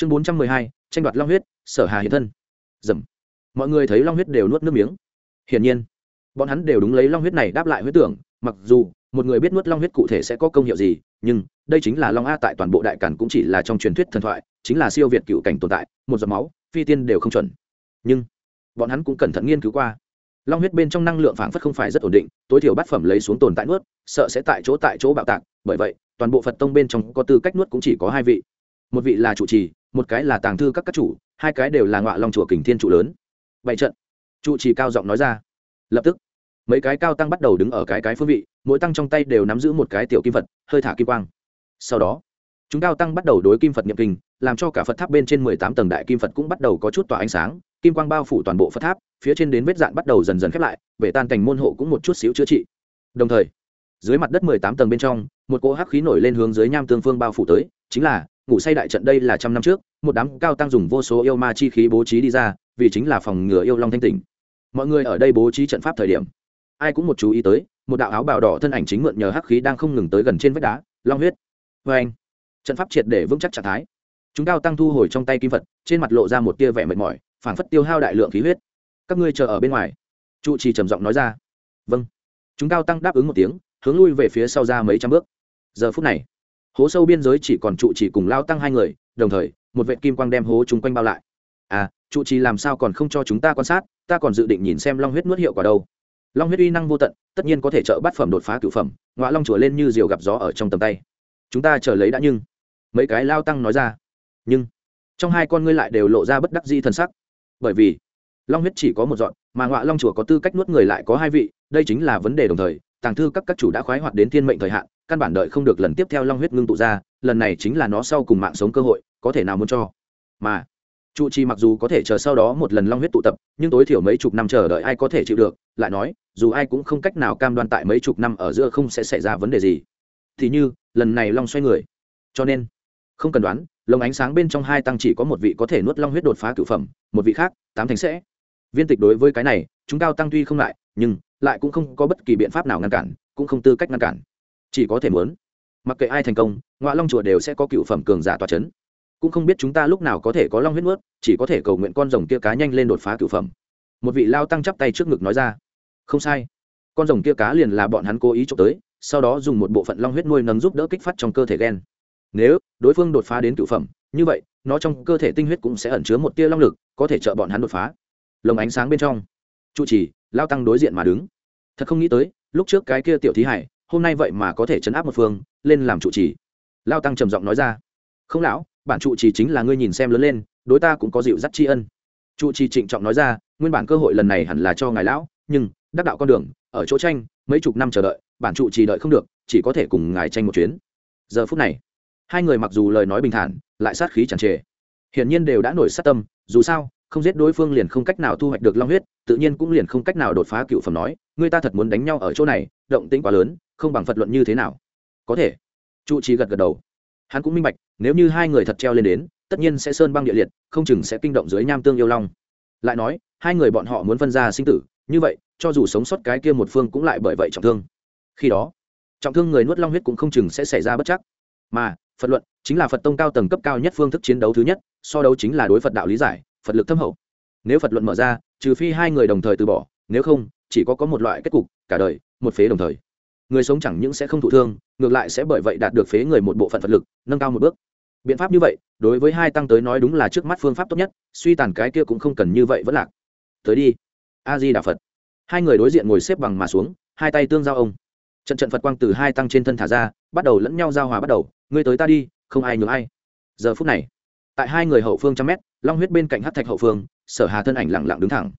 chương bốn trăm mười hai, tranh đoạt long huyết, sở hà hiện thân. Dầm. Mọi người thấy long huyết đều nuốt nước miếng. Hiển nhiên, bọn hắn đều đúng lấy long huyết này đáp lại huyết tưởng, mặc dù một người biết nuốt long huyết cụ thể sẽ có công hiệu gì, nhưng đây chính là long a tại toàn bộ đại cản cũng chỉ là trong truyền thuyết thần thoại, chính là siêu việt cựu cảnh tồn tại, một giọt máu, phi tiên đều không chuẩn. Nhưng bọn hắn cũng cẩn thận nghiên cứu qua. Long huyết bên trong năng lượng phảng phất không phải rất ổn định, tối thiểu bát phẩm lấy xuống tồn tại nuốt, sợ sẽ tại chỗ tại chỗ bạo tạc, bởi vậy, toàn bộ phật tông bên trong có tư cách nuốt cũng chỉ có hai vị. Một vị là chủ trì một cái là tàng thư các các chủ, hai cái đều là ngọa long chùa kình thiên trụ lớn. Bảy trận. Trụ trì cao giọng nói ra. Lập tức, mấy cái cao tăng bắt đầu đứng ở cái cái phương vị, mỗi tăng trong tay đều nắm giữ một cái tiểu kim phật, hơi thả kim quang. Sau đó, chúng cao tăng bắt đầu đối kim phật nhập kinh, làm cho cả phật tháp bên trên mười tám tầng đại kim phật cũng bắt đầu có chút tỏa ánh sáng, kim quang bao phủ toàn bộ phật tháp, phía trên đến vết dạn bắt đầu dần dần khép lại, bể tan thành môn hộ cũng một chút xíu chữa trị. Đồng thời, dưới mặt đất mười tám tầng bên trong, một cỗ hắc khí nổi lên hướng dưới nham tương phương bao phủ tới, chính là ngủ say đại trận đây là trăm năm trước, một đám cao tăng dùng vô số yêu ma chi khí bố trí đi ra, vì chính là phòng ngừa yêu long thanh tỉnh. Mọi người ở đây bố trí trận pháp thời điểm, ai cũng một chú ý tới, một đạo áo bào đỏ thân ảnh chính mượn nhờ hắc khí đang không ngừng tới gần trên vách đá, long huyết. Vê anh trận pháp triệt để vững chắc trạng thái. Chúng cao tăng thu hồi trong tay kim vật, trên mặt lộ ra một tia vẻ mệt mỏi, phảng phất tiêu hao đại lượng khí huyết. Các ngươi chờ ở bên ngoài. Trụ trì trầm giọng nói ra. Vâng. Chúng cao tăng đáp ứng một tiếng, hướng lui về phía sau ra mấy trăm bước. Giờ phút này hố sâu biên giới chỉ còn trụ trì cùng lao tăng hai người, đồng thời, một vệ kim quang đem hố chung quanh bao lại. À trụ trì làm sao còn không cho chúng ta quan sát, ta còn dự định nhìn xem long huyết nuốt hiệu quả đâu. Long huyết uy năng vô tận, tất nhiên có thể trợ bát phẩm đột phá cửu phẩm ngoại long chùa lên như diều gặp gió ở trong tầm tay. Chúng ta chờ lấy đã nhưng. Mấy cái lao tăng nói ra. Nhưng, trong hai con ngươi lại đều lộ ra bất đắc di thần sắc. Bởi vì, long huyết chỉ có một dọn, mà ngoại long chùa có tư cách nuốt người lại có hai vị, đây chính là vấn đề đồng thời, tàng thư các các chủ đã khoái hoạt đến thiên mệnh thời hạn căn bản đợi không được lần tiếp theo long huyết ngưng tụ ra, lần này chính là nó sau cùng mạng sống cơ hội, có thể nào muốn cho. Mà trụ trì mặc dù có thể chờ sau đó một lần long huyết tụ tập, nhưng tối thiểu mấy chục năm chờ đợi ai có thể chịu được, lại nói, dù ai cũng không cách nào cam đoan tại mấy chục năm ở giữa không sẽ xảy ra vấn đề gì. Thì như, lần này long xoay người. Cho nên, không cần đoán, lồng ánh sáng bên trong hai tăng chỉ có một vị có thể nuốt long huyết đột phá cửu phẩm, một vị khác, tám thành sẽ. Viên tịch đối với cái này, chúng cao tăng tuy không lại, nhưng lại cũng không có bất kỳ biện pháp nào ngăn cản, cũng không tư cách ngăn cản chỉ có thể muốn. Mặc kệ ai thành công ngoại long chùa đều sẽ có cựu phẩm cường giả tòa c h ấ n cũng không biết chúng ta lúc nào có thể có long huyết nuốt, chỉ có thể cầu nguyện con rồng kia cá nhanh lên đột phá cựu phẩm. Một vị lao tăng chắp tay trước ngực nói ra. Không sai. Con rồng kia cá liền là bọn hắn cố ý trộm tới, sau đó dùng một bộ phận long huyết nuôi nấng giúp đỡ kích phát trong cơ thể ghen nếu đối phương đột phá đến cựu phẩm, như vậy, nó trong cơ thể tinh huyết cũng sẽ ẩn chứa một tia long lực, có thể trợ bọn hắn đột phá. Lồng ánh sáng bên trong. Trụ trì lao tăng đối diện mà đứng. Thật không nghĩ tới, lúc trước cái kia tiểu thí hải hôm nay vậy mà có thể chấn áp một phương, lên làm trụ trì. Lao tăng trầm giọng nói ra. Không lão, bản trụ trì chính là ngươi nhìn xem lớn lên, đối ta cũng có dịu dắt tri ân. Trụ trì trịnh trọng nói ra, nguyên bản cơ hội lần này hẳn là cho ngài lão, nhưng, đắc đạo con đường, ở chỗ tranh, mấy chục năm chờ đợi, bản trụ trì đợi không được, chỉ có thể cùng ngài tranh một chuyến. Giờ phút này, hai người mặc dù lời nói bình thản, lại sát khí chẳng trề. Hiển nhiên đều đã nổi sát tâm, dù sao, không giết đối phương liền không cách nào thu hoạch được long huyết, tự nhiên cũng liền không cách nào đột phá cựu phẩm nói người ta thật muốn đánh nhau ở chỗ này, động tĩnh quá lớn không bằng phật luận như thế nào có thể trụ trì gật gật đầu hắn cũng minh bạch nếu như hai người thật treo lên đến tất nhiên sẽ sơn băng địa liệt không chừng sẽ kinh động dưới nham tương yêu long lại nói hai người bọn họ muốn phân ra sinh tử như vậy cho dù sống sót cái kia một phương cũng lại bởi vậy trọng thương khi đó trọng thương người nuốt long huyết cũng không chừng sẽ xảy ra bất chắc mà phật luận chính là phật tông cao tầng cấp cao nhất phương thức chiến đấu thứ nhất so đấu chính là đối phật đạo lý giải phật lực thâm hậu nếu phật luận mở ra trừ phi hai người đồng thời từ bỏ nếu không chỉ có có một loại kết cục cả đời một phế đồng thời người sống chẳng những sẽ không thụ thương, ngược lại sẽ bởi vậy đạt được phế người một bộ phận phật lực, nâng cao một bước. Biện pháp như vậy, đối với hai tăng tới nói đúng là trước mắt phương pháp tốt nhất, suy tàn cái kia cũng không cần như vậy vẫn lạc. Tới đi. A di đà phật. Hai người đối diện ngồi xếp bằng mà xuống, hai tay tương giao ông. Trận trận phật quang từ hai tăng trên thân thả ra, bắt đầu lẫn nhau giao hòa bắt đầu, ngươi tới ta đi, không ai nhường ai. Giờ phút này, tại hai người hậu phương trăm mét, long huyết bên cạnh hát thạch hậu phương, sở hà thân ảnh lặng lặng đứng thẳng.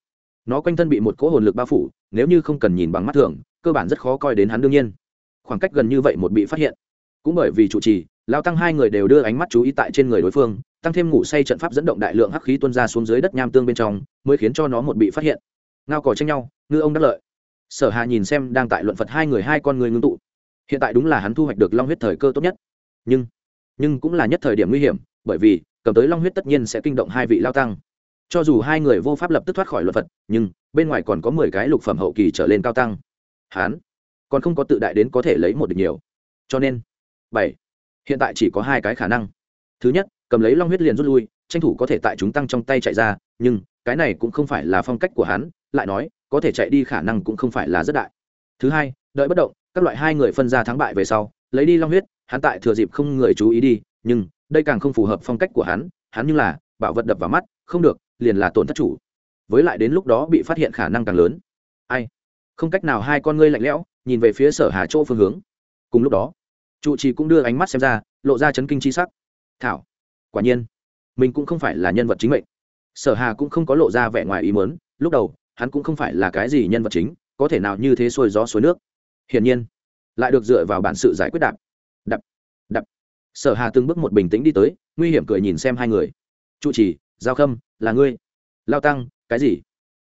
Nó quanh thân bị một cỗ hồn lực bao phủ, nếu như không cần nhìn bằng mắt thường cơ bản rất khó coi đến hắn đương nhiên. Khoảng cách gần như vậy một bị phát hiện. Cũng bởi vì chủ trì, lao tăng hai người đều đưa ánh mắt chú ý tại trên người đối phương, tăng thêm ngủ say trận pháp dẫn động đại lượng hắc khí tuân ra xuống dưới đất nham tương bên trong, mới khiến cho nó một bị phát hiện. Ngao cò tranh nhau, ngư ông đắc lợi. Sở hà nhìn xem đang tại luận phật hai người hai con người ngưng tụ. Hiện tại đúng là hắn thu hoạch được long huyết thời cơ tốt nhất. Nhưng nhưng cũng là nhất thời điểm nguy hiểm, bởi vì, cầm tới long huyết tất nhiên sẽ kinh động hai vị lao tăng. Cho dù hai người vô pháp lập tức thoát khỏi luật phật, nhưng, bên ngoài còn có mười cái lục phẩm hậu kỳ trở lên cao tăng hán. Còn không có tự đại đến có thể lấy một được nhiều. Cho nên, bảy. Hiện tại chỉ có hai cái khả năng. Thứ nhất, cầm lấy long huyết liền rút lui, tranh thủ có thể tại chúng tăng trong tay chạy ra, nhưng cái này cũng không phải là phong cách của hắn, lại nói, có thể chạy đi khả năng cũng không phải là rất đại. Thứ hai, đợi bất động, các loại hai người phân ra thắng bại về sau, lấy đi long huyết, hắn tại thừa dịp không người chú ý đi, nhưng đây càng không phù hợp phong cách của hắn hắn như là bảo vật đập vào mắt, không được, liền là tổn thất chủ. Với lại đến lúc đó bị phát hiện khả năng càng lớn. Ai? Không cách nào hai con ngươi lạnh lẽo, nhìn về phía sở hà chỗ phương hướng. Cùng lúc đó, trụ trì cũng đưa ánh mắt xem ra, lộ ra chấn kinh chi sắc. Thảo, quả nhiên, mình cũng không phải là nhân vật chính mệnh. Sở hà cũng không có lộ ra vẻ ngoài ý mớn lúc đầu, hắn cũng không phải là cái gì nhân vật chính, có thể nào như thế xuôi gió suối nước. Hiển nhiên, lại được dựa vào bản sự giải quyết đạp. Đập đập sở hà từng bước một bình tĩnh đi tới, nguy hiểm cười nhìn xem hai người. Trụ trì, giao khâm, là ngươi. Lao tăng, cái gì?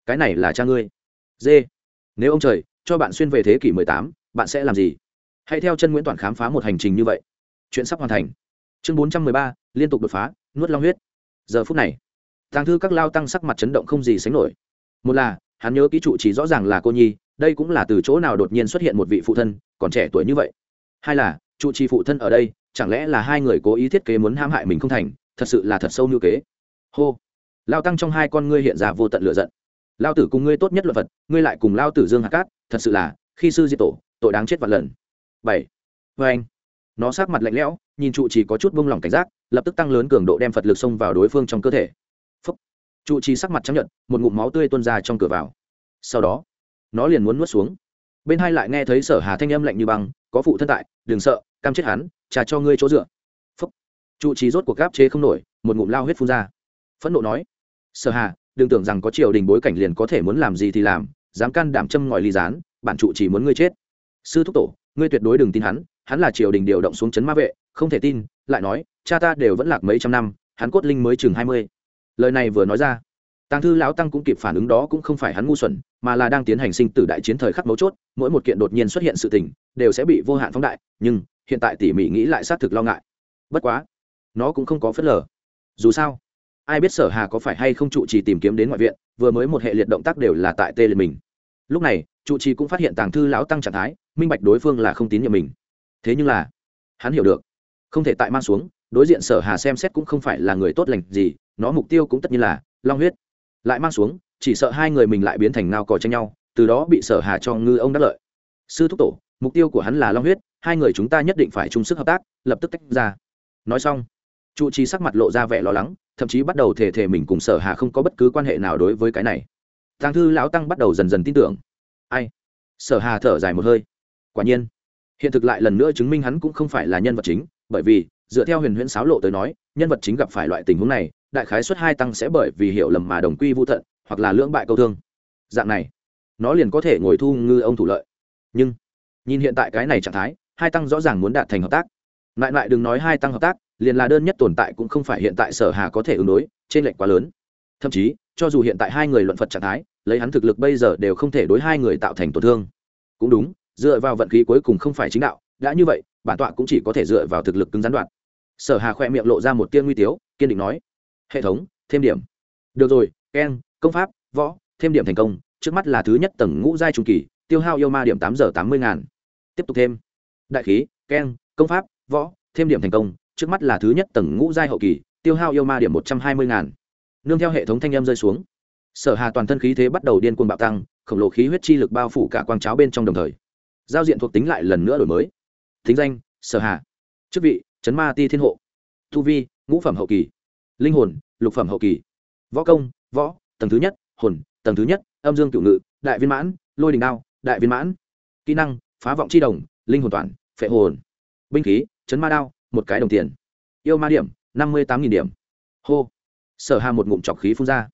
Cái này là cha ngươi. Dê nếu ông trời cho bạn xuyên về thế kỷ 18, bạn sẽ làm gì? Hãy theo chân nguyễn toàn khám phá một hành trình như vậy. Chuyện sắp hoàn thành. Chương 413, liên tục đột phá nuốt long huyết. Giờ phút này tàng thư các lao tăng sắc mặt chấn động không gì sánh nổi. Một là hắn nhớ ký trụ chỉ rõ ràng là cô nhi đây cũng là từ chỗ nào đột nhiên xuất hiện một vị phụ thân còn trẻ tuổi như vậy. Hai là trụ trì phụ thân ở đây chẳng lẽ là hai người cố ý thiết kế muốn hãm hại mình không thành thật sự là thật sâu như kế. Hô. Lao tăng trong hai con ngươi hiện ra vô tận lựa giận lao tử cùng ngươi tốt nhất luật vật ngươi lại cùng lao tử dương hạ cát, thật sự là, khi sư diệt tổ, tội đáng chết vạn lần. Bảy. Vê anh. Nó sát mặt lạnh lẽo, nhìn trụ chỉ có chút bông lỏng cảnh giác, lập tức tăng lớn cường độ đem phật lực xông vào đối phương trong cơ thể. Phúc. trụ trì sắc mặt chấp nhận một ngụm máu tươi tuôn ra trong cửa vào. Sau đó, nó liền muốn nuốt xuống. Bên hai lại nghe thấy sở hà thanh âm lạnh như băng, có phụ thân tại, đừng sợ, cam chết hắn trả cho ngươi chỗ dựa. Phúc. trụ trì rốt cuộc gáp chế không nổi, một ngụm lao huyết phun ra. Phẫn nộ nói, sở hà đừng tưởng rằng có triều đình bối cảnh liền có thể muốn làm gì thì làm, dám can đảm châm ngòi ly gián, bản trụ chỉ muốn ngươi chết. Sư thúc tổ, ngươi tuyệt đối đừng tin hắn hắn là triều đình điều động xuống chấn ma vệ, không thể tin, lại nói, cha ta đều vẫn lạc mấy trăm năm, hắn cốt linh mới chừng hai mươi. Lời này vừa nói ra, tàng thư lão tăng cũng kịp phản ứng đó cũng không phải hắn ngu xuẩn, mà là đang tiến hành sinh tử đại chiến thời khắc mấu chốt, mỗi một kiện đột nhiên xuất hiện sự tình, đều sẽ bị vô hạn phóng đại, nhưng hiện tại tỉ mỉ nghĩ lại xác thực lo ngại. Bất quá, nó cũng không có phớt lờ. Dù sao ai biết sở hà có phải hay không trụ trì tìm kiếm đến ngoại viện, vừa mới một hệ liệt động tác đều là tại tê liệt mình. Lúc này, trụ trì cũng phát hiện tàng thư lão tăng trạng thái, minh bạch đối phương là không tín nhiệm mình. Thế nhưng là, hắn hiểu được, không thể tại mang xuống, đối diện sở hà xem xét cũng không phải là người tốt lành gì, nó mục tiêu cũng tất nhiên là long huyết. Lại mang xuống, chỉ sợ hai người mình lại biến thành ngao cò tranh nhau, từ đó bị sở hà cho ngư ông đắc lợi. Sư thúc tổ, mục tiêu của hắn là long huyết, hai người chúng ta nhất định phải chung sức hợp tác, lập tức tách ra. Nói xong trụ trì sắc mặt lộ ra vẻ lo lắng, thậm chí bắt đầu thể thể mình cùng sở hà không có bất cứ quan hệ nào đối với cái này. Tàng thư lão tăng bắt đầu dần dần tin tưởng. Ai? Sở hà thở dài một hơi. Quả nhiên. Hiện thực lại lần nữa chứng minh hắn cũng không phải là nhân vật chính, bởi vì, dựa theo huyền huyễn sáo lộ tới nói, nhân vật chính gặp phải loại tình huống này, đại khái suất hai tăng sẽ bởi vì hiểu lầm mà đồng quy vô thận hoặc là lưỡng bại câu thương. Dạng này, nó liền có thể ngồi thu ngư ông thủ lợi. Nhưng, nhìn hiện tại cái này trạng thái, hai tăng rõ ràng muốn đạt thành hợp tác. Lại lại đừng nói hai tăng hợp tác liền là đơn nhất tồn tại cũng không phải hiện tại sở hà có thể ứng đối, trên lệnh quá lớn. Thậm chí, cho dù hiện tại hai người luận phật trạng thái, lấy hắn thực lực bây giờ đều không thể đối hai người tạo thành tổn thương. Cũng đúng, dựa vào vận khí cuối cùng không phải chính đạo, đã như vậy, bản tọa cũng chỉ có thể dựa vào thực lực cứng gián đoạn. Sở hà khoe miệng lộ ra một tiên nguy tiếu, kiên định nói, hệ thống, thêm điểm. Được rồi, ken, công pháp, võ, thêm điểm thành công, trước mắt là thứ nhất tầng ngũ giai trung kỳ, tiêu hao yêu ma điểm tám giờ tám mươi ngàn. Tiếp tục thêm. Đại khí, ken, công pháp, võ, thêm điểm thành công trước mắt là thứ nhất tầng ngũ giai hậu kỳ, tiêu hao yêu ma điểm một trăm hai mươi ngàn. Nương theo hệ thống thanh em rơi xuống, sở hà toàn thân khí thế bắt đầu điên cuồng bạo tăng, khổng lồ khí huyết chi lực bao phủ cả quang cháo bên trong đồng thời. Giao diện thuộc tính lại lần nữa đổi mới. Thính danh, sở hà. Chức vị, chấn ma ti thiên hộ. Thu vi, ngũ phẩm hậu kỳ. Linh hồn, lục phẩm hậu kỳ. Võ công, võ, tầng thứ nhất, hồn, tầng thứ nhất, âm dương cựu ngự, đại viên mãn, lôi đình đao, đại viên mãn. Kỹ năng, phá vọng c h i đồng, linh hồn toàn, phệ hồn. Binh khí, chấn ma đao một cái đồng tiền. Yêu ma điểm, năm mươi tám điểm. Hô. Sở hà một ngụm chọc khí phun ra.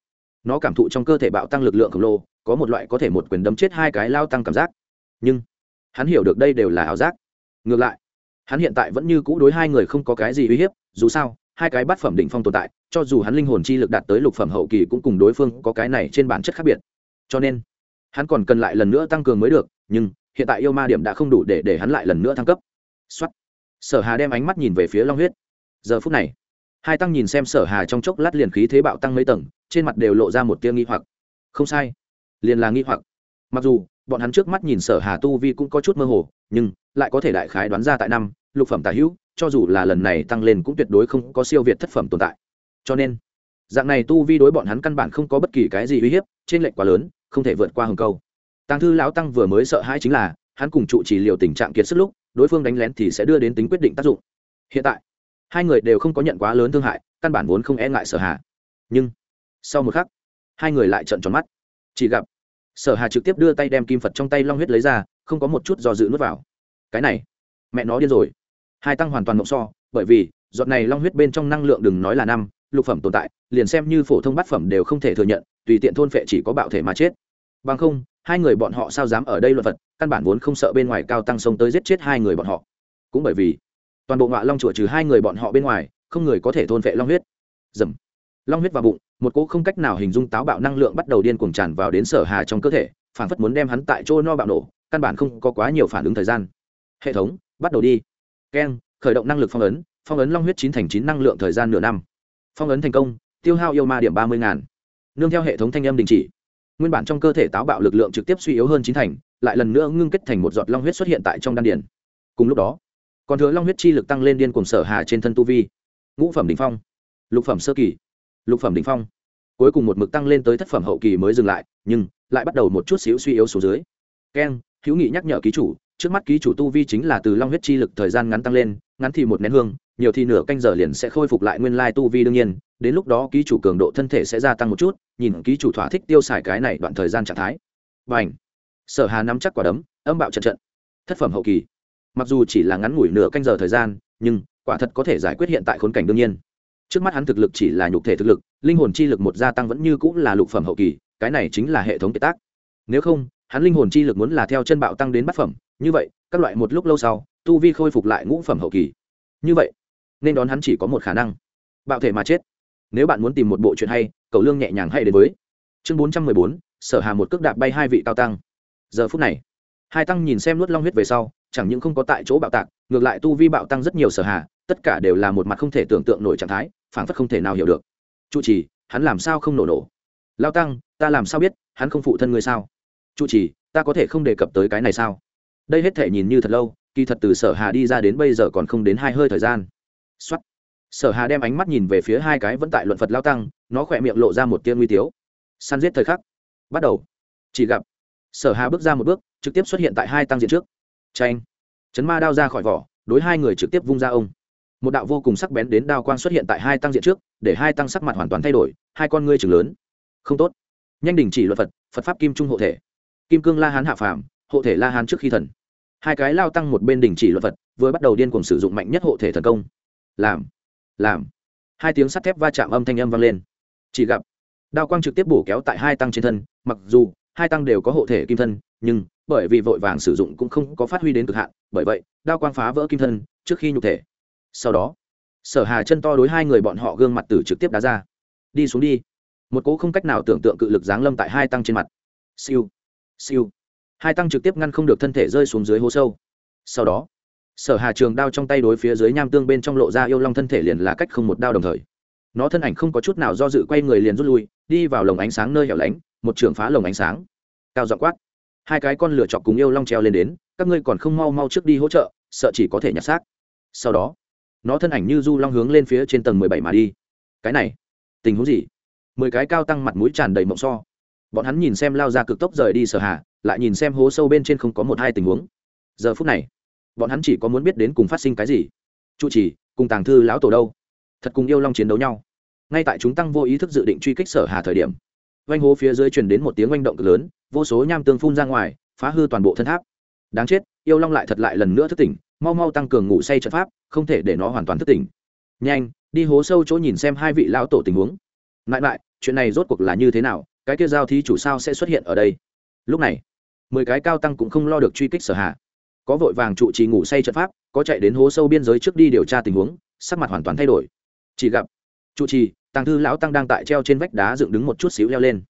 Nó cảm thụ trong cơ thể bạo tăng lực lượng khổng lồ, có một loại có thể một quyền đấm chết hai cái lao tăng cảm giác. Nhưng, hắn hiểu được đây đều là ảo giác. Ngược lại, hắn hiện tại vẫn như cũ đối hai người không có cái gì uy hiếp, dù sao, hai cái bát phẩm đỉnh phong tồn tại, cho dù hắn linh hồn chi lực đạt tới lục phẩm hậu kỳ cũng cùng đối phương có cái này trên bản chất khác biệt. Cho nên, hắn còn cần lại lần nữa tăng cường mới được, nhưng hiện tại yêu ma điểm đã không đủ để để hắn lại lần nữa thăng cấp. Xuất sở hà đem ánh mắt nhìn về phía long huyết. Giờ phút này, hai tăng nhìn xem sở hà trong chốc lát liền khí thế bạo tăng mấy tầng, trên mặt đều lộ ra một tia nghi hoặc. Không sai, liền là nghi hoặc. Mặc dù, bọn hắn trước mắt nhìn sở hà tu vi cũng có chút mơ hồ, nhưng lại có thể đại khái đoán ra tại năm, lục phẩm tả hữu, cho dù là lần này tăng lên cũng tuyệt đối không có siêu việt thất phẩm tồn tại. Cho nên, dạng này tu vi đối bọn hắn căn bản không có bất kỳ cái gì uy hiếp trên lệnh quá lớn, không thể vượt qua hừng câu. Tăng thư lão tăng vừa mới sợ hãi chính là, hắn cùng trụ chỉ liều tình trạng kiệt sức lúc đối phương đánh lén thì sẽ đưa đến tính quyết định tác dụng. Hiện tại, hai người đều không có nhận quá lớn thương hại, căn bản vốn không e ngại sở hà. Nhưng, sau một khắc, hai người lại trợn tròn mắt. Chỉ gặp, sở hà trực tiếp đưa tay đem kim phật trong tay long huyết lấy ra, không có một chút do dự nuốt vào. Cái này, mẹ nó điên rồi. Hai tăng hoàn toàn mộng so, bởi vì, giọt này long huyết bên trong năng lượng đừng nói là năm, lục phẩm tồn tại, liền xem như phổ thông bát phẩm đều không thể thừa nhận, tùy tiện thôn phệ chỉ có bạo thể mà chết. Bằng không hai người bọn họ sao dám ở đây luận vật, căn bản vốn không sợ bên ngoài cao tăng sông tới giết chết hai người bọn họ. Cũng bởi vì, toàn bộ ngọa long chùa trừ hai người bọn họ bên ngoài, không người có thể thôn phệ long huyết. Dầm. Long huyết vào bụng, một cỗ không cách nào hình dung táo bạo năng lượng bắt đầu điên cuồng tràn vào đến sở hà trong cơ thể phản phất muốn đem hắn tại chỗ no bạo nổ, căn bản không có quá nhiều phản ứng thời gian. Hệ thống, bắt đầu đi. Keng, khởi động năng lực phong ấn phong ấn long huyết chín thành chín năng lượng thời gian nửa năm. Phong ấn thành công, tiêu hao yêu ma điểm ba mươi ngàn. Nương theo hệ thống thanh âm đình chỉ nguyên bản trong cơ thể táo bạo lực lượng trực tiếp suy yếu hơn chín thành, lại lần nữa ngưng kết thành một giọt long huyết xuất hiện tại trong đan điền. Cùng lúc đó, còn thừa long huyết chi lực tăng lên điên cùng sở hà trên thân tu vi. Ngũ phẩm đ ỉ n h phong, lục phẩm sơ kỳ, lục phẩm đ ỉ n h phong. Cuối cùng một mực tăng lên tới thất phẩm hậu kỳ mới dừng lại, nhưng lại bắt đầu một chút xíu suy yếu xuống dưới. Keng hữu nghị nhắc nhở ký chủ, trước mắt ký chủ tu vi chính là từ long huyết chi lực thời gian ngắn tăng lên, ngắn thì một nén hương, nhiều thì nửa canh giờ liền sẽ khôi phục lại nguyên lai tu vi đương nhiên đến lúc đó ký chủ cường độ thân thể sẽ gia tăng một chút, nhìn ký chủ thỏa thích tiêu xài cái này đoạn thời gian trạng thái. Và ảnh sở hà nắm chắc quả đấm, âm bạo trận trận. Thất phẩm hậu kỳ. Mặc dù chỉ là ngắn ngủi nửa canh giờ thời gian, nhưng quả thật có thể giải quyết hiện tại khốn cảnh đương nhiên. Trước mắt hắn thực lực chỉ là nhục thể thực lực, linh hồn chi lực một gia tăng vẫn như cũng là lục phẩm hậu kỳ, cái này chính là hệ thống kế tác. Nếu không, hắn linh hồn chi lực muốn là theo chân bạo tăng đến bát phẩm, như vậy, các loại một lúc lâu sau, tu vi khôi phục lại ngũ phẩm hậu kỳ. Như vậy, nên đón hắn chỉ có một khả năng. Bạo thể mà chết nếu bạn muốn tìm một bộ chuyện hay cầu lương nhẹ nhàng hay đến với. Chương bốn trăm mười bốn, sở hà một cước đạp bay hai vị cao tăng. Giờ phút này, hai tăng nhìn xem nuốt long huyết về sau, chẳng những không có tại chỗ bạo tạc, ngược lại tu vi bạo tăng rất nhiều sở hà, tất cả đều là một mặt không thể tưởng tượng nổi trạng thái, phảng phất không thể nào hiểu được. Trụ trì, hắn làm sao không nổ nổ? Lao tăng, ta làm sao biết, hắn không phụ thân ngươi sao? Trụ trì, ta có thể không đề cập tới cái này sao? Đây hết thể nhìn như thật lâu, kỳ thật từ sở hà đi ra đến bây giờ còn không đến hai hơi thời gian. Xuất sở hà đem ánh mắt nhìn về phía hai cái vẫn tại luận phật lao tăng, nó khỏe miệng lộ ra một tiên nguy tiếu. Săn giết thời khắc. Bắt đầu. Chỉ gặp, sở hà bước ra một bước, trực tiếp xuất hiện tại hai tăng diện trước. Tranh chấn ma đao ra khỏi vỏ, đối hai người trực tiếp vung ra ông. Một đạo vô cùng sắc bén đến đao quang xuất hiện tại hai tăng diện trước, để hai tăng sắc mặt hoàn toàn thay đổi, hai con ngươi chừng lớn. Không tốt. Nhanh đình chỉ luật phật phật pháp kim trung hộ thể. Kim cương la hán hạ phàm, hộ thể la hán trước khi thần. Hai cái lao tăng một bên đình chỉ luật phật, vừa bắt đầu điên cuồng sử dụng mạnh nhất hộ thể thần công. Làm làm. Hai tiếng sắt thép va chạm âm thanh âm vang lên. Chỉ gặp, đao quang trực tiếp bổ kéo tại hai tăng trên thân, mặc dù hai tăng đều có hộ thể kim thân, nhưng bởi vì vội vàng sử dụng cũng không có phát huy đến cực hạn, bởi vậy, đao quang phá vỡ kim thân trước khi nhục thể. Sau đó, sở hà chân to đối hai người bọn họ gương mặt tử trực tiếp đá ra. Đi xuống đi. Một cỗ không cách nào tưởng tượng cự lực giáng lâm tại hai tăng trên mặt. Siêu siêu. Hai tăng trực tiếp ngăn không được thân thể rơi xuống dưới hố sâu. Sau đó sở hà trường đao trong tay đối phía dưới nham tương bên trong lộ ra yêu long thân thể liền là cách không một đao đồng thời. Nó thân ảnh không có chút nào do dự quay người liền rút lui, đi vào lồng ánh sáng nơi hẻo lánh, một trường phá lồng ánh sáng. Cao dọ quát. Hai cái con lửa chọc cùng yêu long treo lên đến, các ngươi còn không mau mau trước đi hỗ trợ, sợ chỉ có thể nhặt xác. Sau đó, nó thân ảnh như du long hướng lên phía trên tầng mười bảy mà đi. Cái này, tình huống gì? Mười cái cao tăng mặt mũi tràn đầy mộng so. Bọn hắn nhìn xem lao ra cực tốc rời đi sở hạ lại nhìn xem hố sâu bên trên không có một hai tình huống. Giờ phút này bọn hắn chỉ có muốn biết đến cùng phát sinh cái gì. Trụ trì, cùng tàng thư lão tổ đâu? Thật cùng yêu long chiến đấu nhau. Ngay tại chúng tăng vô ý thức dự định truy kích sở hà thời điểm, oanh hố phía dưới truyền đến một tiếng oanh động cực lớn, vô số nham tương phun ra ngoài, phá hư toàn bộ thân tháp. Đáng chết, yêu long lại thật lại lần nữa thức tỉnh, mau mau tăng cường ngủ say trận pháp, không thể để nó hoàn toàn thức tỉnh. Nhanh, đi hố sâu chỗ nhìn xem hai vị lão tổ tình huống. Lại lại, chuyện này rốt cuộc là như thế nào, cái kia giao thí chủ sao sẽ xuất hiện ở đây? Lúc này, mười cái cao tăng cũng không lo được truy kích sở hạ có vội vàng trụ trì ngủ say trận pháp, có chạy đến hố sâu biên giới trước đi điều tra tình huống, sắc mặt hoàn toàn thay đổi. Chỉ gặp, trụ trì, tàng thư lão tăng đang tại treo trên vách đá dựng đứng một chút xíu leo lên.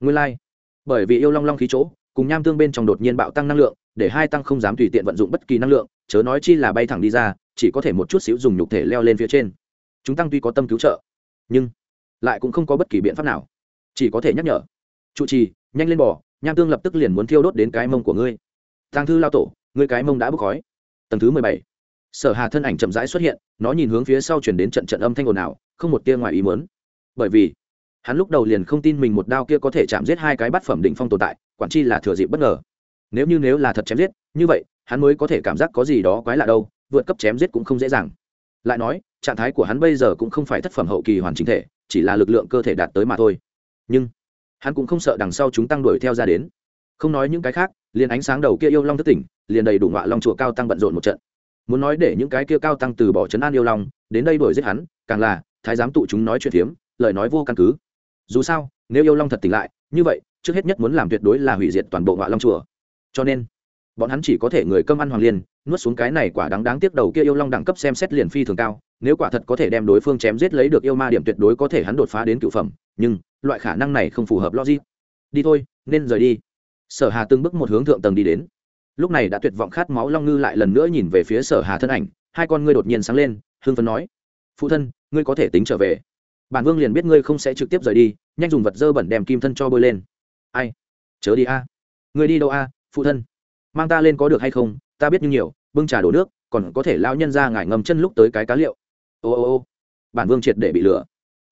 Nguyên lai、like. bởi vì yêu long long khí chỗ, cùng nham tương bên trong đột nhiên bạo tăng năng lượng, để hai tăng không dám tùy tiện vận dụng bất kỳ năng lượng, chớ nói chi là bay thẳng đi ra, chỉ có thể một chút xíu dùng nhục thể leo lên phía trên. Chúng tăng tuy có tâm cứu trợ, nhưng lại cũng không có bất kỳ biện pháp nào. Chỉ có thể nhắc nhở, trụ trì, nhanh lên bò, nham tương lập tức liền muốn thiêu đốt đến cái mông của ngươi. Tàng thư lao tổ ngươi cái mông đã bốc khói. Tầng thứ mười bảy. Sở hà thân ảnh chậm rãi xuất hiện, nó nhìn hướng phía sau chuyển đến trận trận âm thanh ồn ào, không một tia ngoài ý muốn. Bởi vì, hắn lúc đầu liền không tin mình một đao kia có thể chạm giết hai cái bát phẩm đỉnh phong tồn tại, quản chi là thừa dịp bất ngờ. Nếu như nếu là thật chém giết, như vậy, hắn mới có thể cảm giác có gì đó quái lạ đâu, vượt cấp chém giết cũng không dễ dàng. Lại nói, trạng thái của hắn bây giờ cũng không phải thất phẩm hậu kỳ hoàn chỉnh thể, chỉ là lực lượng cơ thể đạt tới mà thôi. Nhưng, hắn cũng không sợ đằng sau chúng tăng đuổi theo ra đến. Không nói những cái khác liền ánh sáng đầu kia yêu long thất tỉnh, liền đầy đủ ngọa long chùa cao tăng bận rộn một trận. Muốn nói để những cái kia cao tăng từ bỏ trấn an yêu long, đến đây đuổi giết hắn, càng là, thái giám tụ chúng nói chuyện phiếm lời nói vô căn cứ. Dù sao, nếu yêu long thật tỉnh lại, như vậy, trước hết nhất muốn làm tuyệt đối là hủy diệt toàn bộ ngọa long chùa. Cho nên, bọn hắn chỉ có thể người cơm ăn hoàng liên, nuốt xuống cái này quả đáng đáng tiếc đầu kia yêu long đẳng cấp xem xét liền phi thường cao, nếu quả thật có thể đem đối phương chém giết lấy được yêu ma điểm tuyệt đối có thể hắn đột phá đến cựu phẩm, nhưng, loại khả năng này không phù hợp logic. Đi thôi, nên rời đi sở hà từng bước một hướng thượng tầng đi đến. Lúc này đã tuyệt vọng khát máu long ngư lại lần nữa nhìn về phía sở hà thân ảnh, hai con ngươi đột nhiên sáng lên hương phấn nói, phụ thân, ngươi có thể tính trở về. Bản vương liền biết ngươi không sẽ trực tiếp rời đi, nhanh dùng vật dơ bẩn đem kim thân cho bôi lên. Ai? Chớ đi a. Ngươi đi đâu a, phụ thân? Mang ta lên có được hay không? Ta biết như nhiều, bưng trà đổ nước, còn có thể lao nhân ra ngải ngầm chân lúc tới cái cá liệu. Ô ô ô. Bản vương triệt để bị lửa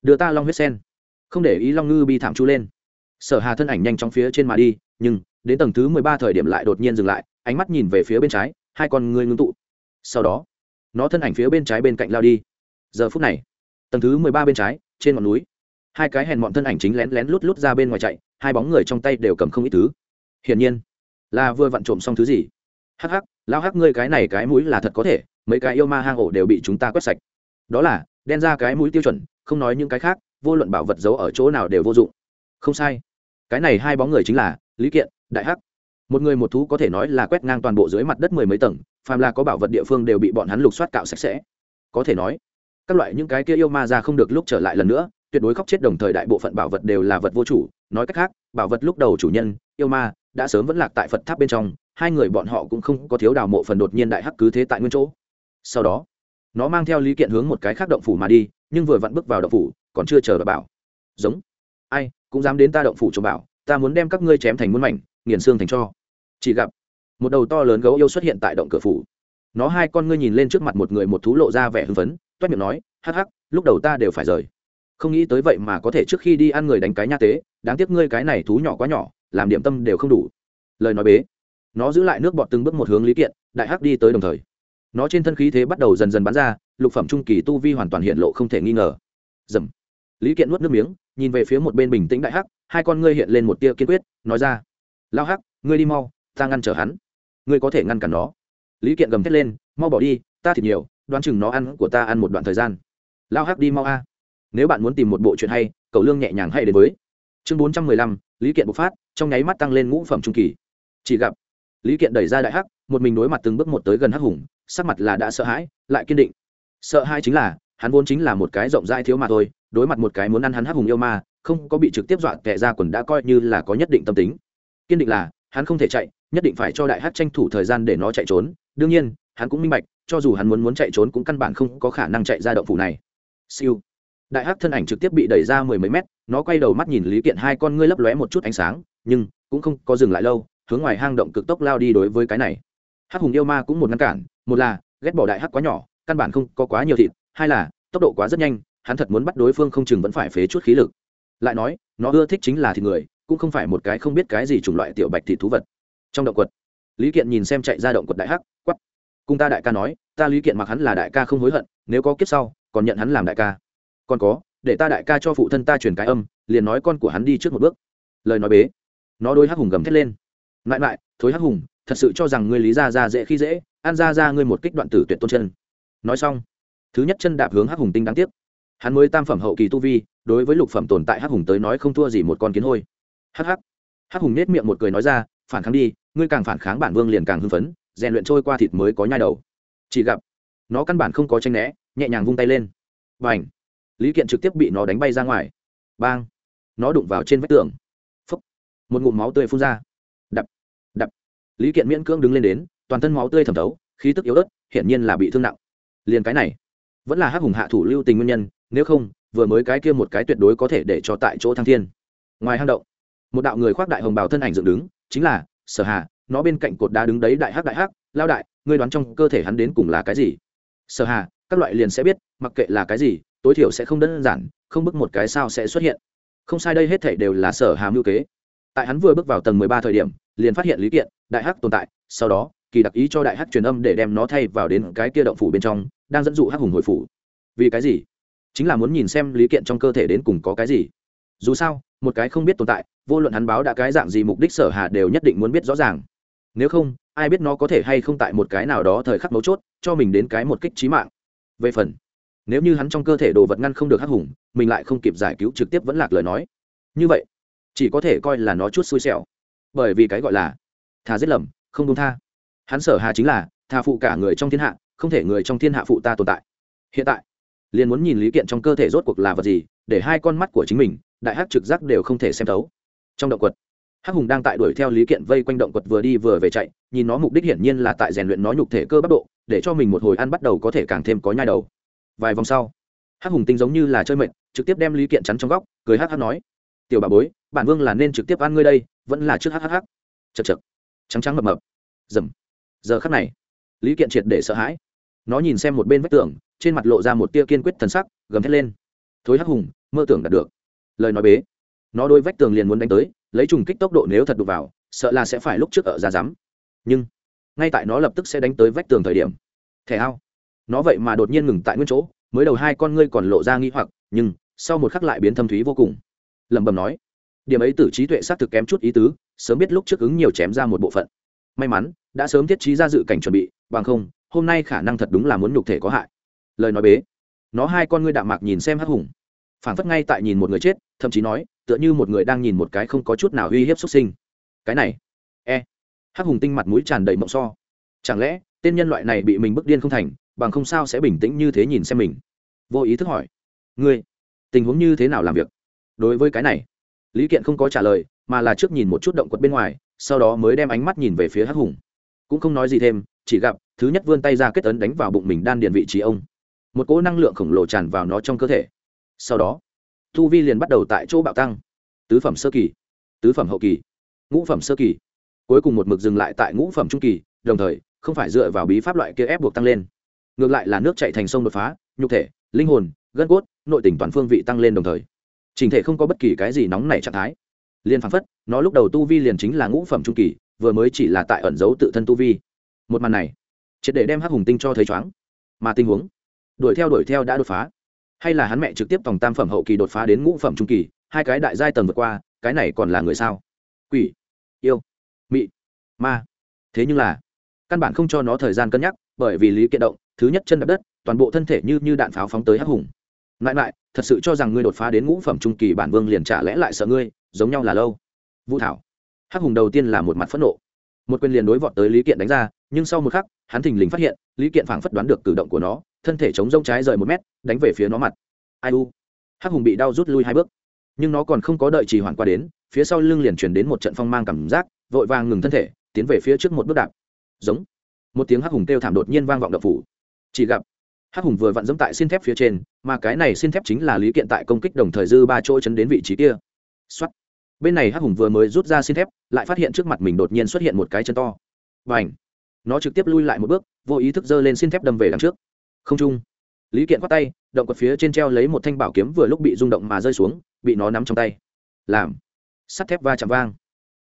đưa ta long huyết sen. Không để ý long ngư bi thảm chú lên sở hà thân ảnh nhanh trong phía trên mà đi, nhưng, đến tầng thứ mười ba thời điểm lại đột nhiên dừng lại, ánh mắt nhìn về phía bên trái, hai con ngươi ngưng tụ. Sau đó, nó thân ảnh phía bên trái bên cạnh lao đi. Giờ phút này, tầng thứ mười ba bên trái, trên ngọn núi, hai cái hèn mọn thân ảnh chính lén lén lút lút ra bên ngoài chạy, hai bóng người trong tay đều cầm không ít thứ. Hiển nhiên, là vừa vặn trộm xong thứ gì. Hắc hắc, lao hắc ngươi cái này cái mũi là thật có thể, mấy cái yêu ma hang ổ đều bị chúng ta quét sạch. Đó là, đen ra cái mũi tiêu chuẩn, không nói những cái khác, vô luận bảo vật giấu ở chỗ nào đều vô dụng. Không sai cái này hai bóng người chính là lý kiện đại hắc một người một thú có thể nói là quét ngang toàn bộ dưới mặt đất mười mấy tầng phàm là có bảo vật địa phương đều bị bọn hắn lục soát cạo sạch sẽ có thể nói các loại những cái kia yêu ma ra không được lúc trở lại lần nữa tuyệt đối khóc chết đồng thời đại bộ phận bảo vật đều là vật vô chủ nói cách khác bảo vật lúc đầu chủ nhân yêu ma đã sớm vẫn lạc tại phật tháp bên trong hai người bọn họ cũng không có thiếu đào mộ phần đột nhiên đại hắc cứ thế tại nguyên chỗ sau đó nó mang theo lý kiện hướng một cái khác động phủ mà đi nhưng vừa vặn bước vào động phủ còn chưa chờ đợi bảo giống ai cũng dám đến ta động phủ cho bảo, ta muốn đem các ngươi chém thành muôn mảnh, nghiền xương thành cho. Chỉ gặp, một đầu to lớn gấu yêu xuất hiện tại động cửa phủ. Nó hai con ngươi nhìn lên trước mặt một người một thú lộ ra vẻ hưng phấn, toét miệng nói, hắc hắc, lúc đầu ta đều phải rời. Không nghĩ tới vậy mà có thể trước khi đi ăn người đánh cái nha tế, đáng tiếc ngươi cái này thú nhỏ quá nhỏ, làm điểm tâm đều không đủ. Lời nói bế, nó giữ lại nước bọt từng bước một hướng lý kiện, đại hắc đi tới đồng thời. Nó trên thân khí thế bắt đầu dần dần bắn ra, lục phẩm trung kỳ tu vi hoàn toàn hiện lộ không thể nghi ngờ. Dầm lý kiện nuốt nước miếng, nhìn về phía một bên bình tĩnh đại hắc, hai con ngươi hiện lên một tia kiên quyết, nói ra lao hắc, ngươi đi mau, ta ngăn trở hắn. Ngươi có thể ngăn cản nó. Lý kiện gầm thét lên, mau bỏ đi, ta thì nhiều, đoán chừng nó ăn của ta ăn một đoạn thời gian. Lao hắc đi mau a. Nếu bạn muốn tìm một bộ chuyện hay cầu lương nhẹ nhàng hay đến với. Chương bốn trăm mười lăm, lý kiện bộc phát, trong nháy mắt tăng lên ngũ phẩm trung kỳ. Chỉ gặp, lý kiện đẩy ra đại hắc, một mình đối mặt từng bước một tới gần hắc hùng, sắc mặt là đã sợ hãi, lại kiên định. Sợ hai chính là, hắn vốn chính là một cái rộng rãi thiếu mà thôi đối mặt một cái muốn ăn hắn hắc hùng yêu ma, không có bị trực tiếp dọa tệ ra quần đã coi như là có nhất định tâm tính. Kiên định là, hắn không thể chạy, nhất định phải cho đại hắc tranh thủ thời gian để nó chạy trốn. Đương nhiên, hắn cũng minh bạch, cho dù hắn muốn muốn chạy trốn cũng căn bản không có khả năng chạy ra động phủ này. Siêu. Đại hắc thân ảnh trực tiếp bị đẩy ra mười mấy mét, nó quay đầu mắt nhìn lý kiện hai con ngươi lấp lóe một chút ánh sáng, nhưng cũng không có dừng lại lâu, hướng ngoài hang động cực tốc lao đi đối với cái này. Hắc hùng yêu ma cũng một ngăn cản, một là, ghét bỏ đại hắc quá nhỏ, căn bản không có quá nhiều thịt, hai là, tốc độ quá rất nhanh hắn thật muốn bắt đối phương không chừng vẫn phải phế chút khí lực. Lại nói, nó ưa thích chính là thịt người, cũng không phải một cái không biết cái gì chủng loại tiểu bạch thịt thú vật. Trong động quật, lý kiện nhìn xem chạy ra động quật đại hắc quắp cùng ta đại ca nói, ta lý kiện mặc hắn là đại ca không hối hận, nếu có kiếp sau, còn nhận hắn làm đại ca. Còn có, để ta đại ca cho phụ thân ta truyền cái âm, liền nói con của hắn đi trước một bước. Lời nói bế. Nó đôi hắc hùng gầm thét lên. Lại lại thối hắc hùng, thật sự cho rằng ngươi lý ra ra dễ khi dễ, an ra ra ngươi một kích đoạn tử tuyệt tôn chân. Nói xong, thứ nhất chân đạp hướng hắc hùng tinh đáng tiếc hắn mới tam phẩm hậu kỳ tu vi, đối với lục phẩm tồn tại hắc hùng tới nói không thua gì một con kiến hôi. Hắc hắc. Hắc hùng nết miệng một cười nói ra, phản kháng đi, ngươi càng phản kháng bản vương liền càng hưng phấn, rèn luyện trôi qua thịt mới có nhai đầu. Chỉ gặp, nó căn bản không có tranh né, nhẹ nhàng vung tay lên. Và ảnh lý kiện trực tiếp bị nó đánh bay ra ngoài. Bang! Nó đụng vào trên vách tường. Phấp một ngụm máu tươi phun ra. Đập! Đập! Lý kiện miễn cưỡng đứng lên đến, toàn thân máu tươi thẩm thấu, khí tức yếu ớt, hiển nhiên là bị thương nặng. Liền cái này, vẫn là hắc hùng hạ thủ lưu tình nguyên nhân nếu không, vừa mới cái kia một cái tuyệt đối có thể để cho tại chỗ thăng thiên. Ngoài hang động, một đạo người khoác đại hồng bào thân ảnh dựng đứng, chính là, sở hà, nó bên cạnh cột đá đứng đấy đại hắc đại hắc lao đại, ngươi đoán trong cơ thể hắn đến cùng là cái gì? Sở hà, các loại liền sẽ biết, mặc kệ là cái gì, tối thiểu sẽ không đơn giản, không bức một cái sao sẽ xuất hiện. Không sai đây hết thảy đều là sở hà mưu kế. Tại hắn vừa bước vào tầng mười ba thời điểm, liền phát hiện lý kiện, đại hắc tồn tại, sau đó, kỳ đặc ý cho đại hắc truyền âm để đem nó thay vào đến cái kia động phủ bên trong, đang dẫn dụ hắc hùng hồi phủ. Vì cái gì? Chính là muốn nhìn xem lý kiện trong cơ thể đến cùng có cái gì. Dù sao, một cái không biết tồn tại, vô luận hắn báo đã cái dạng gì mục đích sở hà đều nhất định muốn biết rõ ràng. Nếu không, ai biết nó có thể hay không tại một cái nào đó thời khắc mấu chốt, cho mình đến cái một kích trí mạng. Về phần, nếu như hắn trong cơ thể đồ vật ngăn không được hắc hùng, mình lại không kịp giải cứu trực tiếp vẫn lạc lời nói. Như vậy, chỉ có thể coi là nó chút xui xẻo. Bởi vì cái gọi là thà giết lầm, không đúng tha. Hắn sở hà chính là thà phụ cả người trong thiên hạ, không thể người trong thiên hạ phụ ta tồn tại. Hiện tại liền muốn nhìn lý kiện trong cơ thể rốt cuộc là vật gì, để hai con mắt của chính mình, đại hắc trực giác đều không thể xem thấu. Trong động quật, hắc hùng đang tại đuổi theo lý kiện vây quanh động quật vừa đi vừa về chạy, nhìn nó mục đích hiển nhiên là tại rèn luyện nó nhục thể cơ bắp độ, để cho mình một hồi ăn bắt đầu có thể càng thêm có nhai đầu. Vài vòng sau, hắc hùng tinh giống như là chơi mệt, trực tiếp đem lý kiện chắn trong góc, cười hắc hắc nói, tiểu bà bối, bản vương là nên trực tiếp ăn ngươi đây, vẫn là trước hắc hắc hắc. Chật chật trắng trắng mập mập. Dầm. Giờ khắc này, lý kiện triệt để sợ hãi nó nhìn xem một bên vách tường, trên mặt lộ ra một tia kiên quyết thần sắc, gầm thét lên. Thối hắc hùng, mơ tưởng đạt được. Lời nói bế. Nó đôi vách tường liền muốn đánh tới, lấy trùng kích tốc độ nếu thật đụng vào, sợ là sẽ phải lúc trước ở ra rắm. Nhưng, ngay tại nó lập tức sẽ đánh tới vách tường thời điểm. Thẻ ao. Nó vậy mà đột nhiên ngừng tại nguyên chỗ, mới đầu hai con ngươi còn lộ ra nghi hoặc, nhưng sau một khắc lại biến thâm thúy vô cùng. Lẩm bẩm nói, điểm ấy tử trí tuệ xác thực kém chút ý tứ, sớm biết lúc trước ứng nhiều chém ra một bộ phận. May mắn, đã sớm thiết trí ra dự cảnh chuẩn bị, bằng không hôm nay khả năng thật đúng là muốn nhục thể có hại. Lời nói bế. Nó hai con ngươi đạm mạc nhìn xem hắc hùng. Phản phất ngay tại nhìn một người chết, thậm chí nói, tựa như một người đang nhìn một cái không có chút nào uy hiếp xuất sinh. Cái này. E. Hắc hùng tinh mặt mũi tràn đầy mộng so. Chẳng lẽ, tên nhân loại này bị mình bức điên không thành, bằng không sao sẽ bình tĩnh như thế nhìn xem mình? Vô ý thức hỏi. Ngươi, tình huống như thế nào làm việc? Đối với cái này, lý kiện không có trả lời, mà là trước nhìn một chút động quật bên ngoài, sau đó mới đem ánh mắt nhìn về phía hắc hùng. Cũng không nói gì thêm chỉ gặp thứ nhất vươn tay ra kết ấn đánh vào bụng mình đan điền vị trí ông. Một cỗ năng lượng khổng lồ tràn vào nó trong cơ thể. Sau đó thu vi liền bắt đầu tại chỗ bạo tăng. Tứ phẩm sơ kỳ, tứ phẩm hậu kỳ, ngũ phẩm sơ kỳ. Cuối cùng một mực dừng lại tại ngũ phẩm trung kỳ, đồng thời, không phải dựa vào bí pháp loại kia ép buộc tăng lên. Ngược lại là nước chạy thành sông đột phá, nhục thể, linh hồn, gân cốt, nội tỉnh toàn phương vị tăng lên đồng thời. Trình thể không có bất kỳ cái gì nóng nảy trạng thái. Liền phán phất, nó lúc đầu tu vi liền chính là ngũ phẩm trung kỳ, vừa mới chỉ là tại ẩn giấu tự thân tu vi một màn này, triệt để đem hắc hùng tinh cho thấy chóng mà tình huống, đuổi theo đuổi theo đã đột phá. Hay là hắn mẹ trực tiếp tổng tam phẩm hậu kỳ đột phá đến ngũ phẩm trung kỳ, hai cái đại giai tầng vượt qua, cái này còn là người sao? Quỷ, yêu, mị, ma. Thế nhưng là, căn bản không cho nó thời gian cân nhắc, bởi vì lý kiện động, thứ nhất chân đập đất, toàn bộ thân thể như như đạn pháo phóng tới hắc hùng. Lại lại, thật sự cho rằng ngươi đột phá đến ngũ phẩm trung kỳ bản vương liền trả lẽ lại sợ ngươi, giống nhau là lâu. Vũ thảo, hắc hùng đầu tiên là một mặt phẫn nộ. Một quyền liền đối vọt tới lý kiện đánh ra nhưng sau một khắc, hắn thình lình phát hiện, lý kiện phảng phất đoán được cử động của nó, thân thể chống rông trái rời một mét, đánh về phía nó mặt. Ai u? Hắc hùng bị đau rút lui hai bước. Nhưng nó còn không có đợi trì hoãn qua đến, phía sau lưng liền chuyển đến một trận phong mang cảm giác, vội vàng ngừng thân thể, tiến về phía trước một bước đạp. Giống. Một tiếng hắc hùng kêu thảm đột nhiên vang vọng đập phủ. Chỉ gặp, hắc hùng vừa vặn dẫm tại xin thép phía trên, mà cái này xin thép chính là lý kiện tại công kích đồng thời dư ba chỗ chấn đến vị trí kia. Xuất bên này hắc hùng vừa mới rút ra xin thép, lại phát hiện trước mặt mình đột nhiên xuất hiện một cái chân to. Và ảnh nó trực tiếp lui lại một bước vô ý thức giơ lên xin thép đâm về đằng trước. Không trung lý kiện khoát tay động quật phía trên treo lấy một thanh bảo kiếm vừa lúc bị rung động mà rơi xuống bị nó nắm trong tay. Làm sắt thép va chạm vang.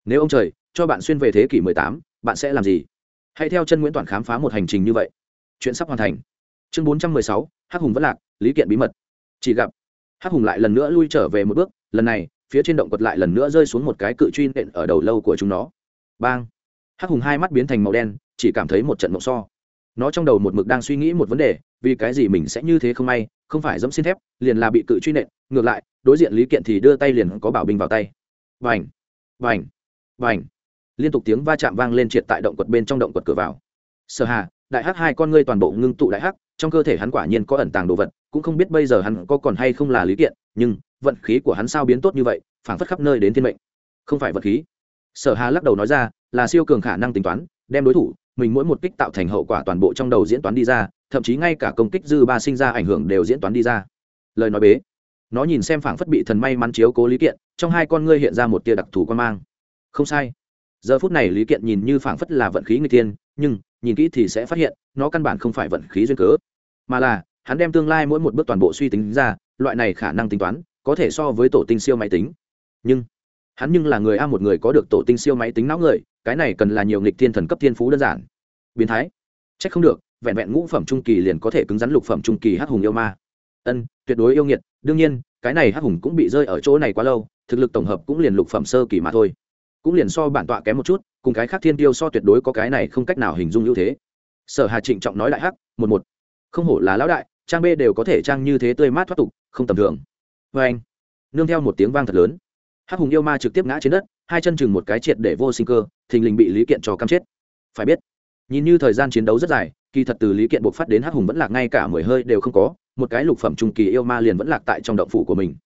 Nếu ông trời cho bạn xuyên về thế kỷ 18, bạn sẽ làm gì? Hãy theo chân nguyễn toàn khám phá một hành trình như vậy. Chuyện sắp hoàn thành. Chương 416, hắc hùng vẫn lạc lý kiện bí mật. Chỉ gặp hắc hùng lại lần nữa lui trở về một bước lần này phía trên động quật lại lần nữa rơi xuống một cái cự truy nện ở đầu lâu của chúng nó. Bang! Hắc hùng hai mắt biến thành màu đen, chỉ cảm thấy một trận mộng so. Nó trong đầu một mực đang suy nghĩ một vấn đề, vì cái gì mình sẽ như thế không may, không phải dẫm xin thép, liền là bị cự truy nện, ngược lại, đối diện lý kiện thì đưa tay liền có bảo binh vào tay. Vành vành vành. Liên tục tiếng va chạm vang lên triệt tại động quật bên trong động quật cửa vào. Sở hà, đại hắc hai con ngươi toàn bộ ngưng tụ đại hắc, trong cơ thể hắn quả nhiên có ẩn tàng đồ vật, cũng không biết bây giờ hắn có còn hay không là lý kiện, nhưng vận khí của hắn sao biến tốt như vậy, phảng phất khắp nơi đến thiên mệnh. Không phải vật khí sở hà lắc đầu nói ra, là siêu cường khả năng tính toán, đem đối thủ, mình mỗi một kích tạo thành hậu quả toàn bộ trong đầu diễn toán đi ra, thậm chí ngay cả công kích dư ba sinh ra ảnh hưởng đều diễn toán đi ra. Lời nói bế. Nó nhìn xem phảng phất bị thần may mắn chiếu cố lý kiện, trong hai con ngươi hiện ra một tia đặc thù quan mang. Không sai. Giờ phút này lý kiện nhìn như phảng phất là vận khí người tiên, nhưng, nhìn kỹ thì sẽ phát hiện, nó căn bản không phải vận khí duyên cớ. Mà là, hắn đem tương lai mỗi một bước toàn bộ suy tính ra, loại này khả năng tính toán, có thể so với tổ tinh siêu máy tính. Nhưng hắn nhưng là người a một người có được tổ tinh siêu máy tính não người, cái này cần là nhiều nghịch thiên thần cấp thiên phú đơn giản. Biến thái. C h ắ c không được, vẹn vẹn ngũ phẩm trung kỳ liền có thể cứng rắn lục phẩm trung kỳ hắc hùng yêu ma. Ân, tuyệt đối yêu nghiệt, đương nhiên, cái này hắc hùng cũng bị rơi ở chỗ này quá lâu, thực lực tổng hợp cũng liền lục phẩm sơ kỳ mà thôi. Cũng liền so bản tọa kém một chút, cùng cái khác thiên tiêu so tuyệt đối có cái này không cách nào hình dung ưu thế. Sở hà trịnh trọng nói đại hắc, một một. Không hổ là lão đại, trang b đều có thể trang như thế tươi mát thoát tục, không tầm thường. Vê anh nương theo một tiếng vang thật lớn hắc hùng yêu ma trực tiếp ngã trên đất, hai chân chừng một cái triệt để vô sinh cơ, thình lình bị lý kiện cho căm chết. Phải biết, nhìn như thời gian chiến đấu rất dài, kỳ thật từ lý kiện buộc phát đến hắc hùng vẫn lạc ngay cả mười hơi đều không có, một cái lục phẩm trung kỳ yêu ma liền vẫn lạc tại trong động phủ của mình.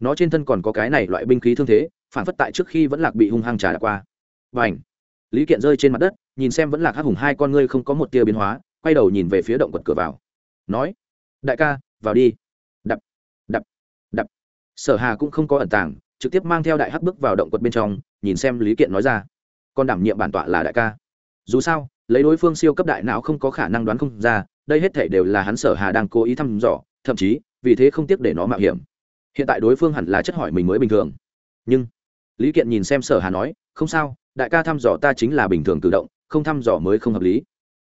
Nó trên thân còn có cái này loại binh khí thương thế, phản phất tại trước khi vẫn lạc bị hung hăng trà đã qua. Và ảnh lý kiện rơi trên mặt đất, nhìn xem vẫn lạc hắc hùng hai con ngươi không có một tia biến hóa, quay đầu nhìn về phía động quật cửa vào. Nói, đại ca, vào đi. Đập đập đập. Sở hà cũng không có ẩn tàng trực tiếp mang theo đại hắc bước vào động quật bên trong, nhìn xem lý kiện nói ra. Con đảm nhiệm bản tọa là đại ca. Dù sao, lấy đối phương siêu cấp đại não không có khả năng đoán không ra, đây hết thể đều là hắn sở hà đang cố ý thăm dò, thậm chí, vì thế không tiếc để nó mạo hiểm. Hiện tại đối phương hẳn là chất hỏi mình mới bình thường. Nhưng, lý kiện nhìn xem sở hà nói, không sao, đại ca thăm dò ta chính là bình thường tự động, không thăm dò mới không hợp lý.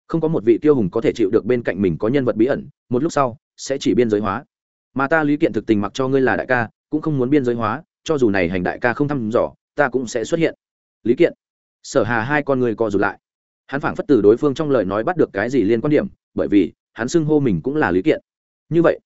Không có một vị tiêu hùng có thể chịu được bên cạnh mình có nhân vật bí ẩn, một lúc sau, sẽ chỉ biên giới hóa. Mà ta lý kiện thực tình mặc cho ngươi là đại ca, cũng không muốn biên giới hóa cho dù này hành đại ca không thăm dò, ta cũng sẽ xuất hiện. Lý kiện, sở hà hai con người co rụt lại. Hắn phảng phất từ đối phương trong lời nói bắt được cái gì liên quan điểm, bởi vì hắn xưng hô mình cũng là lý kiện. Như vậy,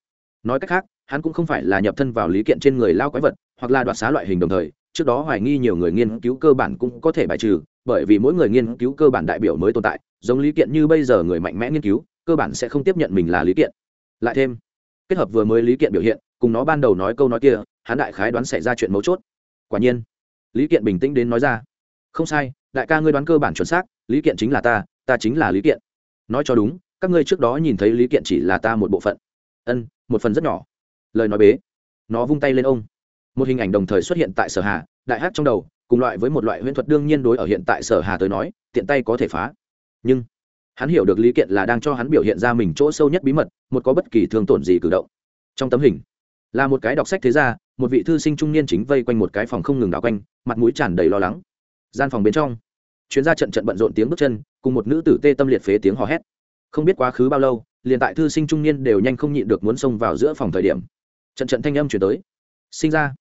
nói cách khác, hắn cũng không phải là nhập thân vào lý kiện trên người lao quái vật, hoặc là đoạt xá loại hình đồng thời, trước đó hoài nghi nhiều người nghiên cứu cơ bản cũng có thể bài trừ, bởi vì mỗi người nghiên cứu cơ bản đại biểu mới tồn tại, giống lý kiện như bây giờ người mạnh mẽ nghiên cứu, cơ bản sẽ không tiếp nhận mình là lý kiện. Lại thêm, kết hợp vừa mới lý kiện biểu hiện cùng nó ban đầu nói câu nói kia, hắn đại khái đoán xảy ra chuyện mấu chốt. Quả nhiên, lý kiện bình tĩnh đến nói ra. Không sai, đại ca ngươi đoán cơ bản chuẩn xác, lý kiện chính là ta ta chính là lý kiện. Nói cho đúng, các ngươi trước đó nhìn thấy lý kiện chỉ là ta một bộ phận. Ân, một phần rất nhỏ. Lời nói bế. Nó vung tay lên ông. Một hình ảnh đồng thời xuất hiện tại sở hà, đại hát trong đầu, cùng loại với một loại huyễn thuật đương nhiên đối ở hiện tại sở hà tới nói, tiện tay có thể phá. Nhưng, hắn hiểu được lý kiện là đang cho hắn biểu hiện ra mình chỗ sâu nhất bí mật, một có bất kỳ thương tổn gì cử động. Trong tấm hình là một cái đọc sách thế ra một vị thư sinh trung niên chính vây quanh một cái phòng không ngừng đảo quanh, mặt mũi tràn đầy lo lắng. Gian phòng bên trong chuyến ra trận trận bận rộn tiếng bước chân, cùng một nữ tử tê tâm liệt phế tiếng hò hét. Không biết quá khứ bao lâu, liền tại thư sinh trung niên đều nhanh không nhịn được muốn xông vào giữa phòng thời điểm, trận trận thanh âm chuyển tới. Sinh ra?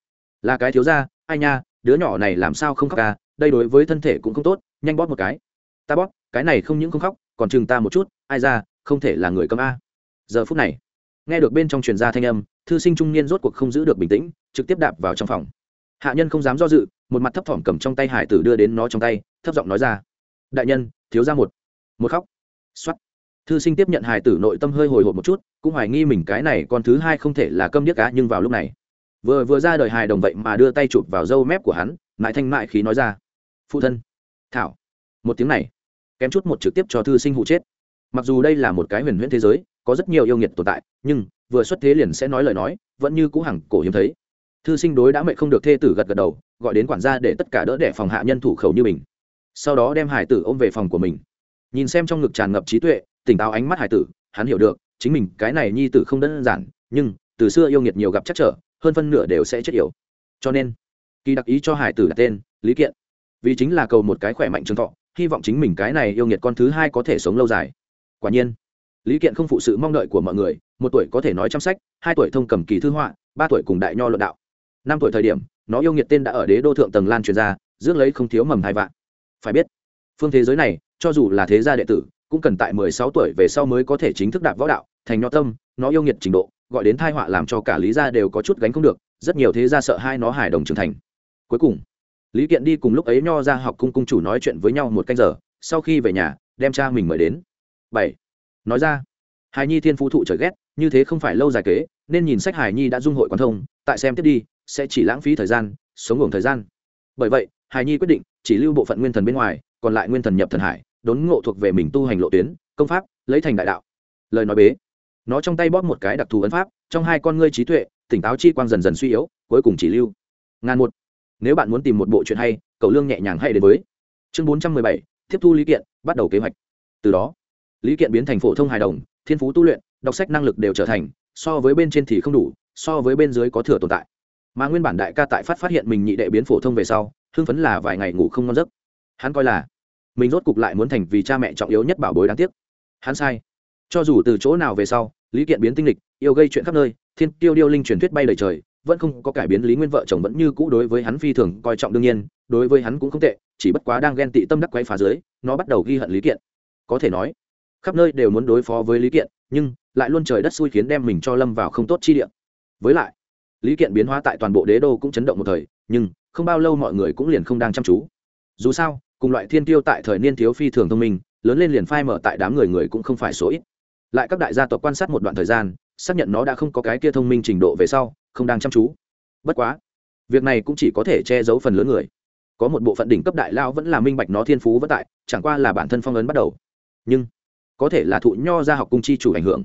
Là cái thiếu ra ai nha, đứa nhỏ này làm sao không khóc ca đây đối với thân thể cũng không tốt, nhanh bóp một cái. Ta bóp, cái này không những không khóc, còn chừng ta một chút, ai ra, không thể là người cầm a. Giờ phút này, nghe được bên trong truyền gia thanh âm thư sinh trung niên rốt cuộc không giữ được bình tĩnh, trực tiếp đạp vào trong phòng. Hạ nhân không dám do dự, một mặt thấp thỏm cầm trong tay hải tử đưa đến nó trong tay, thấp giọng nói ra. Đại nhân, thiếu ra một. Một khóc. X o á t thư sinh tiếp nhận hải tử nội tâm hơi hồi hộp một chút, cũng hoài nghi mình cái này con thứ hai không thể là câm điếc cá nhưng vào lúc này, vừa vừa ra đời hài đồng vậy mà đưa tay chụp vào râu mép của hắn mãi thanh mại khí nói ra. Phụ thân. Thảo. Một tiếng này, kém chút một trực tiếp cho thư sinh hụ chết. Mặc dù đây là một cái huyền huyễn thế giới, có rất nhiều yêu nghiệt tồn tại, nhưng vừa xuất thế liền sẽ nói lời nói, vẫn như cũ hằng cổ hiếm thấy. Thư sinh đối đã mệnh không được thê tử gật gật đầu, gọi đến quản gia để tất cả đỡ đẻ phòng hạ nhân thủ khẩu như mình. Sau đó đem hải tử ôm về phòng của mình. Nhìn xem trong ngực tràn ngập trí tuệ, tỉnh táo ánh mắt hải tử, hắn hiểu được, chính mình cái này nhi tử không đơn giản, nhưng, từ xưa yêu nghiệt nhiều gặp chắc trở, hơn phân nửa đều sẽ chết yểu. Cho nên, kỳ đặc ý cho hải tử đặt tên, lý kiện. Vì chính là cầu một cái khỏe mạnh trường thọ, hy vọng chính mình cái này yêu nghiệt con thứ hai có thể sống lâu dài. Quả nhiên lý kiện không phụ sự mong đợi của mọi người, một tuổi có thể nói chăm sách, hai tuổi thông cầm kỳ thư họa, ba tuổi cùng đại nho luận đạo. Năm tuổi thời điểm, nó yêu nghiệt tên đã ở đế đô thượng tầng lan truyền ra, rước lấy không thiếu mầm hai vạn. Phải biết, phương thế giới này, cho dù là thế gia đệ tử, cũng cần tại mười sáu tuổi về sau mới có thể chính thức đạp võ đạo, thành nho tâm, nó yêu nghiệt trình độ, gọi đến thai họa làm cho cả lý gia đều có chút gánh không được, rất nhiều thế gia sợ hai nó hài đồng trưởng thành. Cuối cùng, lý kiện đi cùng lúc ấy nho ra học cung cung chủ nói chuyện với nhau một canh giờ, sau khi về nhà, đem cha mình mời đến. Bảy nói ra hài nhi thiên phú thụ trời ghét, như thế không phải lâu dài kế, nên nhìn sách hài nhi đã dung hội quan thông, tại xem tiếp đi, sẽ chỉ lãng phí thời gian, sống ngủ thời gian. Bởi vậy hài nhi quyết định chỉ lưu bộ phận nguyên thần bên ngoài, còn lại nguyên thần nhập thần hải, đốn ngộ thuộc về mình tu hành lộ tuyến, công pháp, lấy thành đại đạo. Lời nói bế, nó trong tay bóp một cái đặc thù ấn pháp, trong hai con ngươi trí tuệ, tỉnh táo chi quang dần dần suy yếu, cuối cùng chỉ lưu. Ngàn một, nếu bạn muốn tìm một bộ chuyện hay, cầu lương nhẹ nhàng hay đến với. Chương bốn trăm mười bảy, tiếp thu lý kiện, bắt đầu kế hoạch. Từ đó lý kiện biến thành phổ thông hài đồng, thiên phú tu luyện, đọc sách năng lực đều trở thành, so với bên trên thì không đủ, so với bên dưới có thừa tồn tại. Mà nguyên bản đại ca tại phát phát hiện mình nhị đệ biến phổ thông về sau, hưng phấn là vài ngày ngủ không ngon giấc. Hắn coi là, mình rốt cục lại muốn thành vì cha mẹ trọng yếu nhất bảo bối đáng tiếc. Hắn sai. Cho dù từ chỗ nào về sau, lý kiện biến tinh lịch, yêu gây chuyện khắp nơi, thiên tiêu điêu linh truyền thuyết bay đầy trời, vẫn không có cải biến lý nguyên vợ chồng vẫn như cũ đối với hắn phi thường coi trọng đương nhiên, đối với hắn cũng không tệ, chỉ bất quá đang ghen tị tâm đắc quay phá dưới, nó bắt đầu ghi hận lý kiện. Có thể nói khắp nơi đều muốn đối phó với lý kiện, nhưng lại luôn trời đất xui khiến đem mình cho lâm vào không tốt chi địa. Với lại, lý kiện biến hóa tại toàn bộ đế đô cũng chấn động một thời, nhưng không bao lâu mọi người cũng liền không đang chăm chú. Dù sao, cùng loại thiên tiêu tại thời niên thiếu phi thường thông minh, lớn lên liền phai mở tại đám người người cũng không phải số ít. Lại các đại gia tộc quan sát một đoạn thời gian, xác nhận nó đã không có cái kia thông minh trình độ về sau, không đang chăm chú. Bất quá, việc này cũng chỉ có thể che giấu phần lớn người. Có một bộ phận đỉnh cấp đại lao vẫn là minh bạch nó thiên phú vất tại, chẳng qua là bản thân phong ấn bắt đầu. Nhưng có thể là thụ nho ra học cung chi chủ ảnh hưởng.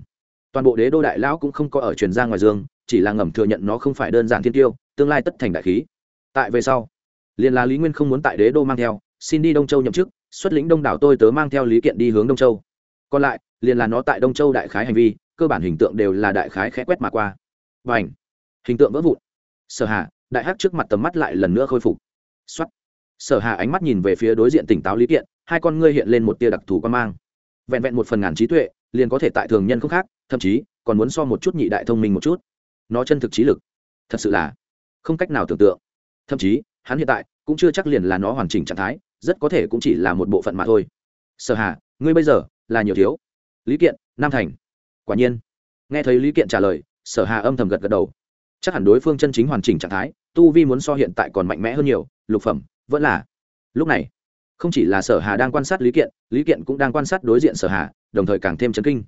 Toàn bộ đế đô đại lão cũng không có ở truyền ra ngoài dương, chỉ là ngầm thừa nhận nó không phải đơn giản thiên tiêu, tương lai tất thành đại khí. Tại về sau, liền là lý nguyên không muốn tại đế đô mang theo, xin đi đông châu nhậm chức, xuất lĩnh đông đảo tôi tớ mang theo lý kiện đi hướng đông châu. Còn lại, liền là nó tại đông châu đại khái hành vi, cơ bản hình tượng đều là đại khái khẽ quét mà qua. Và ảnh hình tượng vỡ vụn. Sở hà, đại hắc trước mặt tầm mắt lại lần nữa khôi phục. Xuất sở hà ánh mắt nhìn về phía đối diện tỉnh táo lý kiện, hai con ngươi hiện lên một tia đặc thù quan mang vẹn vẹn một phần ngàn trí tuệ, liền có thể tại thường nhân không khác, thậm chí còn muốn so một chút nhị đại thông minh một chút. Nó chân thực trí lực, thật sự là không cách nào tưởng tượng. Thậm chí, hắn hiện tại cũng chưa chắc liền là nó hoàn chỉnh trạng thái, rất có thể cũng chỉ là một bộ phận mà thôi. Sở hà, ngươi bây giờ là nhiều thiếu? Lý kiện, nam thành. Quả nhiên. Nghe thấy lý kiện trả lời, sở hà âm thầm gật gật đầu. Chắc hẳn đối phương chân chính hoàn chỉnh trạng thái, tu vi muốn so hiện tại còn mạnh mẽ hơn nhiều, lục phẩm, vẫn là lúc này không chỉ là sở hà đang quan sát lý kiện lý kiện cũng đang quan sát đối diện sở hà, đồng thời càng thêm chấn kinh.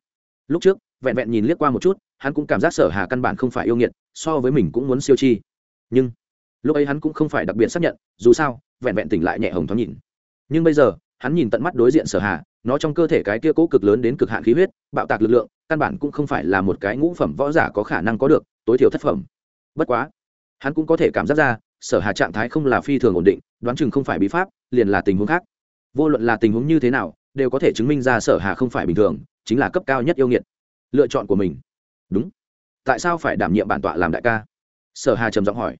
Lúc trước, vẹn vẹn nhìn liếc qua một chút, hắn cũng cảm giác sở hà căn bản không phải yêu nghiệt, so với mình cũng muốn siêu chi. Nhưng, lúc ấy hắn cũng không phải đặc biệt xác nhận, dù sao, vẹn vẹn tỉnh lại nhẹ hồng thoáng nhìn. Nhưng bây giờ, hắn nhìn tận mắt đối diện sở hà, nó trong cơ thể cái kia cố cực lớn đến cực hạn khí huyết, bạo tạc lực lượng, căn bản cũng không phải là một cái ngũ phẩm võ giả có khả năng có được, tối thiểu thất phẩm. Bất quá, hắn cũng có thể cảm giác ra sở hà trạng thái không là phi thường ổn định, đoán chừng không phải bí pháp, liền là tình huống khác. Vô luận là tình huống như thế nào, đều có thể chứng minh ra sở hà không phải bình thường, chính là cấp cao nhất yêu nghiệt. Lựa chọn của mình. Đúng. Tại sao phải đảm nhiệm bản tọa làm đại ca? Sở hà trầm giọng hỏi.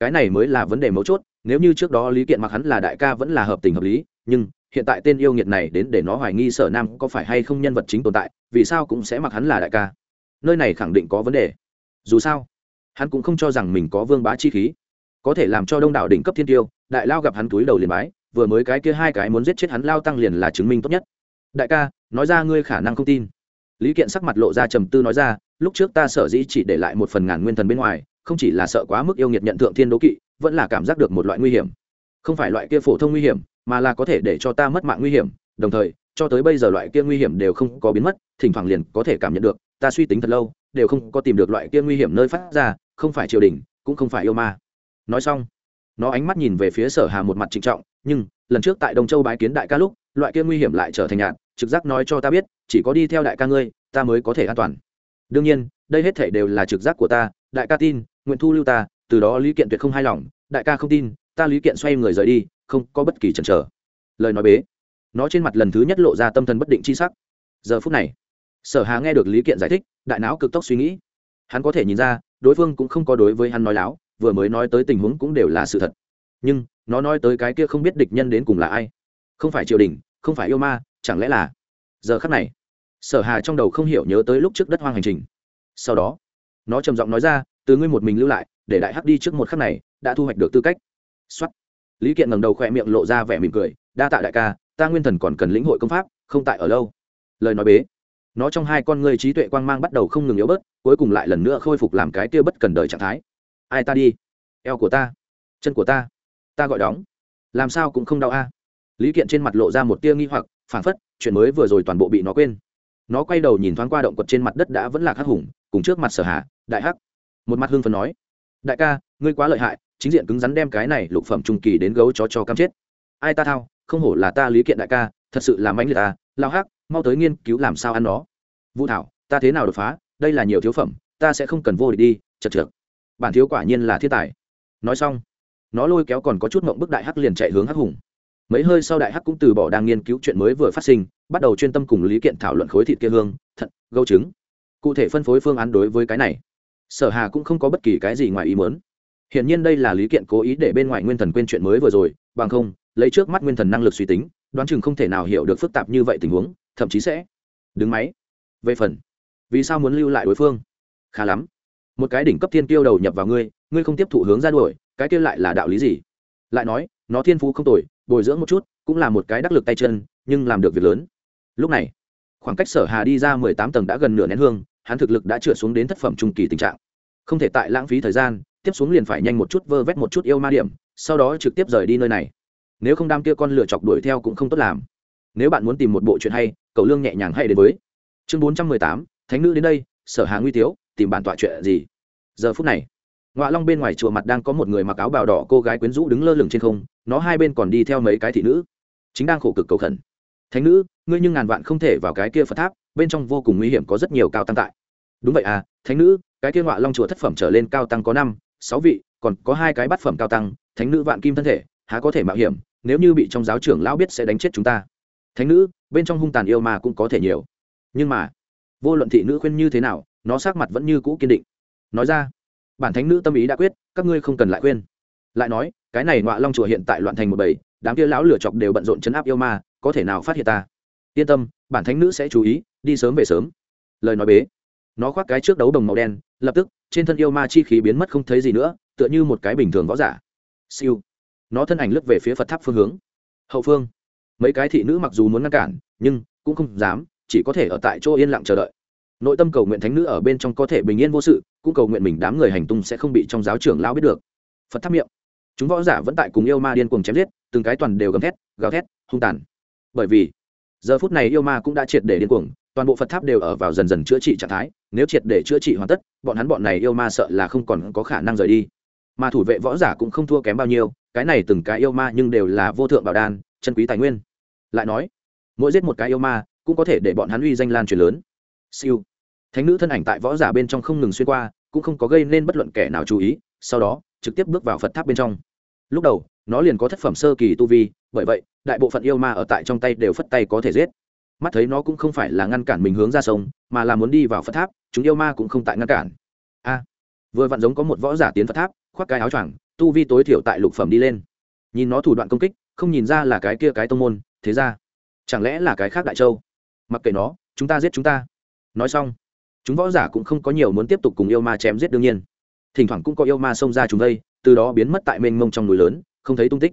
Cái này mới là vấn đề mấu chốt, nếu như trước đó lý kiện mặc hắn là đại ca vẫn là hợp tình hợp lý, nhưng hiện tại tên yêu nghiệt này đến để nó hoài nghi sở nam có phải hay không nhân vật chính tồn tại, vì sao cũng sẽ mặc hắn là đại ca? Nơi này khẳng định có vấn đề. Dù sao, hắn cũng không cho rằng mình có vương bá chi khí có thể làm cho đông đảo đỉnh cấp thiên tiêu, đại lao gặp hắn túi đầu liền bái, vừa mới cái kia hai cái muốn giết chết hắn lao tăng liền là chứng minh tốt nhất. Đại ca, nói ra ngươi khả năng không tin. Lý kiện sắc mặt lộ ra trầm tư nói ra, lúc trước ta sở dĩ chỉ để lại một phần ngàn nguyên thần bên ngoài, không chỉ là sợ quá mức yêu nghiệt nhận thượng thiên đố kỵ, vẫn là cảm giác được một loại nguy hiểm. Không phải loại kia phổ thông nguy hiểm, mà là có thể để cho ta mất mạng nguy hiểm, đồng thời, cho tới bây giờ loại kia nguy hiểm đều không có biến mất, thỉnh thoảng liền có thể cảm nhận được, ta suy tính thật lâu, đều không có tìm được loại kia nguy hiểm nơi phát ra, không phải triều đình, cũng không phải yêu ma nói xong, nó ánh mắt nhìn về phía sở hà một mặt trịnh trọng, nhưng, lần trước tại đông châu bái kiến đại ca lúc, loại kia nguy hiểm lại trở thành nhạt, trực giác nói cho ta biết, chỉ có đi theo đại ca ngươi, ta mới có thể an toàn. Đương nhiên, đây hết thể đều là trực giác của ta, đại ca tin, nguyện thu lưu ta, từ đó lý kiện tuyệt không hài lòng, đại ca không tin, ta lý kiện xoay người rời đi, không có bất kỳ chần chờ. Lời nói bế. Nó trên mặt lần thứ nhất lộ ra tâm thần bất định chi sắc. Giờ phút này, sở hà nghe được lý kiện giải thích, đại não cực tốc suy nghĩ. Hắn có thể nhìn ra, đối phương cũng không có đối với hắn nói láo vừa mới nói tới tình huống cũng đều là sự thật. Nhưng, nó nói tới cái kia không biết địch nhân đến cùng là ai? Không phải triều đình, không phải yêu ma, chẳng lẽ là? Giờ khắc này, sở hà trong đầu không hiểu nhớ tới lúc trước đất hoang hành trình. Sau đó, nó trầm giọng nói ra, từ ngươi một mình lưu lại, để đại hắc đi trước một khắc này, đã thu hoạch được tư cách. Xuất lý kiện ngẩng đầu khỏe miệng lộ ra vẻ mỉm cười, đa tạ đại ca, ta nguyên thần còn cần lĩnh hội công pháp, không tại ở lâu. Lời nói bế. Nó trong hai con ngươi trí tuệ quang mang bắt đầu không ngừng yếu bớt, cuối cùng lại lần nữa khôi phục làm cái kia bất cần đời trạng thái ai ta đi? Eo của ta, chân của ta ta gọi đóng. Làm sao cũng không đau a. Lý kiện trên mặt lộ ra một tia nghi hoặc, phảng phất, chuyện mới vừa rồi toàn bộ bị nó quên. Nó quay đầu nhìn thoáng qua động quật trên mặt đất đã vẫn là khắc hùng, cùng trước mặt sở hạ đại hắc. Một mặt hương phần nói, đại ca, ngươi quá lợi hại, chính diện cứng rắn đem cái này lục phẩm trung kỳ đến gấu chó cho cam chết. Ai ta thao, không hổ là ta lý kiện đại ca, thật sự là mãnh liệt ta. Lao hắc, mau tới nghiên cứu làm sao ăn nó. Vũ thảo, ta thế nào đột phá, đây là nhiều thiếu phẩm, ta sẽ không cần vô địch đi, chật trượt bản thiếu quả nhiên là thiên tài. Nói xong, nó lôi kéo còn có chút mộng bức đại hắc liền chạy hướng hắc hùng. Mấy hơi sau đại hắc cũng từ bỏ đang nghiên cứu chuyện mới vừa phát sinh, bắt đầu chuyên tâm cùng lý kiện thảo luận khối thịt kia hương, thận gâu trứng. Cụ thể phân phối phương án đối với cái này, sở hà cũng không có bất kỳ cái gì ngoài ý muốn. Hiển nhiên đây là lý kiện cố ý để bên ngoài nguyên thần quên chuyện mới vừa rồi, bằng không, lấy trước mắt nguyên thần năng lực suy tính, đoán chừng không thể nào hiểu được phức tạp như vậy tình huống, thậm chí sẽ đứng máy. Về phần, vì sao muốn lưu lại đối phương? Khá lắm một cái đỉnh cấp thiên tiêu đầu nhập vào ngươi ngươi không tiếp thụ hướng ra đuổi, cái kia lại là đạo lý gì? Lại nói, nó thiên phú không tồi, bồi dưỡng một chút, cũng là một cái đắc lực tay chân, nhưng làm được việc lớn. Lúc này, khoảng cách sở hà đi ra mười tám tầng đã gần nửa nén hương, hắn thực lực đã trượt xuống đến thất phẩm trung kỳ tình trạng. Không thể tại lãng phí thời gian, tiếp xuống liền phải nhanh một chút vơ vét một chút yêu ma điểm, sau đó trực tiếp rời đi nơi này. Nếu không đam kia con lựa chọc đuổi theo cũng không tốt làm. Nếu bạn muốn tìm một bộ chuyện hay cầu lương nhẹ nhàng hay đến với. Chương bốn trăm mười tám, thánh nữ đến đây, sở hà nguy tiếu tìm bản tọa chuyện gì? Giờ phút này ngoạ long bên ngoài chùa mặt đang có một người mặc áo bào đỏ cô gái quyến rũ đứng lơ lửng trên không, nó hai bên còn đi theo mấy cái thị nữ. Chính đang khổ cực cầu khẩn. Thánh nữ, ngươi nhưng ngàn vạn không thể vào cái kia phật tháp, bên trong vô cùng nguy hiểm có rất nhiều cao tăng tại. Đúng vậy à thánh nữ, cái kia ngoạ long chùa thất phẩm trở lên cao tăng có năm, sáu vị, còn có hai cái bát phẩm cao tăng, thánh nữ vạn kim thân thể, há có thể mạo hiểm, nếu như bị trong giáo trưởng lão biết sẽ đánh chết chúng ta. Thánh nữ, bên trong hung tàn yêu mà cũng có thể nhiều. Nhưng mà, vô luận thị nữ khuyên như thế nào nó sắc mặt vẫn như cũ kiên định. Nói ra, bản thánh nữ tâm ý đã quyết, các ngươi không cần lại khuyên. Lại nói, cái này ngọa long chùa hiện tại loạn thành một bầy, đám kia lão lửa chọc đều bận rộn chấn áp yêu ma, có thể nào phát hiện ta? Yên tâm, bản thánh nữ sẽ chú ý, đi sớm về sớm. Lời nói bế, nó khoác cái trước đấu đồng màu đen, lập tức, trên thân yêu ma chi khí biến mất không thấy gì nữa, tựa như một cái bình thường võ giả. Siêu. Nó thân ảnh lướt về phía phật tháp phương hướng. Hậu phương. Mấy cái thị nữ mặc dù muốn ngăn cản, nhưng cũng không dám, chỉ có thể ở tại chỗ yên lặng chờ đợi nội tâm cầu nguyện thánh nữ ở bên trong có thể bình yên vô sự, cũng cầu nguyện mình đám người hành tung sẽ không bị trong giáo trưởng lao biết được. Phật tháp miệng. Chúng võ giả vẫn tại cùng yêu ma điên cuồng chém giết, từng cái toàn đều gầm thét, gào thét, hung tàn. Bởi vì, giờ phút này yêu ma cũng đã triệt để điên cuồng, toàn bộ phật tháp đều ở vào dần dần chữa trị trạng thái, nếu triệt để chữa trị hoàn tất, bọn hắn bọn này yêu ma sợ là không còn có khả năng rời đi. Mà thủ vệ võ giả cũng không thua kém bao nhiêu, cái này từng cái yêu ma nhưng đều là vô thượng bảo đan, chân quý tài nguyên. Lại nói, mỗi giết một cái yêu ma, cũng có thể để bọn hắn uy danh lan truyền lớn. Siêu thánh nữ thân ảnh tại võ giả bên trong không ngừng xuyên qua, cũng không có gây nên bất luận kẻ nào chú ý, sau đó, trực tiếp bước vào phật tháp bên trong. Lúc đầu, nó liền có thất phẩm sơ kỳ tu vi, bởi vậy, đại bộ phận yêu ma ở tại trong tay đều phất tay có thể giết. Mắt thấy nó cũng không phải là ngăn cản mình hướng ra sông, mà là muốn đi vào phật tháp, chúng yêu ma cũng không tại ngăn cản. A! Vừa vặn giống có một võ giả tiến phật tháp, khoác cái áo choàng, tu vi tối thiểu tại lục phẩm đi lên. Nhìn nó thủ đoạn công kích, không nhìn ra là cái kia cái tông môn, thế ra, chẳng lẽ là cái khác đại châu? Mặc kệ nó, chúng ta giết chúng ta. Nói xong chúng võ giả cũng không có nhiều muốn tiếp tục cùng yêu ma chém giết đương nhiên. Thỉnh thoảng cũng có yêu ma xông ra chúng đây, từ đó biến mất tại mênh mông trong núi lớn, không thấy tung tích.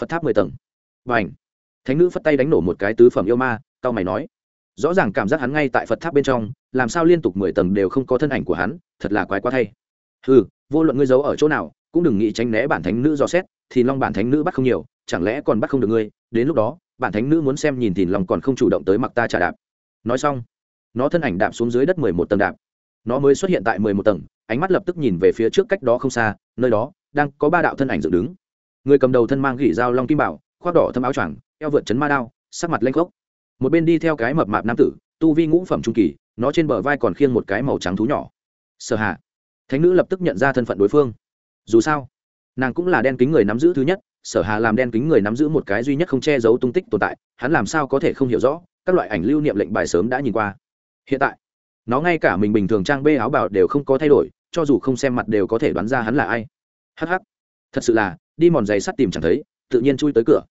Phật tháp mười tầng. Và ảnh thánh nữ phất tay đánh nổ một cái tứ phẩm yêu ma tao mày nói. Rõ ràng cảm giác hắn ngay tại phật tháp bên trong, làm sao liên tục mười tầng đều không có thân ảnh của hắn, thật là quái quá thay. Ừ vô luận ngươi giấu ở chỗ nào, cũng đừng nghĩ tránh né bản thánh nữ dò xét, thì long bản thánh nữ bắt không nhiều, chẳng lẽ còn bắt không được ngươi? Đến lúc đó, bản thánh nữ muốn xem nhìn thì lòng còn không chủ động tới mặc ta trả đạp. Nói xong nó thân ảnh đạp xuống dưới đất mười một tầng đạp. Nó mới xuất hiện tại mười một tầng, ánh mắt lập tức nhìn về phía trước cách đó không xa, nơi đó đang có ba đạo thân ảnh dựng đứng. Người cầm đầu thân mang gỉ dao long kim bảo, khoác đỏ thâm áo choàng, eo vượt chấn ma đao, sắc mặt lanh gốc một bên đi theo cái mập mạp nam tử, tu vi ngũ phẩm trung kỳ, nó trên bờ vai còn khiêng một cái màu trắng thú nhỏ. Sở hạ thánh nữ lập tức nhận ra thân phận đối phương. Dù sao, nàng cũng là đen kính người nắm giữ thứ nhất, sở hà làm đen kính người nắm giữ một cái duy nhất không che giấu tung tích tồn tại, hắn làm sao có thể không hiểu rõ, các loại ảnh lưu niệm lệnh bài sớm đã nhìn qua hiện tại, nó ngay cả mình bình thường trang bê áo bào đều không có thay đổi, cho dù không xem mặt đều có thể đoán ra hắn là ai. Hh thật sự là, đi mòn giày sắt tìm chẳng thấy, tự nhiên chui tới cửa.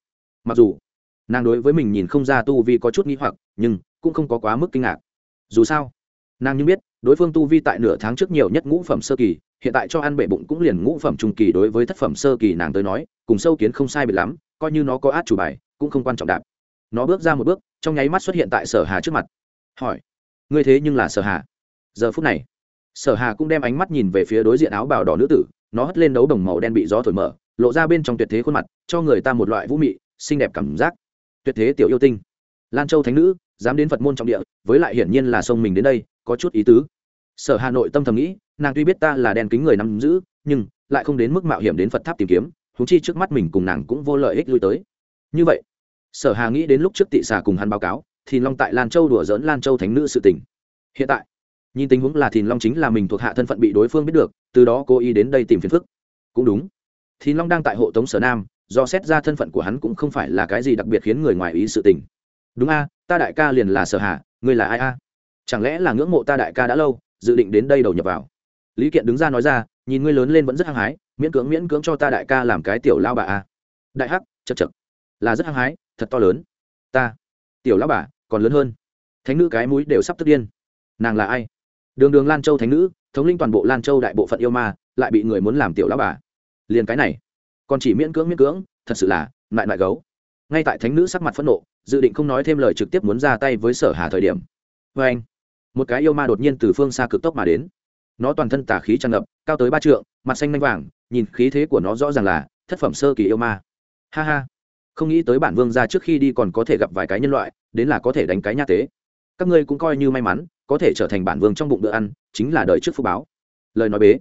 Mặc dù, nàng đối với mình nhìn không ra tu vi có chút nghĩ hoặc, nhưng cũng không có quá mức kinh ngạc. Dù sao, nàng như biết, đối phương tu vi tại nửa tháng trước nhiều nhất ngũ phẩm sơ kỳ, hiện tại cho ăn bể bụng cũng liền ngũ phẩm trung kỳ đối với thất phẩm sơ kỳ nàng tới nói, cùng sâu kiến không sai biệt lắm, coi như nó có át chủ bài, cũng không quan trọng đạp. Nó bước ra một bước, trong nháy mắt xuất hiện tại sở hà trước mặt. Hỏi ngươi thế nhưng là sở hà. Giờ phút này, sở hà cũng đem ánh mắt nhìn về phía đối diện áo bào đỏ nữ tử, nó hất lên đấu đồng màu đen bị gió thổi mở, lộ ra bên trong tuyệt thế khuôn mặt, cho người ta một loại vũ mị, xinh đẹp cảm giác. Tuyệt thế tiểu yêu tinh. Lan châu thánh nữ, dám đến phật môn trọng địa, với lại hiển nhiên là sông mình đến đây, có chút ý tứ. Sở hà nội tâm thầm nghĩ, nàng tuy biết ta là đèn kính người nắm giữ, nhưng lại không đến mức mạo hiểm đến phật tháp tìm kiếm thú chi trước mắt mình cùng nàng cũng vô lợi ích lui tới. Như vậy, sở hà nghĩ đến lúc trước tị xà cùng hắn báo cáo thì long tại lan châu đùa dỡn lan châu thánh nữ sự tình. Hiện tại, nhìn tình huống là thìn long chính là mình thuộc hạ thân phận bị đối phương biết được, từ đó cô ý đến đây tìm phiền phức. Cũng đúng. Thìn long đang tại hộ tống sở nam, do xét ra thân phận của hắn cũng không phải là cái gì đặc biệt khiến người ngoài ý sự tình. Đúng a, ta đại ca liền là sở hạ ngươi là ai a? Chẳng lẽ là ngưỡng mộ ta đại ca đã lâu, dự định đến đây đầu nhập vào? Lý kiện đứng ra nói ra, nhìn ngươi lớn lên vẫn rất hăng hái, miễn cưỡng miễn cưỡng cho ta đại ca làm cái tiểu lao bà a. Đại hắc chật chật là rất hăng hái, thật to lớn. Ta, tiểu lao bà còn lớn hơn. Thánh nữ cái mũi đều sắp tức điên. Nàng là ai? Đường đường lan châu thánh nữ, thống linh toàn bộ lan châu đại bộ phận yêu ma, lại bị người muốn làm tiểu lão bà. Liền cái này, còn chỉ miễn cưỡng miễn cưỡng, thật sự là lại lại gấu. Ngay tại thánh nữ sắc mặt phẫn nộ, dự định không nói thêm lời trực tiếp muốn ra tay với sở hà thời điểm. Vê anh, một cái yêu ma đột nhiên từ phương xa cực tốc mà đến. Nó toàn thân tà khí tràn ngập, cao tới ba trượng, mặt xanh nanh vàng, nhìn khí thế của nó rõ ràng là thất phẩm sơ kỳ yêu ma. Ha ha không nghĩ tới bản vương ra trước khi đi còn có thể gặp vài cái nhân loại, đến là có thể đánh cái nha tế. Các ngươi cũng coi như may mắn, có thể trở thành bản vương trong bụng bữa ăn, chính là đời trước phú báo. Lời nói bế.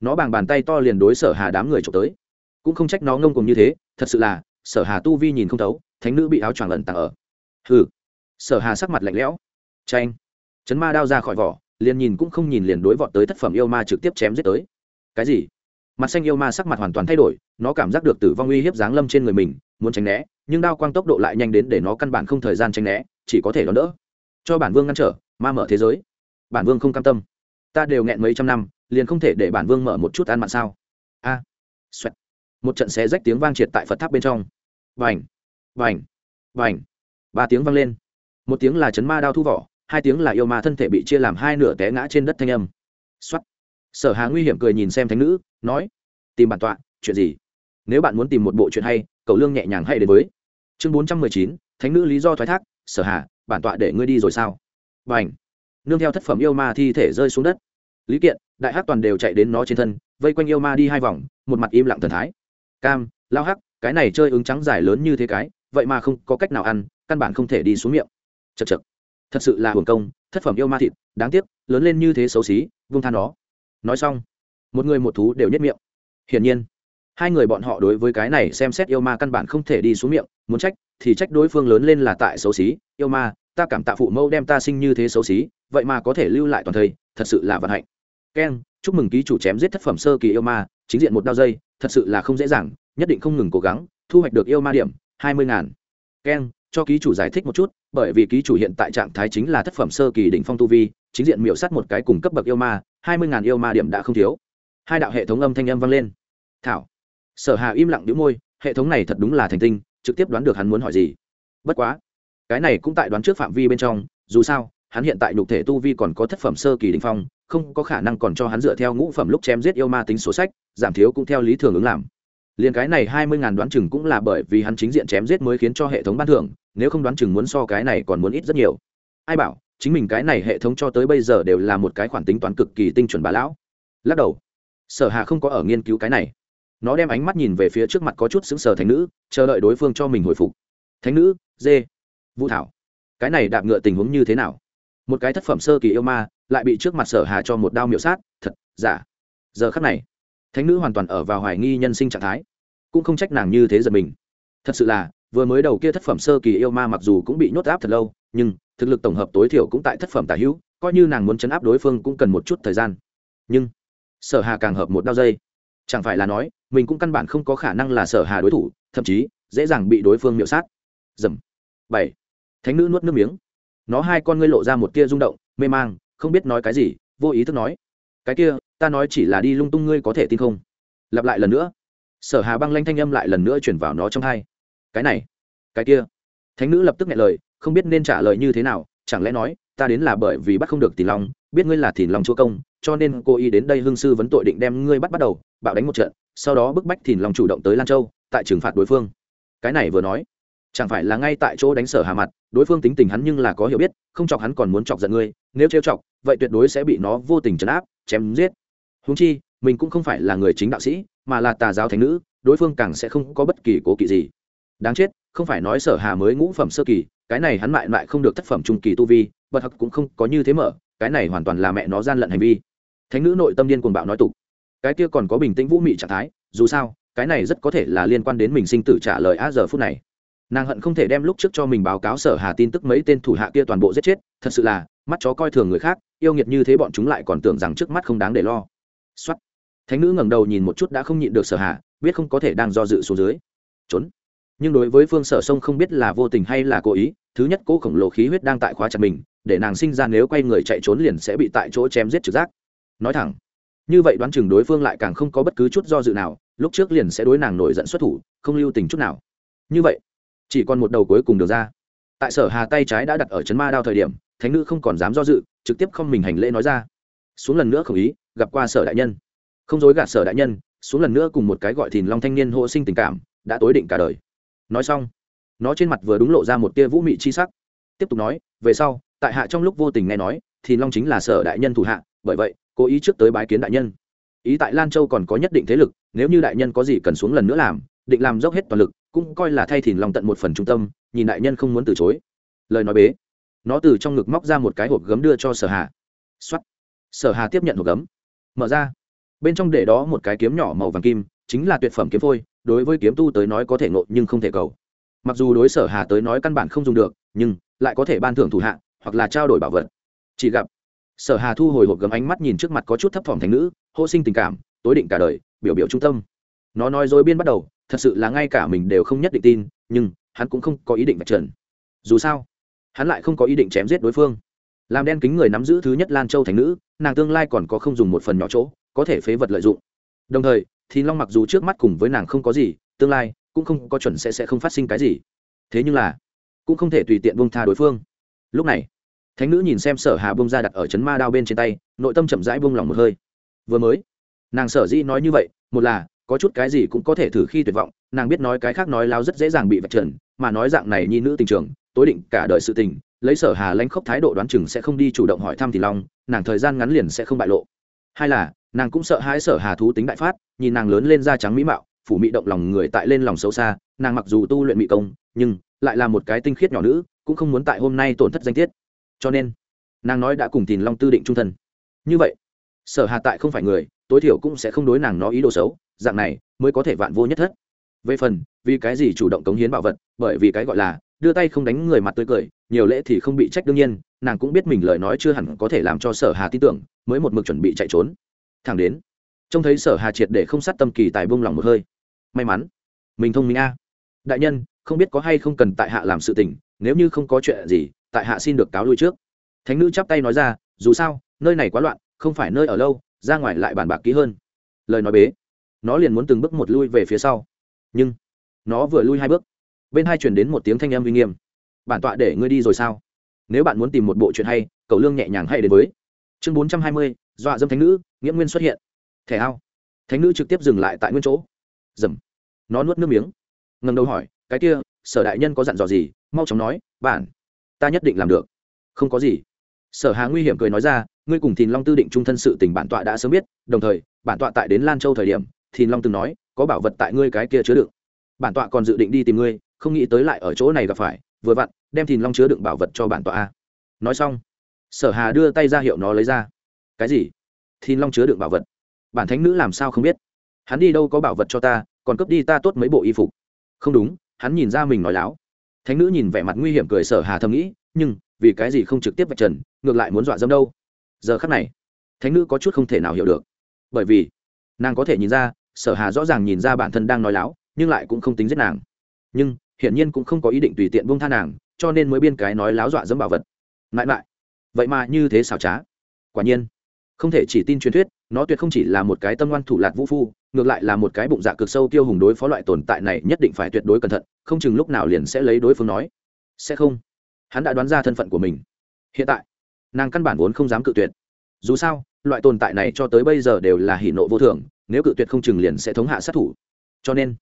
Nó bằng bàn tay to liền đối sở hà đám người trộm tới. Cũng không trách nó ngông cùng như thế, thật sự là, sở hà tu vi nhìn không thấu, thánh nữ bị áo choàng lẩn tàng ở. Hừ. Sở hà sắc mặt lạnh lẽo. Tranh chấn ma đao ra khỏi vỏ, liền nhìn cũng không nhìn liền đối vọt tới thất phẩm yêu ma trực tiếp chém giết tới. Cái gì? Mặt xanh yêu ma sắc mặt hoàn toàn thay đổi, nó cảm giác được tử vong uy hiếp giáng lâm trên người mình muốn tránh né, nhưng đao quang tốc độ lại nhanh đến để nó căn bản không thời gian tránh né, chỉ có thể đón đỡ. Cho bản vương ngăn trở, ma mở thế giới. Bản vương không cam tâm. Ta đều nghẹn mấy trăm năm, liền không thể để bản vương mở một chút ăn mặn sao? A. Xoẹt. Một trận xé rách tiếng vang triệt tại phật tháp bên trong. Vành vành vành ba tiếng vang lên. Một tiếng là chấn ma đao thu vỏ, hai tiếng là yêu ma thân thể bị chia làm hai nửa té ngã trên đất thanh âm. Xuất sở hà nguy hiểm cười nhìn xem thánh nữ, nói, tìm bản tọa, chuyện gì? Nếu bạn muốn tìm một bộ chuyện hay cậu lương nhẹ nhàng hay đến với. Chương bốn trăm mười chín, thánh nữ lý do thoái thác. Sở hà, bản tọa để ngươi đi rồi sao? Và ảnh nương theo thất phẩm yêu ma thi thể rơi xuống đất. Lý kiện, đại hắc toàn đều chạy đến nó trên thân, vây quanh yêu ma đi hai vòng, một mặt im lặng thần thái. Cam lao hắc, cái này chơi ứng trắng dài lớn như thế cái, vậy mà không có cách nào ăn, căn bản không thể đi xuống miệng. Chật chật thật sự là hưởng công, thất phẩm yêu ma thịt, đáng tiếc, lớn lên như thế xấu xí, vung than nó. Nói xong, một người một thú đều nhất miệng. Hiển nhiên hai người bọn họ đối với cái này xem xét yêu ma căn bản không thể đi xuống miệng, muốn trách thì trách đối phương lớn lên là tại xấu xí. Yêu ma, ta cảm tạ phụ mẫu đem ta sinh như thế xấu xí, vậy mà có thể lưu lại toàn thây thật sự là vận hạnh. Keng chúc mừng ký chủ chém giết thất phẩm sơ kỳ yêu ma, chính diện một đao dây, thật sự là không dễ dàng, nhất định không ngừng cố gắng, thu hoạch được yêu ma điểm, hai mươi ngàn. Keng cho ký chủ giải thích một chút, bởi vì ký chủ hiện tại trạng thái chính là thất phẩm sơ kỳ đỉnh phong tu vi, chính diện miểu sát một cái cùng cấp bậc yêu ma, hai mươi ngàn yêu ma điểm đã không thiếu. Hai đạo hệ thống âm thanh âm vang lên. Thảo sở hà im lặng đĩu môi, hệ thống này thật đúng là thành tinh, trực tiếp đoán được hắn muốn hỏi gì. Bất quá, cái này cũng tại đoán trước phạm vi bên trong, dù sao, hắn hiện tại nhục thể tu vi còn có thất phẩm sơ kỳ đỉnh phong, không có khả năng còn cho hắn dựa theo ngũ phẩm lúc chém giết yêu ma tính số sách, giảm thiếu cũng theo lý thường ứng làm. Liền cái này hai mươi ngàn đoán chừng cũng là bởi vì hắn chính diện chém giết mới khiến cho hệ thống ban thưởng, nếu không đoán chừng muốn so cái này còn muốn ít rất nhiều. Ai bảo, chính mình cái này hệ thống cho tới bây giờ đều là một cái khoản tính toán cực kỳ tinh chuẩn bà lão. Lắc đầu, sở hà không có ở nghiên cứu cái này nó đem ánh mắt nhìn về phía trước mặt có chút xứng sờ thánh nữ, chờ đợi đối phương cho mình hồi phục. Thánh nữ, dê, vũ thảo. Cái này đạp ngựa tình huống như thế nào? Một cái thất phẩm sơ kỳ yêu ma, lại bị trước mặt sở hà cho một đao miệu sát, thật, giả. Giờ khắc này, thánh nữ hoàn toàn ở vào hoài nghi nhân sinh trạng thái. Cũng không trách nàng như thế giật mình. Thật sự là, vừa mới đầu kia thất phẩm sơ kỳ yêu ma mặc dù cũng bị nhốt áp thật lâu, nhưng thực lực tổng hợp tối thiểu cũng tại thất phẩm tả hữu, coi như nàng muốn chấn áp đối phương cũng cần một chút thời gian. Nhưng, sở hà càng hợp một đao dây chẳng phải là nói, mình cũng căn bản không có khả năng là sở hà đối thủ, thậm chí, dễ dàng bị đối phương miệu sát. Dầm. Bảy. Thánh nữ nuốt nước miếng. Nó hai con ngươi lộ ra một tia rung động, mê mang, không biết nói cái gì, vô ý thức nói. Cái kia, ta nói chỉ là đi lung tung ngươi có thể tin không? Lặp lại lần nữa. Sở hà băng lanh thanh âm lại lần nữa chuyển vào nó trong hai. Cái này, cái kia. Thánh nữ lập tức nghe lời, không biết nên trả lời như thế nào, chẳng lẽ nói, ta đến là bởi vì bắt không được tỷ long biết ngươi là thìn long chúa công, cho nên cô y đến đây hương sư vấn tội định đem ngươi bắt bắt đầu, bạo đánh một trận, sau đó bức bách thìn long chủ động tới lan châu, tại trừng phạt đối phương. Cái này vừa nói, chẳng phải là ngay tại chỗ đánh sở hà mặt, đối phương tính tình hắn nhưng là có hiểu biết, không chọc hắn còn muốn chọc giận ngươi, nếu trêu chọc, vậy tuyệt đối sẽ bị nó vô tình trấn áp, chém giết. Húng chi, mình cũng không phải là người chính đạo sĩ, mà là tà giáo thánh nữ, đối phương càng sẽ không có bất kỳ cố kỵ gì. Đáng chết, không phải nói sở hà mới ngũ phẩm sơ kỳ, cái này hắn mại lại không được tác phẩm trung kỳ tu vi bật hặc cũng không có như thế mở cái này hoàn toàn là mẹ nó gian lận hành vi. Thánh nữ nội tâm điên cuồng bạo nói tục. Cái kia còn có bình tĩnh vũ mị trạng thái, dù sao, cái này rất có thể là liên quan đến mình sinh tử trả lời a giờ phút này. Nàng hận không thể đem lúc trước cho mình báo cáo sở hà tin tức mấy tên thủ hạ kia toàn bộ giết chết, thật sự là, mắt chó coi thường người khác, yêu nghiệt như thế bọn chúng lại còn tưởng rằng trước mắt không đáng để lo. Xuất thánh nữ ngẩng đầu nhìn một chút đã không nhịn được sở hà, biết không có thể đang do dự xuống dưới. Trốn. Nhưng đối với phương sở sông không biết là vô tình hay là cố ý, thứ nhất cố khổng lồ khí huyết đang tại khóa chặt mình để nàng sinh ra nếu quay người chạy trốn liền sẽ bị tại chỗ chém giết trực giác. Nói thẳng, như vậy đoán chừng đối phương lại càng không có bất cứ chút do dự nào, lúc trước liền sẽ đối nàng nổi giận xuất thủ, không lưu tình chút nào. Như vậy, chỉ còn một đầu cuối cùng được ra. Tại sở hà tay trái đã đặt ở chấn ma đao thời điểm, thánh nữ không còn dám do dự, trực tiếp không mình hành lễ nói ra. Xuống lần nữa khẩu ý, gặp qua sở đại nhân. Không dối gạt sở đại nhân, xuống lần nữa cùng một cái gọi thìn long thanh niên hộ sinh tình cảm, đã tối định cả đời. Nói xong, nó trên mặt vừa đúng lộ ra một tia vũ mị chi sắc. Tiếp tục nói, về sau tại hạ trong lúc vô tình nghe nói, thì long chính là sở đại nhân thủ hạ, bởi vậy, cố ý trước tới bái kiến đại nhân. Ý tại lan châu còn có nhất định thế lực, nếu như đại nhân có gì cần xuống lần nữa làm, định làm dốc hết toàn lực, cũng coi là thay thìn long tận một phần trung tâm, nhìn đại nhân không muốn từ chối. Lời nói bế, nó từ trong ngực móc ra một cái hộp gấm đưa cho sở hà. Xuất sở hà tiếp nhận hộp gấm, mở ra. Bên trong để đó một cái kiếm nhỏ màu vàng kim, chính là tuyệt phẩm kiếm phôi, đối với kiếm tu tới nói có thể ngộ nhưng không thể cầu. Mặc dù đối sở hà tới nói căn bản không dùng được, nhưng lại có thể ban thưởng thủ hạ hoặc là trao đổi bảo vật. Chỉ gặp, sở hà thu hồi hộp gấm ánh mắt nhìn trước mặt có chút thấp thỏm thành nữ, hô sinh tình cảm, tối định cả đời, biểu biểu trung tâm. Nó nói dối biên bắt đầu, thật sự là ngay cả mình đều không nhất định tin, nhưng hắn cũng không có ý định vạch trần. Dù sao, hắn lại không có ý định chém giết đối phương. Làm đen kính người nắm giữ thứ nhất lan châu thành nữ, nàng tương lai còn có không dùng một phần nhỏ chỗ, có thể phế vật lợi dụng. Đồng thời, thì long mặc dù trước mắt cùng với nàng không có gì, tương lai cũng không có chuẩn sẽ sẽ không phát sinh cái gì. Thế nhưng là, cũng không thể tùy tiện bông tha đối phương. Lúc này thánh nữ nhìn xem sở hà bông ra đặt ở chấn ma đao bên trên tay, nội tâm chậm rãi bông lòng một hơi. Vừa mới, nàng sở dĩ nói như vậy, một là, có chút cái gì cũng có thể thử khi tuyệt vọng, nàng biết nói cái khác nói lao rất dễ dàng bị vạch trần, mà nói dạng này nhi nữ tình trường, tối định cả đời sự tình, lấy sở hà lanh khốc thái độ đoán chừng sẽ không đi chủ động hỏi thăm thì long, nàng thời gian ngắn liền sẽ không bại lộ. Hai là, nàng cũng sợ hãi sở hà thú tính đại phát, nhìn nàng lớn lên da trắng mỹ mạo, phủ mị động lòng người tại lên lòng xấu xa, nàng mặc dù tu luyện mỹ công, nhưng lại là một cái tinh khiết nhỏ nữ, cũng không muốn tại hôm nay tổn thất danh tiết cho nên, nàng nói đã cùng tìm long tư định trung thân. Như vậy, sở hà tại không phải người, tối thiểu cũng sẽ không đối nàng nói ý đồ xấu, dạng này mới có thể vạn vô nhất thất. Về phần, vì cái gì chủ động cống hiến bảo vật, bởi vì cái gọi là đưa tay không đánh người mặt tươi cười, nhiều lễ thì không bị trách đương nhiên, nàng cũng biết mình lời nói chưa hẳn có thể làm cho sở hà tin tưởng, mới một mực chuẩn bị chạy trốn. Thẳng đến, trông thấy sở hà triệt để không sát tâm kỳ tài buông lòng một hơi. May mắn, mình thông minh a. Đại nhân, không biết có hay không cần tại hạ làm sự tình, nếu như không có chuyện gì tại hạ xin được cáo lui trước. Thánh nữ chắp tay nói ra, dù sao, nơi này quá loạn, không phải nơi ở lâu, ra ngoài lại bàn bạc kỹ hơn. Lời nói bế, nó liền muốn từng bước một lui về phía sau. Nhưng, nó vừa lui hai bước, bên hai chuyển đến một tiếng thanh âm uy nghiêm. Bản tọa để ngươi đi rồi sao? Nếu bạn muốn tìm một bộ chuyện hay cậu lương nhẹ nhàng hay đến với. Chương bốn trăm hai mươi, dọa dâm thánh nữ nghĩa nguyên xuất hiện. Thẻ ao. Thánh nữ trực tiếp dừng lại tại nguyên chỗ. Dầm. Nó nuốt nước miếng. Ngần đầu hỏi, cái kia, sở đại nhân có dặn dò gì? Mau chóng nói, bản ta nhất định làm được. Không có gì. Sở hà nguy hiểm cười nói ra, ngươi cùng thìn long tư định trung thân sự tình bản tọa đã sớm biết, đồng thời, bản tọa tại đến lan châu thời điểm, thìn long từng nói, có bảo vật tại ngươi cái kia chứa đựng. Bản tọa còn dự định đi tìm ngươi, không nghĩ tới lại ở chỗ này gặp phải, vừa vặn, đem thìn long chứa đựng bảo vật cho bản tọa a. Nói xong, sở hà đưa tay ra hiệu nó lấy ra. Cái gì? Thìn long chứa đựng bảo vật. Bản thánh nữ làm sao không biết? Hắn đi đâu có bảo vật cho ta, còn cướp đi ta tốt mấy bộ y phục. Không đúng, hắn nhìn ra mình nói láo thánh nữ nhìn vẻ mặt nguy hiểm cười sở hà thầm nghĩ, nhưng vì cái gì không trực tiếp vạch trần, ngược lại muốn dọa dâm đâu? Giờ khắc này, thánh nữ có chút không thể nào hiểu được. Bởi vì, nàng có thể nhìn ra, sở hà rõ ràng nhìn ra bản thân đang nói láo, nhưng lại cũng không tính giết nàng. Nhưng, hiển nhiên cũng không có ý định tùy tiện buông tha nàng, cho nên mới biên cái nói láo dọa dẫm bảo vật. Mãi mãi, vậy mà như thế xảo trá. Quả nhiên, không thể chỉ tin truyền thuyết, nó tuyệt không chỉ là một cái tâm ngoan thủ lạt vũ phu ngược lại là một cái bụng dạ cực sâu tiêu hùng đối phó loại tồn tại này nhất định phải tuyệt đối cẩn thận, không chừng lúc nào liền sẽ lấy đối phương nói. Sẽ không. Hắn đã đoán ra thân phận của mình. Hiện tại, nàng căn bản vốn không dám cự tuyệt. Dù sao, loại tồn tại này cho tới bây giờ đều là hỉ nộ vô thường, nếu cự tuyệt không chừng liền sẽ thống hạ sát thủ. Cho nên,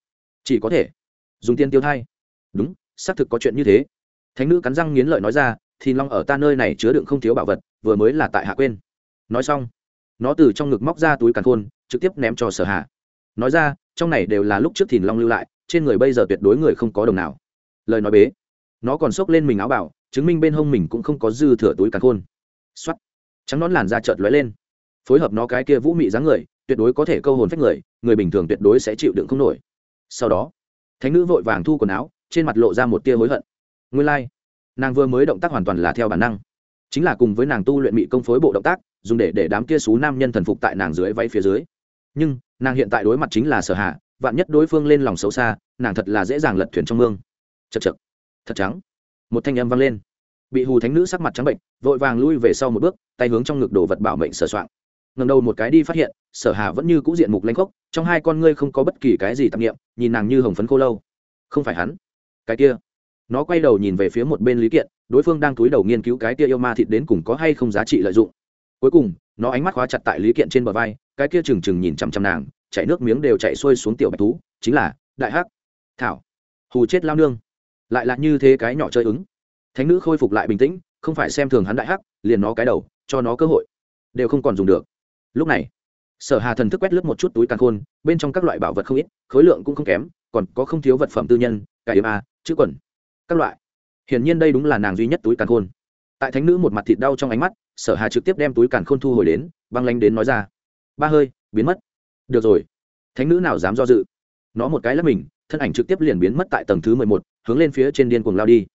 chỉ có thể dùng tiên tiêu thay đúng, xác thực có chuyện như thế. Thánh nữ cắn răng nghiến lợi nói ra, thì long ở ta nơi này chứa đựng không thiếu bảo vật, vừa mới là tại hạ quên nói xong, nó từ trong ngực móc ra túi càn khôn, trực tiếp ném cho sở hạ nói ra, trong này đều là lúc trước thìn long lưu lại, trên người bây giờ tuyệt đối người không có đồng nào. Lời nói bế. Nó còn xốc lên mình áo bảo, chứng minh bên hông mình cũng không có dư thừa túi càn khôn. X o á t trắng nón làn da trợt lóe lên. Phối hợp nó cái kia vũ mị dáng người, tuyệt đối có thể câu hồn phách người người bình thường tuyệt đối sẽ chịu đựng không nổi. Sau đó, thánh nữ vội vàng thu quần áo, trên mặt lộ ra một tia hối hận. Nguyên lai、like. nàng vừa mới động tác hoàn toàn là theo bản năng. Chính là cùng với nàng tu luyện mị công phối bộ động tác, dùng để để đám kia xú nam nhân thần phục tại nàng dưới váy phía dưới. Nhưng nàng hiện tại đối mặt chính là sở hạ, vạn nhất đối phương lên lòng xấu xa, nàng thật là dễ dàng lật thuyền trong mương. Chật chật thật trắng. Một thanh âm vang lên. Bị hù thánh nữ sắc mặt trắng bệnh, vội vàng lui về sau một bước, tay hướng trong ngực đồ vật bảo mệnh sửa soạn. Ngầm đầu một cái đi phát hiện, sở hà vẫn như cũ diện mục lanh khốc, trong hai con ngươi không có bất kỳ cái gì tạp nghiệm nhìn nàng như hồng phấn khô lâu. Không phải hắn. Cái kia. Nó quay đầu nhìn về phía một bên lý kiện, đối phương đang túi đầu nghiên cứu cái kia yêu ma thịt đến cùng có hay không giá trị lợi dụng. Cuối cùng, nó ánh mắt khóa chặt tại lý kiện trên bờ vai cái kia trừng trừng nhìn chằm chằm nàng, chảy nước miếng đều chảy xuôi xuống tiểu bạch thú, chính là, đại hắc, thảo, hù chết lao nương. Lại là như thế cái nhỏ chơi ứng. Thánh nữ khôi phục lại bình tĩnh, không phải xem thường hắn đại hắc, liền nó cái đầu, cho nó cơ hội, đều không còn dùng được. Lúc này, sở hà thần thức quét lướt một chút túi càn khôn, bên trong các loại bảo vật không ít, khối lượng cũng không kém, còn có không thiếu vật phẩm tư nhân, cải yếm a, chữ quần, các loại. Hiển nhiên đây đúng là nàng duy nhất túi càn khôn. Tại thánh nữ một mặt thịt đau trong ánh mắt, sở hà trực tiếp đem túi càn khôn thu hồi đến, băng lanh đến nói ra ba hơi, biến mất. Được rồi. Thánh nữ nào dám do dự? Nó một cái lắp mình, thân ảnh trực tiếp liền biến mất tại tầng thứ mười một, hướng lên phía trên điên cuồng lao đi.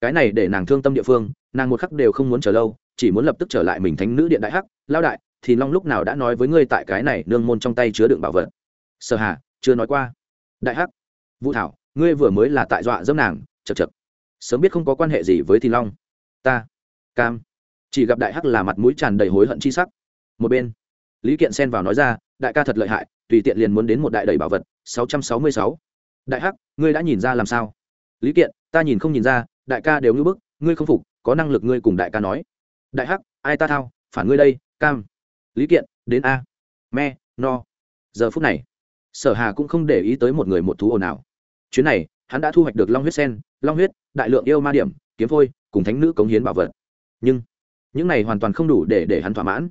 Cái này để nàng thương tâm địa phương, nàng một khắc đều không muốn chờ lâu, chỉ muốn lập tức trở lại mình thánh nữ điện đại hắc, lao đại, thì long lúc nào đã nói với ngươi tại cái này nương môn trong tay chứa đựng bảo vật? Sở hà, chưa nói qua. Đại hắc. Vũ thảo, ngươi vừa mới là tại dọa dâm nàng chật chật sớm biết không có quan hệ gì với thì long. Ta. Cam. Chỉ gặp đại hắc là mặt mũi tràn đầy hối hận chi sắc. Một bên lý kiện xen vào nói ra, đại ca thật lợi hại, tùy tiện liền muốn đến một đại đầy bảo vật, sáu trăm sáu mươi sáu. Đại hắc, ngươi đã nhìn ra làm sao? Lý kiện, ta nhìn không nhìn ra, đại ca đều ngưỡng bức, ngươi không phục, có năng lực ngươi cùng đại ca nói. Đại hắc, ai ta thao, phản ngươi đây, cam. Lý kiện, đến a. Me, no. Giờ phút này, sở hà cũng không để ý tới một người một thú ồn nào chuyến này, hắn đã thu hoạch được long huyết sen, long huyết, đại lượng yêu ma điểm, kiếm phôi, cùng thánh nữ cống hiến bảo vật. Nhưng, những này hoàn toàn không đủ để để hắn thỏa mãn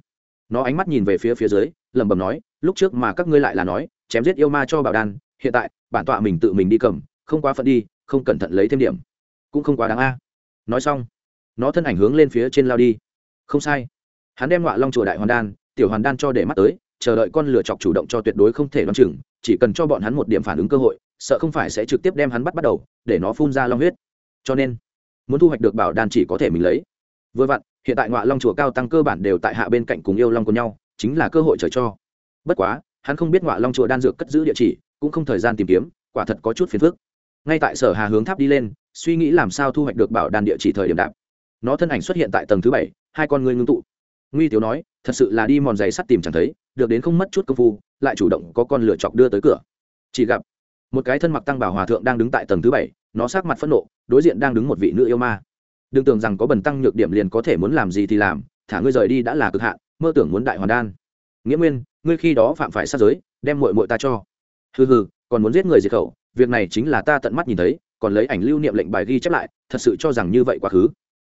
nó ánh mắt nhìn về phía phía dưới, lẩm bẩm nói, lúc trước mà các ngươi lại là nói, chém giết yêu ma cho bảo đan, hiện tại, bản tọa mình tự mình đi cầm, không quá phận đi, không cẩn thận lấy thêm điểm. Cũng không quá đáng a. Nói xong, nó thân ảnh hướng lên phía trên lao đi. Không sai. Hắn đem ngọa long chùa đại hoàn đan, tiểu hoàn đan cho để mắt tới, chờ đợi con lửa chọc chủ động cho tuyệt đối không thể đoán chừng, chỉ cần cho bọn hắn một điểm phản ứng cơ hội, sợ không phải sẽ trực tiếp đem hắn bắt bắt đầu, để nó phun ra long huyết. Cho nên, muốn thu hoạch được bảo đan chỉ có thể mình lấy. Vừa vặn hiện tại ngọa long chùa cao tăng cơ bản đều tại hạ bên cạnh cùng yêu long của nhau, chính là cơ hội trời cho. Bất quá, hắn không biết ngọa long chùa đan dược cất giữ địa chỉ, cũng không thời gian tìm kiếm, quả thật có chút phiền phức. Ngay tại sở hà hướng tháp đi lên, suy nghĩ làm sao thu hoạch được bảo đan địa chỉ thời điểm đạp. Nó thân ảnh xuất hiện tại tầng thứ bảy, hai con ngươi ngưng tụ. Nguy tiếu nói, thật sự là đi mòn giày sắt tìm chẳng thấy, được đến không mất chút công phu, lại chủ động có con lửa chọc đưa tới cửa. Chỉ gặp, một cái thân mặc tăng bảo hòa thượng đang đứng tại tầng thứ bảy, nó sát mặt phẫn nộ, đối diện đang đứng một vị nữ yêu ma đừng tưởng rằng có bần tăng nhược điểm liền có thể muốn làm gì thì làm, thả ngươi rời đi đã là cực hạn, mơ tưởng muốn đại hoàn đan. Nghĩa nguyên, ngươi khi đó phạm phải sát giới, đem mội mội ta cho. Hừ hừ, còn muốn giết người diệt khẩu, việc này chính là ta tận mắt nhìn thấy, còn lấy ảnh lưu niệm lệnh bài ghi chép lại, thật sự cho rằng như vậy quá khứ.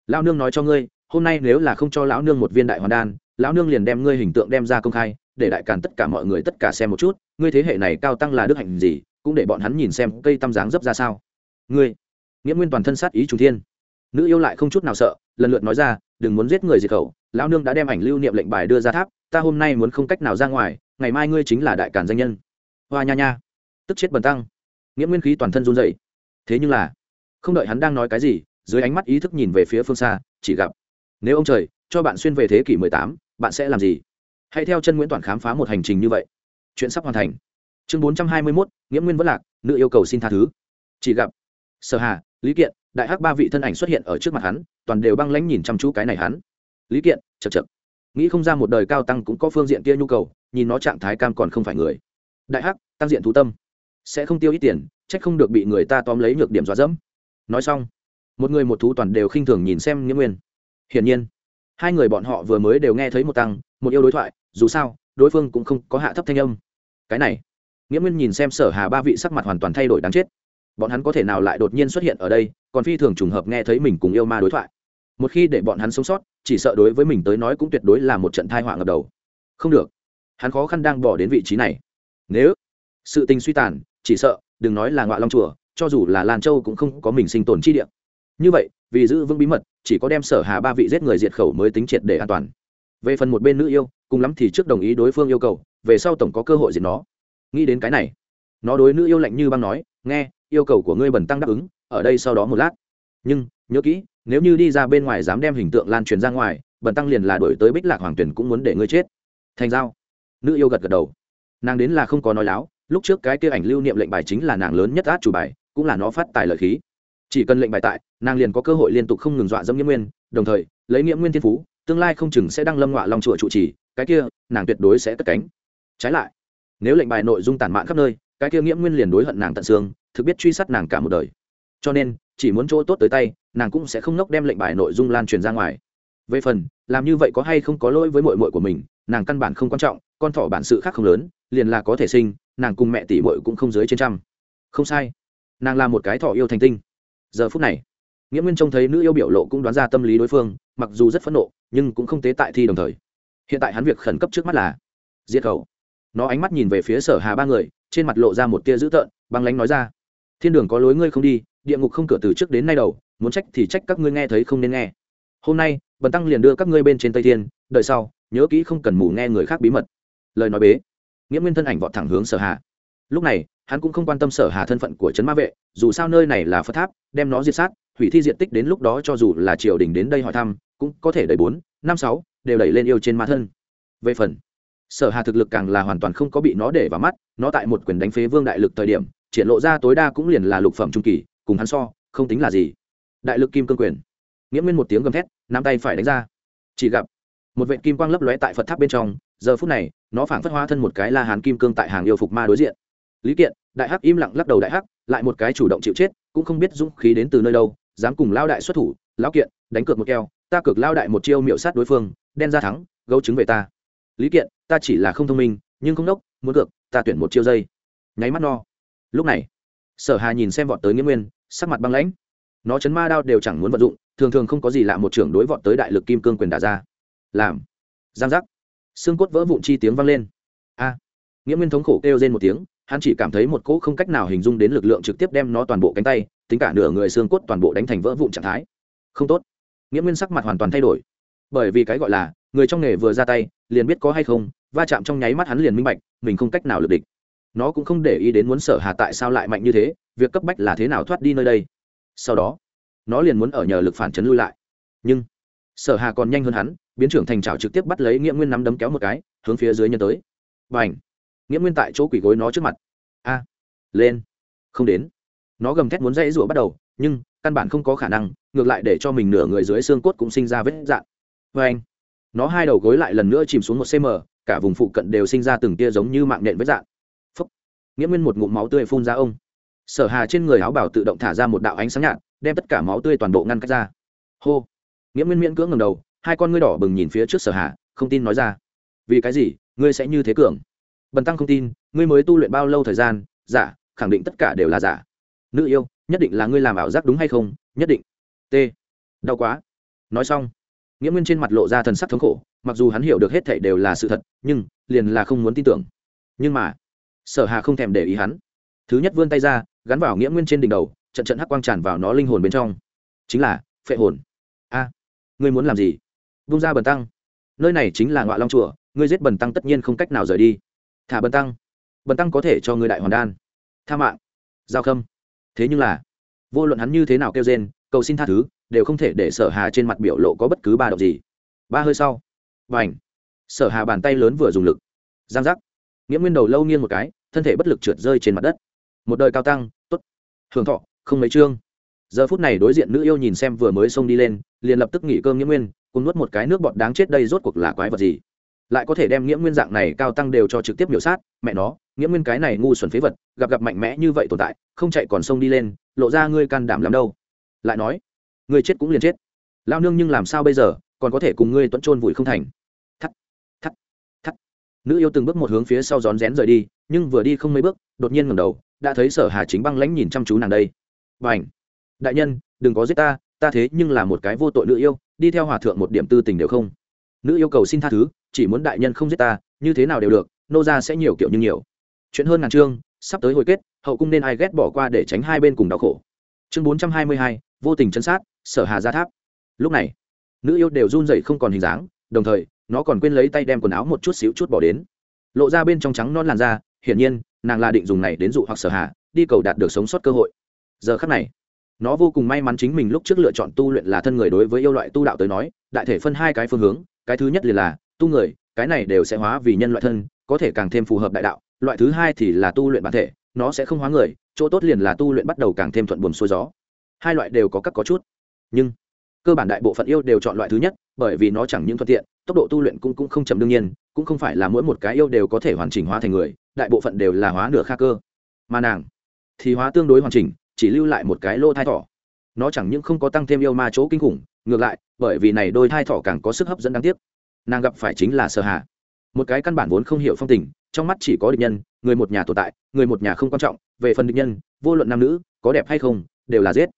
Lão nương nói cho ngươi, hôm nay nếu là không cho lão nương một viên đại hoàn đan, lão nương liền đem ngươi hình tượng đem ra công khai, để đại càn tất cả mọi người tất cả xem một chút, ngươi thế hệ này cao tăng là đức hạnh gì, cũng để bọn hắn nhìn xem cây tăm dáng dấp ra sao. Ngươi, nghĩa nguyên toàn thân sát ý chủ thiên nữ yêu lại không chút nào sợ lần lượt nói ra đừng muốn giết người diệt khẩu lão nương đã đem ảnh lưu niệm lệnh bài đưa ra tháp ta hôm nay muốn không cách nào ra ngoài ngày mai ngươi chính là đại càn danh nhân. Hoa nha nha. Tức chết bần tăng. Nghĩa nguyên khí toàn thân run dậy thế nhưng là không đợi hắn đang nói cái gì dưới ánh mắt ý thức nhìn về phía phương xa chỉ gặp nếu ông trời cho bạn xuyên về thế kỷ 18, bạn sẽ làm gì? Hãy theo chân nguyễn toàn khám phá một hành trình như vậy. Chuyện sắp hoàn thành. Chương 421, nghĩa nguyên vẫn lạc nữ yêu cầu xin tha thứ. Chỉ gặp sở hà lý kiện đại hắc ba vị thân ảnh xuất hiện ở trước mặt hắn, toàn đều băng lãnh nhìn chăm chú cái này hắn. Lý kiện chật chật nghĩ không ra một đời cao tăng cũng có phương diện kia nhu cầu, nhìn nó trạng thái cam còn không phải người. Đại hắc, tăng diện thú tâm. Sẽ không tiêu ít tiền trách không được bị người ta tóm lấy nhược điểm dọa dẫm. Nói xong, một người một thú toàn đều khinh thường nhìn xem nghĩa nguyên. Hiển nhiên, hai người bọn họ vừa mới đều nghe thấy một tăng, một yêu đối thoại, dù sao, đối phương cũng không có hạ thấp thanh âm. Cái này nghĩa nguyên nhìn xem sở hà ba vị sắc mặt hoàn toàn thay đổi đáng chết bọn hắn có thể nào lại đột nhiên xuất hiện ở đây, còn phi thường trùng hợp nghe thấy mình cùng yêu ma đối thoại. Một khi để bọn hắn sống sót, chỉ sợ đối với mình tới nói cũng tuyệt đối là một trận thai họa ngập đầu. Không được. Hắn khó khăn đang bỏ đến vị trí này. Nếu sự tình suy tàn, chỉ sợ, đừng nói là ngoại long chùa, cho dù là lan châu cũng không có mình sinh tồn chi địa. Như vậy, vì giữ vững bí mật, chỉ có đem sở hà ba vị giết người diệt khẩu mới tính triệt để an toàn. Về phần một bên nữ yêu, cùng lắm thì trước đồng ý đối phương yêu cầu, về sau tổng có cơ hội diệt nó. Nghĩ đến cái này, nó đối nữ yêu lạnh như băng nói, nghe yêu cầu của ngươi bẩn tăng đáp ứng, ở đây sau đó một lát. Nhưng, nhớ kỹ, nếu như đi ra bên ngoài dám đem hình tượng lan truyền ra ngoài bẩn tăng liền là đổi tới bích lạc hoàng tuyển cũng muốn để ngươi chết. Thành giao. Nữ yêu gật gật đầu. Nàng đến là không có nói láo, lúc trước cái kia ảnh lưu niệm lệnh bài chính là nàng lớn nhất át chủ bài, cũng là nó phát tài lợi khí. Chỉ cần lệnh bài tại, nàng liền có cơ hội liên tục không ngừng dọa dẫm nghĩa nguyên, đồng thời, lấy nghĩa nguyên thiên phú, tương lai không chừng sẽ đăng lâm ngọa long chùa trụ trì, cái kia, nàng tuyệt đối sẽ cất cánh. Trái lại, nếu lệnh bài nội dung tản mạn khắp nơi, cái kia nghĩa nguyên liền đối hận nàng tận xương thực biết truy sát nàng cả một đời. Cho nên, chỉ muốn chỗ tốt tới tay, nàng cũng sẽ không nốc đem lệnh bài nội dung lan truyền ra ngoài. Về phần, làm như vậy có hay không có lỗi với mội mội của mình, nàng căn bản không quan trọng, con thỏ bản sự khác không lớn, liền là có thể sinh, nàng cùng mẹ tỷ mội cũng không dưới trên trăm. Không sai. Nàng là một cái thỏ yêu thành tinh. Giờ phút này, nghĩa nguyên trông thấy nữ yêu biểu lộ cũng đoán ra tâm lý đối phương, mặc dù rất phẫn nộ, nhưng cũng không tế tại thi đồng thời. Hiện tại hắn việc khẩn cấp trước mắt là diệt khẩu nó ánh mắt nhìn về phía sở hà ba người, trên mặt lộ ra một tia dữ tợn, băng lánh nói ra thiên đường có lối ngươi không đi, địa ngục không cửa từ trước đến nay đầu, muốn trách thì trách các ngươi nghe thấy không nên nghe. Hôm nay, bần tăng liền đưa các ngươi bên trên tây thiên, đợi sau, nhớ kỹ không cần mù nghe người khác bí mật. Lời nói bế. Nghĩa nguyên thân ảnh vọt thẳng hướng sở hà. Lúc này, hắn cũng không quan tâm sở hà thân phận của trấn ma vệ, dù sao nơi này là phật tháp, đem nó diệt sát, hủy thi diện tích đến lúc đó cho dù là triều đình đến đây hỏi thăm, cũng có thể đẩy bốn, năm, sáu, đều đẩy lên yêu trên ma thân. Về phần, sở hà thực lực càng là hoàn toàn không có bị nó để vào mắt, nó tại một quyền đánh phế vương đại lực thời điểm triển lộ ra tối đa cũng liền là lục phẩm trung kỳ, cùng hắn so, không tính là gì. Đại lực kim cương quyền. Nghĩa nguyên một tiếng gầm thét, nắm tay phải đánh ra. Chỉ gặp, một vệ kim quang lấp lóe tại phật tháp bên trong, giờ phút này, nó phảng phất hóa thân một cái la hán kim cương tại hàng yêu phục ma đối diện. Lý kiện, đại hắc im lặng lắc đầu đại hắc, lại một cái chủ động chịu chết, cũng không biết dũng khí đến từ nơi đâu, dám cùng lao đại xuất thủ, lão kiện, đánh cược một keo, ta cược lao đại một chiêu miệu sát đối phương, đen ra thắng, gấu trứng về ta. Lý kiện, ta chỉ là không thông minh, nhưng không đốc, muốn cược, ta tuyển một chiêu dây. Nháy mắt no lúc này, sở hà nhìn xem vọt tới nghĩa nguyên, sắc mặt băng lãnh. Nó chấn ma đao đều chẳng muốn vận dụng, thường thường không có gì lạ một trưởng đối vọt tới đại lực kim cương quyền đả ra. Làm, giang giác. Xương cốt vỡ vụn chi tiếng vang lên. A, nghĩa nguyên thống khổ kêu lên một tiếng, hắn chỉ cảm thấy một cỗ không cách nào hình dung đến lực lượng trực tiếp đem nó toàn bộ cánh tay, tính cả nửa người xương cốt toàn bộ đánh thành vỡ vụn trạng thái. Không tốt. Nghĩa nguyên sắc mặt hoàn toàn thay đổi. Bởi vì cái gọi là, người trong nghề vừa ra tay, liền biết có hay không, va chạm trong nháy mắt hắn liền minh bạch, mình không cách nào lực địch nó cũng không để ý đến muốn sở hà tại sao lại mạnh như thế, việc cấp bách là thế nào thoát đi nơi đây. Sau đó, nó liền muốn ở nhờ lực phản chấn lui lại. Nhưng, sở hà còn nhanh hơn hắn, biến trưởng thành trào trực tiếp bắt lấy nghĩa nguyên nắm đấm kéo một cái, hướng phía dưới nhân tới. Và ảnh nghĩa nguyên tại chỗ quỷ gối nó trước mặt. A! Lên! Không đến. Nó gầm thét muốn dãy rủa bắt đầu, nhưng, căn bản không có khả năng, ngược lại để cho mình nửa người dưới xương cốt cũng sinh ra vết dạn vê anh nó hai đầu gối lại lần nữa chìm xuống một cm cả vùng phụ cận đều sinh ra từng tia giống như mạng nện vết dạn nghĩa nguyên một ngụm máu tươi phun ra ông. Sở hà trên người áo bảo tự động thả ra một đạo ánh sáng nhạt, đem tất cả máu tươi toàn bộ ngăn cách ra. Hô. Nghĩa nguyên miễn cưỡng ngầm đầu, hai con ngươi đỏ bừng nhìn phía trước sở hà, không tin nói ra. Vì cái gì? Ngươi sẽ như thế cường? Bần tăng không tin, ngươi mới tu luyện bao lâu thời gian? Giả khẳng định tất cả đều là giả nữ yêu, nhất định là ngươi làm ảo giác đúng hay không? Nhất định. T. Đau quá. Nói xong, nghĩa nguyên trên mặt lộ ra thần sắc thống khổ, mặc dù hắn hiểu được hết thảy đều là sự thật, nhưng liền là không muốn tin tưởng. Nhưng mà sở hà không thèm để ý hắn. Thứ nhất vươn tay ra, gắn vào nghĩa nguyên trên đỉnh đầu, trận trận hắc quang tràn vào nó linh hồn bên trong. Chính là, phệ hồn. A, ngươi muốn làm gì? Vung ra bần tăng. Nơi này chính là ngọa long chùa, ngươi giết bần tăng tất nhiên không cách nào rời đi. Thả bần tăng. Bần tăng có thể cho ngươi đại hoàn đan. Tha mạng. Giao khâm. Thế nhưng là, vô luận hắn như thế nào kêu rên, cầu xin tha thứ, đều không thể để sở hà trên mặt biểu lộ có bất cứ ba động gì. Ba hơi sau. Và ảnh sở hà bàn tay lớn vừa dùng lực. Giang giác nghĩa nguyên đầu lâu nghiêng một cái, thân thể bất lực trượt rơi trên mặt đất. Một đời cao tăng t ố t hưởng thọ, không mấy chương. Giờ phút này đối diện nữ yêu nhìn xem vừa mới xông đi lên, liền lập tức nghỉ cơm nghĩa nguyên, cùng nuốt một cái nước bọt đáng chết đây rốt cuộc là quái vật gì? Lại có thể đem nghĩa nguyên dạng này cao tăng đều cho trực tiếp miểu sát, mẹ nó nghĩa nguyên cái này ngu xuẩn phế vật, gặp gặp mạnh mẽ như vậy tồn tại, không chạy còn sông đi lên, lộ ra ngươi can đảm lắm đâu. Lại nói, ngươi chết cũng liền chết. Lao nương nhưng làm sao bây giờ, còn có thể cùng ngươi tuẫn trôn vùi không thành nữ yêu từng bước một hướng phía sau rón rén rời đi, nhưng vừa đi không mấy bước, đột nhiên ngẩng đầu, đã thấy sở hà chính băng lãnh nhìn chăm chú nàng đây. Và ảnh đại nhân, đừng có giết ta ta thế nhưng là một cái vô tội nữ yêu, đi theo hòa thượng một điểm tư tình đều không. Nữ yêu cầu xin tha thứ, chỉ muốn đại nhân không giết ta, như thế nào đều được, nô ra sẽ nhiều kiểu như nhiều. Chuyện hơn ngàn chương, sắp tới hồi kết, hậu cung nên ai ghét bỏ qua để tránh hai bên cùng đau khổ. Chương bốn trăm hai mươi hai, vô tình chân sát, sở hà ra tháp. Lúc này, nữ yêu đều run dậy không còn hình dáng, đồng thời nó còn quên lấy tay đem quần áo một chút xíu chút bỏ đến. Lộ ra bên trong trắng non làn da, hiển nhiên, nàng là định dùng này đến dụ hoặc sở hạ, đi cầu đạt được sống sót cơ hội. Giờ khắc này, nó vô cùng may mắn chính mình lúc trước lựa chọn tu luyện là thân người đối với yêu loại tu đạo tới nói, đại thể phân hai cái phương hướng, cái thứ nhất liền là tu người, cái này đều sẽ hóa vì nhân loại thân, có thể càng thêm phù hợp đại đạo, loại thứ hai thì là tu luyện bản thể, nó sẽ không hóa người, chỗ tốt liền là tu luyện bắt đầu càng thêm thuận buồm xuôi gió. Hai loại đều có các có chút, nhưng cơ bản đại bộ phận yêu đều chọn loại thứ nhất, bởi vì nó chẳng những thuận tiện, tốc độ tu luyện cũng cũng không chậm đương nhiên, cũng không phải là mỗi một cái yêu đều có thể hoàn chỉnh hóa thành người, đại bộ phận đều là hóa nửa kha cơ. Mà nàng thì hóa tương đối hoàn chỉnh, chỉ lưu lại một cái lô thai thỏ. Nó chẳng những không có tăng thêm yêu ma chỗ kinh khủng, ngược lại, bởi vì này đôi thai thỏ càng có sức hấp dẫn đáng tiếc. Nàng gặp phải chính là sợ hạ một cái căn bản vốn không hiểu phong tình, trong mắt chỉ có địch nhân, người một nhà tồn tại, người một nhà không quan trọng, về phần địch nhân, vô luận nam nữ, có đẹp hay không, đều là giết.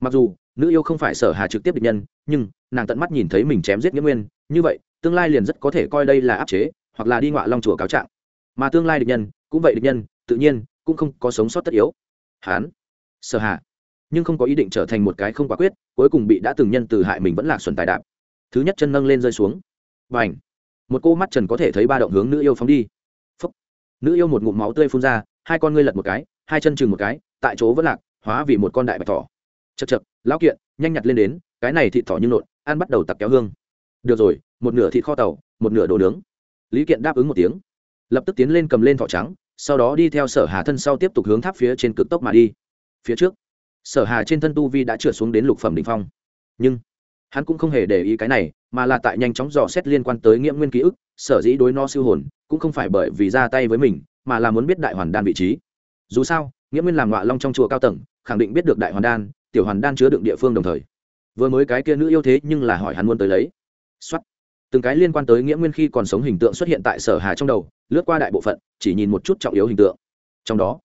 Mặc dù nữ yêu không phải sở hà trực tiếp địch nhân, nhưng nàng tận mắt nhìn thấy mình chém giết nghĩa nguyên, như vậy, tương lai liền rất có thể coi đây là áp chế, hoặc là đi ngọa long chùa cáo trạng. Mà tương lai địch nhân, cũng vậy địch nhân, tự nhiên cũng không có sống sót tất yếu. Hán, sở hà, nhưng không có ý định trở thành một cái không quả quyết, cuối cùng bị đã từng nhân từ hại mình vẫn là xuẩn tài đạp. Thứ nhất chân nâng lên rơi xuống. Và ảnh một cô mắt trần có thể thấy ba động hướng nữ yêu phóng đi. Phúc. nữ yêu một ngụm máu tươi phun ra, hai con ngươi lật một cái, hai chân chừng một cái, tại chỗ vẫn lạc, hóa vì một con đại bạch thỏ chật chật, lão kiện, nhanh nhặt lên đến, cái này thịt thỏ như nộn, ăn bắt đầu tặc kéo hương. Được rồi, một nửa thịt kho tàu, một nửa đồ nướng. Lý kiện đáp ứng một tiếng. Lập tức tiến lên cầm lên thỏ trắng, sau đó đi theo sở hà thân sau tiếp tục hướng tháp phía trên cực tốc mà đi. Phía trước, sở hà trên thân tu vi đã trượt xuống đến lục phẩm đ ỉ n h phong. Nhưng, hắn cũng không hề để ý cái này, mà là tại nhanh chóng dò xét liên quan tới nghiễm nguyên ký ức, sở dĩ đối no siêu hồn, cũng không phải bởi vì ra tay với mình, mà là muốn biết đại hoàn đan vị trí. Dù sao nghĩa nguyên làm ngọa long trong chùa cao tầng, khẳng định biết được đại hoàn đan tiểu hoàn đan chứa đựng địa phương đồng thời. Vừa mới cái kia nữ yêu thế nhưng là hỏi hắn muốn tới lấy. Xuất từng cái liên quan tới nghĩa nguyên khi còn sống hình tượng xuất hiện tại sở hà trong đầu, lướt qua đại bộ phận, chỉ nhìn một chút trọng yếu hình tượng. Trong đó,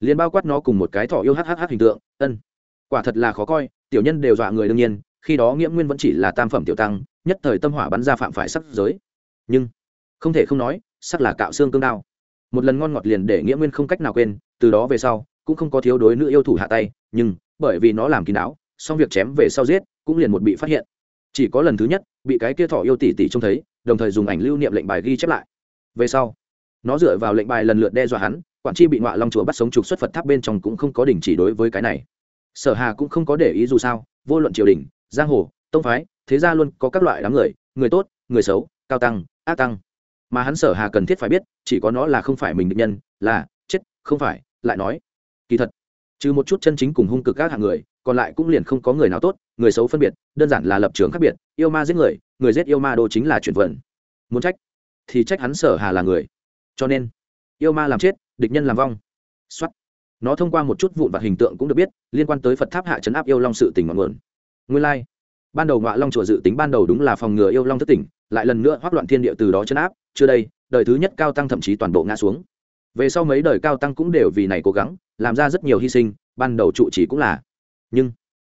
liền bao quát nó cùng một cái thỏ yêu hhh hình tượng, ân. Quả thật là khó coi, tiểu nhân đều dọa người đương nhiên, khi đó nghĩa nguyên vẫn chỉ là tam phẩm tiểu tăng, nhất thời tâm hỏa bắn ra phạm phải sắc giới. Nhưng, không thể không nói, sắc là cạo xương cương đao. Một lần ngon ngọt liền để nghĩa nguyên không cách nào quên, từ đó về sau, cũng không có thiếu đối nữ yêu thủ hạ tay, nhưng bởi vì nó làm kín đáo, xong việc chém về sau giết, cũng liền một bị phát hiện. Chỉ có lần thứ nhất, bị cái kia thỏ yêu tỷ tỷ trông thấy, đồng thời dùng ảnh lưu niệm lệnh bài ghi chép lại. Về sau, nó dựa vào lệnh bài lần lượt đe dọa hắn, quản tri bị ngọa long chùa bắt sống trục xuất phật tháp bên trong cũng không có đình chỉ đối với cái này. Sở hà cũng không có để ý dù sao, vô luận triều đình, giang hồ, tông phái, thế ra luôn có các loại đám người người tốt, người xấu, cao tăng, ác tăng. Mà hắn sở hà cần thiết phải biết, chỉ có nó là không phải mình định nhân, là, chết, không phải, lại nói. Kỳ thật trừ một chút chân chính cùng hung cực các hạng người, còn lại cũng liền không có người nào tốt, người xấu phân biệt, đơn giản là lập trường khác biệt, yêu ma giết người người giết yêu ma đồ chính là chuyển vận. Muốn trách, thì trách hắn sở hà là người. Cho nên, yêu ma làm chết, địch nhân làm vong. Xuất nó thông qua một chút vụn vặt hình tượng cũng được biết, liên quan tới phật tháp hạ chấn áp yêu long sự tỉnh ngọn nguồn. Nguyên lai、like. ban đầu ngọa long chùa dự tính ban đầu đúng là phòng ngừa yêu long thất tỉnh, lại lần nữa hoác loạn thiên địa từ đó chấn áp, chưa đây, đời thứ nhất cao tăng thậm chí toàn bộ ngã xuống về sau mấy đời cao tăng cũng đều vì này cố gắng, làm ra rất nhiều hy sinh, ban đầu trụ trì cũng là. Nhưng,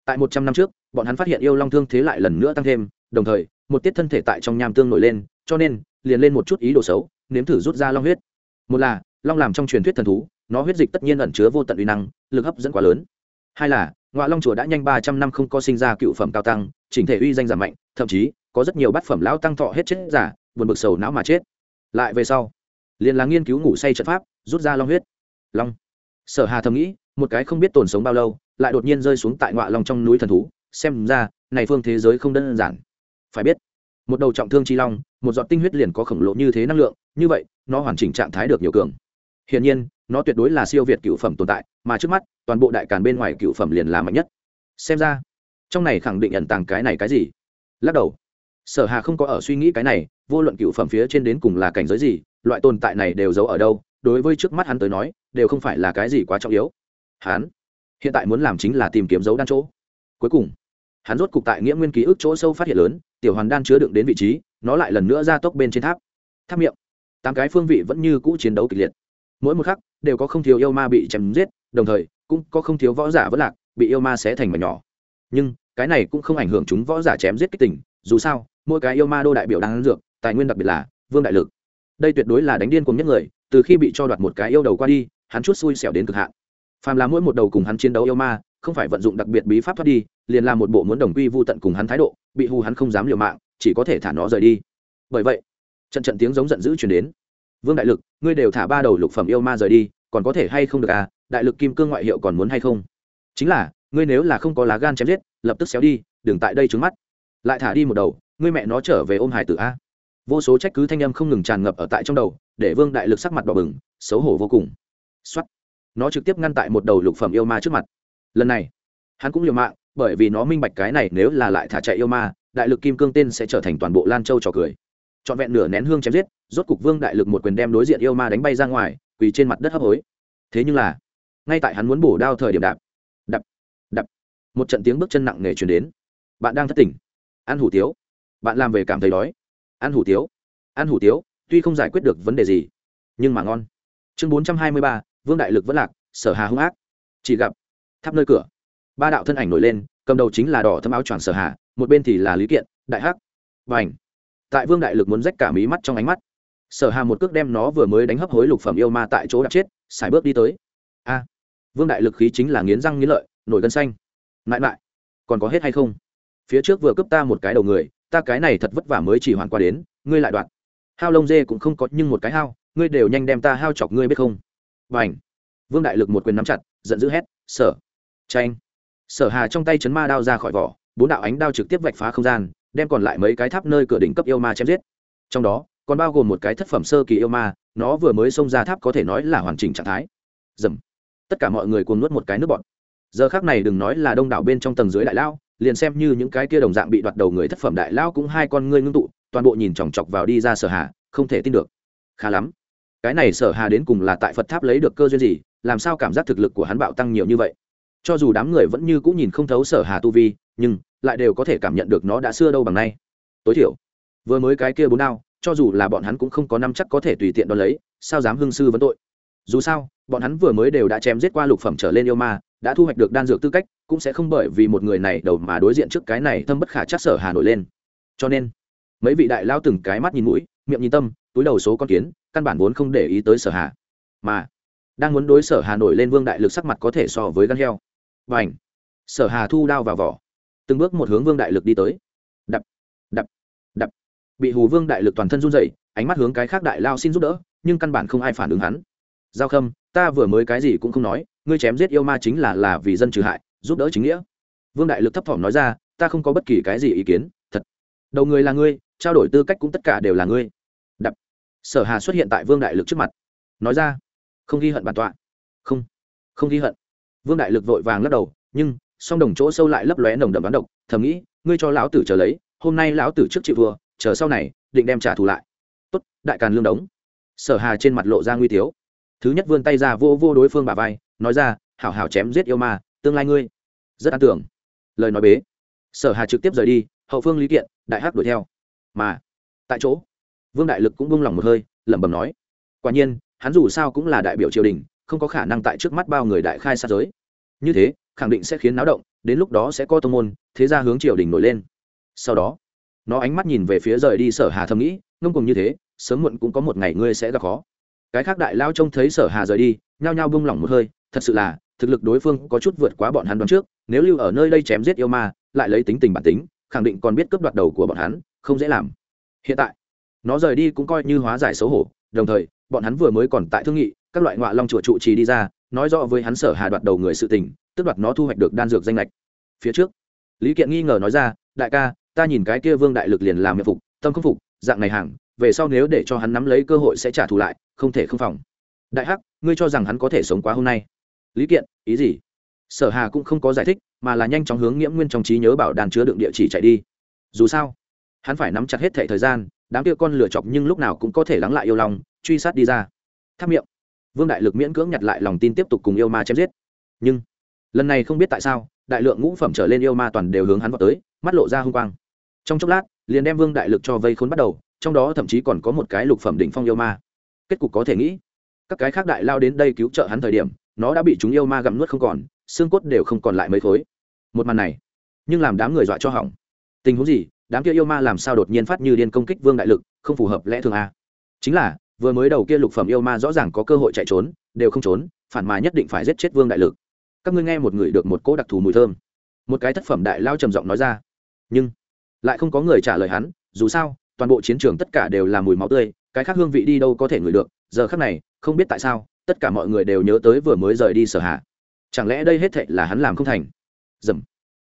tại một trăm năm trước, bọn hắn phát hiện yêu long thương thế lại lần nữa tăng thêm, đồng thời, một tiết thân thể tại trong nham tương nổi lên, cho nên, liền lên một chút ý đồ xấu, nếm thử rút ra long huyết. Một là, long làm trong truyền thuyết thần thú, nó huyết dịch tất nhiên ẩn chứa vô tận uy năng, lực hấp dẫn quá lớn. Hai là ngoại long chùa đã nhanh ba trăm năm không có sinh ra cựu phẩm cao tăng, chỉnh thể uy danh giảm mạnh, thậm chí, có rất nhiều bát phẩm lão tăng thọ hết chết giả, buồn bực sầu não mà chết. Lại về sau liền là nghiên cứu ngủ say trận pháp, rút ra long huyết. Long. Sở hà thầm nghĩ, một cái không biết tồn sống bao lâu, lại đột nhiên rơi xuống tại ngọa long trong núi thần thú, xem ra, này phương thế giới không đơn giản. Phải biết, một đầu trọng thương chi long, một giọt tinh huyết liền có khổng lồ như thế năng lượng, như vậy, nó hoàn chỉnh trạng thái được nhiều cường. Hiển nhiên, nó tuyệt đối là siêu việt cựu phẩm tồn tại, mà trước mắt, toàn bộ đại càn bên ngoài cựu phẩm liền là mạnh nhất. Xem ra, trong này khẳng định ẩn tàng cái này cái gì? Lắc đầu. Sở hà không có ở suy nghĩ cái này, vô luận cựu phẩm phía trên đến cùng là cảnh giới gì loại tồn tại này đều giấu ở đâu, đối với trước mắt hắn tới nói, đều không phải là cái gì quá trọng yếu. Hắn hiện tại muốn làm chính là tìm kiếm dấu đan chỗ. Cuối cùng, hắn rốt cục tại nghĩa nguyên ký ức chỗ sâu phát hiện lớn, tiểu hoàn đan chứa đựng đến vị trí, nó lại lần nữa ra tốc bên trên tháp. Tháp miệng. Tám cái phương vị vẫn như cũ chiến đấu kịch liệt. Mỗi một khắc đều có không thiếu yêu ma bị chém giết, đồng thời cũng có không thiếu võ giả vẫn lạc, bị yêu ma xé thành mảnh nhỏ. Nhưng, cái này cũng không ảnh hưởng chúng võ giả chém giết kích tỉnh dù sao, mỗi cái yêu ma đô đại biểu đang dược, tài nguyên đặc biệt là vương đại lực đây tuyệt đối là đánh điên cùng nhất người, từ khi bị cho đoạt một cái yêu đầu qua đi, hắn chút xui xẻo đến cực hạn. Phàm là mỗi một đầu cùng hắn chiến đấu yêu ma, không phải vận dụng đặc biệt bí pháp thoát đi, liền là một bộ muốn đồng quy vô tận cùng hắn thái độ, bị hù hắn không dám liều mạng, chỉ có thể thả nó rời đi. Bởi vậy, trận trận tiếng giống giận dữ chuyển đến. Vương đại lực, ngươi đều thả ba đầu lục phẩm yêu ma rời đi, còn có thể hay không được à? Đại lực kim cương ngoại hiệu còn muốn hay không? Chính là, ngươi nếu là không có lá gan chém giết, lập tức xéo đi, đừng tại đây trứng mắt. Lại thả đi một đầu, ngươi mẹ nó trở về ôm hải tử a vô số trách cứ thanh âm không ngừng tràn ngập ở tại trong đầu, để vương đại lực sắc mặt đỏ bừng, xấu hổ vô cùng. Xuất nó trực tiếp ngăn tại một đầu lục phẩm yêu ma trước mặt. Lần này, hắn cũng liều mạng, bởi vì nó minh bạch cái này nếu là lại thả chạy yêu ma, đại lực kim cương tên sẽ trở thành toàn bộ lan châu trò cười. Trọn vẹn nửa nén hương chém giết, rốt cục vương đại lực một quyền đem đối diện yêu ma đánh bay ra ngoài, quỳ trên mặt đất hấp hối. Thế nhưng là, ngay tại hắn muốn bổ đao thời điểm đạp. Đập đập. Một trận tiếng bước chân nặng nề chuyển đến. Bạn đang thất tỉnh. Ăn hủ tiếu, bạn làm về cảm thấy đói ăn hủ tiếu. Ăn hủ tiếu, tuy không giải quyết được vấn đề gì, nhưng mà ngon. Chương bốn trăm hai mươi ba, vương đại lực vẫn lạc, sở hà hung ác. Chỉ gặp, tháp nơi cửa, ba đạo thân ảnh nổi lên, cầm đầu chính là đỏ thâm áo choàng sở hà, một bên thì là lý kiện, đại hắc. Và ảnh tại vương đại lực muốn rách cả mí mắt trong ánh mắt, sở hà một cước đem nó vừa mới đánh hấp hối lục phẩm yêu ma tại chỗ đạp chết, xài bước đi tới. A! Vương đại lực khí chính là nghiến răng nghiến lợi, nổi gân xanh. Mãi mãi, còn có hết hay không? Phía trước vừa cướp ta một cái đầu người ta cái này thật vất vả mới chỉ hoàn qua đến, ngươi lại đoạt. Hao lông dê cũng không có, nhưng một cái hao, ngươi đều nhanh đem ta hao chọc ngươi biết không? Và ảnh vương đại lực một quyền nắm chặt, giận dữ hét, sở, tranh. Sở hà trong tay chấn ma đao ra khỏi vỏ, bốn đạo ánh đao trực tiếp vạch phá không gian, đem còn lại mấy cái tháp nơi cửa đỉnh cấp yêu ma chém giết. Trong đó, còn bao gồm một cái thất phẩm sơ kỳ yêu ma, nó vừa mới xông ra tháp có thể nói là hoàn chỉnh trạng thái. Dầm. Tất cả mọi người cuồng nuốt một cái nước bọt. Giờ khác này đừng nói là đông đảo bên trong tầng dưới đại lao liền xem như những cái kia đồng dạng bị đoạt đầu người thất phẩm đại lao cũng hai con ngươi ngưng tụ, toàn bộ nhìn chòng chọc vào đi ra sở hà, không thể tin được. Khá lắm. Cái này sở hà đến cùng là tại phật tháp lấy được cơ duyên gì, làm sao cảm giác thực lực của hắn bạo tăng nhiều như vậy? Cho dù đám người vẫn như cũng nhìn không thấu sở hà tu vi, nhưng lại đều có thể cảm nhận được nó đã xưa đâu bằng nay. Tối thiểu, vừa mới cái kia bốn đao, cho dù là bọn hắn cũng không có năm chắc có thể tùy tiện đo lấy, sao dám hưng sư vấn tội? Dù sao, bọn hắn vừa mới đều đã chém giết qua lục phẩm trở lên yêu ma, đã thu hoạch được đan dược tư cách cũng sẽ không bởi vì một người này đầu mà đối diện trước cái này thâm bất khả chắc sở hà nổi lên. Cho nên, mấy vị đại lao từng cái mắt nhìn mũi, miệng nhìn tâm, túi đầu số con kiến, căn bản vốn không để ý tới sở hà. Mà, đang muốn đối sở hà nổi lên vương đại lực sắc mặt có thể so với gan heo. Và ảnh sở hà thu đao vào vỏ. Từng bước một hướng vương đại lực đi tới. Đập đập đập. Bị hù vương đại lực toàn thân run dậy ánh mắt hướng cái khác đại lao xin giúp đỡ, nhưng căn bản không ai phản ứng hắn. Giao khâm, ta vừa mới cái gì cũng không nói, ngươi chém giết yêu ma chính là là vì dân trừ hại giúp đỡ chính nghĩa. Vương đại lực thấp thỏm nói ra, ta không có bất kỳ cái gì ý kiến, thật. Đầu người là ngươi, trao đổi tư cách cũng tất cả đều là ngươi. Đập. Sở hà xuất hiện tại vương đại lực trước mặt. Nói ra, không ghi hận bản tọa. Không không ghi hận. Vương đại lực vội vàng lắc đầu, nhưng, song đồng chỗ sâu lại lấp lóe nồng đậm đoán độc, thầm nghĩ, ngươi cho lão tử chờ lấy, hôm nay lão tử trước chịu vừa chờ sau này, định đem trả thù lại. Tốt, đại càn lương đống. Sở hà trên mặt lộ ra nguy thiếu thứ nhất vươn tay ra vô vô đối phương bà vai, nói ra, hảo hảo chém giết yêu ma, tương lai ngươi rất an tưởng. Lời nói bế. Sở hà trực tiếp rời đi, hậu phương lý kiện, đại hắc đuổi theo. Mà, tại chỗ, vương đại lực cũng buông lỏng một hơi, lẩm bẩm nói, quả nhiên, hắn dù sao cũng là đại biểu triều đình, không có khả năng tại trước mắt bao người đại khai sát giới. Như thế, khẳng định sẽ khiến náo động, đến lúc đó sẽ có tô môn, thế ra hướng triều đình nổi lên. Sau đó, nó ánh mắt nhìn về phía rời đi sở hà thầm nghĩ, ngông cùng như thế, sớm muộn cũng có một ngày ngươi sẽ gặp khó. Cái khác đại lao trông thấy sở hà rời đi, nhao nhao bung lỏng một hơi, thật sự là, thực lực đối phương có chút vượt quá bọn hắn đoán trước nếu lưu ở nơi đây chém giết yêu ma, lại lấy tính tình bản tính, khẳng định còn biết cướp đoạt đầu của bọn hắn, không dễ làm. Hiện tại, nó rời đi cũng coi như hóa giải xấu hổ, đồng thời, bọn hắn vừa mới còn tại thương nghị, các loại ngoại long chùa trụ trì đi ra, nói rõ với hắn sở hà đoạt đầu người sự tình, tức đoạt nó thu hoạch được đan dược danh lệch. Phía trước, lý kiện nghi ngờ nói ra, đại ca, ta nhìn cái kia vương đại lực liền làm miệng phục, tâm không phục, dạng này hàng, về sau nếu để cho hắn nắm lấy cơ hội sẽ trả thù lại, không thể không phòng. Đại hắc, ngươi cho rằng hắn có thể sống quá hôm nay? Lý kiện, ý gì? Sở hà cũng không có giải thích, mà là nhanh chóng hướng nghiễm nguyên trong trí nhớ bảo đàn chứa đựng địa chỉ chạy đi. Dù sao, hắn phải nắm chặt hết thẻ thời gian, đám kia con lửa chọc nhưng lúc nào cũng có thể lắng lại yêu lòng, truy sát đi ra. Tháp miệng. Vương đại lực miễn cưỡng nhặt lại lòng tin tiếp tục cùng yêu ma chém giết. Nhưng, lần này không biết tại sao, đại lượng ngũ phẩm trở lên yêu ma toàn đều hướng hắn vào tới, mắt lộ ra hung quang. Trong chốc lát, liền đem vương đại lực cho vây khốn bắt đầu, trong đó thậm chí còn có một cái lục phẩm đỉnh phong yêu ma. Kết cục có thể nghĩ, các cái khác đại lao đến đây cứu trợ hắn thời điểm, nó đã bị chúng yêu ma gặm nuốt không còn xương cốt đều không còn lại mấy khối. Một màn này, nhưng làm đám người dọa cho hỏng. Tình huống gì, đám kia yêu ma làm sao đột nhiên phát như điên công kích vương đại lực, không phù hợp lẽ thường a? Chính là, vừa mới đầu kia lục phẩm yêu ma rõ ràng có cơ hội chạy trốn, đều không trốn, phản mà nhất định phải giết chết vương đại lực. Các ngươi nghe một người được một cỗ đặc thù mùi thơm. Một cái thất phẩm đại lao trầm giọng nói ra. Nhưng, lại không có người trả lời hắn, dù sao, toàn bộ chiến trường tất cả đều là mùi máu tươi, cái khác hương vị đi đâu có thể ngửi được, giờ khác này, không biết tại sao, tất cả mọi người đều nhớ tới vừa mới rời đi sở hạ chẳng lẽ đây hết thệ là hắn làm không thành? Dầm.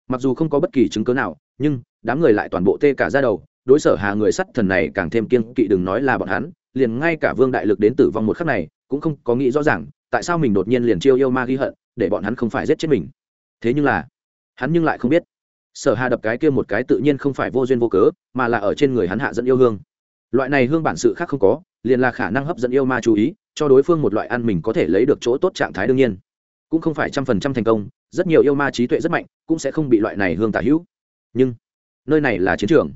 Mặc dù không có bất kỳ chứng cớ nào, nhưng đám người lại toàn bộ tê cả ra đầu, đối sở hà người sắt thần này càng thêm kiên kỵ đừng nói là bọn hắn, liền ngay cả vương đại lực đến tử vong một khắc này, cũng không có nghĩ rõ ràng, tại sao mình đột nhiên liền chiêu yêu ma ghi hận, để bọn hắn không phải giết chết mình. Thế nhưng là, hắn nhưng lại không biết. Sở hà đập cái kia một cái tự nhiên không phải vô duyên vô cớ, mà là ở trên người hắn hạ dẫn yêu hương. Loại này hương bản sự khác không có, liền là khả năng hấp dẫn yêu ma chú ý, cho đối phương một loại ăn mình có thể lấy được chỗ tốt trạng thái đương nhiên cũng không phải trăm phần trăm thành công, rất nhiều yêu ma trí tuệ rất mạnh, cũng sẽ không bị loại này hương tả hữu. Nhưng, nơi này là chiến trường.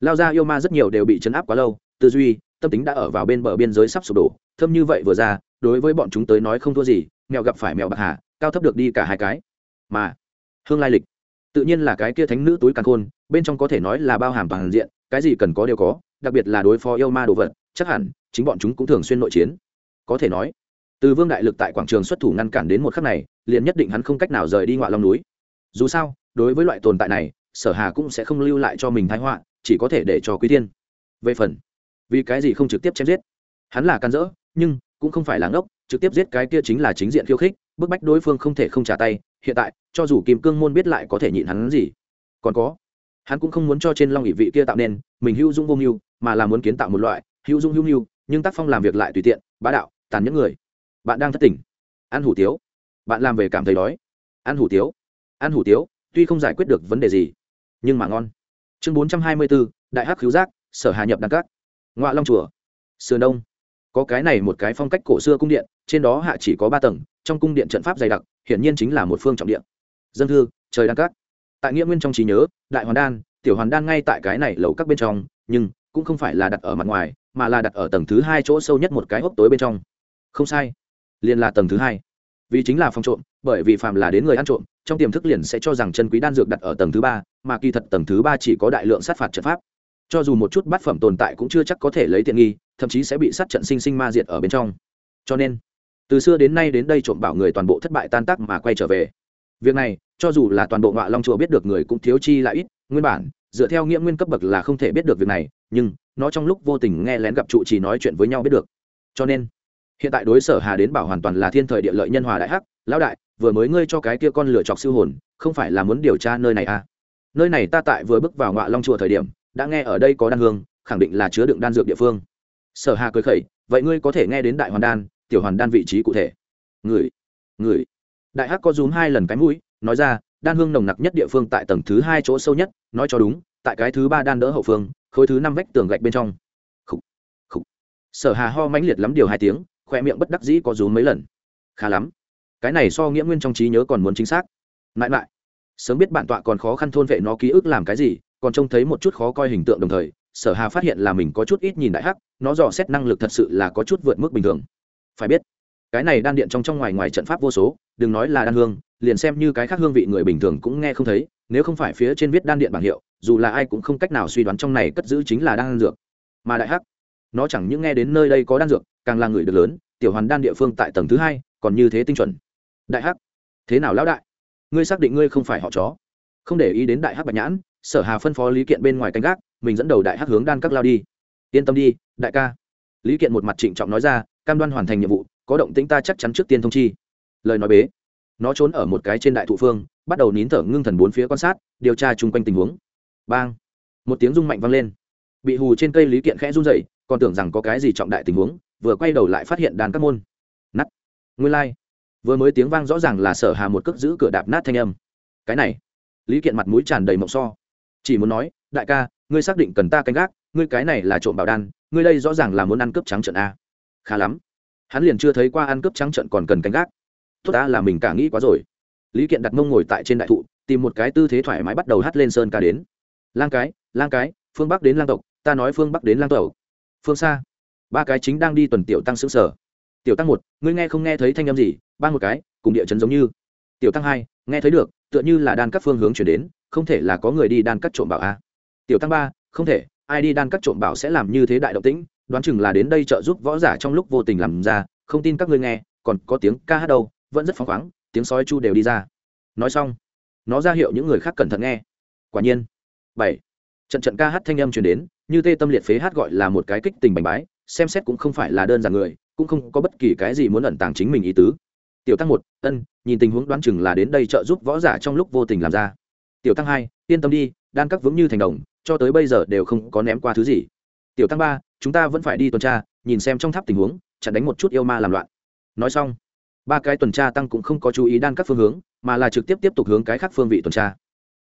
Lao ra yêu ma rất nhiều đều bị chấn áp quá lâu, tư duy, tâm tính đã ở vào bên bờ biên giới sắp sụp đổ. Thâm như vậy vừa ra, đối với bọn chúng tới nói không thua gì, mèo gặp phải mèo bạc hà, cao thấp được đi cả hai cái. Mà, hương lai lịch, tự nhiên là cái kia thánh nữ túi càng khôn, bên trong có thể nói là bao hàm toàn diện, cái gì cần có đều có, đặc biệt là đối phó yêu ma đồ vật, chắc hẳn, chính bọn chúng cũng thường xuyên nội chiến. Có thể nói từ vương đại lực tại quảng trường xuất thủ ngăn cản đến một khắc này, liền nhất định hắn không cách nào rời đi ngoại long núi. Dù sao, đối với loại tồn tại này, sở hà cũng sẽ không lưu lại cho mình thái họa, chỉ có thể để cho quý tiên về phần, vì cái gì không trực tiếp chém giết? Hắn là can dỡ, nhưng cũng không phải là ngốc, trực tiếp giết cái kia chính là chính diện khiêu khích, bức bách đối phương không thể không trả tay. Hiện tại, cho dù kim cương môn biết lại có thể nhịn hắn gì, còn có, hắn cũng không muốn cho trên long ỷ vị kia tạo nên mình hữu dung vô mưu, mà là muốn kiến tạo một loại hữu dung hữu mưu, nhưng tác phong làm việc lại tùy tiện, bá đạo, tàn những người bạn đang thất tỉnh ăn hủ tiếu. Bạn làm về cảm thấy đói. Ăn hủ tiếu. Ăn hủ tiếu, tuy không giải quyết được vấn đề gì, nhưng mà ngon. Chương bốn trăm hai mươi bốn đại hắc cứu giác, sở hà nhập đăng cát ngoạ long chùa. Sườn đông. Có cái này một cái phong cách cổ xưa cung điện, trên đó hạ chỉ có ba tầng, trong cung điện trận pháp dày đặc, hiển nhiên chính là một phương trọng điện dân thư, trời đăng cát tại nghĩa nguyên trong trí nhớ, đại hoàn đan, tiểu hoàn đan ngay tại cái này lầu các bên trong, nhưng cũng không phải là đặt ở mặt ngoài, mà là đặt ở tầng thứ hai chỗ sâu nhất một cái hốc tối bên trong. Không sai liền là tầng thứ hai. Vì chính là phòng trộm, bởi vì phàm là đến người ăn trộm, trong tiềm thức liền sẽ cho rằng chân quý đan dược đặt ở tầng thứ ba, mà kỳ thật tầng thứ ba chỉ có đại lượng sát phạt trận pháp. Cho dù một chút bát phẩm tồn tại cũng chưa chắc có thể lấy tiện nghi, thậm chí sẽ bị sát trận sinh sinh ma diệt ở bên trong. Cho nên, từ xưa đến nay đến đây trộm bảo người toàn bộ thất bại tan tác mà quay trở về. Việc này, cho dù là toàn bộ ngọa long chùa biết được người cũng thiếu chi lại ít, nguyên bản, dựa theo nghĩa nguyên cấp bậc là không thể biết được việc này, nhưng, nó trong lúc vô tình nghe lén gặp trụ trì nói chuyện với nhau biết được. Cho nên hiện tại đối sở hà đến bảo hoàn toàn là thiên thời địa lợi nhân hòa đại hắc lão đại vừa mới ngươi cho cái kia con lửa chọc siêu hồn không phải là muốn điều tra nơi này à? Nơi này ta tại vừa bước vào ngọa long chùa thời điểm đã nghe ở đây có đan hương khẳng định là chứa đựng đan dược địa phương. Sở hà cười khẩy vậy ngươi có thể nghe đến đại hoàn đan tiểu hoàn đan vị trí cụ thể. Người người. Đại hắc có rúm hai lần cái mũi nói ra đan hương nồng nặc nhất địa phương tại tầng thứ hai chỗ sâu nhất nói cho đúng tại cái thứ ba đan đỡ hậu phương khối thứ năm vách tường gạch bên trong. Khủ, khủ. sở hà ho mãnh liệt lắm điều hai tiếng khoe miệng bất đắc dĩ có rúm mấy lần. Khá lắm. Cái này so nghĩa nguyên trong trí nhớ còn muốn chính xác. Mãi mãi. Sớm biết bản tọa còn khó khăn thôn vệ nó ký ức làm cái gì, còn trông thấy một chút khó coi hình tượng đồng thời, sở hà phát hiện là mình có chút ít nhìn đại hắc, nó dò xét năng lực thật sự là có chút vượt mức bình thường. Phải biết, cái này đan điện trong trong ngoài ngoài trận pháp vô số, đừng nói là đan hương, liền xem như cái khác hương vị người bình thường cũng nghe không thấy, nếu không phải phía trên viết đan điện bảng hiệu, dù là ai cũng không cách nào suy đoán trong này cất giữ chính là đan dược. Mà đại hắc, nó chẳng những nghe đến nơi đây có đan dược càng là người được lớn, tiểu hoàn đan địa phương tại tầng thứ hai, còn như thế tinh chuẩn. Đại hắc, thế nào lão đại? Ngươi xác định ngươi không phải họ chó. Không để ý đến đại hắc bạch nhãn, sở hà phân phó lý kiện bên ngoài canh gác, mình dẫn đầu đại hắc hướng đan các lao đi. Yên tâm đi, đại ca. Lý kiện một mặt trịnh trọng nói ra, cam đoan hoàn thành nhiệm vụ, có động tĩnh ta chắc chắn trước tiên thông chi. Lời nói bế. Nó trốn ở một cái trên đại thụ phương, bắt đầu nín thở ngưng thần bốn phía quan sát, điều tra chung quanh tình huống. Bang. Một tiếng rung mạnh vang lên. Bị hù trên cây lý kiện khẽ run rẩy, còn tưởng rằng có cái gì trọng đại tình huống vừa quay đầu lại phát hiện đàn các môn. Nắt nguyên lai、like. vừa mới tiếng vang rõ ràng là sở hà một cước giữ cửa đạp nát thanh âm. Cái này. Lý kiện mặt mũi tràn đầy mộng so. Chỉ muốn nói, đại ca, ngươi xác định cần ta canh gác, ngươi cái này là trộm bảo đan, ngươi đây rõ ràng là muốn ăn cướp trắng trận a. Khá lắm. Hắn liền chưa thấy qua ăn cướp trắng trận còn cần canh gác. Tốt ta là mình cả nghĩ quá rồi. Lý kiện đặt mông ngồi tại trên đại thụ, tìm một cái tư thế thoải mái bắt đầu hát lên sơn ca đến. Lang cái lang cái, phương bắc đến lang tộc, ta nói phương bắc đến lang tộc. Phương xa ba cái chính đang đi tuần tiểu tăng xứng sở tiểu tăng một, ngươi nghe không nghe thấy thanh âm gì? Ba một cái, cùng địa chấn giống như. Tiểu tăng hai, nghe thấy được, tựa như là đan các phương hướng chuyển đến, không thể là có người đi đan cắt trộm bảo a. Tiểu tăng ba, không thể, ai đi đan cắt trộm bảo sẽ làm như thế đại động tĩnh, đoán chừng là đến đây trợ giúp võ giả trong lúc vô tình làm ra, không tin các ngươi nghe, còn có tiếng ca hát đâu, vẫn rất phóng khoáng, tiếng sói chu đều đi ra. Nói xong, nó ra hiệu những người khác cẩn thận nghe. Quả nhiên, bảy, trận trận ca hát thanh âm truyền đến, như tê tâm liệt phế hát gọi là một cái kích tình bành bái xem xét cũng không phải là đơn giản người, cũng không có bất kỳ cái gì muốn ẩn tàng chính mình ý tứ. Tiểu tăng một, ân, nhìn tình huống đoán chừng là đến đây trợ giúp võ giả trong lúc vô tình làm ra. Tiểu tăng hai, yên tâm đi, đan các vững như thành đồng, cho tới bây giờ đều không có ném qua thứ gì. Tiểu tăng ba, chúng ta vẫn phải đi tuần tra, nhìn xem trong tháp tình huống, chặn đánh một chút yêu ma làm loạn. Nói xong, ba cái tuần tra tăng cũng không có chú ý đan các phương hướng, mà là trực tiếp tiếp tục hướng cái khác phương vị tuần tra.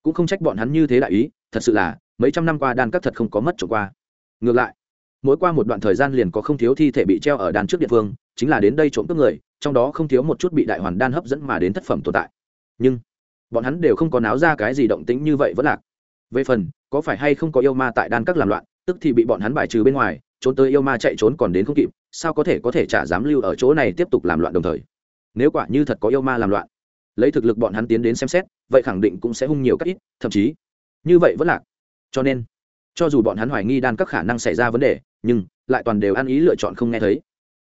Cũng không trách bọn hắn như thế đại ý, thật sự là, mấy trăm năm qua đan các thật không có mất trộm qua. Ngược lại mỗi qua một đoạn thời gian liền có không thiếu thi thể bị treo ở đan trước địa phương, chính là đến đây trộm cướp người, trong đó không thiếu một chút bị đại hoàn đan hấp dẫn mà đến thất phẩm tồn tại. Nhưng, bọn hắn đều không có náo ra cái gì động tĩnh như vậy vẫn lạc. Về phần, có phải hay không có yêu ma tại đan các làm loạn, tức thì bị bọn hắn bài trừ bên ngoài, trốn tới yêu ma chạy trốn còn đến không kịp, sao có thể có thể trả dám lưu ở chỗ này tiếp tục làm loạn đồng thời? Nếu quả như thật có yêu ma làm loạn, lấy thực lực bọn hắn tiến đến xem xét, vậy khẳng định cũng sẽ hung nhiều cách ít, thậm chí, như vậy vẫn lạc. Cho nên, cho dù bọn hắn hoài nghi đan các khả năng xảy ra vấn đề nhưng lại toàn đều ăn ý lựa chọn không nghe thấy.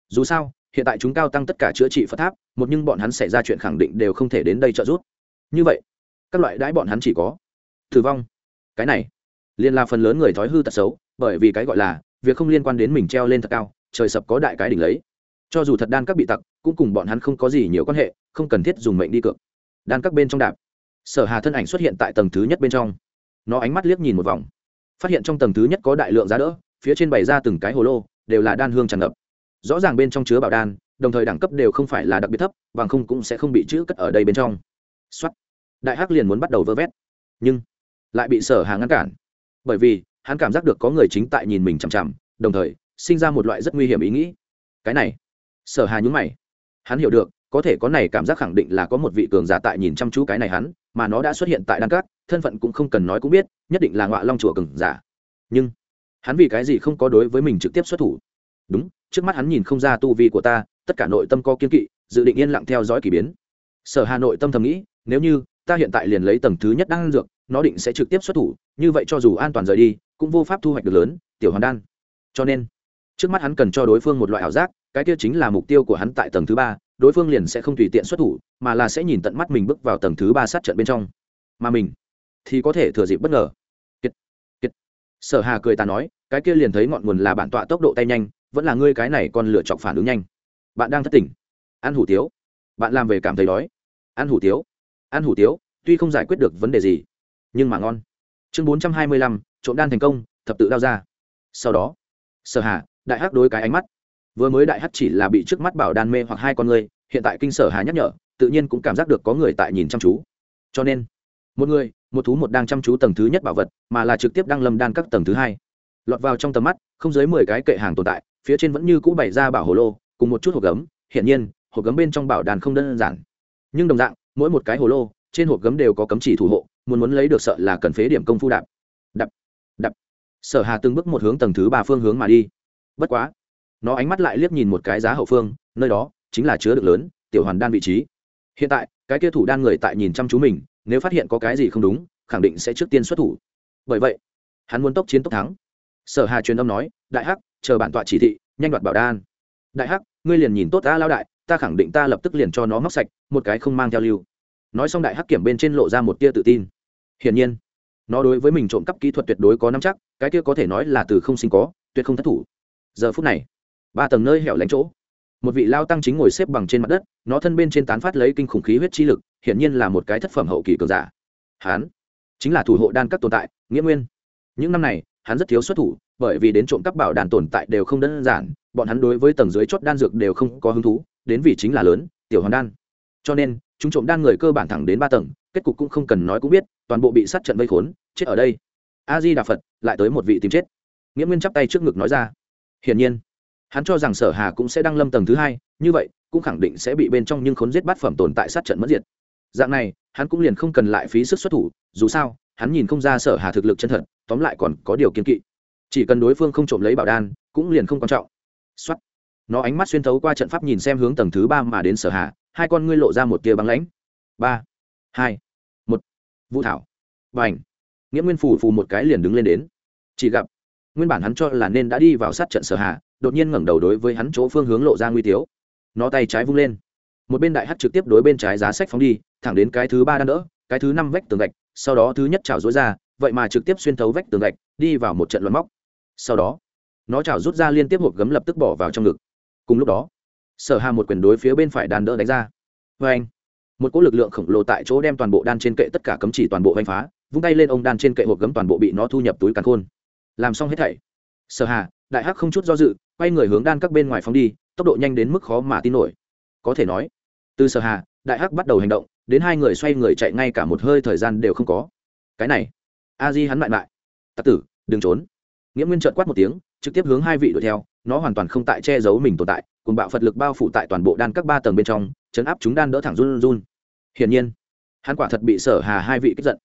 Dù sao, hiện tại chúng cao tăng tất cả chữa trị phật tháp, một nhưng bọn hắn xảy ra chuyện khẳng định đều không thể đến đây trợ giúp. Như vậy, các loại đãi bọn hắn chỉ có tử vong. Cái này liên là phần lớn người thói hư tật xấu, bởi vì cái gọi là việc không liên quan đến mình treo lên thật cao, trời sập có đại cái đỉnh lấy. Cho dù thật đan các bị tặc, cũng cùng bọn hắn không có gì nhiều quan hệ, không cần thiết dùng mệnh đi cược. Đan các bên trong đạp. Sở hà thân ảnh xuất hiện tại tầng thứ nhất bên trong. Nó ánh mắt liếc nhìn một vòng. Phát hiện trong tầng thứ nhất có đại lượng giá đỡ phía trên bày ra từng cái hồ lô, đều là đan hương tràn ngập. Rõ ràng bên trong chứa bảo đan, đồng thời đẳng cấp đều không phải là đặc biệt thấp, bằng không cũng sẽ không bị chữ cất ở đây bên trong. Xuất đại hắc liền muốn bắt đầu vơ vét, nhưng lại bị sở hà ngăn cản. Bởi vì, hắn cảm giác được có người chính tại nhìn mình chằm chằm, đồng thời, sinh ra một loại rất nguy hiểm ý nghĩ. Cái này, sở hà nhúng mày. Hắn hiểu được, có thể có này cảm giác khẳng định là có một vị cường giả tại nhìn chăm chú cái này hắn, mà nó đã xuất hiện tại đan cát thân phận cũng không cần nói cũng biết, nhất định là ngọa long chùa cường giả. Nhưng hắn vì cái gì không có đối với mình trực tiếp xuất thủ? Đúng, trước mắt hắn nhìn không ra tu vi của ta, tất cả nội tâm có kiên kỵ, dự định yên lặng theo dõi k ỳ biến. Sở hà nội tâm thầm nghĩ, nếu như ta hiện tại liền lấy tầng thứ nhất đang dược, nó định sẽ trực tiếp xuất thủ, như vậy cho dù an toàn rời đi, cũng vô pháp thu hoạch được lớn, tiểu hoàn đan. Cho nên, trước mắt hắn cần cho đối phương một loại ảo giác, cái kia chính là mục tiêu của hắn tại tầng thứ ba, đối phương liền sẽ không tùy tiện xuất thủ, mà là sẽ nhìn tận mắt mình bước vào tầng thứ ba sát trận bên trong. Mà mình thì có thể thừa dịp bất ngờ sở hà cười ta nói, cái kia liền thấy ngọn nguồn là bản tọa tốc độ tay nhanh, vẫn là ngươi cái này còn lựa chọc phản ứng nhanh. Bạn đang thất tỉnh ăn hủ tiếu. Bạn làm về cảm thấy đói. Ăn hủ tiếu. Ăn hủ tiếu, tuy không giải quyết được vấn đề gì, nhưng mà ngon. Chương bốn trăm hai mươi lăm, trộm đan thành công, thập tự đao ra. Sau đó, sở hà, đại hắc đối cái ánh mắt. Vừa mới đại hắc chỉ là bị trước mắt bảo đan mê hoặc hai con người, hiện tại kinh sở hà nhắc nhở, tự nhiên cũng cảm giác được có người tại nhìn chăm chú. Cho nên, một người một thú một đang chăm chú tầng thứ nhất bảo vật, mà là trực tiếp đang lâm đan các tầng thứ hai. Lọt vào trong tầm mắt, không dưới mười cái kệ hàng tồn tại, phía trên vẫn như cũ bày ra bảo hồ lô, cùng một chút hộp gấm. Hiển nhiên, hộp gấm bên trong bảo đàn không đơn giản. Nhưng đồng dạng, mỗi một cái hồ lô, trên hộp gấm đều có cấm chỉ thủ hộ, muốn muốn lấy được sợ là cần phế điểm công phu đạp. Đập đập sở hà từng bước một hướng tầng thứ ba phương hướng mà đi. Bất quá, nó ánh mắt lại liếc nhìn một cái giá hậu phương, nơi đó chính là chứa được lớn, tiểu hoàn đan vị trí. Hiện tại, cái kia thủ đan người tại nhìn chăm chú mình nếu phát hiện có cái gì không đúng, khẳng định sẽ trước tiên xuất thủ. Bởi vậy, hắn muốn tốc chiến tốc thắng. Sở hà truyền âm nói, đại hắc, chờ bản tọa chỉ thị, nhanh đoạt bảo đan. Đại hắc, ngươi liền nhìn tốt ta lao đại, ta khẳng định ta lập tức liền cho nó móc sạch, một cái không mang theo lưu. Nói xong đại hắc kiểm bên trên lộ ra một tia tự tin. Hiển nhiên, nó đối với mình trộm cắp kỹ thuật tuyệt đối có nắm chắc, cái kia có thể nói là từ không sinh có, tuyệt không thất thủ. Giờ phút này, ba tầng nơi hẻo lánh chỗ, một vị lao tăng chính ngồi xếp bằng trên mặt đất nó thân bên trên tán phát lấy kinh khủng khí huyết chi lực, hiển nhiên là một cái thất phẩm hậu kỳ cường giả. Hắn chính là thủ hộ đan các tồn tại, nghĩa nguyên. Những năm này, hắn rất thiếu xuất thủ, bởi vì đến trộm cắp bảo đàn tồn tại đều không đơn giản, bọn hắn đối với tầng dưới chót đan dược đều không có hứng thú, đến vì chính là lớn, tiểu hoàn đan. Cho nên, chúng trộm đan người cơ bản thẳng đến ba tầng, kết cục cũng không cần nói cũng biết, toàn bộ bị sát trận vây khốn, chết ở đây. A di đà phật lại tới một vị tìm chết. Nghĩa nguyên chắp tay trước ngực nói ra. Hiển nhiên, hắn cho rằng sở hà cũng sẽ đăng lâm tầng thứ hai, như vậy cũng khẳng định sẽ bị bên trong nhưng khốn giết bát phẩm tồn tại sát trận mất diệt. Dạng này, hắn cũng liền không cần lại phí sức xuất thủ, dù sao, hắn nhìn không ra sở hà thực lực chân thật, tóm lại còn có điều kiên kỵ. Chỉ cần đối phương không trộm lấy bảo đan, cũng liền không quan trọng. Xuất nó ánh mắt xuyên thấu qua trận pháp nhìn xem hướng tầng thứ ba mà đến sở hà, hai con ngươi lộ ra một tia băng lãnh. Ba. Hai. Một. Vũ thảo. Và ảnh nghĩa nguyên phủ phù một cái liền đứng lên đến. Chỉ gặp, nguyên bản hắn cho là nên đã đi vào sát trận sở hà, đột nhiên ngẩng đầu đối với hắn chỗ phương hướng lộ ra nguy tiếu nó tay trái vung lên. Một bên đại hắc trực tiếp đối bên trái giá sách phóng đi, thẳng đến cái thứ ba đang đỡ, cái thứ năm vách tường gạch, sau đó thứ nhất chảo rối ra, vậy mà trực tiếp xuyên thấu vách tường gạch, đi vào một trận luận móc. Sau đó, nó chảo rút ra liên tiếp hộp gấm lập tức bỏ vào trong ngực. Cùng lúc đó, sở hà một quyền đối phía bên phải đàn đỡ đánh ra. Vê anh một cỗ lực lượng khổng lồ tại chỗ đem toàn bộ đan trên kệ tất cả cấm chỉ toàn bộ vanh phá, vung tay lên ông đan trên kệ hộp gấm toàn bộ bị nó thu nhập túi càn khôn. Làm xong hết thảy, sở hà, đại hắc không chút do dự, quay người hướng đan các bên ngoài phóng đi tốc độ nhanh đến mức khó mà tin nổi. Có thể nói, từ sở hà, đại hắc bắt đầu hành động, đến hai người xoay người chạy ngay cả một hơi thời gian đều không có. Cái này, a di hắn lại lại tặc tử, đừng trốn. Nghĩa nguyên trợn quát một tiếng, trực tiếp hướng hai vị đuổi theo, nó hoàn toàn không tại che giấu mình tồn tại, cùng bạo phật lực bao phủ tại toàn bộ đan các ba tầng bên trong, chấn áp chúng đan đỡ thẳng run run. Hiển nhiên, hắn quả thật bị sở hà hai vị kích giận.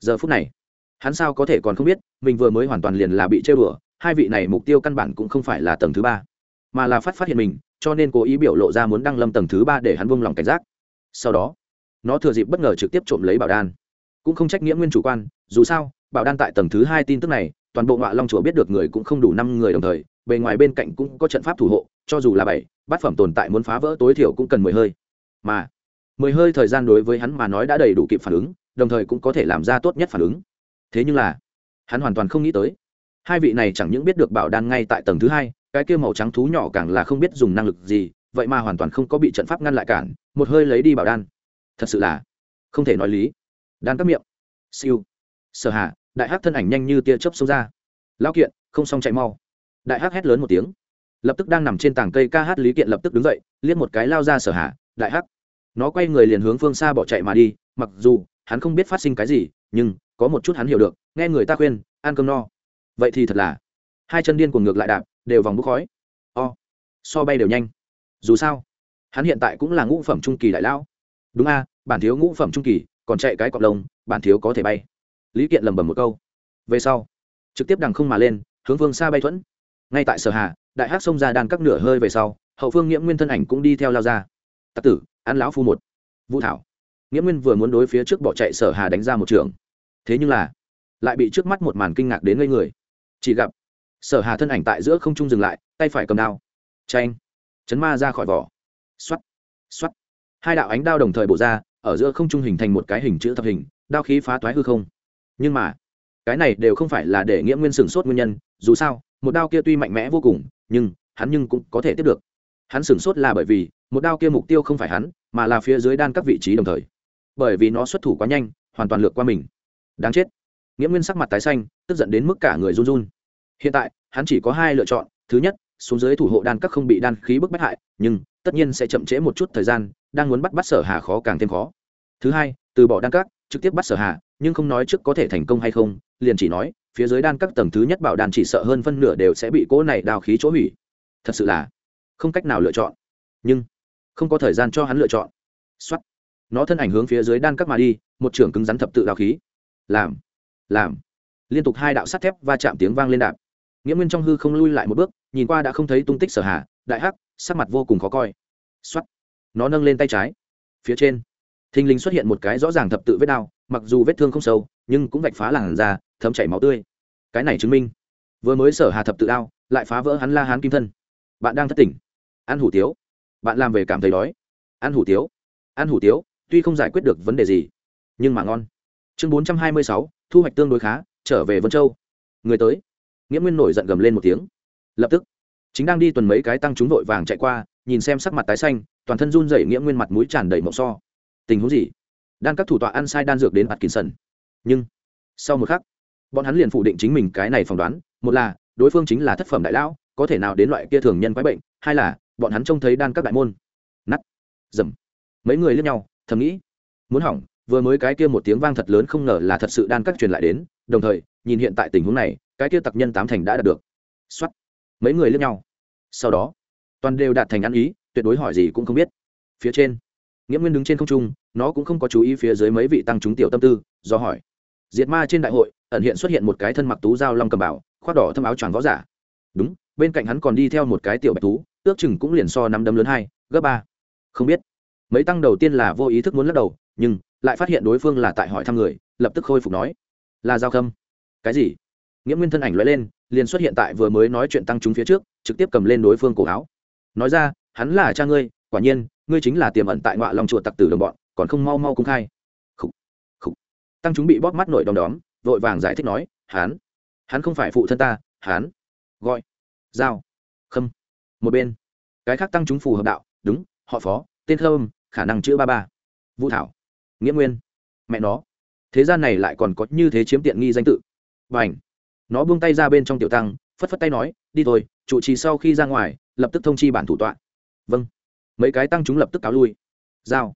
Giờ phút này, hắn sao có thể còn không biết, mình vừa mới hoàn toàn liền là bị chơi bừa hai vị này mục tiêu căn bản cũng không phải là tầng thứ ba mà là phát phát hiện mình, cho nên cố ý biểu lộ ra muốn đăng lâm tầng thứ ba để hắn vung lòng cảnh giác. Sau đó, nó thừa dịp bất ngờ trực tiếp trộm lấy bảo đan. Cũng không trách nghĩa nguyên chủ quan, dù sao, bảo đan tại tầng thứ hai tin tức này, toàn bộ ngọa long chùa biết được người cũng không đủ năm người đồng thời, bề ngoài bên cạnh cũng có trận pháp thủ hộ, cho dù là bảy, bát phẩm tồn tại muốn phá vỡ tối thiểu cũng cần mười hơi. Mà, mười hơi thời gian đối với hắn mà nói đã đầy đủ kịp phản ứng, đồng thời cũng có thể làm ra tốt nhất phản ứng. Thế nhưng là, hắn hoàn toàn không nghĩ tới. Hai vị này chẳng những biết được bảo đan ngay tại tầng thứ hai cái kia màu trắng thú nhỏ càng là không biết dùng năng lực gì, vậy mà hoàn toàn không có bị trận pháp ngăn lại cản, một hơi lấy đi bảo đan. Thật sự là không thể nói lý. Đan các miệng. Siêu. Sở hạ đại hắc thân ảnh nhanh như tia chớp xông ra. Lao kiện, không xong chạy mau. Đại hắc hét lớn một tiếng. Lập tức đang nằm trên tảng cây ca hát lý kiện lập tức đứng dậy, liếc một cái lao ra sở hạ đại hắc. Nó quay người liền hướng phương xa bỏ chạy mà đi, mặc dù hắn không biết phát sinh cái gì, nhưng có một chút hắn hiểu được, nghe người ta khuyên, ăn cơm no. Vậy thì thật là, hai chân điên cuồng ngược lại đạp đều vòng bốc khói. O, so bay đều nhanh. Dù sao, hắn hiện tại cũng là ngũ phẩm trung kỳ đại lão. Đúng a, bản thiếu ngũ phẩm trung kỳ, còn chạy cái cọp lông, bản thiếu có thể bay. Lý kiện lầm bầm một câu. Về sau, trực tiếp đằng không mà lên, hướng phương xa bay thuẫn. Ngay tại sở hà, đại hát xông ra đan các nửa hơi về sau, hậu phương nghiễm nguyên thân ảnh cũng đi theo lao ra. Tặc tử, ăn lão phu một. Vũ thảo. Nghiễm nguyên vừa muốn đối phía trước bỏ chạy sở hà đánh ra một trường. Thế nhưng là, lại bị trước mắt một màn kinh ngạc đến ngây người. Chỉ gặp sở hà thân ảnh tại giữa không trung dừng lại, tay phải cầm đao. Tranh chấn ma ra khỏi vỏ. Xoắt xoắt hai đạo ánh đao đồng thời bổ ra, ở giữa không trung hình thành một cái hình chữ thập hình, đao khí phá toái hư không. Nhưng mà, cái này đều không phải là để nghĩa nguyên sửng sốt nguyên nhân, dù sao, một đao kia tuy mạnh mẽ vô cùng, nhưng hắn nhưng cũng có thể tiếp được. Hắn sửng sốt là bởi vì, một đao kia mục tiêu không phải hắn, mà là phía dưới đan các vị trí đồng thời. Bởi vì nó xuất thủ quá nhanh, hoàn toàn lược qua mình. Đáng chết! Nghĩa nguyên sắc mặt tái xanh, tức giận đến mức cả người run run hiện tại, hắn chỉ có hai lựa chọn, thứ nhất, xuống dưới thủ hộ đan các không bị đan khí bức bách hại, nhưng tất nhiên sẽ chậm trễ một chút thời gian, đang muốn bắt bắt sở hà khó càng thêm khó. Thứ hai, từ bỏ đan các, trực tiếp bắt sở hà, nhưng không nói trước có thể thành công hay không, liền chỉ nói, phía dưới đan các tầng thứ nhất bảo đan chỉ sợ hơn phân nửa đều sẽ bị cỗ này đào khí chỗ hủy. Thật sự là không cách nào lựa chọn. Nhưng không có thời gian cho hắn lựa chọn. Xuất nó thân ảnh hướng phía dưới đan các mà đi, một trưởng cứng rắn thập tự đào khí. Làm. Làm. Liên tục hai đạo sắt thép va chạm tiếng vang lên đạp nghĩa nguyên trong hư không lui lại một bước, nhìn qua đã không thấy tung tích sở hà, đại hắc, sắc mặt vô cùng khó coi. Xuất nó nâng lên tay trái. Phía trên, thình lình xuất hiện một cái rõ ràng thập tự vết đao, mặc dù vết thương không sâu, nhưng cũng vạch phá làn da, thấm chảy máu tươi. Cái này chứng minh, vừa mới sở hà thập tự đao, lại phá vỡ hắn la hán kim thân. Bạn đang thất tỉnh. Ăn hủ tiếu. Bạn làm về cảm thấy đói. Ăn hủ tiếu. Ăn hủ tiếu, tuy không giải quyết được vấn đề gì, nhưng mà ngon. Chương bốn trăm hai mươi sáu, thu hoạch tương đối khá, trở về vân châu. Người tới nghĩa nguyên nổi giận gầm lên một tiếng. Lập tức, chính đang đi tuần mấy cái tăng chúng vội vàng chạy qua, nhìn xem sắc mặt tái xanh, toàn thân run rẩy nghĩa nguyên mặt mũi tràn đầy mộng so. Tình huống gì? Đan các thủ tọa ăn sai đan dược đến mặt kín sần nhưng, sau một khắc, bọn hắn liền phủ định chính mình cái này phỏng đoán, một là, đối phương chính là thất phẩm đại lão, có thể nào đến loại kia thường nhân quái bệnh, hai là, bọn hắn trông thấy đan các đại môn. Nắt dầm. Mấy người lướt nhau, thầm nghĩ, muốn hỏng, vừa mới cái kia một tiếng vang thật lớn không ngờ là thật sự đan các truyền lại đến, đồng thời, nhìn hiện tại tình huống này cái kia tặc nhân tám thành đã đạt được. Xuất mấy người lướt nhau. Sau đó, toàn đều đạt thành ăn ý, tuyệt đối hỏi gì cũng không biết. Phía trên nghĩa nguyên đứng trên không trung, nó cũng không có chú ý phía dưới mấy vị tăng chúng tiểu tâm tư, do hỏi. Diệt ma trên đại hội, ẩn hiện xuất hiện một cái thân mặc tú dao long cầm bảo, khoác đỏ thâm áo choàng võ giả. Đúng, bên cạnh hắn còn đi theo một cái tiểu bạch tú ước chừng cũng liền so năm đấm lớn hai, gấp ba. Không biết. Mấy tăng đầu tiên là vô ý thức muốn lắc đầu, nhưng lại phát hiện đối phương là tại hỏi thăm người, lập tức khôi phục nói. Là giao khâm. Cái gì? Nghĩa nguyên thân ảnh loại lên liền xuất hiện tại vừa mới nói chuyện tăng chúng phía trước trực tiếp cầm lên đối phương cổ áo. Nói ra hắn là cha ngươi quả nhiên ngươi chính là tiềm ẩn tại ngoại lòng chuột tặc tử đồng bọn còn không mau mau cung khai. Khủ, khủ. tăng chúng bị bóp mắt nổi đom đóm vội vàng giải thích nói hắn hắn không phải phụ thân ta hắn. Gọi giao khâm một bên. Cái khác tăng chúng phù hợp đạo đúng họ phó tên thơm khả năng chữ ba ba. Vũ thảo nghĩa nguyên mẹ nó. Thế gian này lại còn có như thế chiếm tiện nghi danh tự. Và ảnh nó buông tay ra bên trong tiểu tăng, phất phất tay nói, đi thôi, trụ trì sau khi ra ngoài, lập tức thông chi bản thủ tọa. Vâng. Mấy cái tăng chúng lập tức cáo lui. Giao.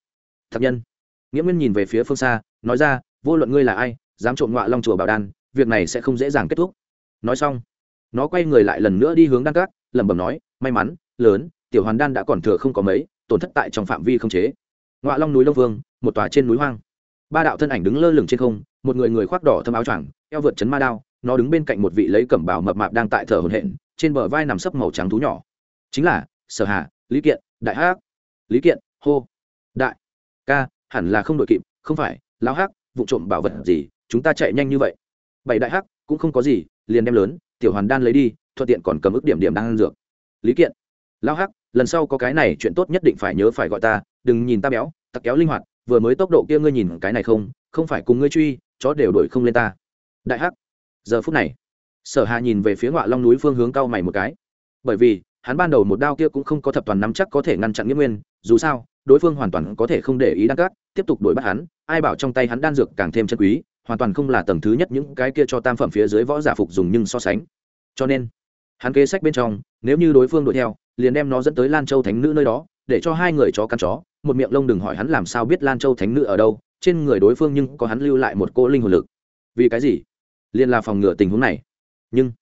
Thật nhân. Nghĩa nguyên nhìn về phía phương xa, nói ra, vô luận ngươi là ai, dám trộm ngọa long chùa bảo đan, việc này sẽ không dễ dàng kết thúc. Nói xong, nó quay người lại lần nữa đi hướng đan cát lẩm bẩm nói, may mắn, lớn, tiểu hoàn đan đã còn thừa không có mấy, tổn thất tại trong phạm vi không chế. Ngọa long núi đông vương, một tòa trên núi hoang. Ba đạo thân ảnh đứng lơ lửng trên không, một người người khoác đỏ thâm áo choàng, eo vượt chấn ma đao nó đứng bên cạnh một vị lấy cẩm bào mập mạp đang tại thở hổn hển, trên bờ vai nằm sấp màu trắng thú nhỏ. Chính là, sở hà, lý kiện, đại hắc. Lý kiện, hô. Đại, ca, hẳn là không đội kịp, không phải, lão hắc vụ trộm bảo vật gì, chúng ta chạy nhanh như vậy. Bảy đại hắc, cũng không có gì, liền đem lớn, tiểu hoàn đan lấy đi, thuận tiện còn cầm ức điểm điểm đang ăn dược. Lý kiện, lão hắc, lần sau có cái này chuyện tốt nhất định phải nhớ phải gọi ta, đừng nhìn ta béo tặc kéo linh hoạt, vừa mới tốc độ kia ngươi nhìn cái này không không phải cùng ngươi truy, chó đều đuổi không lên ta. Đại hắc giờ phút này, sở hà nhìn về phía ngọa long núi phương hướng cao mày một cái. Bởi vì, hắn ban đầu một đao kia cũng không có thập toàn nắm chắc có thể ngăn chặn nghĩa nguyên, dù sao, đối phương hoàn toàn có thể không để ý đan cát, tiếp tục đuổi bắt hắn, ai bảo trong tay hắn đan dược càng thêm chân quý, hoàn toàn không là tầng thứ nhất những cái kia cho tam phẩm phía dưới võ giả phục dùng nhưng so sánh. Cho nên, hắn kế sách bên trong, nếu như đối phương đuổi theo, liền đem nó dẫn tới lan châu thánh nữ nơi đó, để cho hai người chó căn chó, một miệng lông đừng hỏi hắn làm sao biết lan châu thánh nữ ở đâu, trên người đối phương nhưng có hắn lưu lại một cô linh hồn lực. Vì cái gì? Liền là phòng ngừa tình huống này. Nhưng,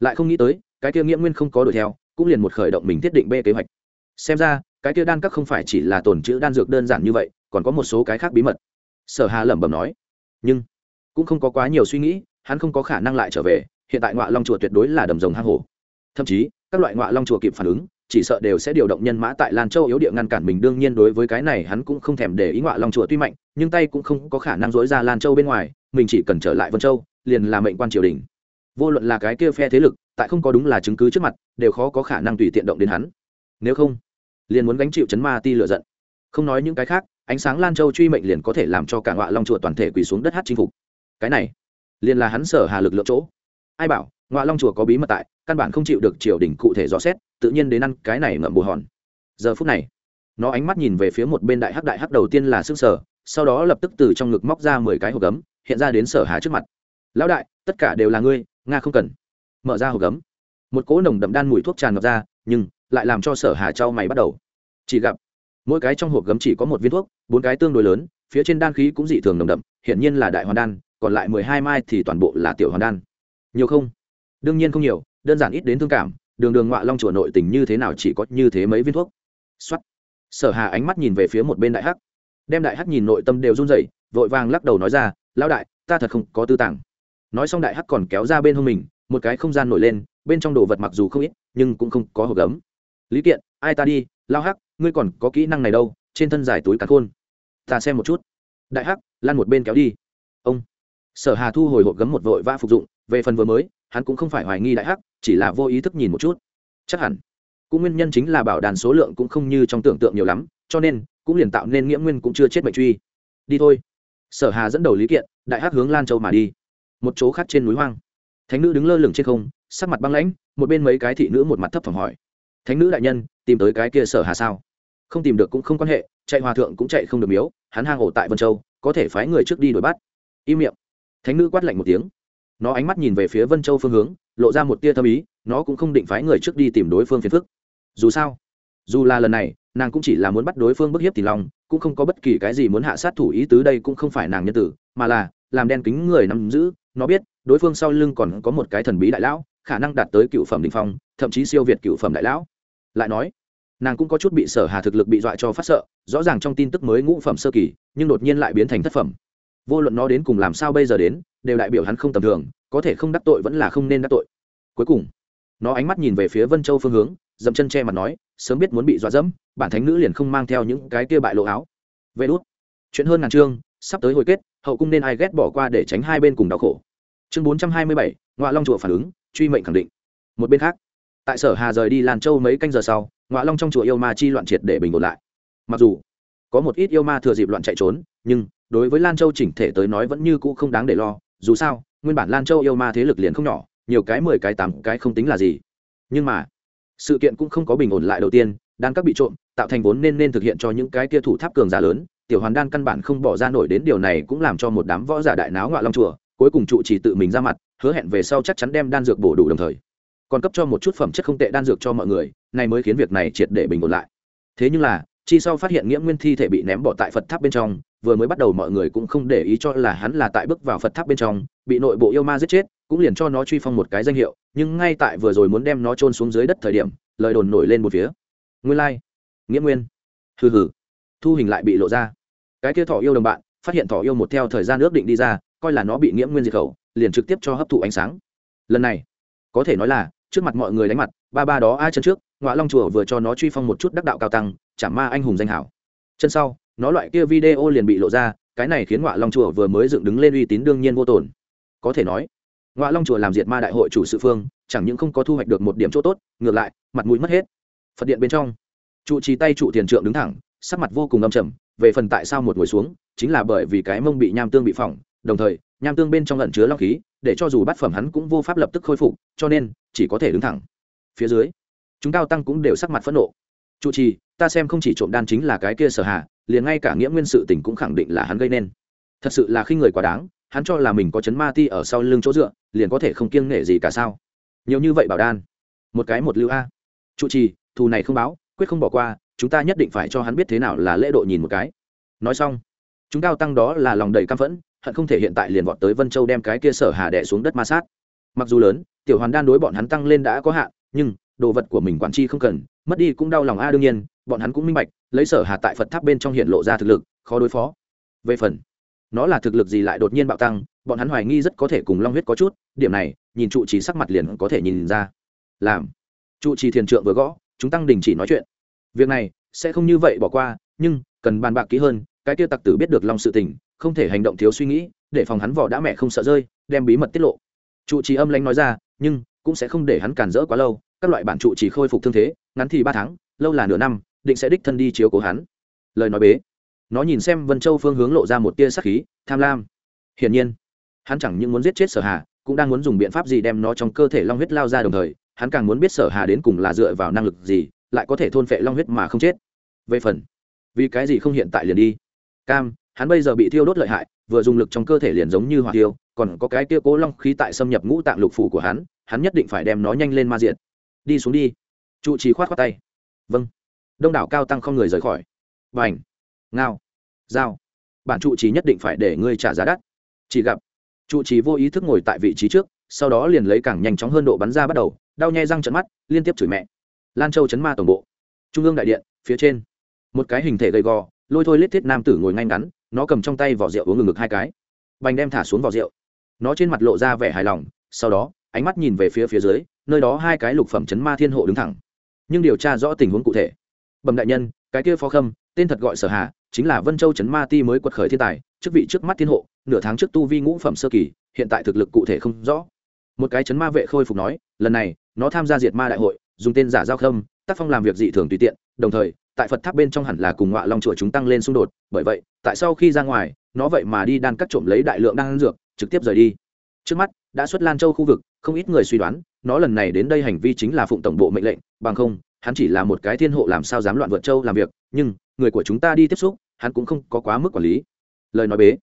lại không nghĩ tới, cái kia nghĩa nguyên không có đuổi theo, cũng liền một khởi động mình thiết định b kế hoạch. Xem ra, cái kia đan các không phải chỉ là tồn chữ đan dược đơn giản như vậy, còn có một số cái khác bí mật. Sở hà lẩm bẩm nói. Nhưng, cũng không có quá nhiều suy nghĩ, hắn không có khả năng lại trở về, hiện tại ngọa long chùa tuyệt đối là đầm rồng hang hổ. Thậm chí, các loại ngọa long chùa kịp phản ứng, chỉ sợ đều sẽ điều động nhân mã tại lan châu yếu địa ngăn cản mình, đương nhiên đối với cái này hắn cũng không thèm để ý ngọa long chùa tuy mạnh, nhưng tay cũng không có khả năng dối ra lan châu bên ngoài, mình chỉ cần trở lại vân châu liền là mệnh quan triều đình. Vô luận là cái kia phe thế lực, tại không có đúng là chứng cứ trước mặt, đều khó có khả năng tùy tiện động đến hắn. Nếu không, liền muốn gánh chịu chấn ma ti lựa giận. Không nói những cái khác, ánh sáng lan châu truy mệnh liền có thể làm cho cả ngọa long chùa toàn thể quỳ xuống đất hát chinh phục. Cái này, liền là hắn sở hà lực lượng chỗ. Ai bảo, ngọa long chùa có bí mật tại, căn bản không chịu được triều đình cụ thể rõ xét, tự nhiên đến ăn cái này ngậm bù hòn. Giờ phút này, nó ánh mắt nhìn về phía một bên đại hắc đại hắc đầu tiên là sức sở, sau đó lập tức từ trong ngực móc ra mười cái hộp gấm, hiện ra đến sở hà trước mặt lão đại, tất cả đều là ngươi, nga không cần. Mở ra hộp gấm. Một cỗ nồng đậm đan mùi thuốc tràn ngập ra, nhưng lại làm cho sở hà trao mày bắt đầu. Chỉ gặp, mỗi cái trong hộp gấm chỉ có một viên thuốc, bốn cái tương đối lớn, phía trên đan khí cũng dị thường nồng đậm, hiển nhiên là đại hoàn đan, còn lại mười hai mai thì toàn bộ là tiểu hoàn đan. Nhiều không? Đương nhiên không nhiều, đơn giản ít đến thương cảm, đường đường ngoại long chùa nội tình như thế nào chỉ có như thế mấy viên thuốc. Xuất sở hà ánh mắt nhìn về phía một bên đại hắc. Đem đại hắc nhìn nội tâm đều run rẩy, vội vàng lắc đầu nói ra, lão đại, ta thật không có tư tàng nói xong đại hắc còn kéo ra bên hông mình, một cái không gian nổi lên, bên trong đồ vật mặc dù không ít, nhưng cũng không có hộp gấm. Lý kiện, ai ta đi? Lao hắc, ngươi còn có kỹ năng này đâu, trên thân giải túi cắn khôn. Ta xem một chút. Đại hắc lan một bên kéo đi. Ông. Sở hà thu hồi hộp gấm một vội vã phục dụng, về phần vừa mới, hắn cũng không phải hoài nghi đại hắc, chỉ là vô ý thức nhìn một chút. Chắc hẳn, cũng nguyên nhân chính là bảo đàn số lượng cũng không như trong tưởng tượng nhiều lắm, cho nên, cũng liền tạo nên nghĩa nguyên cũng chưa chết mệnh truy. Đi thôi. Sở hà dẫn đầu lý kiện, đại hắc hướng lan châu mà đi một chỗ khác trên núi hoang. Thánh nữ đứng lơ lửng trên không, sắc mặt băng lãnh, một bên mấy cái thị nữ một mặt thấp thỏm hỏi. Thánh nữ đại nhân, tìm tới cái kia sở hà sao? Không tìm được cũng không quan hệ, chạy hòa thượng cũng chạy không được miếu, hắn hang ổ tại vân châu, có thể phái người trước đi đuổi bắt. Im miệng. Thánh nữ quát lạnh một tiếng. Nó ánh mắt nhìn về phía vân châu phương hướng, lộ ra một tia thâm ý, nó cũng không định phái người trước đi tìm đối phương phiền phức. Dù sao, dù là lần này, nàng cũng chỉ là muốn bắt đối phương bức hiếp tỷ lòng cũng không có bất kỳ cái gì muốn hạ sát thủ ý tứ đây cũng không phải nàng nhân tử, mà là làm đen kính người nắm giữ, nó biết, đối phương sau lưng còn có một cái thần bí đại lão, khả năng đạt tới cựu phẩm đình phong, thậm chí siêu việt cựu phẩm đại lão. Lại nói, nàng cũng có chút bị sở hà thực lực bị dọa cho phát sợ, rõ ràng trong tin tức mới ngũ phẩm sơ kỳ, nhưng đột nhiên lại biến thành thất phẩm. Vô luận nó đến cùng làm sao bây giờ đến, đều đại biểu hắn không tầm thường, có thể không đắc tội vẫn là không nên đắc tội. Cuối cùng, nó ánh mắt nhìn về phía vân châu phương hướng, dậm chân che mặt nói, sớm biết muốn bị dọa dẫm, bản thánh nữ liền không mang theo những cái kia bại lộ áo. Vê đốt chuyện hơn ngàn chương sắp tới hồi kết, hậu cung nên ai ghét bỏ qua để tránh hai bên cùng đau khổ. Chương bốn trăm hai mươi bảy ngoại long chùa phản ứng, truy mệnh khẳng định. Một bên khác, tại sở hà rời đi lan châu mấy canh giờ sau ngoại long trong chùa yêu ma chi loạn triệt để bình ổn lại. Mặc dù có một ít yêu ma thừa dịp loạn chạy trốn, nhưng đối với lan châu chỉnh thể tới nói vẫn như cũ không đáng để lo. Dù sao, nguyên bản lan châu yêu ma thế lực liền không nhỏ, nhiều cái mười cái tám cái không tính là gì. Nhưng mà, sự kiện cũng không có bình ổn lại đầu tiên đan các bị trộm, tạo thành vốn nên nên thực hiện cho những cái kia thủ tháp cường giả lớn tiểu hoàn đan căn bản không bỏ ra nổi đến điều này cũng làm cho một đám võ giả đại náo ngoại long chùa, cuối cùng trụ chỉ tự mình ra mặt, hứa hẹn về sau chắc chắn đem đan dược bổ đủ đồng thời. Còn cấp cho một chút phẩm chất không tệ đan dược cho mọi người này mới khiến việc này triệt để bình ổn lại. Thế nhưng là, chi sau phát hiện nghĩa nguyên thi thể bị ném bỏ tại phật tháp bên trong, vừa mới bắt đầu mọi người cũng không để ý cho là hắn là tại bước vào phật tháp bên trong, bị nội bộ yêu ma giết chết, cũng liền cho nó truy phong một cái danh hiệu, nhưng ngay tại vừa rồi muốn đem nó trôn xuống dưới đất thời điểm, lời đồn nổi lên một phía. Nguyên lai、like. nghĩa nguyên. Hừ hừ. Thu hình lại bị lộ ra cái kia thỏ yêu đồng bạn, phát hiện thỏ yêu một theo thời gian ước định đi ra, coi là nó bị nhiễm nguyên diệt khẩu, liền trực tiếp cho hấp thụ ánh sáng. Lần này, có thể nói là, trước mặt mọi người đánh mặt, ba ba đó ai chân trước ngoại long chùa vừa cho nó truy phong một chút đắc đạo cao tăng, chả ma anh hùng danh hảo. Chân sau, nó loại kia video liền bị lộ ra, cái này khiến ngoại long chùa vừa mới dựng đứng lên uy tín đương nhiên vô tổn có thể nói ngoại long chùa làm diệt ma đại hội chủ sự phương, chẳng những không có thu hoạch được một điểm chỗ tốt, ngược lại, mặt mũi mất hết. Phật điện bên trong, trụ trì tay trụ tiền trượng đứng thẳng, sắc mặt vô cùng âm trầm về phần tại sao một ngồi xuống, chính là bởi vì cái mông bị nham tương bị phỏng, đồng thời, nham tương bên trong lẩn chứa long khí, để cho dù bát phẩm hắn cũng vô pháp lập tức khôi phục, cho nên, chỉ có thể đứng thẳng. Phía dưới, chúng cao tăng cũng đều sắc mặt phẫn nộ. Chủ trì, ta xem không chỉ trộm đan chính là cái kia sở hạ liền ngay cả nghĩa nguyên sự tình cũng khẳng định là hắn gây nên. Thật sự là khi người quá đáng, hắn cho là mình có chấn ma ti ở sau lưng chỗ dựa, liền có thể không kiêng nể gì cả sao? Nhiều như vậy bảo đan, một cái một lưu a. Trụ trì, thù này không báo, quyết không bỏ qua chúng ta nhất định phải cho hắn biết thế nào là lễ độ nhìn một cái. Nói xong, chúng cao tăng đó là lòng đầy căm phẫn, hận không thể hiện tại liền vọt tới vân châu đem cái kia sở hà đẻ xuống đất ma sát. Mặc dù lớn, tiểu hoàn đan đối bọn hắn tăng lên đã có hạn, nhưng đồ vật của mình quản chi không cần, mất đi cũng đau lòng a, đương nhiên, bọn hắn cũng minh bạch, lấy sở hà tại phật tháp bên trong hiện lộ ra thực lực, khó đối phó. Về phần, nó là thực lực gì lại đột nhiên bạo tăng, bọn hắn hoài nghi rất có thể cùng long huyết có chút, điểm này, nhìn trụ trì sắc mặt liền có thể nhìn ra. Làm, trụ trì thiền trượng vừa gõ, chúng tăng đình chỉ nói chuyện việc này sẽ không như vậy bỏ qua, nhưng cần bàn bạc kỹ hơn, cái kia tặc tử biết được lòng sự tình, không thể hành động thiếu suy nghĩ, để phòng hắn vỏ đã mẹ không sợ rơi, đem bí mật tiết lộ. Trụ trì âm lãnh nói ra, nhưng cũng sẽ không để hắn cản rỡ quá lâu, các loại bản trụ chỉ khôi phục thương thế, ngắn thì ba tháng, lâu là nửa năm, định sẽ đích thân đi chiếu cố hắn. Lời nói bế. Nó nhìn xem vân châu phương hướng lộ ra một tia sắc khí, tham lam. Hiển nhiên, hắn chẳng những muốn giết chết sở hà, cũng đang muốn dùng biện pháp gì đem nó trong cơ thể long huyết lao ra đồng thời, hắn càng muốn biết sở hà đến cùng là dựa vào năng lực gì lại có thể thôn phệ long huyết mà không chết. Về phần, vì cái gì không hiện tại liền đi? Cam, hắn bây giờ bị thiêu đốt lợi hại, vừa dùng lực trong cơ thể liền giống như hỏa tiêu còn có cái kia cố long khí tại xâm nhập ngũ tạng lục phủ của hắn hắn nhất định phải đem nó nhanh lên ma diện đi xuống đi. Trụ trì khoát khoát tay. Vâng. Đông đảo cao tăng không người rời khỏi. B à n h ngao. Dao bản trụ trì nhất định phải để ngươi trả giá đắt. Chỉ gặp, trụ trì vô ý thức ngồi tại vị trí trước, sau đó liền lấy càng nhanh chóng hơn độ bắn ra bắt đầu, đau nhai răng trận mắt, liên tiếp chửi mẹ lan châu chấn ma tổng bộ. Trung ương đại điện, phía trên. Một cái hình thể gầy gò, lôi thôi lết thiết nam tử ngồi ngay ngắn, nó cầm trong tay vỏ rượu uống ngừng ngực hai cái. Bành đem thả xuống vỏ rượu. Nó trên mặt lộ ra vẻ hài lòng, sau đó, ánh mắt nhìn về phía phía dưới, nơi đó hai cái lục phẩm chấn ma thiên hộ đứng thẳng. Nhưng điều tra rõ tình huống cụ thể. Bẩm đại nhân, cái kia phó khâm, tên thật gọi sở hà, chính là vân châu chấn ma ti mới quật khởi thiên tài, chức vị trước mắt thiên hộ, nửa tháng trước tu vi ngũ phẩm sơ kỳ, hiện tại thực lực cụ thể không rõ. Một cái chấn ma vệ khôi phục nói, lần này, nó tham gia diệt ma đại hội dùng tên giả giao khâm, tác phong làm việc dị thường tùy tiện, đồng thời, tại phật tháp bên trong hẳn là cùng ngọa long chùa chúng tăng lên xung đột, bởi vậy, tại sau khi ra ngoài, nó vậy mà đi đan cắt trộm lấy đại lượng đan dược, trực tiếp rời đi. Trước mắt, đã xuất lan châu khu vực, không ít người suy đoán, nó lần này đến đây hành vi chính là phụng tổng bộ mệnh lệnh, bằng không, hắn chỉ là một cái thiên hộ làm sao dám loạn vượt châu làm việc, nhưng, người của chúng ta đi tiếp xúc, hắn cũng không có quá mức quản lý. Lời nói bế,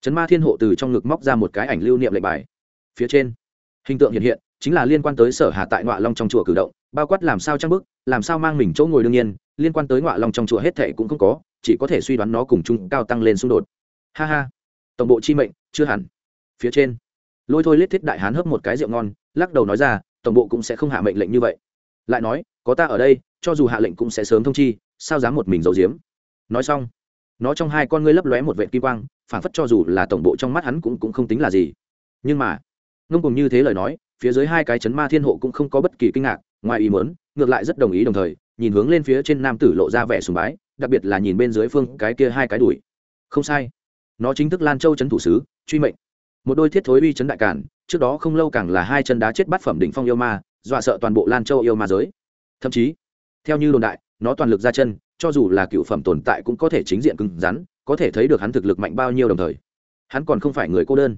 trấn ma thiên hộ từ trong ngực móc ra một cái ảnh lưu niệm lệnh bài. Phía trên, hình tượng hiện hiện, chính là liên quan tới sở hà tại ngoại long trong chùa cử động bao quát làm sao trang bức, làm sao mang mình chỗ ngồi đương nhiên, liên quan tới ngoại lòng trong chùa hết thệ cũng không có, chỉ có thể suy đoán nó cùng chung cao tăng lên xung đột. Ha ha. Tổng bộ chi mệnh, chưa hẳn. Phía trên. Lôi thôi lết thiết đại hán hấp một cái rượu ngon, lắc đầu nói ra, tổng bộ cũng sẽ không hạ mệnh lệnh như vậy. Lại nói, có ta ở đây, cho dù hạ lệnh cũng sẽ sớm thông chi, sao dám một mình giấu giếm? Nói xong, nó trong hai con ngươi lấp lóe một vệ kim quang phản phất cho dù là tổng bộ trong mắt hắn cũng cũng không tính là gì. Nhưng mà, ngông cùng như thế lời nói, phía dưới hai cái chấn ma thiên hộ cũng không có bất kỳ kinh ngạc ngoài ý muốn, ngược lại rất đồng ý đồng thời, nhìn hướng lên phía trên nam tử lộ ra vẻ sùng bái, đặc biệt là nhìn bên dưới phương cái kia hai cái đuổi không sai. Nó chính thức lan châu chấn thủ sứ, truy mệnh. Một đôi thiết thối uy chấn đại cản trước đó không lâu càng là hai chân đá chết bát phẩm đỉnh phong yêu ma, dọa sợ toàn bộ lan châu yêu ma giới. Thậm chí, theo như đồn đại, nó toàn lực ra chân, cho dù là cựu phẩm tồn tại cũng có thể chính diện cứng rắn, có thể thấy được hắn thực lực mạnh bao nhiêu đồng thời. Hắn còn không phải người cô đơn.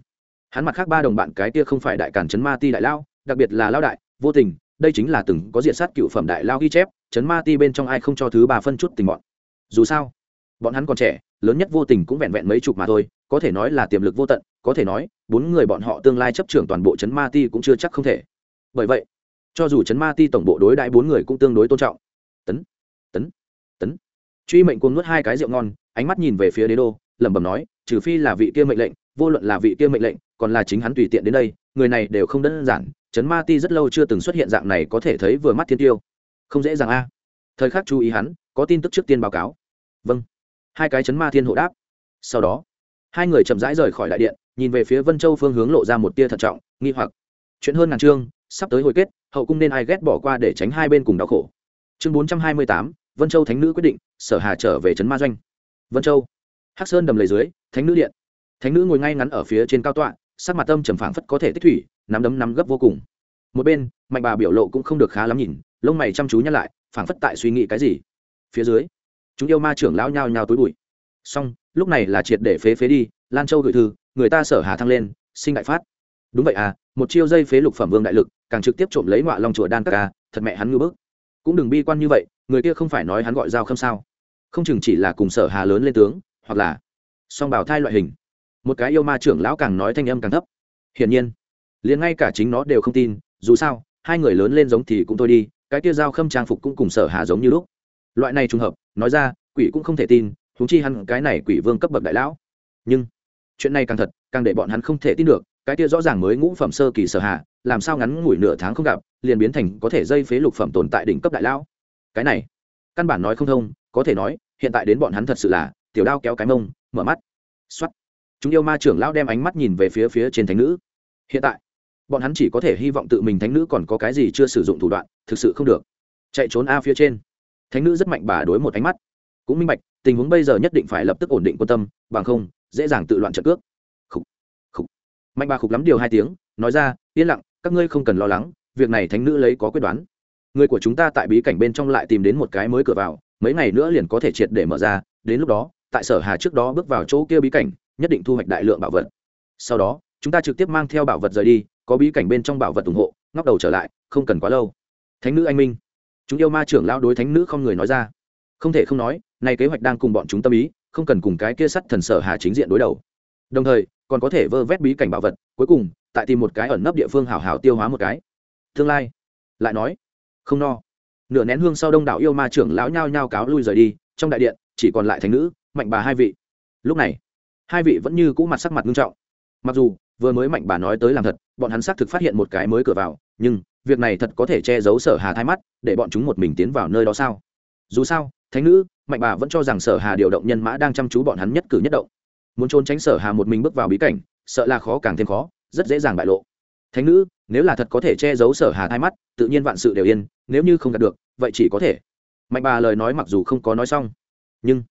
Hắn mặt khác ba đồng bạn cái kia không phải đại cản chấn ma ti đại lao đặc biệt là lao đại, vô tình đây chính là từng có diện sát cựu phẩm đại lao ghi chép chấn ma ti bên trong ai không cho thứ ba phân chút tình bọn. Dù sao, bọn hắn còn trẻ, lớn nhất vô tình cũng vẹn vẹn mấy chục mà thôi, có thể nói là tiềm lực vô tận, có thể nói, bốn người bọn họ tương lai chấp trưởng toàn bộ chấn ma ti cũng chưa chắc không thể. Bởi vậy, cho dù chấn ma ti tổng bộ đối đãi bốn người cũng tương đối tôn trọng. Tấn tấn tấn. Truy mệnh cuồng nuốt hai cái rượu ngon, ánh mắt nhìn về phía đế đô, lẩm bẩm nói, trừ phi là vị kia mệnh lệnh, vô luận là vị kia mệnh lệnh, còn là chính hắn tùy tiện đến đây, người này đều không đơn giản trấn ma ti rất lâu chưa từng xuất hiện dạng này có thể thấy vừa mắt thiên tiêu. Không dễ dàng a. Thời khắc chú ý hắn, có tin tức trước tiên báo cáo. Vâng. Hai cái chấn ma thiên hộ đáp. Sau đó, hai người chậm rãi rời khỏi đại điện, nhìn về phía vân châu phương hướng lộ ra một tia thận trọng, nghi hoặc. Chuyện hơn ngàn chương, sắp tới hồi kết, hậu cung nên ai ghét bỏ qua để tránh hai bên cùng đau khổ. Chương bốn trăm hai mươi tám, vân châu thánh nữ quyết định, sở hà trở về trấn ma doanh. Vân châu. Hắc sơn đầm lầy dưới, thánh nữ điện. Thánh nữ ngồi ngay ngắn ở phía trên cao tọa, sắc mặt tâm trầm phảng phất có thể tích thủy nắm đấm nắm gấp vô cùng. Một bên, mạnh bà biểu lộ cũng không được khá lắm nhìn, lông mày chăm chú nhắc lại, phảng phất tại suy nghĩ cái gì. Phía dưới, chúng yêu ma trưởng lão nhao nhao túi bụi. Xong, lúc này là triệt để phế phế đi, lan châu gửi thư, người ta sở hà thăng lên, sinh đại phát. Đúng vậy à một chiêu dây phế lục phẩm vương đại lực, càng trực tiếp trộm lấy ngọa long chùa đan các ca, thật mẹ hắn ngư bức. Cũng đừng bi quan như vậy, người kia không phải nói hắn gọi giao khâm sao. Không chừng chỉ là cùng sở hà lớn lên tướng, hoặc là song bảo thai loại hình. Một cái yêu ma trưởng lão càng nói thanh âm càng thấp. Hiển nhiên liền ngay cả chính nó đều không tin, dù sao, hai người lớn lên giống thì cũng thôi đi, cái kia giao khâm trang phục cũng cùng sở hà giống như lúc. Loại này trùng hợp, nói ra, quỷ cũng không thể tin húng chi hắn cái này quỷ vương cấp bậc đại lão. Nhưng, chuyện này càng thật, càng để bọn hắn không thể tin được, cái kia rõ ràng mới ngũ phẩm sơ kỳ sở hạ làm sao ngắn ngủi nửa tháng không gặp, liền biến thành có thể dây phế lục phẩm tồn tại đỉnh cấp đại lão. Cái này, căn bản nói không thông, có thể nói, hiện tại đến bọn hắn thật sự là, tiểu đao kéo cái mông, mở mắt. Xoắt chúng yêu ma trưởng lão đem ánh mắt nhìn về phía phía trên thánh nữ. Hiện tại bọn hắn chỉ có thể hy vọng tự mình thánh nữ còn có cái gì chưa sử dụng thủ đoạn, thực sự không được. Chạy trốn a phía trên. Thánh nữ rất mạnh bà đối một ánh mắt. Cũng minh bạch, tình huống bây giờ nhất định phải lập tức ổn định quan tâm, bằng không, dễ dàng tự loạn trận cước. Khục khục. Mạnh bà khục lắm điều hai tiếng, nói ra, yên lặng, các ngươi không cần lo lắng, việc này thánh nữ lấy có quyết đoán. Người của chúng ta tại bí cảnh bên trong lại tìm đến một cái mới cửa vào, mấy ngày nữa liền có thể triệt để mở ra, đến lúc đó, tại sở hà trước đó bước vào chỗ kia bí cảnh, nhất định thu hoạch đại lượng bảo vật. Sau đó, chúng ta trực tiếp mang theo bảo vật rời đi có bí cảnh bên trong bảo vật ủng hộ, ngóc đầu trở lại, không cần quá lâu. Thánh nữ anh minh. Chúng yêu ma trưởng lao đối thánh nữ không người nói ra. Không thể không nói, nay kế hoạch đang cùng bọn chúng tâm ý, không cần cùng cái kia sắt thần sở hà chính diện đối đầu. Đồng thời, còn có thể vơ vét bí cảnh bảo vật, cuối cùng, tại tìm một cái ẩn nấp địa phương hảo hảo tiêu hóa một cái. Tương lai. Lại nói. Không no. Nửa nén hương sau đông đảo yêu ma trưởng lão nhao nhao cáo lui rời đi, trong đại điện, chỉ còn lại thánh nữ, mạnh bà hai vị. Lúc này, hai vị vẫn như cũ mặt sắc mặt nghiêm trọng. Mặc dù, vừa mới mạnh bà nói tới làm thật bọn hắn xác thực phát hiện một cái mới cửa vào, nhưng việc này thật có thể che giấu sở hà thai mắt, để bọn chúng một mình tiến vào nơi đó sao? Dù sao, thánh nữ, mạnh bà vẫn cho rằng sở hà điều động nhân mã đang chăm chú bọn hắn nhất cử nhất động. Muốn trốn tránh sở hà một mình bước vào bí cảnh, sợ là khó càng thêm khó, rất dễ dàng bại lộ. Thánh nữ, nếu là thật có thể che giấu sở hà thai mắt, tự nhiên vạn sự đều yên, nếu như không đạt được, vậy chỉ có thể. Mạnh bà lời nói mặc dù không có nói xong, nhưng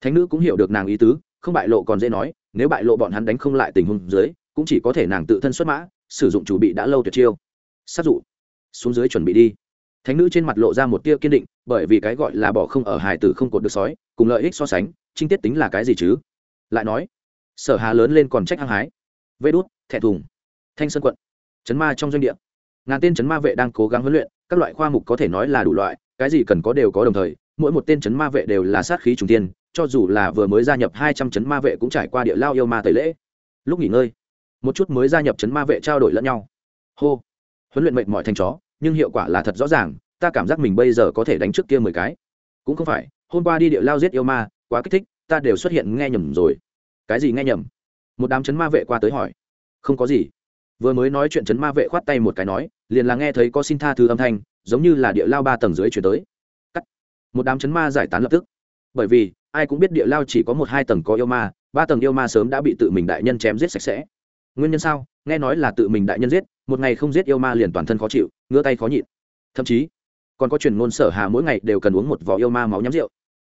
thánh nữ cũng hiểu được nàng ý tứ, không bại lộ còn dễ nói, nếu bại lộ bọn hắn đánh không lại tình huống dưới, cũng chỉ có thể nàng tự thân xuất mã sử dụng chủ bị đã lâu tuyệt chiêu. Sát dụ, xuống dưới chuẩn bị đi. Thánh nữ trên mặt lộ ra một tia kiên định, bởi vì cái gọi là bỏ không ở hài tử không cột được sói, cùng lợi ích so sánh, trinh tiết tính là cái gì chứ? Lại nói, sở hà lớn lên còn trách hăng hái. Vê đốt thẹn thùng. Thanh sơn quận, chấn ma trong doanh địa. Ngàn tên chấn ma vệ đang cố gắng huấn luyện, các loại khoa mục có thể nói là đủ loại, cái gì cần có đều có đồng thời, mỗi một tên chấn ma vệ đều là sát khí trùng tiên cho dù là vừa mới gia nhập hai trăm chấn ma vệ cũng trải qua địa lao yêu ma tẩy lễ. Lúc nghỉ ngơi một chút mới gia nhập chấn ma vệ trao đổi lẫn nhau. Hô. Huấn luyện mệnh mọi thành chó, nhưng hiệu quả là thật rõ ràng, ta cảm giác mình bây giờ có thể đánh trước kia mười cái. Cũng không phải, hôm qua đi địa lao giết yêu ma, quá kích thích, ta đều xuất hiện nghe nhầm rồi. Cái gì nghe nhầm? Một đám chấn ma vệ qua tới hỏi. Không có gì. Vừa mới nói chuyện chấn ma vệ khoát tay một cái nói, liền là nghe thấy có xin tha thứ âm thanh, giống như là địa lao ba tầng dưới chuyển tới. Cắt. Một đám chấn ma giải tán lập tức. Bởi vì, ai cũng biết địa lao chỉ có một hai tầng có yêu ma, ba tầng yêu ma sớm đã bị tự mình đại nhân chém giết sạch sẽ nguyên nhân sao? Nghe nói là tự mình đại nhân giết, một ngày không giết yêu ma liền toàn thân khó chịu, ngứa tay khó nhịn. Thậm chí, còn có truyền ngôn sở hà mỗi ngày đều cần uống một vỏ yêu ma máu nhắm rượu.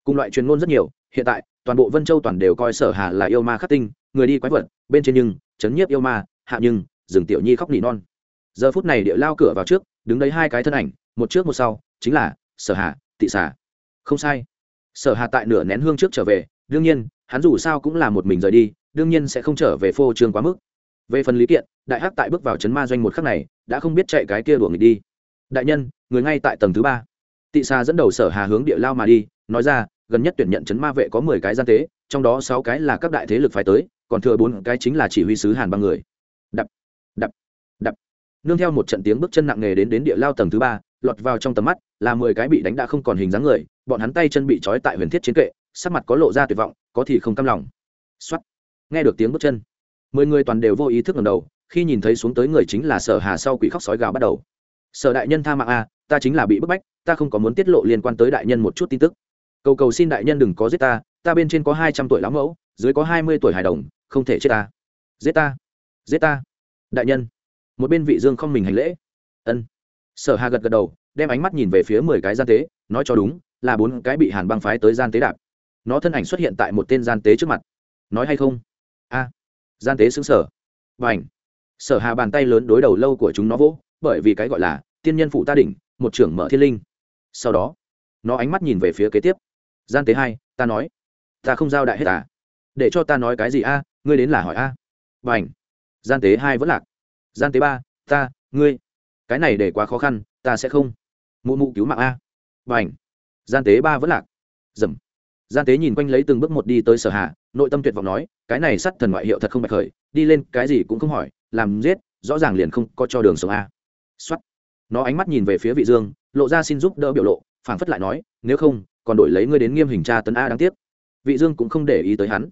Cùng loại truyền ngôn rất nhiều, hiện tại, toàn bộ vân châu toàn đều coi sở hà là yêu ma khắc tinh, người đi quái vật, bên trên nhưng, chấn nhiếp yêu ma, hạ nhưng dừng tiểu nhi khóc nỉ non. Giờ phút này địa lao cửa vào trước, đứng đấy hai cái thân ảnh, một trước một sau, chính là sở hà, tị xà. Không sai. Sở hà tại nửa nén hương trước trở về, đương nhiên, hắn dù sao cũng là một mình rời đi, đương nhiên sẽ không trở về phô trương quá mức về phần lý kiện, đại hắc tại bước vào chấn ma doanh một khắc này, đã không biết chạy cái kia đuổi người đi. Đại nhân, người ngay tại tầng thứ ba. Tị xa dẫn đầu sở hà hướng địa lao mà đi, nói ra, gần nhất tuyển nhận chấn ma vệ có mười cái gian tế, trong đó sáu cái là các đại thế lực phải tới, còn thừa bốn cái chính là chỉ huy sứ hàn ba người. Đập đập đập. Nương theo một trận tiếng bước chân nặng nề đến đến địa lao tầng thứ ba, lọt vào trong tầm mắt, là mười cái bị đánh đã không còn hình dáng người, bọn hắn tay chân bị trói tại huyền thiết chiến kệ, sắc mặt có lộ ra tuyệt vọng, có thì không cam lòng. Xuất nghe được tiếng bước chân mười người toàn đều vô ý thức ngầm đầu, khi nhìn thấy xuống tới người chính là sở hà sau quỷ khóc sói gào bắt đầu. Sở đại nhân tha mạng a ta chính là bị bức bách, ta không có muốn tiết lộ liên quan tới đại nhân một chút tin tức. Cầu cầu xin đại nhân đừng có giết ta ta bên trên có hai trăm tuổi lão mẫu, dưới có hai mươi tuổi hài đồng, không thể chết ta. Giết ta giết ta. Đại nhân, một bên vị dương không mình hành lễ. Ân. Sở hà gật gật đầu, đem ánh mắt nhìn về phía mười cái gian tế, nói cho đúng, là bốn cái bị hàn băng phái tới gian tế đạp. Nó thân ảnh xuất hiện tại một tên gian tế trước mặt. Nói hay không? A gian tế xứng sở. Và ảnh sở hà bàn tay lớn đối đầu lâu của chúng nó vỗ, bởi vì cái gọi là tiên nhân phụ ta đỉnh, một trưởng mở thiên linh. Sau đó, nó ánh mắt nhìn về phía kế tiếp. Gian tế hai, ta nói. Ta không giao đại hết à? Để cho ta nói cái gì a? Ngươi đến là hỏi a. Và ảnh gian tế hai vẫn lạc. Gian tế ba, ta, ngươi. Cái này để quá khó khăn, ta sẽ không. Mụ mụ cứu mạng a. Và ảnh gian tế ba vẫn lạc. Dầm! Gian tế nhìn quanh lấy từng bước một đi tới sở hạ nội tâm tuyệt vọng nói, cái này sắt thần ngoại hiệu thật không bạch khởi, đi lên cái gì cũng không hỏi, làm giết, rõ ràng liền không có cho đường sống a. Xuất nó ánh mắt nhìn về phía vị dương, lộ ra xin giúp đỡ biểu lộ, phảng phất lại nói, nếu không, còn đổi lấy ngươi đến nghiêm hình tra tấn a đáng tiếc. Vị dương cũng không để ý tới hắn.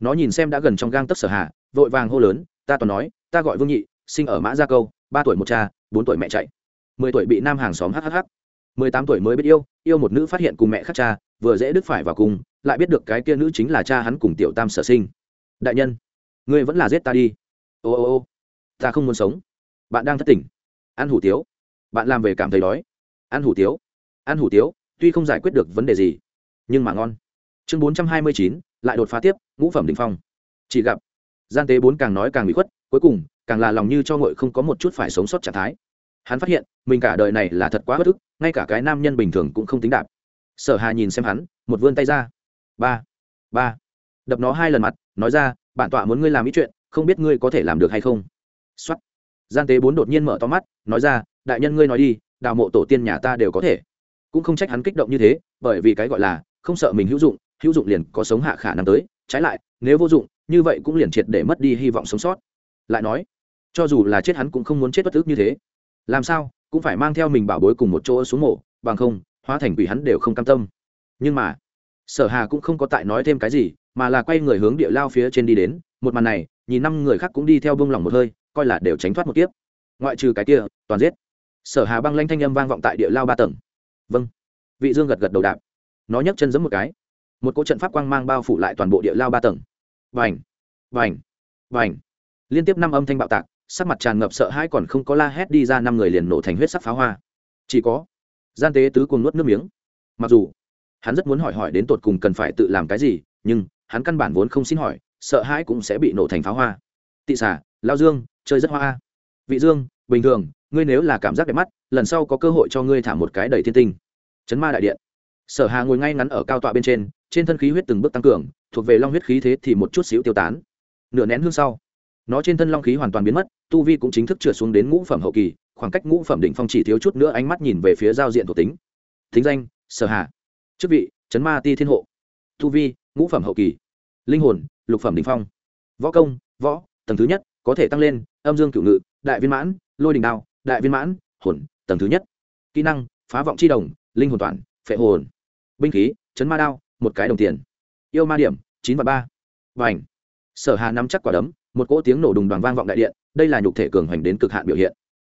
Nó nhìn xem đã gần trong gang tấc sở hạ, vội vàng hô lớn, ta toàn nói, ta gọi vương nhị, sinh ở mã gia câu, ba tuổi một cha, bốn tuổi mẹ chạy. Mười tuổi bị nam hàng xóm hhh mười tám tuổi mới biết yêu yêu một nữ phát hiện cùng mẹ khác cha, vừa dễ đứt phải vào cùng lại biết được cái kia nữ chính là cha hắn cùng tiểu tam sở sinh. Đại nhân, ngươi vẫn là giết ta đi. Ô ô ô, ta không muốn sống. Bạn đang thất tỉnh ăn hủ tiếu, bạn làm về cảm thấy đói. Ăn hủ tiếu ăn hủ tiếu, tuy không giải quyết được vấn đề gì, nhưng mà ngon. Chương bốn trăm hai mươi chín, lại đột phá tiếp, ngũ phẩm đ ỉ n h phong. Chỉ gặp gian tế bốn càng nói càng bị khuất, cuối cùng, càng là lòng như cho ngội không có một chút phải sống sót trạng thái. Hắn phát hiện, mình cả đời này là thật quá bất ức, ngay cả cái nam nhân bình thường cũng không tính đạp. Sở hà nhìn xem hắn, một vươn tay ra ba. Ba. Đập nó hai lần mặt, nói ra, bản tọa muốn ngươi làm ý chuyện, không biết ngươi có thể làm được hay không? Xuất gian tế bốn đột nhiên mở to mắt, nói ra, đại nhân ngươi nói đi, đào mộ tổ tiên nhà ta đều có thể. Cũng không trách hắn kích động như thế, bởi vì cái gọi là, không sợ mình hữu dụng hữu dụng liền có sống hạ khả năng tới, trái lại, nếu vô dụng, như vậy cũng liền triệt để mất đi hy vọng sống sót. Lại nói, cho dù là chết hắn cũng không muốn chết bất ức như thế. Làm sao, cũng phải mang theo mình bảo bối cùng một chỗ xuống mộ, bằng không, hóa thành quỷ hắn đều không cam tâm. Nhưng mà sở hà cũng không có tại nói thêm cái gì, mà là quay người hướng địa lao phía trên đi đến, một màn này, nhìn năm người khác cũng đi theo bông lòng một hơi, coi là đều tránh thoát một kiếp. Ngoại trừ cái kia, toàn giết. Sở hà băng lanh thanh âm vang vọng tại địa lao ba tầng. Vâng. Vị dương gật gật đầu đạp nó nhấc chân giẫm một cái. Một cỗ trận pháp quang mang bao phủ lại toàn bộ địa lao ba tầng. Vành vành vành. Liên tiếp năm âm thanh bạo tạc, sắc mặt tràn ngập sợ hãi còn không có la hét đi ra năm người liền nổ thành huyết sắc pháo hoa. Chỉ có, gian tế tứ cuồng nuốt nước miếng. Mặc dù hắn rất muốn hỏi hỏi đến tột cùng cần phải tự làm cái gì, nhưng hắn căn bản vốn không xin hỏi, sợ hãi cũng sẽ bị nổ thành pháo hoa. Tị xả lao dương, chơi rất hoa vị dương, bình thường, ngươi nếu là cảm giác đẹp mắt, lần sau có cơ hội cho ngươi thả một cái đầy thiên tinh. Chấn ma đại điện. Sở hà ngồi ngay ngắn ở cao tọa bên trên trên thân khí huyết từng bước tăng cường, thuộc về long huyết khí thế thì một chút xíu tiêu tán. Nửa nén hương sau, nó trên thân long khí hoàn toàn biến mất, tu vi cũng chính thức trượt xuống đến ngũ phẩm hậu kỳ, khoảng cách ngũ phẩm đỉnh phong chỉ thiếu chút nữa ánh mắt nhìn về phía giao diện thuộc tính. Thính danh, sở hà chức vị, chấn ma ti thiên hộ, tu vi, ngũ phẩm hậu kỳ, linh hồn, lục phẩm đỉnh phong, võ công, võ, tầng thứ nhất, có thể tăng lên, âm dương cửu ngự, đại viên mãn, lôi đình đao, đại viên mãn, hồn, tầng thứ nhất, kỹ năng, phá vọng c h i đồng, linh hồn toàn, phệ hồn, binh khí, chấn ma đao, một cái đồng tiền, yêu ma điểm, chín và ba và ảnh sở hà nắm chắc quả đấm, một cỗ tiếng nổ đùng đoàn vang vọng đại điện, đây là nhục thể cường hoành đến cực hạn biểu hiện.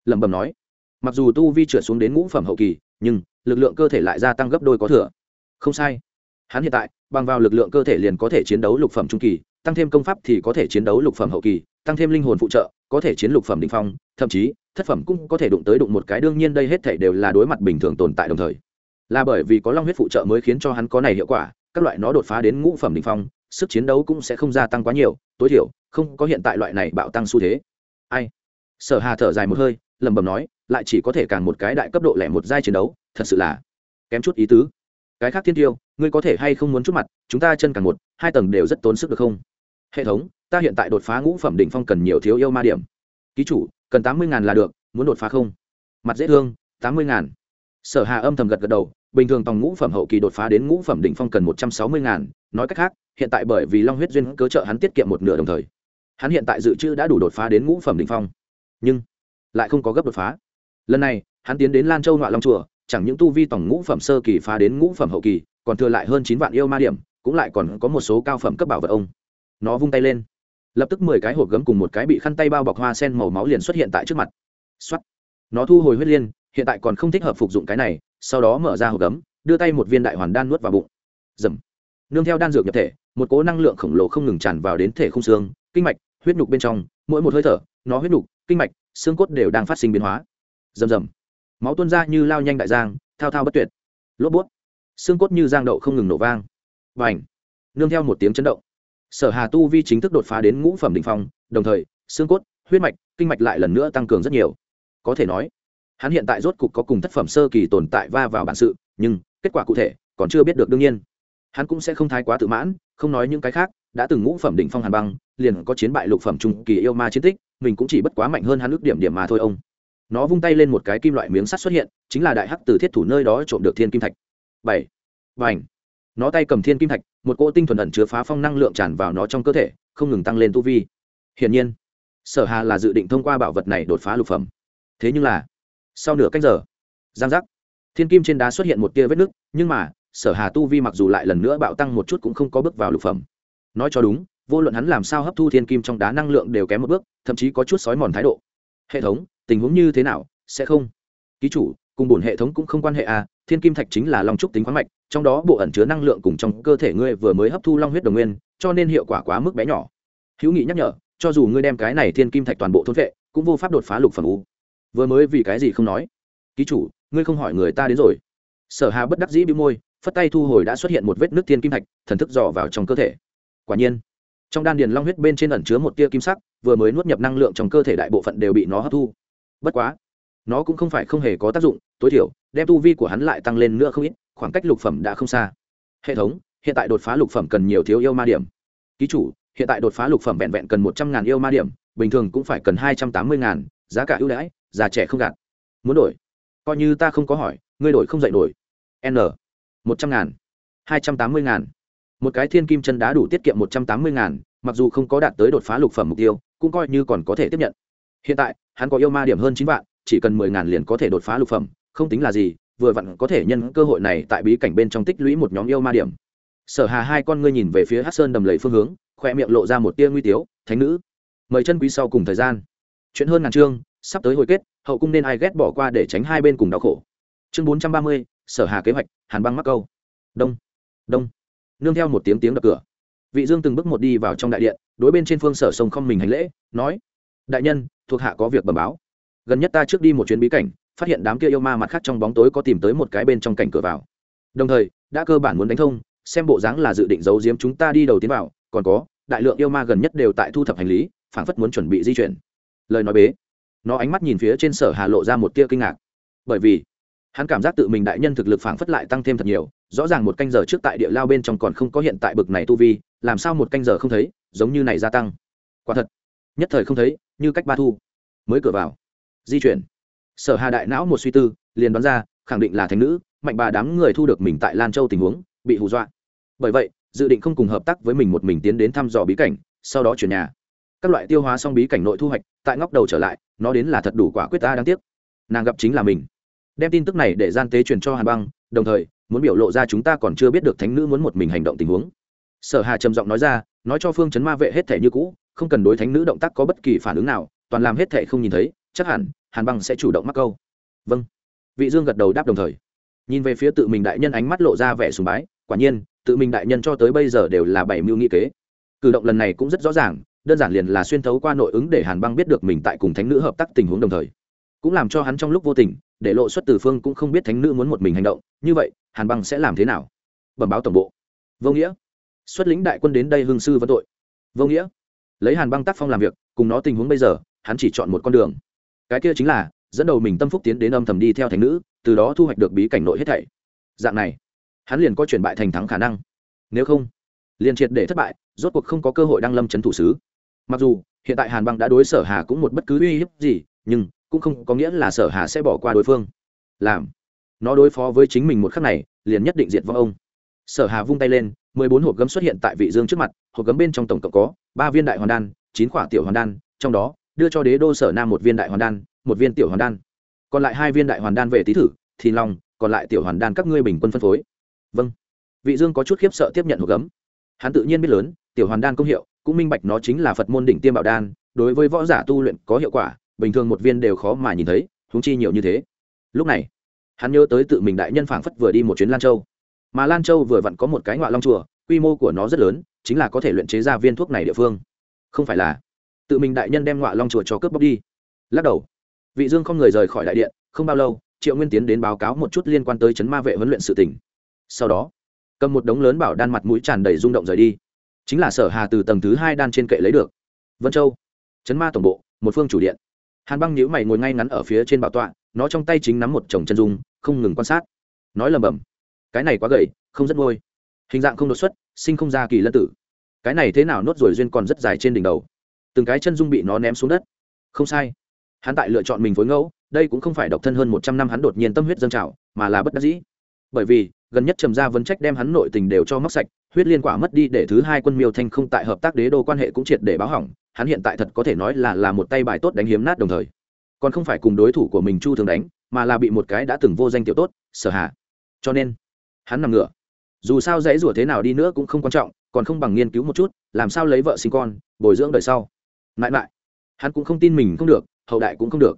Lẩm bẩm nói, mặc dù tu vi trượt xuống đến ngũ phẩm hậu kỳ, nhưng lực lượng cơ thể lại gia tăng gấp đôi có thừa không sai. Hắn hiện tại, bằng vào lực lượng cơ thể liền có thể chiến đấu lục phẩm trung kỳ, tăng thêm công pháp thì có thể chiến đấu lục phẩm hậu kỳ, tăng thêm linh hồn phụ trợ, có thể chiến lục phẩm đ ỉ n h phong, thậm chí, thất phẩm cũng có thể đụng tới đụng một cái. Đương nhiên đây hết thể đều là đối mặt bình thường tồn tại đồng thời. Là bởi vì có long huyết phụ trợ mới khiến cho hắn có này hiệu quả, các loại nó đột phá đến ngũ phẩm đ ỉ n h phong, sức chiến đấu cũng sẽ không gia tăng quá nhiều, tối thiểu, không có hiện tại loại này bạo tăng xu thế. Ai? Sở hà thở dài một hơi, lẩm bẩm nói, lại chỉ có thể càng một cái đại cấp độ lẻ một giai chiến đấu, thật sự là kém chút ý tứ cái khác thiên tiêu, ngươi có thể hay không muốn chút mặt, chúng ta chân càng một, hai tầng đều rất tốn sức được không? Hệ thống, ta hiện tại đột phá ngũ phẩm đỉnh phong cần nhiều thiếu yêu ma điểm. Ký chủ, cần tám mươi ngàn là được, muốn đột phá không? Mặt dễ thương, tám mươi ngàn. Sở hà âm thầm gật gật đầu, bình thường tòng ngũ phẩm hậu kỳ đột phá đến ngũ phẩm đỉnh phong cần một trăm sáu mươi ngàn. Nói cách khác, hiện tại bởi vì long huyết duyên cớ trợ hắn tiết kiệm một nửa đồng thời, hắn hiện tại dự trữ đã đủ đột phá đến ngũ phẩm đỉnh phong. Nhưng, lại không có gấp đột phá. Lần này, hắn tiến đến lan châu ngoại long chùa chẳng những tu vi tổng ngũ phẩm sơ kỳ phá đến ngũ phẩm hậu kỳ, còn thừa lại hơn chín vạn yêu ma điểm, cũng lại còn có một số cao phẩm cấp bảo vật ông. Nó vung tay lên. Lập tức mười cái hộp gấm cùng một cái bị khăn tay bao bọc hoa sen màu máu liền xuất hiện tại trước mặt. Xuất nó thu hồi huyết liên, hiện tại còn không thích hợp phục dụng cái này, sau đó mở ra hộp gấm, đưa tay một viên đại hoàn đan nuốt vào bụng. Dầm. Nương theo đan dược nhập thể, một cỗ năng lượng khổng lồ không ngừng tràn vào đến thể không xương, kinh mạch, huyết nhục bên trong, mỗi một hơi thở, nó huyết nhục, kinh mạch, xương cốt đều đang phát sinh biến hóa. Rầm rầm máu tuôn ra như lao nhanh đại giang, thao thao bất tuyệt. Lốp bút. Xương cốt như giang đậu không ngừng nổ vang. Và ảnh nương theo một tiếng chấn động. Sở hà tu vi chính thức đột phá đến ngũ phẩm đ ỉ n h phong, đồng thời, xương cốt, huyết mạch, kinh mạch lại lần nữa tăng cường rất nhiều. Có thể nói, hắn hiện tại rốt cục có cùng thất phẩm sơ kỳ tồn tại va vào bản sự, nhưng kết quả cụ thể còn chưa biết được đương nhiên. Hắn cũng sẽ không thái quá tự mãn, không nói những cái khác, đã từng ngũ phẩm đỉnh phong hàn băng, liền có chiến bại lục phẩm trung kỳ yêu ma chiến tích, mình cũng chỉ bất quá mạnh hơn hắn ước điểm điểm mà thôi ông nó vung tay lên một cái kim loại miếng sắt xuất hiện, chính là đại hắc từ thiết thủ nơi đó trộm được thiên kim thạch. Bảy. Và ảnh nó tay cầm thiên kim thạch, một cỗ tinh thuần ẩn chứa phá phong năng lượng tràn vào nó trong cơ thể, không ngừng tăng lên tu vi. Hiển nhiên, sở hà là dự định thông qua bảo vật này đột phá lục phẩm. Thế nhưng là, sau nửa cách giờ, giang giác, thiên kim trên đá xuất hiện một tia vết nứt, nhưng mà, sở hà tu vi mặc dù lại lần nữa bạo tăng một chút cũng không có bước vào lục phẩm. Nói cho đúng, vô luận hắn làm sao hấp thu thiên kim trong đá năng lượng đều kém một bước, thậm chí có chút sói mòn thái độ hệ thống, tình huống như thế nào, sẽ không? Ký chủ, cùng bổn hệ thống cũng không quan hệ à thiên kim thạch chính là long trúc tính khoáng mạch, trong đó bộ ẩn chứa năng lượng cùng trong cơ thể ngươi vừa mới hấp thu long huyết đồng nguyên, cho nên hiệu quả quá mức bé nhỏ. Hữu nghị nhắc nhở, cho dù ngươi đem cái này thiên kim thạch toàn bộ thôn vệ, cũng vô pháp đột phá lục phẩm u. Vừa mới vì cái gì không nói? Ký chủ, ngươi không hỏi người ta đến rồi. Sở hà bất đắc dĩ bị môi, phất tay thu hồi đã xuất hiện một vết nước thiên kim thạch, thần thức dò vào trong cơ thể. Quả nhiên trong đan điền long huyết bên trên ẩn chứa một tia kim sắc, vừa mới nuốt nhập năng lượng trong cơ thể đại bộ phận đều bị nó hấp thu. Bất quá, nó cũng không phải không hề có tác dụng, tối thiểu, đem tu vi của hắn lại tăng lên nữa không ít, khoảng cách lục phẩm đã không xa. Hệ thống, hiện tại đột phá lục phẩm cần nhiều thiếu yêu ma điểm. Ký chủ, hiện tại đột phá lục phẩm vẹn vẹn cần một trăm ngàn yêu ma điểm, bình thường cũng phải cần hai trăm tám mươi ngàn, giá cả ưu đãi, già trẻ không gạt. Muốn đổi? Coi như ta không có hỏi, ngươi đổi không dạy nổi. N, một trăm ngàn, hai trăm tám mươi ngàn một cái thiên kim chân đá đủ tiết kiệm một trăm tám mươi ngàn, mặc dù không có đạt tới đột phá lục phẩm mục tiêu, cũng coi như còn có thể tiếp nhận. Hiện tại, hắn có yêu ma điểm hơn chín vạn, chỉ cần mười ngàn liền có thể đột phá lục phẩm, không tính là gì, vừa vặn có thể nhân cơ hội này tại bí cảnh bên trong tích lũy một nhóm yêu ma điểm. Sở hà hai con ngươi nhìn về phía hát sơn đầm lầy phương hướng, khoe miệng lộ ra một tia nguy tiếu, thánh nữ, mời chân quý sau cùng thời gian. Chuyện hơn ngàn chương, sắp tới hồi kết, hậu cung nên ai ghét bỏ qua để tránh hai bên cùng đau khổ. Chương bốn trăm ba mươi, sở hà kế hoạch, hàn băng mắc câu. Đông đông nương theo một tiếng tiếng đập cửa. Vị dương từng bước một đi vào trong đại điện, đối bên trên phương sở sông không mình hành lễ, nói, đại nhân, thuộc hạ có việc bẩm báo. Gần nhất ta trước đi một chuyến bí cảnh, phát hiện đám kia yêu ma mặt khác trong bóng tối có tìm tới một cái bên trong cảnh cửa vào. Đồng thời, đã cơ bản muốn đánh thông, xem bộ dáng là dự định giấu giếm chúng ta đi đầu tiến vào, còn có, đại lượng yêu ma gần nhất đều tại thu thập hành lý, phảng phất muốn chuẩn bị di chuyển. Lời nói bế. Nó ánh mắt nhìn phía trên sở hà lộ ra một tia kinh ngạc. Bởi vì hắn cảm giác tự mình đại nhân thực lực phảng phất lại tăng thêm thật nhiều, rõ ràng một canh giờ trước tại địa lao bên trong còn không có hiện tại bực này tu vi, làm sao một canh giờ không thấy, giống như này gia tăng. Quả thật, nhất thời không thấy, như cách ba thu. Mới cửa vào, di chuyển. Sở hà đại não một suy tư, liền đoán ra, khẳng định là thánh nữ, mạnh bà đám người thu được mình tại lan châu tình huống, bị hù dọa. Bởi vậy, dự định không cùng hợp tác với mình một mình tiến đến thăm dò bí cảnh, sau đó chuyển nhà. Các loại tiêu hóa xong bí cảnh nội thu hoạch, tại ngóc đầu trở lại, nó đến là thật đủ quả quyết ta đáng tiếc. Nàng gặp chính là mình đem tin tức này để gian tế truyền cho hàn băng, đồng thời, muốn biểu lộ ra chúng ta còn chưa biết được thánh nữ muốn một mình hành động tình huống. Sở hà trầm giọng nói ra, nói cho phương chấn ma vệ hết thể như cũ, không cần đối thánh nữ động tác có bất kỳ phản ứng nào, toàn làm hết thể không nhìn thấy, chắc hẳn, hàn băng sẽ chủ động mắc câu. Vâng. Vị dương gật đầu đáp đồng thời. Nhìn về phía tự mình đại nhân ánh mắt lộ ra vẻ sùng bái, quả nhiên, tự mình đại nhân cho tới bây giờ đều là bảy mưu nghị kế. Cử động lần này cũng rất rõ ràng, đơn giản liền là xuyên thấu qua nội ứng để hàn băng biết được mình tại cùng thánh nữ hợp tác tình huống đồng thời, cũng làm cho hắn trong lúc vô tình để lộ xuất từ phương cũng không biết thánh nữ muốn một mình hành động, như vậy, hàn băng sẽ làm thế nào? Bẩm báo tổng bộ. Vô nghĩa. Xuất lĩnh đại quân đến đây hương sư vấn tội. Vô nghĩa. Lấy hàn băng tác phong làm việc, cùng nó tình huống bây giờ, hắn chỉ chọn một con đường. Cái kia chính là, dẫn đầu mình tâm phúc tiến đến âm thầm đi theo thánh nữ, từ đó thu hoạch được bí cảnh nội hết thảy. Dạng này, hắn liền có chuyển bại thành thắng khả năng. Nếu không, liền triệt để thất bại, rốt cuộc không có cơ hội đăng lâm c h ấ n thủ sứ. Mặc dù, hiện tại hàn băng đã đối sở hà cũng một bất cứ uy hiếp gì, nhưng cũng không có nghĩa là sở hà sẽ bỏ qua đối phương. Làm. Nó đối phó với chính mình một khắc này, liền nhất định diệt vong ông. Sở hà vung tay lên, mười bốn hộp gấm xuất hiện tại vị dương trước mặt, hộp gấm bên trong tổng cộng có ba viên đại hoàn đan, chín quả tiểu hoàn đan, trong đó, đưa cho đế đô sở nam một viên đại hoàn đan, một viên tiểu hoàn đan. Còn lại hai viên đại hoàn đan về tý thử, thì long còn lại tiểu hoàn đan các ngươi bình quân phân phối. Vâng. Vị dương có chút khiếp sợ tiếp nhận hộp gấm. Hắn tự nhiên biết lớn, tiểu hoàn đan công hiệu, cũng minh bạch nó chính là phật môn đỉnh tiêm bảo đan, đối với võ giả tu luyện có hiệu quả bình thường một viên đều khó mà nhìn thấy húng chi nhiều như thế. Lúc này, hắn nhớ tới tự mình đại nhân phảng phất vừa đi một chuyến lan châu. Mà lan châu vừa vặn có một cái ngoại long chùa, quy mô của nó rất lớn, chính là có thể luyện chế ra viên thuốc này địa phương. Không phải là, tự mình đại nhân đem ngoại long chùa cho cướp bóc đi. Lắc đầu, vị dương không người rời khỏi đại điện, không bao lâu, triệu nguyên tiến đến báo cáo một chút liên quan tới chấn ma vệ huấn luyện sự tỉnh sau đó, cầm một đống lớn bảo đan mặt mũi tràn đầy rung động rời đi. Chính là sở hà từ tầng thứ hai đan trên kệ lấy được. Vân châu, chấn ma tổng bộ, một phương chủ điện hàn băng nhíu mày ngồi ngay ngắn ở phía trên bảo tọa, nó trong tay chính nắm một chồng chân dung, không ngừng quan sát. Nói lầm bầm cái này quá gầy, không rất ngôi. Hình dạng không đột xuất, sinh không ra kỳ lân tử. Cái này thế nào nốt rồi duyên còn rất dài trên đỉnh đầu. Từng cái chân dung bị nó ném xuống đất. Không sai. Hắn tại lựa chọn mình phối ngẫu, đây cũng không phải độc thân hơn một trăm năm hắn đột nhiên tâm huyết dâng trào, mà là bất đắc dĩ. Bởi vì gần nhất trầm gia vấn trách đem hắn nội tình đều cho móc sạch, huyết liên quả mất đi để thứ hai quân miêu thanh không tại hợp tác đế đô quan hệ cũng triệt để báo hỏng, hắn hiện tại thật có thể nói là là một tay bài tốt đánh hiếm nát đồng thời. Còn không phải cùng đối thủ của mình chu thường đánh, mà là bị một cái đã từng vô danh tiểu tốt, sở hạ cho nên, hắn nằm ngửa. Dù sao dãy rủa thế nào đi nữa cũng không quan trọng, còn không bằng nghiên cứu một chút, làm sao lấy vợ sinh con, bồi dưỡng đời sau. Mãi mãi, hắn cũng không tin mình không được, hậu đại cũng không được.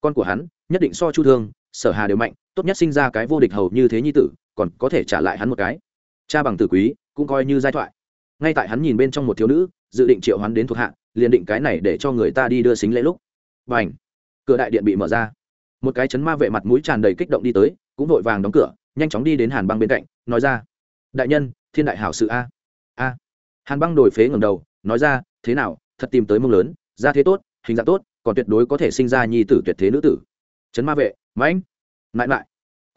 Con của hắn, nhất định so chu thương sở hà đều mạnh, tốt nhất sinh ra cái vô địch hầu như thế nhi tử còn có thể trả lại hắn một cái. Cha bằng tử quý, cũng coi như giai thoại. Ngay tại hắn nhìn bên trong một thiếu nữ, dự định triệu hắn đến thuộc hạ, liền định cái này để cho người ta đi đưa xính lễ lúc. Và ảnh cửa đại điện bị mở ra. Một cái chấn ma vệ mặt mũi tràn đầy kích động đi tới, cũng vội vàng đóng cửa, nhanh chóng đi đến hàn băng bên cạnh, nói ra. Đại nhân, thiên đại hảo sự a. A. Hàn băng đổi phế ngầm đầu, nói ra, thế nào, thật tìm tới mông lớn ra thế tốt, hình dạng tốt, còn tuyệt đối có thể sinh ra nhi tử tuyệt thế nữ tử. Trấn ma vệ, mãnh. Mãi mãi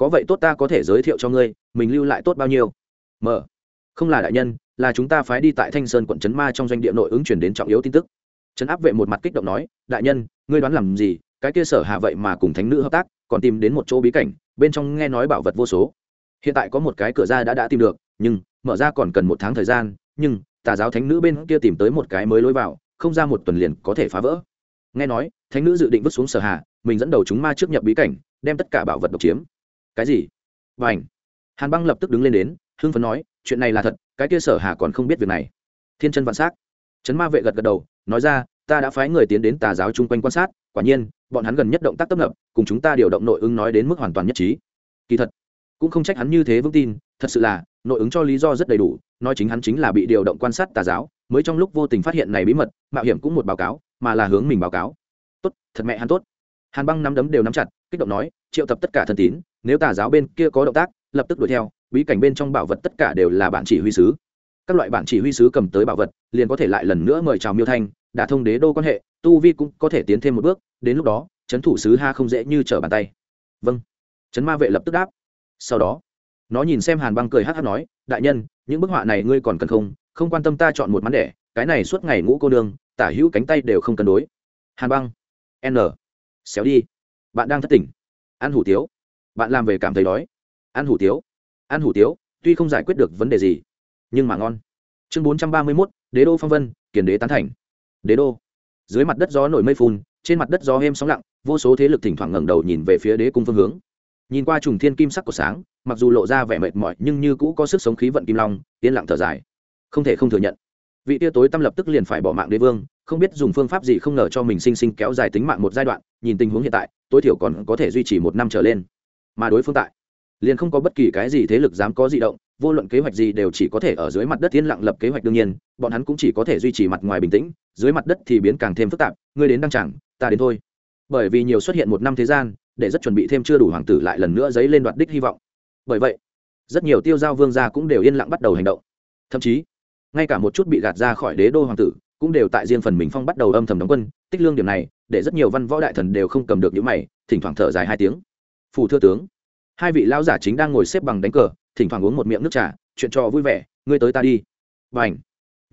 có vậy tốt ta có thể giới thiệu cho ngươi, mình lưu lại tốt bao nhiêu? Mở không là đại nhân, là chúng ta phái đi tại thanh sơn quận trấn ma trong doanh địa nội ứng chuyển đến trọng yếu tin tức. Trấn áp vệ một mặt kích động nói, đại nhân, ngươi đoán làm gì? Cái kia sở hạ vậy mà cùng thánh nữ hợp tác, còn tìm đến một chỗ bí cảnh, bên trong nghe nói bảo vật vô số. Hiện tại có một cái cửa ra đã đã tìm được, nhưng mở ra còn cần một tháng thời gian, nhưng tà giáo thánh nữ bên kia tìm tới một cái mới lối vào, không ra một tuần liền có thể phá vỡ. Nghe nói, thánh nữ dự định vứt xuống sở hạ, mình dẫn đầu chúng ma trước nhập bí cảnh, đem tất cả bảo vật độc chiếm cái gì? Và ảnh hàn băng lập tức đứng lên đến, hưng phấn nói, chuyện này là thật, cái kia sở hà còn không biết việc này. Thiên chân vạn s á c trấn ma vệ gật gật đầu, nói ra, ta đã phái người tiến đến tà giáo chung quanh quan sát, quả nhiên, bọn hắn gần nhất động tác tấp nập, cùng chúng ta điều động nội ứng nói đến mức hoàn toàn nhất trí. Kỳ thật, cũng không trách hắn như thế vững tin, thật sự là, nội ứng cho lý do rất đầy đủ, nói chính hắn chính là bị điều động quan sát tà giáo, mới trong lúc vô tình phát hiện này bí mật, mạo hiểm cũng một báo cáo, mà là hướng mình báo cáo. Tốt, thật mẹ hắn tốt. Hàn băng nắm đấm đều nắm chặt, kích động nói triệu tập tất cả thân tín, nếu tà giáo bên kia có động tác, lập tức đuổi theo, bí cảnh bên trong bảo vật tất cả đều là bản chỉ huy sứ. Các loại bản chỉ huy sứ cầm tới bảo vật, liền có thể lại lần nữa mời chào miêu thanh, đả thông đế đô quan hệ, tu vi cũng có thể tiến thêm một bước, đến lúc đó trấn thủ sứ ha không dễ như trở bàn tay. Vâng. Trấn ma vệ lập tức đáp. Sau đó, nó nhìn xem hàn băng cười hát hát nói, đại nhân, những bức họa này ngươi còn cần không? Không quan tâm ta chọn một mắn đẻ, cái này suốt ngày ngũ cô nương, tả hữu cánh tay đều không cân đối. Hàn băng, n. Xéo đi. Bạn đang thất tỉnh ăn hủ tiếu. Bạn làm về cảm thấy đói. Ăn hủ tiếu. Ăn hủ tiếu, tuy không giải quyết được vấn đề gì, nhưng mà ngon. Chương bốn trăm ba mươi mốt, đế đô phong vân, kiền đế tán thành. Đế đô. Dưới mặt đất gió nổi mây phun trên mặt đất gió êm sóng lặng, vô số thế lực thỉnh thoảng ngẩng đầu nhìn về phía đế cung phương hướng. Nhìn qua trùng thiên kim sắc của sáng, mặc dù lộ ra vẻ mệt mỏi, nhưng như cũ có sức sống khí vận kim long, yên lặng thở dài. Không thể không thừa nhận, vị tia tối tâm lập tức liền phải bỏ mạng đế vương không biết dùng phương pháp gì không ngờ cho mình sinh sinh kéo dài tính mạng một giai đoạn, nhìn tình huống hiện tại, tối thiểu còn có thể duy trì một năm trở lên. Mà đối phương tại, liền không có bất kỳ cái gì thế lực dám có di động, vô luận kế hoạch gì đều chỉ có thể ở dưới mặt đất yên lặng lập kế hoạch đương nhiên, bọn hắn cũng chỉ có thể duy trì mặt ngoài bình tĩnh, dưới mặt đất thì biến càng thêm phức tạp, ngươi đến đăng chẳng, ta đến thôi. Bởi vì nhiều xuất hiện một năm thế gian, để rất chuẩn bị thêm chưa đủ hoàng tử lại lần nữa dấy lên đoạt đích hy vọng. Bởi vậy, rất nhiều tiêu giao vương gia cũng đều yên lặng bắt đầu hành động. Thậm chí, ngay cả một chút bị gạt ra khỏi đế đô hoàng tử cũng đều tại riêng phần mình phong bắt đầu âm thầm đóng quân, tích lương điểm này, để rất nhiều văn võ đại thần đều không cầm được những mày, thỉnh thoảng thở dài hai tiếng. Phù thưa tướng, hai vị lão giả chính đang ngồi xếp bằng đánh cờ, thỉnh thoảng uống một miệng nước trà, chuyện trò vui vẻ, ngươi tới ta đi. B à n h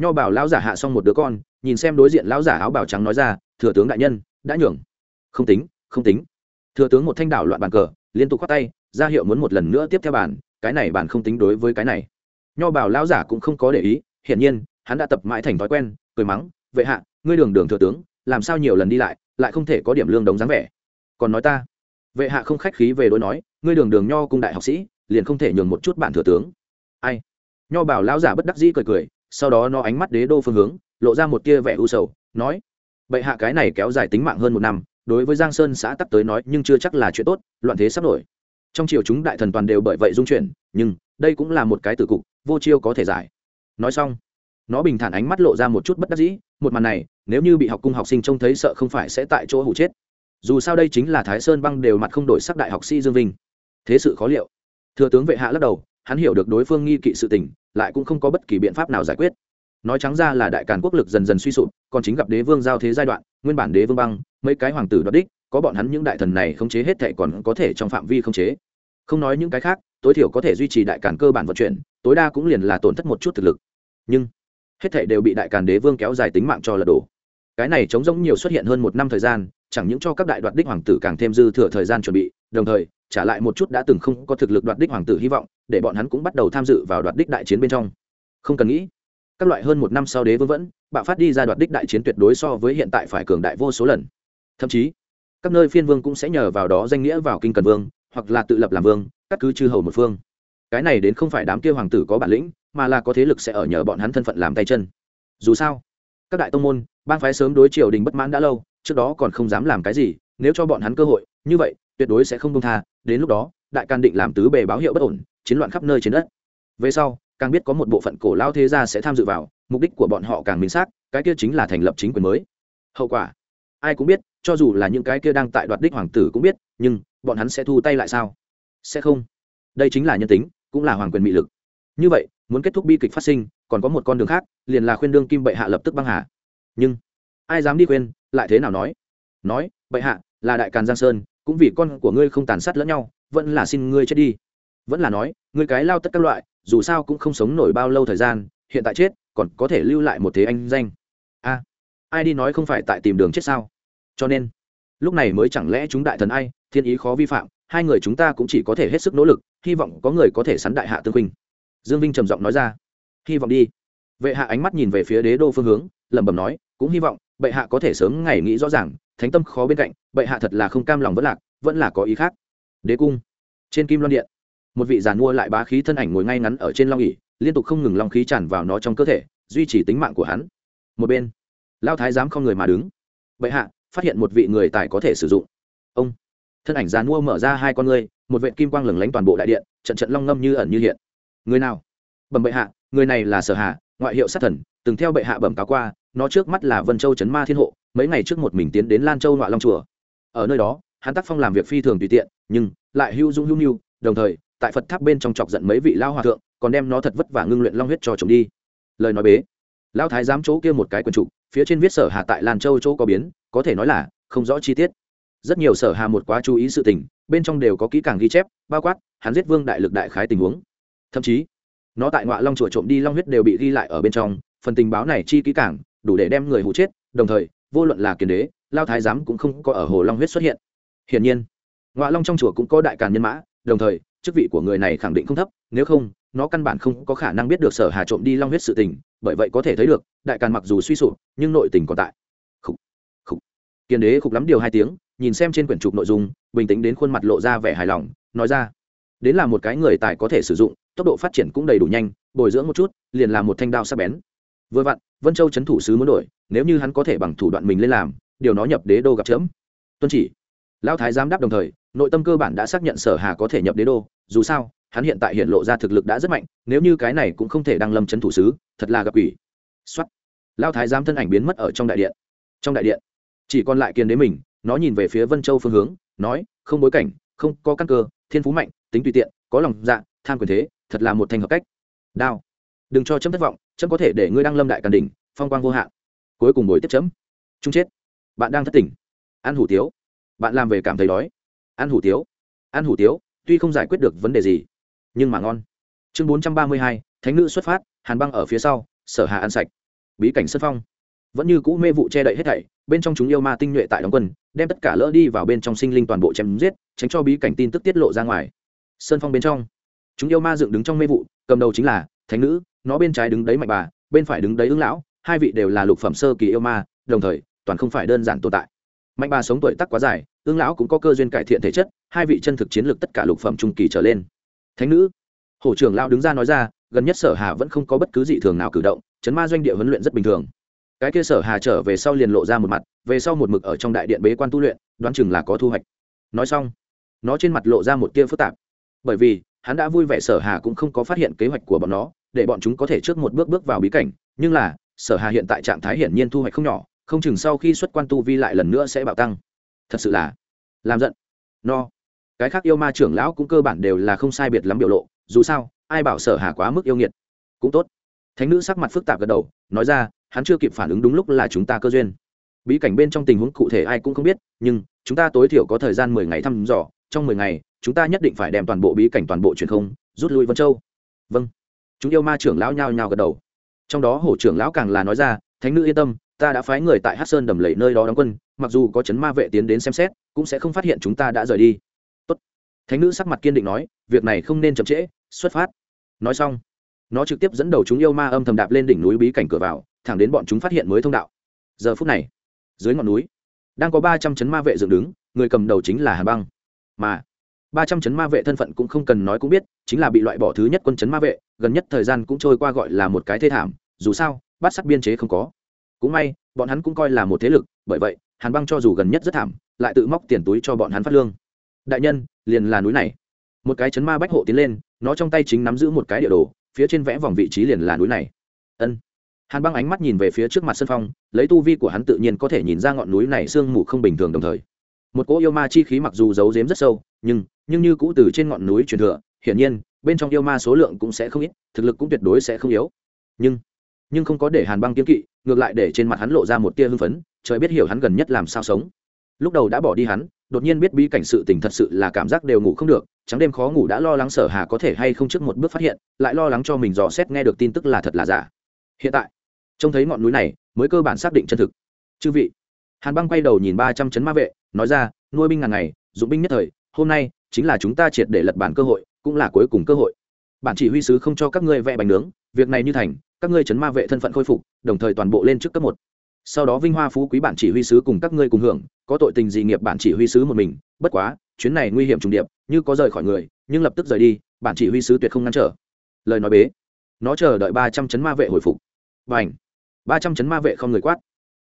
nho bảo lão giả hạ xong một đứa con, nhìn xem đối diện lão giả áo bảo trắng nói ra, thừa tướng đại nhân, đã nhường. Không tính không tính. Thừa tướng một thanh đảo loạn bàn cờ, liên tục khoác tay, ra hiệu muốn một lần nữa tiếp theo bàn, cái này bàn không tính đối với cái này. Nho bảo lão giả cũng không có để ý, hiển nhiên, hắn đã tập mãi thành thói quen cười mắng, vệ hạ, ngươi đường đường thừa tướng, làm sao nhiều lần đi lại lại không thể có điểm lương đống dáng vẻ? Còn nói ta? Vệ hạ không khách khí về đối nói, ngươi đường đường nho cung đại học sĩ, liền không thể nhường một chút bản thừa tướng. Ai? Nho bảo lão giả bất đắc dĩ cười cười, sau đó nó ánh mắt đế đô phương hướng, lộ ra một tia vẻ u sầu, nói, bệ hạ cái này kéo dài tính mạng hơn một năm, đối với giang sơn xã tắc tới nói nhưng chưa chắc là chuyện tốt, loạn thế sắp nổi. Trong triều chúng đại thần toàn đều bởi vậy dung chuyển, nhưng đây cũng là một cái tử cục, vô chiêu có thể giải. Nói xong nó bình thản ánh mắt lộ ra một chút bất đắc dĩ, một màn này, nếu như bị học cung học sinh trông thấy sợ không phải sẽ tại chỗ hủ chết. Dù sao đây chính là thái sơn băng đều mặt không đổi sắc đại học sĩ dương vinh. Thế sự khó liệu. Thừa tướng vệ hạ lắc đầu, hắn hiểu được đối phương nghi kỵ sự tình, lại cũng không có bất kỳ biện pháp nào giải quyết. Nói trắng ra là đại càn quốc lực dần dần suy sụp, còn chính gặp đế vương giao thế giai đoạn, nguyên bản đế vương băng, mấy cái hoàng tử đoạt đích, có bọn hắn những đại thần này khống chế hết thệ còn có thể trong phạm vi khống chế. Không nói những cái khác, tối thiểu có thể duy trì đại càn cơ bản vận chuyển, tối đa cũng liền là tổn thất một chút thực lực. Nhưng hết thảy đều bị đại càn đế vương kéo dài tính mạng cho lật đổ. Cái này chống giống nhiều xuất hiện hơn một năm thời gian, chẳng những cho các đại đoạt đích hoàng tử càng thêm dư thừa thời gian chuẩn bị, đồng thời, trả lại một chút đã từng không có thực lực đoạt đích hoàng tử hy vọng, để bọn hắn cũng bắt đầu tham dự vào đoạt đích đại chiến bên trong. Không cần nghĩ, các loại hơn một năm sau đế vương vẫn, bạo phát đi ra đoạt đích đại chiến tuyệt đối so với hiện tại phải cường đại vô số lần. Thậm chí, các nơi phiên vương cũng sẽ nhờ vào đó danh nghĩa vào kinh cần vương, hoặc là tự lập làm vương, cắt cứ chư hầu một phương. Cái này đến không phải đám kia hoàng tử có bản lĩnh mà là có thế lực sẽ ở nhờ bọn hắn thân phận làm tay chân. Dù sao, các đại tông môn, bang phái sớm đối triều đình bất mãn đã lâu, trước đó còn không dám làm cái gì, nếu cho bọn hắn cơ hội, như vậy, tuyệt đối sẽ không công tha, đến lúc đó, đại can định làm tứ bề báo hiệu bất ổn, chiến loạn khắp nơi trên đất. Về sau, càng biết có một bộ phận cổ lao thế gia sẽ tham dự vào, mục đích của bọn họ càng minh xác, cái kia chính là thành lập chính quyền mới. Hậu quả, ai cũng biết, cho dù là những cái kia đang tại đoạt đích hoàng tử cũng biết, nhưng, bọn hắn sẽ thu tay lại sao? Sẽ không. Đây chính là nhân tính, cũng là hoàng quyền mị lực. Như vậy muốn kết thúc bi kịch phát sinh, còn có một con đường khác, liền là khuyên đương kim bệ hạ lập tức băng hà. Nhưng, ai dám đi khuyên, lại thế nào nói? Nói, bệ hạ, là đại càn giang sơn, cũng vì con của ngươi không tàn sát lẫn nhau, vẫn là xin ngươi chết đi. Vẫn là nói, ngươi cái lao tất các loại, dù sao cũng không sống nổi bao lâu thời gian, hiện tại chết, còn có thể lưu lại một thế anh danh. A, ai đi nói không phải tại tìm đường chết sao? Cho nên, lúc này mới chẳng lẽ chúng đại thần ai, thiên ý khó vi phạm, hai người chúng ta cũng chỉ có thể hết sức nỗ lực, hy vọng có người có thể sắn đại hạ tương huynh dương vinh trầm giọng nói ra. Hy vọng đi. Vệ hạ ánh mắt nhìn về phía đế đô phương hướng, lẩm bẩm nói, cũng hy vọng, bệ hạ có thể sớm ngày nghĩ rõ ràng, thánh tâm khó bên cạnh, bệ hạ thật là không cam lòng vẫn lạc, vẫn là có ý khác. Đế cung. Trên kim loan điện, một vị giàn mua lại bá khí thân ảnh ngồi ngay ngắn ở trên long ỉ liên tục không ngừng long khí tràn vào nó trong cơ thể, duy trì tính mạng của hắn. Một bên, lao thái giám không người mà đứng. Bệ hạ, phát hiện một vị người tài có thể sử dụng. Ông, thân ảnh giàn mua mở ra hai con ngươi, một vệ kim quang lừng lánh toàn bộ đại điện, trận trận long ngâm như ẩn như hiện người nào? Bẩm bệ hạ, người này là sở hạ ngoại hiệu sát thần, từng theo bệ hạ bẩm cáo qua, nó trước mắt là vân châu trấn ma thiên hộ, mấy ngày trước một mình tiến đến lan châu ngoại long chùa. Ở nơi đó, hắn tác phong làm việc phi thường tùy tiện, nhưng lại hưu dung hưu nhu đồng thời, tại phật tháp bên trong chọc giận mấy vị lao hòa thượng, còn đem nó thật vất vả ngưng luyện long huyết cho chồng đi. Lời nói bế, lao thái giám chỗ kia một cái quần trụ, phía trên viết sở hà tại lan châu chỗ có biến, có thể nói là không rõ chi tiết. Rất nhiều sở hà một quá chú ý sự tình, bên trong đều có kỹ càng ghi chép, bao quát, hắn giết vương đại lực đại khái tình huống thậm chí nó tại ngoại long chùa trộm đi long huyết đều bị ghi lại ở bên trong phần tình báo này chi kỹ cảng đủ để đem người hụ chết đồng thời vô luận là kiền đế lao thái giám cũng không có ở hồ long huyết xuất hiện hiển nhiên ngoại long trong chùa cũng có đại càn nhân mã đồng thời chức vị của người này khẳng định không thấp nếu không nó căn bản không có khả năng biết được sở hà trộm đi long huyết sự tình bởi vậy có thể thấy được đại càn mặc dù suy sụp nhưng nội tình còn tại khúc, khúc. kiền đế khục lắm điều hai tiếng nhìn xem trên quyển trục nội dung bình tĩnh đến khuôn mặt lộ ra vẻ hài lòng nói ra đến là một cái người tài có thể sử dụng tốc độ phát triển cũng đầy đủ nhanh, bồi dưỡng một chút, liền là một thanh đao sắc bén. Vừa vặn, vân châu c thủ sứ muốn đổi, nếu như hắn có thể bằng thủ đoạn mình lên làm, điều nó nhập đế đô gặp chớm. Tuân chỉ, lão thái giám đáp đồng thời, nội tâm cơ bản đã xác nhận sở hà có thể nhập đế đô, dù sao, hắn hiện tại hiện lộ ra thực lực đã rất mạnh, nếu như cái này cũng không thể đăng lâm c thủ sứ, thật là gặp ủy xuất lão thái giám thân ảnh biến mất ở trong đại điện. Trong đại điện, chỉ còn lại kiên đế mình, nó nhìn về phía vân châu phương hướng, nói, không bối cảnh, không có căn cơ, thiên phú mạnh, tính tùy tiện, có lòng dạ tham quyền thế thật là một thành hợp cách. Đao. Đừng cho chấm thất vọng, chấm có thể để ngươi đăng lâm đại càn đỉnh, phong quang vô hạn. Cuối cùng buổi tiếp chấm. Chung chết. Bạn đang thất tỉnh. Ăn hủ tiếu. Bạn làm về cảm thấy đói. Ăn hủ tiếu. Ăn hủ tiếu, tuy không giải quyết được vấn đề gì, nhưng mà ngon. Chương bốn trăm ba mươi hai, thánh nữ xuất phát, hàn băng ở phía sau, sở hà ăn sạch. Bí cảnh sân phong. Vẫn như cũ mê vụ che đậy hết thảy, bên trong chúng yêu ma tinh nhuệ tại đóng quân, đem tất cả lỡ đi vào bên trong sinh linh toàn bộ chém giết, tránh cho bí cảnh tin tức tiết lộ ra ngoài. Sơn phong bên trong chúng yêu ma dựng đứng trong mê vụ, cầm đầu chính là thánh nữ, nó bên trái đứng đấy mạnh bà, bên phải đứng đấy ứng lão, hai vị đều là lục phẩm sơ kỳ yêu ma, đồng thời, toàn không phải đơn giản tồn tại. Mạnh bà sống tuổi tắc quá dài, ứng lão cũng có cơ duyên cải thiện thể chất, hai vị chân thực chiến lược tất cả lục phẩm trung kỳ trở lên. Thánh nữ. Hổ trưởng lão đứng ra nói ra, gần nhất sở hà vẫn không có bất cứ dị thường nào cử động, chấn ma doanh địa huấn luyện rất bình thường. Cái kia sở hà trở về sau liền lộ ra một mặt, về sau một mực ở trong đại điện bế quan tu luyện, đoán chừng là có thu hoạch. Nói xong, nó trên mặt lộ ra một tia phức tạp. Bởi vì hắn đã vui vẻ sở hà cũng không có phát hiện kế hoạch của bọn nó, để bọn chúng có thể trước một bước bước vào bí cảnh, nhưng là, sở hà hiện tại trạng thái hiển nhiên thu hoạch không nhỏ, không chừng sau khi xuất quan tu vi lại lần nữa sẽ bạo tăng. Thật sự là, làm giận. No. Cái khác yêu ma trưởng lão cũng cơ bản đều là không sai biệt lắm biểu lộ, dù sao, ai bảo sở hà quá mức yêu nghiệt. Cũng tốt. Thánh nữ sắc mặt phức tạp gật đầu, nói ra, hắn chưa kịp phản ứng đúng lúc là chúng ta cơ duyên. Bí cảnh bên trong tình huống cụ thể ai cũng không biết, nhưng, chúng ta tối thiểu có thời gian mười ngày thăm dò, trong mười ngày chúng ta nhất định phải đem toàn bộ bí cảnh toàn bộ truyền không, rút lui vân châu. Vâng. Chúng yêu ma trưởng lão nhao nhao gật đầu. Trong đó hổ trưởng lão càng là nói ra, thánh nữ yên tâm, ta đã phái người tại hát sơn đầm lầy nơi đó đóng quân, mặc dù có chấn ma vệ tiến đến xem xét, cũng sẽ không phát hiện chúng ta đã rời đi. Tốt. thánh nữ sắc mặt kiên định nói, việc này không nên chậm trễ, xuất phát. Nói xong, nó trực tiếp dẫn đầu chúng yêu ma âm thầm đạp lên đỉnh núi bí cảnh cửa vào, thẳng đến bọn chúng phát hiện mới thông đạo. Giờ phút này, dưới ngọn núi, đang có ba trăm chấn ma vệ dựng đứng, người cầm đầu chính là hà băng. Mà ba trăm chấn ma vệ thân phận cũng không cần nói cũng biết, chính là bị loại bỏ thứ nhất quân chấn ma vệ, gần nhất thời gian cũng trôi qua gọi là một cái thê thảm, dù sao bắt sắc biên chế không có. Cũng may, bọn hắn cũng coi là một thế lực, bởi vậy, hàn băng cho dù gần nhất rất thảm, lại tự móc tiền túi cho bọn hắn phát lương. Đại nhân, liền là núi này. Một cái chấn ma bách hộ tiến lên, nó trong tay chính nắm giữ một cái địa đồ, phía trên vẽ vòng vị trí liền là núi này. Ân. Hàn băng ánh mắt nhìn về phía trước mặt sân phong, lấy tu vi của hắn tự nhiên có thể nhìn ra ngọn núi này sương mù không bình thường đồng thời một cỗ yêu ma chi khí mặc dù giấu giếm rất sâu, nhưng nhưng như cũ từ trên ngọn núi truyền thừa, hiển nhiên, bên trong yêu ma số lượng cũng sẽ không ít, thực lực cũng tuyệt đối sẽ không yếu. Nhưng nhưng không có để hàn băng kiếm kỵ, ngược lại để trên mặt hắn lộ ra một tia hưng phấn, trời biết hiểu hắn gần nhất làm sao sống. Lúc đầu đã bỏ đi hắn, đột nhiên biết bí cảnh sự tình thật sự là cảm giác đều ngủ không được, trắng đêm khó ngủ đã lo lắng sở hà có thể hay không trước một bước phát hiện, lại lo lắng cho mình dò xét nghe được tin tức là thật là giả. Hiện tại, trông thấy ngọn núi này, mới cơ bản xác định chân thực. Chư vị hàn băng quay đầu nhìn ba trăm chấn ma vệ, nói ra, nuôi binh ngàn ngày, dụng binh nhất thời, hôm nay chính là chúng ta triệt để lật bản cơ hội, cũng là cuối cùng cơ hội. Bản chỉ huy sứ không cho các ngươi vẽ bánh nướng, việc này như thành, các ngươi chấn ma vệ thân phận khôi phục, đồng thời toàn bộ lên trước cấp một. Sau đó vinh hoa phú quý bản chỉ huy sứ cùng các ngươi cùng hưởng, có tội tình gì nghiệp bản chỉ huy sứ một mình, bất quá, chuyến này nguy hiểm trùng điệp, như có rời khỏi người, nhưng lập tức rời đi, bản chỉ huy sứ tuyệt không ngăn trở. Lời nói bế. Nó chờ đợi ba trăm chấn ma vệ hồi phục. Và ảnh ba trăm chấn ma vệ không người quát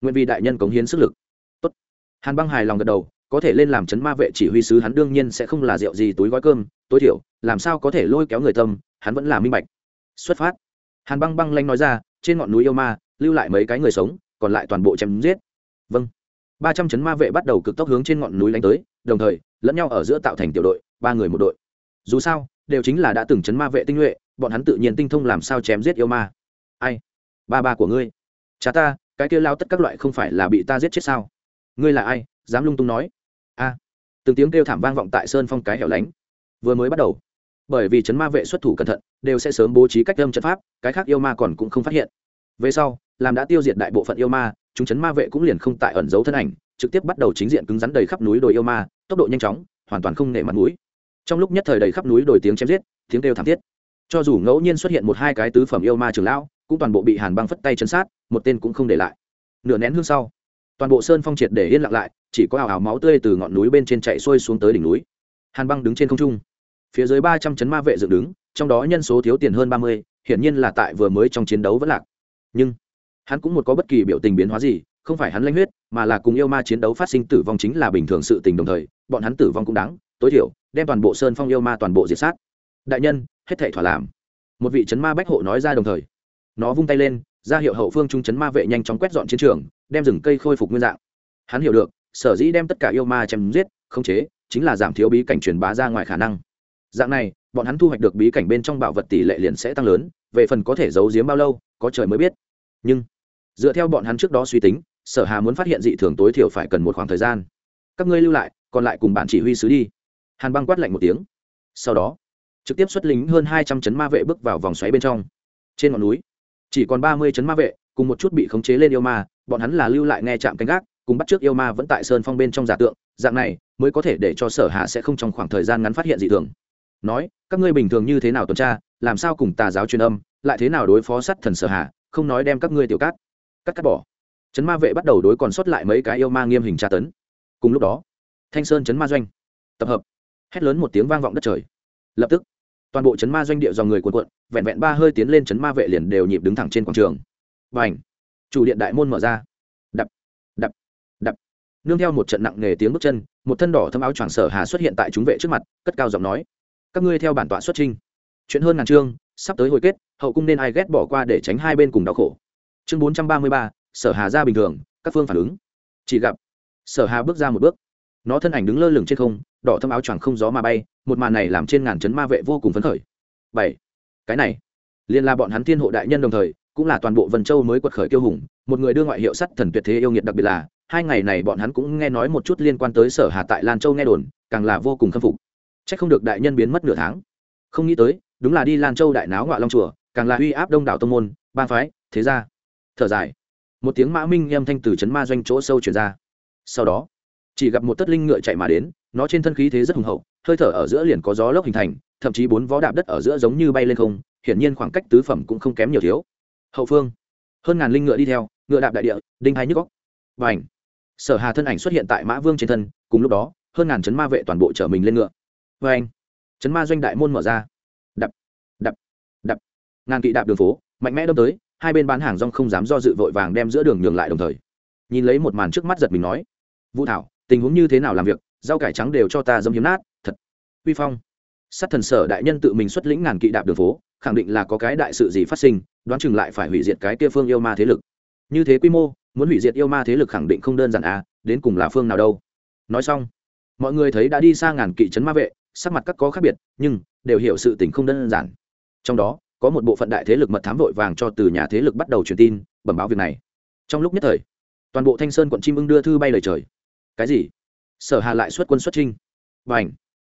nguyện vì đại nhân cống hiến sức lực. Tốt. hàn băng hài lòng gật đầu, có thể lên làm chấn ma vệ chỉ huy sứ hắn đương nhiên sẽ không là rượu gì túi gói cơm, tối thiểu, làm sao có thể lôi kéo người tâm, hắn vẫn là minh bạch. Xuất phát. Hàn băng băng lanh nói ra, trên ngọn núi yêu ma, lưu lại mấy cái người sống, còn lại toàn bộ chém giết. Vâng. Ba trăm chấn ma vệ bắt đầu cực tốc hướng trên ngọn núi lánh tới, đồng thời, lẫn nhau ở giữa tạo thành tiểu đội, ba người một đội. Dù sao, đều chính là đã từng chấn ma vệ tinh nhuệ, bọn hắn tự nhiên tinh thông làm sao chém giết yêu ma. Ai? Ba ba của ngươi. Cha ta cái kia lao tất các loại không phải là bị ta giết chết sao? Ngươi là ai? Dám lung tung nói. A. Từng tiếng kêu thảm vang vọng tại sơn phong cái hẻo lánh. Vừa mới bắt đầu, bởi vì chấn ma vệ xuất thủ cẩn thận, đều sẽ sớm bố trí cách âm trận pháp, cái khác yêu ma còn cũng không phát hiện. Về sau, làm đã tiêu diệt đại bộ phận yêu ma, chúng chấn ma vệ cũng liền không tại ẩn giấu thân ảnh, trực tiếp bắt đầu chính diện cứng rắn đầy khắp núi đồi yêu ma, tốc độ nhanh chóng, hoàn toàn không nể mặt mũi. Trong lúc nhất thời đầy khắp núi đồi tiếng chém giết, tiếng kêu thảm thiết. Cho dù ngẫu nhiên xuất hiện một hai cái tứ phẩm yêu ma trường lão cũng toàn bộ bị hàn băng phất tay chấn sát, một tên cũng không để lại. Nửa nén hương sau, toàn bộ sơn phong triệt để yên lặng lại, chỉ có ảo ảo máu tươi từ ngọn núi bên trên chạy xuôi xuống tới đỉnh núi. Hàn băng đứng trên không trung, phía dưới ba trăm chấn ma vệ dựng đứng, trong đó nhân số thiếu tiền hơn ba mươi, hiển nhiên là tại vừa mới trong chiến đấu vẫn lạc. Nhưng, hắn cũng một có bất kỳ biểu tình biến hóa gì, không phải hắn lanh huyết, mà là cùng yêu ma chiến đấu phát sinh tử vong chính là bình thường sự tình đồng thời, bọn hắn tử vong cũng đáng, tối thiểu, đem toàn bộ sơn phong yêu ma toàn bộ diệt sát. Đại nhân, hết thảy thỏa làm. Một vị chấn ma bách hộ nói ra đồng thời nó vung tay lên, ra hiệu hậu phương trung chấn ma vệ nhanh chóng quét dọn chiến trường, đem rừng cây khôi phục nguyên dạng. Hắn hiểu được, sở dĩ đem tất cả yêu ma chém giết, khống chế, chính là giảm thiếu bí cảnh truyền bá ra ngoài khả năng. Dạng này, bọn hắn thu hoạch được bí cảnh bên trong bảo vật tỷ lệ liền sẽ tăng lớn, về phần có thể giấu giếm bao lâu, có trời mới biết. Nhưng, dựa theo bọn hắn trước đó suy tính, sở hà muốn phát hiện dị thường tối thiểu phải cần một khoảng thời gian. Các ngươi lưu lại, còn lại cùng bản chỉ huy sứ đi. Hàn băng quát lạnh một tiếng. Sau đó, trực tiếp xuất lính hơn hai trăm chấn ma vệ bước vào vòng xoáy bên trong. Trên ngọn núi chỉ còn ba mươi chấn ma vệ, cùng một chút bị khống chế lên yêu ma, bọn hắn là lưu lại nghe chạm canh gác, cùng bắt trước yêu ma vẫn tại sơn phong bên trong giả tượng, dạng này mới có thể để cho sở hạ sẽ không trong khoảng thời gian ngắn phát hiện dị thường. Nói, các ngươi bình thường như thế nào tuần tra, làm sao cùng tà giáo truyền âm, lại thế nào đối phó sát thần sở hạ không nói đem các ngươi tiểu cát, cắt cắt bỏ. Chấn ma vệ bắt đầu đối còn sót lại mấy cái yêu ma nghiêm hình tra tấn. Cùng lúc đó, thanh sơn chấn ma doanh, tập hợp. Hét lớn một tiếng vang vọng đất trời. Lập tức toàn bộ chấn ma doanh địa dòng người cuộn cuộn, vẹn vẹn ba hơi tiến lên chấn ma vệ liền đều nhịp đứng thẳng trên quảng trường. Và ảnh chủ điện đại môn mở ra. Đập đập đập. Nương theo một trận nặng nề tiếng bước chân, một thân đỏ thâm áo choàng sở hà xuất hiện tại chúng vệ trước mặt, cất cao giọng nói. Các ngươi theo bản tọa xuất trinh chuyện hơn ngàn chương, sắp tới hồi kết, hậu cung nên ai ghét bỏ qua để tránh hai bên cùng đau khổ. Chương bốn trăm ba mươi ba, sở hà ra bình thường, các phương phản ứng. Chỉ gặp, sở hà bước ra một bước. Nó thân ảnh đứng lơ lửng trên không đỏ thâm áo choàng không gió mà bay, một màn này làm trên ngàn chấn ma vệ vô cùng phấn khởi. Bảy, cái này, liên là bọn hắn thiên hộ đại nhân đồng thời, cũng là toàn bộ vân châu mới quật khởi kiêu hùng, một người đưa ngoại hiệu sắt thần tuyệt thế yêu nghiệt đặc biệt là, hai ngày này bọn hắn cũng nghe nói một chút liên quan tới sở hà tại lan châu nghe đồn, càng là vô cùng khâm phục. Trách không được đại nhân biến mất nửa tháng. Không nghĩ tới, đúng là đi lan châu đại náo ngoại long chùa, càng là uy áp đông đảo tông môn, ba phái, thế ra thở dài, một tiếng mã minh em thanh từ chấn ma doanh chỗ sâu chuyển ra. Sau đó, chỉ gặp một tất linh ngựa chạy mà đến nó trên thân khí thế rất hùng hậu, hơi thở ở giữa liền có gió lốc hình thành, thậm chí bốn vó đạp đất ở giữa giống như bay lên không, hiển nhiên khoảng cách tứ phẩm cũng không kém nhiều thiếu. Hậu phương, hơn ngàn linh ngựa đi theo, ngựa đạp đại địa, đinh hai nhức góc. Và ảnh sở hà thân ảnh xuất hiện tại mã vương trên thân, cùng lúc đó, hơn ngàn chấn ma vệ toàn bộ chở mình lên ngựa. Và anh chấn ma doanh đại môn mở ra. Đập! Đập! Đập! Ngàn kỵ đạp đường phố, mạnh mẽ đâm tới, hai bên bán hàng rong không dám do dự vội vàng đem giữa đường nhường lại đồng thời. Nhìn lấy một màn trước mắt giật mình nói, vũ thảo, tình huống như thế nào làm việc? Rau cải trắng đều cho ta dâm hiếm nát, thật uy phong. Sát thần sở đại nhân tự mình xuất lĩnh ngàn kỵ đạp đường phố, khẳng định là có cái đại sự gì phát sinh, đoán chừng lại phải hủy diệt cái kia phương yêu ma thế lực. Như thế quy mô, muốn hủy diệt yêu ma thế lực khẳng định không đơn giản à đến cùng là phương nào đâu. Nói xong, mọi người thấy đã đi xa ngàn kỵ trấn ma vệ, sắc mặt các có khác biệt, nhưng đều hiểu sự tình không đơn giản. Trong đó, có một bộ phận đại thế lực mật thám vội vàng cho từ nhà thế lực bắt đầu truyền tin, bẩm báo việc này. Trong lúc nhất thời, toàn bộ thanh sơn quận chim ưng đưa thư bay lời trời. Cái gì? Sở hà lại xuất quân xuất trinh và ảnh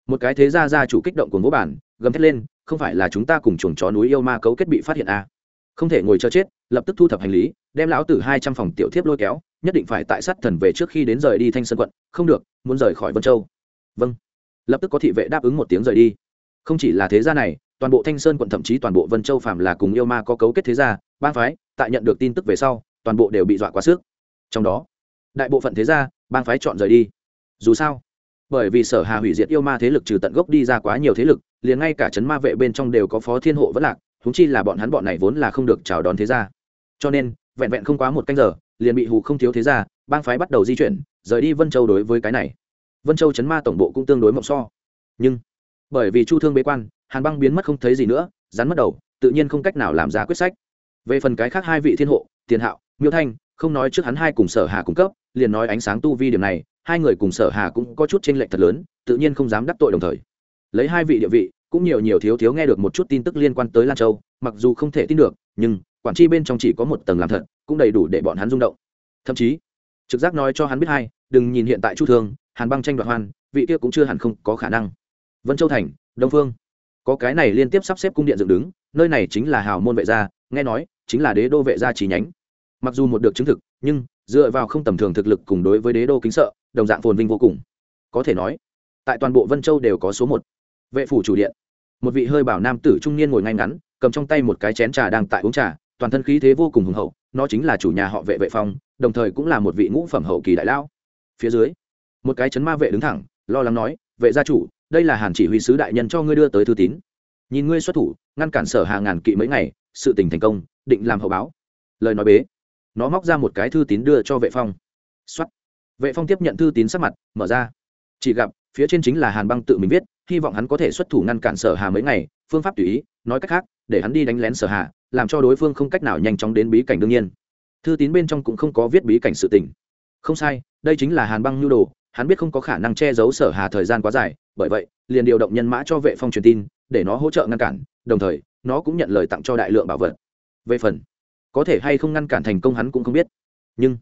một cái thế gia gia chủ kích động của ngũ bản gầm thét lên, không phải là chúng ta cùng chuồng chó núi yêu ma cấu kết bị phát hiện à. không thể ngồi chờ chết, lập tức thu thập hành lý, đem lão tử hai trăm phòng tiểu thiếp lôi kéo, nhất định phải tại sát thần về trước khi đến rời đi thanh sơn quận, không được, muốn rời khỏi vân châu. Vâng. Lập tức có thị vệ đáp ứng một tiếng rời đi. Không chỉ là thế gia này, toàn bộ thanh sơn quận thậm chí toàn bộ vân châu phạm là cùng yêu ma có cấu kết thế gia bang phái, tại nhận được tin tức về sau, toàn bộ đều bị dọa quá sức. Trong đó, đại bộ phận thế gia bang phái chọn rời đi dù sao, bởi vì sở hà hủy diệt yêu ma thế lực trừ tận gốc đi ra quá nhiều thế lực, liền ngay cả chấn ma vệ bên trong đều có phó thiên hộ vẫn lạc húng chi là bọn hắn bọn này vốn là không được chào đón thế gia. Cho nên, vẹn vẹn không quá một canh giờ, liền bị hù không thiếu thế gia, bang phái bắt đầu di chuyển, rời đi vân châu đối với cái này. Vân châu chấn ma tổng bộ cũng tương đối mộng so. Nhưng, bởi vì chu thương bế quan, hàn băng biến mất không thấy gì nữa, rắn mất đầu, tự nhiên không cách nào làm ra quyết sách. Về phần cái khác hai vị thiên hộ, tiền hạo, miêu thanh, không nói trước hắn hai cùng sở hà cung cấp, liền nói ánh sáng tu vi điểm này hai người cùng sở hà cũng có chút tranh lệch thật lớn, tự nhiên không dám đắc tội đồng thời. Lấy hai vị địa vị, cũng nhiều nhiều thiếu thiếu nghe được một chút tin tức liên quan tới lan châu, mặc dù không thể tin được, nhưng quản tri bên trong chỉ có một tầng làm thật, cũng đầy đủ để bọn hắn rung động. Thậm chí, trực giác nói cho hắn biết hai đừng nhìn hiện tại chu thương, hàn băng tranh đoạt hoan, vị kia cũng chưa hẳn không có khả năng. Vân châu thành, đông phương. Có cái này liên tiếp sắp xếp cung điện dựng đứng, nơi này chính là hào môn vệ gia, nghe nói, chính là đế đô vệ gia trí nhánh. Mặc dù một được chứng thực, nhưng dựa vào không tầm thường thực lực cùng đối với đế đô kính sợ, đồng dạng phồn vinh vô cùng. Có thể nói, tại toàn bộ vân châu đều có số một. Vệ phủ chủ điện. Một vị hơi bảo nam tử trung niên ngồi ngay ngắn, cầm trong tay một cái chén trà đang tại uống trà, toàn thân khí thế vô cùng hùng hậu, nó chính là chủ nhà họ vệ vệ phong, đồng thời cũng là một vị ngũ phẩm hậu kỳ đại lao. phía dưới, một cái chấn ma vệ đứng thẳng, lo lắng nói, vệ gia chủ, đây là hàn chỉ huy sứ đại nhân cho ngươi đưa tới thư tín. Nhìn ngươi xuất thủ, ngăn cản sở hà ngàn kỵ mấy ngày, sự tình thành công, định làm hậu báo. Lời nói bế nó móc ra một cái thư tín đưa cho vệ phong. Xuất vệ phong tiếp nhận thư tín sắc mặt, mở ra. Chỉ gặp, phía trên chính là hàn băng tự mình viết, hy vọng hắn có thể xuất thủ ngăn cản sở hà mấy ngày, phương pháp tùy ý, nói cách khác, để hắn đi đánh lén sở hà, làm cho đối phương không cách nào nhanh chóng đến bí cảnh đương nhiên. Thư tín bên trong cũng không có viết bí cảnh sự tình. Không sai, đây chính là hàn băng nhu đồ, hắn biết không có khả năng che giấu sở hà thời gian quá dài, bởi vậy, liền điều động nhân mã cho vệ phong truyền tin, để nó hỗ trợ ngăn cản, đồng thời, nó cũng nhận lời tặng cho đại lượng bảo vật. Về phần có thể hay không ngăn cản thành công hắn cũng không biết. Nhưng,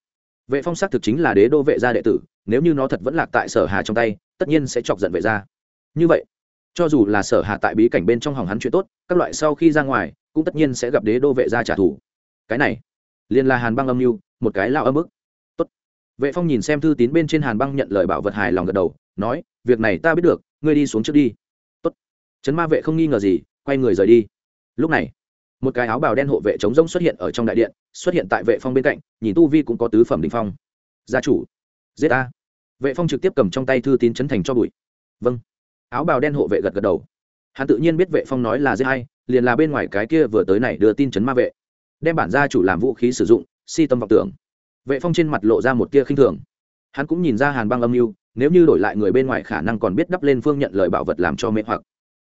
vệ phong xác thực chính là đế đô vệ gia đệ tử, nếu như nó thật vẫn lạc tại sở hà trong tay, tất nhiên sẽ chọc giận vệ gia. Như vậy, cho dù là sở hà tại bí cảnh bên trong hỏng hắn chuyện tốt, các loại sau khi ra ngoài, cũng tất nhiên sẽ gặp đế đô vệ gia trả thù. Cái này, liền là hàn băng âm mưu, một cái lao âm ức. Tốt. Vệ phong nhìn xem thư tín bên trên hàn băng nhận lời bảo vật hài lòng gật đầu, nói, việc này ta biết được, ngươi đi xuống trước đi. Tốt. Trấn ma vệ không nghi ngờ gì, quay người rời đi. Lúc này một cái áo bào đen hộ vệ chống rông xuất hiện ở trong đại điện, xuất hiện tại vệ phong bên cạnh, nhìn tu vi cũng có tứ phẩm đình phong. Gia chủ, giết a vệ phong trực tiếp cầm trong tay thư tín chấn thành cho bụi. Vâng. Áo bào đen hộ vệ gật gật đầu. Hắn tự nhiên biết vệ phong nói là giết hay liền là bên ngoài cái kia vừa tới này đưa tin chấn ma vệ. Đem bản gia chủ làm vũ khí sử dụng, si tâm vọng tưởng. Vệ phong trên mặt lộ ra một tia khinh thường. Hắn cũng nhìn ra hàn băng âm mưu, nếu như đổi lại người bên ngoài khả năng còn biết đắp lên phương nhận lời bảo vật làm cho mê hoặc.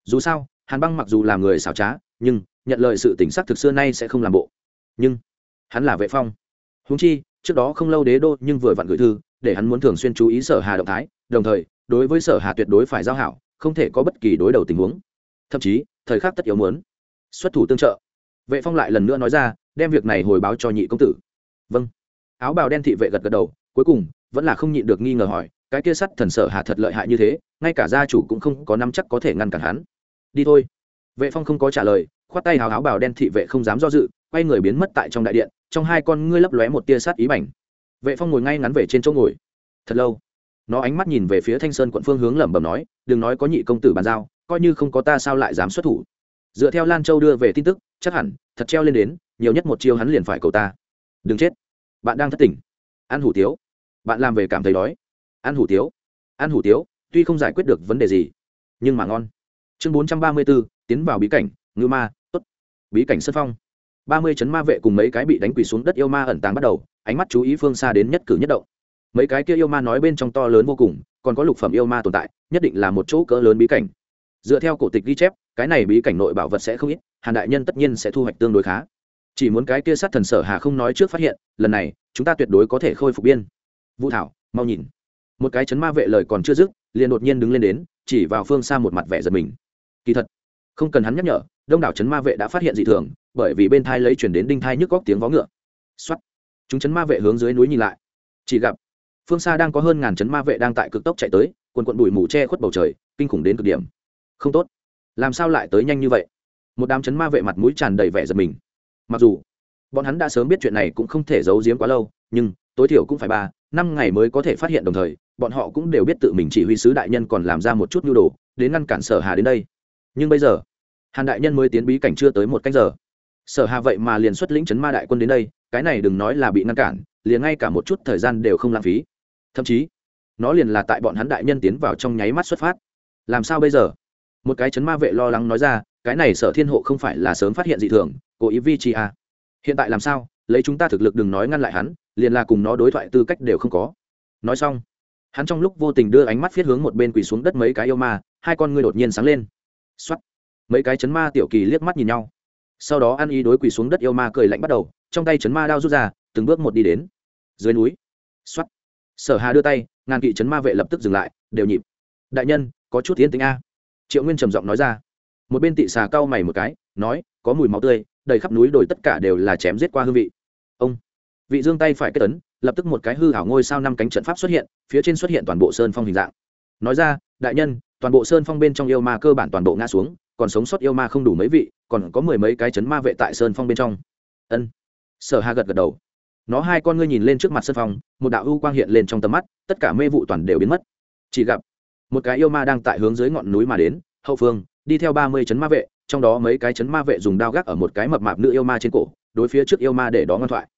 Dù sao, hàn băng mặc dù là người xảo trá, nhưng nhận lời sự tỉnh xác thực xưa nay sẽ không làm bộ. Nhưng, hắn là vệ phong. Húng chi, trước đó không lâu đế đô nhưng vừa vặn gửi thư, để hắn muốn thường xuyên chú ý sở hà động thái, đồng thời, đối với sở hà tuyệt đối phải giao hảo, không thể có bất kỳ đối đầu tình huống. Thậm chí, thời khắc tất yếu muốn xuất thủ tương trợ. Vệ phong lại lần nữa nói ra, đem việc này hồi báo cho nhị công tử. Vâng. Áo bào đen thị vệ gật gật đầu, cuối cùng, vẫn là không nhịn được nghi ngờ hỏi, cái kia sắt thần sở hà thật lợi hại như thế, ngay cả gia chủ cũng không có nắm chắc có thể ngăn cản hắn. Đi thôi. Vệ phong không có trả lời khoát tay hào háo bào đen thị vệ không dám do dự quay người biến mất tại trong đại điện trong hai con ngươi lấp lóe một tia sát ý bảnh vệ phong ngồi ngay ngắn về trên chỗ ngồi. Thật lâu nó ánh mắt nhìn về phía thanh sơn quận phương hướng lẩm bẩm nói đừng nói có nhị công tử bàn giao coi như không có ta sao lại dám xuất thủ? Dựa theo lan châu đưa về tin tức chắc hẳn thật treo lên đến nhiều nhất một chiêu hắn liền phải cầu ta. Đừng chết. Bạn đang thất tỉnh ăn hủ tiếu. Bạn làm về cảm thấy đói. Ăn hủ tiếu. Ăn hủ tiếu tuy không giải quyết được vấn đề gì nhưng mà ngon. Chương bốn trăm ba mươi 434, tiến vào bí cảnh ngư ma, tốt. Bí cảnh sân phong. Ba mươi chấn ma vệ cùng mấy cái bị đánh quỳ xuống đất yêu ma ẩn tàng bắt đầu, ánh mắt chú ý phương xa đến nhất cử nhất động. Mấy cái kia yêu ma nói bên trong to lớn vô cùng, còn có lục phẩm yêu ma tồn tại, nhất định là một chỗ cỡ lớn bí cảnh. Dựa theo cổ tịch ghi chép, cái này bí cảnh nội bảo vật sẽ không ít, hàn đại nhân tất nhiên sẽ thu hoạch tương đối khá. Chỉ muốn cái kia sát thần sở hà không nói trước phát hiện, lần này, chúng ta tuyệt đối có thể khôi phục biên. Vũ thảo, mau nhìn. Một cái chấn ma vệ lời còn chưa dứt, liền đột nhiên đứng lên đến, chỉ vào phương xa một mặt vẻ giật mình. Kỳ thật không cần hắn nhắc nhở, đông đảo chấn ma vệ đã phát hiện dị thường, bởi vì bên thai lấy chuyển đến đinh thai nhức góc tiếng vó ngựa. Xuất chúng chấn ma vệ hướng dưới núi nhìn lại. Chỉ gặp, phương xa đang có hơn ngàn chấn ma vệ đang tại cực tốc chạy tới, quần quận bụi mù che khuất bầu trời, kinh khủng đến cực điểm. Không tốt. Làm sao lại tới nhanh như vậy? Một đám chấn ma vệ mặt mũi tràn đầy vẻ giật mình. Mặc dù, bọn hắn đã sớm biết chuyện này cũng không thể giấu giếm quá lâu, nhưng, tối thiểu cũng phải ba, năm ngày mới có thể phát hiện đồng thời, bọn họ cũng đều biết tự mình chỉ huy sứ đại nhân còn làm ra một chút nhu đồ, đến ngăn cản sở hà đến đây nhưng bây giờ, hàn đại nhân mới tiến bí cảnh chưa tới một cách giờ. Sở hà vậy mà liền xuất lĩnh chấn ma đại quân đến đây, cái này đừng nói là bị ngăn cản, liền ngay cả một chút thời gian đều không lãng phí. Thậm chí, nó liền là tại bọn hắn đại nhân tiến vào trong nháy mắt xuất phát. Làm sao bây giờ? Một cái chấn ma vệ lo lắng nói ra, cái này sở thiên hộ không phải là sớm phát hiện dị thường, cố ý vi chi à. hiện tại làm sao? Lấy chúng ta thực lực đừng nói ngăn lại hắn, liền là cùng nó đối thoại tư cách đều không có. Nói xong, hắn trong lúc vô tình đưa ánh mắt viết hướng một bên quỳ xuống đất mấy cái yêu ma, hai con ngươi đột nhiên sáng lên. Soát. mấy cái chấn ma tiểu kỳ liếc mắt nhìn nhau. Sau đó ăn ý đối quỳ xuống đất yêu ma cười lạnh bắt đầu, trong tay chấn ma đao rút ra, từng bước một đi đến. Dưới núi. Soát. sở hà đưa tay, ngàn kỵ chấn ma vệ lập tức dừng lại, đều nhịp. Đại nhân, có chút tiến tính a. Triệu nguyên trầm giọng nói ra. Một bên tị xà cau mày một cái, nói, có mùi máu tươi, đầy khắp núi đồi tất cả đều là chém giết qua hương vị. Ông. Vị dương tay phải kết tấn lập tức một cái hư hảo ngôi sao năm cánh trận pháp xuất hiện, phía trên xuất hiện toàn bộ sơn phong hình dạng nói ra, đại nhân, toàn bộ sơn phong bên trong yêu ma cơ bản toàn bộ ngã xuống, còn sống sót yêu ma không đủ mấy vị, còn có mười mấy cái chấn ma vệ tại sơn phong bên trong. Ân. Sở hà gật gật đầu. Nó hai con ngươi nhìn lên trước mặt sơn phong, một đạo ưu quang hiện lên trong tầm mắt, tất cả mê vụ toàn đều biến mất. Chỉ gặp, một cái yêu ma đang tại hướng dưới ngọn núi mà đến, hậu phương, đi theo ba mươi chấn ma vệ, trong đó mấy cái chấn ma vệ dùng đao gác ở một cái mập mạp nữ yêu ma trên cổ, đối phía trước yêu ma để đó ngoan thoại.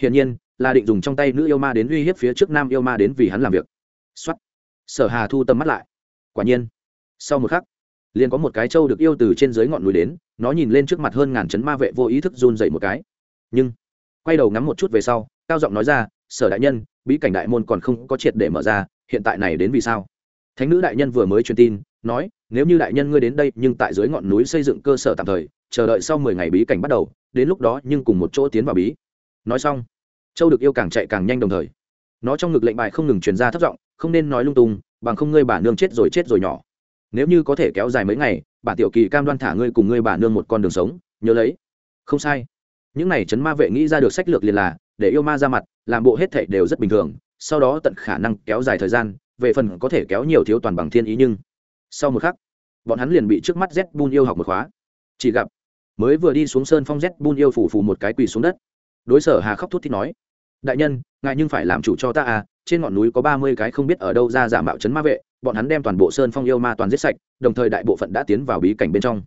Hiển nhiên, là định dùng trong tay nữ yêu ma đến uy hiếp phía trước nam yêu ma đến vì hắn làm việc. Xuất sở hà thu tầm mắt lại. Quả nhiên, sau một khắc, liền có một cái trâu được yêu từ trên dưới ngọn núi đến, nó nhìn lên trước mặt hơn ngàn chấn ma vệ vô ý thức run dậy một cái. Nhưng, quay đầu ngắm một chút về sau, cao giọng nói ra, sở đại nhân, bí cảnh đại môn còn không có triệt để mở ra, hiện tại này đến vì sao? Thánh nữ đại nhân vừa mới truyền tin, nói, nếu như đại nhân ngươi đến đây, nhưng tại dưới ngọn núi xây dựng cơ sở tạm thời, chờ đợi sau mười ngày bí cảnh bắt đầu, đến lúc đó nhưng cùng một chỗ tiến vào bí. Nói xong châu được yêu càng chạy càng nhanh đồng thời, nó trong ngực lệnh bài không ngừng truyền ra thất giọng không nên nói lung tung, bằng không ngươi bà nương chết rồi chết rồi nhỏ. Nếu như có thể kéo dài mấy ngày, bà tiểu kỳ cam đoan thả ngươi cùng ngươi bà nương một con đường sống, nhớ lấy. Không sai. Những này chấn ma vệ nghĩ ra được sách lược liền là, để yêu ma ra mặt, làm bộ hết thệ đều rất bình thường, sau đó tận khả năng kéo dài thời gian, về phần có thể kéo nhiều thiếu toàn bằng thiên ý nhưng, sau một khắc, bọn hắn liền bị trước mắt z bun yêu học một khóa. Chỉ gặp, mới vừa đi xuống sơn phong z bun yêu phủ phủ một cái quỳ xuống đất. Đối sở hà khóc thút thì nói đại nhân, ngài nhưng phải làm chủ cho ta à trên ngọn núi có ba mươi cái không biết ở đâu ra giả mạo chấn ma vệ, bọn hắn đem toàn bộ sơn phong yêu ma toàn giết sạch, đồng thời đại bộ phận đã tiến vào bí cảnh bên trong.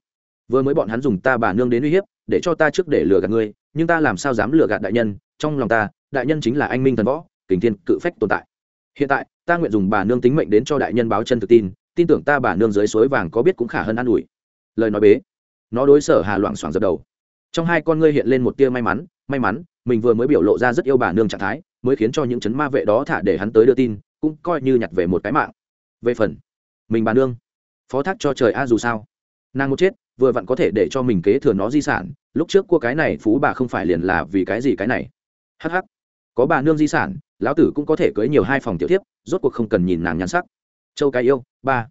Vừa mới bọn hắn dùng ta bà nương đến uy hiếp, để cho ta trước để lừa gạt ngươi, nhưng ta làm sao dám lừa gạt đại nhân? Trong lòng ta, đại nhân chính là anh minh thần võ, kình thiên cự phách tồn tại. Hiện tại, ta nguyện dùng bà nương tính mệnh đến cho đại nhân báo chân thực tin tin tưởng ta bà nương dưới suối vàng có biết cũng khả hơn an ủi. Lời nói bế, nó đối sở hà loạn xoảng dập đầu trong hai con ngươi hiện lên một tia may mắn may mắn, mình vừa mới biểu lộ ra rất yêu bà nương trạng thái, mới khiến cho những chấn ma vệ đó thả để hắn tới đưa tin, cũng coi như nhặt về một cái mạng. Về phần, mình bà nương, phó thác cho trời a dù sao. Nàng một chết, vừa vặn có thể để cho mình kế thừa nó di sản, lúc trước cua cái này phú bà không phải liền là vì cái gì cái này. Hh có bà nương di sản, lão tử cũng có thể cưới nhiều hai phòng tiểu tiếp rốt cuộc không cần nhìn nàng nhắn sắc. Châu cái yêu, ba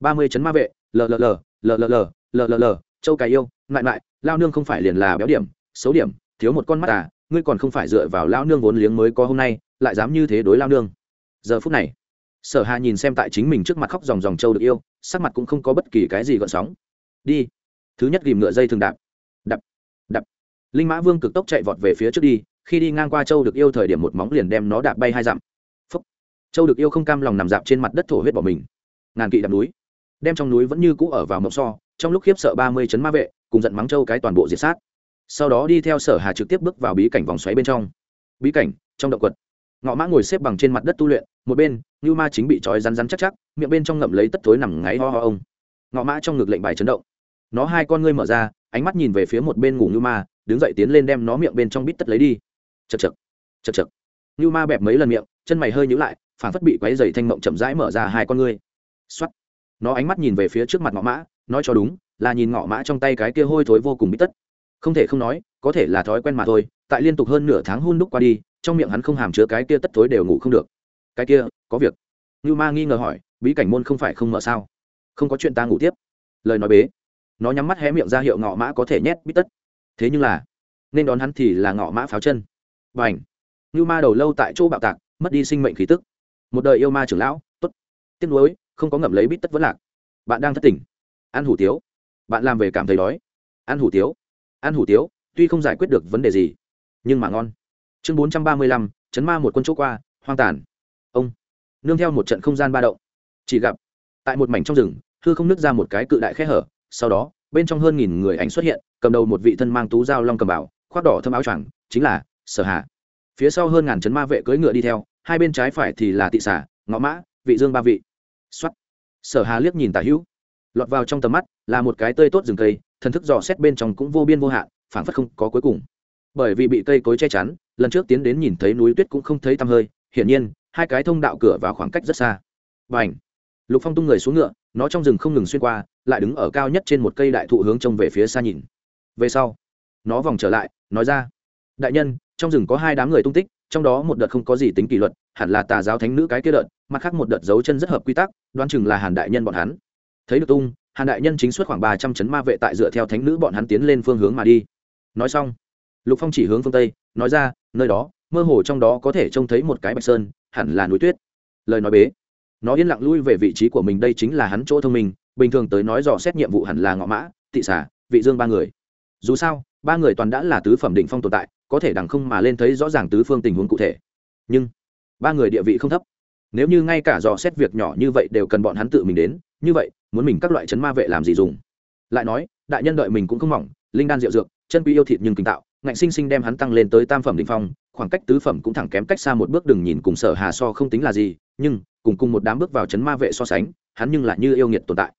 ba mươi chấn ma vệ lll lll lll châu cái yêu lại lại lao nương không phải liền là béo điểm, xấu điểm, thiếu một con mắt à ngươi còn không phải dựa vào lao nương vốn liếng mới có hôm nay, lại dám như thế đối lao nương. Giờ phút này, sở hà nhìn xem tại chính mình trước mặt khóc dòng dòng châu được yêu, sắc mặt cũng không có bất kỳ cái gì gợn sóng. Đi. Thứ nhất ghìm ngựa dây thường đạp. Đập. Đập. Linh mã vương cực tốc chạy vọt về phía trước đi, khi đi ngang qua châu được yêu thời điểm một móng liền đem nó đạp bay hai dặm. Phúc. châu được yêu không cam lòng nằm dạp trên mặt đất thổ huyết bỏ mình. Ngàn kỵ đạp núi đem trong núi vẫn như cũ ở vào mộng so, trong lúc khiếp sợ ba mươi chấn ma vệ, cùng giận mắng châu cái toàn bộ diệt sát. Sau đó đi theo sở hà trực tiếp bước vào bí cảnh vòng xoáy bên trong. Bí cảnh, trong động quật. Ngọ mã ngồi xếp bằng trên mặt đất tu luyện, một bên như ma chính bị trói rắn rắn chắc chắc, miệng bên trong ngậm lấy tất thối nằm ngáy ho ho ông. Ngọ mã trong ngực lệnh bài chấn động. Nó hai con ngươi mở ra, ánh mắt nhìn về phía một bên ngủ như ma, đứng dậy tiến lên đem nó miệng bên trong bít tất lấy đi. Chật chật chật chật như ma bẹp mấy lần miệng, chân mày hơi nhữ lại, phản phất bị quáy dày thanh mộng chậm rãi mở ra hai con ngươi. X nó ánh mắt nhìn về phía trước mặt ngọ mã, nói cho đúng, là nhìn ngọ mã trong tay cái kia hôi thối vô cùng bít tất. Không thể không nói, có thể là thói quen mà thôi, tại liên tục hơn nửa tháng hôn đúc qua đi, trong miệng hắn không hàm chứa cái kia tất thối đều ngủ không được. Cái kia, có việc. Như ma nghi ngờ hỏi, bí cảnh môn không phải không mở sao? Không có chuyện ta ngủ tiếp. Lời nói bế. Nó nhắm mắt hé miệng ra hiệu ngọ mã có thể nhét bít tất. Thế nhưng là, nên đón hắn thì là ngọ mã pháo chân. Và ảnh như ma đầu lâu tại chỗ bạo tạc, mất đi sinh mệnh khí tức. Một đời yêu ma trưởng lão t ố t tiếc nuối không có ngậm lấy bít tất vẫn lạc. Bạn đang thất tỉnh ăn hủ tiếu. Bạn làm về cảm thấy đói. Ăn hủ tiếu. Ăn hủ tiếu, tuy không giải quyết được vấn đề gì, nhưng mà ngon. Chương bốn trăm ba mươi lăm, chấn ma một quân chỗ qua, hoang tàn. Ông. Nương theo một trận không gian ba động. Chỉ gặp, tại một mảnh trong rừng, hư không nứt ra một cái cự đại khe hở, sau đó, bên trong hơn nghìn người ảnh xuất hiện, cầm đầu một vị thân mang tú dao long cầm bảo, khoác đỏ thâm áo choàng, chính là sở hà. Phía sau hơn ngàn chấn ma vệ cưỡi ngựa đi theo, hai bên trái phải thì là tị xả ngõ mã, vị dương ba vị. Soát. sở hà liếc nhìn tả hữu. Lọt vào trong tầm mắt, là một cái tươi tốt rừng cây, thần thức dò xét bên trong cũng vô biên vô hạn, phảng phất không có cuối cùng. Bởi vì bị cây cối che chắn, lần trước tiến đến nhìn thấy núi tuyết cũng không thấy tăm hơi, hiển nhiên, hai cái thông đạo cửa vào khoảng cách rất xa. Bành. lục phong tung người xuống ngựa, nó trong rừng không ngừng xuyên qua, lại đứng ở cao nhất trên một cây đại thụ hướng trông về phía xa nhìn. Về sau, nó vòng trở lại, nói ra. Đại nhân, trong rừng có hai đám người tung tích, trong đó một đợt không có gì tính kỷ luật hẳn là tà giáo thánh nữ cái kia đợt, mặt khác một đợt dấu chân rất hợp quy tắc, đoán chừng là hàn đại nhân bọn hắn. Thấy được tung, hàn đại nhân chính xuất khoảng ba trăm chấn ma vệ tại dựa theo thánh nữ bọn hắn tiến lên phương hướng mà đi. Nói xong, lục phong chỉ hướng phương tây, nói ra, nơi đó, mơ hồ trong đó có thể trông thấy một cái bạch sơn, hẳn là núi tuyết. Lời nói bế. Nó yên lặng lui về vị trí của mình, đây chính là hắn chỗ thông minh, bình thường tới nói dò xét nhiệm vụ hẳn là ngõ mã, tị xả vị dương ba người. Dù sao, ba người toàn đã là tứ phẩm định phong tồn tại, có thể đằng không mà lên thấy rõ ràng tứ phương tình huống cụ thể. Nhưng ba người địa vị không thấp. Nếu như ngay cả dò xét việc nhỏ như vậy đều cần bọn hắn tự mình đến, như vậy, muốn mình các loại chấn ma vệ làm gì dùng? Lại nói, đại nhân đợi mình cũng không mỏng, linh đan rượu dược, chân quý yêu thịt nhưng kinh tạo, ngạnh sinh sinh đem hắn tăng lên tới tam phẩm định phong, khoảng cách tứ phẩm cũng thẳng kém cách xa một bước đừng nhìn cùng sở hà so không tính là gì, nhưng, cùng cùng một đám bước vào chấn ma vệ so sánh, hắn nhưng lại như yêu nghiệt tồn tại.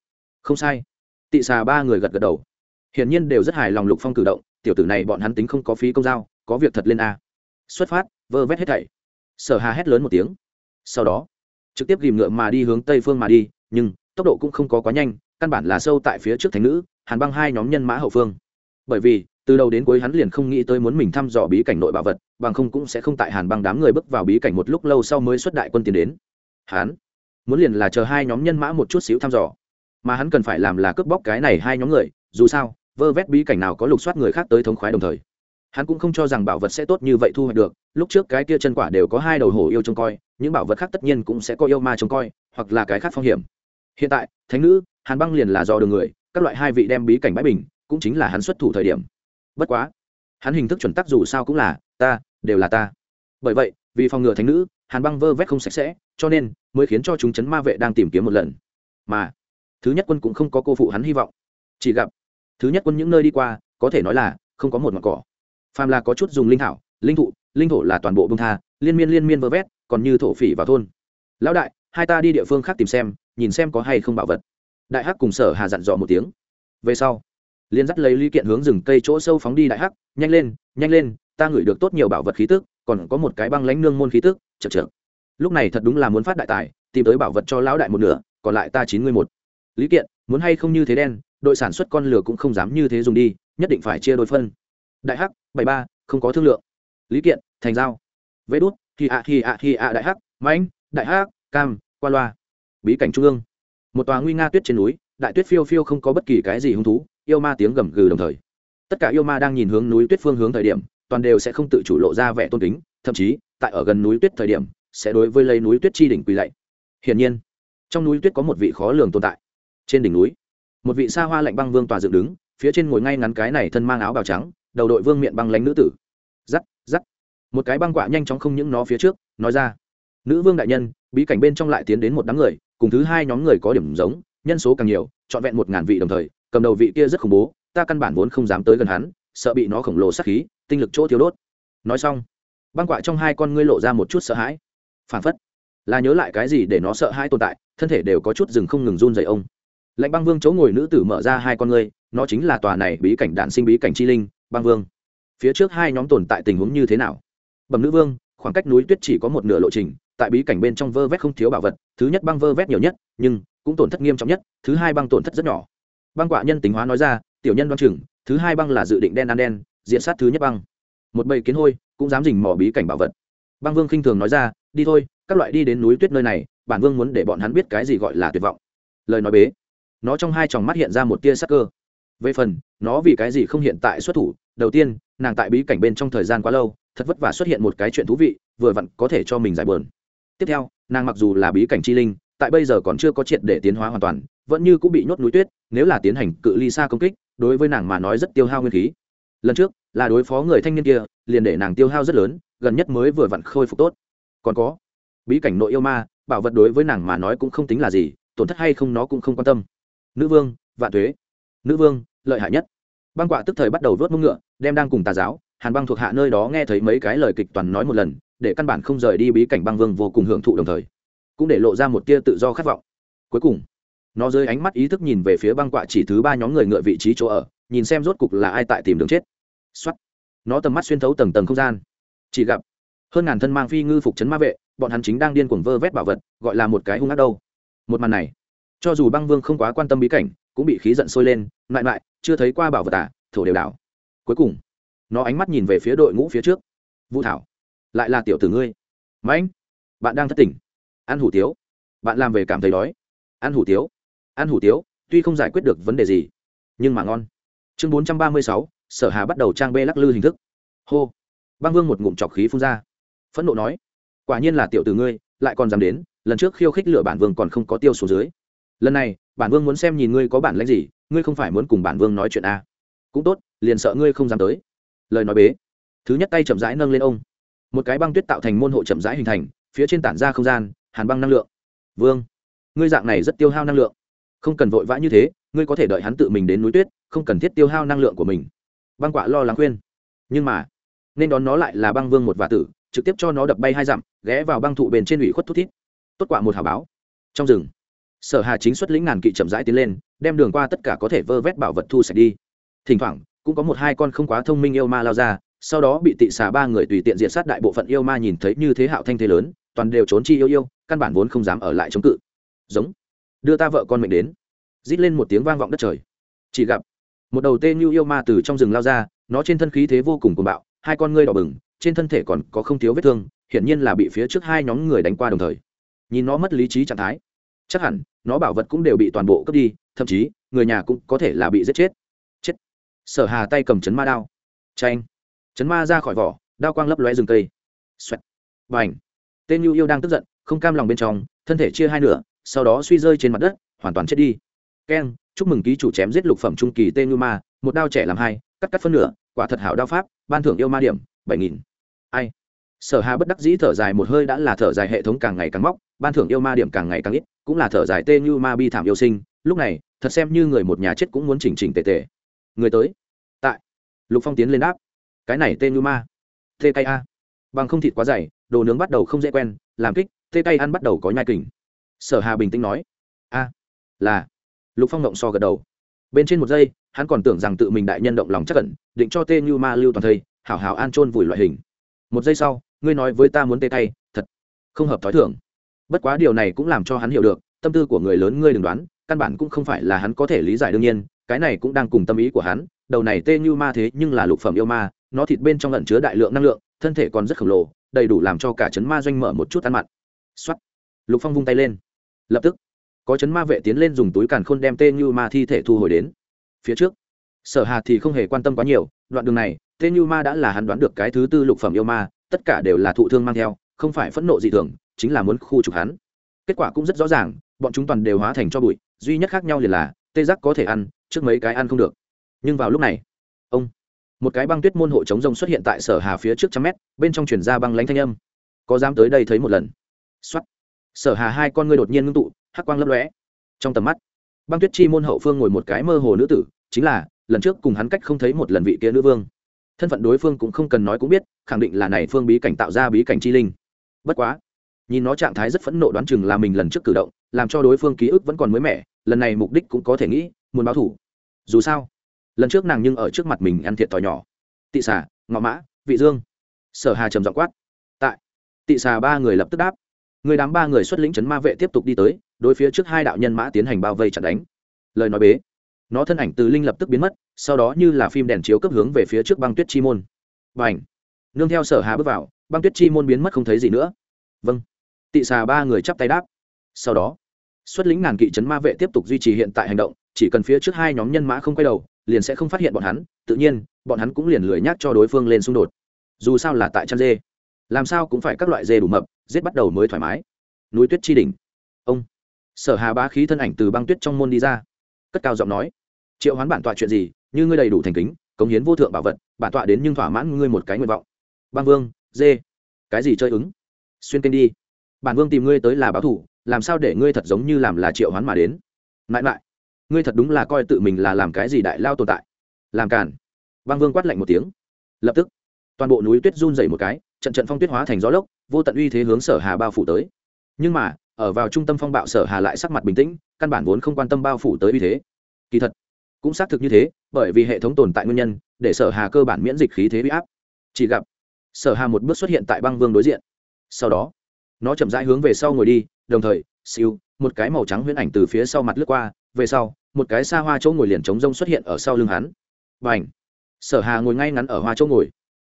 Không sai. Tị xà ba người gật gật đầu. Hiển nhiên đều rất hài lòng lục phong cử động, tiểu tử này bọn hắn tính không có phí công giao có việc thật lên a. Xuất phát, vơ vét hết thảy sở hà hét lớn một tiếng. Sau đó, trực tiếp ghìm ngựa mà đi hướng tây phương mà đi, nhưng tốc độ cũng không có quá nhanh, căn bản là sâu tại phía trước thánh nữ, hàn băng hai nhóm nhân mã hậu phương. Bởi vì, từ đầu đến cuối hắn liền không nghĩ tới muốn mình thăm dò bí cảnh nội bảo vật, bằng không cũng sẽ không tại hàn băng đám người bước vào bí cảnh một lúc lâu sau mới xuất đại quân tiến đến. Hắn muốn liền là chờ hai nhóm nhân mã một chút xíu thăm dò. Mà hắn cần phải làm là cướp bóc cái này hai nhóm người, dù sao, vơ vét bí cảnh nào có lục soát người khác tới thống khoái đồng thời hắn cũng không cho rằng bảo vật sẽ tốt như vậy thu hoạch được, lúc trước cái kia chân quả đều có hai đầu hổ yêu trông coi, những bảo vật khác tất nhiên cũng sẽ có yêu ma trông coi, hoặc là cái khác phong hiểm. Hiện tại, thánh nữ, hàn băng liền là do đường người, các loại hai vị đem bí cảnh bãi bình, cũng chính là hắn xuất thủ thời điểm. Bất quá, hắn hình thức chuẩn tắc dù sao cũng là, ta, đều là ta. Bởi vậy, vì phòng ngừa thánh nữ, hàn băng vơ vét không sạch sẽ, cho nên mới khiến cho chúng chấn ma vệ đang tìm kiếm một lần. Mà, thứ nhất quân cũng không có cô phụ hắn hy vọng. Chỉ gặp, thứ nhất quân những nơi đi qua, có thể nói là không có một mặt cỏ phàm là có chút dùng linh thảo, linh thụ, linh thổ là toàn bộ bông tha, liên miên liên miên vơ vét, còn như thổ phỉ vào thôn. Lão đại, hai ta đi địa phương khác tìm xem, nhìn xem có hay không bảo vật. Đại hắc cùng sở hà dặn dò một tiếng. Về sau liên dắt lấy lý kiện hướng rừng cây chỗ sâu phóng đi đại hắc, nhanh lên nhanh lên, ta ngửi được tốt nhiều bảo vật khí tức, còn có một cái băng lánh nương môn khí tức chật chật lúc này thật đúng là muốn phát đại tài, tìm tới bảo vật cho lão đại một nửa, còn lại ta chín mươi một lý kiện, muốn hay không như thế đen, đội sản xuất con lửa cũng không dám như thế dùng đi, nhất định phải chia đôi phân đại hắc, bảy ba, không có thương lượng. Lý kiện, thành giao. Vê đút thì ạ thì ạ thì ạ đại hắc, mãnh, đại hắc, cam, qua loa. Bí cảnh trung ương. Một tòa nguy nga tuyết trên núi, đại tuyết phiêu phiêu không có bất kỳ cái gì hứng thú, yêu ma tiếng gầm gừ đồng thời. Tất cả yêu ma đang nhìn hướng núi tuyết phương hướng thời điểm, toàn đều sẽ không tự chủ lộ ra vẻ tôn kính, thậm chí, tại ở gần núi tuyết thời điểm, sẽ đối với lấy núi tuyết chi đỉnh quỳ lạy. Hiển nhiên, trong núi tuyết có một vị khó lường tồn tại. Trên đỉnh núi, một vị xa hoa lạnh băng vương tòa dựng đứng, phía trên ngồi ngay ngắn cái này thân mang áo bào trắng đầu đội vương miệng băng lánh nữ tử. Giắt giắt một cái băng quạ nhanh chóng không những nó phía trước, nói ra. Nữ vương đại nhân, bí cảnh bên trong lại tiến đến một đám người, cùng thứ hai nhóm người có điểm giống, nhân số càng nhiều, trọn vẹn một ngàn vị đồng thời, cầm đầu vị kia rất khủng bố, ta căn bản vốn không dám tới gần hắn, sợ bị nó khổng lồ sát khí, tinh lực chỗ thiếu đốt. Nói xong, băng quạ trong hai con ngươi lộ ra một chút sợ hãi. Phản phất là nhớ lại cái gì để nó sợ hãi tồn tại, thân thể đều có chút rừng không ngừng run dày ông. Lạnh băng vương chỗ ngồi nữ tử mở ra hai con ngươi, nó chính là tòa này bí cảnh đạn sinh bí cảnh chi linh băng vương. Phía trước hai nhóm tồn tại tình huống như thế nào? Bẩm nữ vương, khoảng cách núi tuyết chỉ có một nửa lộ trình, tại bí cảnh bên trong vơ vét không thiếu bảo vật, thứ nhất băng vơ vét nhiều nhất, nhưng cũng tổn thất nghiêm trọng nhất, thứ hai băng tổn thất rất nhỏ. Băng quạ nhân tính hóa nói ra, tiểu nhân đoan chừng, thứ hai băng là dự định đen ăn đen, diện sát thứ nhất băng. Một bầy kiến hôi, cũng dám dình mỏ bí cảnh bảo vật. Băng vương khinh thường nói ra, đi thôi, các loại đi đến núi tuyết nơi này, bản vương muốn để bọn hắn biết cái gì gọi là tuyệt vọng. Lời nói bế. Nó trong hai tròng mắt hiện ra một tia sắc cơ về phần, nó vì cái gì không hiện tại xuất thủ? Đầu tiên, nàng tại bí cảnh bên trong thời gian quá lâu, thật vất vả xuất hiện một cái chuyện thú vị, vừa vặn có thể cho mình giải bờn tiếp theo, nàng mặc dù là bí cảnh chi linh, tại bây giờ còn chưa có triệt để tiến hóa hoàn toàn, vẫn như cũng bị nhốt núi tuyết, nếu là tiến hành cự ly xa công kích, đối với nàng mà nói rất tiêu hao nguyên khí. Lần trước, là đối phó người thanh niên kia, liền để nàng tiêu hao rất lớn, gần nhất mới vừa vặn khôi phục tốt. Còn có, bí cảnh nội yêu ma, bảo vật đối với nàng mà nói cũng không tính là gì, tổn thất hay không nó cũng không quan tâm. Nữ vương, vạn thuế. Nữ vương lợi hại nhất. Băng quạ tức thời bắt đầu vớt mông ngựa đem đang cùng tà giáo hàn băng thuộc hạ nơi đó nghe thấy mấy cái lời kịch toàn nói một lần để căn bản không rời đi bí cảnh băng vương vô cùng hưởng thụ đồng thời cũng để lộ ra một tia tự do khát vọng. Cuối cùng nó dưới ánh mắt ý thức nhìn về phía băng quạ chỉ thứ ba nhóm người ngựa vị trí chỗ ở nhìn xem rốt cục là ai tại tìm đường chết. Xuất, nó tầm mắt xuyên thấu tầng tầng không gian. Chỉ gặp hơn ngàn thân mang phi ngư phục chấn ma vệ bọn hắn chính đang điên cuồng vơ vét bảo vật gọi là một cái hung ác đâu. Một màn này cho dù băng vương không quá quan tâm bí cảnh cũng bị khí giận sôi lên, mại mại, chưa thấy qua bảo vật à thổ đều đảo. Cuối cùng, nó ánh mắt nhìn về phía đội ngũ phía trước. Vũ thảo, lại là tiểu tử ngươi. Mãnh bạn đang thất tỉnh. Ăn hủ tiếu, bạn làm về cảm thấy đói. Ăn hủ tiếu ăn hủ tiếu, tuy không giải quyết được vấn đề gì, nhưng mà ngon. Chương bốn trăm ba mươi sáu, sở hà bắt đầu trang bê lắc lư hình thức. Hô, băng vương một ngụm trọc khí phun ra. Phẫn nộ nói, quả nhiên là tiểu tử ngươi, lại còn dám đến, lần trước khiêu khích lửa bản vương còn không có tiêu số dưới lần này, bản vương muốn xem nhìn ngươi có bản lãnh gì, ngươi không phải muốn cùng bản vương nói chuyện a à. cũng tốt, liền sợ ngươi không dám tới. Lời nói bế. Thứ nhất tay chậm rãi nâng lên ông. Một cái băng tuyết tạo thành môn hộ chậm rãi hình thành, phía trên tản ra không gian, hàn băng năng lượng. Vương, ngươi dạng này rất tiêu hao năng lượng. Không cần vội vã như thế, ngươi có thể đợi hắn tự mình đến núi tuyết, không cần thiết tiêu hao năng lượng của mình. Băng quạ lo lắng khuyên. Nhưng mà, nên đón nó lại là băng vương một vả tử, trực tiếp cho nó đập bay hai dặm, ghé vào băng thụ bền trên ủy khuất thút thít. Tốt quả một hào báo. Trong rừng sở hà chính xuất lĩnh ngàn kỵ chậm rãi tiến lên, đem đường qua tất cả có thể vơ vét bảo vật thu sạch đi. Thỉnh thoảng, cũng có một hai con không quá thông minh yêu ma lao ra, sau đó bị tị xà ba người tùy tiện diệt sát đại bộ phận yêu ma nhìn thấy như thế hạo thanh thế lớn, toàn đều trốn chi yêu yêu, căn bản vốn không dám ở lại chống cự. Giống, đưa ta vợ con mình đến. Rít lên một tiếng vang vọng đất trời. Chỉ gặp, một đầu tên như yêu ma từ trong rừng lao ra, nó trên thân khí thế vô cùng cuồng bạo, hai con ngươi đỏ bừng, trên thân thể còn có không thiếu vết thương, hiển nhiên là bị phía trước hai nhóm người đánh qua đồng thời. Nhìn nó mất lý trí trạng thái chắc hẳn nó bảo vật cũng đều bị toàn bộ cướp đi, thậm chí người nhà cũng có thể là bị giết chết. Chết. Sở hà tay cầm chấn ma đao. Tranh chấn ma ra khỏi vỏ, đao quang lấp lóe rừng cây. Xoẹt. Và ảnh tên nhu yêu đang tức giận, không cam lòng bên trong, thân thể chia hai nửa, sau đó suy rơi trên mặt đất, hoàn toàn chết đi. Keng, chúc mừng ký chủ chém giết lục phẩm trung kỳ tên nhu ma, một đao trẻ làm hai, cắt cắt phân nửa, quả thật hảo đao pháp, ban thưởng yêu ma điểm, bảy nghìn. Ai? Sở hà bất đắc dĩ thở dài một hơi đã là thở dài hệ thống càng ngày càng móc, ban thưởng yêu ma điểm càng ngày càng ít, cũng là thở dài tê như ma bi thảm yêu sinh. Lúc này, thật xem như người một nhà chết cũng muốn chỉnh chỉnh tề tề. Người tới. Tại. Lục phong tiến lên đáp. Cái này tê như ma. Tê cay a. Bằng không thịt quá dày, đồ nướng bắt đầu không dễ quen, làm kích, tê cay ăn bắt đầu có nhai kình. Sở hà bình tĩnh nói. A. Là. Lục phong động so gật đầu. Bên trên một giây, hắn còn tưởng rằng tự mình đại nhân động lòng chắc cẩn định cho tê như ma lưu toàn thây, hảo hảo an trôn vùi loại hình. Một giây sau ngươi nói với ta muốn tê tay, thật không hợp thói thường. Bất quá điều này cũng làm cho hắn hiểu được, tâm tư của người lớn ngươi đừng đoán, căn bản cũng không phải là hắn có thể lý giải đương nhiên, cái này cũng đang cùng tâm ý của hắn, đầu này tê như ma thế nhưng là lục phẩm yêu ma, nó thịt bên trong lẫn chứa đại lượng năng lượng, thân thể còn rất khổng lồ, đầy đủ làm cho cả chấn ma doanh mở một chút ăn mặn. Xuất lục phong vung tay lên. Lập tức, có chấn ma vệ tiến lên dùng túi càn khôn đem tê như ma thi thể thu hồi đến. Phía trước, sở hà thì không hề quan tâm quá nhiều, đoạn đường này, tê như ma đã là hắn đoán được cái thứ tư lục phẩm yêu ma tất cả đều là thụ thương mang theo, không phải phẫn nộ dị thường, chính là muốn khu trục hắn. Kết quả cũng rất rõ ràng, bọn chúng toàn đều hóa thành cho bụi, duy nhất khác nhau liền là, tê giác có thể ăn, trước mấy cái ăn không được. Nhưng vào lúc này, ông, một cái băng tuyết môn hộ chống rông xuất hiện tại sở hà phía trước trăm mét, bên trong chuyển ra băng lánh thanh âm. Có dám tới đây thấy một lần? Xuất sở hà hai con ngươi đột nhiên ngưng tụ, hắc quang lấp lóe. Trong tầm mắt, băng tuyết chi môn hậu phương ngồi một cái mơ hồ nữ tử, chính là, lần trước cùng hắn cách không thấy một lần vị kia nữ vương thân phận đối phương cũng không cần nói cũng biết, khẳng định là này phương bí cảnh tạo ra bí cảnh chi linh. Bất quá, nhìn nó trạng thái rất phẫn nộ đoán chừng là mình lần trước cử động, làm cho đối phương ký ức vẫn còn mới mẻ, lần này mục đích cũng có thể nghĩ, muốn báo thủ. Dù sao, lần trước nàng nhưng ở trước mặt mình ăn thiệt thòi nhỏ. Tị xà, ngọ mã, vị dương. Sở hà trầm giọng quát. Tại, tị xà ba người lập tức đáp. Người đám ba người xuất lĩnh chấn ma vệ tiếp tục đi tới, đối phía trước hai đạo nhân mã tiến hành bao vây chặn đánh. Lời nói bế nó thân ảnh từ linh lập tức biến mất, sau đó như là phim đèn chiếu cấp hướng về phía trước băng tuyết chi môn. Và ảnh nương theo sở hà bước vào, băng tuyết chi môn biến mất không thấy gì nữa. Vâng. Tị xà ba người chắp tay đáp. Sau đó, xuất lĩnh ngàn kỵ chấn ma vệ tiếp tục duy trì hiện tại hành động, chỉ cần phía trước hai nhóm nhân mã không quay đầu, liền sẽ không phát hiện bọn hắn, tự nhiên, bọn hắn cũng liền lười nhác cho đối phương lên xung đột. Dù sao là tại chăn dê, làm sao cũng phải các loại dê đủ mập, giết bắt đầu mới thoải mái. Núi tuyết chi đỉnh. Ông, sở hà bá khí thân ảnh từ băng tuyết trong môn đi ra. Cất cao giọng nói triệu hoán bản tọa chuyện gì, như ngươi đầy đủ thành kính, cống hiến vô thượng bảo vật, bản tọa đến nhưng thỏa mãn ngươi một cái nguyện vọng. Băng vương, dê. Cái gì chơi ứng? Xuyên kênh đi. Bản vương tìm ngươi tới là báo thủ, làm sao để ngươi thật giống như làm là triệu hoán mà đến? Mãi mãi, ngươi thật đúng là coi tự mình là làm cái gì đại lao tồn tại. Làm cản băng vương quát lạnh một tiếng. Lập tức, toàn bộ núi tuyết run dày một cái, trận trận phong tuyết hóa thành gió lốc, vô tận uy thế hướng sở hà bao phủ tới. Nhưng mà, ở vào trung tâm phong bạo sở hà lại sắc mặt bình tĩnh, căn bản vốn không quan tâm bao phủ tới uy thế. Kỳ thật cũng xác thực như thế, bởi vì hệ thống tồn tại nguyên nhân, để sở hà cơ bản miễn dịch khí thế bị áp. Chỉ gặp, sở hà một bước xuất hiện tại băng vương đối diện. Sau đó, nó chậm rãi hướng về sau ngồi đi, đồng thời, siêu, một cái màu trắng huyễn ảnh từ phía sau mặt lướt qua, về sau, một cái xa hoa chỗ ngồi liền trống rông xuất hiện ở sau lưng hắn. Và ảnh sở hà ngồi ngay ngắn ở hoa chỗ ngồi.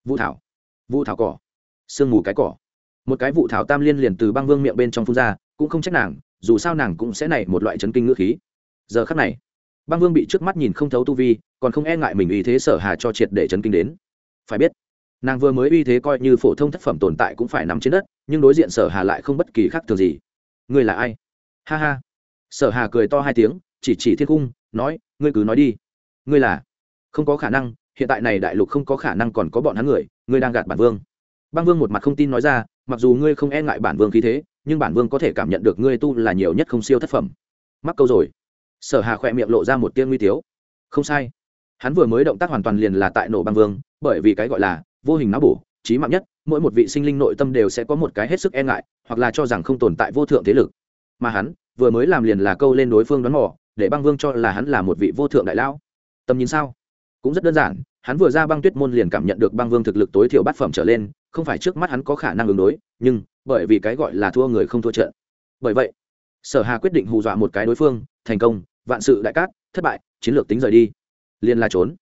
Vũ thảo. Vũ thảo cỏ. Sương mù cái cỏ. Một cái vụ thảo tam liên liền từ băng vương miệng bên trong phun ra, cũng không trách nàng, dù sao nàng cũng sẽ nảy một loại chấn kinh ngữ khí. Giờ khắc này băng vương bị trước mắt nhìn không thấu tu vi, còn không e ngại mình uy thế sở hà cho triệt để chấn kinh đến. Phải biết, nàng vừa mới uy thế coi như phổ thông thất phẩm tồn tại cũng phải nằm trên đất, nhưng đối diện sở hà lại không bất kỳ khác thường gì. Ngươi là ai? Ha ha. Sở hà cười to hai tiếng, chỉ chỉ thiên cung, nói, ngươi cứ nói đi. Ngươi là? Không có khả năng, hiện tại này đại lục không có khả năng còn có bọn hắn người, ngươi đang gạt bản vương. Băng vương một mặt không tin nói ra, mặc dù ngươi không e ngại bản vương khí thế, nhưng bản vương có thể cảm nhận được ngươi tu là nhiều nhất không siêu thất phẩm. Mắc câu rồi sở hà khỏe miệng lộ ra một tiên nguy tiếu. Không sai. Hắn vừa mới động tác hoàn toàn liền là tại nổ băng vương, bởi vì cái gọi là vô hình não bổ trí mạng nhất, mỗi một vị sinh linh nội tâm đều sẽ có một cái hết sức e ngại, hoặc là cho rằng không tồn tại vô thượng thế lực. Mà hắn, vừa mới làm liền là câu lên đối phương đoán mò, để băng vương cho là hắn là một vị vô thượng đại lão. Tầm nhìn sao? Cũng rất đơn giản, hắn vừa ra băng tuyết môn liền cảm nhận được băng vương thực lực tối thiểu bát phẩm trở lên, không phải trước mắt hắn có khả năng ứng đối, nhưng bởi vì cái gọi là thua người không thua trận. Bởi vậy, sở hà quyết định hù dọa một cái đối phương thành công, vạn sự đại cát, thất bại, chiến lược tính rời đi. Liền là trốn.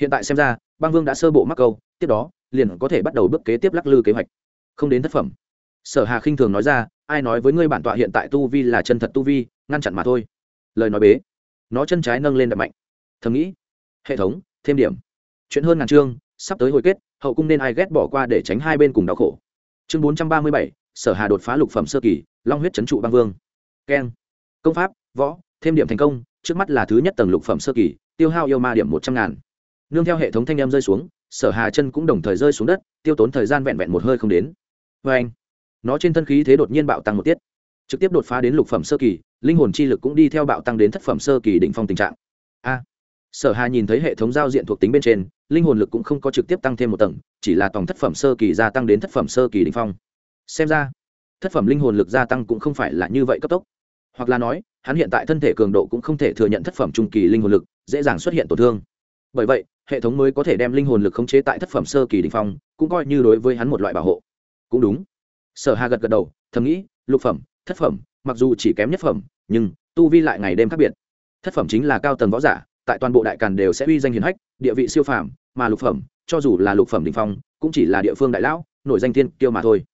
Hiện tại xem ra, băng vương đã sơ bộ mắc câu, tiếp đó, liền có thể bắt đầu bước kế tiếp lắc lư kế hoạch. Không đến thất phẩm. Sở hà khinh thường nói ra, ai nói với ngươi bản tọa hiện tại tu vi là chân thật tu vi, ngăn chặn mà thôi. Lời nói bế. Nó chân trái nâng lên đập mạnh. Thầm nghĩ, hệ thống, thêm điểm. Chuyện hơn ngàn chương, sắp tới hồi kết, hậu cung nên ai ghét bỏ qua để tránh hai bên cùng đau khổ. Chương bốn trăm ba mươi bảy, sở hà đột phá lục phẩm sơ kỳ, long huyết trấn trụ băng vương. Keng. Công pháp, võ thêm điểm thành công, trước mắt là thứ nhất tầng lục phẩm sơ kỳ, tiêu hao yêu ma điểm một trăm ngàn. Nương theo hệ thống thanh em rơi xuống, sở hà chân cũng đồng thời rơi xuống đất, tiêu tốn thời gian vẹn vẹn một hơi không đến. Vê anh, nó trên thân khí thế đột nhiên bạo tăng một tiết, trực tiếp đột phá đến lục phẩm sơ kỳ, linh hồn chi lực cũng đi theo bạo tăng đến thất phẩm sơ kỳ đỉnh phong tình trạng. A, sở hà nhìn thấy hệ thống giao diện thuộc tính bên trên, linh hồn lực cũng không có trực tiếp tăng thêm một tầng, chỉ là tổng thất phẩm sơ kỳ gia tăng đến thất phẩm sơ kỳ đỉnh phong. Xem ra, thất phẩm linh hồn lực gia tăng cũng không phải là như vậy cấp tốc hoặc là nói, hắn hiện tại thân thể cường độ cũng không thể thừa nhận thất phẩm trung kỳ linh hồn lực, dễ dàng xuất hiện tổn thương. Bởi vậy, hệ thống mới có thể đem linh hồn lực khống chế tại thất phẩm sơ kỳ đình phong, cũng coi như đối với hắn một loại bảo hộ. Cũng đúng. Sở hà gật gật đầu, thầm nghĩ, lục phẩm, thất phẩm, mặc dù chỉ kém nhất phẩm, nhưng tu vi lại ngày đêm khác biệt. Thất phẩm chính là cao tầng võ giả, tại toàn bộ đại càn đều sẽ uy danh hiền hách, địa vị siêu phàm, mà lục phẩm, cho dù là lục phẩm đình phong, cũng chỉ là địa phương đại lão, nổi danh thiên kiêu mà thôi.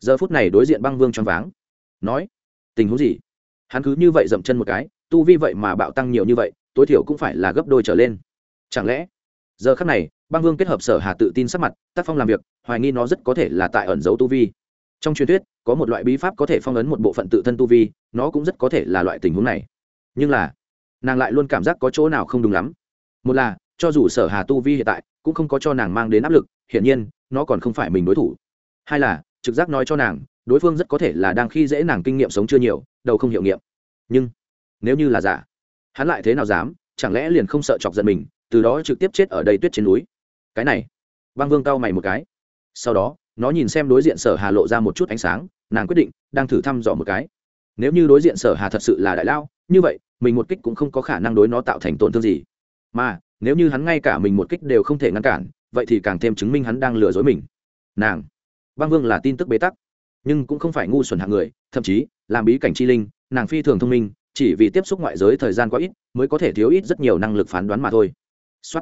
Giờ phút này đối diện băng vương choáng váng, nói, tình huống gì? Hắn cứ như vậy dậm chân một cái, tu vi vậy mà bạo tăng nhiều như vậy, tối thiểu cũng phải là gấp đôi trở lên. Chẳng lẽ, giờ khắc này, băng vương kết hợp sở hà tự tin sắc mặt, tác phong làm việc, hoài nghi nó rất có thể là tại ẩn dấu tu vi. Trong truyền thuyết, có một loại bí pháp có thể phong ấn một bộ phận tự thân tu vi, nó cũng rất có thể là loại tình huống này. Nhưng là, nàng lại luôn cảm giác có chỗ nào không đúng lắm. Một là, cho dù sở hà tu vi hiện tại, cũng không có cho nàng mang đến áp lực, hiển nhiên, nó còn không phải mình đối thủ. Hai là, trực giác nói cho nàng đối phương rất có thể là đang khi dễ nàng kinh nghiệm sống chưa nhiều, đầu không hiệu nghiệm. Nhưng, nếu như là giả, hắn lại thế nào dám, chẳng lẽ liền không sợ chọc giận mình, từ đó trực tiếp chết ở đây tuyết trên núi? Cái này, băng vương cau mày một cái. Sau đó, nó nhìn xem đối diện sở hà lộ ra một chút ánh sáng, nàng quyết định, đang thử thăm dò một cái. Nếu như đối diện sở hà thật sự là đại lao, như vậy, mình một kích cũng không có khả năng đối nó tạo thành tổn thương gì. Mà, nếu như hắn ngay cả mình một kích đều không thể ngăn cản, vậy thì càng thêm chứng minh hắn đang lừa dối mình. Nàng, băng vương là tin tức bế tắc nhưng cũng không phải ngu xuẩn hạng người, thậm chí, làm bí cảnh chi linh, nàng phi thường thông minh, chỉ vì tiếp xúc ngoại giới thời gian quá ít, mới có thể thiếu ít rất nhiều năng lực phán đoán mà thôi. Xuất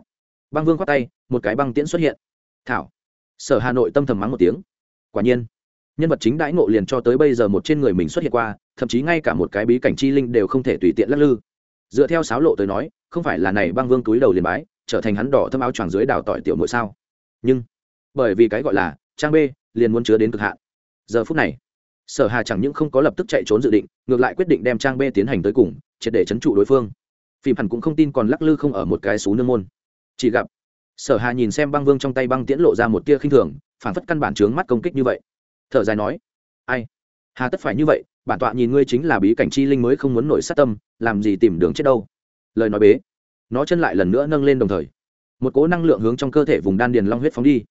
băng vương khoát tay, một cái băng tiễn xuất hiện. Thảo. Sở hà nội tâm thầm mắng một tiếng. Quả nhiên, nhân vật chính đãi ngộ liền cho tới bây giờ một trên người mình xuất hiện qua, thậm chí ngay cả một cái bí cảnh chi linh đều không thể tùy tiện lắc lư. Dựa theo sáo lộ tới nói, không phải là này băng vương túi đầu liền bái, trở thành hắn đỏ thâm áo choàng dưới đào tỏi tiểu nội sao? Nhưng, bởi vì cái gọi là trang b liền muốn chứa đến cực hạn giờ phút này, sở hà chẳng những không có lập tức chạy trốn dự định, ngược lại quyết định đem trang b tiến hành tới cùng, triệt để chấn trụ đối phương. Phim hẳn cũng không tin còn lắc lư không ở một cái xú nương môn. Chỉ gặp, sở hà nhìn xem băng vương trong tay băng tiễn lộ ra một tia khinh thường phản phất căn bản trướng mắt công kích như vậy. Thở dài nói, ai? Hà tất phải như vậy, bản tọa nhìn ngươi chính là bí cảnh chi linh mới không muốn nổi sát tâm, làm gì tìm đường chết đâu. Lời nói bế, nó chân lại lần nữa nâng lên đồng thời. Một cố năng lượng hướng trong cơ thể vùng đan điền long huyết phóng đi.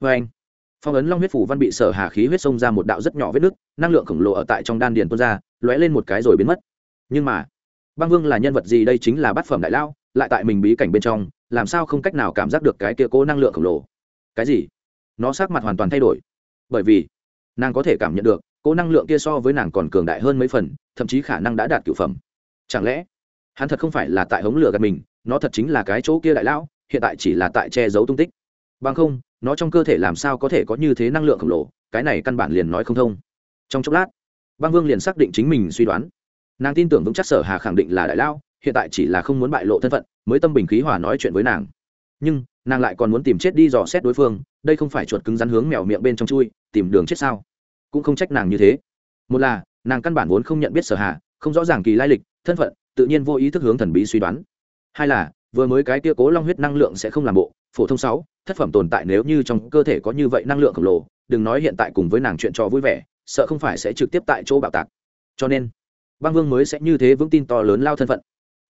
Vê anh phong ấn long huyết phủ văn bị sở hà khí huyết xông ra một đạo rất nhỏ vết nứt, năng lượng khổng lồ ở tại trong đan điền tuôn ra, lóe lên một cái rồi biến mất. Nhưng mà, băng vương là nhân vật gì đây chính là bát phẩm đại lao lại tại mình bí cảnh bên trong, làm sao không cách nào cảm giác được cái kia cố năng lượng khổng lồ? Cái gì? Nó sắc mặt hoàn toàn thay đổi. Bởi vì, nàng có thể cảm nhận được, cố năng lượng kia so với nàng còn cường đại hơn mấy phần, thậm chí khả năng đã đạt cửu phẩm. Chẳng lẽ, hắn thật không phải là tại hống lửa gạt mình, nó thật chính là cái chỗ kia đại lão, hiện tại chỉ là tại che giấu tung tích bằng không, nó trong cơ thể làm sao có thể có như thế năng lượng khổng lồ, cái này căn bản liền nói không thông. Trong chốc lát, băng vương liền xác định chính mình suy đoán. Nàng tin tưởng vững chắc sở hà khẳng định là đại lao, hiện tại chỉ là không muốn bại lộ thân phận, mới tâm bình khí hòa nói chuyện với nàng. Nhưng, nàng lại còn muốn tìm chết đi dò xét đối phương, đây không phải chuột cứng rắn hướng mèo miệng bên trong chui, tìm đường chết sao? Cũng không trách nàng như thế. Một là, nàng căn bản vốn không nhận biết sở hà, không rõ ràng kỳ lai lịch, thân phận, tự nhiên vô ý thức hướng thần bí suy đoán. Hai là, vừa mới cái kia cố long huyết năng lượng sẽ không làm bộ, phổ thông sáu thất phẩm tồn tại nếu như trong cơ thể có như vậy năng lượng khổng lồ, đừng nói hiện tại cùng với nàng chuyện trò vui vẻ, sợ không phải sẽ trực tiếp tại chỗ bạo tạc. Cho nên, băng vương mới sẽ như thế vững tin to lớn lao thân phận.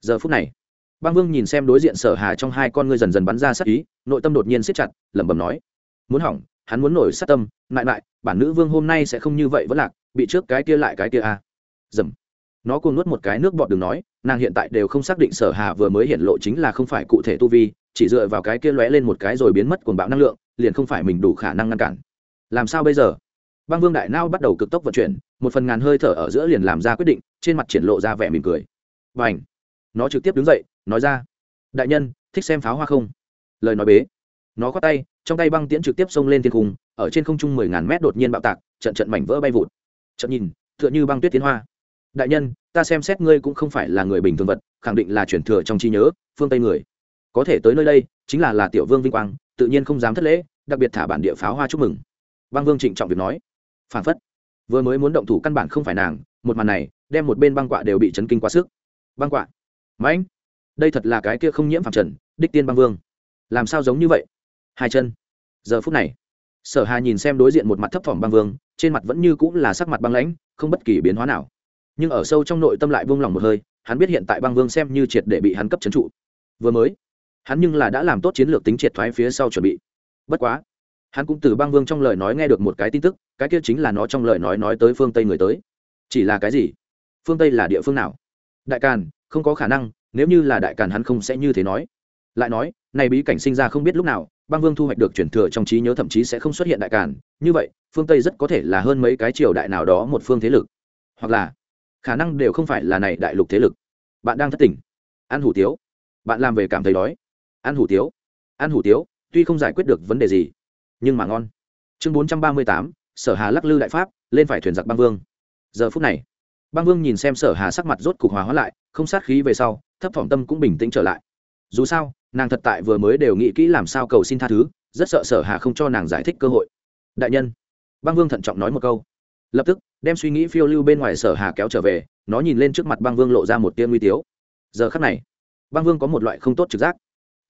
Giờ phút này, băng vương nhìn xem đối diện sở hà trong hai con ngươi dần dần bắn ra sát ý, nội tâm đột nhiên siết chặt, lẩm bẩm nói, muốn hỏng, hắn muốn nổi sát tâm lại lại bản nữ vương hôm nay sẽ không như vậy vẫn lạc, bị trước cái kia lại cái kia a. À. dầm. Nó cuồng nuốt một cái nước bọt đừng nói, nàng hiện tại đều không xác định sở hà vừa mới hiện lộ chính là không phải cụ thể tu vi chỉ dựa vào cái kia lóe lên một cái rồi biến mất cuồng bạo năng lượng, liền không phải mình đủ khả năng ngăn cản. Làm sao bây giờ? Băng vương đại nao bắt đầu cực tốc vận chuyển, một phần ngàn hơi thở ở giữa liền làm ra quyết định, trên mặt triển lộ ra vẻ mỉm cười. Và ảnh nó trực tiếp đứng dậy, nói ra, đại nhân, thích xem pháo hoa không? Lời nói bế. Nó khoác tay, trong tay băng tiễn trực tiếp xông lên thiên cung, ở trên không trung mười ngàn mét đột nhiên bạo tạc, trận trận mảnh vỡ bay vụt. Trận nhìn, tựa như băng tuyết tiến hoa. Đại nhân, ta xem xét ngươi cũng không phải là người bình thường vật, khẳng định là chuyển thừa trong trí nhớ, phương tây người có thể tới nơi đây, chính là là tiểu vương vinh quang, tự nhiên không dám thất lễ, đặc biệt thả bản địa pháo hoa chúc mừng. Băng vương trịnh trọng việc nói. Phản phất, vừa mới muốn động thủ căn bản không phải nàng, một màn này, đem một bên băng quạ đều bị chấn kinh quá sức. Băng quạ, mãnh, đây thật là cái kia không nhiễm phạm trần, đích tiên băng vương. Làm sao giống như vậy? Hai chân. Giờ phút này, sở hà nhìn xem đối diện một mặt thấp thỏm băng vương, trên mặt vẫn như cũng là sắc mặt băng lãnh, không bất kỳ biến hóa nào. Nhưng ở sâu trong nội tâm lại buông lỏng một hơi, hắn biết hiện tại băng vương xem như triệt để bị hắn cấp trấn trụ. Vừa mới hắn nhưng là đã làm tốt chiến lược tính triệt thoái phía sau chuẩn bị. Bất quá, hắn cũng từ băng vương trong lời nói nghe được một cái tin tức, cái kia chính là nó trong lời nói nói tới phương tây người tới. Chỉ là cái gì? Phương tây là địa phương nào? Đại càn, không có khả năng, nếu như là đại càn hắn không sẽ như thế nói. Lại nói, này bí cảnh sinh ra không biết lúc nào, băng vương thu hoạch được chuyển thừa trong trí nhớ thậm chí sẽ không xuất hiện đại càn. Như vậy, phương tây rất có thể là hơn mấy cái triều đại nào đó một phương thế lực. Hoặc là, khả năng đều không phải là này đại lục thế lực. Bạn đang thất tình. ăn hủ tiếu, bạn làm về cảm thấy đói ăn hủ tiếu. Ăn hủ tiếu, tuy không giải quyết được vấn đề gì, nhưng mà ngon. Chương bốn trăm ba mươi tám, sở hà lắc lư đại pháp, lên phải thuyền giặc băng vương. Giờ phút này, băng vương nhìn xem sở hà sắc mặt rốt cục hòa hóa lại, không sát khí về sau, thấp thỏm tâm cũng bình tĩnh trở lại. Dù sao, nàng thật tại vừa mới đều nghĩ kỹ làm sao cầu xin tha thứ, rất sợ sở hà không cho nàng giải thích cơ hội. Đại nhân, băng vương thận trọng nói một câu. Lập tức, đem suy nghĩ phiêu lưu bên ngoài sở hà kéo trở về, nó nhìn lên trước mặt băng vương lộ ra một tia nguy tiếu. Giờ khắc này, băng vương có một loại không tốt trực giác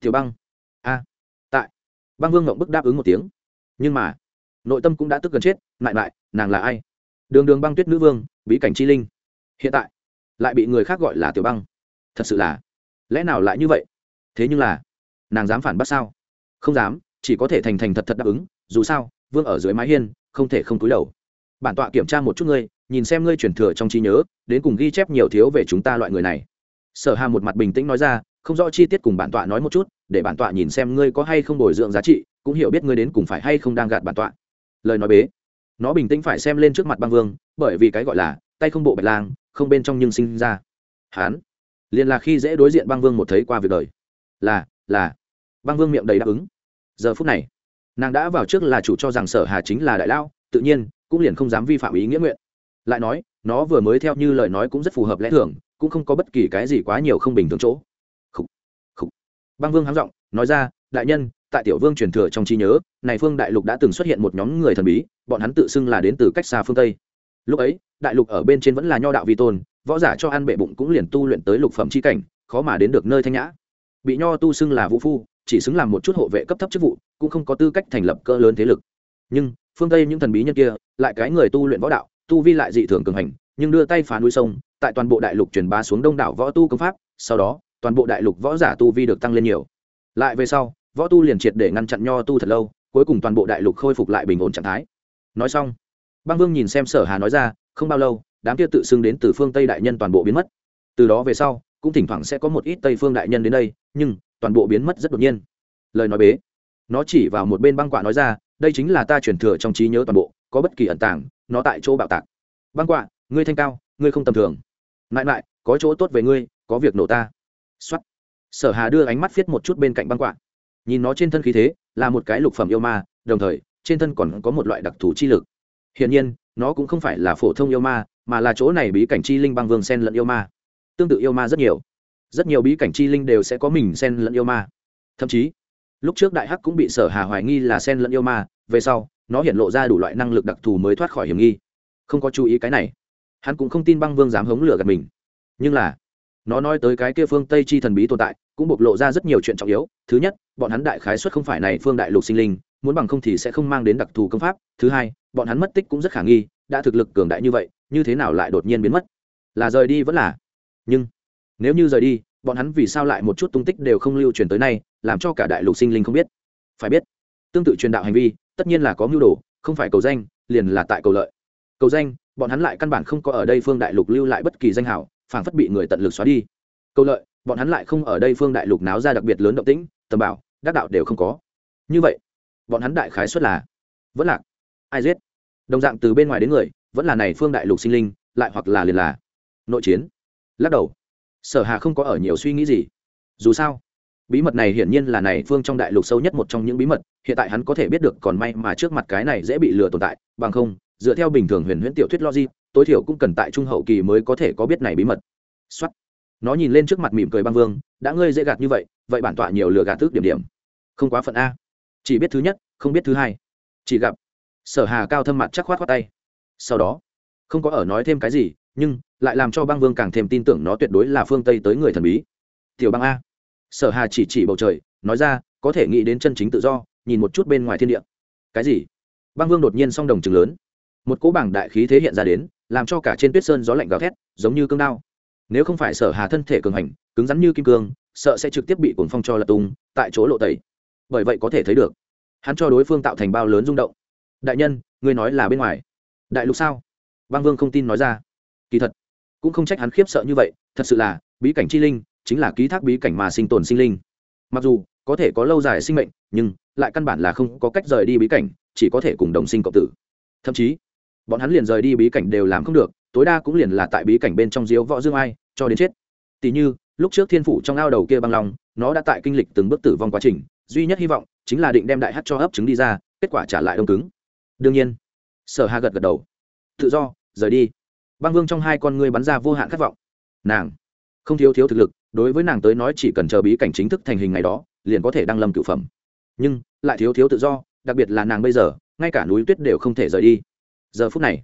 tiểu băng. A. Tại. Băng vương ngộng bức đáp ứng một tiếng. Nhưng mà, nội tâm cũng đã tức gần chết, lại lại, nàng là ai? Đường đường băng tuyết nữ vương, bí cảnh chi linh. Hiện tại, lại bị người khác gọi là tiểu băng. Thật sự là, lẽ nào lại như vậy? Thế nhưng là, nàng dám phản bác sao? Không dám, chỉ có thể thành thành thật thật đáp ứng, dù sao, vương ở dưới mái hiên, không thể không túi đầu. Bản tọa kiểm tra một chút ngươi, nhìn xem ngươi chuyển thừa trong trí nhớ, đến cùng ghi chép nhiều thiếu về chúng ta loại người này. Sở hà một mặt bình tĩnh nói ra không rõ chi tiết cùng bản tọa nói một chút, để bản tọa nhìn xem ngươi có hay không bồi dưỡng giá trị, cũng hiểu biết ngươi đến cùng phải hay không đang gạt bản tọa. Lời nói bế. Nó bình tĩnh phải xem lên trước mặt băng vương, bởi vì cái gọi là, tay không bộ bạch lang, không bên trong nhưng sinh ra. Hán. Liền là khi dễ đối diện băng vương một thấy qua việc đời. Là là. Băng vương miệng đầy đáp ứng. Giờ phút này, nàng đã vào trước là chủ cho rằng sở hà chính là đại lao, tự nhiên, cũng liền không dám vi phạm ý nghĩa nguyện. Lại nói, nó vừa mới theo như lời nói cũng rất phù hợp lẽ thường, cũng không có bất kỳ cái gì quá nhiều không bình thường chỗ băng vương háng giọng, nói ra, đại nhân, tại tiểu vương truyền thừa trong trí nhớ, này phương đại lục đã từng xuất hiện một nhóm người thần bí, bọn hắn tự xưng là đến từ cách xa phương tây. Lúc ấy, đại lục ở bên trên vẫn là nho đạo vi tôn, võ giả cho ăn bệ bụng cũng liền tu luyện tới lục phẩm c h i cảnh, khó mà đến được nơi thanh nhã. Bị nho tu xưng là vũ phu, chỉ xứng làm một chút hộ vệ cấp thấp chức vụ, cũng không có tư cách thành lập cỡ lớn thế lực. Nhưng, phương tây những thần bí nhân kia, lại cái người tu luyện võ đạo, tu vi lại dị thường cường hành, nhưng đưa tay phá núi sông, tại toàn bộ đại lục truyền bá xuống đông đảo võ tu công pháp, sau đó toàn bộ đại lục võ giả tu vi được tăng lên nhiều. Lại về sau, võ tu liền triệt để ngăn chặn nho tu thật lâu, cuối cùng toàn bộ đại lục khôi phục lại bình ổn trạng thái. Nói xong, băng vương nhìn xem sở hà nói ra, không bao lâu, đám kia tự xưng đến từ phương tây đại nhân toàn bộ biến mất. Từ đó về sau, cũng thỉnh thoảng sẽ có một ít tây phương đại nhân đến đây, nhưng toàn bộ biến mất rất đột nhiên. Lời nói bế, nó chỉ vào một bên băng quạ nói ra, đây chính là ta truyền thừa trong trí nhớ toàn bộ, có bất kỳ ẩn tàng, nó tại chỗ bạo tạc. Băng quạ, ngươi thanh cao, ngươi không tầm thường. Mãi mãi có chỗ tốt về ngươi, có việc nổ ta xuất sở hà đưa ánh mắt viết một chút bên cạnh băng quạ. Nhìn nó trên thân khí thế, là một cái lục phẩm yêu ma, đồng thời, trên thân còn có một loại đặc thù chi lực. Hiển nhiên, nó cũng không phải là phổ thông yêu ma, mà là chỗ này bí cảnh chi linh băng vương sen lẫn yêu ma. Tương tự yêu ma rất nhiều. Rất nhiều bí cảnh chi linh đều sẽ có mình sen lẫn yêu ma. Thậm chí, lúc trước đại hắc cũng bị sở hà hoài nghi là sen lẫn yêu ma, về sau, nó hiện lộ ra đủ loại năng lực đặc thù mới thoát khỏi hiểm nghi. Không có chú ý cái này. Hắn cũng không tin băng vương dám hống lửa gạt mình. Nhưng là nó nói tới cái kia phương tây chi thần bí tồn tại, cũng bộc lộ ra rất nhiều chuyện trọng yếu. Thứ nhất, bọn hắn đại khái xuất không phải này phương đại lục sinh linh, muốn bằng không thì sẽ không mang đến đặc thù công pháp. Thứ hai, bọn hắn mất tích cũng rất khả nghi, đã thực lực cường đại như vậy, như thế nào lại đột nhiên biến mất? Là rời đi vẫn là? Nhưng, nếu như rời đi, bọn hắn vì sao lại một chút tung tích đều không lưu truyền tới nay, làm cho cả đại lục sinh linh không biết? Phải biết, tương tự truyền đạo hành vi, tất nhiên là có mưu đồ, không phải cầu danh, liền là tại cầu lợi. Cầu danh, bọn hắn lại căn bản không có ở đây phương đại lục lưu lại bất kỳ danh hảo phảng phất bị người tận lực xóa đi. Câu lợi, bọn hắn lại không ở đây phương đại lục náo ra đặc biệt lớn động tĩnh, tầm bảo, đắc đạo đều không có. Như vậy, bọn hắn đại khái xuất là vẫn lạc, ai giết? Đồng dạng từ bên ngoài đến người, vẫn là này phương đại lục sinh linh, lại hoặc là liền là nội chiến. Lắc đầu, sở hà không có ở nhiều suy nghĩ gì. Dù sao, bí mật này hiển nhiên là này phương trong đại lục sâu nhất một trong những bí mật, hiện tại hắn có thể biết được còn may mà trước mặt cái này dễ bị lừa tồn tại, bằng không, dựa theo bình thường huyền huyễn tiểu thuyết logic tối thiểu cũng cần tại trung hậu kỳ mới có thể có biết này bí mật. Xuất nó nhìn lên trước mặt mỉm cười băng vương, đã ngươi dễ gạt như vậy vậy bản tọa nhiều lừa gạt tước điểm điểm. Không quá phận a. Chỉ biết thứ nhất, không biết thứ hai. Chỉ gặp, sở hà cao thâm mặt chắc khoát khoát tay. Sau đó, không có ở nói thêm cái gì, nhưng lại làm cho băng vương càng thêm tin tưởng nó tuyệt đối là phương tây tới người thần bí. Tiểu băng a. Sở hà chỉ chỉ bầu trời, nói ra, có thể nghĩ đến chân chính tự do, nhìn một chút bên ngoài thiên địa. Cái gì? Băng vương đột nhiên song đồng chừng lớn. Một cỗ bảng đại khí thế hiện ra đến làm cho cả trên tuyết sơn gió lạnh gào thét, giống như cương đao. Nếu không phải sở hà thân thể cường hành, cứng rắn như kim cương, sợ sẽ trực tiếp bị cuồng phong cho lật tung, tại chỗ lộ tẩy. Bởi vậy có thể thấy được, hắn cho đối phương tạo thành bao lớn rung động. Đại nhân, ngươi nói là bên ngoài. Đại lục sao? Băng vương không tin nói ra. Kỳ thật, cũng không trách hắn khiếp sợ như vậy, thật sự là, bí cảnh chi linh, chính là ký thác bí cảnh mà sinh tồn sinh linh. Mặc dù, có thể có lâu dài sinh mệnh, nhưng, lại căn bản là không có cách rời đi bí cảnh, chỉ có thể cùng đồng sinh cộng tử. Thậm chí bọn hắn liền rời đi bí cảnh đều làm không được, tối đa cũng liền là tại bí cảnh bên trong diếu võ dương ai, cho đến chết. Tỷ như, lúc trước thiên phủ trong ao đầu kia băng long, nó đã tại kinh lịch từng bước tử vong quá trình, duy nhất hy vọng chính là định đem đại hát cho ấp trứng đi ra, kết quả trả lại đông cứng. Đương nhiên, sở hà gật gật đầu. Tự do, rời đi. Băng vương trong hai con ngươi bắn ra vô hạn khát vọng. Nàng, không thiếu thiếu thực lực, đối với nàng tới nói chỉ cần chờ bí cảnh chính thức thành hình ngày đó, liền có thể đăng lâm cựu phẩm. Nhưng, lại thiếu thiếu tự do, đặc biệt là nàng bây giờ, ngay cả núi tuyết đều không thể rời đi giờ phút này,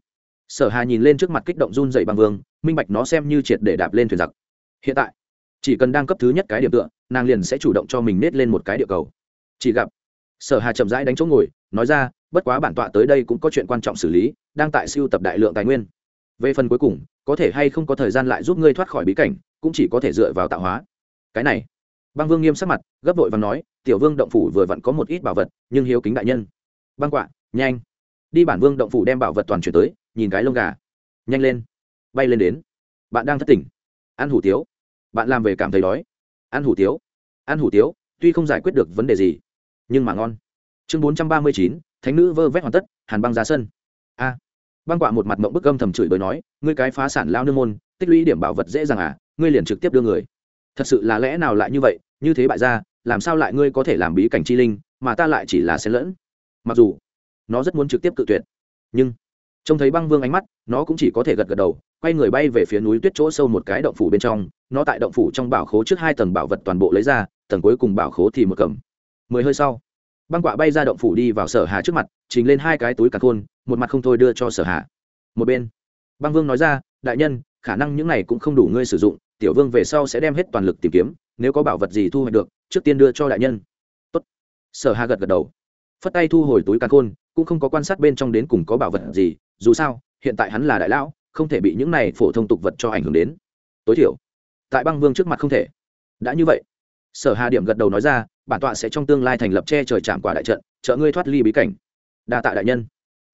sở hà nhìn lên trước mặt kích động run dậy băng vương, minh bạch nó xem như triệt để đạp lên thuyền giặc. Hiện tại, chỉ cần đang cấp thứ nhất cái điểm tựa, nàng liền sẽ chủ động cho mình nết lên một cái địa cầu. Chỉ gặp, sở hà chậm rãi đánh chỗ ngồi, nói ra, bất quá bản tọa tới đây cũng có chuyện quan trọng xử lý, đang tại siêu tập đại lượng tài nguyên. Về phần cuối cùng, có thể hay không có thời gian lại giúp ngươi thoát khỏi bí cảnh, cũng chỉ có thể dựa vào tạo hóa. Cái này, băng vương nghiêm sắc mặt, gấp vội và nói, tiểu vương động phủ vừa vặn có một ít bảo vật, nhưng hiếu kính đại nhân. Băng quạ, nhanh đi bản vương động phủ đem bảo vật toàn chuyển tới, nhìn cái lông gà. Nhanh lên. Bay lên đến. Bạn đang thất tỉnh. Ăn hủ tiếu. Bạn làm về cảm thấy đói. Ăn hủ tiếu. Ăn hủ tiếu, tuy không giải quyết được vấn đề gì, nhưng mà ngon. Chương bốn trăm ba mươi chín, thánh nữ vơ vét hoàn tất, hàn băng ra sân. A. Băng quạ một mặt mộng bức âm thầm chửi bới nói, ngươi cái phá sản lao nương môn, tích lũy điểm bảo vật dễ dàng à ngươi liền trực tiếp đưa người. Thật sự là lẽ nào lại như vậy, như thế bại ra làm sao lại ngươi có thể làm bí cảnh chi linh, mà ta lại chỉ là xen lẫn? Mặc dù nó rất muốn trực tiếp cự tuyệt. Nhưng, trông thấy băng vương ánh mắt, nó cũng chỉ có thể gật gật đầu, quay người bay về phía núi tuyết chỗ sâu một cái động phủ bên trong, nó tại động phủ trong bảo khố trước hai tầng bảo vật toàn bộ lấy ra, tầng cuối cùng bảo khố thì một cầm mười hơi sau, băng quạ bay ra động phủ đi vào sở hà trước mặt, trình lên hai cái túi cả khôn, một mặt không thôi đưa cho sở hà. Một bên, băng vương nói ra, đại nhân, khả năng những này cũng không đủ ngươi sử dụng, tiểu vương về sau sẽ đem hết toàn lực tìm kiếm, nếu có bảo vật gì thu hoạch được, trước tiên đưa cho đại nhân. Tốt. sở hà gật gật đầu, phất tay thu hồi túi cả khôn cũng không có quan sát bên trong đến cùng có bảo vật gì, dù sao, hiện tại hắn là đại lão, không thể bị những này phổ thông tục vật cho ảnh hưởng đến. Tối thiểu, tại băng vương trước mặt không thể. Đã như vậy, sở hà điểm gật đầu nói ra, bản tọa sẽ trong tương lai thành lập che trời chạm quả đại trận, trợ ngươi thoát ly bí cảnh. Đa tạ đại nhân.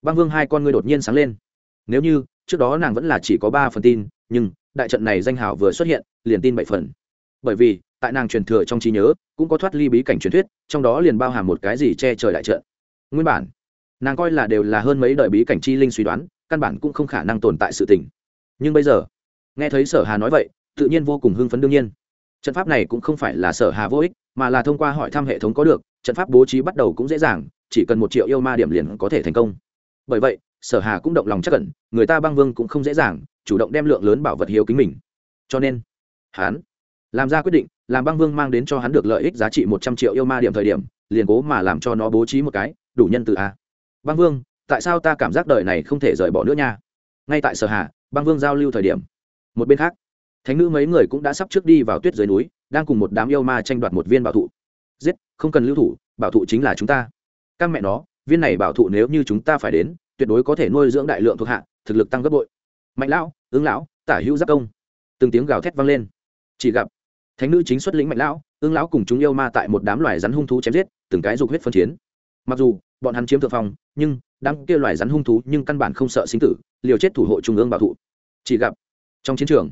Băng vương hai con ngươi đột nhiên sáng lên. Nếu như, trước đó nàng vẫn là chỉ có ba phần tin, nhưng, đại trận này danh hào vừa xuất hiện, liền tin bảy phần. Bởi vì, tại nàng truyền thừa trong trí nhớ, cũng có thoát ly bí cảnh truyền thuyết, trong đó liền bao hàm một cái gì che trời đại trận. Nguyên bản nàng coi là đều là hơn mấy đời bí cảnh chi linh suy đoán, căn bản cũng không khả năng tồn tại sự tình. Nhưng bây giờ, nghe thấy sở hà nói vậy, tự nhiên vô cùng hưng phấn đương nhiên. Trận pháp này cũng không phải là sở hà vô ích, mà là thông qua hỏi thăm hệ thống có được, trận pháp bố trí bắt đầu cũng dễ dàng, chỉ cần một triệu yêu ma điểm liền có thể thành công. Bởi vậy, sở hà cũng động lòng chắc cẩn người ta băng vương cũng không dễ dàng, chủ động đem lượng lớn bảo vật hiếu kính mình. Cho nên, hắn làm ra quyết định, làm băng vương mang đến cho hắn được lợi ích giá trị một trăm triệu yêu ma điểm thời điểm, liền cố mà làm cho nó bố trí một cái, đủ nhân từ a băng vương, tại sao ta cảm giác đời này không thể rời bỏ nữa nha? Ngay tại sở hà băng vương giao lưu thời điểm. Một bên khác, thánh nữ mấy người cũng đã sắp trước đi vào tuyết dưới núi, đang cùng một đám yêu ma tranh đoạt một viên bảo thụ. Giết, không cần lưu thủ, bảo thụ chính là chúng ta. Các mẹ nó, viên này bảo thụ nếu như chúng ta phải đến, tuyệt đối có thể nuôi dưỡng đại lượng thuộc hạ, thực lực tăng gấp bội. Mạnh lão, ứng lão, tả hữu giáp công. Từng tiếng gào thét vang lên. Chỉ gặp, thánh nữ chính xuất lĩnh mạnh lão, ứng lão cùng chúng yêu ma tại một đám loài rắn hung thú chém giết, từng cái dục huyết phân chiến mặc dù, bọn hắn chiếm thượng phong, nhưng, đám kia loài rắn hung thú nhưng căn bản không sợ sinh tử, liều chết thủ hộ trung ương bảo thụ. Chỉ gặp, trong chiến trường,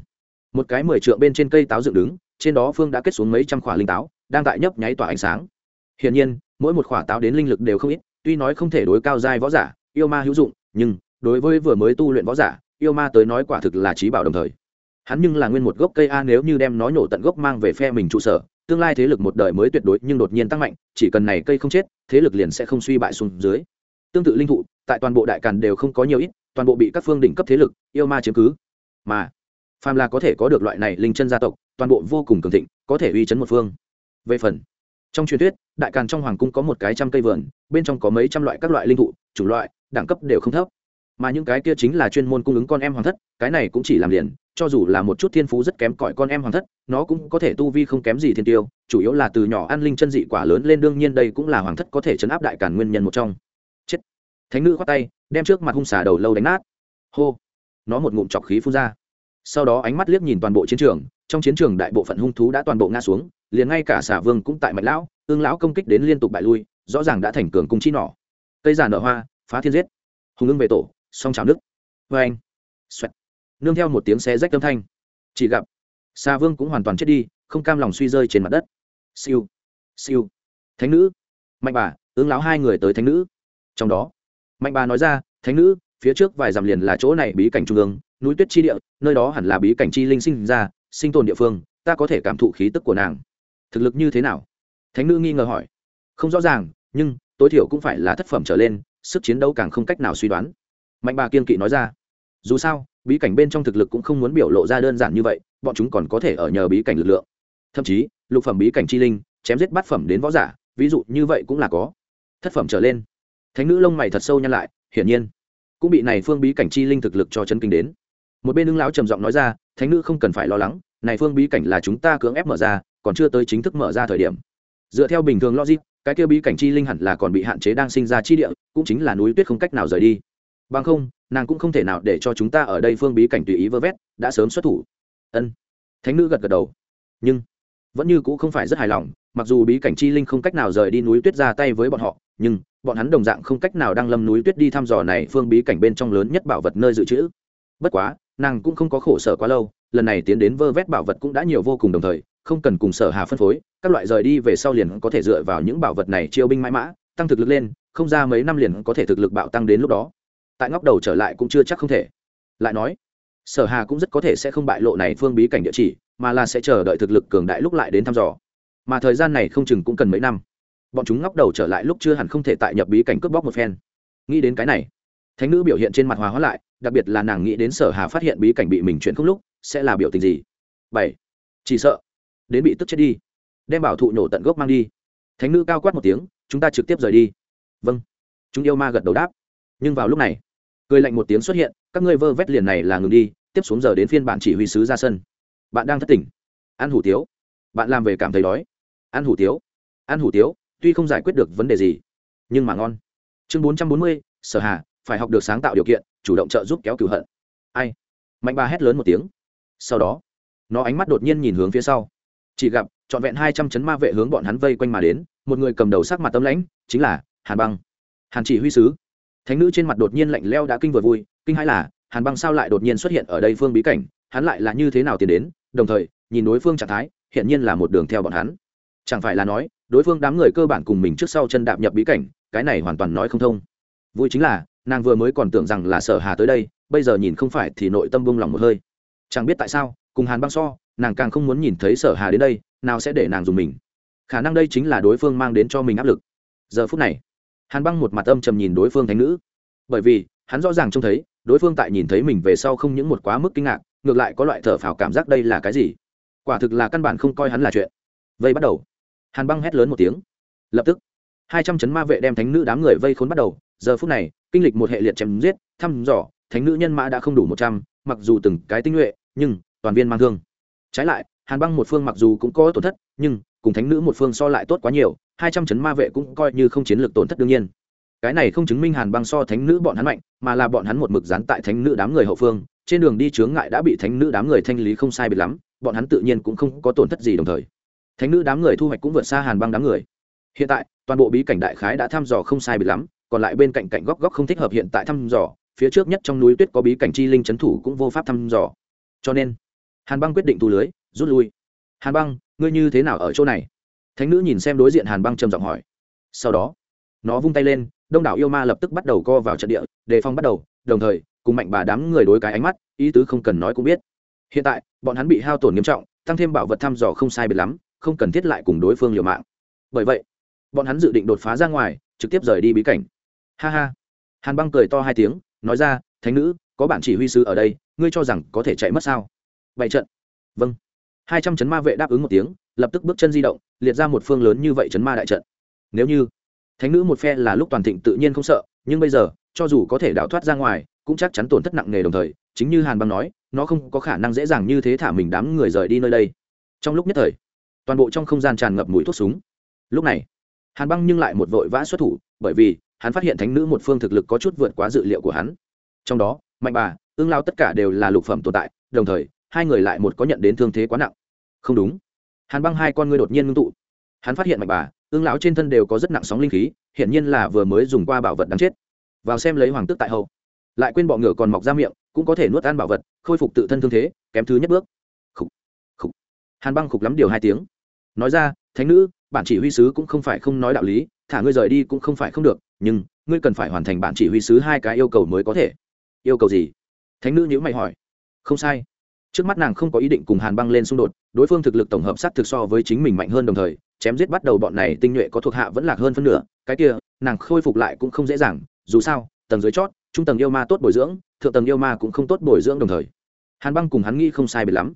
một cái mười trượng bên trên cây táo dựng đứng, trên đó phương đã kết xuống mấy trăm khỏa linh táo, đang tại nhấp nháy tỏa ánh sáng. Hiển nhiên, mỗi một khỏa táo đến linh lực đều không ít, tuy nói không thể đối cao giai võ giả, yêu ma hữu dụng, nhưng, đối với vừa mới tu luyện võ giả, yêu ma tới nói quả thực là trí bảo đồng thời. Hắn nhưng là nguyên một gốc cây a nếu như đem nó nhổ tận gốc mang về phe mình trụ sở tương lai thế lực một đời mới tuyệt đối nhưng đột nhiên tăng mạnh, chỉ cần này cây không chết, thế lực liền sẽ không suy bại xuống dưới. Tương tự linh thụ, tại toàn bộ đại càn đều không có nhiều ít, toàn bộ bị các phương đỉnh cấp thế lực, yêu ma chiếm cứ. Mà, phàm là có thể có được loại này linh chân gia tộc, toàn bộ vô cùng cường thịnh, có thể uy chấn một phương. Về phần, trong truyền thuyết, đại càn trong hoàng cung có một cái trăm cây vườn, bên trong có mấy trăm loại các loại linh thụ, chủng loại, đẳng cấp đều không thấp. Mà những cái kia chính là chuyên môn cung ứng con em hoàng thất, cái này cũng chỉ làm liền cho dù là một chút thiên phú rất kém cỏi con em hoàng thất, nó cũng có thể tu vi không kém gì thiên tiêu, chủ yếu là từ nhỏ ăn linh chân dị quả lớn lên, đương nhiên đây cũng là hoàng thất có thể chấn áp đại càn nguyên nhân một trong. Chết. Thánh nữ khoát tay, đem trước mặt hung xà đầu lâu đánh nát. Hô. Nó một ngụm chọc khí phun ra. Sau đó ánh mắt liếc nhìn toàn bộ chiến trường, trong chiến trường đại bộ phận hung thú đã toàn bộ ngã xuống, liền ngay cả xà vương cũng tại mạch lão, ương lão công kích đến liên tục bại lui, rõ ràng đã thành cường cung chi nỏ. Cây giả nở hoa, phá thiên giết. Hùng ưng về tổ, song trào nước vê anh xoẹt nương theo một tiếng xé rách âm thanh. Chỉ gặp xa vương cũng hoàn toàn chết đi, không cam lòng suy rơi trên mặt đất. Siêu siêu. Thánh nữ. Mạnh bà, ứng láo hai người tới thánh nữ. Trong đó, mạnh bà nói ra, thánh nữ, phía trước vài dặm liền là chỗ này bí cảnh trung ương, núi tuyết chi địa, nơi đó hẳn là bí cảnh chi linh sinh ra, sinh tồn địa phương, ta có thể cảm thụ khí tức của nàng. Thực lực như thế nào? Thánh nữ nghi ngờ hỏi. Không rõ ràng, nhưng tối thiểu cũng phải là thất phẩm trở lên, sức chiến đấu càng không cách nào suy đoán. Mạnh bà kiên kỵ nói ra. Dù sao bí cảnh bên trong thực lực cũng không muốn biểu lộ ra đơn giản như vậy, bọn chúng còn có thể ở nhờ bí cảnh lực lượng. Thậm chí, lục phẩm bí cảnh chi linh, chém giết bát phẩm đến võ giả, ví dụ như vậy cũng là có. Thất phẩm trở lên. Thánh nữ lông mày thật sâu nhăn lại, hiển nhiên, cũng bị này phương bí cảnh chi linh thực lực cho chân kinh đến. Một bên ứng lão trầm giọng nói ra, thánh nữ không cần phải lo lắng, này phương bí cảnh là chúng ta cưỡng ép mở ra, còn chưa tới chính thức mở ra thời điểm. Dựa theo bình thường logic, cái kia bí cảnh chi linh hẳn là còn bị hạn chế đang sinh ra chi địa, cũng chính là núi tuyết không cách nào rời đi bằng không, nàng cũng không thể nào để cho chúng ta ở đây phương bí cảnh tùy ý vơ vét, đã sớm xuất thủ. Ân. Thánh nữ gật gật đầu. Nhưng, vẫn như cũng không phải rất hài lòng, mặc dù bí cảnh chi linh không cách nào rời đi núi tuyết ra tay với bọn họ, nhưng, bọn hắn đồng dạng không cách nào đang lâm núi tuyết đi thăm dò này phương bí cảnh bên trong lớn nhất bảo vật nơi dự trữ. Bất quá, nàng cũng không có khổ sở quá lâu, lần này tiến đến vơ vét bảo vật cũng đã nhiều vô cùng đồng thời, không cần cùng sở hà phân phối, các loại rời đi về sau liền có thể dựa vào những bảo vật này chiêu binh mãi mã, tăng thực lực lên, không ra mấy năm liền có thể thực lực bạo tăng đến lúc đó tại ngóc đầu trở lại cũng chưa chắc không thể. Lại nói, sở hà cũng rất có thể sẽ không bại lộ này phương bí cảnh địa chỉ, mà là sẽ chờ đợi thực lực cường đại lúc lại đến thăm dò. Mà thời gian này không chừng cũng cần mấy năm. Bọn chúng ngóc đầu trở lại lúc chưa hẳn không thể tại nhập bí cảnh cướp bóc một phen. Nghĩ đến cái này, thánh nữ biểu hiện trên mặt hòa hóa lại, đặc biệt là nàng nghĩ đến sở hà phát hiện bí cảnh bị mình chuyển không lúc, sẽ là biểu tình gì? Bảy, chỉ sợ, đến bị tức chết đi, đem bảo thụ nổ tận gốc mang đi. Thánh nữ cao quát một tiếng, chúng ta trực tiếp rời đi. Vâng. Chúng yêu ma gật đầu đáp. Nhưng vào lúc này cười lạnh một tiếng xuất hiện, các ngươi vơ vét liền này là ngừng đi, tiếp xuống giờ đến phiên bạn chỉ huy sứ ra sân. Bạn đang thất tỉnh. Ăn hủ tiếu. Bạn làm về cảm thấy đói. Ăn hủ tiếu. Ăn hủ tiếu, tuy không giải quyết được vấn đề gì, nhưng mà ngon. Chương bốn trăm bốn mươi, sở hà, phải học được sáng tạo điều kiện, chủ động trợ giúp kéo cửu hận. Ai? Mạnh ba hét lớn một tiếng. Sau đó, nó ánh mắt đột nhiên nhìn hướng phía sau. Chỉ gặp, trọn vẹn hai trăm chấn ma vệ hướng bọn hắn vây quanh mà đến, một người cầm đầu sắc mặt tâm lãnh, chính là hàn băng. Hàn chỉ huy sứ thánh nữ trên mặt đột nhiên lạnh leo đã kinh vừa vui, kinh hãi là, hàn băng sao lại đột nhiên xuất hiện ở đây phương bí cảnh, hắn lại là như thế nào tiến đến, đồng thời, nhìn đối phương trạng thái hiện nhiên là một đường theo bọn hắn. Chẳng phải là nói, đối phương đám người cơ bản cùng mình trước sau chân đạp nhập bí cảnh, cái này hoàn toàn nói không thông. Vui chính là, nàng vừa mới còn tưởng rằng là sở hà tới đây, bây giờ nhìn không phải thì nội tâm bung lòng một hơi. Chẳng biết tại sao, cùng hàn băng so, nàng càng không muốn nhìn thấy sở hà đến đây, nào sẽ để nàng dùng mình. Khả năng đây chính là đối phương mang đến cho mình áp lực. Giờ phút này hàn băng một mặt âm trầm nhìn đối phương thánh nữ. Bởi vì, hắn rõ ràng trông thấy, đối phương tại nhìn thấy mình về sau không những một quá mức kinh ngạc, ngược lại có loại thở phào cảm giác đây là cái gì. Quả thực là căn bản không coi hắn là chuyện. Vây bắt đầu. Hàn băng hét lớn một tiếng. Lập tức, hai trăm chấn ma vệ đem thánh nữ đám người vây khốn bắt đầu. Giờ phút này, kinh lịch một hệ liệt chém giết, thăm dò, thánh nữ nhân mã đã không đủ một trăm, mặc dù từng cái tinh nhuệ, nhưng toàn viên mang thương. Trái lại, hàn băng một phương mặc dù cũng có tổn thất, nhưng cùng thánh nữ một phương so lại tốt quá nhiều hai trăm chấn ma vệ cũng coi như không chiến lược tổn thất đương nhiên. Cái này không chứng minh hàn băng so thánh nữ bọn hắn mạnh, mà là bọn hắn một mực dán tại thánh nữ đám người hậu phương, trên đường đi chướng ngại đã bị thánh nữ đám người thanh lý không sai biệt lắm, bọn hắn tự nhiên cũng không có tổn thất gì đồng thời. Thánh nữ đám người thu hoạch cũng vượt xa hàn băng đám người. Hiện tại, toàn bộ bí cảnh đại khái đã thăm dò không sai biệt lắm, còn lại bên cạnh cạnh góc góc không thích hợp hiện tại thăm dò, phía trước nhất trong núi tuyết có bí cảnh chi linh c thủ cũng vô pháp thăm dò. Cho nên, hàn băng quyết định thu lưới, rút lui. Hàn băng, ngươi như thế nào ở chỗ này? Thánh nữ nhìn xem đối diện hàn băng trầm giọng hỏi. Sau đó, nó vung tay lên, đông đảo yêu ma lập tức bắt đầu co vào trận địa, đề phòng bắt đầu, đồng thời, cùng mạnh bà đám người đối cái ánh mắt, ý tứ không cần nói cũng biết. Hiện tại, bọn hắn bị hao tổn nghiêm trọng, tăng thêm bảo vật thăm dò không sai biệt lắm, không cần thiết lại cùng đối phương liều mạng. Bởi vậy, bọn hắn dự định đột phá ra ngoài, trực tiếp rời đi bí cảnh. Ha ha. Hàn băng cười to hai tiếng, nói ra, thánh nữ, có bạn chỉ huy sư ở đây, ngươi cho rằng có thể chạy mất sao? Bày trận. Vâng hai trăm chấn ma vệ đáp ứng một tiếng, lập tức bước chân di động, liệt ra một phương lớn như vậy chấn ma đại trận. Nếu như thánh nữ một phe là lúc toàn thịnh tự nhiên không sợ, nhưng bây giờ, cho dù có thể đào thoát ra ngoài, cũng chắc chắn tổn thất nặng nề đồng thời, chính như hàn băng nói, nó không có khả năng dễ dàng như thế thả mình đám người rời đi nơi đây. Trong lúc nhất thời, toàn bộ trong không gian tràn ngập mũi thuốc súng. Lúc này, hàn băng nhưng lại một vội vã xuất thủ, bởi vì hắn phát hiện thánh nữ một phương thực lực có chút vượt quá dự liệu của hắn. Trong đó, mạnh bà, ương lao tất cả đều là lục phẩm tồn tại, đồng thời hai người lại một có nhận đến thương thế quá nặng. Không đúng. Hàn băng hai con ngươi đột nhiên ngưng tụ. Hắn phát hiện mạch bà ương lão trên thân đều có rất nặng sóng linh khí hiển nhiên là vừa mới dùng qua bảo vật đáng chết. Vào xem lấy hoàng tước tại hậu. Lại quên bọ ngựa còn mọc ra miệng cũng có thể nuốt ăn bảo vật khôi phục tự thân thương thế kém thứ nhất bước. Khục khục, hàn băng khục lắm điều hai tiếng. Nói ra thánh nữ bản chỉ huy sứ cũng không phải không nói đạo lý thả ngươi rời đi cũng không phải không được nhưng ngươi cần phải hoàn thành bản chỉ huy sứ hai cái yêu cầu mới có thể. Yêu cầu gì? Thánh nữ nhữ mày hỏi. Không sai trước mắt nàng không có ý định cùng hàn băng lên xung đột, đối phương thực lực tổng hợp sát thực so với chính mình mạnh hơn đồng thời, chém giết bắt đầu bọn này tinh nhuệ có thuộc hạ vẫn lạc hơn phân nửa, cái kia, nàng khôi phục lại cũng không dễ dàng, dù sao, tầng dưới chót, trung tầng yêu ma tốt bồi dưỡng, thượng tầng yêu ma cũng không tốt bồi dưỡng đồng thời. Hàn băng cùng hắn nghĩ không sai biệt lắm.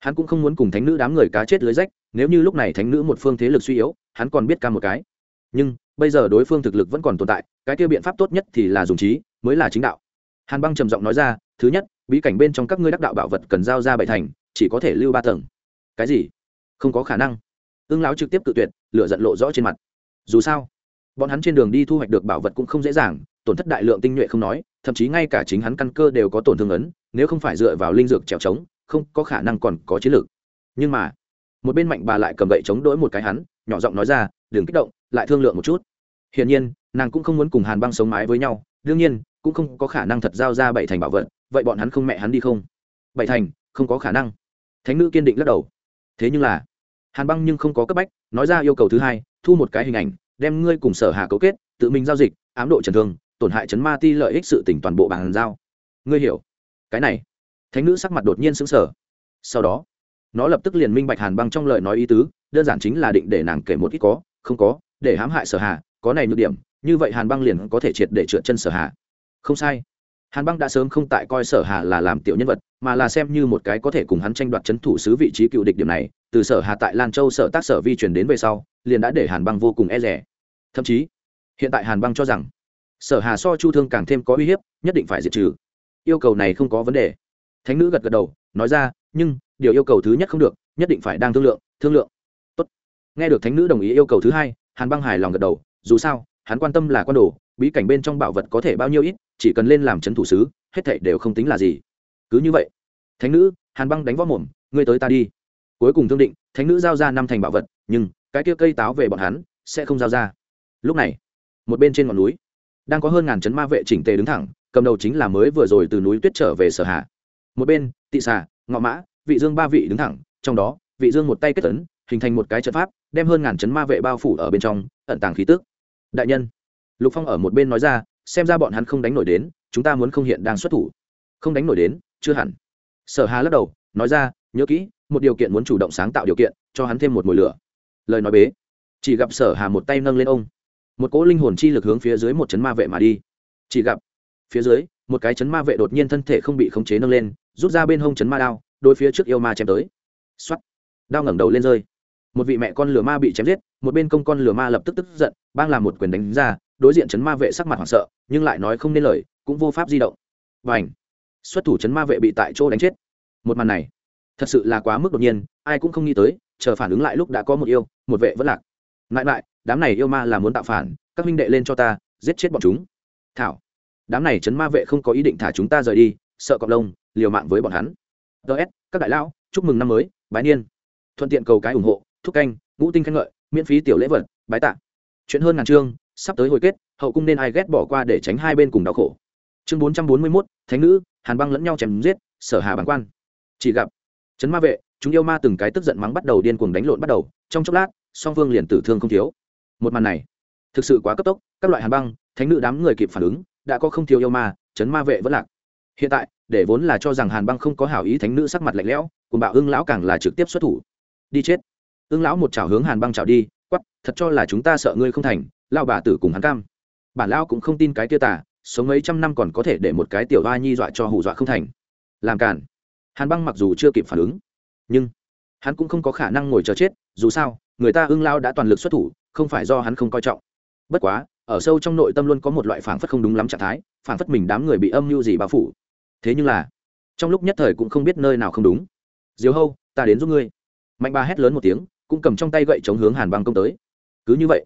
Hắn cũng không muốn cùng thánh nữ đám người cá chết lưới rách, nếu như lúc này thánh nữ một phương thế lực suy yếu, hắn còn biết ca một cái. Nhưng, bây giờ đối phương thực lực vẫn còn tồn tại, cái kia biện pháp tốt nhất thì là dùng trí, mới là chính đạo. Hàn băng trầm giọng nói ra, thứ nhất bí cảnh bên trong các ngươi đắc đạo bảo vật cần giao ra bảy thành, chỉ có thể lưu ba tầng. Cái gì? Không có khả năng. Ưng lão trực tiếp tự tuyệt lựa giận lộ rõ trên mặt. Dù sao, bọn hắn trên đường đi thu hoạch được bảo vật cũng không dễ dàng, tổn thất đại lượng tinh nhuệ không nói, thậm chí ngay cả chính hắn căn cơ đều có tổn thương ấn, nếu không phải dựa vào linh dược trèo trống, không có khả năng còn có chiến lược. Nhưng mà, một bên mạnh bà lại cầm gậy chống đỗi một cái hắn, nhỏ giọng nói ra, đừng kích động, lại thương lượng một chút. Hiển nhiên, nàng cũng không muốn cùng hàn băng sống mái với nhau, đương nhiên cũng không có khả năng thật giao ra bảy thành bảo vật, vậy bọn hắn không mẹ hắn đi không? Bảy thành, không có khả năng. Thánh nữ kiên định lắc đầu. Thế nhưng là, hàn băng nhưng không có cấp bách, nói ra yêu cầu thứ hai, thu một cái hình ảnh, đem ngươi cùng sở hà cấu kết, tự mình giao dịch, ám độ trần thương, tổn hại chấn ma ti lợi ích sự tỉnh toàn bộ bàn giao. Ngươi hiểu? Cái này, thánh nữ sắc mặt đột nhiên sững sờ. Sau đó, nó lập tức liền minh bạch hàn băng trong lời nói ý tứ, đơn giản chính là định để nàng kể một ít có, không có, để hãm hại sở hà, có này nhược điểm, như vậy hàn băng liền có thể triệt để trượt chân sở hà không sai. Hàn băng đã sớm không tại coi sở hà là làm tiểu nhân vật, mà là xem như một cái có thể cùng hắn tranh đoạt c h ấ n thủ sứ vị trí cựu địch điểm này. Từ sở hà tại lan châu sở tác sở vi chuyển đến về sau, liền đã để hàn băng vô cùng e rẻ thậm chí, hiện tại hàn băng cho rằng, sở hà so chu thương càng thêm có uy hiếp, nhất định phải diệt trừ. Yêu cầu này không có vấn đề. Thánh nữ gật gật đầu, nói ra, nhưng, điều yêu cầu thứ nhất không được, nhất định phải đang thương lượng thương lượng. Tốt. nghe được thánh nữ đồng ý yêu cầu thứ hai, hàn băng hài lòng gật đầu, dù sao, hắn quan tâm là quan đồ, bí cảnh bên trong bảo vật có thể bao nhiêu ít chỉ cần lên làm c h ấ n thủ sứ, hết thảy đều không tính là gì. Cứ như vậy, thánh nữ, hàn băng đánh võ mồm, ngươi tới ta đi. Cuối cùng thương định, thánh nữ giao ra năm thành bảo vật, nhưng cái kia cây táo về bọn hắn sẽ không giao ra. Lúc này, một bên trên ngọn núi, đang có hơn ngàn chấn ma vệ chỉnh tề đứng thẳng, cầm đầu chính là mới vừa rồi từ núi tuyết trở về sở hạ một bên, tị xà, ngọ mã, vị dương ba vị đứng thẳng, trong đó, vị dương một tay kết tấn hình thành một cái trận pháp, đem hơn ngàn chấn ma vệ bao phủ ở bên trong, ẩn tàng khí tức. Đại nhân, lục phong ở một bên nói ra xem ra bọn hắn không đánh nổi đến, chúng ta muốn không hiện đang xuất thủ. Không đánh nổi đến, chưa hẳn. Sở hà lắc đầu, nói ra, nhớ kỹ, một điều kiện muốn chủ động sáng tạo điều kiện, cho hắn thêm một mùi lửa. Lời nói bế. Chỉ gặp sở hà một tay nâng lên ông. Một cỗ linh hồn chi lực hướng phía dưới một chấn ma vệ mà đi. Chỉ gặp, phía dưới, một cái chấn ma vệ đột nhiên thân thể không bị khống chế nâng lên, rút ra bên hông chấn ma đao đôi phía trước yêu ma chém tới. Xoắt đao ngẩng đầu lên rơi. Một vị mẹ con lửa ma bị chém giết, một bên công con lửa ma lập tức tức giận, bang làm một quyền đánh ra đối diện chấn ma vệ sắc mặt hoảng sợ, nhưng lại nói không nên lời, cũng vô pháp di động. Và ảnh xuất thủ chấn ma vệ bị tại chỗ đánh chết. Một màn này, thật sự là quá mức đột nhiên, ai cũng không nghĩ tới, chờ phản ứng lại lúc đã có một yêu, một vệ vẫn lạc. Ngại lại đám này yêu ma là muốn tạo phản, các minh đệ lên cho ta, giết chết bọn chúng. Thảo, đám này chấn ma vệ không có ý định thả chúng ta rời đi, sợ cọp lông, liều mạng với bọn hắn. Ts các đại lão, chúc mừng năm mới, bái niên. Thuận tiện cầu cái ủng hộ, thúc canh, ngũ tinh khen ngợi, miễn phí tiểu lễ vật, bái tạ. Chuyện hơn ngàn chương sắp tới hồi kết, hậu cung nên ai ghét bỏ qua để tránh hai bên cùng đau khổ. Chương bốn trăm bốn mươi mốt, thánh nữ, hàn băng lẫn nhau chém giết, sở hà bản quan. Chỉ gặp, trấn ma vệ, chúng yêu ma từng cái tức giận mắng bắt đầu điên cuồng đánh lộn bắt đầu, trong chốc lát, song phương liền tử thương không thiếu. Một màn này, thực sự quá cấp tốc, các loại hàn băng, thánh nữ đám người kịp phản ứng, đã có không thiếu yêu ma, trấn ma vệ vẫn lạc. Hiện tại, để vốn là cho rằng hàn băng không có hảo ý thánh nữ sắc mặt lạnh lẽo, cùng bạo ưng lão càng là trực tiếp xuất thủ. Đi chết. Ưng lão một chảo hướng hàn băng chảo đi quắp thật cho là chúng ta sợ ngươi không thành lao bà tử cùng hắn cam. Bản lao cũng không tin cái kia tả sống mấy trăm năm còn có thể để một cái tiểu hoa nhi dọa cho hù dọa không thành. Làm cản hàn băng mặc dù chưa kịp phản ứng, nhưng hắn cũng không có khả năng ngồi chờ chết, dù sao, người ta ưng lao đã toàn lực xuất thủ, không phải do hắn không coi trọng. Bất quá, ở sâu trong nội tâm luôn có một loại phảng phất không đúng lắm trạng thái, phảng phất mình đám người bị âm mưu gì bao phủ. Thế nhưng là, trong lúc nhất thời cũng không biết nơi nào không đúng. Diều hâu, ta đến giúp ngươi. Mạnh ba hét lớn một tiếng, cũng cầm trong tay gậy chống hướng hàn băng công tới. Cứ như vậy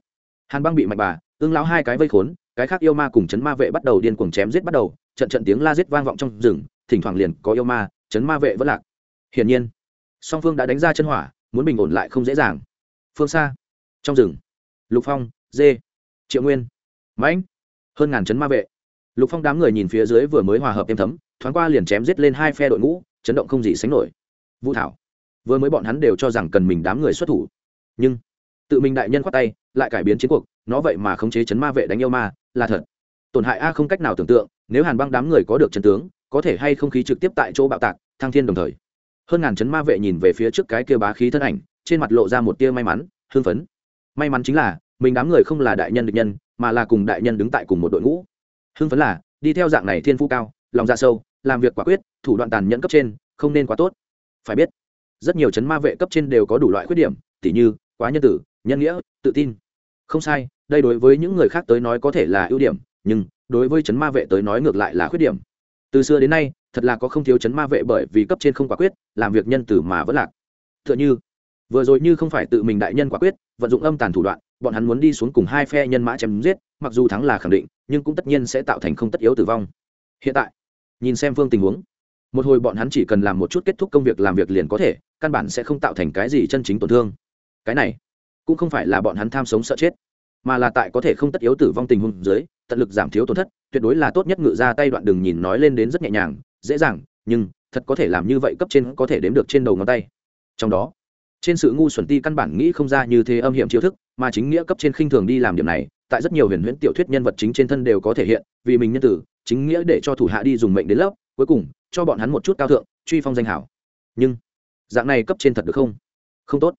hàn băng bị mạnh bà, ương lão hai cái vây khốn, cái khác yêu ma cùng chấn ma vệ bắt đầu điên cuồng chém giết bắt đầu, trận trận tiếng la giết vang vọng trong rừng, thỉnh thoảng liền có yêu ma, chấn ma vệ vẫn lạc. Hiển nhiên, song phương đã đánh ra chân hỏa, muốn bình ổn lại không dễ dàng. Phương xa, trong rừng, lục phong, dê, triệu nguyên, mãnh, hơn ngàn chấn ma vệ. Lục phong đám người nhìn phía dưới vừa mới hòa hợp êm thấm, thoáng qua liền chém giết lên hai phe đội ngũ, chấn động không gì sánh nổi. Vũ thảo, vừa mới bọn hắn đều cho rằng cần mình đám người xuất thủ. Nhưng tự mình đại nhân khoát tay, lại cải biến chiến cuộc, nó vậy mà khống chế chấn ma vệ đánh yêu ma, là thật. Tổn hại a không cách nào tưởng tượng, nếu hàn băng đám người có được chân tướng, có thể hay không khí trực tiếp tại chỗ bạo tạc, thăng thiên đồng thời. Hơn ngàn chấn ma vệ nhìn về phía trước cái kia bá khí thân ảnh, trên mặt lộ ra một tia may mắn, hưng phấn. May mắn chính là, mình đám người không là đại nhân địch nhân, mà là cùng đại nhân đứng tại cùng một đội ngũ. Hưng phấn là, đi theo dạng này thiên phú cao, lòng dạ sâu, làm việc quả quyết, thủ đoạn tàn nhẫn cấp trên, không nên quá tốt. Phải biết, rất nhiều chấn ma vệ cấp trên đều có đủ loại khuyết điểm, tỉ như, quá nhân tử nhân nghĩa, tự tin. Không sai, đây đối với những người khác tới nói có thể là ưu điểm, nhưng đối với chấn ma vệ tới nói ngược lại là khuyết điểm. Từ xưa đến nay, thật là có không thiếu chấn ma vệ bởi vì cấp trên không quả quyết, làm việc nhân tử mà vẫn lạc. T h ư ợ n h ư vừa rồi như không phải tự mình đại nhân quả quyết, vận dụng âm tàn thủ đoạn, bọn hắn muốn đi xuống cùng hai phe nhân mã chém giết, mặc dù thắng là khẳng định, nhưng cũng tất nhiên sẽ tạo thành không tất yếu tử vong. Hiện tại, nhìn xem phương tình huống, một hồi bọn hắn chỉ cần làm một chút kết thúc công việc làm việc liền có thể, căn bản sẽ không tạo thành cái gì chân chính tổn thương. Cái này cũng không phải là bọn hắn tham sống sợ chết, mà là tại có thể không tất yếu tử vong tình huống dưới, tận lực giảm thiếu tổn thất, tuyệt đối là tốt nhất ngự ra tay đoạn đường nhìn nói lên đến rất nhẹ nhàng, dễ dàng, nhưng thật có thể làm như vậy cấp trên có thể đếm được trên đầu ngón tay. Trong đó, trên sự ngu xuẩn ti căn bản nghĩ không ra như thế âm hiểm chiêu thức, mà chính nghĩa cấp trên khinh thường đi làm điểm này, tại rất nhiều huyền huyễn tiểu thuyết nhân vật chính trên thân đều có thể hiện, vì mình nhân tử, chính nghĩa để cho thủ hạ đi dùng mệnh đến lớp, cuối cùng, cho bọn hắn một chút cao thượng, truy phong danh hảo. Nhưng, dạng này cấp trên thật được không? Không tốt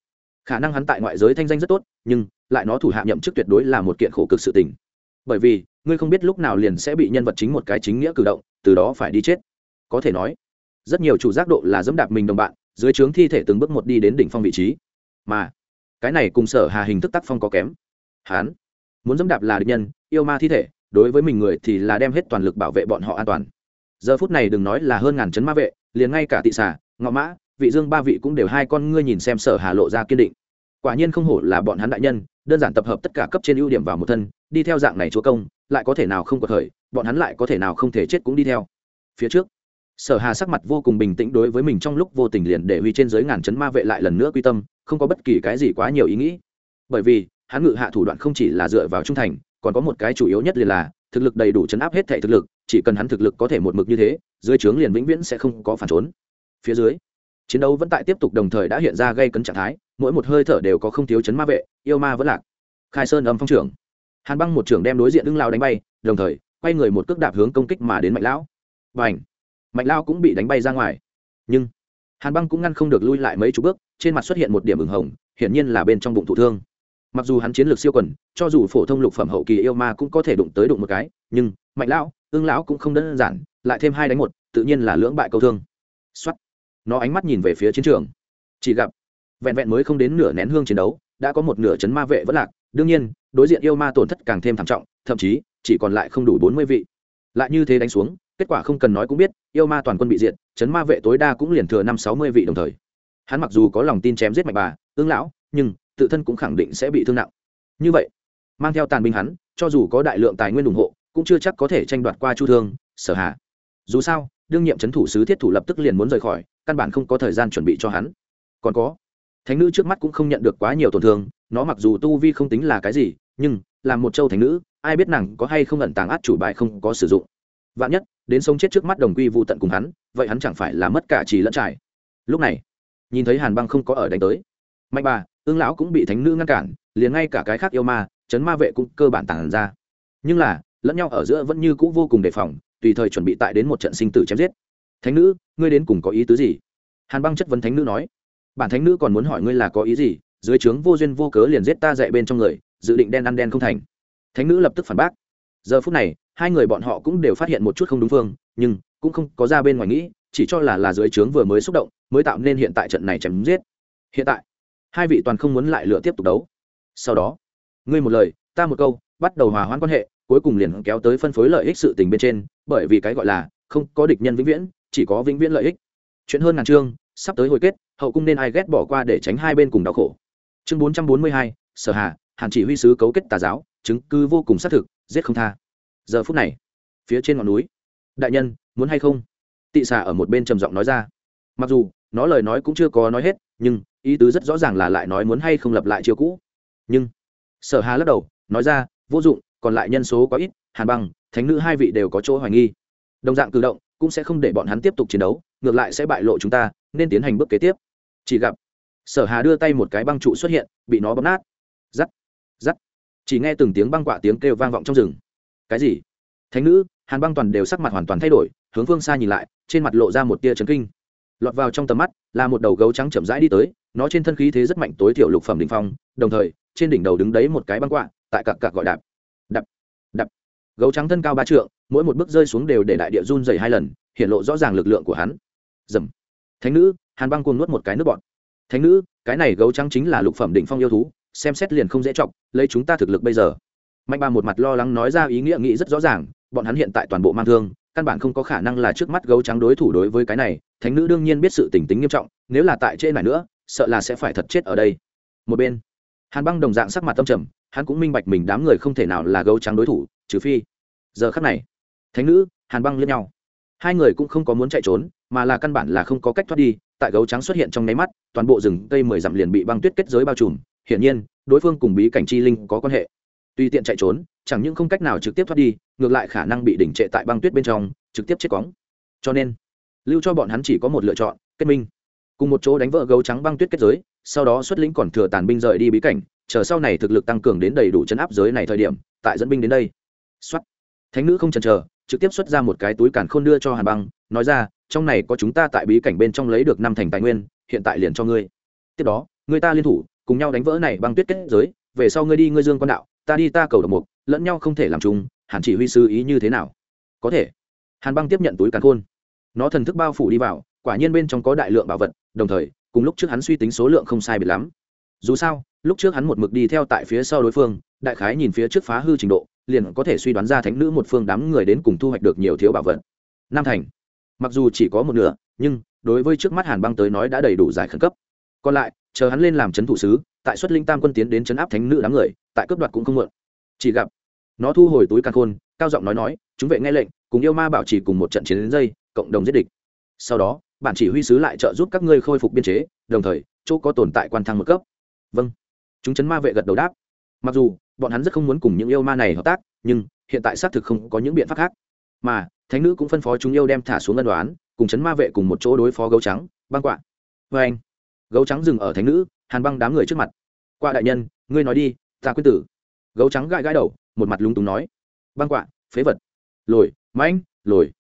khả năng hắn tại ngoại giới thanh danh rất tốt, nhưng lại nó thủ hạ nhậm chức tuyệt đối là một kiện khổ cực sự tình. Bởi vì, ngươi không biết lúc nào liền sẽ bị nhân vật chính một cái chính nghĩa cử động, từ đó phải đi chết. Có thể nói, rất nhiều chủ giác độ là dẫm đạp mình đồng bạn, dưới trướng thi thể từng bước một đi đến đỉnh phong vị trí. Mà, cái này cùng sở hà hình thức tác phong có kém. Hán muốn dẫm đạp là địch nhân, yêu ma thi thể, đối với mình người thì là đem hết toàn lực bảo vệ bọn họ an toàn. Giờ phút này đừng nói là hơn ngàn chấn ma vệ, liền ngay cả tị xà, ngọ mã vị dương ba vị cũng đều hai con ngươi nhìn xem sở hà lộ ra kiên định. Quả nhiên không hổ là bọn hắn đại nhân, đơn giản tập hợp tất cả cấp trên ưu điểm vào một thân, đi theo dạng này chúa công, lại có thể nào không có thời bọn hắn lại có thể nào không thể chết cũng đi theo. Phía trước, sở hà sắc mặt vô cùng bình tĩnh đối với mình trong lúc vô tình liền để huy trên dưới ngàn chấn ma vệ lại lần nữa quy tâm, không có bất kỳ cái gì quá nhiều ý nghĩ. Bởi vì, hắn ngự hạ thủ đoạn không chỉ là dựa vào trung thành, còn có một cái chủ yếu nhất liền là, thực lực đầy đủ chấn áp hết thể thực lực, chỉ cần hắn thực lực có thể một mực như thế, dưới trướng liền vĩnh viễn sẽ không có phản trốn. Phía dưới chiến đấu vẫn tại tiếp tục đồng thời đã hiện ra gây cấn trạng thái, mỗi một hơi thở đều có không thiếu chấn ma vệ, yêu ma vẫn lạc. Khai sơn âm phong trưởng. Hàn băng một trưởng đem đối diện ưng lao đánh bay, đồng thời, quay người một cước đạp hướng công kích mà đến mạnh lão. Và ảnh mạnh lao cũng bị đánh bay ra ngoài. Nhưng, hàn băng cũng ngăn không được lui lại mấy chục bước, trên mặt xuất hiện một điểm ửng hồng, hiển nhiên là bên trong bụng thụ thương. Mặc dù hắn chiến lược siêu quần, cho dù phổ thông lục phẩm hậu kỳ yêu ma cũng có thể đụng tới đụng một cái, nhưng mạnh lão, ưng lão cũng không đơn giản, lại thêm hai đánh một, tự nhiên là lưỡng bại câu thương. Xuất nó ánh mắt nhìn về phía chiến trường. Chỉ gặp, vẹn vẹn mới không đến nửa nén hương chiến đấu, đã có một nửa chấn ma vệ vẫn lạc. Đương nhiên, đối diện yêu ma tổn thất càng thêm thảm trọng, thậm chí, chỉ còn lại không đủ bốn mươi vị. Lại như thế đánh xuống, kết quả không cần nói cũng biết, yêu ma toàn quân bị diệt, chấn ma vệ tối đa cũng liền thừa năm sáu mươi vị đồng thời. Hắn mặc dù có lòng tin chém giết mạch bà, ương lão, nhưng tự thân cũng khẳng định sẽ bị thương nặng. Như vậy, mang theo tàn binh hắn, cho dù có đại lượng tài nguyên ủng hộ, cũng chưa chắc có thể tranh đoạt qua chu thương, sở hạ dù sao đương nhiệm c h ấ n thủ sứ thiết thủ lập tức liền muốn rời khỏi, căn bản không có thời gian chuẩn bị cho hắn. Còn có, thánh nữ trước mắt cũng không nhận được quá nhiều tổn thương, nó mặc dù tu vi không tính là cái gì, nhưng, là một châu thánh nữ, ai biết nàng có hay không ẩn tàng át chủ bài không có sử dụng. Vạn nhất, đến sống chết trước mắt đồng quy vu tận cùng hắn, vậy hắn chẳng phải là mất cả trì lẫn trải. Lúc này, nhìn thấy hàn băng không có ở đánh tới. Mạnh bà, ương lão cũng bị thánh nữ ngăn cản, liền ngay cả cái khác yêu ma, chấn ma vệ cũng cơ bản tản ra. Nhưng là, lẫn nhau ở giữa vẫn như c ũ vô cùng đề phòng tùy thời chuẩn bị tại đến một trận sinh tử chém giết. Thánh nữ, ngươi đến cùng có ý tứ gì? Hàn băng chất vấn thánh nữ nói. Bản thánh nữ còn muốn hỏi ngươi là có ý gì? Dưới trướng vô duyên vô cớ liền giết ta dạy bên trong người, dự định đen ăn đen không thành. Thánh nữ lập tức phản bác. Giờ phút này, hai người bọn họ cũng đều phát hiện một chút không đúng phương, nhưng cũng không có ra bên ngoài nghĩ, chỉ cho là là dưới trướng vừa mới xúc động, mới tạo nên hiện tại trận này chém giết. Hiện tại, hai vị toàn không muốn lại lựa tiếp tục đấu. Sau đó, ngươi một lời, ta một câu, bắt đầu hòa hoãn quan hệ cuối cùng liền kéo tới phân phối lợi ích sự tình bên trên, bởi vì cái gọi là không có địch nhân vĩnh viễn, chỉ có vĩnh viễn lợi ích. Chuyện hơn ngàn chương, sắp tới hồi kết, hậu cung nên ai ghét bỏ qua để tránh hai bên cùng đau khổ. Chương bốn trăm bốn mươi hai, sở hà, hàn chỉ huy sứ cấu kết tà giáo, chứng cứ vô cùng xác thực, giết không tha. Giờ phút này, phía trên ngọn núi, đại nhân, muốn hay không? Tị xà ở một bên trầm giọng nói ra. Mặc dù, nó lời nói cũng chưa có nói hết, nhưng ý tứ rất rõ ràng là lại nói muốn hay không lập lại chiêu cũ. Nhưng, sở hà lắc đầu, nói ra, vô dụng còn lại nhân số quá ít, hàn băng, thánh nữ hai vị đều có chỗ hoài nghi. Đồng dạng cử động, cũng sẽ không để bọn hắn tiếp tục chiến đấu, ngược lại sẽ bại lộ chúng ta, nên tiến hành bước kế tiếp. Chỉ gặp, sở hà đưa tay một cái băng trụ xuất hiện, bị nó bóp nát. Giắt giắt chỉ nghe từng tiếng băng quạ tiếng kêu vang vọng trong rừng. Cái gì? Thánh nữ, hàn băng toàn đều sắc mặt hoàn toàn thay đổi, hướng phương xa nhìn lại, trên mặt lộ ra một tia chấn kinh. Lọt vào trong tầm mắt, là một đầu gấu trắng chậm rãi đi tới, nó trên thân khí thế rất mạnh tối thiểu lục phẩm đình phong, đồng thời, trên đỉnh đầu đứng đấy một cái băng quạ tại cặp cặp gọi đạp đập, đập. gấu trắng thân cao ba trượng mỗi một bước rơi xuống đều để đại địa run dày hai lần hiện lộ rõ ràng lực lượng của hắn. Dầm thánh nữ hàn băng cuồng nuốt một cái nước bọt. Thánh nữ cái này gấu trắng chính là lục phẩm đỉnh phong yêu thú xem xét liền không dễ chọc lấy chúng ta thực lực bây giờ. Mạnh Ba một mặt lo lắng nói ra ý nghĩa nghĩ rất rõ ràng bọn hắn hiện tại toàn bộ mang thương căn bản không có khả năng là trước mắt gấu trắng đối thủ đối với cái này thánh nữ đương nhiên biết sự tình tính nghiêm trọng nếu là tại trên này nữa sợ là sẽ phải thật chết ở đây. Một bên hàn băng đồng dạng sắc mặt tâm trầm, hắn cũng minh bạch mình đám người không thể nào là gấu trắng đối thủ, trừ phi, giờ khắc này, thánh nữ, hàn băng lẫn nhau. Hai người cũng không có muốn chạy trốn, mà là căn bản là không có cách thoát đi, tại gấu trắng xuất hiện trong nháy mắt, toàn bộ rừng cây mười dặm liền bị băng tuyết kết giới bao trùm. Hiển nhiên, đối phương cùng bí cảnh chi linh có quan hệ. Tuy tiện chạy trốn, chẳng những không cách nào trực tiếp thoát đi, ngược lại khả năng bị đỉnh trệ tại băng tuyết bên trong, trực tiếp chết cóng cho nên, lưu cho bọn hắn chỉ có một lựa chọn, kết minh. Cùng một chỗ đánh vỡ gấu trắng băng tuyết kết giới sau đó xuất lĩnh còn thừa tàn binh rời đi bí cảnh, chờ sau này thực lực tăng cường đến đầy đủ chấn áp giới này thời điểm, tại dẫn binh đến đây. Xuất thánh nữ không chần chờ, trực tiếp xuất ra một cái túi càn khôn đưa cho hàn băng, nói ra, trong này có chúng ta tại bí cảnh bên trong lấy được năm thành tài nguyên, hiện tại liền cho ngươi. Tiếp đó, người ta liên thủ, cùng nhau đánh vỡ này băng tuyết kết giới, về sau ngươi đi ngươi dương quan đạo, ta đi ta cầu độc mục, lẫn nhau không thể làm chung, hàn chỉ huy sư ý như thế nào? Có thể. Hàn băng tiếp nhận túi càn khôn. Nó thần thức bao phủ đi vào, quả nhiên bên trong có đại lượng bảo vật, đồng thời cùng lúc trước hắn suy tính số lượng không sai biệt lắm. Dù sao, lúc trước hắn một mực đi theo tại phía sau đối phương, đại khái nhìn phía trước phá hư trình độ, liền có thể suy đoán ra thánh nữ một phương đám người đến cùng thu hoạch được nhiều thiếu bảo vật. Nam thành. Mặc dù chỉ có một nửa, nhưng, đối với trước mắt hàn băng tới nói đã đầy đủ giải khẩn cấp. Còn lại, chờ hắn lên làm c thủ sứ, tại xuất linh tam quân tiến đến chấn áp thánh nữ đám người, tại cướp đoạt cũng không mượn chỉ gặp, nó thu hồi túi căn khôn, cao giọng nói nói, chúng vệ nghe lệnh, cùng yêu ma bảo trì cùng một trận chiến đến dây, cộng đồng giết địch. Sau đó bản chỉ huy sứ lại trợ giúp các ngươi khôi phục biên chế, đồng thời, chỗ có tồn tại quan thăng một cấp. Vâng. Chúng chấn ma vệ gật đầu đáp. Mặc dù, bọn hắn rất không muốn cùng những yêu ma này hợp tác, nhưng, hiện tại xác thực không có những biện pháp khác. Mà, thánh nữ cũng phân phó chúng yêu đem thả xuống ân đoán cùng chấn ma vệ cùng một chỗ đối phó gấu trắng, băng quạ. Vê anh. Gấu trắng dừng ở thánh nữ, hàn băng đám người trước mặt. Qua đại nhân, ngươi nói đi, ta quyết tử. Gấu trắng gãi gãi đầu, một mặt lúng túng nói. Băng quạ, phế vật. Lồi, mãnh, lồi.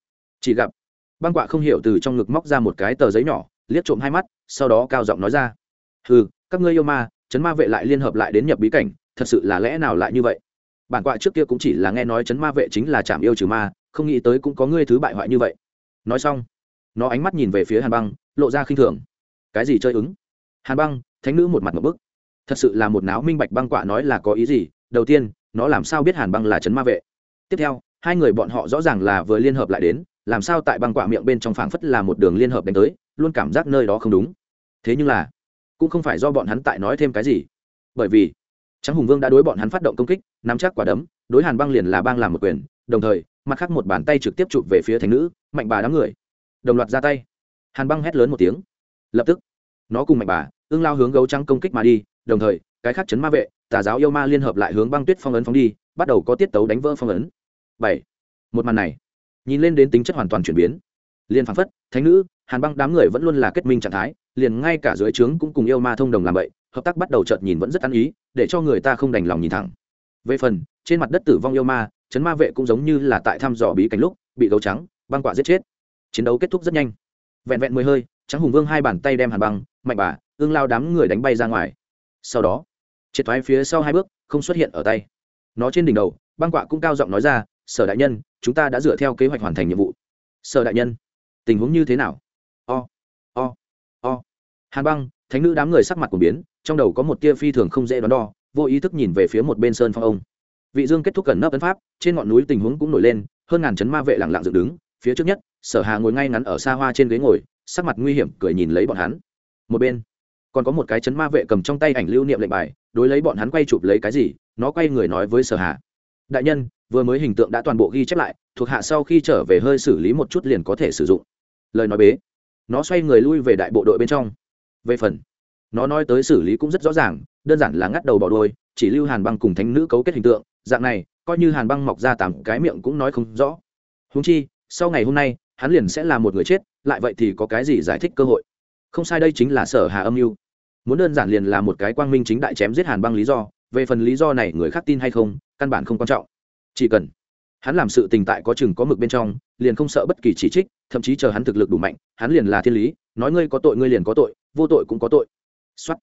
Chỉ gặp băng quạ không hiểu từ trong ngực móc ra một cái tờ giấy nhỏ, liếc trộm hai mắt, sau đó cao giọng nói ra. Ừ các ngươi yêu ma, chấn ma vệ lại liên hợp lại đến nhập bí cảnh, thật sự là lẽ nào lại như vậy? Bản quạ trước kia cũng chỉ là nghe nói chấn ma vệ chính là chạm yêu trừ ma, không nghĩ tới cũng có ngươi thứ bại hoại như vậy. Nói xong, nó ánh mắt nhìn về phía hàn băng, lộ ra khinh thường. Cái gì chơi ứng? Hàn băng, thánh nữ một mặt một bức. Thật sự là một náo minh bạch băng quạ nói là có ý gì, đầu tiên, nó làm sao biết hàn băng là chấn ma vệ? Tiếp theo, hai người bọn họ rõ ràng là vừa liên hợp lại đến làm sao tại băng quạ miệng bên trong phảng phất là một đường liên hợp đánh tới, luôn cảm giác nơi đó không đúng. Thế nhưng là, cũng không phải do bọn hắn tại nói thêm cái gì. Bởi vì trắng hùng vương đã đối bọn hắn phát động công kích, nắm chắc quả đấm, đối hàn băng liền là bang làm một quyền, đồng thời, mặt khác một bàn tay trực tiếp chụp về phía thành nữ, mạnh bà đám người. Đồng loạt ra tay. Hàn băng hét lớn một tiếng. Lập tức, nó cùng mạnh bà, ương lao hướng gấu trắng công kích mà đi, đồng thời, cái khác chấn ma vệ, tà giáo yêu ma liên hợp lại hướng băng tuyết phong ấn phóng đi, bắt đầu có tiết tấu đánh vỡ phong ấn. Bảy. Một màn này nhìn lên đến tính chất hoàn toàn chuyển biến. Liền phán phất, thánh nữ, hàn băng đám người vẫn luôn là kết minh trạng thái, liền ngay cả dưới trướng cũng cùng yêu ma thông đồng làm vậy, hợp tác bắt đầu chợt nhìn vẫn rất ăn ý, để cho người ta không đành lòng nhìn thẳng. Về phần, trên mặt đất tử vong yêu ma, chấn ma vệ cũng giống như là tại thăm dò bí cảnh lúc, bị gấu trắng, băng quả giết chết. Chiến đấu kết thúc rất nhanh. Vẹn vẹn mười hơi trắng hùng vương hai bàn tay đem hàn băng, mạnh bà, ương lao đám người đánh bay ra ngoài. Sau đó, triệt thoái phía sau hai bước, không xuất hiện ở tay. Nó trên đỉnh đầu, băng quạ cũng cao giọng nói ra, sở đại nhân chúng ta đã dựa theo kế hoạch hoàn thành nhiệm vụ. Sở đại nhân, tình huống như thế nào? O o o. Hàn băng, thánh nữ đám người sắc mặt của biến, trong đầu có một tia phi thường không dễ đoán đo, vô ý thức nhìn về phía một bên sơn phong ông. Vị dương kết thúc gần nấp ấn pháp, trên ngọn núi tình huống cũng nổi lên, hơn ngàn chấn ma vệ lặng lặng dựng đứng, phía trước nhất, sở hà ngồi ngay ngắn ở xa hoa trên ghế ngồi, sắc mặt nguy hiểm cười nhìn lấy bọn hắn. Một bên, còn có một cái chấn ma vệ cầm trong tay ảnh lưu niệm lệnh bài, đối lấy bọn hắn quay chụp lấy cái gì, nó quay người nói với sở hà. Đại nhân vừa mới hình tượng đã toàn bộ ghi chép lại, thuộc hạ sau khi trở về hơi xử lý một chút liền có thể sử dụng. Lời nói bế. Nó xoay người lui về đại bộ đội bên trong. Về phần, nó nói tới xử lý cũng rất rõ ràng, đơn giản là ngắt đầu bỏ đôi chỉ lưu hàn băng cùng thánh nữ cấu kết hình tượng, dạng này, coi như hàn băng mọc ra tám cái miệng cũng nói không rõ. Húng chi, sau ngày hôm nay, hắn liền sẽ là một người chết, lại vậy thì có cái gì giải thích cơ hội? Không sai đây chính là sở hà âm mưu. Muốn đơn giản liền là một cái quang minh chính đại chém giết hàn băng lý do, về phần lý do này người khác tin hay không, căn bản không quan trọng chỉ cần. Hắn làm sự tình tại có chừng có mực bên trong, liền không sợ bất kỳ chỉ trích, thậm chí chờ hắn thực lực đủ mạnh, hắn liền là thiên lý, nói ngươi có tội ngươi liền có tội, vô tội cũng có tội. Xuất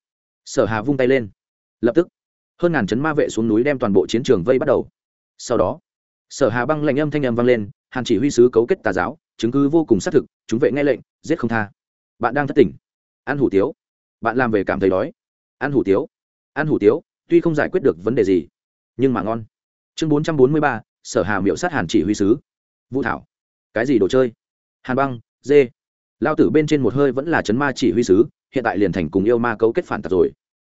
sở hà vung tay lên. Lập tức, hơn ngàn chấn ma vệ xuống núi đem toàn bộ chiến trường vây bắt đầu. Sau đó, sở hà băng lệnh âm thanh âm vang lên, hàn chỉ huy sứ cấu kết tà giáo, chứng cứ vô cùng xác thực, chúng vệ nghe lệnh, giết không tha. Bạn đang thất tỉnh. Ăn hủ tiếu. Bạn làm về cảm thấy đói. Ăn hủ tiếu. Ăn hủ tiếu, tuy không giải quyết được vấn đề gì, nhưng mà ngon chương bốn trăm bốn mươi ba, sở hà miệu sát hàn chỉ huy sứ. Vũ thảo, cái gì đồ chơi? Hàn băng, dê. Lao tử bên trên một hơi vẫn là chấn ma chỉ huy sứ, hiện tại liền thành cùng yêu ma cấu kết phản tật rồi.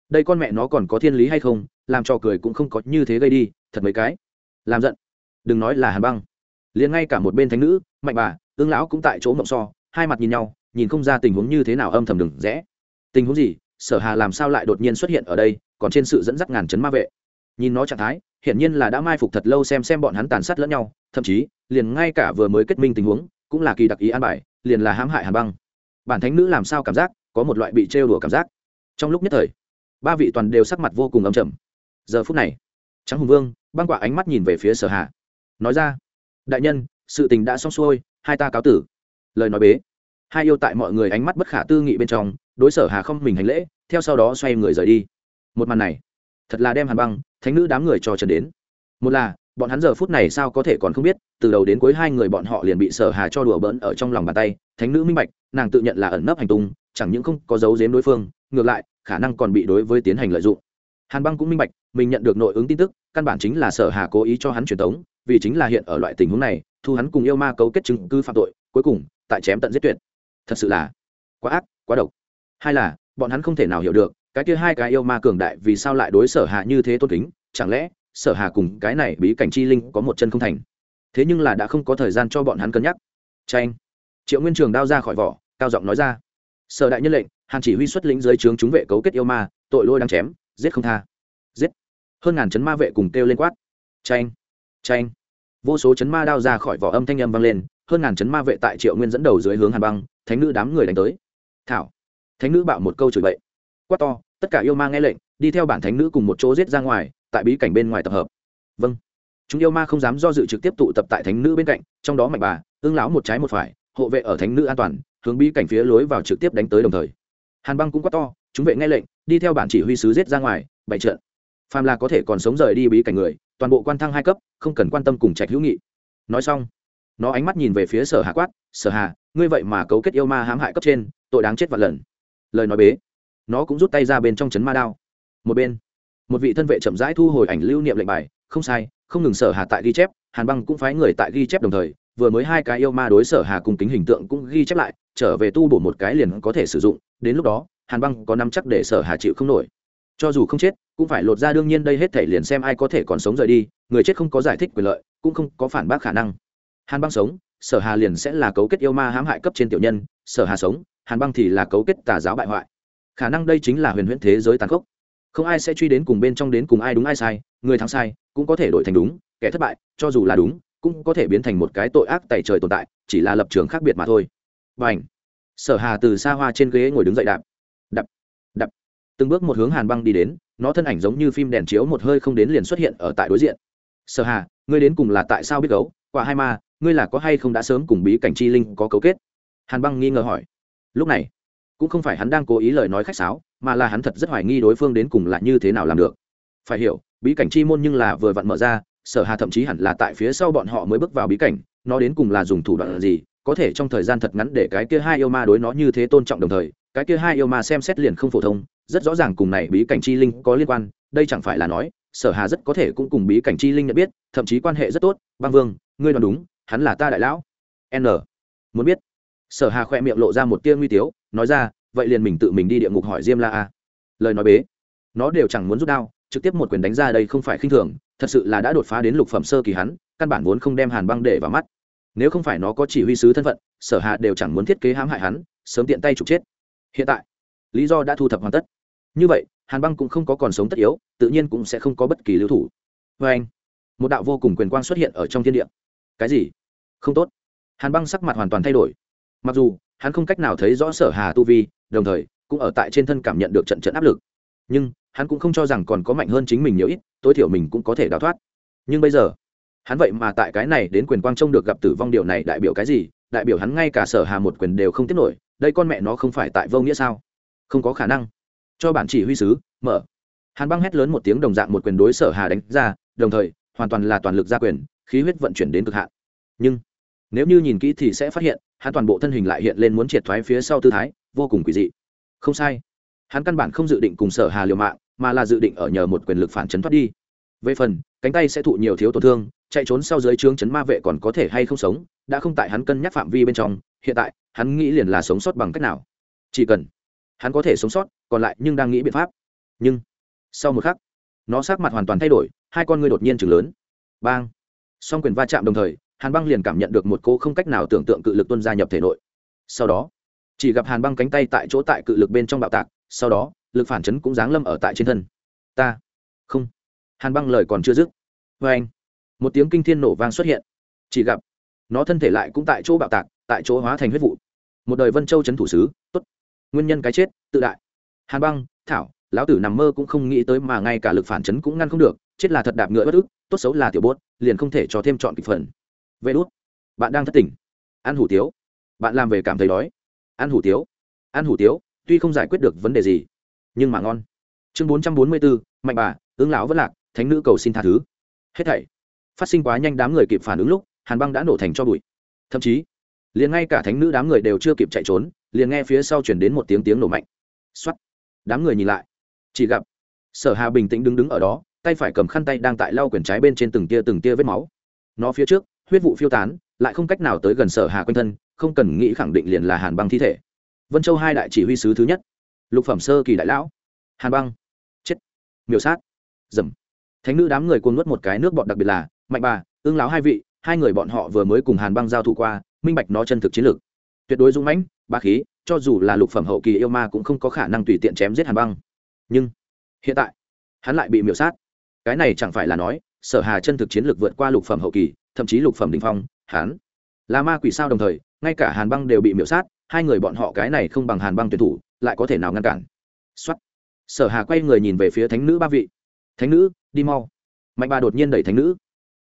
Đây con mẹ nó còn có thiên lý hay không? Làm cho cười cũng không có như thế gây đi, thật mấy cái. Làm giận. Đừng nói là hàn băng. Liền ngay cả một bên thánh nữ, mạnh bà, ương lão cũng tại chỗ mộng so, hai mặt nhìn nhau, nhìn không ra tình huống như thế nào âm thầm đừng rẽ. Tình huống gì? Sở hà làm sao lại đột nhiên xuất hiện ở đây, còn trên sự dẫn dắt ngàn chấn ma vệ nhìn nó trạng thái, hiển nhiên là đã mai phục thật lâu xem xem bọn hắn tàn sát lẫn nhau, thậm chí, liền ngay cả vừa mới kết minh tình huống, cũng là kỳ đặc ý an bài, liền là hãm hại hàn băng. Bản thánh nữ làm sao cảm giác, có một loại bị trêu đùa cảm giác. Trong lúc nhất thời, ba vị toàn đều sắc mặt vô cùng âm trầm. Giờ phút này, trắng hùng vương, băng quả ánh mắt nhìn về phía sở hạ nói ra, đại nhân, sự tình đã xong xuôi, hai ta cáo tử. Lời nói bế. Hai yêu tại mọi người ánh mắt bất khả tư nghị bên trong, đối sở hà không mình hành lễ, theo sau đó xoay người rời đi. Một màn này thật là đem hàn băng, thánh nữ đám người cho trần đến. Một là, bọn hắn giờ phút này sao có thể còn không biết, từ đầu đến cuối hai người bọn họ liền bị sở hà cho đùa bỡn ở trong lòng bàn tay, thánh nữ minh bạch, nàng tự nhận là ẩn nấp hành tung, chẳng những không có dấu giếm đối phương, ngược lại, khả năng còn bị đối với tiến hành lợi dụng. Hàn băng cũng minh bạch, mình nhận được nội ứng tin tức, căn bản chính là sở hà cố ý cho hắn truyền tống, vì chính là hiện ở loại tình huống này, thu hắn cùng yêu ma cấu kết chứng cứ phạm tội, cuối cùng, tại chém tận giết tuyệt. Thật sự là quá ác, quá độc. Hai là, bọn hắn không thể nào hiểu được cái kia hai cái yêu ma cường đại vì sao lại đối sở hà như thế tôn kính? Chẳng lẽ sở hà cùng cái này bí cảnh chi linh có một chân không thành? Thế nhưng là đã không có thời gian cho bọn hắn cân nhắc. Tranh triệu nguyên trường đao ra khỏi vỏ, cao giọng nói ra. Sở đại nhân lệnh, hàn chỉ huy xuất lĩnh dưới trướng chúng vệ cấu kết yêu ma, tội lôi đang chém, giết không tha. Giết. Hơn ngàn chấn ma vệ cùng kêu lên quát. Tranh tranh vô số chấn ma đao ra khỏi vỏ âm thanh âm vang lên, hơn ngàn chấn ma vệ tại triệu nguyên dẫn đầu dưới hướng hàn băng, thánh nữ đám người đánh tới. Thảo. Thánh nữ bạo một câu chửi bậy quát to, tất cả yêu ma nghe lệnh, đi theo bản thánh nữ cùng một chỗ giết ra ngoài, tại bí cảnh bên ngoài tập hợp. Vâng. Chúng yêu ma không dám do dự trực tiếp tụ tập tại thánh nữ bên cạnh, trong đó mạnh bà, ương lão một trái một phải, hộ vệ ở thánh nữ an toàn, hướng bí cảnh phía lối vào trực tiếp đánh tới đồng thời. Hàn băng cũng quát to, chúng vệ nghe lệnh, đi theo bản chỉ huy sứ giết ra ngoài bảy trận. Phàm là có thể còn sống rời đi bí cảnh người, toàn bộ quan thăng hai cấp, không cần quan tâm cùng trạch hữu nghị. Nói xong, nó ánh mắt nhìn về phía sở hạ quát, sở hà, ngươi vậy mà cấu kết yêu ma hãm hại cấp trên, tội đáng chết vạn lần. Lời nói bế nó cũng rút tay ra bên trong chấn ma đao. Một bên, một vị thân vệ chậm rãi thu hồi ảnh lưu niệm lệnh bài, không sai, không ngừng sở hà tại ghi chép, hàn băng cũng phái người tại ghi chép đồng thời, vừa mới hai cái yêu ma đối sở hà cùng kính hình tượng cũng ghi chép lại, trở về tu bổ một cái liền có thể sử dụng, đến lúc đó, hàn băng có năm chắc để sở hà chịu không nổi. Cho dù không chết, cũng phải lột ra đương nhiên đây hết thể liền xem ai có thể còn sống rời đi, người chết không có giải thích quyền lợi, cũng không có phản bác khả năng. Hàn băng sống, sở hà liền sẽ là cấu kết yêu ma hãm hại cấp trên tiểu nhân, sở hà sống, hàn băng thì là cấu kết tà giáo bại hoại khả năng đây chính là huyền huyễn thế giới tàn khốc. Không ai sẽ truy đến cùng bên trong đến cùng ai đúng ai sai, người thắng sai, cũng có thể đổi thành đúng, kẻ thất bại, cho dù là đúng, cũng có thể biến thành một cái tội ác tày trời tồn tại, chỉ là lập trường khác biệt mà thôi. Và ảnh sở hà từ xa hoa trên ghế ngồi đứng dậy đạp. Đạp đạp từng bước một hướng hàn băng đi đến, nó thân ảnh giống như phim đèn chiếu một hơi không đến liền xuất hiện ở tại đối diện. Sở hà, ngươi đến cùng là tại sao biết gấu? Quả hai ma, ngươi là có hay không đã sớm cùng bí cảnh chi linh có cấu kết? Hàn băng nghi ngờ hỏi. Lúc này cũng không phải hắn đang cố ý lời nói khách sáo, mà là hắn thật rất hoài nghi đối phương đến cùng là như thế nào làm được. Phải hiểu, bí cảnh chi môn nhưng là vừa vặn mở ra, sở hà thậm chí hẳn là tại phía sau bọn họ mới bước vào bí cảnh, nó đến cùng là dùng thủ đoạn gì, có thể trong thời gian thật ngắn để cái kia hai yêu ma đối nó như thế tôn trọng đồng thời, cái kia hai yêu ma xem xét liền không phổ thông, rất rõ ràng cùng này bí cảnh chi linh có liên quan, đây chẳng phải là nói, sở hà rất có thể cũng cùng bí cảnh chi linh nhận biết, thậm chí quan hệ rất tốt, băng vương, ngươi đoán đúng, hắn là ta đại lão, n. Muốn biết, sở hà khoe miệng lộ ra một tia nguy tiếu nói ra, vậy liền mình tự mình đi địa ngục hỏi diêm la a. Lời nói bế. Nó đều chẳng muốn rút đao, trực tiếp một quyền đánh ra đây không phải khinh thường, thật sự là đã đột phá đến lục phẩm sơ kỳ hắn, căn bản vốn không đem hàn băng để vào mắt. Nếu không phải nó có chỉ huy sứ thân phận, sở hạ đều chẳng muốn thiết kế hãm hại hắn, sớm tiện tay trục chết. Hiện tại, lý do đã thu thập hoàn tất. Như vậy, hàn băng cũng không có còn sống tất yếu, tự nhiên cũng sẽ không có bất kỳ lưu thủ. Vê anh, một đạo vô cùng quyền quang xuất hiện ở trong thiên địa. Cái gì? Không tốt. Hàn băng sắc mặt hoàn toàn thay đổi. Mặc dù hắn không cách nào thấy rõ sở hà tu vi, đồng thời, cũng ở tại trên thân cảm nhận được trận trận áp lực. Nhưng, hắn cũng không cho rằng còn có mạnh hơn chính mình nhiều ít, tối thiểu mình cũng có thể đào thoát. Nhưng bây giờ, hắn vậy mà tại cái này đến quyền quang trông được gặp tử vong điều này đại biểu cái gì? Đại biểu hắn ngay cả sở hà một quyền đều không tiếp nổi, đây con mẹ nó không phải tại vô nghĩa sao? Không có khả năng. Cho bản chỉ huy sứ, mở. Hàn băng hét lớn một tiếng đồng dạng một quyền đối sở hà đánh ra, đồng thời, hoàn toàn là toàn lực gia quyền, khí huyết vận chuyển đến cực hạn. Nhưng nếu như nhìn kỹ thì sẽ phát hiện, hắn toàn bộ thân hình lại hiện lên muốn triệt thoái phía sau tư thái, vô cùng quỷ dị. Không sai. Hắn căn bản không dự định cùng sở hà liều mạng, mà là dự định ở nhờ một quyền lực phản chấn thoát đi. Về phần, cánh tay sẽ thụ nhiều thiếu tổn thương, chạy trốn sau dưới trướng chấn ma vệ còn có thể hay không sống, đã không tại hắn cân nhắc phạm vi bên trong, hiện tại, hắn nghĩ liền là sống sót bằng cách nào. Chỉ cần hắn có thể sống sót, còn lại nhưng đang nghĩ biện pháp. Nhưng, sau một khắc, nó sát mặt hoàn toàn thay đổi, hai con ngươi đột nhiên chừng lớn. Bang! Song quyền va chạm đồng thời hàn băng liền cảm nhận được một cô không cách nào tưởng tượng cự lực tuân gia nhập thể nội. Sau đó, chỉ gặp hàn băng cánh tay tại chỗ tại cự lực bên trong bạo tạc, sau đó, lực phản chấn cũng giáng lâm ở tại trên thân. Ta, không. Hàn băng lời còn chưa dứt. Vê anh, một tiếng kinh thiên nổ vang xuất hiện. Chỉ gặp, nó thân thể lại cũng tại chỗ bạo tạc, tại chỗ hóa thành huyết vụ. Một đời vân châu c thủ sứ t ố t nguyên nhân cái chết, tự đại. Hàn băng, thảo, lão tử nằm mơ cũng không nghĩ tới mà ngay cả lực phản chấn cũng ngăn không được, chết là thật đạp ngựa bất ức, tốt xấu là tiểu bốt, liền không thể cho thêm chọn kịch phần vê đốt bạn đang thất tỉnh ăn hủ tiếu. Bạn làm về cảm thấy đói. Ăn hủ tiếu. Ăn hủ tiếu, tuy không giải quyết được vấn đề gì, nhưng mà ngon. Chương bốn trăm bốn mươi bốn mạnh bà, ứng lão vẫn lạc, thánh nữ cầu xin tha thứ. Hết thảy. Phát sinh quá nhanh đám người kịp phản ứng lúc, hàn băng đã nổ thành cho bụi. Thậm chí, liền ngay cả thánh nữ đám người đều chưa kịp chạy trốn, liền nghe phía sau chuyển đến một tiếng tiếng nổ mạnh. X o á t đám người nhìn lại. Chỉ gặp, sở hà bình tĩnh đứng đứng ở đó, tay phải cầm khăn tay đang tại lau quyển trái bên trên từng tia từng tia vết máu. Nó phía trước huyết vụ phiêu tán, lại không cách nào tới gần sở hà quanh thân, không cần nghĩ khẳng định liền là hàn băng thi thể. Vân châu hai đại chỉ huy sứ thứ nhất. Lục phẩm sơ kỳ đại lão. Hàn băng. Chết. Miêu sát. Dầm. Thánh nữ đám người cuồng nuốt một cái nước bọn đặc biệt là, mạnh bà, ương láo hai vị, hai người bọn họ vừa mới cùng hàn băng giao thủ qua, minh bạch nó chân thực chiến lược. Tuyệt đối dũng mãnh ba khí, cho dù là lục phẩm hậu kỳ yêu ma cũng không có khả năng tùy tiện chém giết hàn băng. Nhưng, hiện tại, hắn lại bị miểu sát. Cái này chẳng phải là nói, sở hà chân thực chiến lược vượt qua lục phẩm hậu kỳ thậm chí lục phẩm đình phong hán, là ma quỷ sao đồng thời ngay cả hàn băng đều bị miễu sát hai người bọn họ cái này không bằng hàn băng tuyển thủ lại có thể nào ngăn cản? Xuất sở hà quay người nhìn về phía thánh nữ ba vị. Thánh nữ đi mau. Mạnh bà đột nhiên đẩy thánh nữ.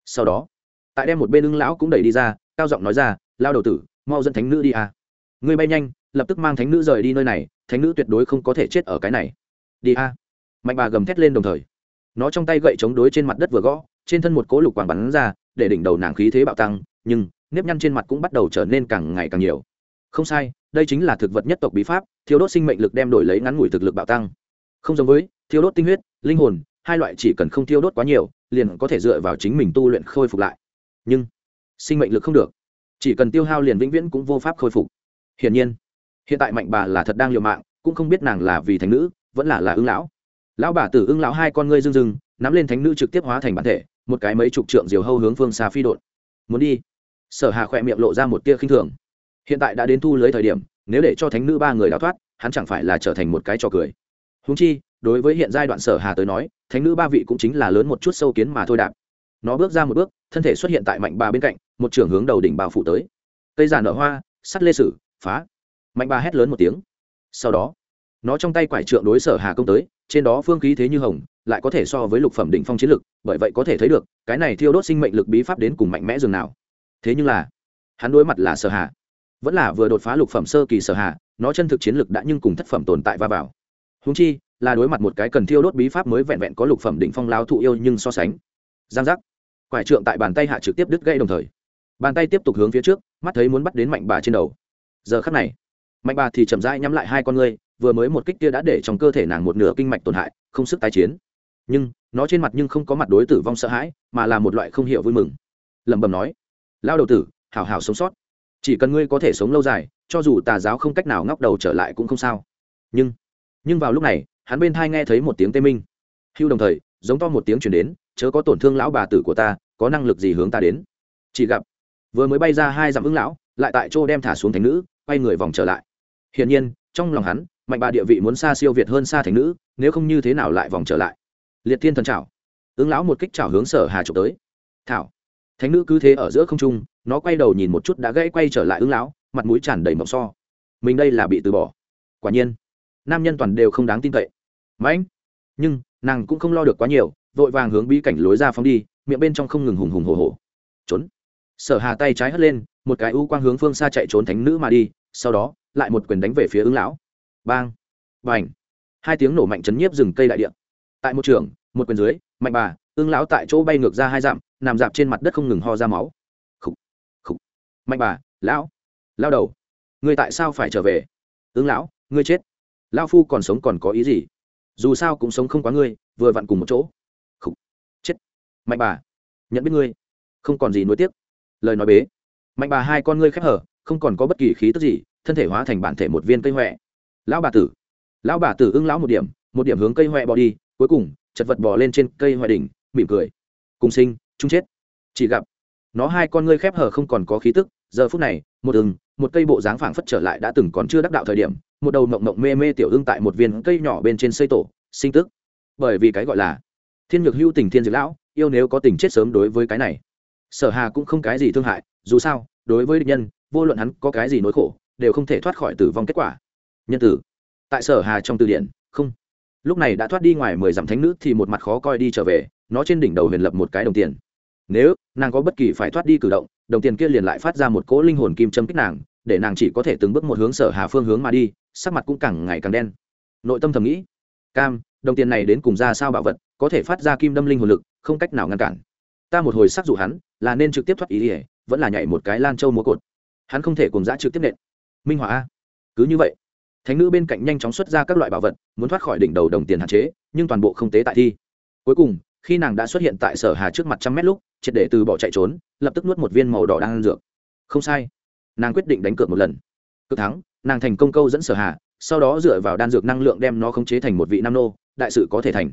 Sau đó tại đem một bên ưng lão cũng đẩy đi ra cao giọng nói ra lao đầu tử mau dẫn thánh nữ đi à. Ngươi bay nhanh lập tức mang thánh nữ rời đi nơi này thánh nữ tuyệt đối không có thể chết ở cái này. Đi a. Mạnh bà gầm thét lên đồng thời. Nó trong tay gậy chống đối trên mặt đất vừa gõ trên thân một cố lục quảng bắn ra để đỉnh đầu nàng khí thế bạo tăng, nhưng nếp nhăn trên mặt cũng bắt đầu trở nên càng ngày càng nhiều. Không sai, đây chính là thực vật nhất tộc bí pháp thiếu đốt sinh mệnh lực đem đổi lấy ngắn ngủi thực lực bạo tăng. Không giống với thiếu đốt tinh huyết, linh hồn, hai loại chỉ cần không thiêu đốt quá nhiều, liền có thể dựa vào chính mình tu luyện khôi phục lại. Nhưng, sinh mệnh lực không được. Chỉ cần tiêu hao liền vĩnh viễn cũng vô pháp khôi phục. Hiển nhiên, hiện tại mạnh bà là thật đang liều mạng, cũng không biết nàng là vì thánh nữ, vẫn là là ưng lão. Lão bà tử ưng lão hai con ngươi rưng rưng, nắm lên thánh nữ trực tiếp hóa thành bản thể một cái mấy chục trượng diều hâu hướng phương xa phi đột. Muốn đi? Sở hà khỏe miệng lộ ra một tia khinh thường. Hiện tại đã đến thu lưới thời điểm, nếu để cho thánh nữ ba người đào thoát, hắn chẳng phải là trở thành một cái trò cười. Húng chi, đối với hiện giai đoạn sở hà tới nói, thánh nữ ba vị cũng chính là lớn một chút sâu kiến mà thôi đạp. Nó bước ra một bước, thân thể xuất hiện tại mạnh bà bên cạnh, một trường hướng đầu đỉnh bao phủ tới. Cây giàn nở hoa, sắt lê sử, phá. Mạnh bà hét lớn một tiếng. Sau đó, nó trong tay quải trượng đối sở hà công tới, trên đó phương khí thế như hồng lại có thể so với lục phẩm đỉnh phong chiến lực, bởi vậy có thể thấy được, cái này thiêu đốt sinh mệnh lực bí pháp đến cùng mạnh mẽ dường nào. Thế nhưng là, hắn đối mặt là sở hà, vẫn là vừa đột phá lục phẩm sơ kỳ sở hà, nó chân thực chiến lực đã nhưng cùng thất phẩm tồn tại va vào. Huống chi, là đối mặt một cái cần thiêu đốt bí pháp mới vẹn vẹn có lục phẩm đỉnh phong lao thụ yêu nhưng so sánh. Giang giác. Quải trượng tại bàn tay hạ trực tiếp đứt gãy đồng thời. Bàn tay tiếp tục hướng phía trước, mắt thấy muốn bắt đến mạnh bà trên đầu. Giờ khắc này, mạnh bà thì chậm rãi nhắm lại hai con ngươi, vừa mới một kích kia đã để trong cơ thể nàng một nửa kinh mạch tổn hại, không sức tái chiến nhưng nó trên mặt nhưng không có mặt đối tử vong sợ hãi, mà là một loại không hiểu vui mừng. Lẩm bẩm nói lao đầu tử, hảo hảo sống sót. Chỉ cần ngươi có thể sống lâu dài, cho dù tà giáo không cách nào ngóc đầu trở lại cũng không sao. Nhưng nhưng vào lúc này, hắn bên thai nghe thấy một tiếng tê minh. Hưu đồng thời, giống to một tiếng chuyển đến, chớ có tổn thương lão bà tử của ta, có năng lực gì hướng ta đến? Chỉ gặp. Vừa mới bay ra hai dặm ứng lão, lại tại chỗ đem thả xuống thành nữ, quay người vòng trở lại. Hiển nhiên, trong lòng hắn, mạnh bà địa vị muốn xa siêu việt hơn xa thành nữ, nếu không như thế nào lại vòng trở lại liệt thiên thần trảo ứng lão một kích trảo hướng sở hà trục tới. Thảo. Thánh nữ cứ thế ở giữa không trung, nó quay đầu nhìn một chút đã gãy quay trở lại ứng lão, mặt mũi tràn đầy mộng so. Mình đây là bị từ bỏ. Quả nhiên, nam nhân toàn đều không đáng tin cậy. Mãnh nhưng, nàng cũng không lo được quá nhiều, vội vàng hướng bí cảnh lối ra phóng đi, miệng bên trong không ngừng hùng hùng hồ hồ trốn. Sở hà tay trái hất lên, một cái u quang hướng phương xa chạy trốn thánh nữ mà đi, sau đó, lại một quyền đánh về phía ứng lão. Bang. Bành. Hai tiếng nổ mạnh chấn nhiếp rừng cây đại địa tại một trường một quyền dưới mạnh bà ương lão tại chỗ bay ngược ra hai dặm nằm dạp trên mặt đất không ngừng ho ra máu. Khủ, khủ. mạnh bà lão lao đầu ngươi tại sao phải trở về? Ương lão ngươi chết. Lao phu còn sống còn có ý gì? Dù sao cũng sống không quá ngươi vừa vặn cùng một chỗ. Khủ. chết. Mạnh bà nhận biết ngươi. Không còn gì nuối tiếc. Lời nói bế. Mạnh bà hai con ngươi khép hở không còn có bất kỳ khí tức gì thân thể hóa thành bản thể một viên cây huệ lão bà tử lão bà tử ưng lão một điểm một điểm hướng cây huệ bỏ đi cuối cùng, chật vật bò lên trên cây hoài đỉnh, mỉm cười. Cùng sinh, chung chết. Chỉ gặp, nó hai con ngươi khép hờ không còn có khí tức. Giờ phút này, một ừng một cây bộ dáng phảng phất trở lại đã từng còn chưa đắc đạo thời điểm, một đầu mộng mộng mê mê tiểu ưng tại một viên cây nhỏ bên trên xây tổ, sinh tức. Bởi vì cái gọi là thiên nhược hưu tình thiên diệt lão, yêu nếu có tình chết sớm đối với cái này, sở hà cũng không cái gì thương hại, dù sao, đối với địch nhân, vô luận hắn có cái gì nỗi khổ, đều không thể thoát khỏi tử vong kết quả. Nhân tử, tại sở hà trong từ điển, không lúc này đã thoát đi ngoài mười dặm thánh nữ thì một mặt khó coi đi trở về, nó trên đỉnh đầu huyền lập một cái đồng tiền. Nếu nàng có bất kỳ phải thoát đi cử động, đồng tiền kia liền lại phát ra một cỗ linh hồn kim châm kích nàng, để nàng chỉ có thể từng bước một hướng sở hà phương hướng mà đi, sắc mặt cũng càng ngày càng đen. Nội tâm thầm nghĩ, cam, đồng tiền này đến cùng ra sao bảo vật, có thể phát ra kim đâm linh hồn lực, không cách nào ngăn cản. Ta một hồi sắc dụ hắn, là nên trực tiếp thoát ý ỉa vẫn là nhảy một cái lan châu múa cột. Hắn không thể cùng giã trực tiếp nện. Minh họa cứ như vậy thánh nữ bên cạnh nhanh chóng xuất ra các loại bảo vật, muốn thoát khỏi đỉnh đầu đồng tiền hạn chế, nhưng toàn bộ không tế tại thi. Cuối cùng, khi nàng đã xuất hiện tại sở hà trước mặt trăm mét lúc, triệt để từ bỏ chạy trốn, lập tức nuốt một viên màu đỏ đang ăn dược. Không sai. Nàng quyết định đánh cược một lần. Cực thắng, nàng thành công câu dẫn sở hà, sau đó dựa vào đan dược năng lượng đem nó khống chế thành một vị nam nô, đại sự có thể thành.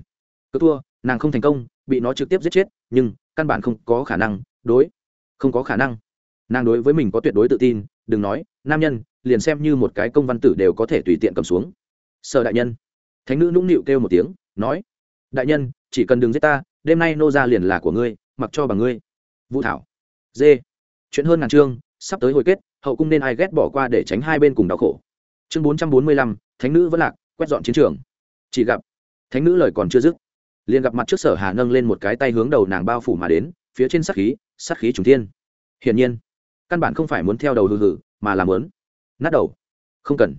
Cứ thua, nàng không thành công, bị nó trực tiếp giết chết, nhưng căn bản không có khả năng đối, không có khả năng. Nàng đối với mình có tuyệt đối tự tin đừng nói, nam nhân, liền xem như một cái công văn tử đều có thể tùy tiện cầm xuống. Sở đại nhân. Thánh nữ nũng nịu kêu một tiếng, nói, đại nhân, chỉ cần đừng giết ta, đêm nay nô ra liền là của ngươi, mặc cho bằng ngươi. Vũ thảo. Dê. Chuyện hơn ngàn chương, sắp tới hồi kết, hậu cung nên ai ghét bỏ qua để tránh hai bên cùng đau khổ. Chương bốn trăm bốn mươi lăm, thánh nữ vẫn lạc, quét dọn chiến trường. Chỉ gặp, thánh nữ lời còn chưa dứt, liền gặp mặt trước sở hà nâng lên một cái tay hướng đầu nàng bao phủ mà đến, phía trên sát khí sát khí trùng thiên. Hiển nhiên căn bản không phải muốn theo đầu hừ hừ, mà là muốn nát đầu. Không cần.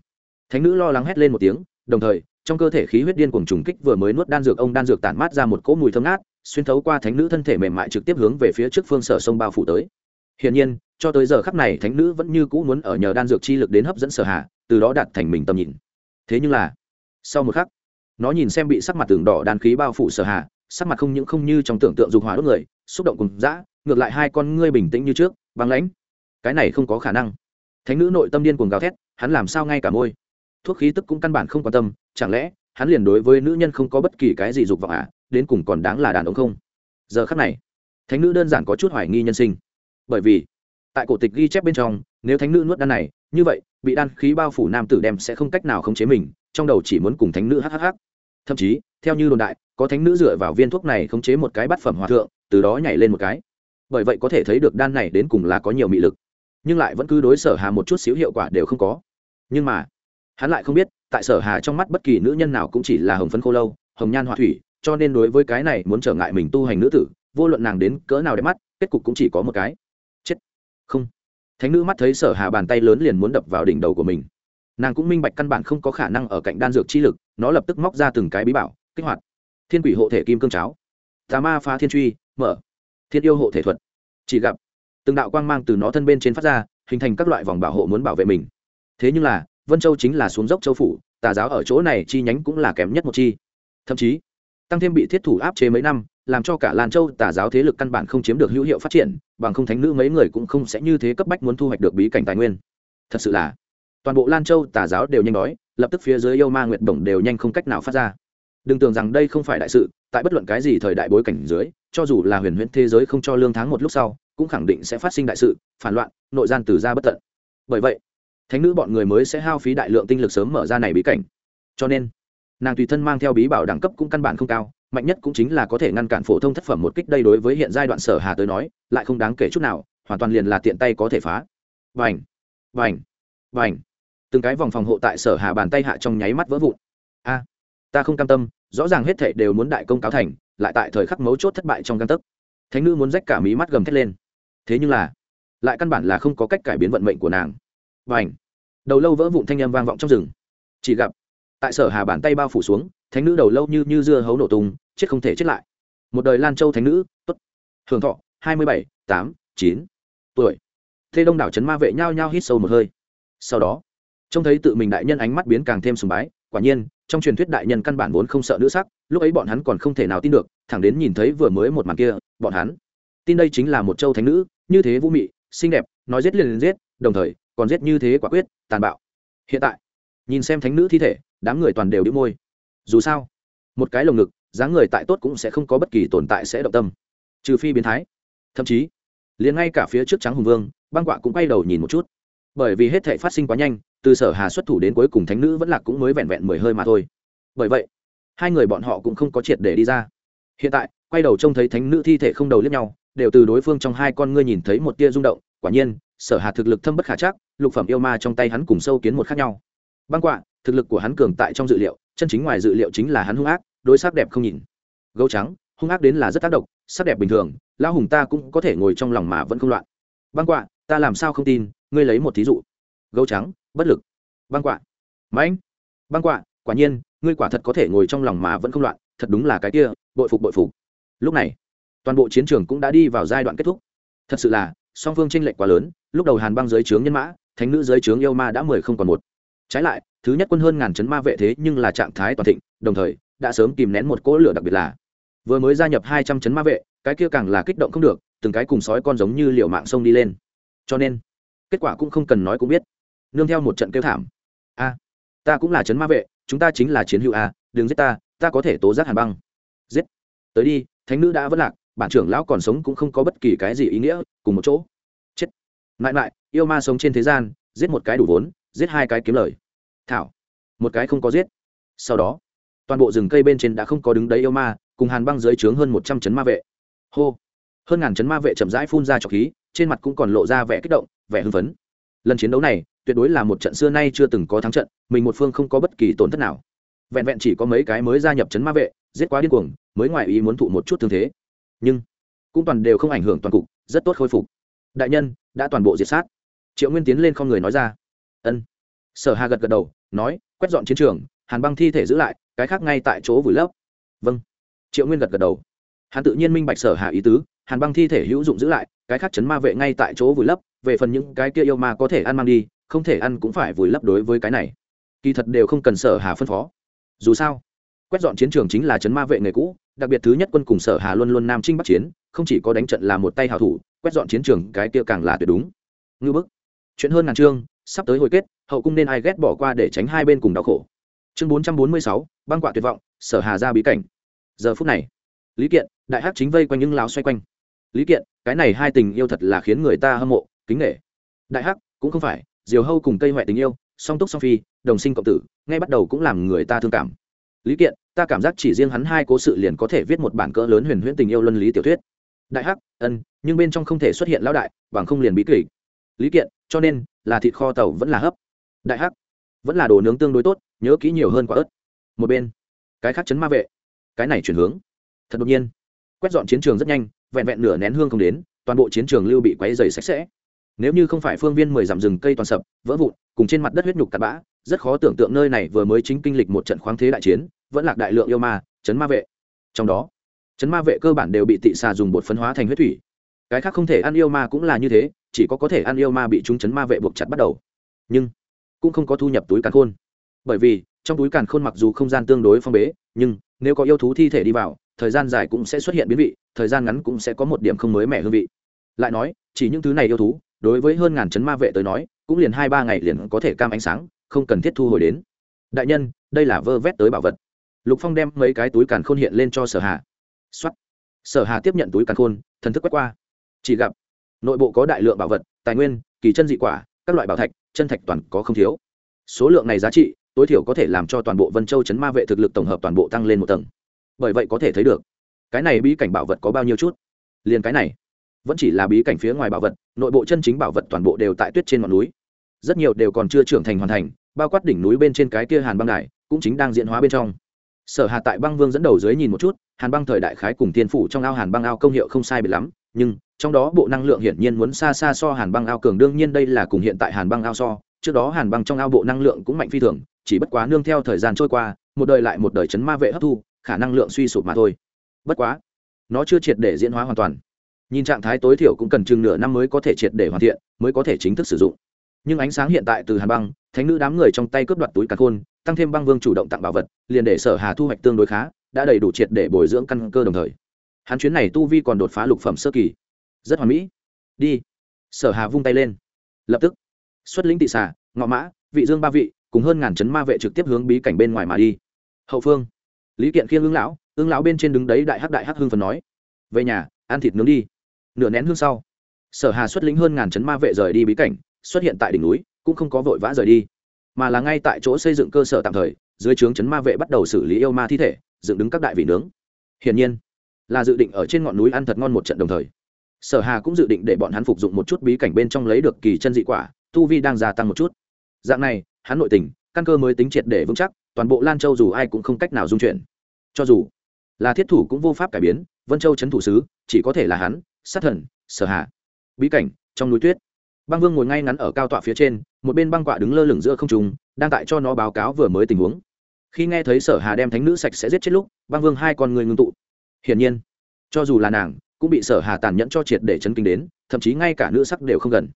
Thánh nữ lo lắng hét lên một tiếng, đồng thời, trong cơ thể khí huyết điên cuồng trùng kích vừa mới nuốt đan dược, ông đan dược tản mát ra một cỗ mùi thơm ngát, xuyên thấu qua thánh nữ thân thể mềm mại trực tiếp hướng về phía trước phương sở sông bao phủ tới. Hiển nhiên, cho tới giờ khắc này, thánh nữ vẫn như cũ muốn ở nhờ đan dược chi lực đến hấp dẫn sở hạ, từ đó đạt thành mình tầm nhìn. Thế nhưng là, sau một khắc, nó nhìn xem bị sắc mặt tường đỏ đan khí bao phủ sở hạ, sắc mặt không những không như trong tưởng tượng dục hỏa đốt người, xúc động cùng dã, ngược lại hai con ngươi bình tĩnh như trước, băng lãnh cái này không có khả năng. Thánh nữ nội tâm điên cuồng gào thét, hắn làm sao ngay cả môi? Thuốc khí tức cũng căn bản không quan tâm, chẳng lẽ hắn liền đối với nữ nhân không có bất kỳ cái gì dục vọng à? Đến cùng còn đáng là đàn ông không? Giờ khắc này, thánh nữ đơn giản có chút hoài nghi nhân sinh. Bởi vì, tại cổ tịch ghi chép bên trong, nếu thánh nữ nuốt đan này, như vậy, bị đan khí bao phủ nam tử đem sẽ không cách nào khống chế mình, trong đầu chỉ muốn cùng thánh nữ hhh thậm chí, theo như đồn đại, có thánh nữ dựa vào viên thuốc này khống chế một cái bát phẩm hòa thượng, từ đó nhảy lên một cái. Bởi vậy có thể thấy được đan này đến cùng là có nhiều mị lực nhưng lại vẫn cứ đối sở hà một chút xíu hiệu quả đều không có. Nhưng mà, hắn lại không biết, tại sở hà trong mắt bất kỳ nữ nhân nào cũng chỉ là hồng phấn khô lâu, hồng nhan họa thủy, cho nên đối với cái này muốn trở ngại mình tu hành nữ tử, vô luận nàng đến cỡ nào đẹp mắt, kết cục cũng chỉ có một cái. Chết. Không. Thánh nữ mắt thấy sở hà bàn tay lớn liền muốn đập vào đỉnh đầu của mình. Nàng cũng minh bạch căn bản không có khả năng ở cạnh đan dược chi lực, nó lập tức móc ra từng cái bí bảo, kích hoạt. Thiên quỷ hộ thể kim cương cháo. Tà ma phá thiên truy, mở. Thiên yêu hộ thể thuật. Chỉ gặp từng đạo quang mang từ nó thân bên trên phát ra, hình thành các loại vòng bảo hộ muốn bảo vệ mình. Thế nhưng là, vân châu chính là xuống dốc châu phủ, tà giáo ở chỗ này chi nhánh cũng là kém nhất một chi. Thậm chí, tăng thêm bị thiết thủ áp chế mấy năm, làm cho cả lan châu tà giáo thế lực căn bản không chiếm được hữu hiệu phát triển, bằng không thánh nữ mấy người cũng không sẽ như thế cấp bách muốn thu hoạch được bí cảnh tài nguyên. Thật sự là, toàn bộ lan châu tà giáo đều nhanh đói, lập tức phía dưới yêu ma nguyệt đồng đều nhanh không cách nào phát ra. Đừng tưởng rằng đây không phải đại sự, tại bất luận cái gì thời đại bối cảnh dưới, cho dù là huyền huyễn thế giới không cho lương tháng một lúc sau cũng khẳng định sẽ phát sinh đại sự, phản loạn, nội gian từ ra bất tận. Bởi vậy, thánh nữ bọn người mới sẽ hao phí đại lượng tinh lực sớm mở ra này bí cảnh. Cho nên, nàng tùy thân mang theo bí bảo đẳng cấp cũng căn bản không cao, mạnh nhất cũng chính là có thể ngăn cản phổ thông thất phẩm một kích đây đối với hiện giai đoạn sở hà tới nói, lại không đáng kể chút nào, hoàn toàn liền là tiện tay có thể phá. Vành vành vành từng cái vòng phòng hộ tại sở hà bàn tay hạ trong nháy mắt vỡ vụn. A! Ta không cam tâm, rõ ràng hết thệ đều muốn đại công cáo thành, lại tại thời khắc mấu chốt thất bại trong căng tấc. Thánh nữ muốn rách cả mí mắt gầm thét lên thế nhưng là lại căn bản là không có cách cải biến vận mệnh của nàng. Và ảnh đầu lâu vỡ vụn thanh âm vang vọng trong rừng. Chỉ gặp tại sở hà bàn tay bao phủ xuống thánh nữ đầu lâu như như dưa hấu nổ tung chết không thể chết lại. Một đời lan châu thánh nữ tuất, hưởng thọ hai mươi bảy tám chín tuổi. Thế đông đảo trấn ma vệ nhao nhao hít sâu một hơi. Sau đó trông thấy tự mình đại nhân ánh mắt biến càng thêm sùng bái quả nhiên trong truyền thuyết đại nhân căn bản vốn không sợ nữ sắc lúc ấy bọn hắn còn không thể nào tin được thẳng đến nhìn thấy vừa mới một màn kia bọn hắn tin đây chính là một châu thánh nữ như thế vũ mị, xinh đẹp, nói giết liền liền giết, đồng thời, còn giết như thế quả quyết, tàn bạo. Hiện tại, nhìn xem thánh nữ thi thể, đám người toàn đều đĩu môi. Dù sao, một cái lồng ngực, dáng người tại tốt cũng sẽ không có bất kỳ tồn tại sẽ động tâm. Trừ phi biến thái. Thậm chí, liền ngay cả phía trước trắng hùng vương, băng quạ cũng quay đầu nhìn một chút. Bởi vì hết thể phát sinh quá nhanh, từ sở hà xuất thủ đến cuối cùng thánh nữ vẫn là cũng mới vẹn vẹn mười hơi mà thôi. Bởi vậy, hai người bọn họ cũng không có triệt để đi ra. Hiện tại, quay đầu trông thấy thánh nữ thi thể không đầu liếc nhau đều từ đối phương trong hai con ngươi nhìn thấy một tia rung động, quả nhiên, sở hà thực lực thâm bất khả chắc, lục phẩm yêu ma trong tay hắn cùng sâu kiến một khác nhau. Băng quạ, thực lực của hắn cường tại trong dự liệu, chân chính ngoài dự liệu chính là hắn hung ác, đối sắc đẹp không nhìn. Gấu trắng, hung ác đến là rất tác động, sắc đẹp bình thường, lão hùng ta cũng có thể ngồi trong lòng mà vẫn không loạn. Băng quạ, ta làm sao không tin, ngươi lấy một thí dụ. Gấu trắng, bất lực. Băng quạ. Mãnh băng quạ, quả nhiên, ngươi quả thật có thể ngồi trong lòng mà vẫn không loạn, thật đúng là cái kia, bội phục bội phục. Lúc này toàn bộ chiến trường cũng đã đi vào giai đoạn kết thúc. Thật sự là, song phương tranh lệch quá lớn, lúc đầu hàn băng dưới trướng nhân mã, thánh nữ dưới trướng yêu ma đã mười không còn một. Trái lại, thứ nhất quân hơn ngàn chấn ma vệ thế nhưng là trạng thái toàn thịnh, đồng thời, đã sớm kìm nén một cỗ lửa đặc biệt là. Vừa mới gia nhập hai trăm chấn ma vệ, cái kia càng là kích động không được, từng cái cùng sói con giống như liệu mạng sông đi lên. Cho nên, kết quả cũng không cần nói cũng biết. Nương theo một trận kêu thảm. A, ta cũng là chấn ma vệ, chúng ta chính là chiến hữu a, đừng giết ta ta có thể tố giác hàn băng. Giết. Tới đi, thánh nữ đã vất lạc bản trưởng lão còn sống cũng không có bất kỳ cái gì ý nghĩa, cùng một chỗ. Chết. Mãi mãi, yêu ma sống trên thế gian, giết một cái đủ vốn, giết hai cái kiếm lời. Thảo. Một cái không có giết. Sau đó, toàn bộ rừng cây bên trên đã không có đứng đấy yêu ma, cùng hàn băng dưới trướng hơn một trăm chấn ma vệ. Hô. Hơn ngàn chấn ma vệ chậm rãi phun ra trọc khí, trên mặt cũng còn lộ ra vẻ kích động, vẻ hưng phấn. Lần chiến đấu này, tuyệt đối là một trận xưa nay chưa từng có thắng trận, mình một phương không có bất kỳ tổn thất nào. Vẹn vẹn chỉ có mấy cái mới gia nhập chấn ma vệ, giết quá điên cuồng, mới ngoài ý muốn thụ một chút thương thế nhưng cũng toàn đều không ảnh hưởng toàn cục, rất tốt khôi phục. Đại nhân, đã toàn bộ diệt sát. Triệu nguyên tiến lên không người nói ra. Ân. Sở hà gật gật đầu, nói, quét dọn chiến trường, hàn băng thi thể giữ lại, cái khác ngay tại chỗ vùi lấp. Vâng. Triệu nguyên gật gật đầu. Hắn tự nhiên minh bạch sở hà ý tứ, hàn băng thi thể hữu dụng giữ lại, cái khác chấn ma vệ ngay tại chỗ vùi lấp, về phần những cái kia yêu ma có thể ăn mang đi, không thể ăn cũng phải vùi lấp đối với cái này. Kỳ thật đều không cần sở hà phân phó. Dù sao, quét dọn chiến trường chính là chấn ma vệ nghề cũ đặc biệt thứ nhất quân cùng sở hà luôn luôn nam trinh bắc chiến, không chỉ có đánh trận là một tay hào thủ, quét dọn chiến trường cái kia càng là tuyệt đúng. Ngư bức. Chuyện hơn ngàn chương, sắp tới hồi kết, hậu cung nên ai ghét bỏ qua để tránh hai bên cùng đau khổ. Chương bốn trăm bốn mươi sáu, băng quạ tuyệt vọng, sở hà ra bí cảnh. Giờ phút này, lý kiện, đại hắc chính vây quanh những láo xoay quanh. Lý kiện, cái này hai tình yêu thật là khiến người ta hâm mộ, kính nghệ đại hắc, cũng không phải, diều hâu cùng cây huệ tình yêu, song túc song phi, đồng sinh cộng tử, ngay bắt đầu cũng làm người ta thương cảm. Lý kiện ta cảm giác chỉ riêng hắn hai cố sự liền có thể viết một bản cỡ lớn huyền huyễn tình yêu luân lý tiểu thuyết. Đại hắc, ân, nhưng bên trong không thể xuất hiện lão đại, bằng không liền bí kỷ lý kiện, cho nên, là thịt kho tàu vẫn là hấp. Đại hắc, vẫn là đồ nướng tương đối tốt, nhớ kỹ nhiều hơn quả ớt. Một bên, cái khác chấn ma vệ. Cái này chuyển hướng. Thật đột nhiên, quét dọn chiến trường rất nhanh, vẹn vẹn nửa nén hương không đến, toàn bộ chiến trường lưu bị quấy dày sạch sẽ. Nếu như không phải phương viên mười dặm rừng cây toàn sập, vỡ vụn, cùng trên mặt đất huyết nhục tạt bã, rất khó tưởng tượng nơi này vừa mới chính kinh lịch một trận khoáng thế đại chiến vẫn lạc đại lượng yêu ma, chấn ma vệ. Trong đó, chấn ma vệ cơ bản đều bị tị xà dùng bột phấn hóa thành huyết thủy. Cái khác không thể ăn yêu ma cũng là như thế, chỉ có có thể ăn yêu ma bị chúng chấn ma vệ buộc chặt bắt đầu. Nhưng, cũng không có thu nhập túi càn khôn. Bởi vì, trong túi càn khôn mặc dù không gian tương đối phong bế, nhưng, nếu có yêu thú thi thể đi vào, thời gian dài cũng sẽ xuất hiện biến vị, thời gian ngắn cũng sẽ có một điểm không mới mẻ hương vị. Lại nói, chỉ những thứ này yêu thú, đối với hơn ngàn chấn ma vệ tới nói, cũng liền hai ba ngày liền có thể cam ánh sáng, không cần thiết thu hồi đến. Đại nhân, đây là vơ vét tới bảo vật lục phong đem mấy cái túi càn khôn hiện lên cho sở hà. Xuất sở hà tiếp nhận túi càn khôn, thần thức quét qua. Chỉ gặp, nội bộ có đại lượng bảo vật, tài nguyên, kỳ chân dị quả, các loại bảo thạch, chân thạch toàn có không thiếu. Số lượng này giá trị, tối thiểu có thể làm cho toàn bộ vân châu chấn ma vệ thực lực tổng hợp toàn bộ tăng lên một tầng. Bởi vậy có thể thấy được, cái này bí cảnh bảo vật có bao nhiêu chút. Liền cái này, vẫn chỉ là bí cảnh phía ngoài bảo vật, nội bộ chân chính bảo vật toàn bộ đều tại tuyết trên ngọn núi. Rất nhiều đều còn chưa trưởng thành hoàn thành, bao quát đỉnh núi bên trên cái kia hàn băng đài, cũng chính đang diễn hóa bên trong sở hà tại băng vương dẫn đầu dưới nhìn một chút, hàn băng thời đại khái cùng tiên phủ trong ao hàn băng ao công hiệu không sai biệt lắm, nhưng trong đó bộ năng lượng hiển nhiên muốn xa xa so hàn băng ao cường, đương nhiên đây là cùng hiện tại hàn băng ao so, trước đó hàn băng trong ao bộ năng lượng cũng mạnh phi thường, chỉ bất quá nương theo thời gian trôi qua, một đời lại một đời chấn ma vệ hấp thu, khả năng lượng suy sụp mà thôi. Bất quá, nó chưa triệt để diễn hóa hoàn toàn. Nhìn trạng thái tối thiểu cũng cần chừng nửa năm mới có thể triệt để hoàn thiện, mới có thể chính thức sử dụng nhưng ánh sáng hiện tại từ hàn băng, thánh nữ đám người trong tay cướp đoạt túi càn khôn, tăng thêm băng vương chủ động tặng bảo vật, liền để sở hà thu hoạch tương đối khá, đã đầy đủ triệt để bồi dưỡng căn cơ đồng thời. Hắn chuyến này tu vi còn đột phá lục phẩm sơ kỳ. Rất hoàn mỹ. Đi. Sở hà vung tay lên. Lập tức. Xuất lĩnh tị xà, ngọ mã, vị dương ba vị, cùng hơn ngàn chấn ma vệ trực tiếp hướng bí cảnh bên ngoài mà đi. Hậu phương. Lý kiện khiêng ưng lão ưng lão bên trên đứng đấy đại hắc đại hắc hương phần nói. Về nhà, ăn thịt nướng đi. Nửa nén hương sau. Sở hà xuất lĩnh hơn ngàn chấn ma vệ rời đi bí cảnh xuất hiện tại đỉnh núi, cũng không có vội vã rời đi, mà là ngay tại chỗ xây dựng cơ sở tạm thời, dưới trướng chấn ma vệ bắt đầu xử lý yêu ma thi thể, dựng đứng các đại vị nướng. Hiển nhiên, là dự định ở trên ngọn núi ăn thật ngon một trận đồng thời. Sở hà cũng dự định để bọn hắn phục dụng một chút bí cảnh bên trong lấy được kỳ chân dị quả, tu vi đang gia tăng một chút. Dạng này, hắn nội tình, căn cơ mới tính triệt để vững chắc, toàn bộ lan châu dù ai cũng không cách nào dung chuyển. Cho dù là thiết thủ cũng vô pháp cải biến, vân châu chấn thủ sứ, chỉ có thể là hắn, sát thần, sở hà. Bí cảnh, trong núi tuyết băng vương ngồi ngay ngắn ở cao tọa phía trên, một bên băng quạ đứng lơ lửng giữa không trùng đang tại cho nó báo cáo vừa mới tình huống. Khi nghe thấy sở hà đem thánh nữ sạch sẽ giết chết lúc, băng vương hai con người ngưng tụ. Hiển nhiên, cho dù là nàng, cũng bị sở hà tàn nhẫn cho triệt để chấn kinh đến, thậm chí ngay cả nữ sắc đều không gần.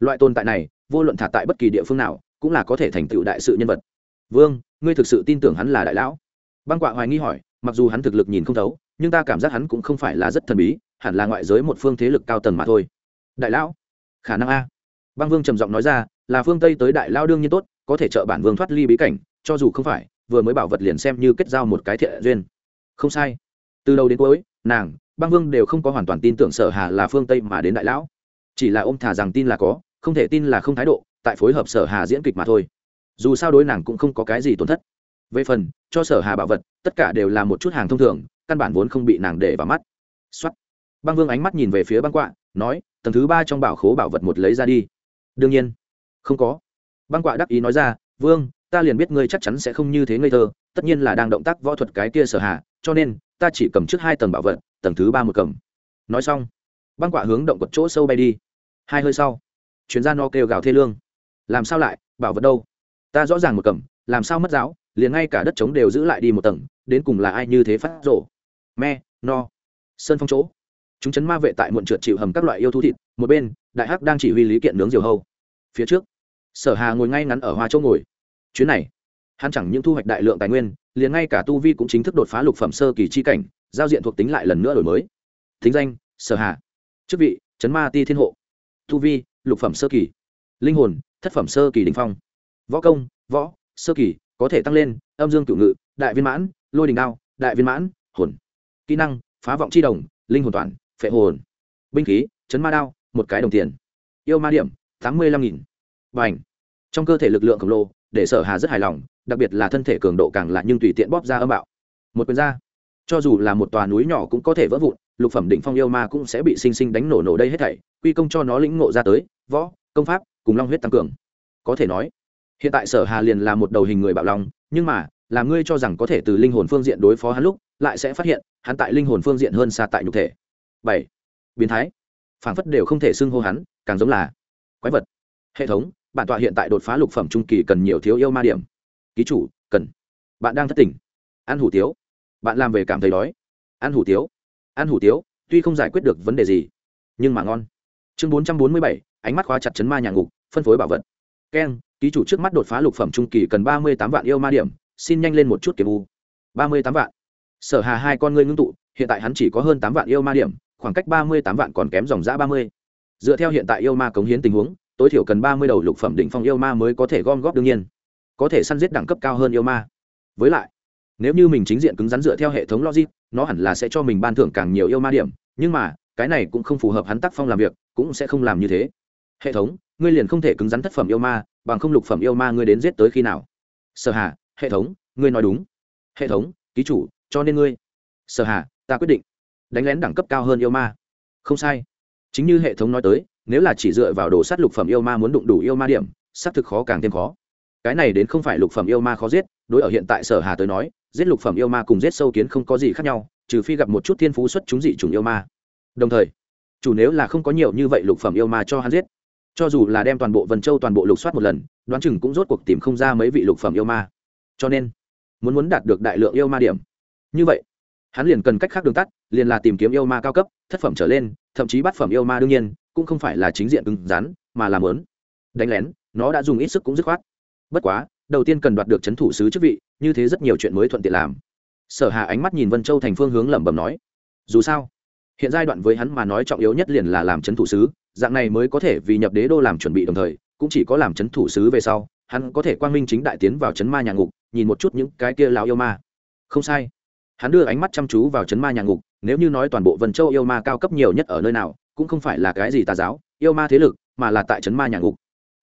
Loại tồn tại này, vô luận thả tại bất kỳ địa phương nào, cũng là có thể thành tựu đại sự nhân vật. Vương, ngươi thực sự tin tưởng hắn là đại lão? Băng quạ hoài nghi hỏi, mặc dù hắn thực lực nhìn không thấu, nhưng ta cảm giác hắn cũng không phải là rất thần bí, hẳn là ngoại giới một phương thế lực cao tầng mà thôi. Đại lão, khả năng a băng vương trầm giọng nói ra, là phương tây tới đại lao đương nhiên tốt, có thể trợ bản vương thoát ly bí cảnh, cho dù không phải, vừa mới bảo vật liền xem như kết giao một cái thiện duyên. Không sai. Từ đầu đến cuối, nàng, băng vương đều không có hoàn toàn tin tưởng sở hà là phương tây mà đến đại lão. Chỉ là ôm thả rằng tin là có, không thể tin là không thái độ, tại phối hợp sở hà diễn kịch mà thôi. Dù sao đối nàng cũng không có cái gì tổn thất. Về phần, cho sở hà bảo vật, tất cả đều là một chút hàng thông thường, căn bản vốn không bị nàng để vào mắt. Xuất băng vương ánh mắt nhìn về phía băng quạ, nói, tầng thứ ba trong bảo khố bảo vật một lấy ra đi đương nhiên. Không có. Băng quạ đắc ý nói ra, vương, ta liền biết ngươi chắc chắn sẽ không như thế ngây thơ, tất nhiên là đang động tác võ thuật cái kia sở hạ, cho nên, ta chỉ cầm trước hai tầng bảo vật, tầng thứ ba một cầm. Nói xong, băng quạ hướng động quật chỗ sâu bay đi. Hai hơi sau, chuyến ra no kêu gào thê lương. Làm sao lại, bảo vật đâu? Ta rõ ràng một cầm, làm sao mất giáo, liền ngay cả đất trống đều giữ lại đi một tầng, đến cùng là ai như thế phát rổ me, no. Sơn phong chỗ, chúng chấn ma vệ tại muộn trượt chịu hầm các loại yêu thú thịt, một bên đại hắc đang chỉ huy lý kiện nướng diều hâu. Phía trước, sở hà ngồi ngay ngắn ở hoa châu ngồi. Chuyến này, hắn chẳng những thu hoạch đại lượng tài nguyên, liền ngay cả tu vi cũng chính thức đột phá lục phẩm sơ kỳ chi cảnh, giao diện thuộc tính lại lần nữa đổi mới. Thính danh, sở hà. Chức vị, chấn ma ti thiên hộ. Tu vi, lục phẩm sơ kỳ. Linh hồn, thất phẩm sơ kỳ đình phong. Võ công, võ, sơ kỳ, có thể tăng lên, âm dương cửu ngự, đại viên mãn, lôi đình đao, đại viên mãn, hồn. Kỹ năng, phá vọng c h i đồng, linh hồn toàn, phệ hồn. Binh khí, chấn ma đao một cái đồng tiền. Yêu ma điểm, tám mươi lăm nghìn. Và ảnh trong cơ thể lực lượng khổng lồ, để sở hà rất hài lòng, đặc biệt là thân thể cường độ càng lạ nhưng tùy tiện bóp ra âm bạo. Một quyền ra. Cho dù là một tòa núi nhỏ cũng có thể vỡ vụn, lục phẩm định phong yêu ma cũng sẽ bị sinh sinh đánh nổ nổ đây hết thảy, quy công cho nó lĩnh ngộ ra tới, võ, công pháp, cùng long huyết tăng cường. Có thể nói, hiện tại sở hà liền là một đầu hình người bạo long, nhưng mà, là ngươi cho rằng có thể từ linh hồn phương diện đối phó hắn lúc, lại sẽ phát hiện, hắn tại linh hồn phương diện hơn xa tại nhục thể. Bảy. Biến thái phảng phất đều không thể xưng hô hắn, càng giống là quái vật. Hệ thống, bản tọa hiện tại đột phá lục phẩm trung kỳ cần nhiều thiếu yêu ma điểm. Ký chủ, cần. Bạn đang thất tình. Ăn hủ tiếu. Bạn làm về cảm thấy đói. Ăn hủ tiếu. Ăn hủ tiếu, tuy không giải quyết được vấn đề gì, nhưng mà ngon. Chương bốn trăm bốn mươi bảy, ánh mắt khóa chặt chấn ma nhà ngục, phân phối bảo vật. Keng ký chủ trước mắt đột phá lục phẩm trung kỳ cần ba mươi tám vạn yêu ma điểm, xin nhanh lên một chút kiếm u. ba mươi tám vạn. Sở hà hai con ngươi ngưng tụ, hiện tại hắn chỉ có hơn tám vạn yêu ma điểm khoảng cách ba mươi tám vạn còn kém dòng giã ba mươi. Dựa theo hiện tại yêu ma cống hiến tình huống, tối thiểu cần ba mươi đầu lục phẩm đỉnh phong yêu ma mới có thể gom góp đương nhiên. Có thể săn giết đẳng cấp cao hơn yêu ma. Với lại, nếu như mình chính diện cứng rắn dựa theo hệ thống logic, nó hẳn là sẽ cho mình ban thưởng càng nhiều yêu ma điểm, nhưng mà, cái này cũng không phù hợp hắn tác phong làm việc, cũng sẽ không làm như thế. Hệ thống, ngươi liền không thể cứng rắn thất phẩm yêu ma, bằng không lục phẩm yêu ma ngươi đến giết tới khi nào? Sở hà, hệ thống, ngươi nói đúng. Hệ thống, ký chủ, cho nên ngươi. Sở hà, ta quyết định đánh lén đẳng cấp cao hơn yêu ma. Không sai. Chính như hệ thống nói tới, nếu là chỉ dựa vào đồ sắt lục phẩm yêu ma muốn đụng đủ yêu ma điểm, xác thực khó càng thêm khó. Cái này đến không phải lục phẩm yêu ma khó giết, đối ở hiện tại sở hà tới nói, giết lục phẩm yêu ma cùng giết sâu kiến không có gì khác nhau, trừ phi gặp một chút thiên phú xuất chúng dị chủng yêu ma. Đồng thời, chủ nếu là không có nhiều như vậy lục phẩm yêu ma cho hắn giết, cho dù là đem toàn bộ vân châu toàn bộ lục soát một lần, đoán chừng cũng rốt cuộc tìm không ra mấy vị lục phẩm yêu ma. Cho nên, muốn muốn đạt được đại lượng yêu ma điểm. Như vậy hắn liền cần cách khác đường tắt, liền là tìm kiếm yêu ma cao cấp, thất phẩm trở lên, thậm chí bát phẩm yêu ma đương nhiên, cũng không phải là chính diện cứng rắn, mà làm lớn đánh lén, nó đã dùng ít sức cũng dứt khoát. Bất quá, đầu tiên cần đoạt được c h ấ n thủ sứ chức vị, như thế rất nhiều chuyện mới thuận tiện làm. Sở hà ánh mắt nhìn vân châu thành phương hướng lẩm bẩm nói, dù sao, hiện giai đoạn với hắn mà nói trọng yếu nhất liền là làm c h ấ n thủ sứ, dạng này mới có thể vì nhập đế đô làm chuẩn bị đồng thời, cũng chỉ có làm c h ấ n thủ sứ về sau, hắn có thể quang minh chính đại tiến vào c h ấ n ma nhà ngục, nhìn một chút những cái kia lào yêu ma. Không sai hắn đưa ánh mắt chăm chú vào chấn ma nhà ngục, nếu như nói toàn bộ vân châu yêu ma cao cấp nhiều nhất ở nơi nào, cũng không phải là cái gì tà giáo, yêu ma thế lực, mà là tại chấn ma nhà ngục.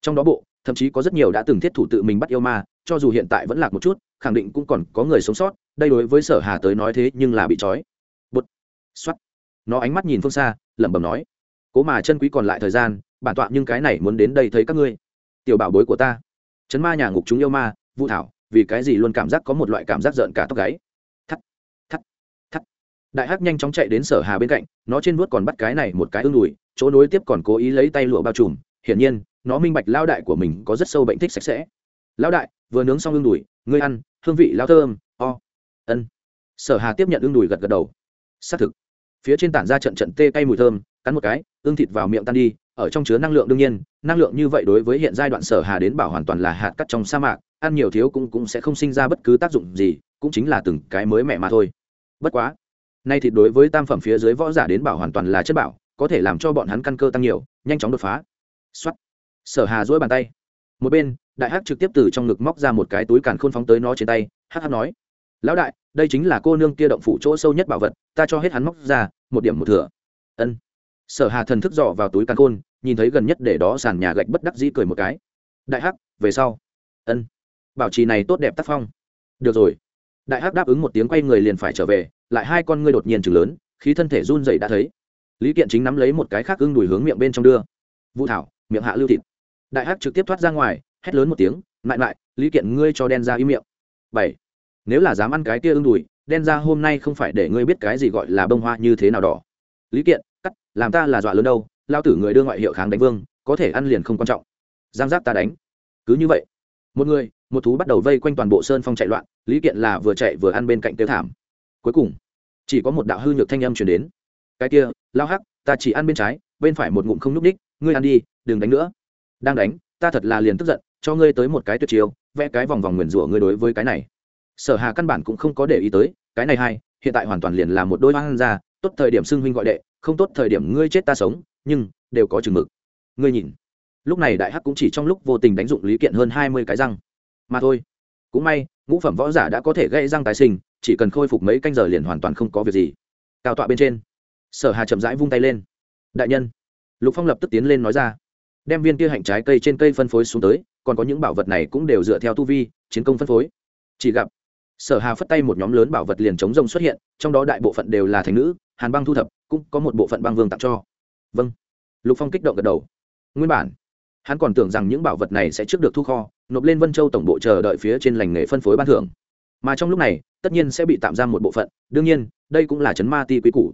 Trong đó bộ, thậm chí có rất nhiều đã từng thiết thủ tự mình bắt yêu ma, cho dù hiện tại vẫn lạc một chút, khẳng định cũng còn có người sống sót, đây đối với sở hà tới nói thế nhưng là bị trói. Bút xoắt nó ánh mắt nhìn phương xa, lẩm bẩm nói, cố mà chân quý còn lại thời gian, bản tọa nhưng cái này muốn đến đây thấy các ngươi. Tiểu bảo bối của ta. Chấn ma nhà ngục chúng yêu ma, vũ thảo, vì cái gì luôn cảm giác có một loại cảm giác giận cả tóc gáy đại hắc nhanh chóng chạy đến sở hà bên cạnh, nó trên vuốt còn bắt cái này một cái ưng đùi, chỗ nối tiếp còn cố ý lấy tay lụa bao trùm. Hiển nhiên, nó minh bạch lao đại của mình có rất sâu bệnh thích sạch sẽ. Lão đại, vừa nướng xong ưng đùi, ngươi ăn, hương vị lao thơm o. Ân. Sở hà tiếp nhận ưng đùi gật gật đầu. Xác thực. Phía trên tản ra trận trận tê cay mùi thơm, cắn một cái, ương thịt vào miệng tan đi, ở trong chứa năng lượng đương nhiên, năng lượng như vậy đối với hiện giai đoạn sở hà đến bảo hoàn toàn là hạt cắt trong sa mạc, ăn nhiều thiếu cũng cũng sẽ không sinh ra bất cứ tác dụng gì, cũng chính là từng cái mới mẹ mà thôi. Bất quá nay thịt đối với tam phẩm phía dưới võ giả đến bảo hoàn toàn là chất bảo, có thể làm cho bọn hắn căn cơ tăng nhiều, nhanh chóng đột phá. Xuất sở hà dỗi bàn tay. Một bên, đại hắc trực tiếp từ trong ngực móc ra một cái túi càn khôn phóng tới nó trên tay, hắc hắc nói, lão đại, đây chính là cô nương kia động phủ chỗ sâu nhất bảo vật, ta cho hết hắn móc ra, một điểm một thừa. Ân. Sở hà thần thức dò vào túi càn khôn, nhìn thấy gần nhất để đó sàn nhà gạch bất đắc dĩ cười một cái. Đại hắc, về sau. Ân. Bảo trì này tốt đẹp tác phong. Được rồi. Đại hắc đáp ứng một tiếng quay người liền phải trở về lại hai con ngươi đột nhiên chừng lớn, khí thân thể run dậy đã thấy. Lý kiện chính nắm lấy một cái khác ưng đùi hướng miệng bên trong đưa. Vũ thảo, miệng hạ lưu thịt. Đại hắc trực tiếp thoát ra ngoài, hét lớn một tiếng lại lại lý kiện, ngươi cho đen ra im miệng. Bảy. Nếu là dám ăn cái kia ưng đùi, đen ra hôm nay không phải để ngươi biết cái gì gọi là bông hoa như thế nào đỏ. Lý kiện, cắt, làm ta là dọa lớn đâu, lao tử người đưa ngoại hiệu kháng đánh vương, có thể ăn liền không quan trọng. Giang giác ta đánh. Cứ như vậy, một người, một thú bắt đầu vây quanh toàn bộ sơn phong chạy loạn, lý kiện là vừa chạy vừa ăn bên cạnh tiêu thảm. Cuối cùng chỉ có một đạo hư nhược thanh âm chuyển đến. Cái kia, lao hắc, ta chỉ ăn bên trái, bên phải một ngụm không núp đích ngươi ăn đi, đừng đánh nữa. Đang đánh, ta thật là liền tức giận, cho ngươi tới một cái tuyệt chiêu, vẽ cái vòng vòng nguyền rủa ngươi đối với cái này. Sở hà căn bản cũng không có để ý tới, cái này hay, hiện tại hoàn toàn liền là một đôi hoang ra tốt thời điểm xưng huynh gọi đệ, không tốt thời điểm ngươi chết ta sống, nhưng, đều có chừng mực. Ngươi nhìn. Lúc này đại hắc cũng chỉ trong lúc vô tình đánh dụng lý kiện hơn hai mươi cái răng. Mà thôi. Cũng may ngũ phẩm võ giả đã có thể gây răng tái sinh, chỉ cần khôi phục mấy canh giờ liền hoàn toàn không có việc gì. Cao tọa bên trên, sở hà chậm rãi vung tay lên. Đại nhân, lục phong lập tức tiến lên nói ra, đem viên kia hạnh trái cây trên cây phân phối xuống tới, còn có những bảo vật này cũng đều dựa theo tu vi, chiến công phân phối. Chỉ gặp, sở hà phất tay một nhóm lớn bảo vật liền chống rông xuất hiện, trong đó đại bộ phận đều là thành nữ, hàn băng thu thập, cũng có một bộ phận băng vương tặng cho. Vâng. Lục phong kích động gật đầu. Nguyên bản, hắn còn tưởng rằng những bảo vật này sẽ trước được thu kho nộp lên vân châu tổng bộ chờ đợi phía trên lành nghề phân phối ban thưởng. Mà trong lúc này, tất nhiên sẽ bị tạm giam một bộ phận. Đương nhiên, đây cũng là chấn ma ti quý củ.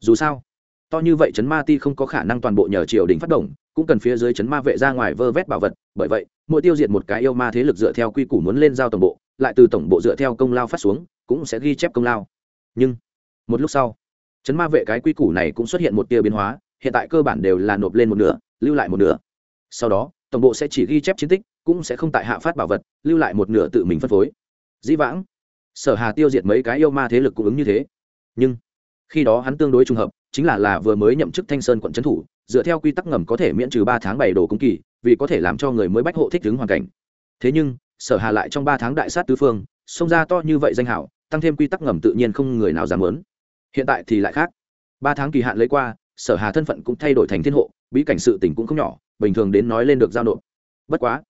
dù sao, to như vậy chấn ma ti không có khả năng toàn bộ nhờ triều đình phát động, cũng cần phía dưới chấn ma vệ ra ngoài vơ vét bảo vật. Bởi vậy, mỗi tiêu diệt một cái yêu ma thế lực dựa theo quy củ muốn lên giao tổng bộ, lại từ tổng bộ dựa theo công lao phát xuống, cũng sẽ ghi chép công lao. Nhưng, một lúc sau, chấn ma vệ cái quy củ này cũng xuất hiện một tia biến hóa, hiện tại cơ bản đều là nộp lên một nửa, lưu lại một nửa. Sau đó, tổng bộ sẽ chỉ ghi chép chiến tích cũng sẽ không tại hạ phát bảo vật, lưu lại một nửa tự mình phân phối. Dĩ vãng, sở hà tiêu diệt mấy cái yêu ma thế lực cung ứng như thế. Nhưng, khi đó hắn tương đối trùng hợp, chính là là vừa mới nhậm chức thanh sơn quận trấn thủ, dựa theo quy tắc ngầm có thể miễn trừ ba tháng bảy đồ cung kỳ, vì có thể làm cho người mới bách hộ thích ứng hoàn cảnh. Thế nhưng, sở hà lại trong ba tháng đại sát tứ phương, xông ra to như vậy danh hảo, tăng thêm quy tắc ngầm tự nhiên không người nào dám lớn hiện tại thì lại khác. Ba tháng kỳ hạn lấy qua, sở hà thân phận cũng thay đổi thành thiên hộ, bí cảnh sự tình cũng không nhỏ, bình thường đến nói lên được giao nộp. Bất quá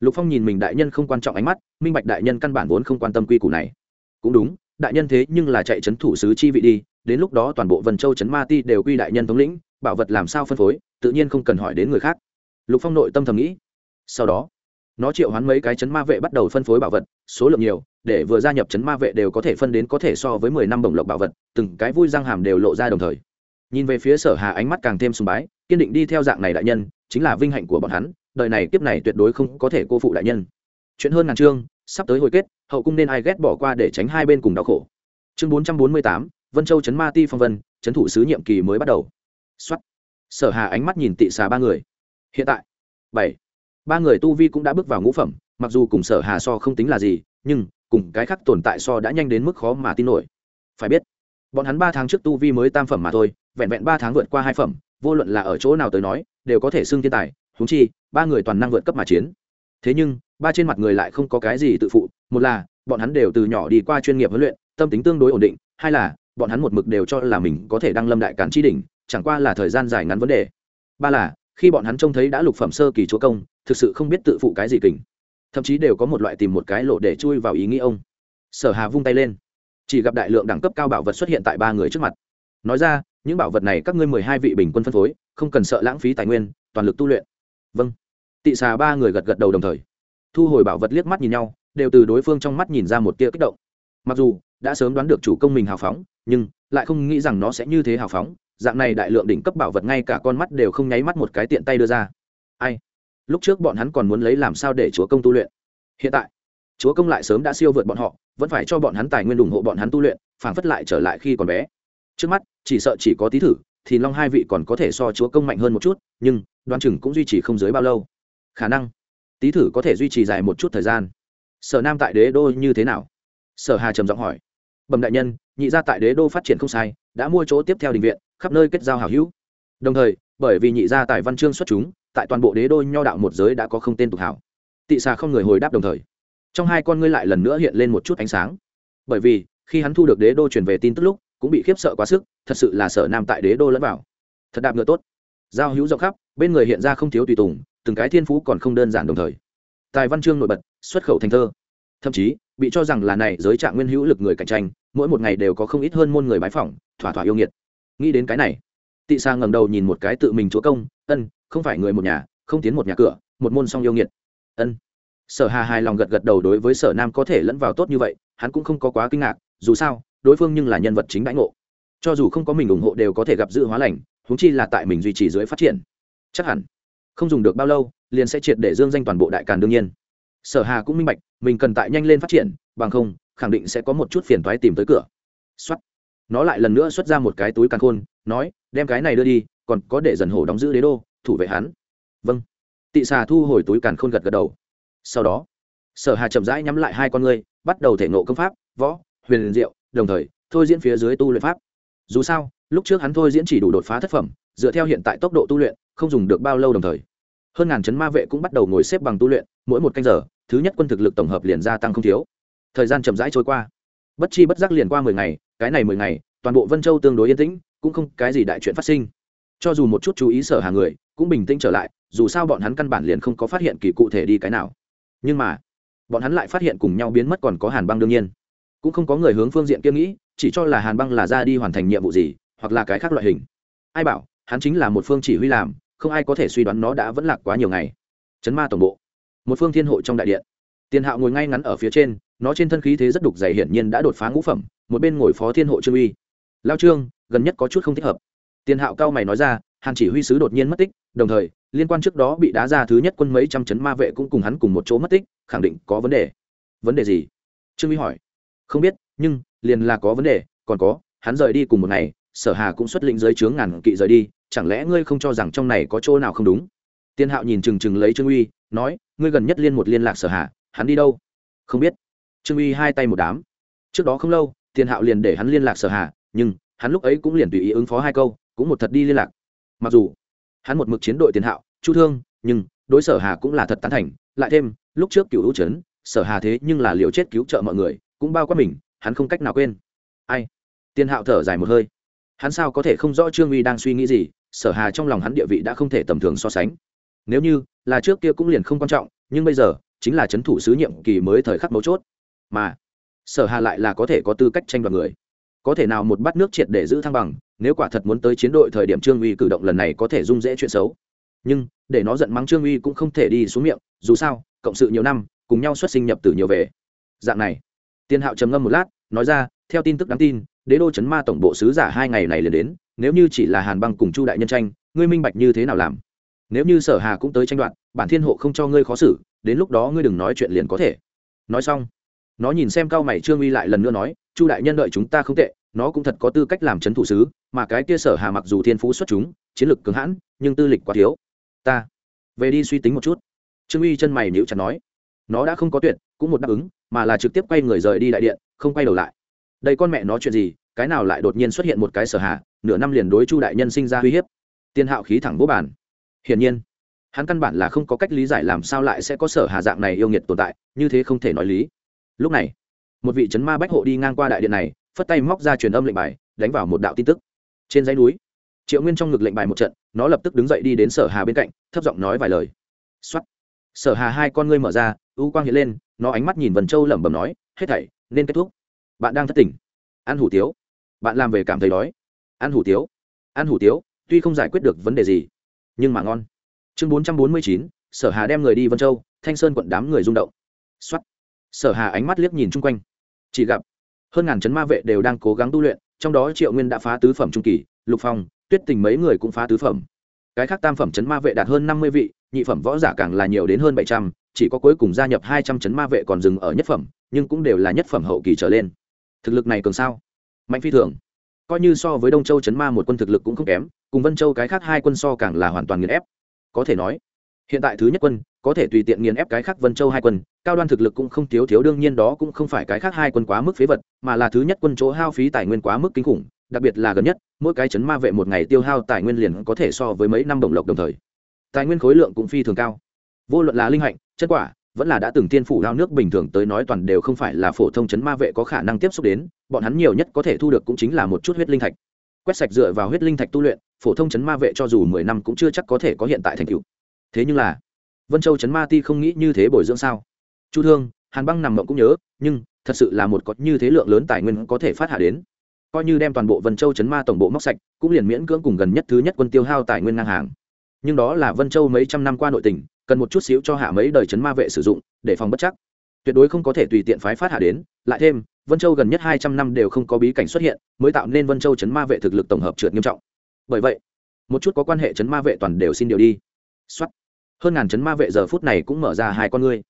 lục phong nhìn mình đại nhân không quan trọng ánh mắt, minh bạch đại nhân căn bản vốn không quan tâm quy củ này. Cũng đúng, đại nhân thế nhưng là chạy c h ấ n thủ sứ chi vị đi, đến lúc đó toàn bộ vân châu c h ấ n ma ti đều quy đại nhân thống lĩnh, bảo vật làm sao phân phối, tự nhiên không cần hỏi đến người khác. Lục phong nội tâm thầm nghĩ. Sau đó, nó triệu hoán mấy cái chấn ma vệ bắt đầu phân phối bảo vật, số lượng nhiều, để vừa gia nhập chấn ma vệ đều có thể phân đến có thể so với mười năm bổng lộc bảo vật, từng cái vui răng hàm đều lộ ra đồng thời. Nhìn về phía sở hà ánh mắt càng thêm sùng bái, kiên định đi theo dạng này đại nhân, chính là vinh hạnh của bọn hắn đời này kiếp này tuyệt đối không có thể cô phụ đại nhân. Chuyện hơn ngàn chương, sắp tới hồi kết, hậu cung nên ai ghét bỏ qua để tránh hai bên cùng đau khổ. Chương bốn trăm bốn mươi tám, vân châu chấn ma ti phong vân, chấn thủ sứ nhiệm kỳ mới bắt đầu. Xuất sở hà ánh mắt nhìn tị xà ba người. Hiện tại. Bảy. Ba người tu vi cũng đã bước vào ngũ phẩm, mặc dù cùng sở hà so không tính là gì, nhưng cùng cái khác tồn tại so đã nhanh đến mức khó mà tin nổi. Phải biết, bọn hắn ba tháng trước tu vi mới tam phẩm mà thôi, vẹn vẹn ba tháng vượt qua hai phẩm, vô luận là ở chỗ nào tới nói, đều có thể xưng thiên tài húng chi, ba người toàn năng vượt cấp mà chiến. Thế nhưng, ba trên mặt người lại không có cái gì tự phụ, một là, bọn hắn đều từ nhỏ đi qua chuyên nghiệp huấn luyện, tâm tính tương đối ổn định, hai là, bọn hắn một mực đều cho là mình có thể đăng lâm đại cản chi đỉnh, chẳng qua là thời gian dài ngắn vấn đề. Ba là, khi bọn hắn trông thấy đã lục phẩm sơ kỳ chúa công, thực sự không biết tự phụ cái gì kình. Thậm chí đều có một loại tìm một cái lộ để chui vào ý nghĩ ông. Sở hà vung tay lên. Chỉ gặp đại lượng đẳng cấp cao bảo vật xuất hiện tại ba người trước mặt. Nói ra, những bảo vật này các ngươi mười hai vị bình quân phân phối, không cần sợ lãng phí tài nguyên, toàn lực tu luyện vâng. Tị xà ba người gật gật đầu đồng thời. Thu hồi bảo vật liếc mắt nhìn nhau, đều từ đối phương trong mắt nhìn ra một tia kích động. Mặc dù đã sớm đoán được chủ công mình hào phóng, nhưng lại không nghĩ rằng nó sẽ như thế hào phóng, dạng này đại lượng đỉnh cấp bảo vật ngay cả con mắt đều không nháy mắt một cái tiện tay đưa ra. Ai? Lúc trước bọn hắn còn muốn lấy làm sao để chúa công tu luyện? Hiện tại, chúa công lại sớm đã siêu vượt bọn họ, vẫn phải cho bọn hắn tài nguyên ủng hộ bọn hắn tu luyện, phảng phất lại trở lại khi còn bé. Trước mắt, chỉ sợ chỉ có tí thử thì long hai vị còn có thể so chúa công mạnh hơn một chút, nhưng đoan chừng cũng duy trì không dưới bao lâu. Khả năng, tý thử có thể duy trì dài một chút thời gian. Sở nam tại đế đô như thế nào? Sở hà trầm giọng hỏi. Bẩm đại nhân, nhị gia tại đế đô phát triển không sai, đã mua chỗ tiếp theo đình viện, khắp nơi kết giao hảo hữu. Đồng thời, bởi vì nhị gia tại văn chương xuất chúng, tại toàn bộ đế đô nho đạo một giới đã có không tên tục hảo. Tị xà không người hồi đáp đồng thời. Trong hai con ngươi lại lần nữa hiện lên một chút ánh sáng. Bởi vì, khi hắn thu được đế đô truyền về tin tức lúc cũng bị khiếp sợ quá sức, thật sự là sở nam tại đế đô lẫn vào. Thật đạp ngựa tốt. Giao hữu rộng khắp, bên người hiện ra không thiếu tùy tùng, từng cái thiên phú còn không đơn giản đồng thời. Tài văn chương nổi bật, xuất khẩu thành thơ. Thậm chí, bị cho rằng là này giới trạng nguyên hữu lực người cạnh tranh, mỗi một ngày đều có không ít hơn môn người bái phỏng, thỏa thỏa yêu nghiệt. Nghĩ đến cái này, tị sa ngầm đầu nhìn một cái tự mình chúa công, ân, không phải người một nhà, không tiến một nhà cửa, một môn song yêu nghiệt. Ân. Sở hà hài lòng gật gật đầu đối với sở nam có thể lẫn vào tốt như vậy, hắn cũng không có quá kinh ngạc, dù sao đối phương nhưng là nhân vật chính đãi ngộ. Cho dù không có mình ủng hộ đều có thể gặp dự hóa lành húng chi là tại mình duy trì dưới phát triển. Chắc hẳn, không dùng được bao lâu, liền sẽ triệt để dương danh toàn bộ đại càn đương nhiên. Sở hà cũng minh bạch, mình cần tại nhanh lên phát triển, bằng không, khẳng định sẽ có một chút phiền toái tìm tới cửa. Xuất nó lại lần nữa xuất ra một cái túi càn khôn, nói, đem cái này đưa đi, còn có để dần hổ đóng giữ đế đô, thủ vệ hắn. Vâng. Tị xà thu hồi túi càn khôn gật gật đầu. Sau đó, sở hà chậm rãi nhắm lại hai con ngươi, bắt đầu thể ngộ công pháp, võ, huyền diệu đồng thời, thôi diễn phía dưới tu luyện pháp. Dù sao, lúc trước hắn thôi diễn chỉ đủ đột phá thất phẩm, dựa theo hiện tại tốc độ tu luyện, không dùng được bao lâu đồng thời. Hơn ngàn chấn ma vệ cũng bắt đầu ngồi xếp bằng tu luyện, mỗi một canh giờ, thứ nhất quân thực lực tổng hợp liền gia tăng không thiếu. Thời gian chậm rãi trôi qua. Bất chi bất giác liền qua mười ngày, cái này mười ngày, toàn bộ vân châu tương đối yên tĩnh, cũng không cái gì đại chuyện phát sinh. Cho dù một chút chú ý sở hàng người, cũng bình tĩnh trở lại, dù sao bọn hắn căn bản liền không có phát hiện kỳ cụ thể đi cái nào. Nhưng mà, bọn hắn lại phát hiện cùng nhau biến mất còn có hàn băng đương nhiên cũng không có người hướng phương diện kia nghĩ, chỉ cho là hàn băng là ra đi hoàn thành nhiệm vụ gì, hoặc là cái khác loại hình. Ai bảo, hắn chính là một phương chỉ huy làm, không ai có thể suy đoán nó đã vẫn lạc quá nhiều ngày. Chấn ma tổng bộ, một phương thiên hộ trong đại điện. Tiền hạo ngồi ngay ngắn ở phía trên, nó trên thân khí thế rất đục dày hiển nhiên đã đột phá ngũ phẩm, một bên ngồi phó thiên hộ trương uy. Lao trương, gần nhất có chút không thích hợp. Tiền hạo cao mày nói ra, hàn chỉ huy sứ đột nhiên mất tích, đồng thời, liên quan trước đó bị đá ra thứ nhất quân mấy trăm chấn ma vệ cũng cùng hắn cùng một chỗ mất tích, khẳng định có vấn đề. Vấn đề gì? Trương uy hỏi không biết, nhưng, liền là có vấn đề, còn có, hắn rời đi cùng một ngày, sở hà cũng xuất lĩnh dưới chướng ngàn kỵ rời đi, chẳng lẽ ngươi không cho rằng trong này có chỗ nào không đúng? Tiên hạo nhìn chừng chừng lấy trương uy, nói, ngươi gần nhất liên một liên lạc sở hà, hắn đi đâu? Không biết. Trương uy hai tay một đám. Trước đó không lâu, tiên hạo liền để hắn liên lạc sở hà, nhưng, hắn lúc ấy cũng liền tùy ý ứng phó hai câu, cũng một thật đi liên lạc. Mặc dù, hắn một mực chiến đội tiền hạo, chu thương, nhưng, đối sở hà cũng là thật tán thành, lại thêm, lúc trước cựu hữu trấn sở hà thế nhưng là liều chết cứu trợ mọi người cũng bao quát mình, hắn không cách nào quên. Ai? Tiên hạo thở dài một hơi. Hắn sao có thể không rõ trương uy đang suy nghĩ gì, sở hà trong lòng hắn địa vị đã không thể tầm thường so sánh. Nếu như là trước kia cũng liền không quan trọng, nhưng bây giờ chính là c h ấ n thủ sứ nhiệm kỳ mới thời khắc mấu chốt. Mà sở hà lại là có thể có tư cách tranh đoạt người. Có thể nào một bát nước triệt để giữ thăng bằng, nếu quả thật muốn tới chiến đội thời điểm trương uy cử động lần này có thể dung dễ chuyện xấu. Nhưng để nó giận mắng trương uy cũng không thể đi xuống miệng, dù sao, cộng sự nhiều năm, cùng nhau xuất sinh nhập tử nhiều về. Dạng này tiên hạo trầm ngâm một lát, nói ra, theo tin tức đáng tin, đế đô chấn ma tổng bộ sứ giả hai ngày này liền đến, nếu như chỉ là hàn băng cùng chu đại nhân tranh, ngươi minh bạch như thế nào làm? Nếu như sở hà cũng tới tranh đoạt, bản thiên hộ không cho ngươi khó xử, đến lúc đó ngươi đừng nói chuyện liền có thể. Nói xong, nó nhìn xem cao mày trương uy lại lần nữa nói, chu đại nhân đợi chúng ta không tệ, nó cũng thật có tư cách làm c h ấ n thủ sứ, mà cái kia sở hà mặc dù thiên phú xuất chúng, chiến lược cứng hãn, nhưng tư lịch quá thiếu. Ta, về đi suy tính một chút. Trương uy chân mày níu chặt nói nó đã không có tuyệt, cũng một đáp ứng, mà là trực tiếp quay người rời đi đại điện, không quay đầu lại. Đây con mẹ nó chuyện gì, cái nào lại đột nhiên xuất hiện một cái sở hà nửa năm liền đối chu đại nhân sinh ra uy hiếp. Tiên hạo khí thẳng vô bản. Hiển nhiên, hắn căn bản là không có cách lý giải làm sao lại sẽ có sở hà dạng này yêu nghiệt tồn tại, như thế không thể nói lý. Lúc này, một vị c ma bách hộ đi ngang qua đại điện này, phất tay móc ra truyền âm lệnh bài, đánh vào một đạo tin tức. Trên dãy núi, triệu nguyên trong ngực lệnh bài một trận, nó lập tức đứng dậy đi đến sở hà bên cạnh, thấp giọng nói vài lời. Xuất sở hà hai con ngươi mở ra u quang hiện lên, nó ánh mắt nhìn vần châu lẩm bẩm nói, hết thảy, nên kết thúc. Bạn đang thất tỉnh. Ăn hủ tiếu, bạn làm về cảm thấy đói. Ăn hủ tiếu ăn hủ tiếu, tuy không giải quyết được vấn đề gì, nhưng mà ngon. Chương bốn trăm bốn mươi chín, sở hà đem người đi vân châu, thanh sơn quận đám người rung động. Xuất sở hà ánh mắt liếc nhìn chung quanh. Chỉ gặp, hơn ngàn chấn ma vệ đều đang cố gắng tu luyện, trong đó triệu nguyên đã phá tứ phẩm trung kỳ, lục phong, tuyết tình mấy người cũng phá tứ phẩm. Cái khác tam phẩm chấn ma vệ đạt hơn năm mươi vị, nhị phẩm võ giả càng là nhiều đến hơn bảy trăm chỉ có cuối cùng gia nhập hai trăm chấn ma vệ còn dừng ở nhất phẩm, nhưng cũng đều là nhất phẩm hậu kỳ trở lên. Thực lực này cường sao? Mạnh phi thường. Coi như so với đông châu chấn ma một quân thực lực cũng không kém, cùng vân châu cái khác hai quân so càng là hoàn toàn nghiền ép. Có thể nói, hiện tại thứ nhất quân, có thể tùy tiện nghiền ép cái khác vân châu hai quân, cao đoan thực lực cũng không thiếu thiếu, đương nhiên đó cũng không phải cái khác hai quân quá mức phế vật, mà là thứ nhất quân chỗ hao phí tài nguyên quá mức kinh khủng, đặc biệt là gần nhất, mỗi cái chấn ma vệ một ngày tiêu hao tài nguyên liền có thể so với mấy năm đồng lộc đồng thời. Tài nguyên khối lượng cũng phi thường cao. Vô luận là linh hạnh chất quả, vẫn là đã từng tiên phủ lao nước bình thường tới nói toàn đều không phải là phổ thông chấn ma vệ có khả năng tiếp xúc đến, bọn hắn nhiều nhất có thể thu được cũng chính là một chút huyết linh thạch. Quét sạch dựa vào huyết linh thạch tu luyện, phổ thông chấn ma vệ cho dù mười năm cũng chưa chắc có thể có hiện tại thành tựu. Thế nhưng là, vân châu chấn ma ti không nghĩ như thế bồi dưỡng sao? Chu thương, hàn băng nằm mộng cũng nhớ, nhưng, thật sự là một có như thế lượng lớn tài nguyên có thể phát hạ đến. Coi như đem toàn bộ vân châu chấn ma tổng bộ móc sạch, cũng liền miễn cưỡng cùng gần nhất thứ nhất quân tiêu hao tài nguyên ngang hàng. Nhưng đó là vân châu mấy trăm năm qua nội tỉnh cần một chút xíu cho hạ mấy đời chấn ma vệ sử dụng, để phòng bất chắc. Tuyệt đối không có thể tùy tiện phái phát hạ đến, lại thêm, vân châu gần nhất hai trăm năm đều không có bí cảnh xuất hiện, mới tạo nên vân châu chấn ma vệ thực lực tổng hợp trượt nghiêm trọng. Bởi vậy, một chút có quan hệ chấn ma vệ toàn đều xin điều đi. Xuất hơn ngàn chấn ma vệ giờ phút này cũng mở ra hai con ngươi.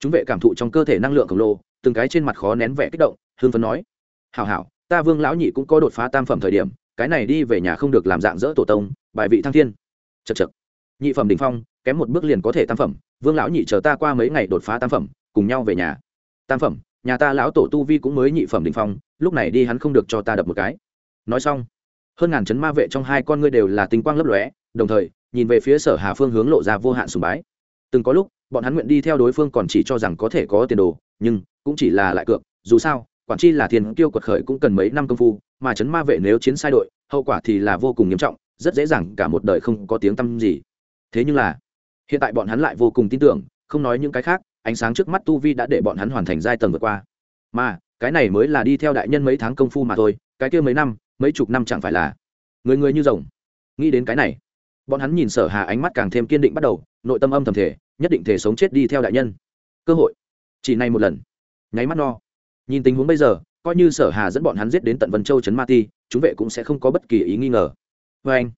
Chúng vệ cảm thụ trong cơ thể năng lượng khổng lồ, từng cái trên mặt khó nén vẻ kích động hương phấn nói, hảo hảo, ta vương lão nhị cũng có đột phá tam phẩm thời điểm, cái này đi về nhà không được làm dạng dỡ tổ tông, bài vị thăng thiên. Chật chật nhị phẩm đình phong kém một bước liền có thể tam phẩm, vương lão nhị chờ ta qua mấy ngày đột phá tam phẩm, cùng nhau về nhà. Tam phẩm, nhà ta lão tổ tu vi cũng mới nhị phẩm đình phong, lúc này đi hắn không được cho ta đập một cái. Nói xong, hơn ngàn chấn ma vệ trong hai con ngươi đều là tinh quang lấp lóe, đồng thời, nhìn về phía sở hà phương hướng lộ ra vô hạn sùng bái. Từng có lúc, bọn hắn nguyện đi theo đối phương còn chỉ cho rằng có thể có tiền đồ, nhưng cũng chỉ là lại cược, dù sao, quản chi là thiên kiêu quật khởi cũng cần mấy năm công phu, mà chấn ma vệ nếu chiến sai đội, hậu quả thì là vô cùng nghiêm trọng, rất dễ dàng cả một đời không có tiếng tăm gì. Thế nhưng là hiện tại bọn hắn lại vô cùng tin tưởng, không nói những cái khác, ánh sáng trước mắt tu vi đã để bọn hắn hoàn thành giai tầng vượt qua. Mà, cái này mới là đi theo đại nhân mấy tháng công phu mà thôi, cái kia mấy năm, mấy chục năm chẳng phải là người người như rồng. Nghĩ đến cái này, bọn hắn nhìn sở hà ánh mắt càng thêm kiên định bắt đầu, nội tâm âm thầm thể nhất định thể sống chết đi theo đại nhân. Cơ hội, chỉ này một lần. Nháy mắt no. Nhìn tình huống bây giờ, coi như sở hà dẫn bọn hắn giết đến tận vân châu trấn ma ti, chúng vệ cũng sẽ không có bất kỳ ý nghi ngờ. Vê anh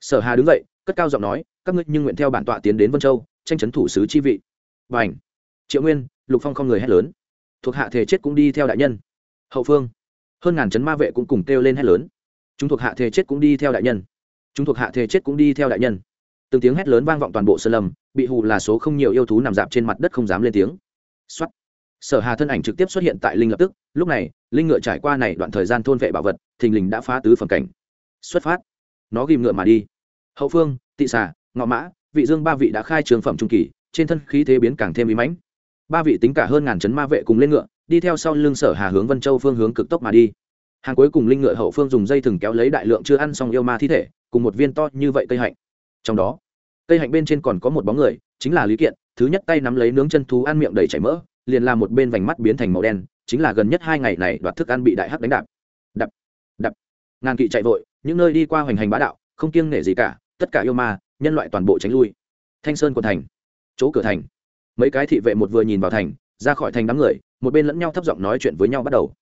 sở hà đứng dậy, cất cao giọng nói các ngươi nhưng nguyện theo bản tọa tiến đến vân châu, tranh chấn thủ sứ chi vị. Và ảnh. Triệu nguyên, lục phong không người hét lớn. Thuộc hạ thể chết cũng đi theo đại nhân. Hậu phương. Hơn ngàn chấn ma vệ cũng cùng kêu lên hét lớn. Chúng thuộc hạ thể chết cũng đi theo đại nhân. Chúng thuộc hạ thể chết cũng đi theo đại nhân. Từng tiếng hét lớn vang vọng toàn bộ sơn lâm, bị hù là số không nhiều yêu thú nằm dạp trên mặt đất không dám lên tiếng. Xuất sở hà thân ảnh trực tiếp xuất hiện tại linh lập tức, lúc này, linh ngựa trải qua này đoạn thời gian thôn vệ bảo vật, thình lình đã phá tứ phẩm cảnh. Xuất phát. Nó ghim ngựa mà đi. Hậu phương, tị xà ngọ mã, vị dương ba vị đã khai trường phẩm trung kỳ, trên thân khí thế biến càng thêm ý mãnh. Ba vị tính cả hơn ngàn chấn ma vệ cùng lên ngựa, đi theo sau lưng sở hà hướng vân châu phương hướng cực tốc mà đi. Hàng cuối cùng linh ngựa hậu phương dùng dây thừng kéo lấy đại lượng chưa ăn xong yêu ma thi thể, cùng một viên to như vậy cây hạnh. Trong đó, cây hạnh bên trên còn có một bóng người, chính là lý kiện, thứ nhất tay nắm lấy nướng chân thú ăn miệng đầy chảy mỡ, liền làm một bên vành mắt biến thành màu đen, chính là gần nhất hai ngày này đoạt thức ăn bị đại hắc đánh đạp. Đập đập. Ngàn kỵ chạy vội, những nơi đi qua hoành hành bá đạo, không kiêng nể gì cả, tất cả yêu ma nhân loại toàn bộ tránh lui. Thanh sơn quận thành, chỗ cửa thành. Mấy cái thị vệ một vừa nhìn vào thành, ra khỏi thành đám người, một bên lẫn nhau thấp giọng nói chuyện với nhau bắt đầu.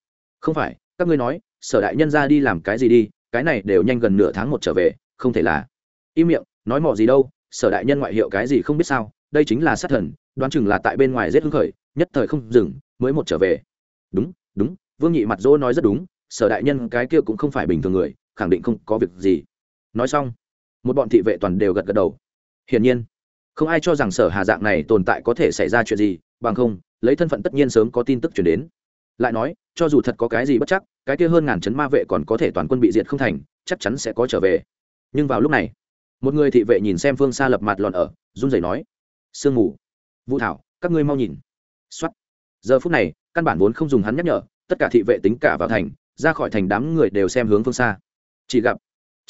Không phải, các ngươi nói, sở đại nhân ra đi làm cái gì đi, cái này đều nhanh gần nửa tháng một trở về, không thể là. Im miệng, nói mỏ gì đâu, sở đại nhân ngoại hiệu cái gì không biết sao, đây chính là sát thần, đoán chừng là tại bên ngoài rất hưng khởi, nhất thời không dừng, mới một trở về. Đúng đúng, vương nhị mặt dỗ nói rất đúng, sở đại nhân cái kia cũng không phải bình thường người, khẳng định không có việc gì. Nói xong một bọn thị vệ toàn đều gật gật đầu. Hiển nhiên, không ai cho rằng sở hà dạng này tồn tại có thể xảy ra chuyện gì, bằng không, lấy thân phận tất nhiên sớm có tin tức chuyển đến. Lại nói, cho dù thật có cái gì bất chắc, cái kia hơn ngàn chấn ma vệ còn có thể toàn quân bị diệt không thành, chắc chắn sẽ có trở về. Nhưng vào lúc này, một người thị vệ nhìn xem phương xa lập mặt lọn ở, run rẩy nói, sương mù, vũ thảo, các ngươi mau nhìn. Xuất giờ phút này, căn bản vốn không dùng hắn nhắc nhở, tất cả thị vệ tính cả vào thành, ra khỏi thành đám người đều xem hướng phương xa. Chỉ gặp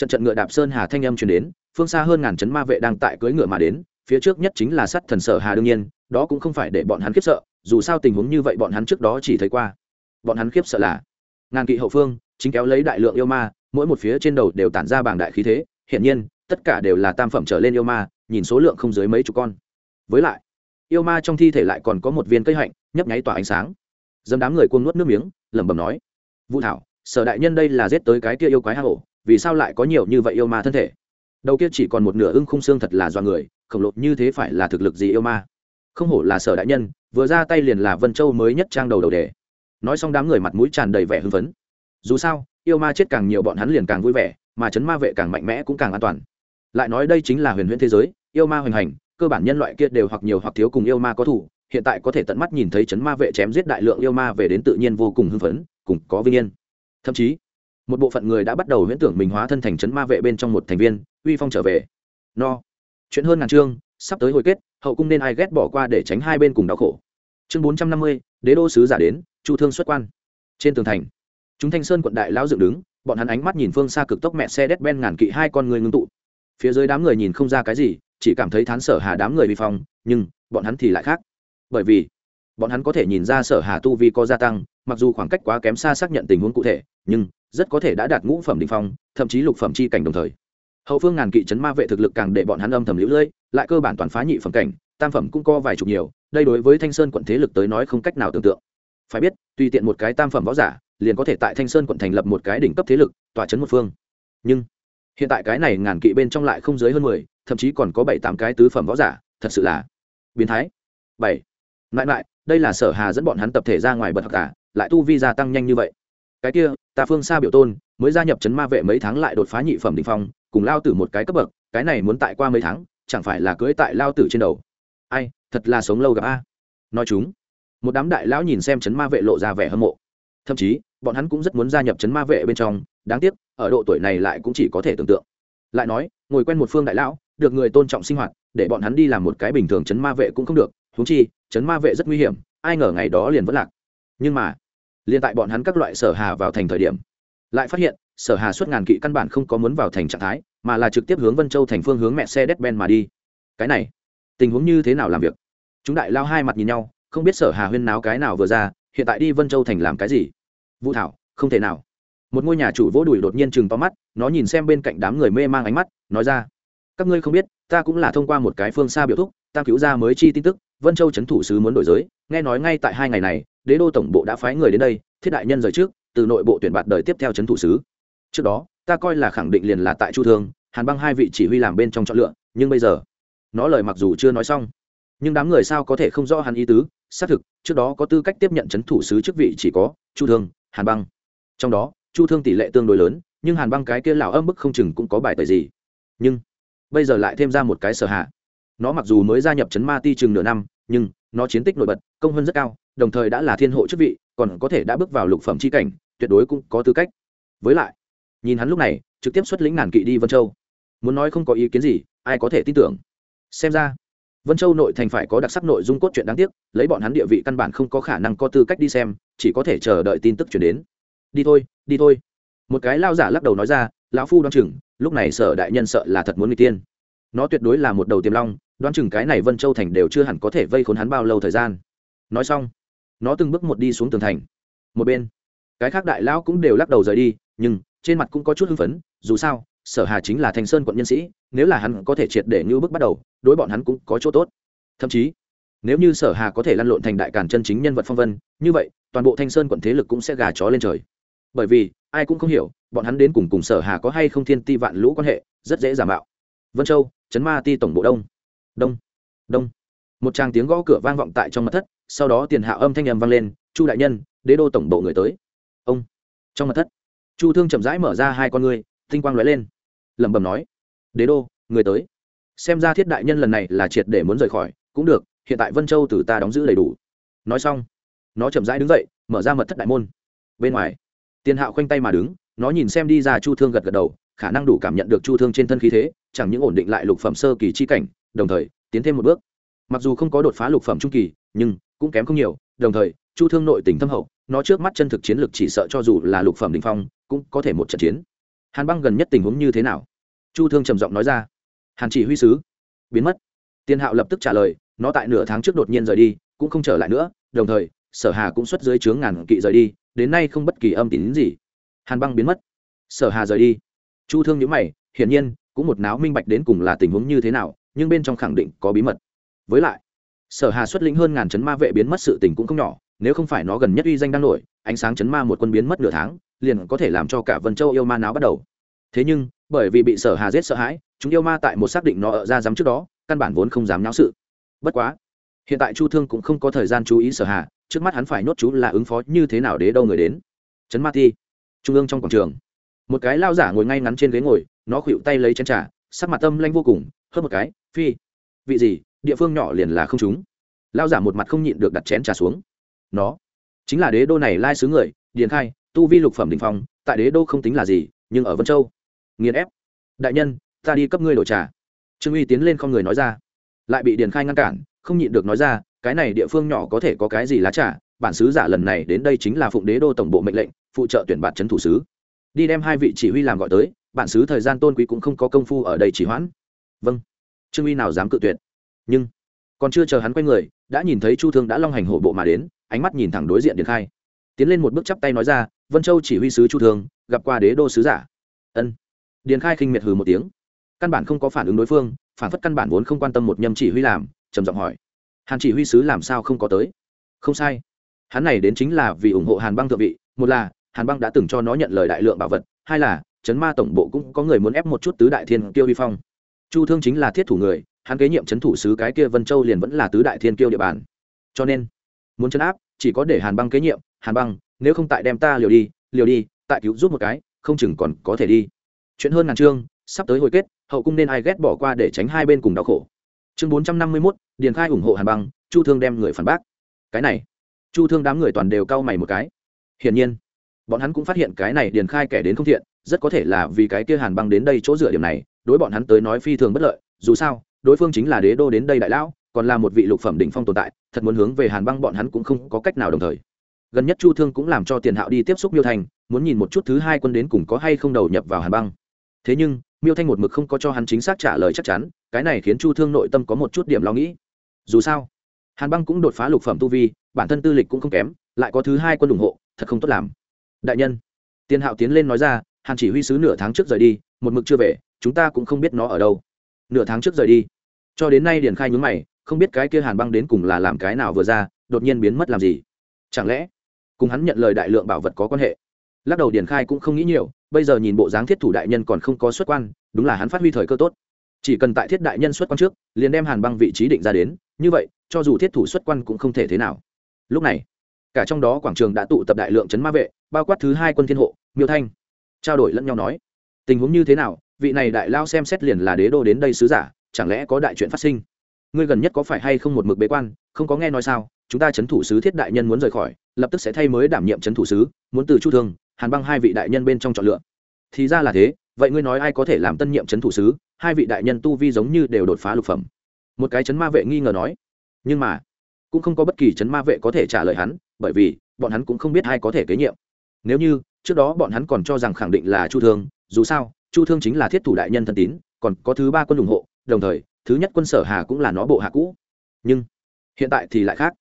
trận trận ngựa đạp sơn hà thanh âm truyền đến, phương xa hơn ngàn chấn ma vệ đang tại cưỡi ngựa mà đến, phía trước nhất chính là sắt thần sở hà đương nhiên, đó cũng không phải để bọn hắn khiếp sợ, dù sao tình huống như vậy bọn hắn trước đó chỉ thấy qua. Bọn hắn khiếp sợ là, ngàn kỵ hậu phương, chính kéo lấy đại lượng yêu ma, mỗi một phía trên đầu đều tản ra bảng đại khí thế, hiển nhiên, tất cả đều là tam phẩm trở lên yêu ma, nhìn số lượng không dưới mấy chục con. Với lại, yêu ma trong thi thể lại còn có một viên cây hạnh, nhấp nháy tỏa ánh sáng. Dâm đám người cuồng nuốt nước miếng, lẩm bẩm nói, vũ thảo, sở đại nhân đây là giết tới cái kia yêu quái hạ hổ vì sao lại có nhiều như vậy yêu ma thân thể? Đầu kia chỉ còn một nửa ưng khung xương thật là do người, khổng lồ như thế phải là thực lực gì yêu ma? Không hổ là sở đại nhân, vừa ra tay liền là vân châu mới nhất trang đầu đầu đề. Nói xong đám người mặt mũi tràn đầy vẻ hưng phấn. Dù sao, yêu ma chết càng nhiều bọn hắn liền càng vui vẻ, mà chấn ma vệ càng mạnh mẽ cũng càng an toàn. Lại nói đây chính là huyền huyễn thế giới, yêu ma hoành hành, cơ bản nhân loại kia đều hoặc nhiều hoặc thiếu cùng yêu ma có thủ hiện tại có thể tận mắt nhìn thấy chấn ma vệ chém giết đại lượng yêu ma về đến tự nhiên vô cùng hưng phấn, cùng có vinh yên. Thậm chí một bộ phận người đã bắt đầu huyễn tưởng mình hóa thân thành chấn ma vệ bên trong một thành viên, uy phong trở về. No. Chuyện hơn ngàn chương, sắp tới hồi kết, hậu cung nên ai ghét bỏ qua để tránh hai bên cùng đau khổ. Chương bốn trăm năm mươi, đế đô sứ giả đến, chu thương xuất quan. Trên tường thành, chúng thanh sơn quận đại lão dựng đứng, bọn hắn ánh mắt nhìn phương xa cực tốc mẹ xe đét ben ngàn kỵ hai con người ngưng tụ. Phía dưới đám người nhìn không ra cái gì, chỉ cảm thấy thán sở hà đám người vi phong, nhưng bọn hắn thì lại khác. Bởi vì, bọn hắn có thể nhìn ra sở hà tu vi có gia tăng, mặc dù khoảng cách quá kém xa xác nhận tình huống cụ thể, nhưng rất có thể đã đạt ngũ phẩm đỉnh phong, thậm chí lục phẩm chi cảnh đồng thời. Hậu phương ngàn kỵ chấn ma vệ thực lực càng để bọn hắn âm thầm lũ lưỡi lại cơ bản toàn phá nhị phẩm cảnh, tam phẩm cũng có vài chục nhiều, đây đối với thanh sơn quận thế lực tới nói không cách nào tưởng tượng. Phải biết, tùy tiện một cái tam phẩm võ giả, liền có thể tại thanh sơn quận thành lập một cái đỉnh cấp thế lực, tỏa chấn một phương. Nhưng, hiện tại cái này ngàn kỵ bên trong lại không dưới hơn mười, thậm chí còn có bảy tám cái tứ phẩm võ giả, thật sự là biến thái. Bảy. Lại lại đây là sở hà dẫn bọn hắn tập thể ra ngoài bật cả lại tu vi gia tăng nhanh như vậy cái kia, ta phương xa biểu tôn, mới gia nhập chấn ma vệ mấy tháng lại đột phá nhị phẩm đỉnh phong, cùng lao tử một cái cấp bậc, cái này muốn tại qua mấy tháng, chẳng phải là cưới tại lao tử trên đầu. Ai, thật là sống lâu gặp a. Nói chúng, một đám đại lão nhìn xem chấn ma vệ lộ ra vẻ hâm mộ. Thậm chí, bọn hắn cũng rất muốn gia nhập chấn ma vệ bên trong, đáng tiếc, ở độ tuổi này lại cũng chỉ có thể tưởng tượng. Lại nói, ngồi quen một phương đại lão, được người tôn trọng sinh hoạt, để bọn hắn đi làm một cái bình thường chấn ma vệ cũng không được. Thú chi chấn ma vệ rất nguy hiểm, ai ngờ ngày đó liền vẫn lạc. Nhưng mà liền tại bọn hắn các loại sở hà vào thành thời điểm, lại phát hiện, sở hà suốt ngàn kỵ căn bản không có muốn vào thành trạng thái, mà là trực tiếp hướng vân châu thành phương hướng mẹ xe đét ben mà đi. Cái này, tình huống như thế nào làm việc? Chúng đại lao hai mặt nhìn nhau, không biết sở hà huyên náo cái nào vừa ra, hiện tại đi vân châu thành làm cái gì? Vũ thảo, không thể nào. Một ngôi nhà chủ vỗ đùi đột nhiên chừng to mắt, nó nhìn xem bên cạnh đám người mê mang ánh mắt, nói ra, các ngươi không biết, ta cũng là thông qua một cái phương xa biểu thúc, ta cứu ra mới chi tin tức, vân châu trấn thủ sứ muốn đổi giới nghe nói ngay tại hai ngày này, đế đô tổng bộ đã phái người đến đây, thiết đại nhân rời trước, từ nội bộ tuyển bạt đời tiếp theo trấn thủ sứ. Trước đó, ta coi là khẳng định liền là tại chu thương, hàn băng hai vị chỉ huy làm bên trong chọn lựa, nhưng bây giờ, nó lời mặc dù chưa nói xong, nhưng đám người sao có thể không rõ hắn ý tứ, xác thực, trước đó có tư cách tiếp nhận c h ấ n thủ sứ chức vị chỉ có chu thương, hàn băng. Trong đó, chu thương tỷ lệ tương đối lớn, nhưng hàn băng cái kia lão âm bức không chừng cũng có bài tời gì. Nhưng, bây giờ lại thêm ra một cái sở hạ. Nó mặc dù mới gia nhập chấn ma ti chừng nửa năm nhưng nó chiến tích nổi bật, công hơn rất cao, đồng thời đã là thiên hộ chức vị, còn có thể đã bước vào lục phẩm c h i cảnh, tuyệt đối cũng có tư cách. Với lại, nhìn hắn lúc này, trực tiếp xuất lĩnh ngàn kỵ đi vân châu. Muốn nói không có ý kiến gì, ai có thể tin tưởng? Xem ra, vân châu nội thành phải có đặc sắc nội dung cốt truyện đáng tiếc, lấy bọn hắn địa vị căn bản không có khả năng có tư cách đi xem, chỉ có thể chờ đợi tin tức chuyển đến. Đi thôi đi thôi. Một cái lao giả lắc đầu nói ra, lão phu đoán chừng, lúc này sở đại nhân sợ là thật muốn người tiên. Nó tuyệt đối là một đầu tiềm long đoán chừng cái này vân châu thành đều chưa hẳn có thể vây khốn hắn bao lâu thời gian. Nói xong, nó từng bước một đi xuống tường thành. Một bên, cái khác đại lão cũng đều lắc đầu rời đi, nhưng trên mặt cũng có chút hưng phấn, dù sao, sở hà chính là thành sơn quận nhân sĩ, nếu là hắn có thể triệt để như bước bắt đầu, đối bọn hắn cũng có chỗ tốt. Thậm chí, nếu như sở hà có thể lăn lộn thành đại càn chân chính nhân vật phong vân, như vậy, toàn bộ thanh sơn quận thế lực cũng sẽ gà chó lên trời. Bởi vì, ai cũng không hiểu, bọn hắn đến cùng cùng sở hà có hay không thiên ti vạn lũ quan hệ, rất dễ giả mạo. Vân châu, chấn ma ti tổng bộ đông đông. Đông. Một tràng tiếng gõ cửa vang vọng tại trong mật thất sau đó tiền hạ âm thanh nhầm vang lên chu đại nhân đế đô tổng bộ người tới. Ông. Trong mật thất chu thương chậm rãi mở ra hai con người, tinh quang lóe lên. Lẩm bẩm nói đế đô người tới. Xem ra thiết đại nhân lần này là triệt để muốn rời khỏi cũng được hiện tại vân châu từ ta đóng giữ đầy đủ. Nói xong nó chậm rãi đứng dậy mở ra mật thất đại môn. Bên ngoài tiền hạo khoanh tay mà đứng nó nhìn xem đi ra chu thương gật gật đầu khả năng đủ cảm nhận được chu thương trên thân khí thế chẳng những ổn định lại lục phẩm sơ kỳ chi cảnh đồng thời, tiến thêm một bước. Mặc dù không có đột phá lục phẩm trung kỳ, nhưng cũng kém không nhiều. Đồng thời, chu thương nội tình thâm hậu, nó trước mắt chân thực chiến lược chỉ sợ cho dù là lục phẩm đình phong, cũng có thể một trận chiến. Hàn băng gần nhất tình huống như thế nào? Chu thương trầm giọng nói ra. Hàn chỉ huy sứ. Biến mất. Tiên hạo lập tức trả lời, nó tại nửa tháng trước đột nhiên rời đi, cũng không trở lại nữa. Đồng thời, sở hà cũng xuất dưới chướng ngàn kỵ rời đi, đến nay không bất kỳ âm tín gì. Hàn băng biến mất. Sở hà rời đi. Chu thương nhữ mày, hiển nhiên, cũng một náo minh bạch đến cùng là tình huống như thế nào nhưng bên trong khẳng định có bí mật. Với lại sở hà xuất lĩnh hơn ngàn chấn ma vệ biến mất sự tình cũng không nhỏ nếu không phải nó gần nhất uy danh đang nổi ánh sáng chấn ma một quân biến mất nửa tháng liền có thể làm cho cả vân châu yêu ma náo bắt đầu. Thế nhưng bởi vì bị sở hà giết sợ hãi chúng yêu ma tại một xác định nó ở ra dám trước đó căn bản vốn không dám náo sự. Bất quá hiện tại chu thương cũng không có thời gian chú ý sở hà trước mắt hắn phải nốt chú là ứng phó như thế nào để đâu người đến. Chấn ma thi, trung ương trong quảng trường. Một cái lao giả ngồi ngay ngắn trên ghế ngồi nó khuỵu tay lấy chén trà sắc mặt tâm lanh vô cùng hơn một cái phi, vị gì? Địa phương nhỏ liền là không chúng. Lao giả một mặt không nhịn được đặt chén trà xuống. Nó, chính là đế đô này lai xứ người, điền khai, tu vi lục phẩm đình phong, tại đế đô không tính là gì, nhưng ở vân châu. Nghiền ép. Đại nhân, ta đi cấp ngươi đổ trà. Trương uy tiến lên không người nói ra. Lại bị điền khai ngăn cản, không nhịn được nói ra, cái này địa phương nhỏ có thể có cái gì lá trà? Bản sứ giả lần này đến đây chính là phụng đế đô tổng bộ mệnh lệnh, phụ trợ tuyển bản trấn thủ sứ đi đem hai vị chỉ huy làm gọi tới, bản sứ thời gian tôn quý cũng không có công phu ở đây chỉ hoãn. Vâng trương uy nào dám cự tuyệt? Nhưng, còn chưa chờ hắn quay người, đã nhìn thấy chu thương đã long hành hổ bộ mà đến, ánh mắt nhìn thẳng đối diện điền khai. Tiến lên một bước chắp tay nói ra, vân châu chỉ huy sứ chu thương, gặp qua đế đô sứ giả. Ân. Điền khai khinh miệt hừ một tiếng. Căn bản không có phản ứng đối phương, phản phất căn bản vốn không quan tâm một nhâm chỉ huy làm, trầm giọng hỏi. Hàn chỉ huy sứ làm sao không có tới? Không sai. Hắn này đến chính là vì ủng hộ hàn băng thượng vị, một là, hàn băng đã từng cho nó nhận lời đại lượng bảo vật, hai là chấn ma tổng bộ cũng có người muốn ép một chút tứ đại thiên tiêu vi phong chu thương chính là thiết thủ người, hắn kế nhiệm chấn thủ sứ cái kia vân châu liền vẫn là tứ đại thiên kiêu địa bàn. Cho nên, muốn chấn áp, chỉ có để hàn băng kế nhiệm. Hàn băng, nếu không tại đem ta liều đi liều đi, tại cứu giúp một cái, không chừng còn có thể đi. Chuyện hơn ngàn chương, sắp tới hồi kết, hậu cung nên ai ghét bỏ qua để tránh hai bên cùng đau khổ. Chương bốn trăm năm mươi mốt, điền khai ủng hộ hàn băng, chu thương đem người phản bác. Cái này, chu thương đám người toàn đều cau mày một cái. Hiển nhiên, bọn hắn cũng phát hiện cái này điền khai kẻ đến không thiện, rất có thể là vì cái kia hàn băng đến đây chỗ dựa điểm này đối bọn hắn tới nói phi thường bất lợi, dù sao, đối phương chính là đế đô đến đây đại lão, còn là một vị lục phẩm đỉnh phong tồn tại, thật muốn hướng về hàn băng bọn hắn cũng không có cách nào đồng thời. Gần nhất chu thương cũng làm cho tiền hạo đi tiếp xúc miêu thành muốn nhìn một chút thứ hai quân đến cùng có hay không đầu nhập vào hàn băng. Thế nhưng, miêu thanh một mực không có cho hắn chính xác trả lời chắc chắn, cái này khiến chu thương nội tâm có một chút điểm lo nghĩ. Dù sao, hàn băng cũng đột phá lục phẩm tu vi, bản thân tư lịch cũng không kém, lại có thứ hai quân ủng hộ, thật không tốt làm. Đại nhân, tiền hạo tiến lên nói ra, hàn chỉ huy sứ nửa tháng trước rời đi, một mực chưa về chúng ta cũng không biết nó ở đâu. Nửa tháng trước rời đi. Cho đến nay điền khai nhúng mày, không biết cái kia hàn băng đến cùng là làm cái nào vừa ra, đột nhiên biến mất làm gì? Chẳng lẽ, cùng hắn nhận lời đại lượng bảo vật có quan hệ? Lắc đầu điền khai cũng không nghĩ nhiều, bây giờ nhìn bộ dáng thiết thủ đại nhân còn không có xuất quan, đúng là hắn phát huy thời cơ tốt. Chỉ cần tại thiết đại nhân xuất quan trước, liền đem hàn băng vị trí định ra đến, như vậy, cho dù thiết thủ xuất quan cũng không thể thế nào. Lúc này, cả trong đó quảng trường đã tụ tập đại lượng chấn ma vệ, bao quát thứ hai quân thiên hộ, miêu thanh, trao đổi lẫn nhau nói, tình huống như thế nào vị này đại lao xem xét liền là đế đô đến đây sứ giả, chẳng lẽ có đại chuyện phát sinh? Ngươi gần nhất có phải hay không một mực bế quan, không có nghe nói sao? Chúng ta chấn thủ sứ thiết đại nhân muốn rời khỏi, lập tức sẽ thay mới đảm nhiệm chấn thủ sứ, muốn từ chu thương, hàn băng hai vị đại nhân bên trong chọn lựa. Thì ra là thế, vậy ngươi nói ai có thể làm tân nhiệm chấn thủ sứ? Hai vị đại nhân tu vi giống như đều đột phá lục phẩm. Một cái chấn ma vệ nghi ngờ nói. Nhưng mà, cũng không có bất kỳ chấn ma vệ có thể trả lời hắn, bởi vì, bọn hắn cũng không biết ai có thể kế nhiệm. Nếu như, trước đó bọn hắn còn cho rằng khẳng định là chu thương, dù sao chu thương chính là thiết thủ đại nhân thân tín, còn có thứ ba quân ủng hộ, đồng thời, thứ nhất quân sở hà cũng là nó bộ hạ cũ. Nhưng, hiện tại thì lại khác.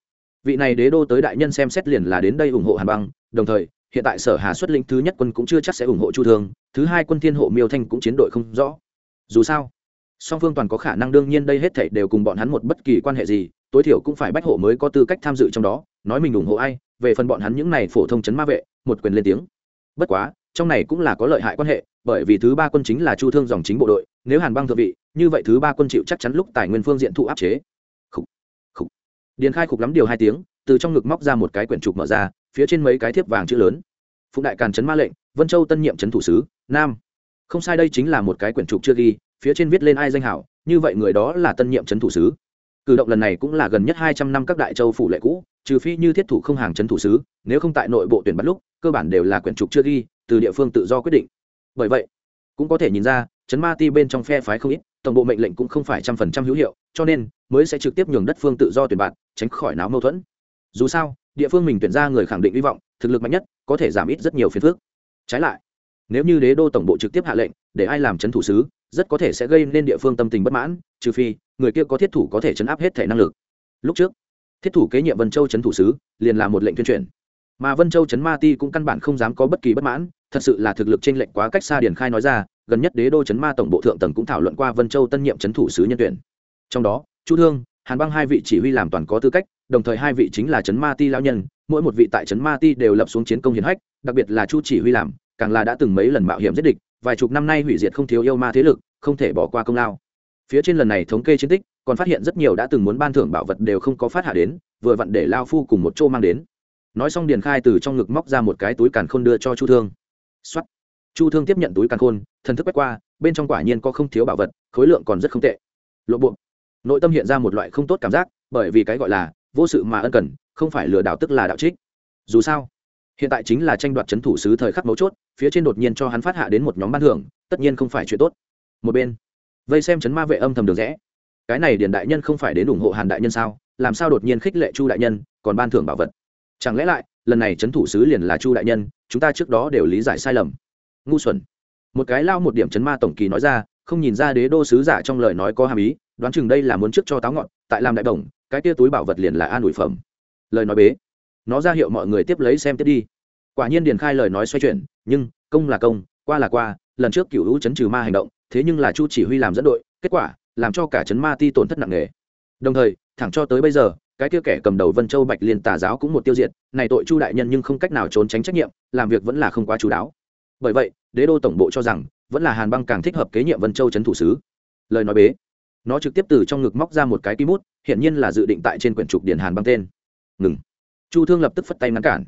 Vị này đế đô tới đại nhân xem xét liền là đến đây ủng hộ hàn băng, đồng thời, hiện tại sở hà xuất lĩnh thứ nhất quân cũng chưa chắc sẽ ủng hộ chu thương, thứ hai quân thiên hộ miêu thanh cũng chiến đội không rõ. Dù sao, song phương toàn có khả năng đương nhiên đây hết thảy đều cùng bọn hắn một bất kỳ quan hệ gì, tối thiểu cũng phải bách hộ mới có tư cách tham dự trong đó, nói mình ủng hộ ai, về phần bọn hắn những này phổ thông chấn ma vệ, một quyền lên tiếng. Bất quá trong này cũng là có lợi hại quan hệ bởi vì thứ ba quân chính là chu thương dòng chính bộ đội nếu hàn băng thượng vị như vậy thứ ba quân chịu chắc chắn lúc tài nguyên phương diện thụ áp chế. Khủ, khủ. điền khai khục lắm điều hai tiếng từ trong ngực móc ra một cái quyển trục mở ra phía trên mấy cái thiếp vàng chữ lớn. Phụng đại càn trấn ma lệnh vân châu tân nhiệm trấn thủ sứ nam. Không sai đây chính là một cái quyển trục chưa ghi phía trên viết lên ai danh hảo như vậy người đó là tân nhiệm trấn thủ sứ. Cử động lần này cũng là gần nhất hai trăm năm các đại châu phủ lệ cũ trừ phi như thiết thủ không hàng trấn thủ sứ, nếu không tại nội bộ tuyển bắt lúc, cơ bản đều là quyển trục chưa ghi, từ địa phương tự do quyết định. Bởi vậy, cũng có thể nhìn ra trấn ma ti bên trong phe phái không ít, tổng bộ mệnh lệnh cũng không phải trăm phần trăm hữu hiệu, cho nên mới sẽ trực tiếp nhường đất phương tự do tuyển bạn, tránh khỏi náo mâu thuẫn. Dù sao, địa phương mình tuyển ra người khẳng định hy vọng, thực lực mạnh nhất, có thể giảm ít rất nhiều phiền phức. Trái lại, nếu như đế đô tổng bộ trực tiếp hạ lệnh, để ai làm trấn thủ sứ, rất có thể sẽ gây nên địa phương tâm tình bất mãn, trừ phi, người kia có thiết thủ có thể chấn áp hết thể năng lực. Lúc trước thiết thủ kế nhiệm vân châu trấn thủ sứ, liền là một lệnh tuyên truyền. Mà vân châu trấn ma ti cũng căn bản không dám có bất kỳ bất mãn, thật sự là thực lực trên lệnh quá cách xa điển khai nói ra, gần nhất đế đô trấn ma tổng bộ thượng tầng cũng thảo luận qua vân châu tân nhiệm trấn thủ sứ nhân tuyển. Trong đó, chu thương, hàn băng hai vị chỉ huy làm toàn có tư cách, đồng thời hai vị chính là trấn ma ti lao nhân, mỗi một vị tại trấn ma ti đều lập xuống chiến công hiển hách, đặc biệt là chu chỉ huy làm, càng là đã từng mấy lần mạo hiểm giết địch, vài chục năm nay hủy diệt không thiếu yêu ma thế lực, không thể bỏ qua công lao. Phía trên lần này thống kê chiến tích còn phát hiện rất nhiều đã từng muốn ban thưởng bảo vật đều không có phát hạ đến, vừa vặn để lao phu cùng một chỗ mang đến. Nói xong điền khai từ trong ngực móc ra một cái túi càn khôn đưa cho chu thương. Xuất chu thương tiếp nhận túi càn khôn, thần thức quét qua, bên trong quả nhiên có không thiếu bảo vật, khối lượng còn rất không tệ. Lộ buộc nội tâm hiện ra một loại không tốt cảm giác, bởi vì cái gọi là vô sự mà ân cần, không phải lừa đảo tức là đạo trích. Dù sao, hiện tại chính là tranh đoạt c h ấ n thủ sứ thời khắc mấu chốt, phía trên đột nhiên cho hắn phát hạ đến một nhóm ban thưởng, tất nhiên không phải chuyện tốt. Một bên, vây xem chấn ma vệ âm thầm được rẽ cái này điền đại nhân không phải đến ủng hộ hàn đại nhân sao làm sao đột nhiên khích lệ chu đại nhân còn ban thưởng bảo vật chẳng lẽ lại lần này c h ấ n thủ sứ liền là chu đại nhân chúng ta trước đó đều lý giải sai lầm ngu xuẩn một cái lao một điểm chấn ma tổng kỳ nói ra không nhìn ra đế đô sứ giả trong lời nói có hàm ý đoán chừng đây là muốn trước cho táo ngọn tại làm đại đồng cái tia túi bảo vật liền là an ủi phẩm lời nói bế nó ra hiệu mọi người tiếp lấy xem tiếp đi quả nhiên điền khai lời nói xoay chuyển nhưng công là công qua là qua lần trước cựu hữu chấn trừ ma hành động thế nhưng là chu chỉ huy làm dẫn đội kết quả làm cho cả trấn ma ti tổn thất nặng nề. Đồng thời, thẳng cho tới bây giờ, cái kia kẻ cầm đầu vân châu bạch liên tà giáo cũng một tiêu diệt, này tội chu đại nhân nhưng không cách nào trốn tránh trách nhiệm, làm việc vẫn là không quá chú đáo. Bởi vậy, đế đô tổng bộ cho rằng, vẫn là hàn băng càng thích hợp kế nhiệm vân châu trấn thủ sứ. Lời nói bế, nó trực tiếp từ trong ngực móc ra một cái ký bút hiện nhiên là dự định tại trên quyển trục điển hàn băng tên. Ngừng. Chu thương lập tức phất tay ngăn cản.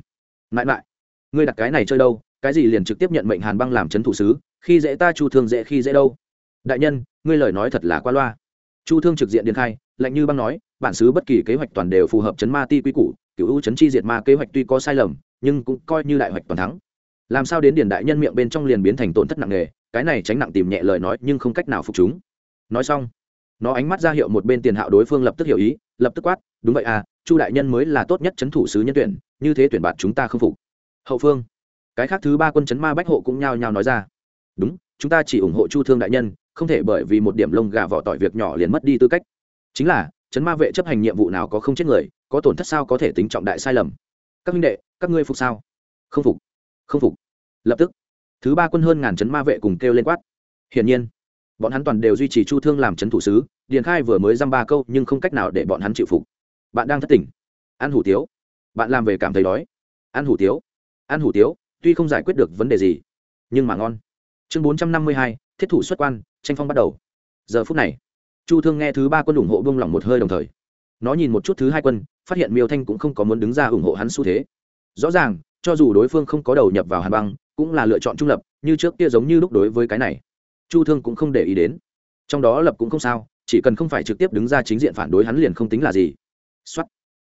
Mãi mãi, ngươi đặt cái này chơi đâu, cái gì liền trực tiếp nhận mệnh hàn băng làm trấn thủ sứ, khi dễ ta chu thương dễ khi dễ đâu. Đại nhân ngươi lời nói thật là qua loa. Chu thương trực diện điện khai, lạnh như băng nói, bản xứ bất kỳ kế hoạch toàn đều phù hợp chấn ma ti quy củ cựu ưu chấn chi diệt ma kế hoạch tuy có sai lầm, nhưng cũng coi như đại hoạch toàn thắng. Làm sao đến điển đại nhân miệng bên trong liền biến thành tổn thất nặng nề, cái này tránh nặng tìm nhẹ lời nói nhưng không cách nào phục chúng. Nói xong, nó ánh mắt ra hiệu một bên tiền hạo đối phương lập tức hiểu ý, lập tức quát, đúng vậy à chu đại nhân mới là tốt nhất chấn thủ sứ nhân tuyển, như thế tuyển bạt chúng ta không phục. Hậu phương, cái khác thứ ba quân chấn ma bách hộ cũng nhao nhao nói ra, đúng, chúng ta chỉ ủng hộ chu thương đại nhân không thể bởi vì một điểm lông gà vỏ tỏi việc nhỏ liền mất đi tư cách. Chính là chấn ma vệ chấp hành nhiệm vụ nào có không chết người, có tổn thất sao có thể tính trọng đại sai lầm. Các minh đệ, các ngươi phục sao? Không phục. Không phục. Lập tức, thứ ba quân hơn ngàn chấn ma vệ cùng kêu lên quát. Hiển nhiên, bọn hắn toàn đều duy trì chu thương làm chấn thủ sứ, điền khai vừa mới dăm ba câu nhưng không cách nào để bọn hắn chịu phục. Bạn đang thất tỉnh. Ăn hủ tiếu. Bạn làm về cảm thấy đói. Ăn hủ tiếu. Ăn hủ tiếu, tuy không giải quyết được vấn đề gì, nhưng mà ngon. Chương bốn trăm năm mươi hai thiết thủ xuất quan, tranh phong bắt đầu. Giờ phút này, chu thương nghe thứ ba quân ủng hộ bông lỏng một hơi đồng thời, nó nhìn một chút thứ hai quân, phát hiện miêu thanh cũng không có muốn đứng ra ủng hộ hắn xu thế. Rõ ràng, cho dù đối phương không có đầu nhập vào hàn băng, cũng là lựa chọn trung lập, như trước kia giống như lúc đối với cái này. Chu thương cũng không để ý đến. Trong đó lập cũng không sao, chỉ cần không phải trực tiếp đứng ra chính diện phản đối hắn liền không tính là gì. Xuất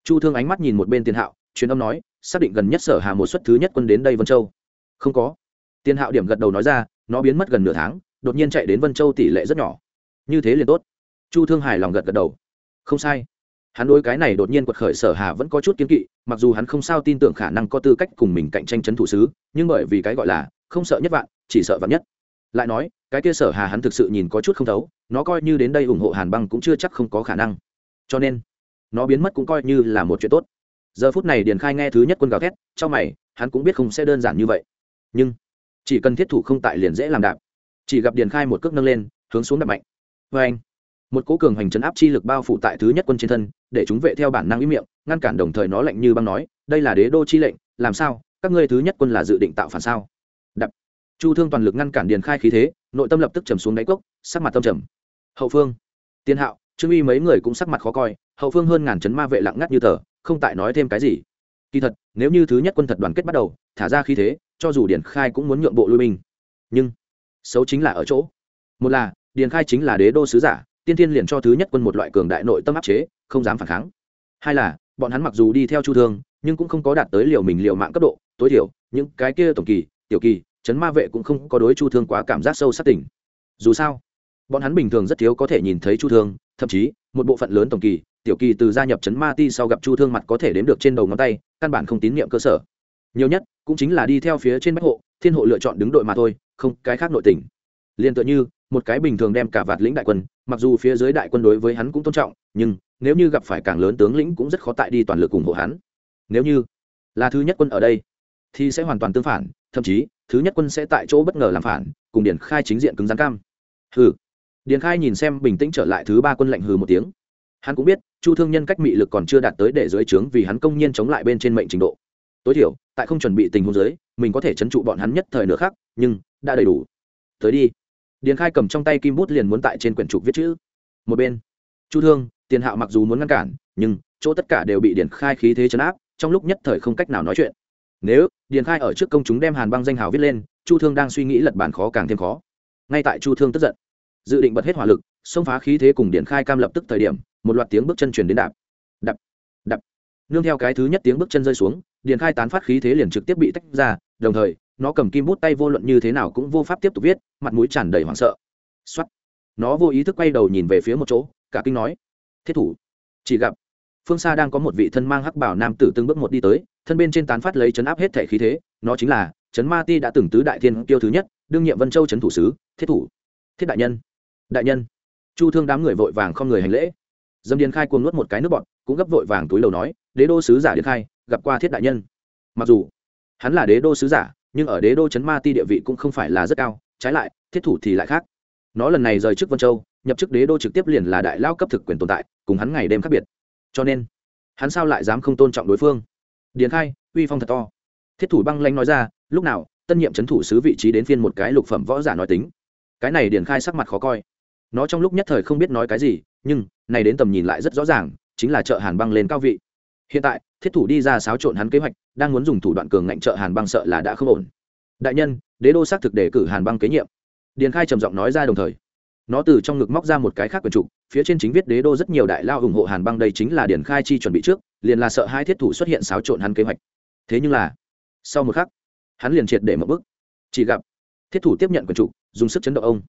chu thương ánh mắt nhìn một bên tiền hạo, truyền âm nói, xác định gần nhất sở hà một suất thứ nhất quân đến đây vân châu. Không có. Tiền hạo điểm gật đầu nói ra, nó biến mất gần nửa tháng đột nhiên chạy đến vân châu tỷ lệ rất nhỏ. Như thế liền tốt. Chu thương hài lòng gật gật đầu. Không sai. Hắn đối cái này đột nhiên quật khởi sở hà vẫn có chút kiến kỵ, mặc dù hắn không sao tin tưởng khả năng có tư cách cùng mình cạnh tranh chấn thủ sứ, nhưng bởi vì cái gọi là không sợ nhất vạn, chỉ sợ vạn nhất. Lại nói, cái kia sở hà hắn thực sự nhìn có chút không thấu, nó coi như đến đây ủng hộ hàn băng cũng chưa chắc không có khả năng. Cho nên, nó biến mất cũng coi như là một chuyện tốt. Giờ phút này điền khai nghe thứ nhất quân gào thét, trong mày, hắn cũng biết không sẽ đơn giản như vậy. Nhưng, chỉ cần thiết thủ không tại liền dễ làm đạp chỉ gặp điền khai một cước nâng lên, hướng xuống đập mạnh. Vê anh, một cố cường hành chấn áp chi lực bao phủ tại thứ nhất quân trên thân, để chúng vệ theo bản năng ý miệng, ngăn cản đồng thời nó lạnh như băng nói, đây là đế đô chi lệnh, làm sao? Các ngươi thứ nhất quân là dự định tạo phản sao? Đập. Chu thương toàn lực ngăn cản điền khai khí thế, nội tâm lập tức trầm xuống đáy cốc, sắc mặt tâm trầm. Hậu phương. Tiên hạo. Trương uy mấy người cũng sắc mặt khó coi, hậu phương hơn ngàn chấn ma vệ lặng ngắt như tờ, không tại nói thêm cái gì. Kỳ thật, nếu như thứ nhất quân thật đoàn kết bắt đầu, thả ra khí thế, cho dù điền khai cũng muốn nhượng bộ lui binh. Nhưng xấu chính là ở chỗ. Một là, điền khai chính là đế đô sứ giả, tiên tiên liền cho thứ nhất quân một loại cường đại nội tâm áp chế, không dám phản kháng. Hai là, bọn hắn mặc dù đi theo chu thương, nhưng cũng không có đạt tới liều mình liều mạng cấp độ, tối thiểu, những cái kia tổng kỳ, tiểu kỳ chấn ma vệ cũng không có đối chu thương quá cảm giác sâu sắc tỉnh dù sao, bọn hắn bình thường rất thiếu có thể nhìn thấy chu thương, thậm chí, một bộ phận lớn tổng kỳ, tiểu kỳ từ gia nhập chấn ma ti sau gặp chu thương mặt có thể đếm được trên đầu ngón tay, căn bản không tín nhiệm cơ sở. Nhiều nhất, cũng chính là đi theo phía trên bách hộ thiên hộ lựa chọn đứng đội mà thôi, không, cái khác nội tình. Liền tựa như, một cái bình thường đem cả vạt lĩnh đại quân, mặc dù phía dưới đại quân đối với hắn cũng tôn trọng, nhưng, nếu như gặp phải càng lớn tướng lĩnh cũng rất khó tại đi toàn lực ủng hộ hắn. Nếu như là thứ nhất quân ở đây, thì sẽ hoàn toàn tương phản, thậm chí, thứ nhất quân sẽ tại chỗ bất ngờ làm phản, cùng điển khai chính diện cứng rắn cam. Hừ. Điển khai nhìn xem bình tĩnh trở lại thứ ba quân lệnh hừ một tiếng. Hắn cũng biết, chu thương nhân cách mị lực còn chưa đạt tới để dưới trướng vì hắn công nhiên chống lại bên trên mệnh trình độ tối thiểu, tại không chuẩn bị tình huống giới mình có thể chấn trụ bọn hắn nhất thời nữa khác nhưng, đã đầy đủ. Tới đi. Điền khai cầm trong tay kim bút liền muốn tại trên quyển trục viết chữ. Một bên, chu thương, tiền hạo mặc dù muốn ngăn cản, nhưng, chỗ tất cả đều bị điền khai khí thế chấn áp, trong lúc nhất thời không cách nào nói chuyện. Nếu, điền khai ở trước công chúng đem hàn băng danh hào viết lên, chu thương đang suy nghĩ lật bản khó càng thêm khó. Ngay tại chu thương tức giận, dự định bật hết hỏa lực, xông phá khí thế cùng điền khai cam lập tức thời điểm, một loạt tiếng bước chân truyền đến đạp. Đập đập nương theo cái thứ nhất tiếng bước chân rơi xuống điền khai tán phát khí thế liền trực tiếp bị tách ra, đồng thời, nó cầm kim bút tay vô luận như thế nào cũng vô pháp tiếp tục viết, mặt mũi tràn đầy hoảng sợ. Xuất nó vô ý thức quay đầu nhìn về phía một chỗ, cả kinh nói, thiết thủ, chỉ gặp phương xa đang có một vị thân mang hắc bảo nam tử từng bước một đi tới, thân bên trên tán phát lấy chấn áp hết thể khí thế, nó chính là chấn ma ti đã từng tứ đại thiên tiêu thứ nhất, đương nhiệm vân châu chấn thủ sứ, thiết thủ, thiết đại nhân đại nhân. Chu thương đám người vội vàng không người hành lễ. Dâm điền khai cuồng nuốt một cái nước bọt, cũng gấp vội vàng túi đầu nói, đế đô sứ giả điền khai gặp qua thiết đại nhân. Mặc dù, hắn là đế đô sứ giả, nhưng ở đế đô chấn ma ti địa vị cũng không phải là rất cao, trái lại, thiết thủ thì lại khác. Nó lần này rời chức vân châu, nhập chức đế đô trực tiếp liền là đại lao cấp thực quyền tồn tại, cùng hắn ngày đêm khác biệt. Cho nên, hắn sao lại dám không tôn trọng đối phương? Điền khai, uy phong thật to. Thiết thủ băng lanh nói ra, lúc nào, tân nhiệm c h ấ n thủ sứ vị trí đến phiên một cái lục phẩm võ giả nói tính. Cái này điền khai sắc mặt khó coi. Nó trong lúc nhất thời không biết nói cái gì, nhưng, này đến tầm nhìn lại rất rõ ràng, chính là chợ hàn băng lên cao vị hiện tại, thiết thủ đi ra xáo trộn hắn kế hoạch, đang muốn dùng thủ đoạn cường ngạnh trợ hàn băng sợ là đã không ổn. Đại nhân, đế đô xác thực để cử hàn băng kế nhiệm. Điền khai trầm giọng nói ra đồng thời. Nó từ trong ngực móc ra một cái khác quần trục phía trên chính viết đế đô rất nhiều đại lao ủng hộ hàn băng, đây chính là điền khai chi chuẩn bị trước, liền là sợ hai thiết thủ xuất hiện xáo trộn hắn kế hoạch. Thế nhưng là, sau một khắc, hắn liền triệt để một bước. Chỉ gặp, thiết thủ tiếp nhận quần trục dùng sức chấn động ông.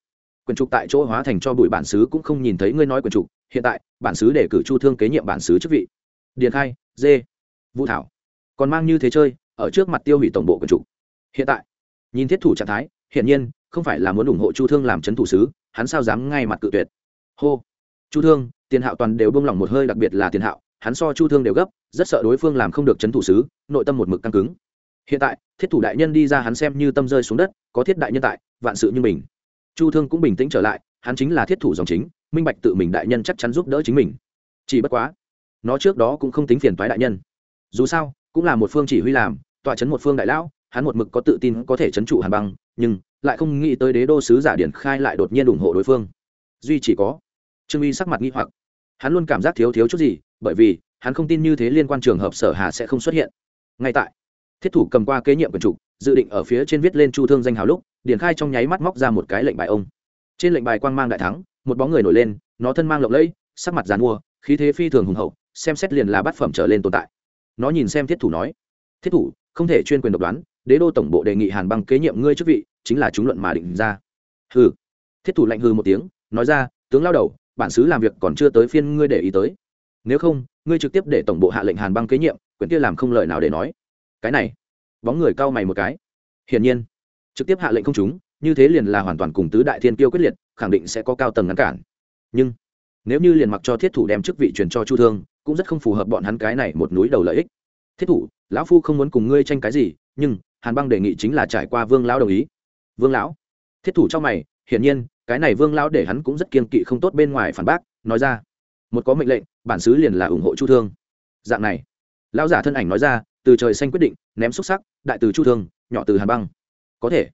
Quần trục tại chỗ hóa thành cho bụi bản xứ cũng không nhìn thấy ngươi nói quần trục hiện tại, bản xứ để cử chu thương kế nhiệm bản xứ chức vị. Điền khai dê, vũ thảo, còn mang như thế chơi, ở trước mặt tiêu hủy tổng bộ quần chủ. hiện tại, nhìn thiết thủ trạng thái, hiển nhiên, không phải là muốn ủng hộ chu thương làm c h ấ n thủ sứ, hắn sao dám ngay mặt cự tuyệt. Hô, chu thương, tiền hạo toàn đều bông lỏng một hơi, đặc biệt là tiền hạo, hắn so chu thương đều gấp, rất sợ đối phương làm không được c h ấ n thủ sứ, nội tâm một mực căng cứng. Hiện tại, thiết thủ đại nhân đi ra hắn xem như tâm rơi xuống đất, có thiết đại nhân tại, vạn sự như mình. Chu thương cũng bình tĩnh trở lại, hắn chính là thiết thủ dòng chính, minh bạch tự mình đại nhân chắc chắn giúp đỡ chính mình. Chỉ bất quá nó trước đó cũng không tính phiền toái đại nhân. Dù sao, cũng là một phương chỉ huy làm, tọa chấn một phương đại lão, hắn một mực có tự tin có thể chấn trụ hàn băng, nhưng lại không nghĩ tới đế đô sứ giả điển khai lại đột nhiên ủng hộ đối phương. Duy chỉ có, trương uy sắc mặt nghi hoặc. Hắn luôn cảm giác thiếu thiếu chút gì, bởi vì hắn không tin như thế liên quan trường hợp sở hà sẽ không xuất hiện. Ngay tại, thiết thủ cầm qua kế nhiệm quần trục dự định ở phía trên viết lên chu thương danh hào lúc, điển khai trong nháy mắt móc ra một cái lệnh bài ông. Trên lệnh bài quang mang đại thắng, một bóng người nổi lên, nó thân mang lộng lẫy, sắc mặt dàn mua, khí thế phi thường hùng hậu xem xét liền là bát phẩm trở lên tồn tại. Nó nhìn xem thiết thủ nói, thiết thủ, không thể chuyên quyền độc đoán, đế đô tổng bộ đề nghị hàn băng kế nhiệm ngươi chức vị, chính là chúng luận mà định ra. Hừ. Thiết thủ lạnh hư một tiếng, nói ra, tướng lao đầu, bản xứ làm việc còn chưa tới phiên ngươi để ý tới. Nếu không, ngươi trực tiếp để tổng bộ hạ lệnh hàn băng kế nhiệm, quyển kia làm không lời nào để nói. Cái này, bóng người cau mày một cái. Hiển nhiên, trực tiếp hạ lệnh không chúng, như thế liền là hoàn toàn cùng tứ đại thiên kiêu quyết liệt, khẳng định sẽ có cao tầng ngăn cản. Nhưng, nếu như liền mặc cho thiết thủ đem chức vị truyền cho chu thương cũng rất không phù hợp bọn hắn cái này một núi đầu lợi ích. Thiết thủ, lão phu không muốn cùng ngươi tranh cái gì, nhưng hàn băng đề nghị chính là trải qua vương lão đồng ý. Vương lão? Thiết thủ trong mày, hiển nhiên, cái này vương lão để hắn cũng rất kiên kỵ không tốt bên ngoài phản bác, nói ra. Một có mệnh lệnh, bản xứ liền là ủng hộ chu thương. Dạng này, lão giả thân ảnh nói ra, từ trời xanh quyết định, ném xúc sắc, đại từ chu thương, nhỏ từ hàn băng. Có thể.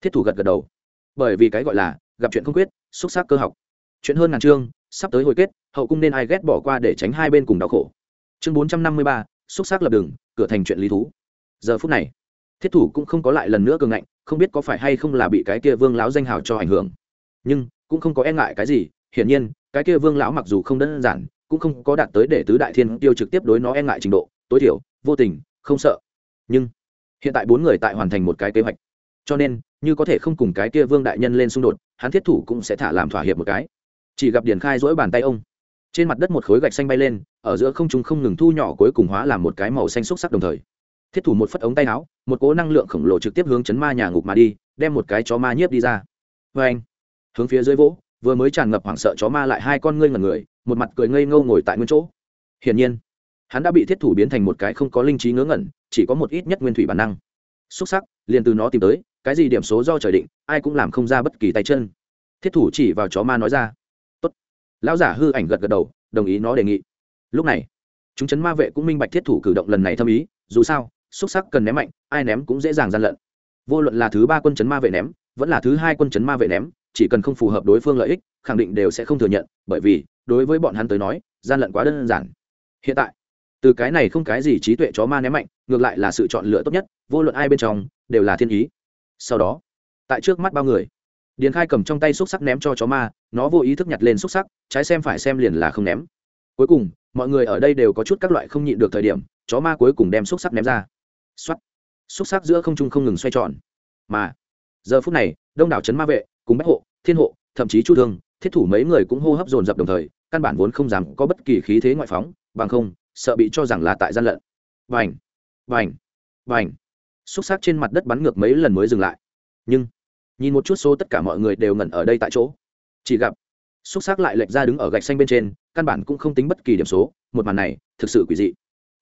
Thiết thủ gật gật đầu. Bởi vì cái gọi là, gặp chuyện không quyết, xúc sắc cơ học. Chuyện hơn ngàn chương sắp tới hồi kết, hậu cung nên ai ghét bỏ qua để tránh hai bên cùng đau khổ. Chương bốn trăm năm mươi ba, xúc sắc lập đường, cửa thành chuyện lý thú. Giờ phút này, thiết thủ cũng không có lại lần nữa cường ngạnh, không biết có phải hay không là bị cái kia vương lão danh hào cho ảnh hưởng. Nhưng, cũng không có e ngại cái gì, hiển nhiên, cái kia vương lão mặc dù không đơn giản, cũng không có đạt tới để tứ đại thiên tiêu trực tiếp đối nó e ngại trình độ, tối thiểu, vô tình, không sợ. Nhưng, hiện tại bốn người tại hoàn thành một cái kế hoạch. Cho nên, như có thể không cùng cái kia vương đại nhân lên xung đột, hắn thiết thủ cũng sẽ thả làm thỏa hiệp một cái chỉ gặp điển khai rỗi bàn tay ông. Trên mặt đất một khối gạch xanh bay lên, ở giữa không trung không ngừng thu nhỏ cuối cùng hóa làm một cái màu xanh xúc sắc đồng thời. Thiết thủ một phất ống tay áo, một cố năng lượng khổng lồ trực tiếp hướng chấn ma nhà ngục mà đi, đem một cái chó ma nhiếp đi ra. Vê anh, hướng phía dưới vỗ, vừa mới tràn ngập hoảng sợ chó ma lại hai con ngươi ngần người, một mặt cười ngây ngâu ngồi tại nguyên chỗ. Hiển nhiên, hắn đã bị thiết thủ biến thành một cái không có linh trí ngớ ngẩn, chỉ có một ít nhất nguyên thủy bản năng. Xúc sắc, liền từ nó tìm tới, cái gì điểm số do trời định, ai cũng làm không ra bất kỳ tay chân. Thiết thủ chỉ vào chó ma nói ra lão giả hư ảnh gật gật đầu, đồng ý nó đề nghị. Lúc này, chúng chấn ma vệ cũng minh bạch thiết thủ cử động lần này thâm ý, dù sao, xúc sắc cần ném mạnh, ai ném cũng dễ dàng gian lận. Vô luận là thứ ba quân chấn ma vệ ném, vẫn là thứ hai quân chấn ma vệ ném, chỉ cần không phù hợp đối phương lợi ích, khẳng định đều sẽ không thừa nhận, bởi vì, đối với bọn hắn tới nói, gian lận quá đơn giản. Hiện tại, từ cái này không cái gì trí tuệ chó ma ném mạnh, ngược lại là sự chọn lựa tốt nhất, vô luận ai bên trong, đều là thiên ý. Sau đó, tại trước mắt bao người điền khai cầm trong tay xúc sắc ném cho chó ma, nó vô ý thức nhặt lên xúc sắc, trái xem phải xem liền là không ném. Cuối cùng, mọi người ở đây đều có chút các loại không nhịn được thời điểm, chó ma cuối cùng đem xúc sắc ném ra. X xúc sắc giữa không trung không ngừng xoay tròn. Mà, giờ phút này, đông đảo trấn ma vệ, cùng bách hộ, thiên hộ, thậm chí chu thương, thiết thủ mấy người cũng hô hấp dồn dập đồng thời, căn bản vốn không dám có bất kỳ khí thế ngoại phóng, bằng không, sợ bị cho rằng là tại gian lận. Vành vành vành xúc sắc trên mặt đất bắn ngược mấy lần mới dừng lại. Nhưng nhìn một chút số tất cả mọi người đều ngẩn ở đây tại chỗ. Chỉ gặp, xúc sắc lại lệch ra đứng ở gạch xanh bên trên, căn bản cũng không tính bất kỳ điểm số, một màn này thực sự quỷ dị.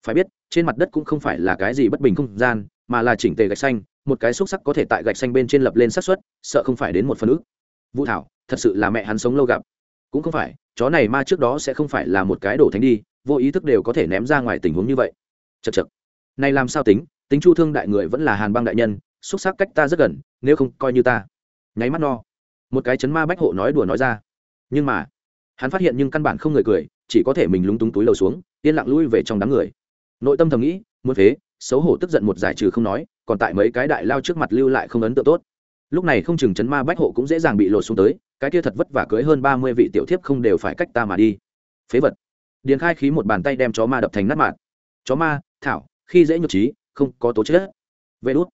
Phải biết, trên mặt đất cũng không phải là cái gì bất bình không gian, mà là chỉnh tề gạch xanh, một cái xúc sắc có thể tại gạch xanh bên trên lập lên xác suất, sợ không phải đến một phần ước vũ thảo, thật sự là mẹ hắn sống lâu gặp. Cũng không phải, chó này ma trước đó sẽ không phải là một cái đổ thánh đi, vô ý thức đều có thể ném ra ngoài tình huống như vậy. Chật chật này làm sao tính tính chu thương đại người vẫn là hàn băng đại nhân xúc sắc cách ta rất gần, nếu không coi như ta. Nháy mắt no. Một cái chấn ma bách hộ nói đùa nói ra. Nhưng mà, hắn phát hiện nhưng căn bản không người cười, chỉ có thể mình lúng túng túi lầu xuống, yên lặng lui về trong đám người. Nội tâm thầm nghĩ, muốn phế, xấu hổ tức giận một giải trừ không nói, còn tại mấy cái đại lao trước mặt lưu lại không ấn tượng tốt. Lúc này không chừng chấn ma bách hộ cũng dễ dàng bị lột xuống tới, cái kia thật vất vả cưới hơn ba mươi vị tiểu thiếp không đều phải cách ta mà đi. Phế vật. Điền khai khí một bàn tay đem chó ma đập thành nát mạn. Chó ma, thảo, khi dễ nhược trí, không có tố chết vê đốt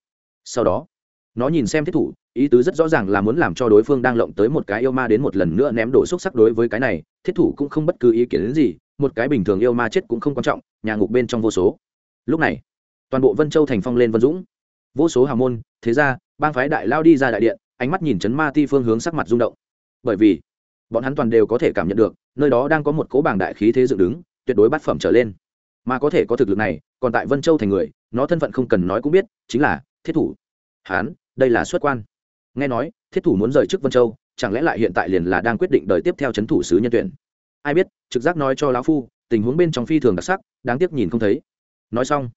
sau đó, nó nhìn xem thiết thủ, ý tứ rất rõ ràng là muốn làm cho đối phương đang lộng tới một cái yêu ma đến một lần nữa ném đổ xúc sắc đối với cái này, thiết thủ cũng không bất cứ ý kiến đến gì, một cái bình thường yêu ma chết cũng không quan trọng, nhà ngục bên trong vô số. Lúc này, toàn bộ vân châu thành phong lên vân dũng. Vô số hào môn, thế ra bang phái đại lao đi ra đại điện, ánh mắt nhìn chấn ma ti phương hướng sắc mặt rung động. Bởi vì, bọn hắn toàn đều có thể cảm nhận được, nơi đó đang có một cố bảng đại khí thế dựng đứng, tuyệt đối bát phẩm trở lên. Mà có thể có thực lực này, còn tại vân châu thành người, nó thân phận không cần nói cũng biết, chính là thiết thủ. Hán, đây là xuất quan. Nghe nói, thiết thủ muốn rời chức vân châu, chẳng lẽ lại hiện tại liền là đang quyết định đời tiếp theo c h ấ n thủ sứ nhân tuyển? Ai biết, trực giác nói cho lão phu, tình huống bên trong phi thường đặc sắc, đáng tiếc nhìn không thấy. Nói xong,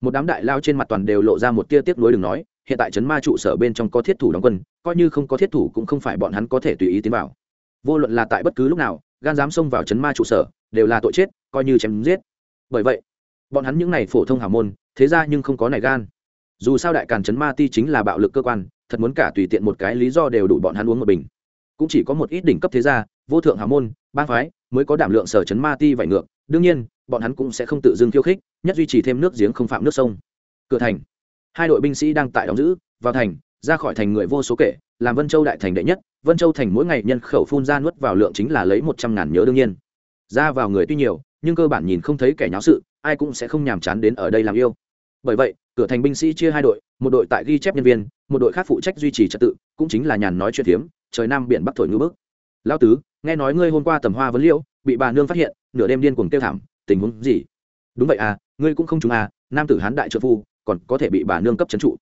một đám đại lao trên mặt toàn đều lộ ra một tia tiếc nuối đừng nói, hiện tại trấn ma trụ sở bên trong có thiết thủ đóng quân, coi như không có thiết thủ cũng không phải bọn hắn có thể tùy ý tiến vào. Vô luận là tại bất cứ lúc nào, gan dám xông vào trấn ma trụ sở, đều là tội chết, coi như chém giết. Bởi vậy, bọn hắn những n à y phổ thông hào môn, thế ra nhưng không có này gan dù sao đại càn trấn ma ti chính là bạo lực cơ quan, thật muốn cả tùy tiện một cái lý do đều đủ bọn hắn uống một bình. Cũng chỉ có một ít đỉnh cấp thế gia, vô thượng hào môn, ba phái mới có đảm lượng sở chấn ma ti vải ngược. Đương nhiên, bọn hắn cũng sẽ không tự dưng khiêu khích, nhất duy trì thêm nước giếng không phạm nước sông. Cửa thành. Hai đội binh sĩ đang tại đóng giữ, vào thành, ra khỏi thành người vô số kể, làm vân châu đại thành đệ nhất, vân châu thành mỗi ngày nhân khẩu phun ra nuốt vào lượng chính là lấy một trăm ngàn nhớ đương nhiên. Ra vào người tuy nhiều, nhưng cơ bản nhìn không thấy kẻ nháo sự, ai cũng sẽ không nhàm chán đến ở đây làm yêu bởi vậy, cửa thành binh sĩ chia hai đội, một đội tại ghi chép nhân viên, một đội khác phụ trách duy trì trật tự, cũng chính là nhàn nói chuyện hiếm trời nam biển bắc thổi ngư bức. Lao tứ, nghe nói ngươi hôm qua tầm hoa vấn liễu, bị bà nương phát hiện, nửa đêm điên cuồng tiêu thảm, tình huống gì? Đúng vậy à ngươi cũng không chúng à nam tử hán đại trợ phu, còn có thể bị bà nương cấp trấn trụ.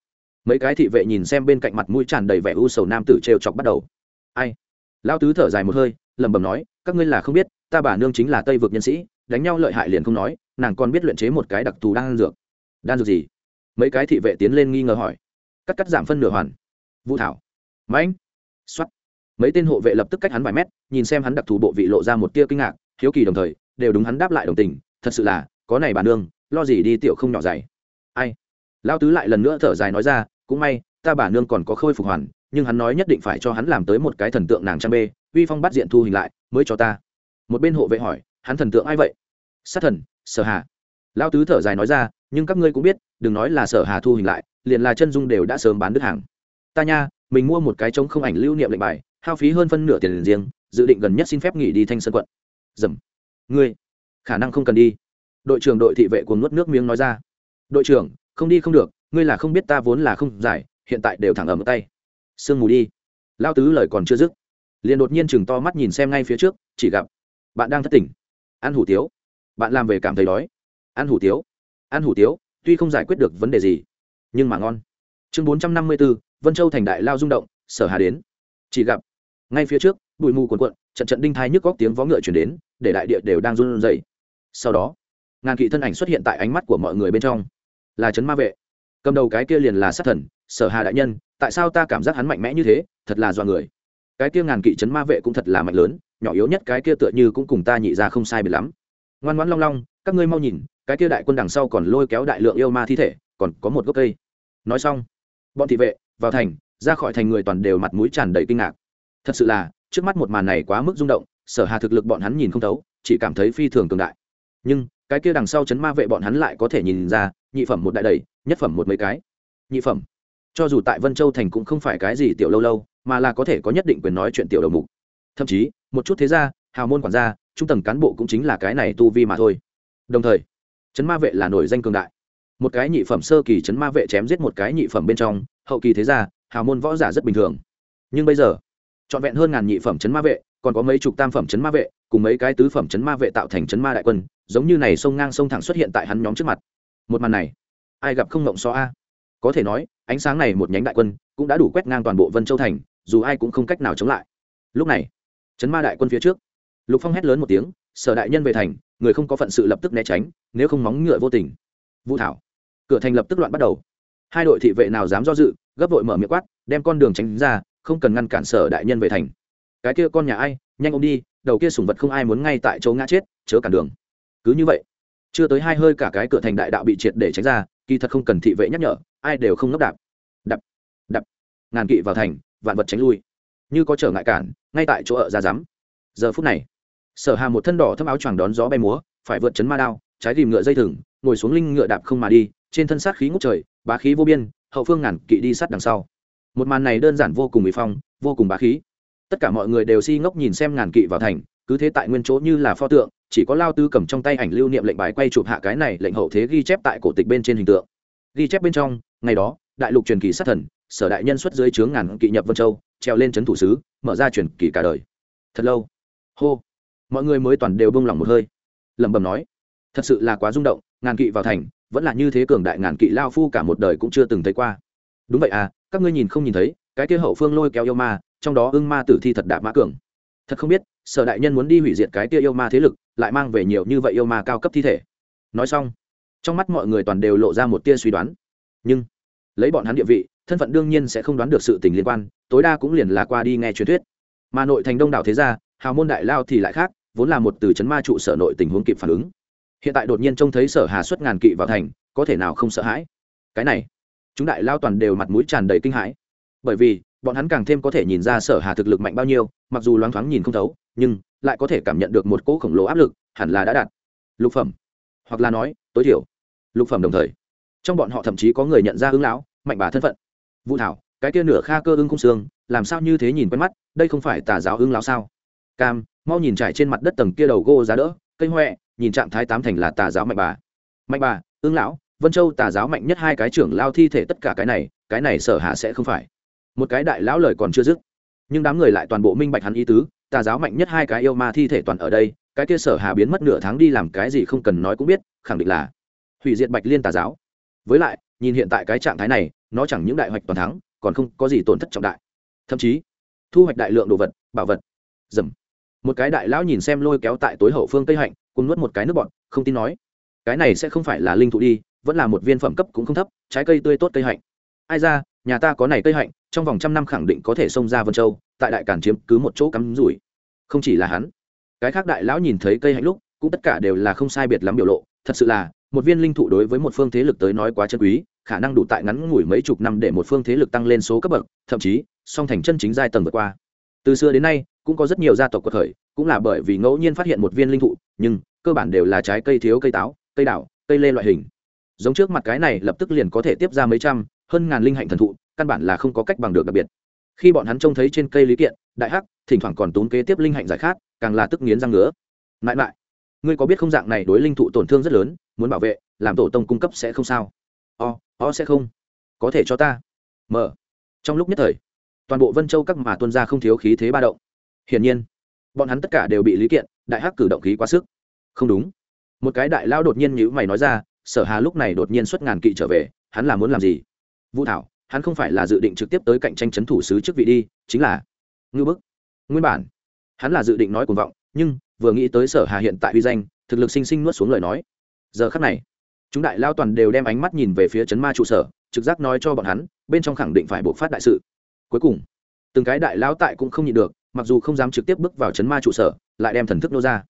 Mấy cái thị vệ nhìn xem bên cạnh mặt mũi tràn đầy vẻ u sầu nam tử trêu chọc bắt đầu. Ai? Lao tứ thở dài một hơi, lẩm bẩm nói, các ngươi là không biết, ta bà nương chính là tây vực nhân sĩ, đánh nhau lợi hại liền không nói, nàng còn biết luyện chế một cái đặc thù đang dược đan dược gì? Mấy cái thị vệ tiến lên nghi ngờ hỏi. Cắt cắt giảm phân nửa hoàn. Vũ thảo. Mãnh xuất mấy tên hộ vệ lập tức cách hắn vài mét, nhìn xem hắn đặc thù bộ vị lộ ra một tia kinh ngạc, hiếu kỳ đồng thời, đều đúng hắn đáp lại đồng tình, thật sự là, có này bàn nương, lo gì đi tiểu không nhỏ dày ai? Lao tứ lại lần nữa thở dài nói ra, cũng may, ta bà nương còn có khôi phục hoàn, nhưng hắn nói nhất định phải cho hắn làm tới một cái thần tượng nàng trang bê, uy phong bắt diện thu hình lại, mới cho ta. Một bên hộ vệ hỏi, hắn thần tượng ai vậy? Sát thần, sở hà. Lao tứ thở dài nói ra nhưng các ngươi cũng biết, đừng nói là sở hà thu hình lại, liền là chân dung đều đã sớm bán đứt hàng. Ta nha, mình mua một cái trống không ảnh lưu niệm lệnh bài, hao phí hơn phân nửa tiền riêng, dự định gần nhất xin phép nghỉ đi thanh sơn quận. Dầm. Ngươi, khả năng không cần đi. Đội trưởng đội thị vệ cuồng nuốt nước miếng nói ra. Đội trưởng, không đi không được, ngươi là không biết ta vốn là không giải, hiện tại đều thẳng ở một tay. Sương mù đi. Lao tứ lời còn chưa dứt, liền đột nhiên chừng to mắt nhìn xem ngay phía trước, chỉ gặp, bạn đang thất tỉnh. Ăn hủ tiếu. Bạn làm về cảm thấy đói. Ăn hủ tiếu ăn hủ tiếu, tuy không giải quyết được vấn đề gì, nhưng mà ngon. Chương bốn trăm năm mươi bốn vân châu thành đại lao rung động, sở hà đến. Chỉ gặp, ngay phía trước, bụi mù cuồn cuộn, trận trận đinh thai nhức góc tiếng vó ngựa chuyển đến, để đại địa đều đang run rẩy. Sau đó, ngàn kỵ thân ảnh xuất hiện tại ánh mắt của mọi người bên trong. Là trấn ma vệ. Cầm đầu cái kia liền là sát thần, sở hà đại nhân, tại sao ta cảm giác hắn mạnh mẽ như thế? Thật là do người. Cái kia ngàn kỵ trấn ma vệ cũng thật là mạnh lớn, nhỏ yếu nhất cái kia tựa như cũng cùng ta nhị ra không sai biệt lắm. Ngoan ngoãn long long, các ngươi mau nhìn cái kia đại quân đằng sau còn lôi kéo đại lượng yêu ma thi thể, còn có một gốc cây. Nói xong, bọn thị vệ vào thành, ra khỏi thành người toàn đều mặt mũi tràn đầy kinh ngạc. Thật sự là, trước mắt một màn này quá mức rung động, sở hà thực lực bọn hắn nhìn không thấu, chỉ cảm thấy phi thường cường đại. Nhưng, cái kia đằng sau chấn ma vệ bọn hắn lại có thể nhìn ra, nhị phẩm một đại đầy, nhất phẩm một mấy cái. Nhị phẩm. Cho dù tại vân châu thành cũng không phải cái gì tiểu lâu lâu, mà là có thể có nhất định quyền nói chuyện tiểu đầu mục. Thậm chí, một chút thế gia, hào môn quản gia, trung tầng cán bộ cũng chính là cái này tu vi mà thôi. Đồng thời chấn ma vệ là nổi danh cường đại. Một cái nhị phẩm sơ kỳ chấn ma vệ chém giết một cái nhị phẩm bên trong, hậu kỳ thế gia, hào môn võ giả rất bình thường. Nhưng bây giờ, trọn vẹn hơn ngàn nhị phẩm chấn ma vệ, còn có mấy chục tam phẩm chấn ma vệ, cùng mấy cái tứ phẩm chấn ma vệ tạo thành chấn ma đại quân, giống như này sông ngang sông thẳng xuất hiện tại hắn nhóm trước mặt. Một màn này, ai gặp không ngộng so a? Có thể nói, ánh sáng này một nhánh đại quân, cũng đã đủ quét ngang toàn bộ vân châu thành, dù ai cũng không cách nào chống lại. Lúc này, chấn ma đại quân phía trước, lục phong hét lớn một tiếng sở đại nhân về thành, người không có phận sự lập tức né tránh, nếu không móng ngựa vô tình. Vũ thảo, cửa thành lập tức loạn bắt đầu. Hai đội thị vệ nào dám do dự, gấp vội mở miệng quát, đem con đường tránh ra, không cần ngăn cản sở đại nhân về thành. Cái kia con nhà ai, nhanh ông đi, đầu kia sủng vật không ai muốn ngay tại chỗ ngã chết, chớ cản đường. Cứ như vậy, chưa tới hai hơi cả cái cửa thành đại đạo bị triệt để tránh ra, kỳ thật không cần thị vệ nhắc nhở, ai đều không ngốc đạp. Đập đập ngàn kỵ vào thành, vạn vật tránh lui. Như có trở ngại cản, ngay tại chỗ ở ra rắm giờ phút này sở hà một thân đỏ thâm áo choàng đón gió bay múa, phải vượt chấn ma đao, trái tìm ngựa dây thừng, ngồi xuống linh ngựa đạp không mà đi, trên thân sát khí ngút trời, bá khí vô biên, hậu phương ngàn kỵ đi sát đằng sau. Một màn này đơn giản vô cùng bị phong, vô cùng bá khí. Tất cả mọi người đều si ngốc nhìn xem ngàn kỵ vào thành, cứ thế tại nguyên chỗ như là pho tượng, chỉ có lao tư cầm trong tay ảnh lưu niệm lệnh bài quay chụp hạ cái này lệnh hậu thế ghi chép tại cổ tịch bên trên hình tượng. Ghi chép bên trong, ngày đó, đại lục truyền kỳ sát thần, sở đại nhân xuất dưới chướng ngàn kỵ nhập vân châu treo lên trấn thủ sứ, mở ra truyền kỳ cả đời. Thật lâu. Hô mọi người mới toàn đều bông lòng một hơi. Lẩm bẩm nói, thật sự là quá rung động, ngàn kỵ vào thành, vẫn là như thế cường đại ngàn kỵ lao phu cả một đời cũng chưa từng thấy qua. Đúng vậy à các ngươi nhìn không nhìn thấy, cái kia hậu phương lôi kéo yêu ma, trong đó ưng ma tử thi thật đạp mã cường. Thật không biết, sở đại nhân muốn đi hủy diệt cái kia yêu ma thế lực, lại mang về nhiều như vậy yêu ma cao cấp thi thể. Nói xong, trong mắt mọi người toàn đều lộ ra một tia suy đoán. Nhưng, lấy bọn hắn địa vị, thân phận đương nhiên sẽ không đoán được sự tình liên quan, tối đa cũng liền là qua đi nghe truyền thuyết. Mà nội thành đông đảo thế gia hào môn đại lao thì lại khác, vốn là một từ chấn ma trụ sở nội tình huống kịp phản ứng. Hiện tại đột nhiên trông thấy sở hà xuất ngàn kỵ vào thành, có thể nào không sợ hãi? Cái này, chúng đại lao toàn đều mặt mũi tràn đầy kinh hãi. Bởi vì, bọn hắn càng thêm có thể nhìn ra sở hà thực lực mạnh bao nhiêu, mặc dù loáng thoáng nhìn không thấu, nhưng lại có thể cảm nhận được một cỗ khổng lồ áp lực, hẳn là đã đạt. Lục phẩm, hoặc là nói, tối thiểu, lục phẩm đồng thời. Trong bọn họ thậm chí có người nhận ra ứng lão, mạnh bà thân phận. Vũ thảo, cái kia nửa kha cơ ưng không xương, làm sao như thế nhìn quen mắt, đây không phải tà giáo ưng lão sao? Cam, mau nhìn trải trên mặt đất tầng kia đầu gô giá đỡ, cây huệ nhìn trạng thái tám thành là tà giáo mạnh bà. Mạnh bà, ương lão, vân châu tà giáo mạnh nhất hai cái trưởng lao thi thể tất cả cái này cái này sở hạ sẽ không phải. Một cái đại lão lời còn chưa dứt. Nhưng đám người lại toàn bộ minh bạch hắn ý tứ, tà giáo mạnh nhất hai cái yêu ma thi thể toàn ở đây, cái kia sở hà biến mất nửa tháng đi làm cái gì không cần nói cũng biết, khẳng định là hủy diệt bạch liên tà giáo. Với lại, nhìn hiện tại cái trạng thái này, nó chẳng những đại hoạch toàn thắng, còn không có gì tổn thất trọng đại. Thậm chí, thu hoạch đại lượng đồ vật, bảo vật. Dầm một cái đại lão nhìn xem lôi kéo tại tối hậu phương tây hạnh cùng nuốt một cái nước bọn, không tin nói, cái này sẽ không phải là linh thụ đi, vẫn là một viên phẩm cấp cũng không thấp, trái cây tươi tốt cây hạnh. Ai ra, nhà ta có này cây hạnh, trong vòng trăm năm khẳng định có thể xông ra vân châu, tại đại cản chiếm cứ một chỗ cắm rủi. Không chỉ là hắn, cái khác đại lão nhìn thấy cây hạnh lúc, cũng tất cả đều là không sai biệt lắm biểu lộ. Thật sự là, một viên linh thụ đối với một phương thế lực tới nói quá chân quý, khả năng đủ tại ngắn ngủi mấy chục năm để một phương thế lực tăng lên số cấp bậc, thậm chí song thành chân chính giai tầng vượt qua. Từ xưa đến nay cũng có rất nhiều gia tộc của khởi cũng là bởi vì ngẫu nhiên phát hiện một viên linh thụ, nhưng cơ bản đều là trái cây thiếu cây táo, cây đảo cây lê loại hình. Giống trước mặt cái này lập tức liền có thể tiếp ra mấy trăm, hơn ngàn linh hạnh thần thụ, căn bản là không có cách bằng được đặc biệt. Khi bọn hắn trông thấy trên cây lý kiện, đại hắc, thỉnh thoảng còn tốn kế tiếp linh hạnh giải khát, càng là tức nghiến răng ngứa. Mãi mãi, ngươi có biết không dạng này đối linh thụ tổn thương rất lớn, muốn bảo vệ, làm tổ tông cung cấp sẽ không sao. O o sẽ không. Có thể cho ta. Mở. Trong lúc nhất thời, toàn bộ vân châu các mà tuân ra không thiếu khí thế ba động hiển nhiên, bọn hắn tất cả đều bị lý kiện, đại hắc cử động khí quá sức. Không đúng. Một cái đại lao đột nhiên nhữ mày nói ra, sở hà lúc này đột nhiên xuất ngàn kỵ trở về, hắn là muốn làm gì? Vũ thảo, hắn không phải là dự định trực tiếp tới cạnh tranh chấn thủ sứ chức vị đi, chính là ngư bức. Nguyên bản, hắn là dự định nói cuồng vọng, nhưng vừa nghĩ tới sở hà hiện tại uy danh, thực lực sinh sinh nuốt xuống lời nói. Giờ khắc này, chúng đại lao toàn đều đem ánh mắt nhìn về phía chấn ma trụ sở, trực giác nói cho bọn hắn, bên trong khẳng định phải buộc phát đại sự. Cuối cùng, từng cái đại lao tại cũng không nhịn được mặc dù không dám trực tiếp bước vào chấn ma trụ sở, lại đem thần thức nô ra.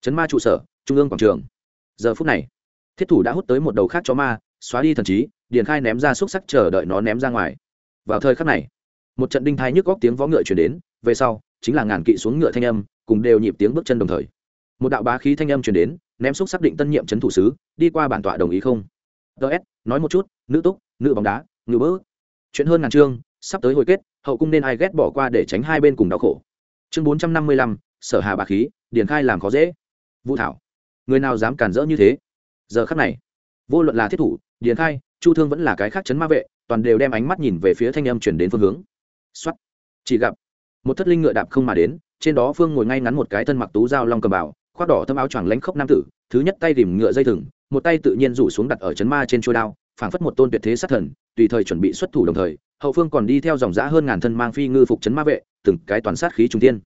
Chấn ma trụ sở, trung ương quảng trường. Giờ phút này, thiết thủ đã hút tới một đầu khác cho ma, xóa đi thần trí, điền khai ném ra xúc sắc chờ đợi nó ném ra ngoài. Vào thời khắc này, một trận đinh thai nhức góc tiếng vó ngựa chuyển đến, về sau, chính là ngàn kỵ xuống ngựa thanh âm, cùng đều nhịp tiếng bước chân đồng thời. Một đạo bá khí thanh âm chuyển đến, ném xúc xác định tân nhiệm trấn thủ sứ, đi qua bản tọa đồng ý không? Ts nói một chút, nữ túc, nữ bóng đá, ngự bỡ chuyện hơn ngàn chương, sắp tới hồi kết, hậu cung nên ai ghét bỏ qua để tránh hai bên cùng đau khổ chương bốn trăm năm mươi lăm, sở hà bà khí, điền khai làm khó dễ. Vũ thảo, người nào dám cản rỡ như thế? Giờ khắc này, vô luận là thiết thủ, điền khai, chu thương vẫn là cái khác chấn ma vệ, toàn đều đem ánh mắt nhìn về phía thanh âm chuyển đến phương hướng. Xuất chỉ gặp, một thất linh ngựa đạp không mà đến, trên đó phương ngồi ngay ngắn một cái thân mặc tú dao long cầm bảo khoác đỏ thâm áo choàng lánh khốc nam tử, thứ nhất tay tìm ngựa dây thừng, một tay tự nhiên rủ xuống đặt ở chấn ma trên chuôi đao phảng phất một tôn tuyệt thế sát thần, tùy thời chuẩn bị xuất thủ đồng thời, hậu phương còn đi theo dòng giã hơn ngàn thân mang phi ngư phục chấn ma vệ, từng cái toàn sát khí trung tiên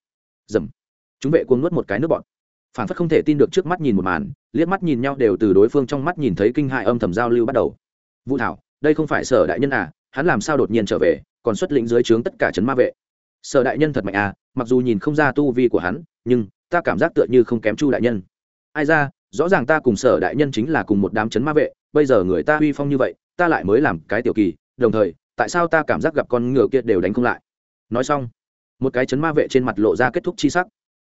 dầm. Chúng vệ cuồng nuốt một cái nước bọn. Phảng phất không thể tin được trước mắt nhìn một màn, liếc mắt nhìn nhau đều từ đối phương trong mắt nhìn thấy kinh hại âm thầm giao lưu bắt đầu. Vũ thảo, đây không phải sở đại nhân à hắn làm sao đột nhiên trở về, còn xuất lĩnh dưới trướng tất cả chấn ma vệ. Sở đại nhân thật mạnh à mặc dù nhìn không ra tu vi của hắn, nhưng ta cảm giác tựa như không kém chu đại nhân. Ai ra rõ ràng ta cùng sở đại nhân chính là cùng một đám chấn ma vệ, bây giờ người ta uy phong như vậy, ta lại mới làm cái tiểu kỳ, đồng thời, tại sao ta cảm giác gặp con ngựa kia đều đánh không lại? Nói xong, một cái chấn ma vệ trên mặt lộ ra kết thúc chi sắc.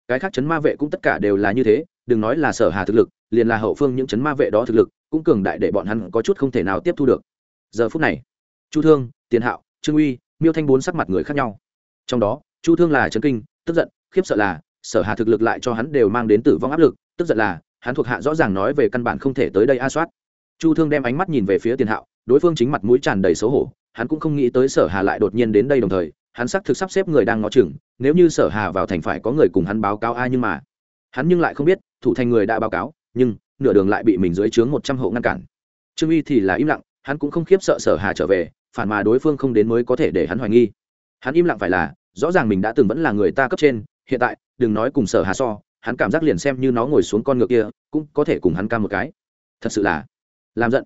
Cái khác chấn ma vệ cũng tất cả đều là như thế, đừng nói là sở hà thực lực, liền là hậu phương những chấn ma vệ đó thực lực, cũng cường đại để bọn hắn có chút không thể nào tiếp thu được. Giờ phút này, chu thương, tiền hạo, trương uy, miêu thanh bốn sắc mặt người khác nhau. Trong đó, chu thương là chấn kinh, tức giận, khiếp sợ là, sở hà thực lực lại cho hắn đều mang đến tử vong áp lực, tức giận là hắn thuộc hạ rõ ràng nói về căn bản không thể tới đây a soát. Chu thương đem ánh mắt nhìn về phía tiền hạo, đối phương chính mặt mũi tràn đầy xấu hổ, hắn cũng không nghĩ tới sở hà lại đột nhiên đến đây đồng thời, hắn xác thực sắp xếp người đang ngó chừng, nếu như sở hà vào thành phải có người cùng hắn báo cáo ai nhưng mà. Hắn nhưng lại không biết, thủ thành người đã báo cáo, nhưng, nửa đường lại bị mình dưới trướng một trăm hộ ngăn cản. Trương y thì là im lặng, hắn cũng không khiếp sợ sở hà trở về, phản mà đối phương không đến mới có thể để hắn hoài nghi. Hắn im lặng phải là, rõ ràng mình đã từng vẫn là người ta cấp trên, hiện tại, đừng nói cùng sở hà so hắn cảm giác liền xem như nó ngồi xuống con ngựa kia, cũng có thể cùng hắn cam một cái. Thật sự là làm giận.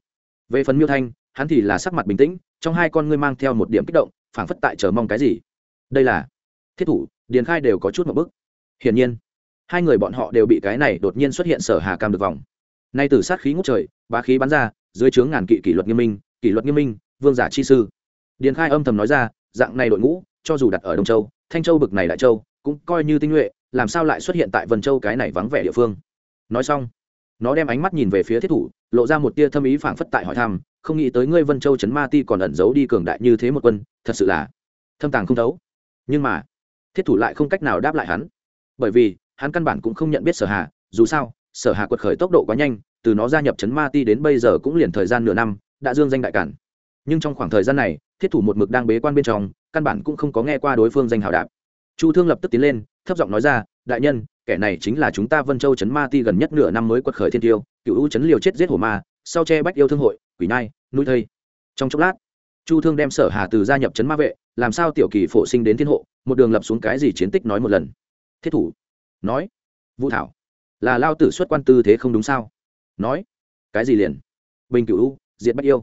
Về phần miêu thanh, hắn thì là sắc mặt bình tĩnh, trong hai con ngươi mang theo một điểm kích động, phảng phất tại chờ mong cái gì. Đây là thiết thủ, điền khai đều có chút một bức. Hiển nhiên, hai người bọn họ đều bị cái này đột nhiên xuất hiện sở hà cam được vòng. Nay từ sát khí ngút trời, bá khí bắn ra, dưới trướng ngàn kỵ kỷ luật nghiêm minh, kỷ luật nghiêm minh, vương giả chi sư. Điền khai âm thầm nói ra, dạng này đội ngũ, cho dù đặt ở đông châu, thanh châu bực này đại châu, cũng coi như tinh nhuệ làm sao lại xuất hiện tại vân châu cái này vắng vẻ địa phương? Nói xong, nó đem ánh mắt nhìn về phía thiết thủ, lộ ra một tia thâm ý phảng phất tại hỏi thăm, không nghĩ tới ngươi vân châu trấn ma ti còn ẩn giấu đi cường đại như thế một quân, thật sự là thâm tàng không thấu. Nhưng mà, thiết thủ lại không cách nào đáp lại hắn. Bởi vì, hắn căn bản cũng không nhận biết sở hà, dù sao, sở hà quật khởi tốc độ quá nhanh, từ nó gia nhập trấn ma ti đến bây giờ cũng liền thời gian nửa năm, đã dương danh đại cản. Nhưng trong khoảng thời gian này, thiết thủ một mực đang bế quan bên trong, căn bản cũng không có nghe qua đối phương danh hào đạp chu thương lập tức tiến lên thấp giọng nói ra đại nhân kẻ này chính là chúng ta vân châu trấn ma ti gần nhất nửa năm mới quật khởi thiên tiêu cựu u trấn liều chết giết hổ ma sau che bách yêu thương hội quỷ nai nuôi thây. Trong chốc lát chu thương đem sở hà từ gia nhập trấn ma vệ làm sao tiểu kỳ phổ sinh đến thiên hộ một đường lập xuống cái gì chiến tích nói một lần. Thiết thủ nói vũ thảo là lao tử xuất quan tư thế không đúng sao? Nói cái gì liền? Bình U, diệt bách yêu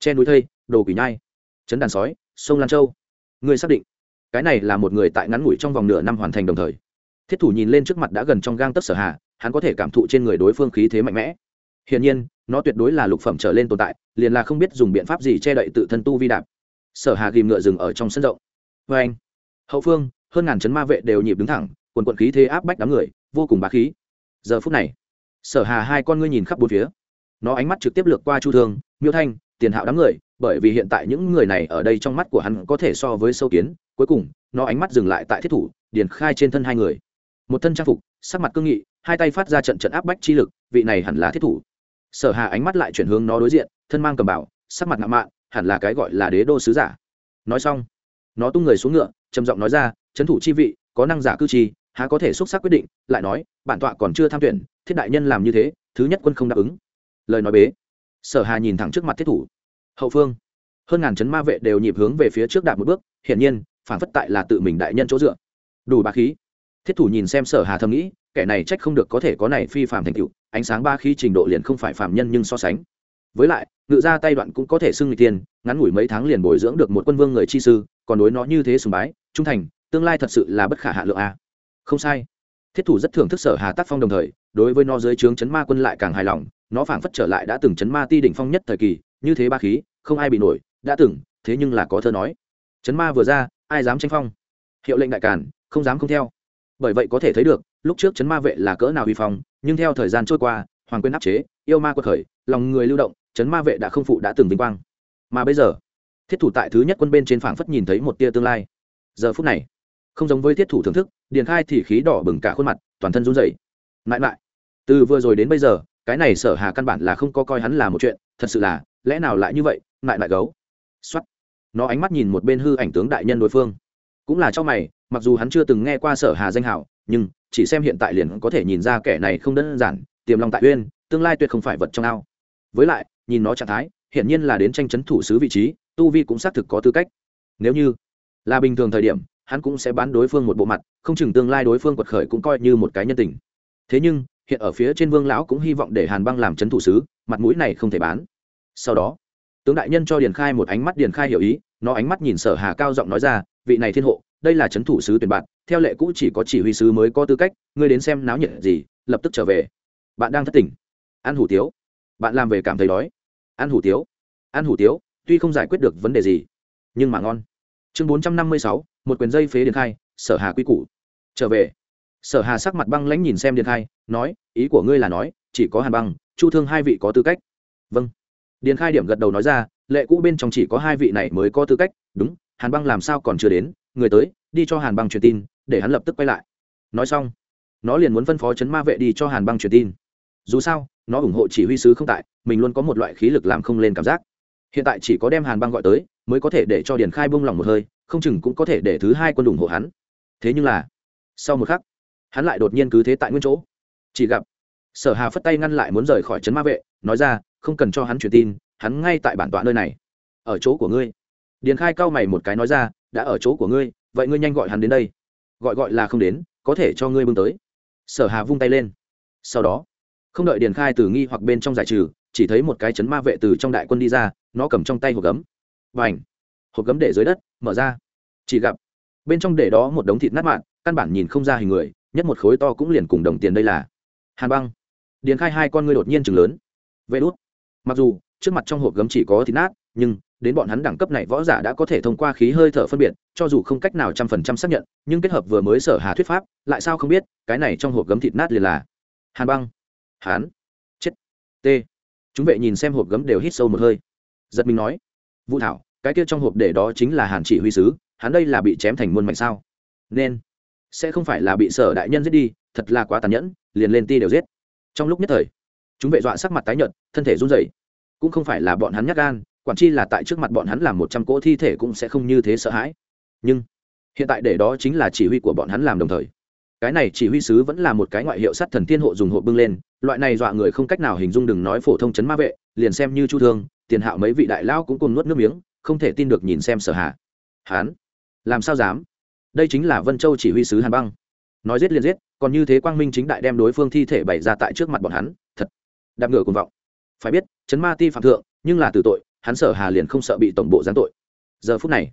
che núi thây đồ quỷ nhai trấn đàn sói sông lan châu. Người xác định cái này là một người tại ngắn ngủi trong vòng nửa năm hoàn thành đồng thời. Thiết thủ nhìn lên trước mặt đã gần trong gang tấc sở hà hắn có thể cảm thụ trên người đối phương khí thế mạnh mẽ. Hiển nhiên, nó tuyệt đối là lục phẩm trở lên tồn tại, liền là không biết dùng biện pháp gì che đậy tự thân tu vi đạp. Sở hà ghìm ngựa rừng ở trong sân rộng. Vê anh, hậu phương, hơn ngàn chấn ma vệ đều nhịp đứng thẳng, quần quận khí thế áp bách đám người, vô cùng bá khí. Giờ phút này, sở hà hai con ngươi nhìn khắp bốn phía. Nó ánh mắt trực tiếp lược qua chu thương, miêu thanh, tiền hạo đám người, bởi vì hiện tại những người này ở đây trong mắt của hắn có thể so với sâu kiến cuối cùng, nó ánh mắt dừng lại tại thiết thủ, điền khai trên thân hai người. Một thân trang phục, sắc mặt cương nghị, hai tay phát ra trận trận áp bách chi lực, vị này hẳn là thiết thủ. Sở hà ánh mắt lại chuyển hướng nó đối diện, thân mang cầm bảo, sắc mặt ngạo mạn, hẳn là cái gọi là đế đô sứ giả. Nói xong, nó tung người xuống ngựa, trầm giọng nói ra trấn thủ chi vị, có năng giả cư trì, há có thể xúc xác quyết định? Lại nói, bản tọa còn chưa tham tuyển, thiết đại nhân làm như thế, thứ nhất quân không đáp ứng. Lời nói bế. Sở hà nhìn thẳng trước mặt thiết thủ. Hậu phương. Hơn ngàn chấn ma vệ đều nhịp hướng về phía trước đạp một bước, hiển nhiên phản phất tại là tự mình đại nhân chỗ dựa. Đủ ba khí. Thiết thủ nhìn xem sở hà thầm nghĩ, kẻ này trách không được có thể có này phi phạm thành tựu, ánh sáng ba khí trình độ liền không phải phạm nhân nhưng so sánh. Với lại, ngự ra tay đoạn cũng có thể xưng người tiền ngắn ngủi mấy tháng liền bồi dưỡng được một quân vương người chi sư, còn đối nó như thế sùng bái, trung thành, tương lai thật sự là bất khả hạ lượng a. Không sai. Thiết thủ rất thưởng thức sở hà tác phong đồng thời, đối với nó dưới trướng chấn ma quân lại càng hài lòng, nó phảng phất trở lại đã từng chấn ma ti đỉnh phong nhất thời kỳ, như thế ba khí, không ai bị nổi, đã từng, thế nhưng là có thơ nói. Chấn ma vừa ra ai dám tranh phong? Hiệu lệnh đại cản không dám không theo. Bởi vậy có thể thấy được, lúc trước chấn ma vệ là cỡ nào huy phong, nhưng theo thời gian trôi qua, hoàng quyền áp chế, yêu ma quật khởi, lòng người lưu động, chấn ma vệ đã không phụ đã từng vinh quang. Mà bây giờ, thiết thủ tại thứ nhất quân bên trên phảng phất nhìn thấy một tia tương lai. Giờ phút này, không giống với thiết thủ thưởng thức, điền khai thì khí đỏ bừng cả khuôn mặt, toàn thân run rẩy. Mãi mãi, từ vừa rồi đến bây giờ, cái này sở hà căn bản là không có coi hắn là một chuyện, thật sự là, lẽ nào lại như vậy? Mãi mãi gấu. Xuất nó ánh mắt nhìn một bên hư ảnh tướng đại nhân đối phương. Cũng là cho mày, mặc dù hắn chưa từng nghe qua sở hà danh hảo, nhưng chỉ xem hiện tại liền có thể nhìn ra kẻ này không đơn giản, tiềm lòng tại uyên, tương lai tuyệt không phải vật trong ao. Với lại, nhìn nó trạng thái, hiển nhiên là đến tranh chấn thủ sứ vị trí, tu vi cũng xác thực có tư cách. Nếu như là bình thường thời điểm, hắn cũng sẽ bán đối phương một bộ mặt, không chừng tương lai đối phương quật khởi cũng coi như một cái nhân tình. Thế nhưng, hiện ở phía trên vương lão cũng hy vọng để hàn băng làm chấn thủ sứ, mặt mũi này không thể bán. Sau đó tướng đại nhân cho điền khai một ánh mắt điền khai hiểu ý, nó ánh mắt nhìn sở hà cao giọng nói ra, vị này thiên hộ, đây là chấn thủ sứ tuyển bạn, theo lệ cũ chỉ có chỉ huy sứ mới có tư cách, ngươi đến xem náo nhiệt gì, lập tức trở về. Bạn đang thất tỉnh. Ăn hủ tiếu. Bạn làm về cảm thấy đói. Ăn hủ tiếu. Ăn hủ tiếu, tuy không giải quyết được vấn đề gì, nhưng mà ngon. Chương bốn trăm năm mươi sáu, một quyền dây phế điền khai, sở hà quy củ. Trở về. Sở hà sắc mặt băng lãnh nhìn xem điền khai, nói, ý của ngươi là nói, chỉ có hàn băng, chu thương hai vị có tư cách. Vâng điền khai điểm gật đầu nói ra, lệ cũ bên trong chỉ có hai vị này mới có tư cách. Đúng, hàn băng làm sao còn chưa đến? Người tới, đi cho hàn băng truyền tin, để hắn lập tức quay lại. Nói xong, nó liền muốn phân phó chấn ma vệ đi cho hàn băng truyền tin. Dù sao, nó ủng hộ chỉ huy sứ không tại, mình luôn có một loại khí lực làm không lên cảm giác. Hiện tại chỉ có đem hàn băng gọi tới, mới có thể để cho điền khai bông lòng một hơi, không chừng cũng có thể để thứ hai quân ủng hộ hắn. Thế nhưng là, sau một khắc, hắn lại đột nhiên cứ thế tại nguyên chỗ. Chỉ gặp, sở hà phất tay ngăn lại muốn rời khỏi trấn ma vệ, nói ra không cần cho hắn truyền tin, hắn ngay tại bản tọa nơi này. Ở chỗ của ngươi. Điền khai cao mày một cái nói ra, đã ở chỗ của ngươi, vậy ngươi nhanh gọi hắn đến đây. Gọi gọi là không đến, có thể cho ngươi bưng tới. Sở hà vung tay lên. Sau đó, không đợi điền khai từ nghi hoặc bên trong giải trừ, chỉ thấy một cái chấn ma vệ từ trong đại quân đi ra, nó cầm trong tay hộp gấm. Và ảnh hộp gấm để dưới đất, mở ra. Chỉ gặp, bên trong để đó một đống thịt nát mạn, căn bản nhìn không ra hình người, nhất một khối to cũng liền cùng đồng tiền đây là. Hàn băng! Điền khai hai con ngươi đột nhiên chừng lớn. Vê đốt mặc dù, trước mặt trong hộp gấm chỉ có thịt nát, nhưng, đến bọn hắn đẳng cấp này võ giả đã có thể thông qua khí hơi thở phân biệt, cho dù không cách nào trăm phần trăm xác nhận, nhưng kết hợp vừa mới sở hà thuyết pháp, lại sao không biết, cái này trong hộp gấm thịt nát liền là hàn băng. Hán. Chết. T. Chúng vệ nhìn xem hộp gấm đều hít sâu một hơi. Giật mình nói, vũ thảo, cái kia trong hộp để đó chính là hàn chỉ huy sứ, hắn đây là bị chém thành muôn mảnh sao? Nên, sẽ không phải là bị sở đại nhân giết đi, thật là quá tàn nhẫn, liền lên ti đều giết. Trong lúc nhất thời chúng vệ dọa sắc mặt tái nhợt, thân thể run rẩy. Cũng không phải là bọn hắn nhát gan, quản chi là tại trước mặt bọn hắn làm một trăm cỗ thi thể cũng sẽ không như thế sợ hãi. Nhưng, hiện tại để đó chính là chỉ huy của bọn hắn làm đồng thời. Cái này chỉ huy sứ vẫn là một cái ngoại hiệu sát thần thiên hộ dùng hộ bưng lên, loại này dọa người không cách nào hình dung đừng nói phổ thông chấn ma vệ, liền xem như chu thương, tiền hạo mấy vị đại lao cũng cùng nuốt nước miếng, không thể tin được nhìn xem sở hạ hán, làm sao dám? Đây chính là vân châu chỉ huy sứ hàn băng. Nói giết liền giết, còn như thế quang minh chính đại đem đối phương thi thể bày ra tại trước mặt bọn hắn đạp ngựa cuồng vọng. Phải biết chấn ma ti phạm thượng, nhưng là tử tội, hắn sở hà liền không sợ bị tổng bộ giáng tội. Giờ phút này,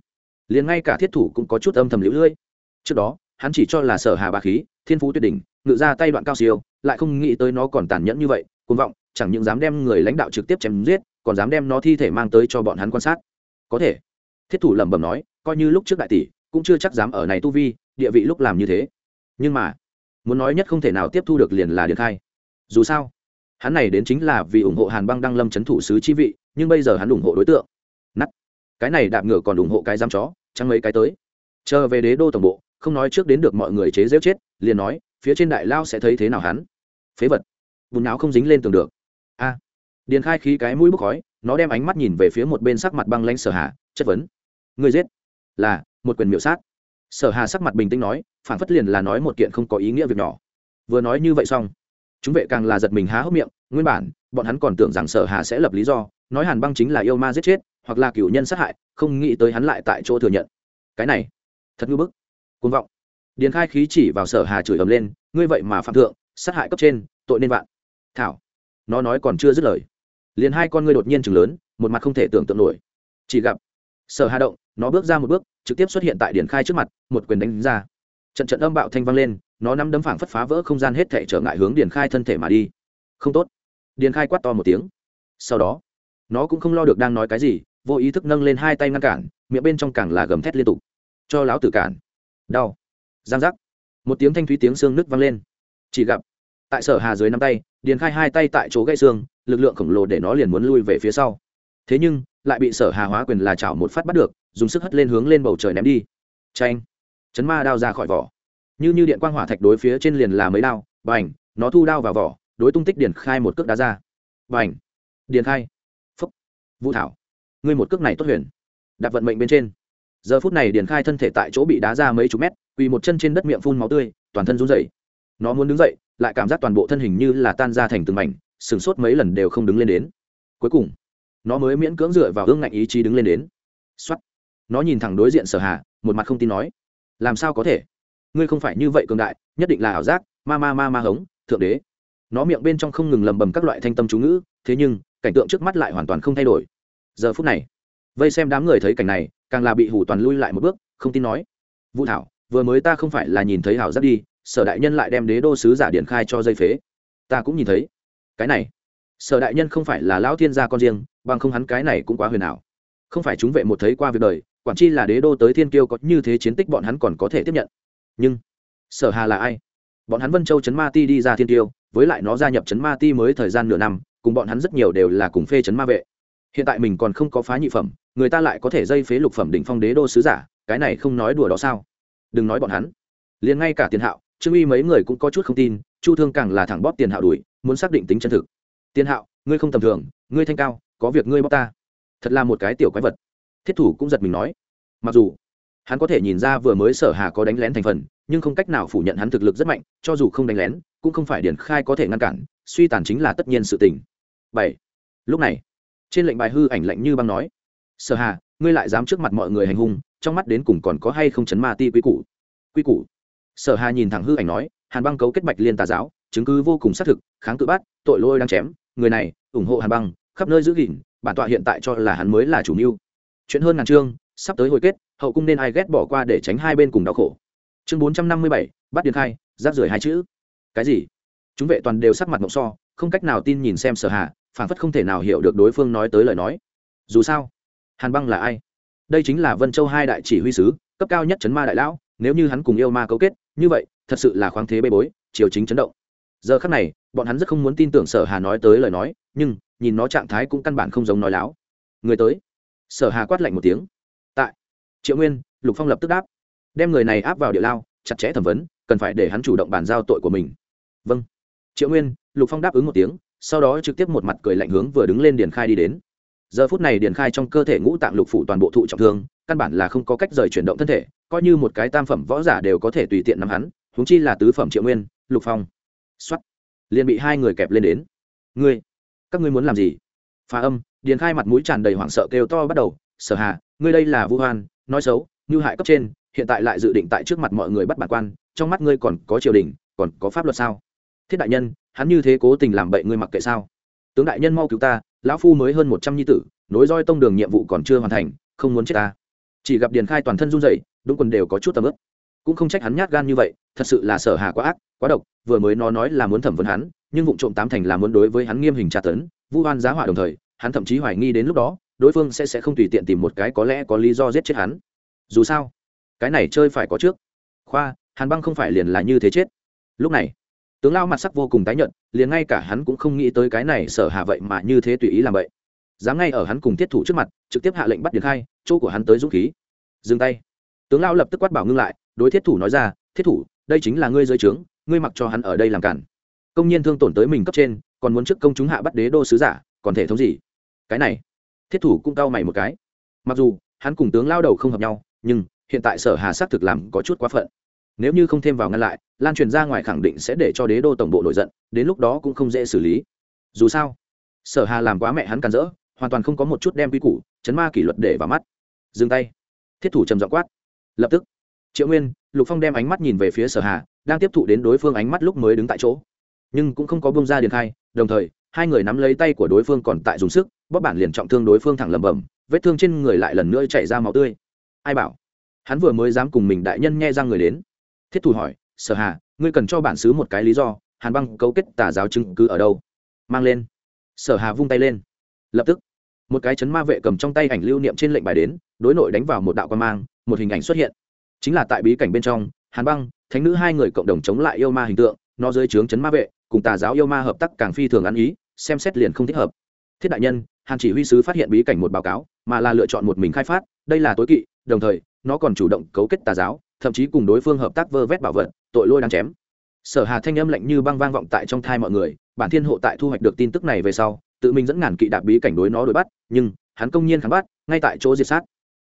liền ngay cả thiết thủ cũng có chút âm thầm liễu lưỡi trước đó, hắn chỉ cho là sở hà bá khí, thiên phú tuyệt đỉnh, ngự ra tay đoạn cao siêu, lại không nghĩ tới nó còn tàn nhẫn như vậy, cuồng vọng, chẳng những dám đem người lãnh đạo trực tiếp chém giết, còn dám đem nó thi thể mang tới cho bọn hắn quan sát. Có thể, thiết thủ lẩm bẩm nói, coi như lúc trước đại tỷ, cũng chưa chắc dám ở này tu vi, địa vị lúc làm như thế. Nhưng mà, muốn nói nhất không thể nào tiếp thu được liền là điện khai. Dù sao hắn này đến chính là vì ủng hộ hàn băng đăng lâm c h ấ n thủ sứ chi vị, nhưng bây giờ hắn ủng hộ đối tượng. Nắt cái này đạp ngựa còn ủng hộ cái giam chó, chẳng mấy cái tới. Chờ về đế đô tổng bộ, không nói trước đến được mọi người chế rêu chết, liền nói, phía trên đại lao sẽ thấy thế nào hắn? Phế vật. Bùn não không dính lên tường được. A. Điền khai khí cái mũi bốc khói, nó đem ánh mắt nhìn về phía một bên sắc mặt băng lãnh sở hà, chất vấn. Người giết. Là, một quyền miểu sát. Sở hà sắc mặt bình tĩnh nói, phản phất liền là nói một kiện không có ý nghĩa việc nhỏ. Vừa nói như vậy xong chúng vệ càng là giật mình há hốc miệng, nguyên bản, bọn hắn còn tưởng rằng sở hà sẽ lập lý do, nói hàn băng chính là yêu ma giết chết, hoặc là cửu nhân sát hại, không nghĩ tới hắn lại tại chỗ thừa nhận. Cái này, thật ngư bức. Côn vọng. Điền khai khí chỉ vào sở hà chửi ầm lên, ngươi vậy mà phạm thượng, sát hại cấp trên, tội nên vạn. Thảo. Nó nói còn chưa dứt lời. Liền hai con ngươi đột nhiên chừng lớn, một mặt không thể tưởng tượng nổi. Chỉ gặp, sở hà động, nó bước ra một bước, trực tiếp xuất hiện tại điển khai trước mặt, một quyền đánh ra. Trận trận âm bạo thanh vang lên nó nắm đấm phảng phất phá vỡ không gian hết thể trở ngại hướng Điền khai thân thể mà đi. Không tốt. Điền khai quát to một tiếng. Sau đó, nó cũng không lo được đang nói cái gì, vô ý thức nâng lên hai tay ngăn cản, miệng bên trong càng là gầm thét liên tục. Cho láo tử cản. Đau. Giang giác. Một tiếng thanh thúy tiếng xương nứt vang lên. Chỉ gặp, tại sở hà dưới nắm tay, điền khai hai tay tại chỗ gãy xương, lực lượng khổng lồ để nó liền muốn lui về phía sau. Thế nhưng, lại bị sở hà hóa quyền là chảo một phát bắt được, dùng sức hất lên hướng lên bầu trời ném đi. Tranh chấn ma đao ra khỏi vỏ như như điện quang hỏa thạch đối phía trên liền là mấy đao b à n h nó thu đao vào vỏ, đối tung tích điển khai một cước đá ra. B à n h khai. Phúc, vũ thảo, ngươi một cước này tốt huyền. Đặt vận mệnh bên trên. Giờ phút này điển khai thân thể tại chỗ bị đá ra mấy chục mét, quỳ một chân trên đất miệng phun máu tươi, toàn thân run rẩy. Nó muốn đứng dậy, lại cảm giác toàn bộ thân hình như là tan ra thành từng mảnh sửng sốt mấy lần đều không đứng lên đến. Cuối cùng, nó mới miễn cưỡng dựa vào hương ngạnh ý chí đứng lên đến. X nó nhìn thẳng đối diện sở hà, một mặt không tin nói. Làm sao có thể? Ngươi không phải như vậy cường đại, nhất định là ảo giác, ma ma ma ma hống, thượng đế. Nó miệng bên trong không ngừng lầm bầm các loại thanh tâm chú ngữ, thế nhưng, cảnh tượng trước mắt lại hoàn toàn không thay đổi. Giờ phút này, vây xem đám người thấy cảnh này, càng là bị hủ toàn lui lại một bước, không tin nói. Vũ thảo, vừa mới ta không phải là nhìn thấy hảo giác đi, sở đại nhân lại đem đế đô sứ giả điện khai cho dây phế. Ta cũng nhìn thấy. Cái này, sở đại nhân không phải là lão thiên gia con riêng, bằng không hắn cái này cũng quá huyền ảo. Không phải chúng vệ một thấy qua việc đời, quản chi là đế đô tới thiên kiêu có như thế chiến tích bọn hắn còn có thể tiếp nhận nhưng sở hà là ai? Bọn hắn vân châu chấn ma ti đi ra thiên tiêu, với lại nó gia nhập chấn ma ti mới thời gian nửa năm cùng bọn hắn rất nhiều đều là cùng phê chấn ma vệ. Hiện tại mình còn không có phá nhị phẩm người ta lại có thể dây phế lục phẩm đỉnh phong đế đô sứ giả cái này không nói đùa đó sao? Đừng nói bọn hắn. Liền ngay cả tiền hạo trương uy mấy người cũng có chút không tin chu thương càng là thẳng bóp tiền hạo đuổi muốn xác định tính chân thực. Tiền hạo ngươi không tầm thường ngươi thanh cao có việc ngươi bóp ta. Thật là một cái tiểu quái vật. Thiết thủ cũng giật mình nói. Mặc dù hắn có thể nhìn ra vừa mới sở hà có đánh lén thành phần, nhưng không cách nào phủ nhận hắn thực lực rất mạnh, cho dù không đánh lén, cũng không phải điển khai có thể ngăn cản, suy tàn chính là tất nhiên sự tình. Bảy. Lúc này, trên lệnh bài hư ảnh lạnh như băng nói, sở hà, ngươi lại dám trước mặt mọi người hành hung, trong mắt đến cùng còn có hay không chấn ma ti quy củ? Quy củ? Sở hà nhìn thẳng hư ảnh nói, hàn băng cấu kết bạch liên tà giáo, chứng cứ vô cùng xác thực, kháng cự bắt, tội lôi đang chém, người này, ủng hộ hàn băng, khắp nơi giữ gìn, bản tọa hiện tại cho là hắn mới là chủ mưu. Chuyện hơn ngàn chương, sắp tới hồi kết hậu cung nên ai ghét bỏ qua để tránh hai bên cùng đau khổ. Chương bốn trăm năm mươi bảy bắt điện khai giáp rời hai chữ. Cái gì? Chúng vệ toàn đều sắc mặt mộng so không cách nào tin nhìn xem sở Hà, phản phất không thể nào hiểu được đối phương nói tới lời nói. Dù sao hàn băng là ai? Đây chính là vân châu hai đại chỉ huy sứ cấp cao nhất chấn ma đại lão nếu như hắn cùng yêu ma cấu kết như vậy thật sự là khoáng thế bê bối triều chính chấn động. Giờ khắc này bọn hắn rất không muốn tin tưởng sở hà nói tới lời nói nhưng nhìn nó trạng thái cũng căn bản không giống nói láo. Người tới. Sở hà quát lạnh một tiếng triệu nguyên lục phong lập tức đáp. Đem người này áp vào địa lao chặt chẽ thẩm vấn cần phải để hắn chủ động bàn giao tội của mình. Vâng. Triệu nguyên lục phong đáp ứng một tiếng sau đó trực tiếp một mặt cười lạnh hướng vừa đứng lên điền khai đi đến. Giờ phút này điền khai trong cơ thể ngũ tạng lục phủ toàn bộ thụ trọng thương căn bản là không có cách rời chuyển động thân thể coi như một cái tam phẩm võ giả đều có thể tùy tiện nắm hắn húng chi là tứ phẩm triệu nguyên lục phong. Xuất liền bị hai người kẹp lên đến. Ngươi các ngươi muốn làm gì? Phá âm điền khai mặt mũi tràn đầy hoảng sợ kêu to bắt đầu sở hạ, ngươi đây là vu hoan nói xấu, như hại cấp trên, hiện tại lại dự định tại trước mặt mọi người bắt bản quan, trong mắt ngươi còn có triều đình, còn có pháp luật sao? Thiết đại nhân, hắn như thế cố tình làm bậy ngươi mặc kệ sao? Tướng đại nhân mau cứu ta, lão phu mới hơn một trăm nhi tử, nối roi tông đường nhiệm vụ còn chưa hoàn thành, không muốn chết ta. Chỉ gặp điền khai toàn thân run rẩy, đúng quần đều có chút tầm ướp cũng không trách hắn nhát gan như vậy, thật sự là sở hà quá ác, quá độc, vừa mới nó nói là muốn thẩm vấn hắn, nhưng vụ trộm tám thành là muốn đối với hắn nghiêm hình tra tấn, vu oan giá họa đồng thời, hắn thậm chí hoài nghi đến lúc đó đối phương sẽ sẽ không tùy tiện tìm một cái có lẽ có lý do giết chết hắn. Dù sao, cái này chơi phải có trước. Khoa, hàn băng không phải liền là như thế chết. Lúc này, tướng lao mặt sắc vô cùng tái nhợt, liền ngay cả hắn cũng không nghĩ tới cái này sở hạ vậy mà như thế tùy ý làm vậy. Dám ngay ở hắn cùng thiết thủ trước mặt, trực tiếp hạ lệnh bắt điền khai, chỗ của hắn tới dũng khí. Dừng tay. Tướng lao lập tức quát bảo ngưng lại, đối thiết thủ nói ra, thiết thủ, đây chính là ngươi dưới trướng, ngươi mặc cho hắn ở đây làm cản. Công nhiên thương tổn tới mình cấp trên, còn muốn trước công chúng hạ bắt đế đô sứ giả, còn thể thống gì? Cái này thiết thủ cũng cau mày một cái. Mặc dù, hắn cùng tướng lao đầu không hợp nhau, nhưng hiện tại sở hà xác thực làm có chút quá phận. Nếu như không thêm vào ngăn lại, lan truyền ra ngoài khẳng định sẽ để cho đế đô tổng bộ nổi giận, đến lúc đó cũng không dễ xử lý. Dù sao, sở hà làm quá mẹ hắn càn rỡ, hoàn toàn không có một chút đem quy củ, chấn ma kỷ luật để vào mắt. Dừng tay. Thiết thủ trầm giọng quát. Lập tức, triệu nguyên, lục phong đem ánh mắt nhìn về phía sở hà, đang tiếp thụ đến đối phương ánh mắt lúc mới đứng tại chỗ. Nhưng cũng không có bông ra điện khai đồng thời hai người nắm lấy tay của đối phương còn tại dùng sức, bóp bản liền trọng thương đối phương thẳng lầm bầm vết thương trên người lại lần nữa chảy ra máu tươi. Ai bảo? Hắn vừa mới dám cùng mình đại nhân nghe ra người đến. Thiết thủ hỏi, sở hà, ngươi cần cho bản xứ một cái lý do, hàn băng cấu kết tà giáo chứng cứ ở đâu? Mang lên. Sở hà vung tay lên. Lập tức, một cái chấn ma vệ cầm trong tay ảnh lưu niệm trên lệnh bài đến, đối nội đánh vào một đạo quan mang, một hình ảnh xuất hiện. Chính là tại bí cảnh bên trong, hàn băng, thánh nữ hai người cộng đồng chống lại yêu ma hình tượng, nó dưới trướng chấn ma vệ, cùng tà giáo yêu ma hợp tác càng phi thường ăn ý xem xét liền không thích hợp. Thiết đại nhân, hàn chỉ huy sứ phát hiện bí cảnh một báo cáo, mà là lựa chọn một mình khai phát, đây là tối kỵ, đồng thời, nó còn chủ động cấu kết tà giáo, thậm chí cùng đối phương hợp tác vơ vét bảo vật, tội lôi đang chém. Sở hà thanh âm lạnh như băng vang vọng tại trong thai mọi người, bản thiên hộ tại thu hoạch được tin tức này về sau, tự mình dẫn ngàn kỵ đạp bí cảnh đối nó đuổi bắt, nhưng, hắn công nhiên kháng bắt, ngay tại chỗ diệt sát.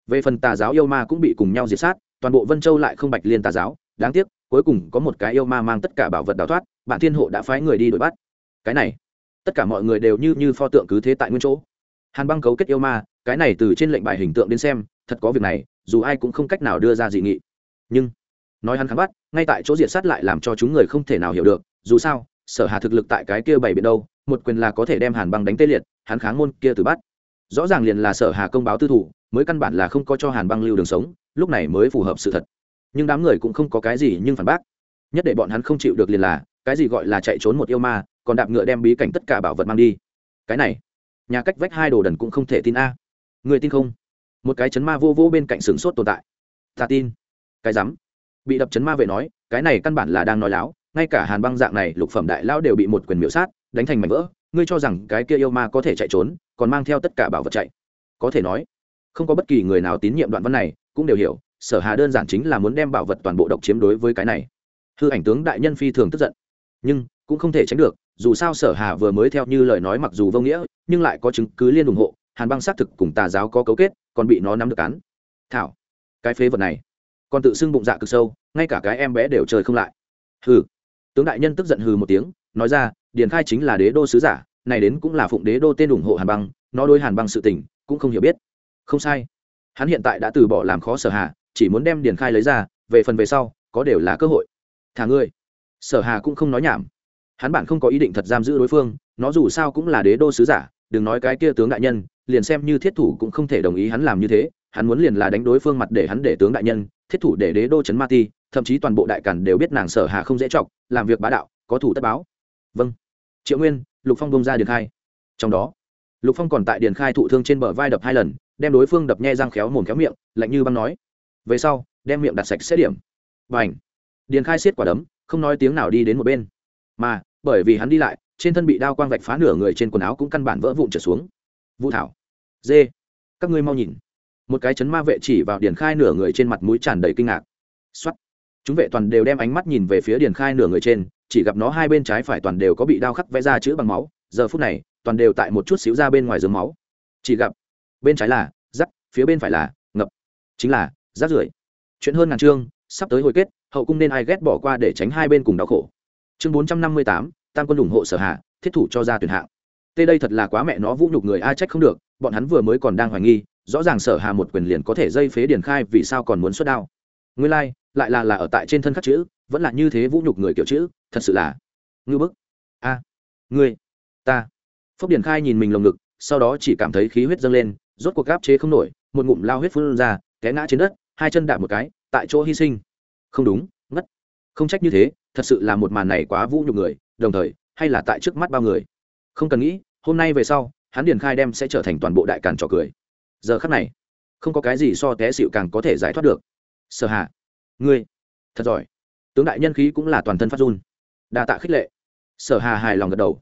Về phần tà giáo yêu ma cũng bị cùng nhau diệt sát, toàn bộ vân châu lại không bạch liên tà giáo, đáng tiếc, cuối cùng có một cái yêu ma mang tất cả bảo vật đào thoát, bản thiên hộ đã phái người đi đuổi bắt. Cái này tất cả mọi người đều như như pho tượng cứ thế tại nguyên chỗ. Hàn băng cấu kết yêu ma, cái này từ trên lệnh bài hình tượng đến xem, thật có việc này, dù ai cũng không cách nào đưa ra dị nghị. Nhưng, nói hắn kháng bắt, ngay tại chỗ diệt sát lại làm cho chúng người không thể nào hiểu được, dù sao, sở hà thực lực tại cái kia bảy biển đâu, một quyền là có thể đem hàn băng đánh tê liệt, hắn kháng môn kia từ bắt. Rõ ràng liền là sở hà công báo tư thủ, mới căn bản là không có cho hàn băng lưu đường sống, lúc này mới phù hợp sự thật. Nhưng đám người cũng không có cái gì nhưng phản bác. Nhất để bọn hắn không chịu được liền là, cái gì gọi là chạy trốn một yêu ma còn đạp ngựa đem bí cảnh tất cả bảo vật mang đi. Cái này, nhà cách vách hai đồ đần cũng không thể tin a. Người tin không? Một cái chấn ma vô vô bên cạnh sửng sốt tồn tại. Ta tin. Cái rắm. Bị đập chấn ma vệ nói, cái này căn bản là đang nói láo. Ngay cả hàn băng dạng này, lục phẩm đại lão đều bị một quyền miễu sát, đánh thành mảnh vỡ. Ngươi cho rằng cái kia yêu ma có thể chạy trốn, còn mang theo tất cả bảo vật chạy. Có thể nói, không có bất kỳ người nào tín nhiệm đoạn văn này, cũng đều hiểu, sở hà đơn giản chính là muốn đem bảo vật toàn bộ độc chiếm đối với cái này. Hư ảnh tướng đại nhân phi thường tức giận, nhưng cũng không thể tránh được dù sao sở hà vừa mới theo như lời nói mặc dù vô nghĩa, nhưng lại có chứng cứ liên ủng hộ, hàn băng xác thực cùng tà giáo có cấu kết, còn bị nó nắm được án. Thảo, cái phế vật này, còn tự xưng bụng dạ cực sâu, ngay cả cái em bé đều trời không lại. Hừ, tướng đại nhân tức giận hừ một tiếng, nói ra, điền khai chính là đế đô sứ giả, này đến cũng là phụng đế đô tên ủng hộ hàn băng, nó đối hàn băng sự tình, cũng không hiểu biết. Không sai, hắn hiện tại đã từ bỏ làm khó sở hà, chỉ muốn đem điền khai lấy ra, về phần về sau, có đều là cơ hội. Thả ngươi. Sở hà cũng không nói nhảm hắn bản không có ý định thật giam giữ đối phương, nó dù sao cũng là đế đô sứ giả, đừng nói cái kia tướng đại nhân, liền xem như thiết thủ cũng không thể đồng ý hắn làm như thế, hắn muốn liền là đánh đối phương mặt để hắn để tướng đại nhân, thiết thủ để đế đô trấn ma ti, thậm chí toàn bộ đại cản đều biết nàng sở hà không dễ chọc, làm việc bá đạo, có thủ tất báo. Vâng. Triệu nguyên, lục phong bông ra điền khai. Trong đó, lục phong còn tại điền khai thụ thương trên bờ vai đập hai lần, đem đối phương đập nhe răng khéo mồm khéo miệng, lạnh như băng nói. Về sau, đem miệng đặt sạch xét điểm. Và ảnh điền khai xiết quả đấm, không nói tiếng nào đi đến một bên. Mà bởi vì hắn đi lại, trên thân bị đao quang vạch phá nửa người trên quần áo cũng căn bản vỡ vụn trở xuống. Vũ thảo, dê, các ngươi mau nhìn. Một cái chấn ma vệ chỉ vào điền khai nửa người trên mặt mũi tràn đầy kinh ngạc. Xuất chúng vệ toàn đều đem ánh mắt nhìn về phía điền khai nửa người trên, chỉ gặp nó hai bên trái phải toàn đều có bị đao khắc vẽ ra chữ bằng máu. Giờ phút này, toàn đều tại một chút xíu ra bên ngoài giường máu. Chỉ gặp, bên trái là rắc, phía bên phải là ngập. Chính là rác rưởi. Chuyện hơn ngàn chương, sắp tới hồi kết, hậu cung nên ai ghét bỏ qua để tránh hai bên cùng đau khổ chương bốn trăm năm mươi tám tam quân ủng hộ sở hạ thiết thủ cho ra tuyển hạng. Tê đây thật là quá mẹ nó vũ nhục người ai trách không được bọn hắn vừa mới còn đang hoài nghi rõ ràng sở hà một quyền liền có thể dây phế điển khai vì sao còn muốn xuất đao. Nguyên lai、like, lại là là ở tại trên thân khắc chữ vẫn là như thế vũ nhục người kiểu chữ thật sự là ngư bức. A à, ngươi ta. Phúc điển khai nhìn mình lồng ngực sau đó chỉ cảm thấy khí huyết dâng lên rốt cuộc gáp chế không nổi một ngụm lao huyết phun ra té ngã trên đất hai chân đạp một cái tại chỗ hy sinh. Không đúng ngất. Không trách như thế thật sự là một màn này quá vũ nhục người, đồng thời, hay là tại trước mắt bao người. Không cần nghĩ, hôm nay về sau, hắn điền khai đem sẽ trở thành toàn bộ đại càn trò cười. Giờ khắc này, không có cái gì so té xịu càng có thể giải thoát được. Sở hạ ngươi, thật giỏi. Tướng đại nhân khí cũng là toàn thân phát run. Đa tạ khích lệ. Sở hà hài lòng gật đầu.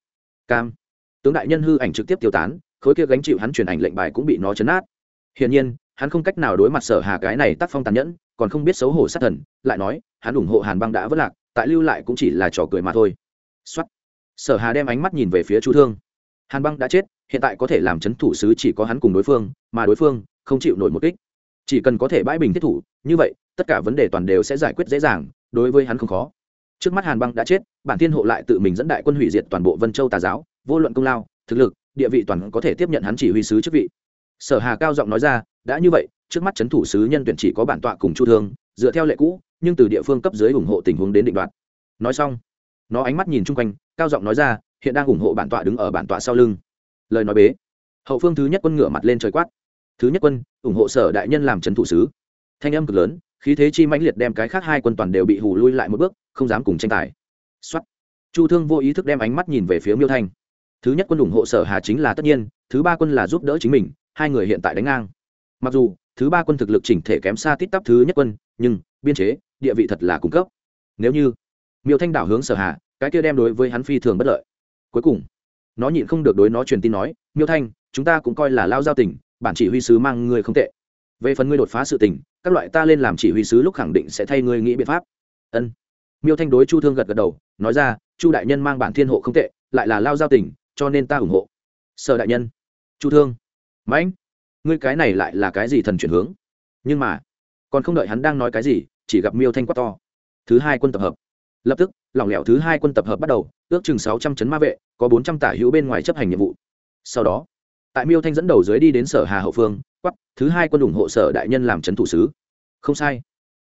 Cam. Tướng đại nhân hư ảnh trực tiếp tiêu tán, khối kia gánh chịu hắn truyền ảnh lệnh bài cũng bị nó chấn át hiển nhiên, hắn không cách nào đối mặt sở hà cái này tác phong tàn nhẫn, còn không biết xấu hổ sát thần, lại nói, hắn ủng hộ hàn băng đã vất lạc tại lưu lại cũng chỉ là trò cười mà thôi. Xuất sở hà đem ánh mắt nhìn về phía chu thương. Hàn băng đã chết, hiện tại có thể làm chấn thủ sứ chỉ có hắn cùng đối phương, mà đối phương không chịu nổi một kích. Chỉ cần có thể bãi bình thiết thủ, như vậy, tất cả vấn đề toàn đều sẽ giải quyết dễ dàng, đối với hắn không khó. Trước mắt hàn băng đã chết, bản thiên hộ lại tự mình dẫn đại quân hủy diệt toàn bộ vân châu tà giáo, vô luận công lao, thực lực, địa vị toàn có thể tiếp nhận hắn chỉ huy sứ chức vị. Sở hà cao giọng nói ra, đã như vậy, trước mắt chấn thủ sứ nhân tuyển chỉ có bản tọa cùng chu thương, dựa theo lệ cũ nhưng từ địa phương cấp dưới ủng hộ tình huống đến định đoạt. Nói xong, nó ánh mắt nhìn chung quanh, cao giọng nói ra, hiện đang ủng hộ bản tọa đứng ở bản tọa sau lưng. Lời nói bế. Hậu phương thứ nhất quân ngửa mặt lên trời quát. Thứ nhất quân, ủng hộ sở đại nhân làm trấn thủ sứ. Thanh âm cực lớn, khí thế chi mãnh liệt đem cái khác hai quân toàn đều bị hù lui lại một bước, không dám cùng tranh tài. Xuất chu thương vô ý thức đem ánh mắt nhìn về phía miêu thanh. Thứ nhất quân ủng hộ sở hà chính là tất nhiên, thứ ba quân là giúp đỡ chính mình, hai người hiện tại đánh ngang. Mặc dù, thứ ba quân thực lực chỉnh thể kém xa tít tắp thứ nhất quân, nhưng, biên chế địa vị thật là cung cấp. Nếu như miêu thanh đảo hướng sở hà, cái kia đem đối với hắn phi thường bất lợi. Cuối cùng, nó nhịn không được đối nó truyền tin nói, miêu thanh, chúng ta cũng coi là lao giao tình, bản chỉ huy sứ mang người không tệ. Về phần ngươi đột phá sự tình, các loại ta lên làm chỉ huy sứ lúc khẳng định sẽ thay ngươi nghĩ biện pháp. Ân. Miêu thanh đối chu thương gật gật đầu, nói ra, chu đại nhân mang bản thiên hộ không tệ, lại là lao giao tình, cho nên ta ủng hộ. Sở đại nhân. Chu thương. Mãnh, ngươi cái này lại là cái gì thần chuyển hướng? Nhưng mà, còn không đợi hắn đang nói cái gì chỉ gặp miêu thanh quát to. Thứ hai quân tập hợp. Lập tức, lỏng lẻo thứ hai quân tập hợp bắt đầu, ước chừng sáu trăm chấn ma vệ, có bốn trăm tả hữu bên ngoài chấp hành nhiệm vụ. Sau đó, tại miêu thanh dẫn đầu dưới đi đến sở hà hậu phương quắp thứ hai quân ủng hộ sở đại nhân làm trấn thủ sứ. Không sai.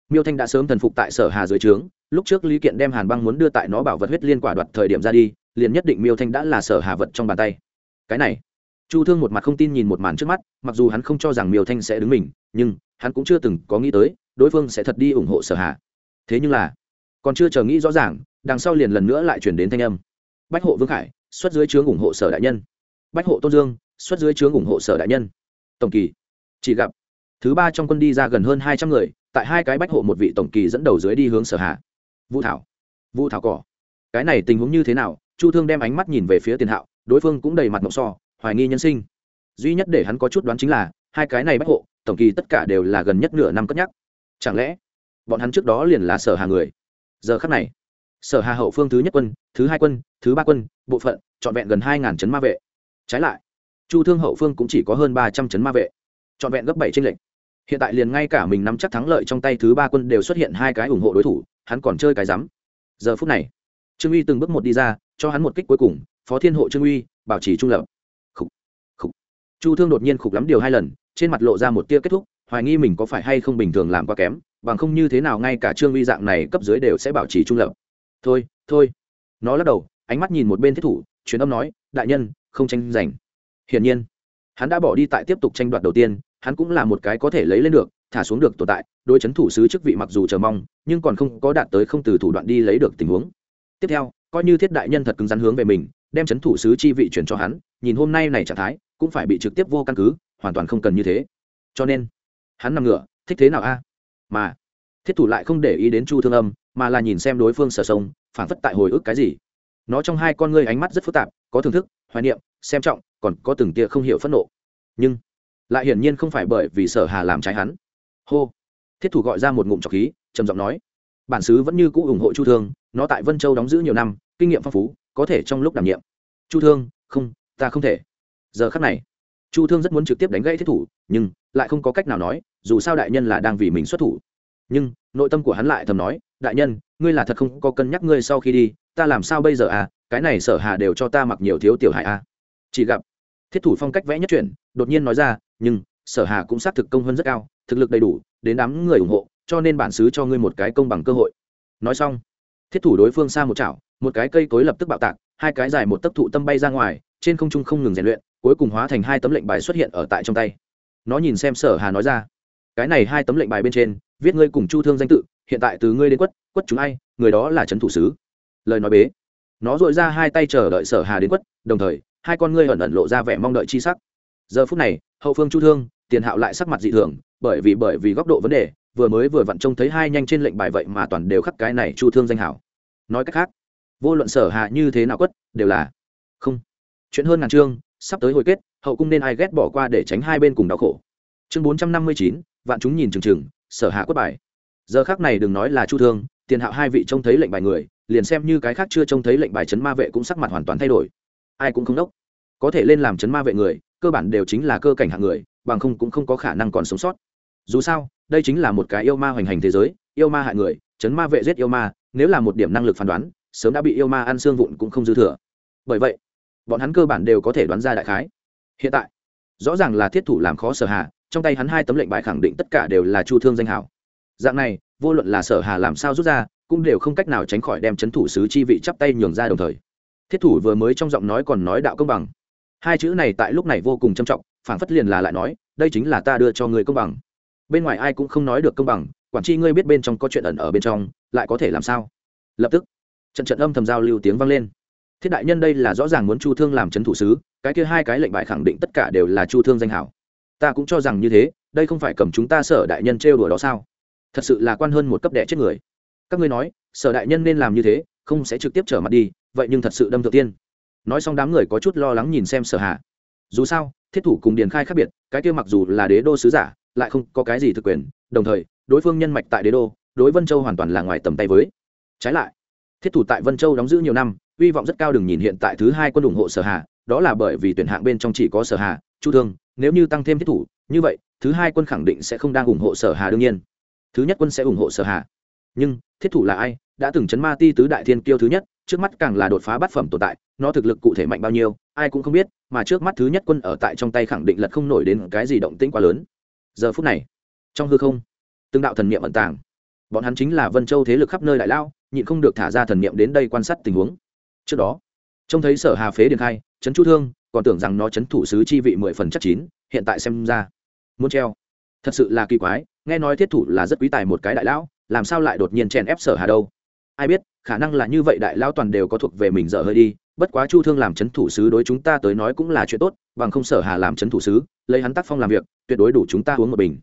Miêu thanh đã sớm thần phục tại sở hà dưới trướng, lúc trước lý kiện đem hàn băng muốn đưa tại nó bảo vật huyết liên quả đoạt thời điểm ra đi, liền nhất định miêu thanh đã là sở hà vật trong bàn tay. Cái này, chu thương một mặt không tin nhìn một màn trước mắt, mặc dù hắn không cho rằng miêu thanh sẽ đứng mình, nhưng hắn cũng chưa từng có nghĩ tới đối phương sẽ thật đi ủng hộ sở hạ. thế nhưng là, còn chưa chờ nghĩ rõ ràng, đằng sau liền lần nữa lại chuyển đến thanh âm. Bách hộ vương khải, xuất dưới trướng ủng hộ sở đại nhân. Bách hộ tôn dương, xuất dưới trướng ủng hộ sở đại nhân. Tổng kỳ, chỉ gặp, thứ ba trong quân đi ra gần hơn hai trăm người, tại hai cái bách hộ một vị tổng kỳ dẫn đầu dưới đi hướng sở hạ. Vũ thảo vũ thảo cỏ. Cái này tình huống như thế nào? Chu thương đem ánh mắt nhìn về phía tiền hạo, đối phương cũng đầy mặt mộng so, hoài nghi nhân sinh. Duy nhất để hắn có chút đoán chính là, hai cái này bách hộ, tổng kỳ tất cả đều là gần nhất nửa năm cất nhắc chẳng lẽ bọn hắn trước đó liền là sở hà người? Giờ khắc này, sở hà hậu phương thứ nhất quân, thứ hai quân, thứ ba quân, bộ phận trọn vẹn gần hai ngàn chấn ma vệ. Trái lại, chu thương hậu phương cũng chỉ có hơn ba trăm chấn ma vệ, trọn vẹn gấp bảy tranh lệch. Hiện tại liền ngay cả mình nắm chắc thắng lợi trong tay thứ ba quân đều xuất hiện hai cái ủng hộ đối thủ, hắn còn chơi cái rắm. Giờ phút này, trương uy từng bước một đi ra, cho hắn một kích cuối cùng, phó thiên hộ trương uy, bảo trì trung lập. Khục khục. Chu thương đột nhiên khục lắm điều hai lần, trên mặt lộ ra một tia kết thúc hoài nghi mình có phải hay không bình thường làm quá kém, bằng không như thế nào ngay cả trương uy dạng này cấp dưới đều sẽ bảo trì trung lập. Thôi thôi. Nó lắc đầu, ánh mắt nhìn một bên thiết thủ, truyền âm nói, đại nhân, không tranh giành. Hiển nhiên, hắn đã bỏ đi tại tiếp tục tranh đoạt đầu tiên, hắn cũng là một cái có thể lấy lên được, thả xuống được tồn tại đôi chấn thủ sứ chức vị mặc dù chờ mong, nhưng còn không có đạt tới không từ thủ đoạn đi lấy được tình huống. Tiếp theo, coi như thiết đại nhân thật cứng rắn hướng về mình, đem chấn thủ sứ chi vị chuyển cho hắn, nhìn hôm nay này trạng thái, cũng phải bị trực tiếp vô căn cứ, hoàn toàn không cần như thế. Cho nên hắn nằm ngửa, thích thế nào a? Mà, thiết thủ lại không để ý đến chu thương âm, mà là nhìn xem đối phương sở sông, phản phất tại hồi ức cái gì. Nó trong hai con ngươi ánh mắt rất phức tạp, có thưởng thức, hoài niệm, xem trọng, còn có từng tia không hiểu phẫn nộ. Nhưng, lại hiển nhiên không phải bởi vì sở hà làm trái hắn. Hô! Thiết thủ gọi ra một ngụm trọc khí, trầm giọng nói, bản xứ vẫn như cũ ủng hộ chu thương, nó tại vân châu đóng giữ nhiều năm, kinh nghiệm phong phú, có thể trong lúc đảm nhiệm. Chu thương, không, ta không thể. Giờ khắc này chu thương rất muốn trực tiếp đánh gãy thiết thủ, nhưng lại không có cách nào nói, dù sao đại nhân là đang vì mình xuất thủ. Nhưng nội tâm của hắn lại thầm nói, đại nhân, ngươi là thật không có cân nhắc ngươi sau khi đi, ta làm sao bây giờ à? Cái này sở hà đều cho ta mặc nhiều thiếu tiểu hại à? Chỉ gặp thiết thủ phong cách vẽ nhất chuyển, đột nhiên nói ra, nhưng sở hà cũng xác thực công hơn rất cao, thực lực đầy đủ, đến đám người ủng hộ, cho nên bản xứ cho ngươi một cái công bằng cơ hội. Nói xong, thiết thủ đối phương xa một chảo, một cái cây cối lập tức bạo tạc, hai cái dài một tấc thụ tâm bay ra ngoài trên không trung không ngừng rèn luyện, cuối cùng hóa thành hai tấm lệnh bài xuất hiện ở tại trong tay. Nó nhìn xem sở hà nói ra, cái này hai tấm lệnh bài bên trên, viết ngươi cùng chu thương danh tự, hiện tại từ ngươi đến quất quất chúng ai, người đó là trấn thủ sứ. Lời nói bế. Nó dội ra hai tay chờ đợi sở hà đến quất, đồng thời, hai con ngươi ẩn ẩn lộ ra vẻ mong đợi chi sắc. Giờ phút này, hậu phương chu thương, tiền hạo lại sắc mặt dị thường, bởi vì bởi vì góc độ vấn đề, vừa mới vừa vặn trông thấy hai nhanh trên lệnh bài vậy mà toàn đều khắc cái này chu thương danh hảo. Nói cách khác, vô luận sở hạ như thế nào quất, đều là không chuyện hơn ngàn chương, sắp tới hồi kết, hậu cung nên ai ghét bỏ qua để tránh hai bên cùng đau khổ. Chương bốn trăm năm mươi chín, vạn chúng nhìn chừng chừng, sở hạ quất bài. Giờ khác này đừng nói là chu thương, tiền hạo hai vị trông thấy lệnh bài người, liền xem như cái khác chưa trông thấy lệnh bài chấn ma vệ cũng sắc mặt hoàn toàn thay đổi. Ai cũng không đốc. Có thể lên làm chấn ma vệ người, cơ bản đều chính là cơ cảnh hạng người, bằng không cũng không có khả năng còn sống sót. Dù sao, đây chính là một cái yêu ma hoành hành thế giới, yêu ma hại người, chấn ma vệ giết yêu ma, nếu là một điểm năng lực phán đoán, sớm đã bị yêu ma ăn xương vụn cũng không dư thừa. Bởi vậy bọn hắn cơ bản đều có thể đoán ra đại khái. Hiện tại, rõ ràng là thiết thủ làm khó sở hà, trong tay hắn hai tấm lệnh bài khẳng định tất cả đều là chu thương danh hảo. Dạng này, vô luận là sở hà làm sao rút ra, cũng đều không cách nào tránh khỏi đem chấn thủ sứ chi vị chắp tay nhường ra đồng thời. Thiết thủ vừa mới trong giọng nói còn nói đạo công bằng. Hai chữ này tại lúc này vô cùng trầm trọng, phảng phất liền là lại nói, đây chính là ta đưa cho người công bằng. Bên ngoài ai cũng không nói được công bằng, quản tri ngươi biết bên trong có chuyện ẩn ở bên trong, lại có thể làm sao? Lập tức, trận trận âm thầm giao lưu tiếng vang lên thiết đại nhân đây là rõ ràng muốn chu thương làm c h ấ n thủ sứ, cái kia hai cái lệnh bại khẳng định tất cả đều là chu thương danh hảo. Ta cũng cho rằng như thế, đây không phải cầm chúng ta sở đại nhân trêu đùa đó sao? Thật sự là quan hơn một cấp đẻ chết người. Các ngươi nói, sở đại nhân nên làm như thế, không sẽ trực tiếp trở mặt đi, vậy nhưng thật sự đâm thượng tiên. Nói xong đám người có chút lo lắng nhìn xem sở hạ. Dù sao, thiết thủ cùng điền khai khác biệt, cái kia mặc dù là đế đô sứ giả, lại không có cái gì thực quyền, đồng thời, đối phương nhân mạch tại đế đô, đối vân châu hoàn toàn là ngoài tầm tay với. Trái lại thiết thủ tại vân châu đóng giữ nhiều năm, hy vọng rất cao đừng nhìn hiện tại thứ hai quân ủng hộ sở hà, đó là bởi vì tuyển hạng bên trong chỉ có sở hà, chu thương, nếu như tăng thêm thiết thủ, như vậy, thứ hai quân khẳng định sẽ không đang ủng hộ sở hà đương nhiên. Thứ nhất quân sẽ ủng hộ sở hà. Nhưng, thiết thủ là ai, đã từng chấn ma ti tứ đại thiên kiêu thứ nhất, trước mắt càng là đột phá bát phẩm tồn tại, nó thực lực cụ thể mạnh bao nhiêu, ai cũng không biết, mà trước mắt thứ nhất quân ở tại trong tay khẳng định lật không nổi đến cái gì động tĩnh quá lớn. Giờ phút này, trong hư không, từng đạo thần niệm ẩn tàng. Bọn hắn chính là vân châu thế lực khắp nơi đại lao nhịn không được thả ra thần niệm đến đây quan sát tình huống. Trước đó, trông thấy sở hà phế điền khai chấn chu thương, còn tưởng rằng nó chấn thủ sứ chi vị mười phần chắc chín, hiện tại xem ra, muốn treo. Thật sự là kỳ quái, nghe nói thiết thủ là rất quý tài một cái đại lão, làm sao lại đột nhiên chèn ép sở hà đâu? Ai biết, khả năng là như vậy đại lão toàn đều có thuộc về mình dở hơi đi, bất quá chu thương làm chấn thủ sứ đối chúng ta tới nói cũng là chuyện tốt, bằng không sở hà làm chấn thủ sứ, lấy hắn tác phong làm việc, tuyệt đối đủ chúng ta uống một bình.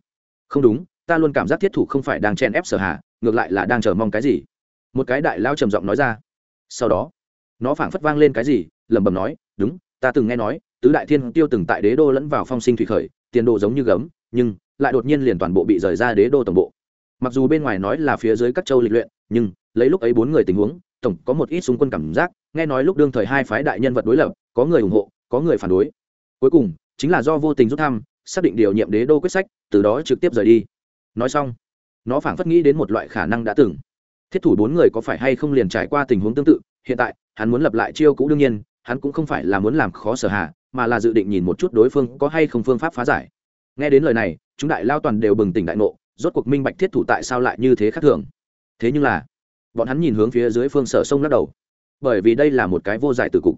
Không đúng, ta luôn cảm giác thiết thủ không phải đang chen ép sở hà, ngược lại là đang chờ mong cái gì? Một cái đại lao trầm giọng nói ra. Sau đó, nó phảng phất vang lên cái gì, lẩm bẩm nói, đúng, ta từng nghe nói, tứ đại thiên tiêu từng tại đế đô lẫn vào phong sinh thủy khởi, tiền đồ giống như gấm, nhưng lại đột nhiên liền toàn bộ bị rời ra đế đô tổng bộ. Mặc dù bên ngoài nói là phía dưới các châu lịch luyện, nhưng lấy lúc ấy bốn người tình huống, tổng có một ít xung quân cảm giác, nghe nói lúc đương thời hai phái đại nhân vật đối lập, có người ủng hộ, có người phản đối. Cuối cùng, chính là do vô tình rút thăm, xác định điều nhiệm đế đô quyết sách, từ đó trực tiếp rời đi. Nói xong, nó phảng phất nghĩ đến một loại khả năng đã từng thiết thủ bốn người có phải hay không liền trải qua tình huống tương tự, hiện tại, hắn muốn lập lại chiêu cũ đương nhiên, hắn cũng không phải là muốn làm khó sở hạ, mà là dự định nhìn một chút đối phương có hay không phương pháp phá giải. Nghe đến lời này, chúng đại lao toàn đều bừng tỉnh đại ngộ, rốt cuộc minh bạch thiết thủ tại sao lại như thế khác thường. Thế nhưng là, bọn hắn nhìn hướng phía dưới phương sở sông lắc đầu. Bởi vì đây là một cái vô giải từ cục.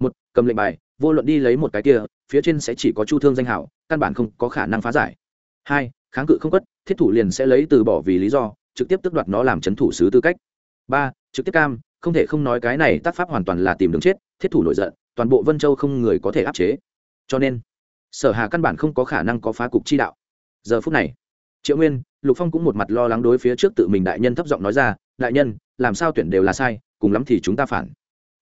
Một, cầm lệnh bài, vô luận đi lấy một cái kia, phía trên sẽ chỉ có chu thương danh hảo, căn bản không có khả năng phá giải. Hai, kháng cự không quất thiết thủ liền sẽ lấy từ bỏ vì lý do trực tiếp tước đoạt nó làm c h ấ n thủ sứ tư cách. Ba, trực tiếp cam, không thể không nói cái này tác pháp hoàn toàn là tìm đường chết, thiết thủ nổi giận, toàn bộ vân châu không người có thể áp chế. Cho nên, sở hà căn bản không có khả năng có phá cục chi đạo. Giờ phút này, triệu nguyên, lục phong cũng một mặt lo lắng đối phía trước tự mình đại nhân thấp giọng nói ra, đại nhân, làm sao tuyển đều là sai, cùng lắm thì chúng ta phản.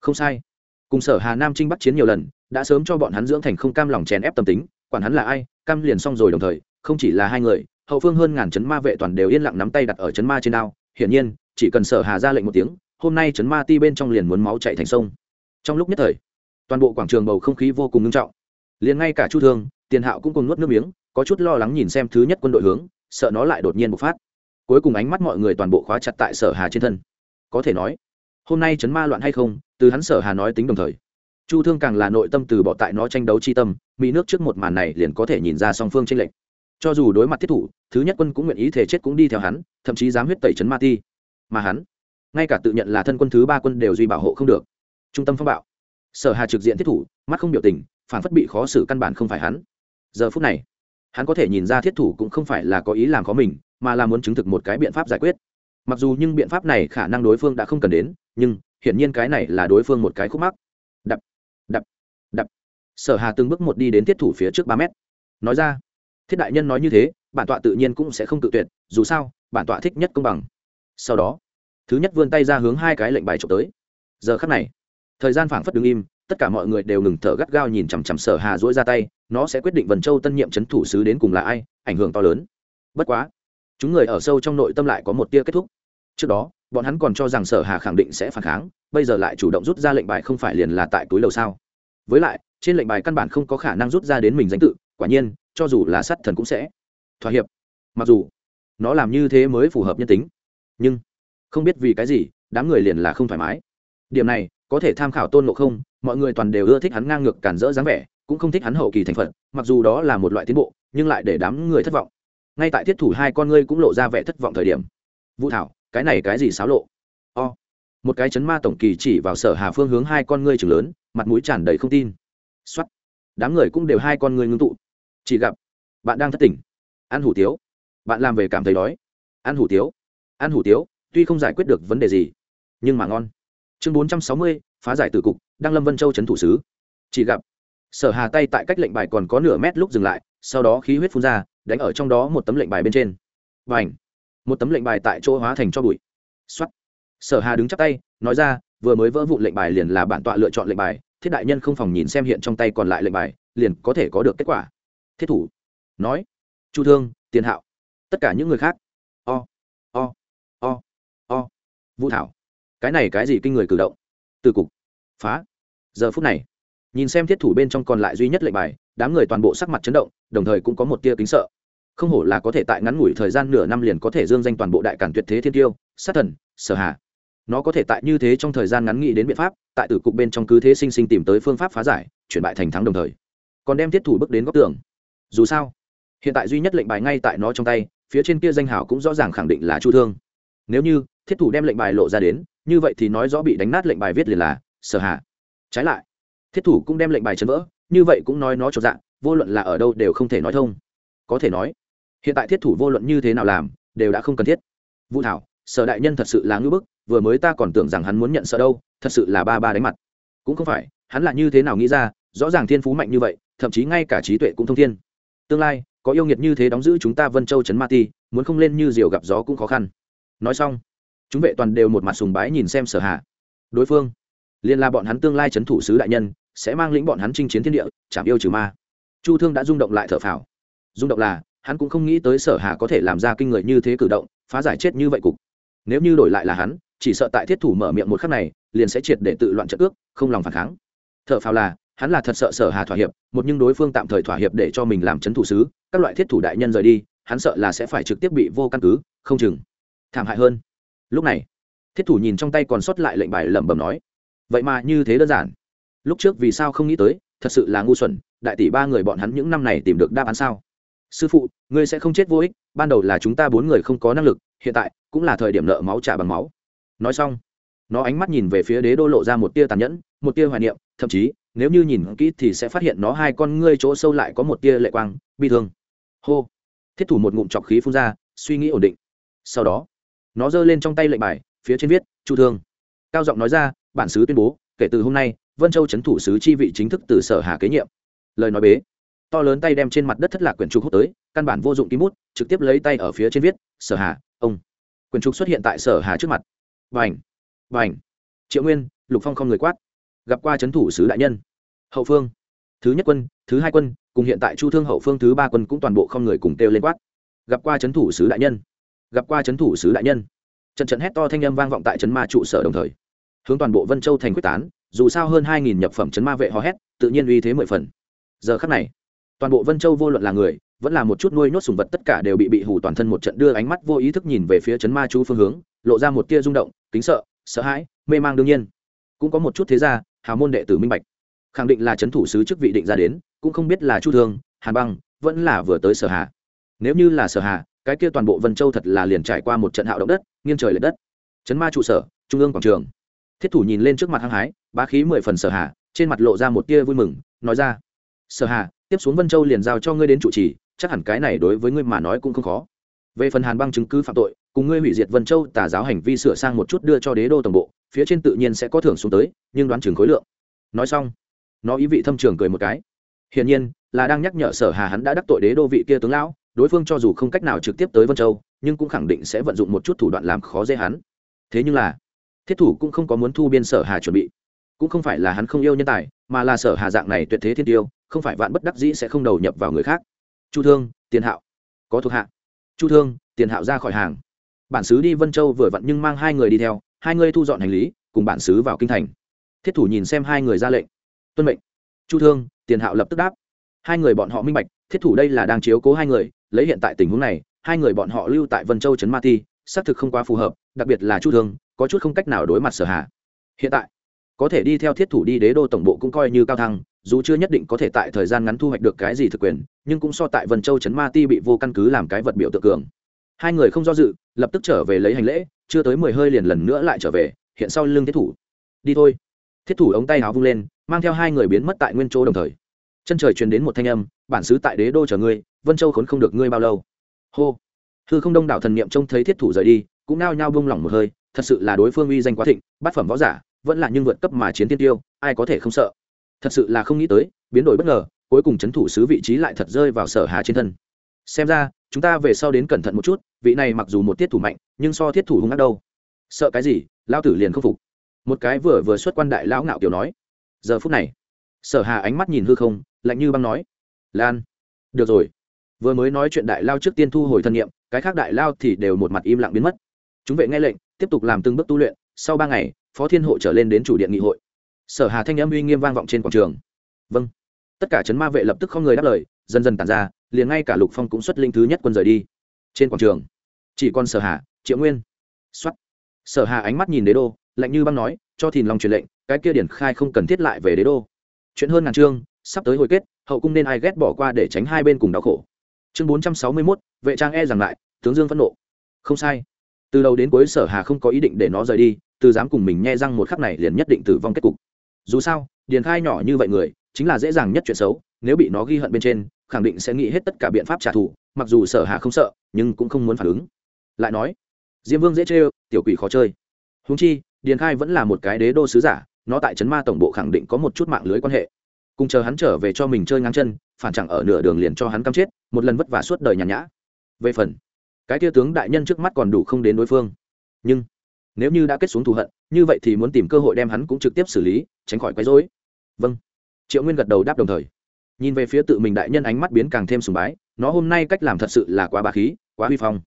Không sai. Cùng sở hà nam trinh bắt chiến nhiều lần, đã sớm cho bọn hắn dưỡng thành không cam lòng chèn ép tâm tính, quản hắn là ai, cam liền xong rồi đồng thời, không chỉ là hai người hậu phương hơn ngàn chấn ma vệ toàn đều yên lặng nắm tay đặt ở chấn ma trên đao. Hiển nhiên, chỉ cần sở hà ra lệnh một tiếng, hôm nay chấn ma ti bên trong liền muốn máu chạy thành sông. Trong lúc nhất thời, toàn bộ quảng trường bầu không khí vô cùng nghiêm trọng. Liền ngay cả chu thương, tiền hạo cũng cùng nuốt nước miếng, có chút lo lắng nhìn xem thứ nhất quân đội hướng, sợ nó lại đột nhiên bộc phát. Cuối cùng ánh mắt mọi người toàn bộ khóa chặt tại sở hà trên thân. Có thể nói, hôm nay chấn ma loạn hay không, từ hắn sở hà nói tính đồng thời. Chu thương càng là nội tâm từ bỏ tại nó tranh đấu chi tâm mỹ nước trước một màn này liền có thể nhìn ra song phương tranh lệch cho dù đối mặt thiết thủ, thứ nhất quân cũng nguyện ý thể chết cũng đi theo hắn, thậm chí dám huyết tẩy chấn ma ti. Mà hắn, ngay cả tự nhận là thân quân thứ ba quân đều duy bảo hộ không được. Trung tâm phong bạo. Sở hà trực diện thiết thủ, mắt không biểu tình phản phất bị khó xử căn bản không phải hắn. Giờ phút này, hắn có thể nhìn ra thiết thủ cũng không phải là có ý làm khó mình, mà là muốn chứng thực một cái biện pháp giải quyết. Mặc dù nhưng biện pháp này khả năng đối phương đã không cần đến, nhưng hiển nhiên cái này là đối phương một cái khúc mắc. Đập đập đập. Sở hà từng bước một đi đến thiết thủ phía trước ba mét. Nói ra thiết đại nhân nói như thế, bản tọa tự nhiên cũng sẽ không tự tuyệt, dù sao, bản tọa thích nhất công bằng. Sau đó, thứ nhất vươn tay ra hướng hai cái lệnh bài trộm tới. Giờ khắc này, thời gian phảng phất đứng im, tất cả mọi người đều ngừng thở gắt gao nhìn chằm chằm sở hà dỗi ra tay, nó sẽ quyết định vần châu tân nhiệm c h ấ n thủ sứ đến cùng là ai, ảnh hưởng to lớn. Bất quá, chúng người ở sâu trong nội tâm lại có một tia kết thúc. Trước đó, bọn hắn còn cho rằng sở hà khẳng định sẽ phản kháng, bây giờ lại chủ động rút ra lệnh bài không phải liền là tại túi lầu sao? Với lại, trên lệnh bài căn bản không có khả năng rút ra đến mình danh tự, quả nhiên cho dù là sát thần cũng sẽ thỏa hiệp. Mặc dù nó làm như thế mới phù hợp nhân tính, nhưng không biết vì cái gì, đám người liền là không thoải mái. Điểm này, có thể tham khảo tôn ngộ không, mọi người toàn đều ưa thích hắn ngang ngược cản rỡ dáng vẻ, cũng không thích hắn hậu kỳ thành phận mặc dù đó là một loại tiến bộ, nhưng lại để đám người thất vọng. Ngay tại thiết thủ hai con ngươi cũng lộ ra vẻ thất vọng thời điểm. Vũ thảo, cái này cái gì xáo lộ? O, một cái chấn ma tổng kỳ chỉ vào sở hà phương hướng hai con ngươi chừng lớn, mặt mũi tràn đầy không tin. X đám người cũng đều hai con ngươi ngưng tụ chỉ gặp, bạn đang thất tỉnh ăn hủ tiếu. Bạn làm về cảm thấy đói. Ăn hủ tiếu. Ăn hủ tiếu, tuy không giải quyết được vấn đề gì, nhưng mà ngon. Chương bốn trăm sáu mươi, phá giải tử cục, đăng lâm vân châu trấn thủ sứ. Chỉ gặp, sở hà tay tại cách lệnh bài còn có nửa mét lúc dừng lại, sau đó khí huyết phun ra, đánh ở trong đó một tấm lệnh bài bên trên. Và ảnh một tấm lệnh bài tại chỗ hóa thành cho bụi. Xuất sở hà đứng chắp tay, nói ra, vừa mới vỡ vụ lệnh bài liền là bản tọa lựa chọn lệnh bài, thiết đại nhân không phòng nhìn xem hiện trong tay còn lại lệnh bài, liền có thể có được kết quả thiết thủ. Nói, chu thương, tiền hạo, tất cả những người khác. O o o o. Vũ thảo. Cái này cái gì kinh người cử động? Từ cục. Phá. Giờ phút này, nhìn xem thiết thủ bên trong còn lại duy nhất lệnh bài, đám người toàn bộ sắc mặt chấn động, đồng thời cũng có một tia kính sợ. Không hổ là có thể tại ngắn ngủi thời gian nửa năm liền có thể dương danh toàn bộ đại cản tuyệt thế thiên tiêu, sát thần, sở hạ. Nó có thể tại như thế trong thời gian ngắn nghĩ đến biện pháp, tại tử cục bên trong cứ thế sinh sinh tìm tới phương pháp phá giải, chuyển bại thành thắng đồng thời. Còn đem thiết thủ bước đến góc tường dù sao, hiện tại duy nhất lệnh bài ngay tại nó trong tay, phía trên kia danh hảo cũng rõ ràng khẳng định là chu thương. Nếu như thiết thủ đem lệnh bài lộ ra đến, như vậy thì nói rõ bị đánh nát lệnh bài viết liền là sở hạ trái lại, thiết thủ cũng đem lệnh bài chấn vỡ, như vậy cũng nói nó cho dạng vô luận là ở đâu đều không thể nói thông. Có thể nói, hiện tại thiết thủ vô luận như thế nào làm, đều đã không cần thiết. Vũ thảo, sở đại nhân thật sự là ngưỡng bức, vừa mới ta còn tưởng rằng hắn muốn nhận sợ đâu, thật sự là ba ba đánh mặt. Cũng không phải, hắn là như thế nào nghĩ ra, rõ ràng thiên phú mạnh như vậy, thậm chí ngay cả trí tuệ cũng thông thiên tương lai, có yêu nghiệt như thế đóng giữ chúng ta vân châu trấn ma ti, muốn không lên như diều gặp gió cũng khó khăn. Nói xong, chúng vệ toàn đều một mặt sùng bái nhìn xem sở hạ đối phương liên là bọn hắn tương lai trấn thủ sứ đại nhân, sẽ mang lĩnh bọn hắn chinh chiến thiên địa chạm yêu trừ ma. Chu thương đã rung động lại thở phào. Rung động là, hắn cũng không nghĩ tới sở hà có thể làm ra kinh người như thế cử động, phá giải chết như vậy cục. Nếu như đổi lại là hắn, chỉ sợ tại thiết thủ mở miệng một khắc này, liền sẽ triệt để tự loạn trận ước, không lòng phản kháng. Thở phào là hắn là thật sợ sở hà thỏa hiệp, một nhưng đối phương tạm thời thỏa hiệp để cho mình làm c h ấ n thủ sứ, các loại thiết thủ đại nhân rời đi, hắn sợ là sẽ phải trực tiếp bị vô căn cứ, không chừng. Thảm hại hơn. Lúc này, thiết thủ nhìn trong tay còn sót lại lệnh bài lẩm bẩm nói, vậy mà như thế đơn giản. Lúc trước vì sao không nghĩ tới, thật sự là ngu xuẩn, đại tỷ ba người bọn hắn những năm này tìm được đáp án sao? Sư phụ, ngươi sẽ không chết vô ích, ban đầu là chúng ta bốn người không có năng lực, hiện tại cũng là thời điểm nợ máu trả bằng máu. Nói xong, nó ánh mắt nhìn về phía đế đô lộ ra một tia tàn nhẫn, một tia hoài niệm, thậm chí nếu như nhìn kỹ thì sẽ phát hiện nó hai con ngươi chỗ sâu lại có một tia lệ quang bi thương. Hô. Thiết thủ một ngụm trọc khí phun ra suy nghĩ ổn định. Sau đó nó giơ lên trong tay lệnh bài phía trên viết chu thương. Cao giọng nói ra bản sứ tuyên bố kể từ hôm nay vân châu c thủ sứ chi vị chính thức từ sở hà kế nhiệm. Lời nói bế. To lớn tay đem trên mặt đất thất lạc quyển trục hút tới căn bản vô dụng ký mút, trực tiếp lấy tay ở phía trên viết sở hà ông. Quyển trục xuất hiện tại sở hà trước mặt. Vành vành triệu nguyên lục phong không người quát gặp qua trấn thủ sứ đại nhân. Hậu phương, thứ nhất quân, thứ hai quân, cùng hiện tại chu thương hậu phương thứ ba quân cũng toàn bộ không người cùng kêu lên quát. Gặp qua trấn thủ sứ đại nhân. Gặp qua trấn thủ sứ đại nhân. Trận trận hét to thanh âm vang vọng tại trấn ma trụ sở đồng thời. Hướng toàn bộ vân châu thành quyết tán, dù sao hơn hai nghìn nhập phẩm trấn ma vệ hò hét, tự nhiên uy thế mười phần. Giờ khắc này, toàn bộ vân châu vô luận là người, vẫn là một chút nuôi nhốt sùng vật tất cả đều bị bị hủ toàn thân một trận đưa ánh mắt vô ý thức nhìn về phía chấn ma chú phương hướng, lộ ra một tia rung động, kính sợ sợ hãi, mê mang đương nhiên. Cũng có một chút thế gia hào môn đệ tử minh bạch. Khẳng định là chấn thủ sứ chức vị định ra đến, cũng không biết là chu thương, hàn băng, vẫn là vừa tới sở hà. Nếu như là sở hà, cái kia toàn bộ vân châu thật là liền trải qua một trận hạo động đất, nghiêng trời l ệ đất. Chấn ma trụ sở, trung ương quảng trường. Thiết thủ nhìn lên trước mặt hăng hái, bá khí mười phần sở hà, trên mặt lộ ra một tia vui mừng, nói ra, sở hà, tiếp xuống vân châu liền giao cho ngươi đến trụ trì, chắc hẳn cái này đối với ngươi mà nói cũng không khó. Về phần hàn băng chứng cứ phạm tội, cùng ngươi hủy diệt vân châu tà giáo hành vi sửa sang một chút đưa cho đế đô tổng bộ phía trên tự nhiên sẽ có thưởng xuống tới, nhưng đoán chừng khối lượng. Nói xong, nó ý vị thâm trường cười một cái. Hiển nhiên, là đang nhắc nhở sở hà hắn đã đắc tội đế đô vị kia tướng lão, đối phương cho dù không cách nào trực tiếp tới vân châu, nhưng cũng khẳng định sẽ vận dụng một chút thủ đoạn làm khó dễ hắn. Thế nhưng là, thiết thủ cũng không có muốn thu biên sở hà chuẩn bị. Cũng không phải là hắn không yêu nhân tài, mà là sở hà dạng này tuyệt thế thiên tiêu, không phải vạn bất đắc dĩ sẽ không đầu nhập vào người khác. Chu thương, tiền hạo, có thuộc hạ. Chu thương, tiền hạo ra khỏi hàng. Bản xứ đi vân châu vừa vặn nhưng mang hai người đi theo hai người thu dọn hành lý, cùng bản xứ vào kinh thành. Thiết thủ nhìn xem hai người ra lệnh. Tuân mệnh. Chu thương, tiền hạo lập tức đáp. Hai người bọn họ minh bạch, thiết thủ đây là đang chiếu cố hai người, lấy hiện tại tình huống này, hai người bọn họ lưu tại vân châu trấn ma ti, xác thực không quá phù hợp, đặc biệt là chu thương, có chút không cách nào đối mặt sở hạ hiện tại, có thể đi theo thiết thủ đi đế đô tổng bộ cũng coi như cao thăng, dù chưa nhất định có thể tại thời gian ngắn thu hoạch được cái gì thực quyền, nhưng cũng so tại vân châu trấn ma ti bị vô căn cứ làm cái vật biểu tượng cường hai người không do dự, lập tức trở về lấy hành lễ, chưa tới mười hơi liền lần nữa lại trở về, hiện sau lưng thiết thủ. Đi thôi. Thiết thủ ống tay áo vung lên, mang theo hai người biến mất tại nguyên chỗ đồng thời. Chân trời truyền đến một thanh âm, bản xứ tại đế đô chờ ngươi, vân châu khốn không được ngươi bao lâu. Hô. Hư không đông đảo thần niệm trông thấy thiết thủ rời đi, cũng nao nhao bông lỏng một hơi, thật sự là đối phương uy danh quá thịnh, bát phẩm võ giả, vẫn là nhưng vượt cấp mà chiến tiên tiêu, ai có thể không sợ. Thật sự là không nghĩ tới, biến đổi bất ngờ, cuối cùng c h ấ n thủ sứ vị trí lại thật rơi vào sở hà trên thân. Xem ra chúng ta về sau đến cẩn thận một chút, vị này mặc dù một tiết thủ mạnh, nhưng so thiết thủ hung ác đâu. Sợ cái gì? Lao tử liền không phục. Một cái vừa vừa xuất quan đại lão ngạo kiểu nói. Giờ phút này, sở hà ánh mắt nhìn hư không, lạnh như băng nói. Lan, được rồi. Vừa mới nói chuyện đại lao trước tiên thu hồi thân nhiệm, cái khác đại lao thì đều một mặt im lặng biến mất. Chúng vệ nghe lệnh, tiếp tục làm từng bước tu luyện, sau ba ngày, phó thiên hộ trở lên đến chủ điện nghị hội. Sở hà thanh âm uy nghiêm vang vọng trên quảng trường. Vâng. Tất cả chấn ma vệ lập tức không người đáp lời, dần dần tàn ra liền ngay cả lục phong cũng xuất linh thứ nhất quân rời đi trên quảng trường chỉ còn sở hà triệu nguyên xuất sở hà ánh mắt nhìn đế đô lạnh như băng nói cho thìn long truyền lệnh cái kia điển khai không cần thiết lại về đế đô chuyện hơn ngàn chương sắp tới hồi kết hậu cung nên ai ghét bỏ qua để tránh hai bên cùng đau khổ chương bốn trăm sáu mươi 461, vệ trang e rằng lại tướng dương phẫn nộ không sai từ đầu đến cuối sở hà không có ý định để nó rời đi từ dám cùng mình nghe răng một khắc này liền nhất định tử vong kết cục dù sao điền khai nhỏ như vậy người chính là dễ dàng nhất chuyện xấu nếu bị nó ghi hận bên trên khẳng định sẽ nghĩ hết tất cả biện pháp trả thù, mặc dù sở hà không sợ, nhưng cũng không muốn phản ứng. Lại nói, diêm vương dễ chơi tiểu quỷ khó chơi. Húng chi, điền khai vẫn là một cái đế đô sứ giả, nó tại trấn ma tổng bộ khẳng định có một chút mạng lưới quan hệ. Cùng chờ hắn trở về cho mình chơi ngang chân, phản chẳng ở nửa đường liền cho hắn cam chết, một lần vất vả suốt đời nhàn nhã. Về phần, cái tia tướng đại nhân trước mắt còn đủ không đến đối phương. Nhưng, nếu như đã kết xuống thù hận, như vậy thì muốn tìm cơ hội đem hắn cũng trực tiếp xử lý, tránh khỏi quấy rối. Vâng. Triệu nguyên gật đầu đáp đồng thời nhìn về phía tự mình đại nhân ánh mắt biến càng thêm sùng bái, nó hôm nay cách làm thật sự là quá bà khí, quá huy phong.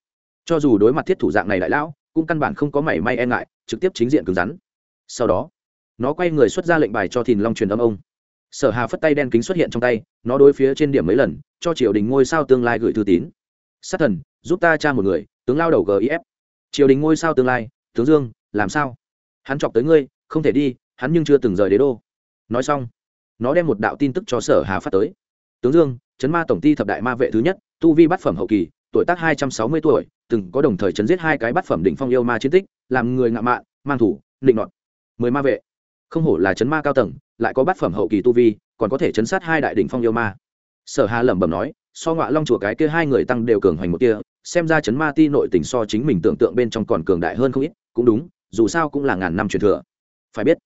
Cho dù đối mặt thiết thủ dạng này đại lão, cũng căn bản không có mảy may e ngại, trực tiếp chính diện cứng rắn. Sau đó, nó quay người xuất ra lệnh bài cho thìn long truyền âm ông. Sở hà phất tay đen kính xuất hiện trong tay, nó đối phía trên điểm mấy lần, cho triều đình ngôi sao tương lai gửi thư tín. Sát thần, giúp ta tra một người, tướng lao đầu gif triều đình ngôi sao tương lai, tướng dương, làm sao? Hắn chọc tới ngươi, không thể đi, hắn nhưng chưa từng rời đế đô. Nói xong nó đem một đạo tin tức cho sở hà phát tới. Tướng dương chấn ma tổng ty thập đại ma vệ thứ nhất, tu vi bát phẩm hậu kỳ, tuổi tác hai trăm sáu mươi tuổi, từng có đồng thời chấn giết hai cái bát phẩm đỉnh phong yêu ma chiến tích, làm người ngạo mạn, mang thủ định nọt. Mười ma vệ. Không hổ là chấn ma cao tầng, lại có bát phẩm hậu kỳ tu vi, còn có thể chấn sát hai đại đỉnh phong yêu ma. Sở hà lẩm bẩm nói, so ngọa long chùa cái kia hai người tăng đều cường hoành một kia xem ra chấn ma ti nội tình so chính mình tưởng tượng bên trong còn cường đại hơn không ít, cũng đúng, dù sao cũng là ngàn năm truyền thừa. Phải biết,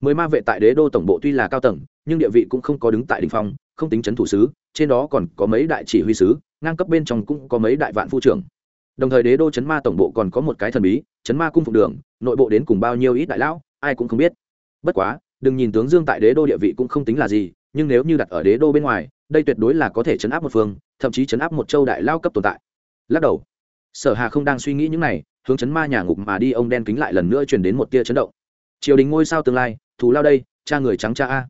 mười ma vệ tại đế đô tổng bộ tuy là cao tầng nhưng địa vị cũng không có đứng tại đ ỉ n h phong, không tính c h ấ n thủ sứ, trên đó còn có mấy đại chỉ huy sứ, ngang cấp bên trong cũng có mấy đại vạn phu trưởng. Đồng thời đế đô chấn ma tổng bộ còn có một cái thần bí, chấn ma cung phụng đường, nội bộ đến cùng bao nhiêu ít đại lão, ai cũng không biết. Bất quá, đừng nhìn tướng dương tại đế đô địa vị cũng không tính là gì, nhưng nếu như đặt ở đế đô bên ngoài, đây tuyệt đối là có thể chấn áp một phương, thậm chí chấn áp một châu đại lao cấp tồn tại. Lắc đầu. Sở hà không đang suy nghĩ những này, hướng chấn ma nhà ngục mà đi, ông đen kính lại lần nữa truyền đến một tia chấn động. Triều đình ngôi sao tương lai thủ lao đây, cha người trắng cha a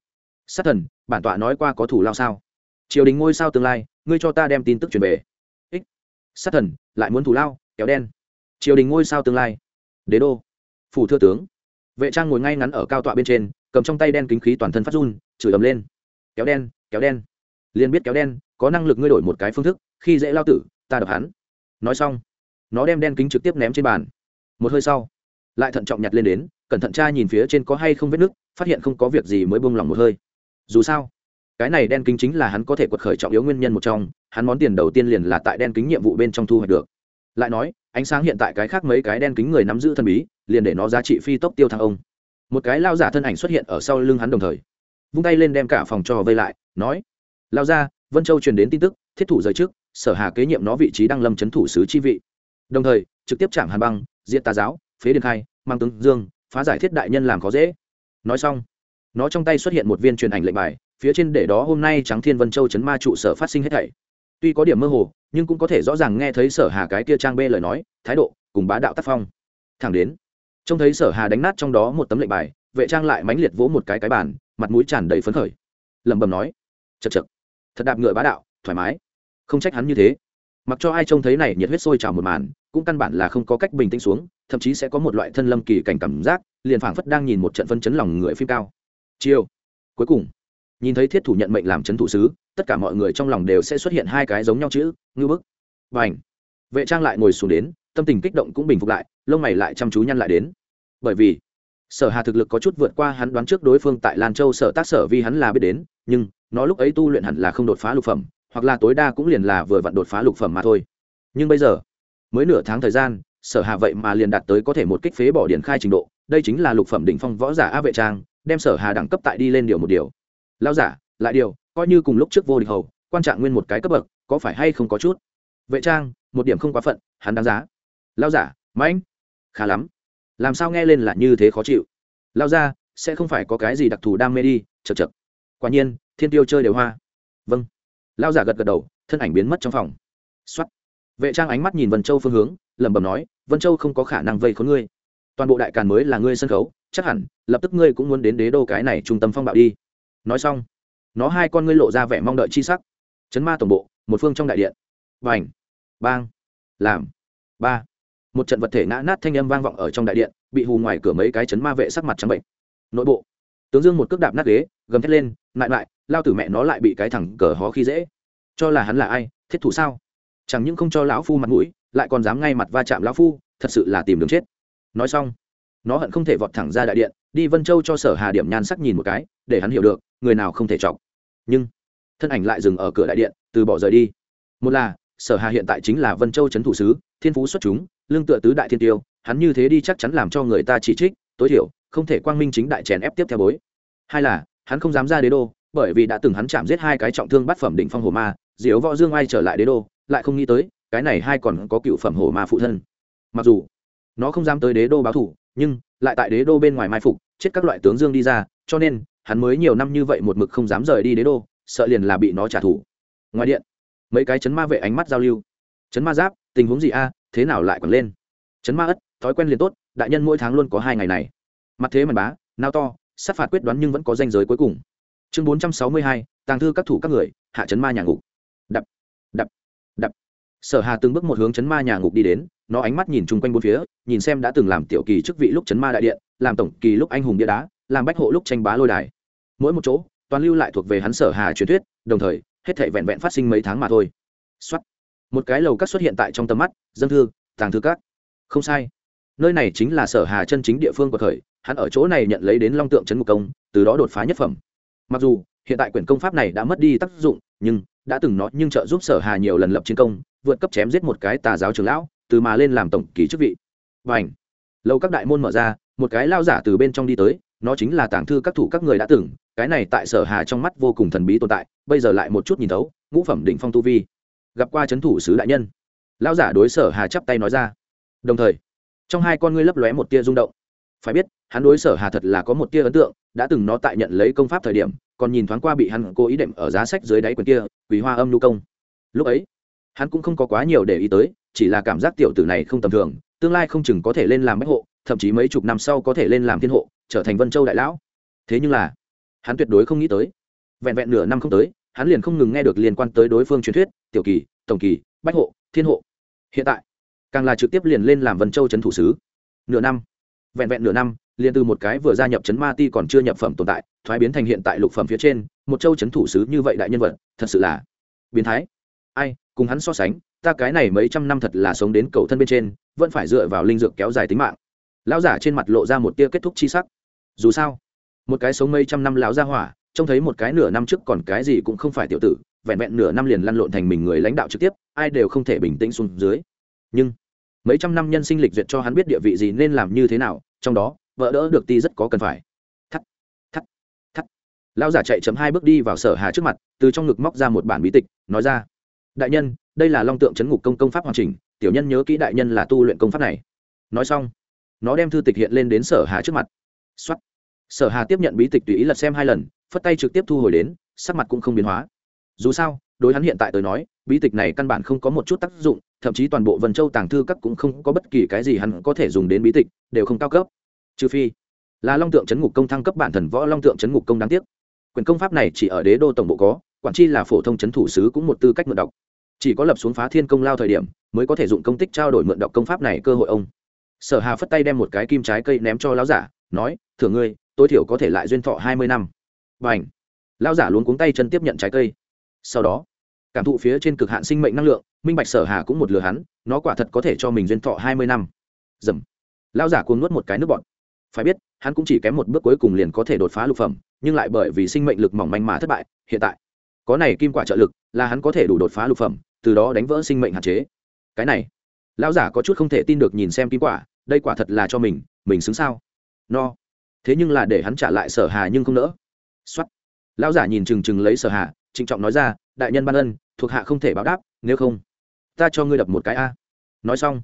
sát thần, bản tọa nói qua có thủ lao sao? Triều đình ngôi sao tương lai, ngươi cho ta đem tin tức truyền về. Ích, sát thần, lại muốn thủ lao, kéo đen. Triều đình ngôi sao tương lai. Đế đô. Phủ thưa tướng. Vệ trang ngồi ngay ngắn ở cao tọa bên trên, cầm trong tay đen kính khí toàn thân phát run, chửi ầm lên. Kéo đen kéo đen. Liền biết kéo đen, có năng lực ngươi đổi một cái phương thức, khi dễ lao tử, ta đập hắn. Nói xong, nó đem đen kính trực tiếp ném trên bàn. Một hơi sau, lại thận trọng nhặt lên đến, cẩn thận tra nhìn phía trên có hay không vết nứt, phát hiện không có việc gì mới bông lòng một hơi dù sao, cái này đen kính chính là hắn có thể quật khởi trọng yếu nguyên nhân một trong, hắn món tiền đầu tiên liền là tại đen kính nhiệm vụ bên trong thu hoạch được. Lại nói, ánh sáng hiện tại cái khác mấy cái đen kính người nắm giữ thần bí, liền để nó giá trị phi tốc tiêu thăng ông. Một cái lao giả thân ảnh xuất hiện ở sau lưng hắn đồng thời, vung tay lên đem cả phòng cho vây lại, nói, lao ra vân châu truyền đến tin tức, thiết thủ rời trước, sở hà kế nhiệm nó vị trí đăng lâm c thủ sứ chi vị. Đồng thời, trực tiếp chạm hàn băng diện tà giáo, phế điện khai, mang tướng dương, phá giải thiết đại nhân làm khó dễ. Nói xong nó trong tay xuất hiện một viên truyền ảnh lệnh bài, phía trên để đó hôm nay trắng thiên vân châu chấn ma trụ sở phát sinh hết thảy. Tuy có điểm mơ hồ, nhưng cũng có thể rõ ràng nghe thấy sở hà cái kia trang bê lời nói, thái độ, cùng bá đạo tác phong. Thẳng đến, trông thấy sở hà đánh nát trong đó một tấm lệnh bài, vệ trang lại mãnh liệt vỗ một cái cái bàn, mặt mũi tràn đầy phấn khởi. Lẩm bẩm nói chật chật thật đạp ngựa bá đạo, thoải mái. Không trách hắn như thế. Mặc cho ai trông thấy này nhiệt huyết sôi trào một màn, cũng căn bản là không có cách bình tĩnh xuống, thậm chí sẽ có một loại thân lâm kỳ cảnh cảm giác, liền phảng phất đang nhìn một trận phân chấn lòng người phim cao chiêu. Cuối cùng, nhìn thấy thiết thủ nhận mệnh làm chấn thủ sứ, tất cả mọi người trong lòng đều sẽ xuất hiện hai cái giống nhau chữ, ngư bức và ảnh vệ trang lại ngồi xuống đến, tâm tình kích động cũng bình phục lại, lông mày lại chăm chú nhăn lại đến. Bởi vì, sở hà thực lực có chút vượt qua hắn đoán trước đối phương tại lan châu sở tác sở vì hắn là biết đến, nhưng nó lúc ấy tu luyện hẳn là không đột phá lục phẩm, hoặc là tối đa cũng liền là vừa vặn đột phá lục phẩm mà thôi. Nhưng bây giờ, mới nửa tháng thời gian, sở hà vậy mà liền đạt tới có thể một kích phế bỏ điển khai trình độ, đây chính là lục phẩm đỉnh phong võ giả a vệ trang đem sở hà đẳng cấp tại đi lên điều một điều. Lao giả, lại điều, coi như cùng lúc trước vô địch hầu, quan trạng nguyên một cái cấp bậc, có phải hay không có chút? Vệ trang, một điểm không quá phận, hắn đáng giá. Lao giả, mãnh. Khá lắm. Làm sao nghe lên là như thế khó chịu? Lao ra sẽ không phải có cái gì đặc thù đam mê đi chật chật quả nhiên, thiên tiêu chơi đều hoa. Vâng. Lao giả gật gật đầu, thân ảnh biến mất trong phòng. Xuất vệ trang ánh mắt nhìn vân châu phương hướng, lẩm bẩm nói, vân châu không có khả năng vây khốn ngươi toàn bộ đại càn mới là ngươi sân khấu, chắc hẳn, lập tức ngươi cũng muốn đến đế đô cái này trung tâm phong bạo đi. Nói xong, nó hai con ngươi lộ ra vẻ mong đợi chi sắc. Chấn ma tổng bộ, một phương trong đại điện. Vành bang, làm, ba. Một trận vật thể ngã nát thanh âm vang vọng ở trong đại điện, bị hù ngoài cửa mấy cái chấn ma vệ sắc mặt trắng bệnh. Nội bộ, tướng dương một cước đạp nát ghế, gầm thét lên, lại lại, lao tử mẹ nó lại bị cái thẳng cờ hó khi dễ. Cho là hắn là ai, thiết thủ sao? Chẳng những không cho lão phu mặt mũi, lại còn dám ngay mặt va chạm lão phu, thật sự là tìm đường chết nói xong, nó hận không thể vọt thẳng ra đại điện, đi vân châu cho sở hà điểm nhan sắc nhìn một cái, để hắn hiểu được, người nào không thể chọc. Nhưng, thân ảnh lại dừng ở cửa đại điện, từ bỏ rời đi. Một là, sở hà hiện tại chính là vân châu trấn thủ sứ, thiên phú xuất chúng, lương tựa tứ đại thiên tiêu, hắn như thế đi chắc chắn làm cho người ta chỉ trích, tối thiểu, không thể quang minh chính đại chèn ép tiếp theo bối. Hai là, hắn không dám ra đế đô, bởi vì đã từng hắn chạm giết hai cái trọng thương bát phẩm đỉnh phong hồ ma, diếu võ dương ai trở lại đế đô, lại không nghĩ tới, cái này hai còn có cựu phẩm hồ ma phụ thân. Mặc dù nó không dám tới đế đô báo thủ, nhưng lại tại đế đô bên ngoài mai phục, chết các loại tướng dương đi ra, cho nên hắn mới nhiều năm như vậy một mực không dám rời đi đế đô, sợ liền là bị nó trả thù. Ngoài điện, mấy cái chấn ma vệ ánh mắt giao lưu. Chấn ma giáp, tình huống gì a? Thế nào lại còn lên? Chấn ma ất, thói quen liền tốt, đại nhân mỗi tháng luôn có hai ngày này. Mặt thế mà bá, nao to, sát phạt quyết đoán nhưng vẫn có danh giới cuối cùng. Chương bốn trăm sáu mươi hai, tàng thư các thủ các người, hạ chấn ma nhà ngục. Đập đập đập sở hà từng bước một hướng chấn ma nhà ngục đi đến, nó ánh mắt nhìn chung quanh bốn phía, nhìn xem đã từng làm tiểu kỳ chức vị lúc chấn ma đại điện, làm tổng kỳ lúc anh hùng bia đá, làm bách hộ lúc tranh bá lôi đài. Mỗi một chỗ, toàn lưu lại thuộc về hắn sở hà truyền thuyết, đồng thời, hết thể vẹn vẹn phát sinh mấy tháng mà thôi. Xuất một cái lầu cắt xuất hiện tại trong tầm mắt, dân thư, tàng thư cát không sai. Nơi này chính là sở hà chân chính địa phương của thời, hắn ở chỗ này nhận lấy đến long tượng trấn ngục công, từ đó đột phá nhất phẩm. Mặc dù, hiện tại quyển công pháp này đã mất đi tác dụng, nhưng đã từng nó nhưng trợ giúp sở hà nhiều lần lập chiến công, vượt cấp chém giết một cái tà giáo trưởng lão, từ mà lên làm tổng ký chức vị. Và ảnh lâu các đại môn mở ra, một cái lao giả từ bên trong đi tới, nó chính là tàng thư các thủ các người đã từng, cái này tại sở hà trong mắt vô cùng thần bí tồn tại, bây giờ lại một chút nhìn thấu, ngũ phẩm đỉnh phong tu vi. Gặp qua c h ấ n thủ sứ đại nhân. Lao giả đối sở hà chắp tay nói ra. Đồng thời, trong hai con ngươi lấp lóe một tia rung động. Phải biết, hắn đối sở hà thật là có một tia ấn tượng, đã từng nó tại nhận lấy công pháp thời điểm còn nhìn thoáng qua bị hắn cố ý đệm ở giá sách dưới đáy quyển kia vì hoa âm lưu công. Lúc ấy, hắn cũng không có quá nhiều để ý tới, chỉ là cảm giác tiểu tử này không tầm thường, tương lai không chừng có thể lên làm bách hộ, thậm chí mấy chục năm sau có thể lên làm thiên hộ, trở thành vân châu đại lão. Thế nhưng là, hắn tuyệt đối không nghĩ tới. Vẹn vẹn nửa năm không tới, hắn liền không ngừng nghe được liên quan tới đối phương truyền thuyết, tiểu kỳ, tổng kỳ, bách hộ, thiên hộ. Hiện tại, càng là trực tiếp liền lên làm vân châu trấn thủ sứ. Nửa năm, vẹn vẹn nửa năm liền từ một cái vừa gia nhập chấn ma ti còn chưa nhập phẩm tồn tại, thoái biến thành hiện tại lục phẩm phía trên, một châu chấn thủ sứ như vậy đại nhân vật, thật sự là biến thái. Ai, cùng hắn so sánh, ta cái này mấy trăm năm thật là sống đến cầu thân bên trên, vẫn phải dựa vào linh dược kéo dài tính mạng. Lão giả trên mặt lộ ra một tia kết thúc chi sắc. Dù sao, một cái sống mấy trăm năm lão gia hỏa, trông thấy một cái nửa năm trước còn cái gì cũng không phải tiểu tử, vẹn vẹn nửa năm liền lăn lộn thành mình người lãnh đạo trực tiếp, ai đều không thể bình tĩnh xuống dưới. Nhưng, mấy trăm năm nhân sinh lịch duyệt cho hắn biết địa vị gì nên làm như thế nào, trong đó vợ đỡ được ti rất có cần phải. Thắt thắt thắt. Lão giả chạy chấm hai bước đi vào sở hà trước mặt, từ trong ngực móc ra một bản bí tịch, nói ra. Đại nhân, đây là long tượng chấn ngục công công pháp hoàn chỉnh, tiểu nhân nhớ kỹ đại nhân là tu luyện công pháp này. Nói xong, nó đem thư tịch hiện lên đến sở hà trước mặt. Xuất sở hà tiếp nhận bí tịch tùy ý lật xem hai lần, phất tay trực tiếp thu hồi đến, sắc mặt cũng không biến hóa. Dù sao, đối hắn hiện tại tới nói, bí tịch này căn bản không có một chút tác dụng, thậm chí toàn bộ vân châu tàng thư các cũng không có bất kỳ cái gì hắn có thể dùng đến bí tịch, đều không cao cấp trừ phi là long tượng chấn ngục công thăng cấp bản thần võ long tượng chấn ngục công đáng tiếc. Quyền công pháp này chỉ ở đế đô tổng bộ có, quản chi là phổ thông chấn thủ sứ cũng một tư cách mượn đọc. Chỉ có lập xuống phá thiên công lao thời điểm mới có thể dụng công tích trao đổi mượn đọc công pháp này cơ hội ông. Sở hà phất tay đem một cái kim trái cây ném cho lão giả, nói, thưởng ngươi, tối thiểu có thể lại duyên thọ hai mươi năm. B à n h lão giả luôn cuống tay chân tiếp nhận trái cây. Sau đó, cảm thụ phía trên cực hạn sinh mệnh năng lượng, minh bạch sở hà cũng một lừa hắn, nó quả thật có thể cho mình duyên thọ hai mươi năm. Dầm! Lão giả cuốn nuốt một cái nước bọt phải biết, hắn cũng chỉ kém một bước cuối cùng liền có thể đột phá lục phẩm, nhưng lại bởi vì sinh mệnh lực mỏng manh mà thất bại, hiện tại. Có này kim quả trợ lực, là hắn có thể đủ đột phá lục phẩm, từ đó đánh vỡ sinh mệnh hạn chế. Cái này, lão giả có chút không thể tin được nhìn xem kim quả, đây quả thật là cho mình mình xứng sao? No. Thế nhưng là để hắn trả lại sở hà nhưng không nỡ. Xuất lão giả nhìn chừng chừng lấy sở hà, trịnh trọng nói ra, đại nhân ban ân, thuộc hạ không thể báo đáp, nếu không, ta cho ngươi đập một cái a. Nói xong,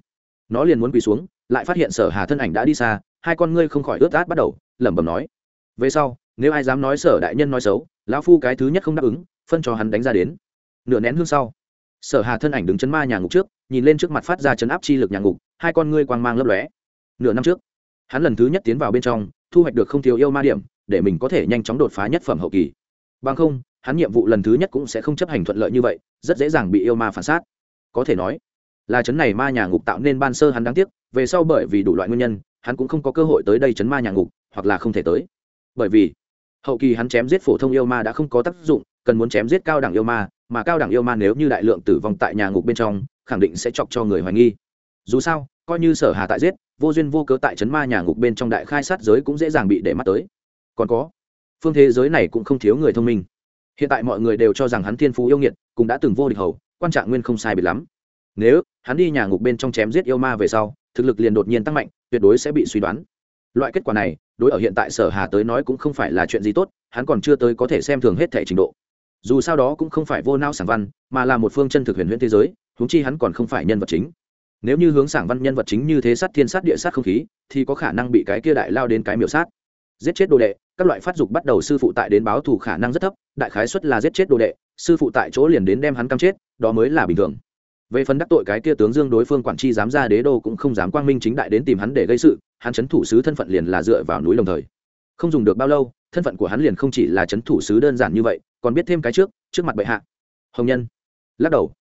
nó liền muốn quỳ xuống, lại phát hiện sở hà thân ảnh đã đi xa hai con ngươi không khỏi ướt át bắt đầu, lẩm bẩm nói. Về sau, nếu ai dám nói sở đại nhân nói xấu, lão phu cái thứ nhất không đáp ứng, phân cho hắn đánh ra đến. Nửa nén hương sau, sở hà thân ảnh đứng chấn ma nhà ngục trước, nhìn lên trước mặt phát ra chấn áp chi lực nhà ngục, hai con ngươi quang mang lấp lóe. Nửa năm trước, hắn lần thứ nhất tiến vào bên trong, thu hoạch được không thiếu yêu ma điểm, để mình có thể nhanh chóng đột phá nhất phẩm hậu kỳ. Bằng không, hắn nhiệm vụ lần thứ nhất cũng sẽ không chấp hành thuận lợi như vậy, rất dễ dàng bị yêu ma phản sát. Có thể nói, là chấn này ma nhà ngục tạo nên ban sơ hắn đáng tiếc, về sau bởi vì đủ loại nguyên nhân hắn cũng không có cơ hội tới đây chấn ma nhà ngục, hoặc là không thể tới. Bởi vì, hậu kỳ hắn chém giết phổ thông yêu ma đã không có tác dụng, cần muốn chém giết cao đẳng yêu ma, mà cao đẳng yêu ma nếu như đại lượng tử vong tại nhà ngục bên trong, khẳng định sẽ chọc cho người hoài nghi. Dù sao, coi như sở hà tại giết, vô duyên vô cớ tại chấn ma nhà ngục bên trong đại khai sát giới cũng dễ dàng bị để mắt tới. Còn có, phương thế giới này cũng không thiếu người thông minh. Hiện tại mọi người đều cho rằng hắn thiên phú yêu nghiệt, cũng đã từng vô địch hầu, quan trạng nguyên không sai biệt lắm. Nếu hắn đi nhà ngục bên trong chém giết yêu ma về sau, thực lực liền đột nhiên tăng mạnh tuyệt đối sẽ bị suy đoán. Loại kết quả này, đối ở hiện tại sở hà tới nói cũng không phải là chuyện gì tốt, hắn còn chưa tới có thể xem thường hết thể trình độ. Dù sao đó cũng không phải vô nao sảng văn, mà là một phương chân thực huyền huyễn thế giới, huống chi hắn còn không phải nhân vật chính. Nếu như hướng sảng văn nhân vật chính như thế sát thiên sát địa sát không khí, thì có khả năng bị cái kia đại lao đến cái miểu sát. Giết chết đồ đệ, các loại phát dục bắt đầu sư phụ tại đến báo thù khả năng rất thấp, đại khái suất là giết chết đồ đệ, sư phụ tại chỗ liền đến đem hắn cam chết, đó mới là bình thường về phần đắc tội cái kia tướng dương đối phương quản tri dám ra đế đô cũng không dám quang minh chính đại đến tìm hắn để gây sự, hắn chấn thủ sứ thân phận liền là dựa vào núi đồng thời. Không dùng được bao lâu, thân phận của hắn liền không chỉ là chấn thủ sứ đơn giản như vậy, còn biết thêm cái trước trước mặt bệ hạ. Hồng nhân. Lắc đầu.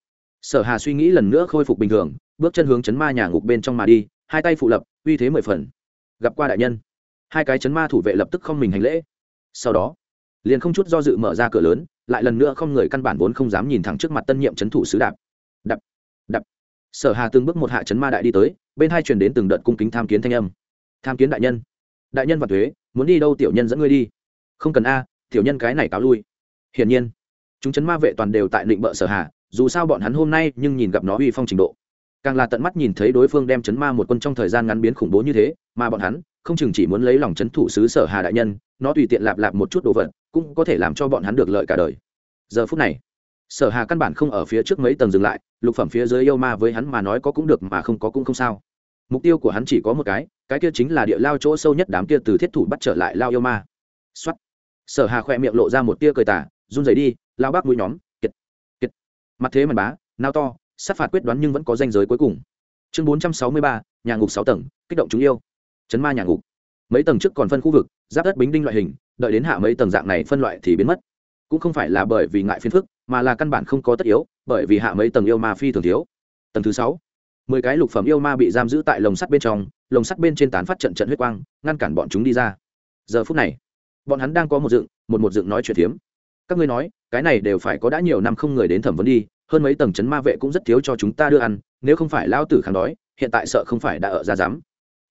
Sở hà suy nghĩ lần nữa khôi phục bình thường, bước chân hướng chấn ma nhà ngục bên trong mà đi, hai tay phụ lập, uy thế mười phần. Gặp qua đại nhân. Hai cái chấn ma thủ vệ lập tức không mình hành lễ. Sau đó, liền không chút do dự mở ra cửa lớn, lại lần nữa không người căn bản vốn không dám nhìn thẳng trước mặt tân nhiệm chấn thủ sứ đạp. Đập đập. Sở hà từng bước một hạ chấn ma đại đi tới, bên hai truyền đến từng đợt cung kính tham kiến thanh âm. Tham kiến đại nhân. Đại nhân và thuế, muốn đi đâu tiểu nhân dẫn ngươi đi? Không cần a, tiểu nhân cái này cáo lui. Hiển nhiên, chúng chấn ma vệ toàn đều tại định bợ sở hà, dù sao bọn hắn hôm nay nhưng nhìn gặp nó uy phong trình độ. Càng là tận mắt nhìn thấy đối phương đem chấn ma một quân trong thời gian ngắn biến khủng bố như thế, mà bọn hắn không chừng chỉ muốn lấy lòng chấn thủ sứ sở hà đại nhân, nó tùy tiện lạp lạp một chút đồ vật, cũng có thể làm cho bọn hắn được lợi cả đời. Giờ phút này sở hà căn bản không ở phía trước mấy tầng dừng lại, lục phẩm phía dưới yêu ma với hắn mà nói có cũng được mà không có cũng không sao. Mục tiêu của hắn chỉ có một cái cái kia chính là địa lao chỗ sâu nhất đám kia từ thiết thủ bắt trở lại lao yêu ma. Xuất sở hà khỏe miệng lộ ra một tia cười tả run rẩy đi, lao bác mũi nhóm, kiệt kiệt. Mặt thế màn bá, nao to, sát phạt quyết đoán nhưng vẫn có danh giới cuối cùng. Chương bốn trăm sáu mươi ba, nhà ngục sáu tầng, kích động chúng yêu. Chấn ma nhà ngục. Mấy tầng trước còn phân khu vực, giáp đất bính đinh loại hình, đợi đến hạ mấy tầng dạng này phân loại thì biến mất. Cũng không phải là bởi vì ngại phiền phức mà là căn bản không có tất yếu, bởi vì hạ mấy tầng yêu ma phi thường thiếu. Tầng thứ sáu, mười cái lục phẩm yêu ma bị giam giữ tại lồng sắt bên trong, lồng sắt bên trên tán phát trận trận huyết quang, ngăn cản bọn chúng đi ra. Giờ phút này, bọn hắn đang có một dựng, một một dựng nói chuyện thiếm. Các ngươi nói, cái này đều phải có đã nhiều năm không người đến thẩm vấn đi, hơn mấy tầng chấn ma vệ cũng rất thiếu cho chúng ta đưa ăn, nếu không phải lao tử kháng đói, hiện tại sợ không phải đã ở ra dám.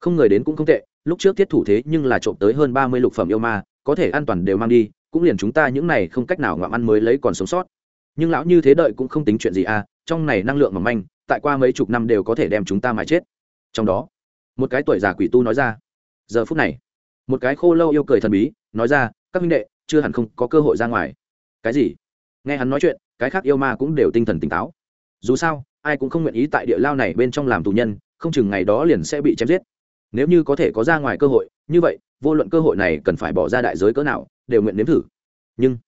Không người đến cũng không tệ, lúc trước thiết thủ thế nhưng là trộm tới hơn ba mươi lục phẩm yêu ma, có thể an toàn đều mang đi, cũng liền chúng ta những này không cách nào ngoạm ăn mới lấy còn sống sót nhưng lão như thế đợi cũng không tính chuyện gì à trong này năng lượng mỏng manh, tại qua mấy chục năm đều có thể đem chúng ta mà chết. Trong đó, một cái tuổi già quỷ tu nói ra, giờ phút này, một cái khô lâu yêu cười thần bí, nói ra, các minh đệ, chưa hẳn không có cơ hội ra ngoài. Cái gì? Nghe hắn nói chuyện, cái khác yêu ma cũng đều tinh thần tỉnh táo. Dù sao, ai cũng không nguyện ý tại địa lao này bên trong làm tù nhân, không chừng ngày đó liền sẽ bị chém giết. Nếu như có thể có ra ngoài cơ hội, như vậy, vô luận cơ hội này cần phải bỏ ra đại giới cỡ nào, đều nguyện nếm thử. Nhưng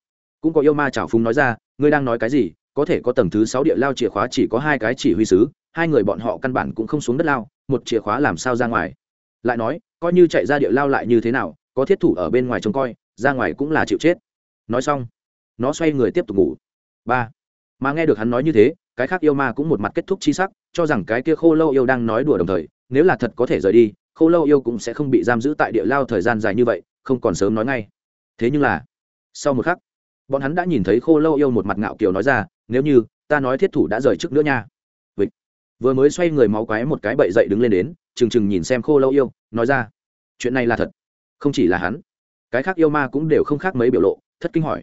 cũng có yêu ma trào phúng nói ra, ngươi đang nói cái gì? Có thể có tầng thứ sáu địa lao chìa khóa chỉ có hai cái chỉ huy sứ, hai người bọn họ căn bản cũng không xuống đất lao, một chìa khóa làm sao ra ngoài? Lại nói, coi như chạy ra địa lao lại như thế nào, có thiết thủ ở bên ngoài trông coi, ra ngoài cũng là chịu chết. Nói xong, nó xoay người tiếp tục ngủ. Ba. Mà nghe được hắn nói như thế, cái khác yêu ma cũng một mặt kết thúc chi sắc, cho rằng cái kia khô lâu yêu đang nói đùa đồng thời, nếu là thật có thể rời đi, khô lâu yêu cũng sẽ không bị giam giữ tại địa lao thời gian dài như vậy, không còn sớm nói ngay. Thế nhưng là, sau một khắc bọn hắn đã nhìn thấy khô lâu yêu một mặt ngạo kiều nói ra, nếu như ta nói thiết thủ đã rời trước nữa nha. Vịt. vừa mới xoay người máu quái một cái bậy dậy đứng lên đến, trừng trừng nhìn xem khô lâu yêu, nói ra, chuyện này là thật, không chỉ là hắn, cái khác yêu ma cũng đều không khác mấy biểu lộ, thất kinh hỏi,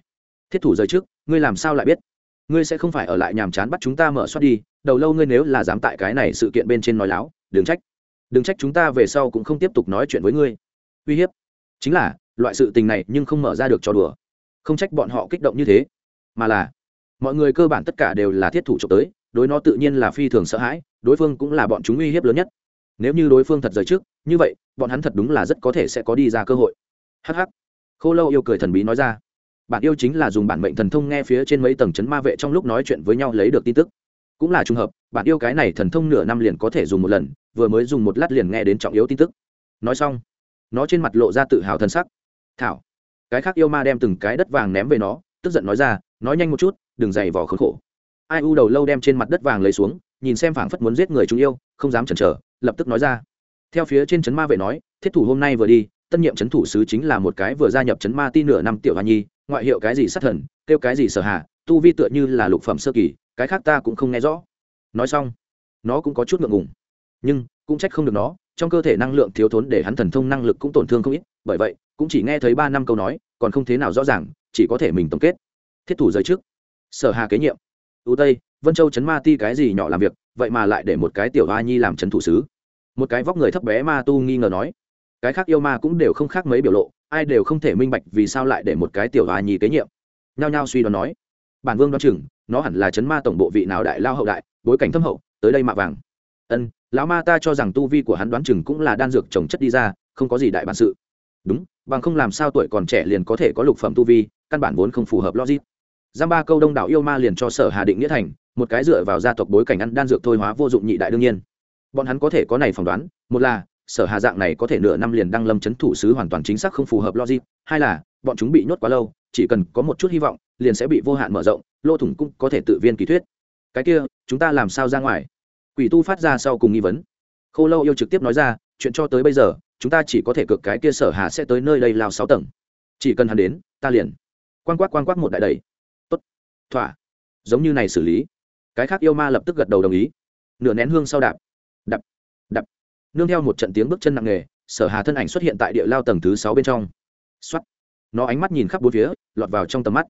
thiết thủ rời trước, ngươi làm sao lại biết? Ngươi sẽ không phải ở lại nhàm chán bắt chúng ta mở soát đi, đầu lâu ngươi nếu là dám tại cái này sự kiện bên trên nói láo, đừng trách đừng trách chúng ta về sau cũng không tiếp tục nói chuyện với ngươi. Uy hiếp. Chính là, loại sự tình này nhưng không mở ra được cho đùa không trách bọn họ kích động như thế, mà là mọi người cơ bản tất cả đều là thiết thủ trộm tới, đối nó tự nhiên là phi thường sợ hãi, đối phương cũng là bọn chúng uy hiếp lớn nhất. Nếu như đối phương thật rời trước, như vậy, bọn hắn thật đúng là rất có thể sẽ có đi ra cơ hội. Hh khô lâu yêu cười thần bí nói ra. Bạn yêu chính là dùng bản mệnh thần thông nghe phía trên mấy tầng chấn ma vệ trong lúc nói chuyện với nhau lấy được tin tức. Cũng là trùng hợp, bạn yêu cái này thần thông nửa năm liền có thể dùng một lần, vừa mới dùng một lát liền nghe đến trọng yếu tin tức. Nói xong, nó trên mặt lộ ra tự hào thân sắc. Thảo cái khác yêu ma đem từng cái đất vàng ném về nó, tức giận nói ra, nói nhanh một chút, đừng dày vò khốn khổ. Ai u đầu lâu đem trên mặt đất vàng lấy xuống, nhìn xem phảng phất muốn giết người chúng yêu, không dám chần chờ, lập tức nói ra. Theo phía trên trấn ma vệ nói, thiết thủ hôm nay vừa đi, tân nhiệm trấn thủ sứ chính là một cái vừa gia nhập trấn ma ti nửa năm tiểu hoa nhi, ngoại hiệu cái gì sát thần, kêu cái gì sở hạ tu vi tựa như là lục phẩm sơ kỳ, cái khác ta cũng không nghe rõ. Nói xong, nó cũng có chút ngượng ngùng, nhưng cũng trách không được nó trong cơ thể năng lượng thiếu thốn để hắn thần thông năng lực cũng tổn thương không ít, bởi vậy, cũng chỉ nghe thấy ba năm câu nói, còn không thế nào rõ ràng, chỉ có thể mình tổng kết. Thiết thủ giới trước. Sở hà kế nhiệm. Ưu tây, vân châu chấn ma ti cái gì nhỏ làm việc, vậy mà lại để một cái tiểu hoa nhi làm chấn thủ sứ. Một cái vóc người thấp bé ma tu nghi ngờ nói. Cái khác yêu ma cũng đều không khác mấy biểu lộ, ai đều không thể minh bạch vì sao lại để một cái tiểu hoa nhi kế nhiệm. Nhao nhao suy đoán nói. Bản vương đoán chừng, nó hẳn là chấn ma tổng bộ vị nào đại lao hậu đại, bối cảnh thâm hậu, tới đây mạ vàng ân, lão ma ta cho rằng tu vi của hắn đoán chừng cũng là đan dược trồng chất đi ra, không có gì đại bản sự. Đúng, bằng không làm sao tuổi còn trẻ liền có thể có lục phẩm tu vi, căn bản vốn không phù hợp logic. Giam ba câu đông đảo yêu ma liền cho sở hà định nghĩa thành, một cái dựa vào gia tộc bối cảnh ăn đan dược thôi hóa vô dụng nhị đại đương nhiên. Bọn hắn có thể có này phỏng đoán, một là, sở hà dạng này có thể nửa năm liền đăng lâm chấn thủ sứ hoàn toàn chính xác không phù hợp logic, hai là, bọn chúng bị nhốt quá lâu, chỉ cần có một chút hy vọng, liền sẽ bị vô hạn mở rộng lô thủng cũng có thể tự viên kỳ thuyết. Cái kia, chúng ta làm sao ra ngoài? Quỷ tu phát ra sau cùng nghi vấn. Khô lâu yêu trực tiếp nói ra, chuyện cho tới bây giờ, chúng ta chỉ có thể cực cái kia sở hà sẽ tới nơi đây lao sáu tầng. Chỉ cần hắn đến, ta liền. Quan quát quan quát một đại đầy. Tốt. Thỏa. Giống như này xử lý. Cái khác yêu ma lập tức gật đầu đồng ý. Nửa nén hương sau đạp. Đập. Đập. Nương theo một trận tiếng bước chân nặng nề, sở hà thân ảnh xuất hiện tại địa lao tầng thứ sáu bên trong. Xuất nó ánh mắt nhìn khắp bốn phía, lọt vào trong tầm mắt.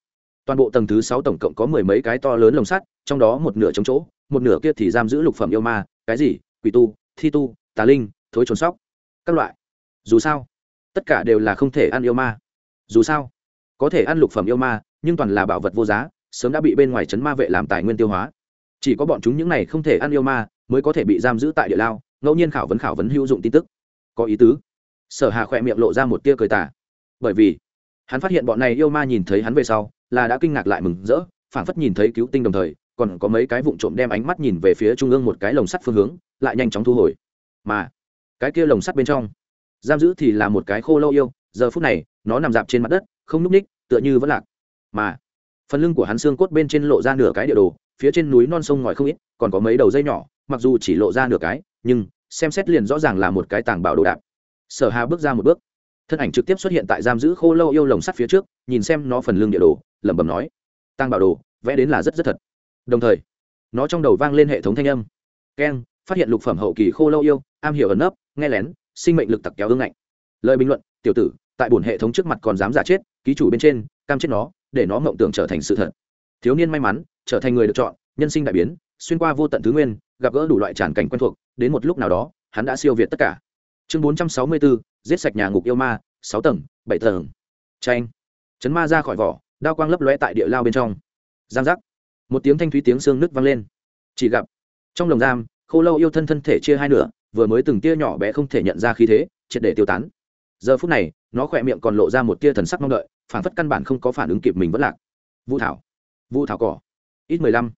Toàn bộ tầng thứ sáu tổng cộng có mười mấy cái to lớn lồng sắt, trong đó một nửa chống chỗ một nửa kia thì giam giữ lục phẩm yêu ma, cái gì? Quỷ tu, thi tu, tà linh, thối trốn sóc, các loại. Dù sao, tất cả đều là không thể ăn yêu ma. Dù sao, có thể ăn lục phẩm yêu ma, nhưng toàn là bảo vật vô giá, sớm đã bị bên ngoài trấn ma vệ làm tài nguyên tiêu hóa. Chỉ có bọn chúng những này không thể ăn yêu ma, mới có thể bị giam giữ tại địa lao, ngẫu nhiên khảo vấn khảo vấn hữu dụng tin tức. Có ý tứ. Sở hà khỏe miệng lộ ra một tia cười tả bởi vì, hắn phát hiện bọn này yêu ma nhìn thấy hắn về sau, là đã kinh ngạc lại mừng rỡ, phảng phất nhìn thấy cứu tinh đồng thời còn có mấy cái vụn trộm đem ánh mắt nhìn về phía trung ương một cái lồng sắt phương hướng, lại nhanh chóng thu hồi. Mà, cái kia lồng sắt bên trong, giam giữ thì là một cái khô lâu yêu, giờ phút này, nó nằm dạp trên mặt đất, không n ú c ních, tựa như vẫn lạc. Mà, phần lưng của hắn xương cốt bên trên lộ ra nửa cái địa đồ, phía trên núi non sông ngòi không ít, còn có mấy đầu dây nhỏ, mặc dù chỉ lộ ra nửa cái, nhưng, xem xét liền rõ ràng là một cái tàng bảo đồ đạc sở hà bước ra một bước. Thân ảnh trực tiếp xuất hiện tại giam giữ khô lâu yêu lồng sắt phía trước, nhìn xem nó phần lưng địa đồ, lẩm bẩm nói tàng bảo đồ, vẽ đến là rất rất thật đồng thời, nó trong đầu vang lên hệ thống thanh âm. Keng phát hiện lục phẩm hậu kỳ khô lâu yêu, am hiểu ẩn nấp, nghe lén, sinh mệnh lực tặc kéo ương ngạnh. Lời bình luận, tiểu tử, tại bổn hệ thống trước mặt còn dám giả chết, ký chủ bên trên, cam chết nó, để nó mộng tưởng trở thành sự thật. Thiếu niên may mắn, trở thành người được chọn, nhân sinh đại biến, xuyên qua vô tận thứ nguyên, gặp gỡ đủ loại tràn cảnh quen thuộc, đến một lúc nào đó, hắn đã siêu việt tất cả. Chương bốn trăm sáu mươi bốn giết sạch nhà ngục yêu ma, sáu tầng, bảy tầng. Tranh chấn ma ra khỏi vỏ, đao quang lấp lóe tại địa lao bên trong. Giang giác một tiếng thanh thúy tiếng xương nứt vang lên. Chỉ gặp, trong lồng giam, khô lâu yêu thân thân thể chia hai nửa, vừa mới từng tia nhỏ bé không thể nhận ra khí thế, triệt để tiêu tán. Giờ phút này, nó khỏe miệng còn lộ ra một tia thần sắc mong đợi phản phất căn bản không có phản ứng kịp mình vẫn lạc. Vũ thảo vũ thảo cỏ, ít mười lăm.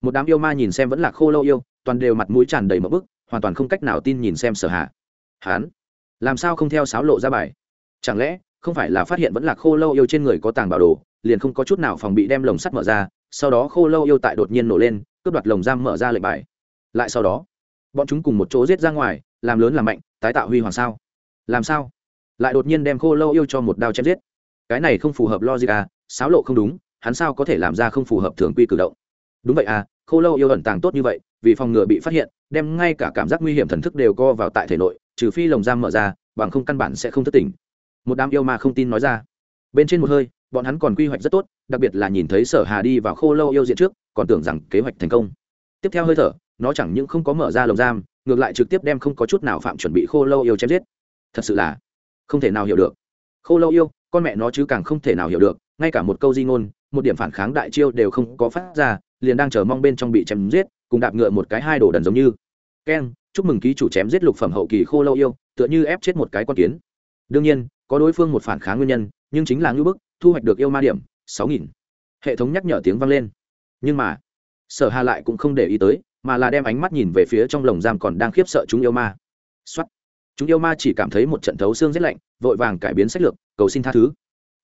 Một đám yêu ma nhìn xem vẫn là khô lâu yêu, toàn đều mặt mũi tràn đầy mỡ bức, hoàn toàn không cách nào tin nhìn xem sở hạ hán làm sao không theo sáo lộ ra bài? Chẳng lẽ, không phải là phát hiện vẫn là khô lâu yêu trên người có tàng bảo đồ, liền không có chút nào phòng bị đem lồng sắt mở ra sau đó khô lâu yêu tại đột nhiên nổ lên, cướp đoạt lồng giam mở ra lệnh bài. Lại sau đó, bọn chúng cùng một chỗ giết ra ngoài, làm lớn làm mạnh, tái tạo huy hoàng sao. Làm sao? Lại đột nhiên đem khô lâu yêu cho một đao chém giết. Cái này không phù hợp logic à sáo lộ không đúng, hắn sao có thể làm ra không phù hợp thường quy cử động? Đúng vậy à khô lâu yêu ẩn tàng tốt như vậy, vì phòng ngừa bị phát hiện, đem ngay cả cảm giác nguy hiểm thần thức đều co vào tại thể nội, trừ phi lồng giam mở ra, bằng không căn bản sẽ không thất tỉnh. Một đám yêu mà không tin nói ra. Bên trên một hơi bọn hắn còn quy hoạch rất tốt, đặc biệt là nhìn thấy sở hà đi vào khô lâu yêu diện trước, còn tưởng rằng kế hoạch thành công. Tiếp theo hơi thở, nó chẳng những không có mở ra lồng giam, ngược lại trực tiếp đem không có chút nào phạm chuẩn bị khô lâu yêu chém giết. Thật sự là không thể nào hiểu được. Khô lâu yêu, con mẹ nó chứ càng không thể nào hiểu được, ngay cả một câu di ngôn, một điểm phản kháng đại chiêu đều không có phát ra, liền đang chờ mong bên trong bị chém giết, cùng đạp ngựa một cái hai đồ đần giống như. Keng chúc mừng ký chủ chém giết lục phẩm hậu kỳ khô lâu yêu, tựa như ép chết một cái con kiến. Đương nhiên, có đối phương một phản kháng nguyên nhân, nhưng chính là ngưỡng bức thu hoạch được yêu ma điểm, sáu nghìn. Hệ thống nhắc nhở tiếng vang lên. Nhưng mà, sở hà lại cũng không để ý tới, mà là đem ánh mắt nhìn về phía trong lồng giam còn đang khiếp sợ chúng yêu ma. Xuất chúng yêu ma chỉ cảm thấy một trận thấu xương rét lạnh, vội vàng cải biến sách lược, cầu xin tha thứ.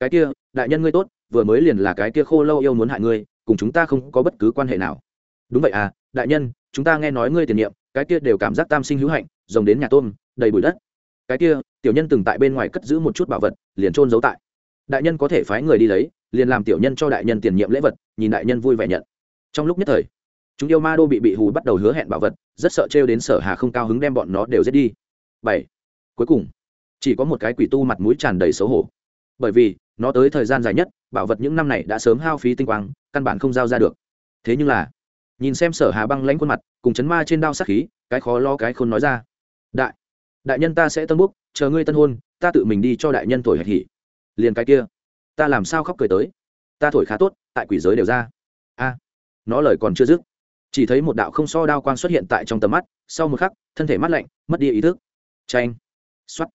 Cái kia, đại nhân ngươi tốt, vừa mới liền là cái kia khô lâu yêu muốn hại ngươi, cùng chúng ta không có bất cứ quan hệ nào. Đúng vậy à đại nhân, chúng ta nghe nói ngươi tiền nhiệm, cái kia đều cảm giác tam sinh hữu hạnh, rồng đến nhà tôm, đầy bụi đất. Cái kia, tiểu nhân từng tại bên ngoài cất giữ một chút bảo vật, liền trôn giấu tại đại nhân có thể phái người đi lấy, liền làm tiểu nhân cho đại nhân tiền nhiệm lễ vật, nhìn đại nhân vui vẻ nhận. Trong lúc nhất thời, chúng yêu ma đô bị bị hù bắt đầu hứa hẹn bảo vật, rất sợ trêu đến sở hà không cao hứng đem bọn nó đều giết đi. Bảy, cuối cùng, chỉ có một cái quỷ tu mặt mũi tràn đầy xấu hổ. Bởi vì, nó tới thời gian dài nhất, bảo vật những năm này đã sớm hao phí tinh quang, căn bản không giao ra được. Thế nhưng là, nhìn xem sở hà băng lãnh khuôn mặt, cùng chấn ma trên đao sát khí, cái khó lo cái khôn nói ra. Đại đại nhân ta sẽ tân búc, chờ ngươi tân hôn, ta tự mình đi cho đại nhân thổi hạch hỉ liền cái kia. Ta làm sao khóc cười tới? Ta thổi khá tốt, tại quỷ giới đều ra. A, nó lời còn chưa dứt. Chỉ thấy một đạo không so đao quang xuất hiện tại trong tầm mắt, sau một khắc, thân thể mắt lạnh, mất đi ý thức. Tranh xoắt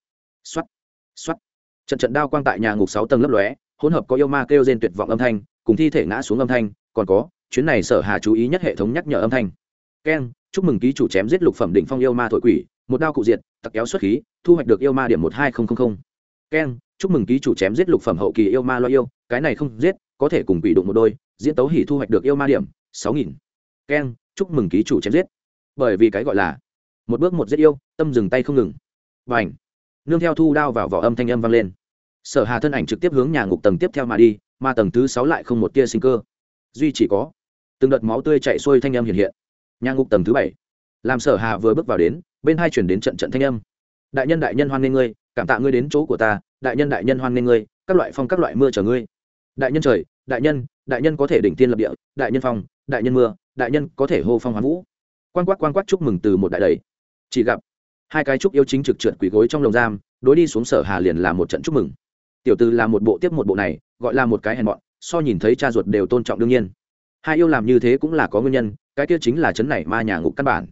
xoắt xoắt trận trận đao quang tại nhà ngục sáu tầng lấp lóe, hỗn hợp có yêu ma kêu rên tuyệt vọng âm thanh, cùng thi thể ngã xuống âm thanh, còn có, chuyến này sở hà chú ý nhất hệ thống nhắc nhở âm thanh. Keng chúc mừng ký chủ chém giết lục phẩm đỉnh phong yêu ma thổi quỷ, một đao cụ diệt, tặc kéo xuất khí, thu hoạch được yêu ma điểm một hai nghìn keng, chúc mừng ký chủ chém giết lục phẩm hậu kỳ yêu ma lo yêu, cái này không giết, có thể cùng quỷ đụng một đôi, diễn tấu hỉ thu hoạch được yêu ma điểm, sáu nghìn. Keng, chúc mừng ký chủ chém giết. Bởi vì cái gọi là, một bước một giết yêu, tâm dừng tay không ngừng. Và ảnh nương theo thu đao vào vỏ âm thanh âm vang lên. Sở hà thân ảnh trực tiếp hướng nhà ngục tầng tiếp theo mà đi, mà tầng thứ sáu lại không một tia sinh cơ. Duy chỉ có, từng đợt máu tươi chạy xuôi thanh âm hiện hiện. Nhà ngục tầng thứ bảy. Làm sở hà vừa bước vào đến, bên hai chuyển đến trận trận thanh âm. Đại nhân đại nhân hoan nghênh ngươi cảm tạ ngươi đến chỗ của ta, đại nhân đại nhân hoan nghênh ngươi, các loại phong, các loại mưa chờ ngươi. Đại nhân trời, đại nhân đại nhân có thể đỉnh tiên lập địa, đại nhân phong, đại nhân mưa, đại nhân có thể hô phong hoán vũ. Quan quát quan quát chúc mừng từ một đại đầy. Chỉ gặp, hai cái chúc yêu chính trực trượt quỷ gối trong lồng giam, đối đi xuống sở hà liền là một trận chúc mừng. Tiểu từ là một bộ tiếp một bộ này, gọi là một cái hèn mọn, so nhìn thấy cha ruột đều tôn trọng đương nhiên. Hai yêu làm như thế cũng là có nguyên nhân, cái kia chính là chấn này ma nhà ngục căn bản.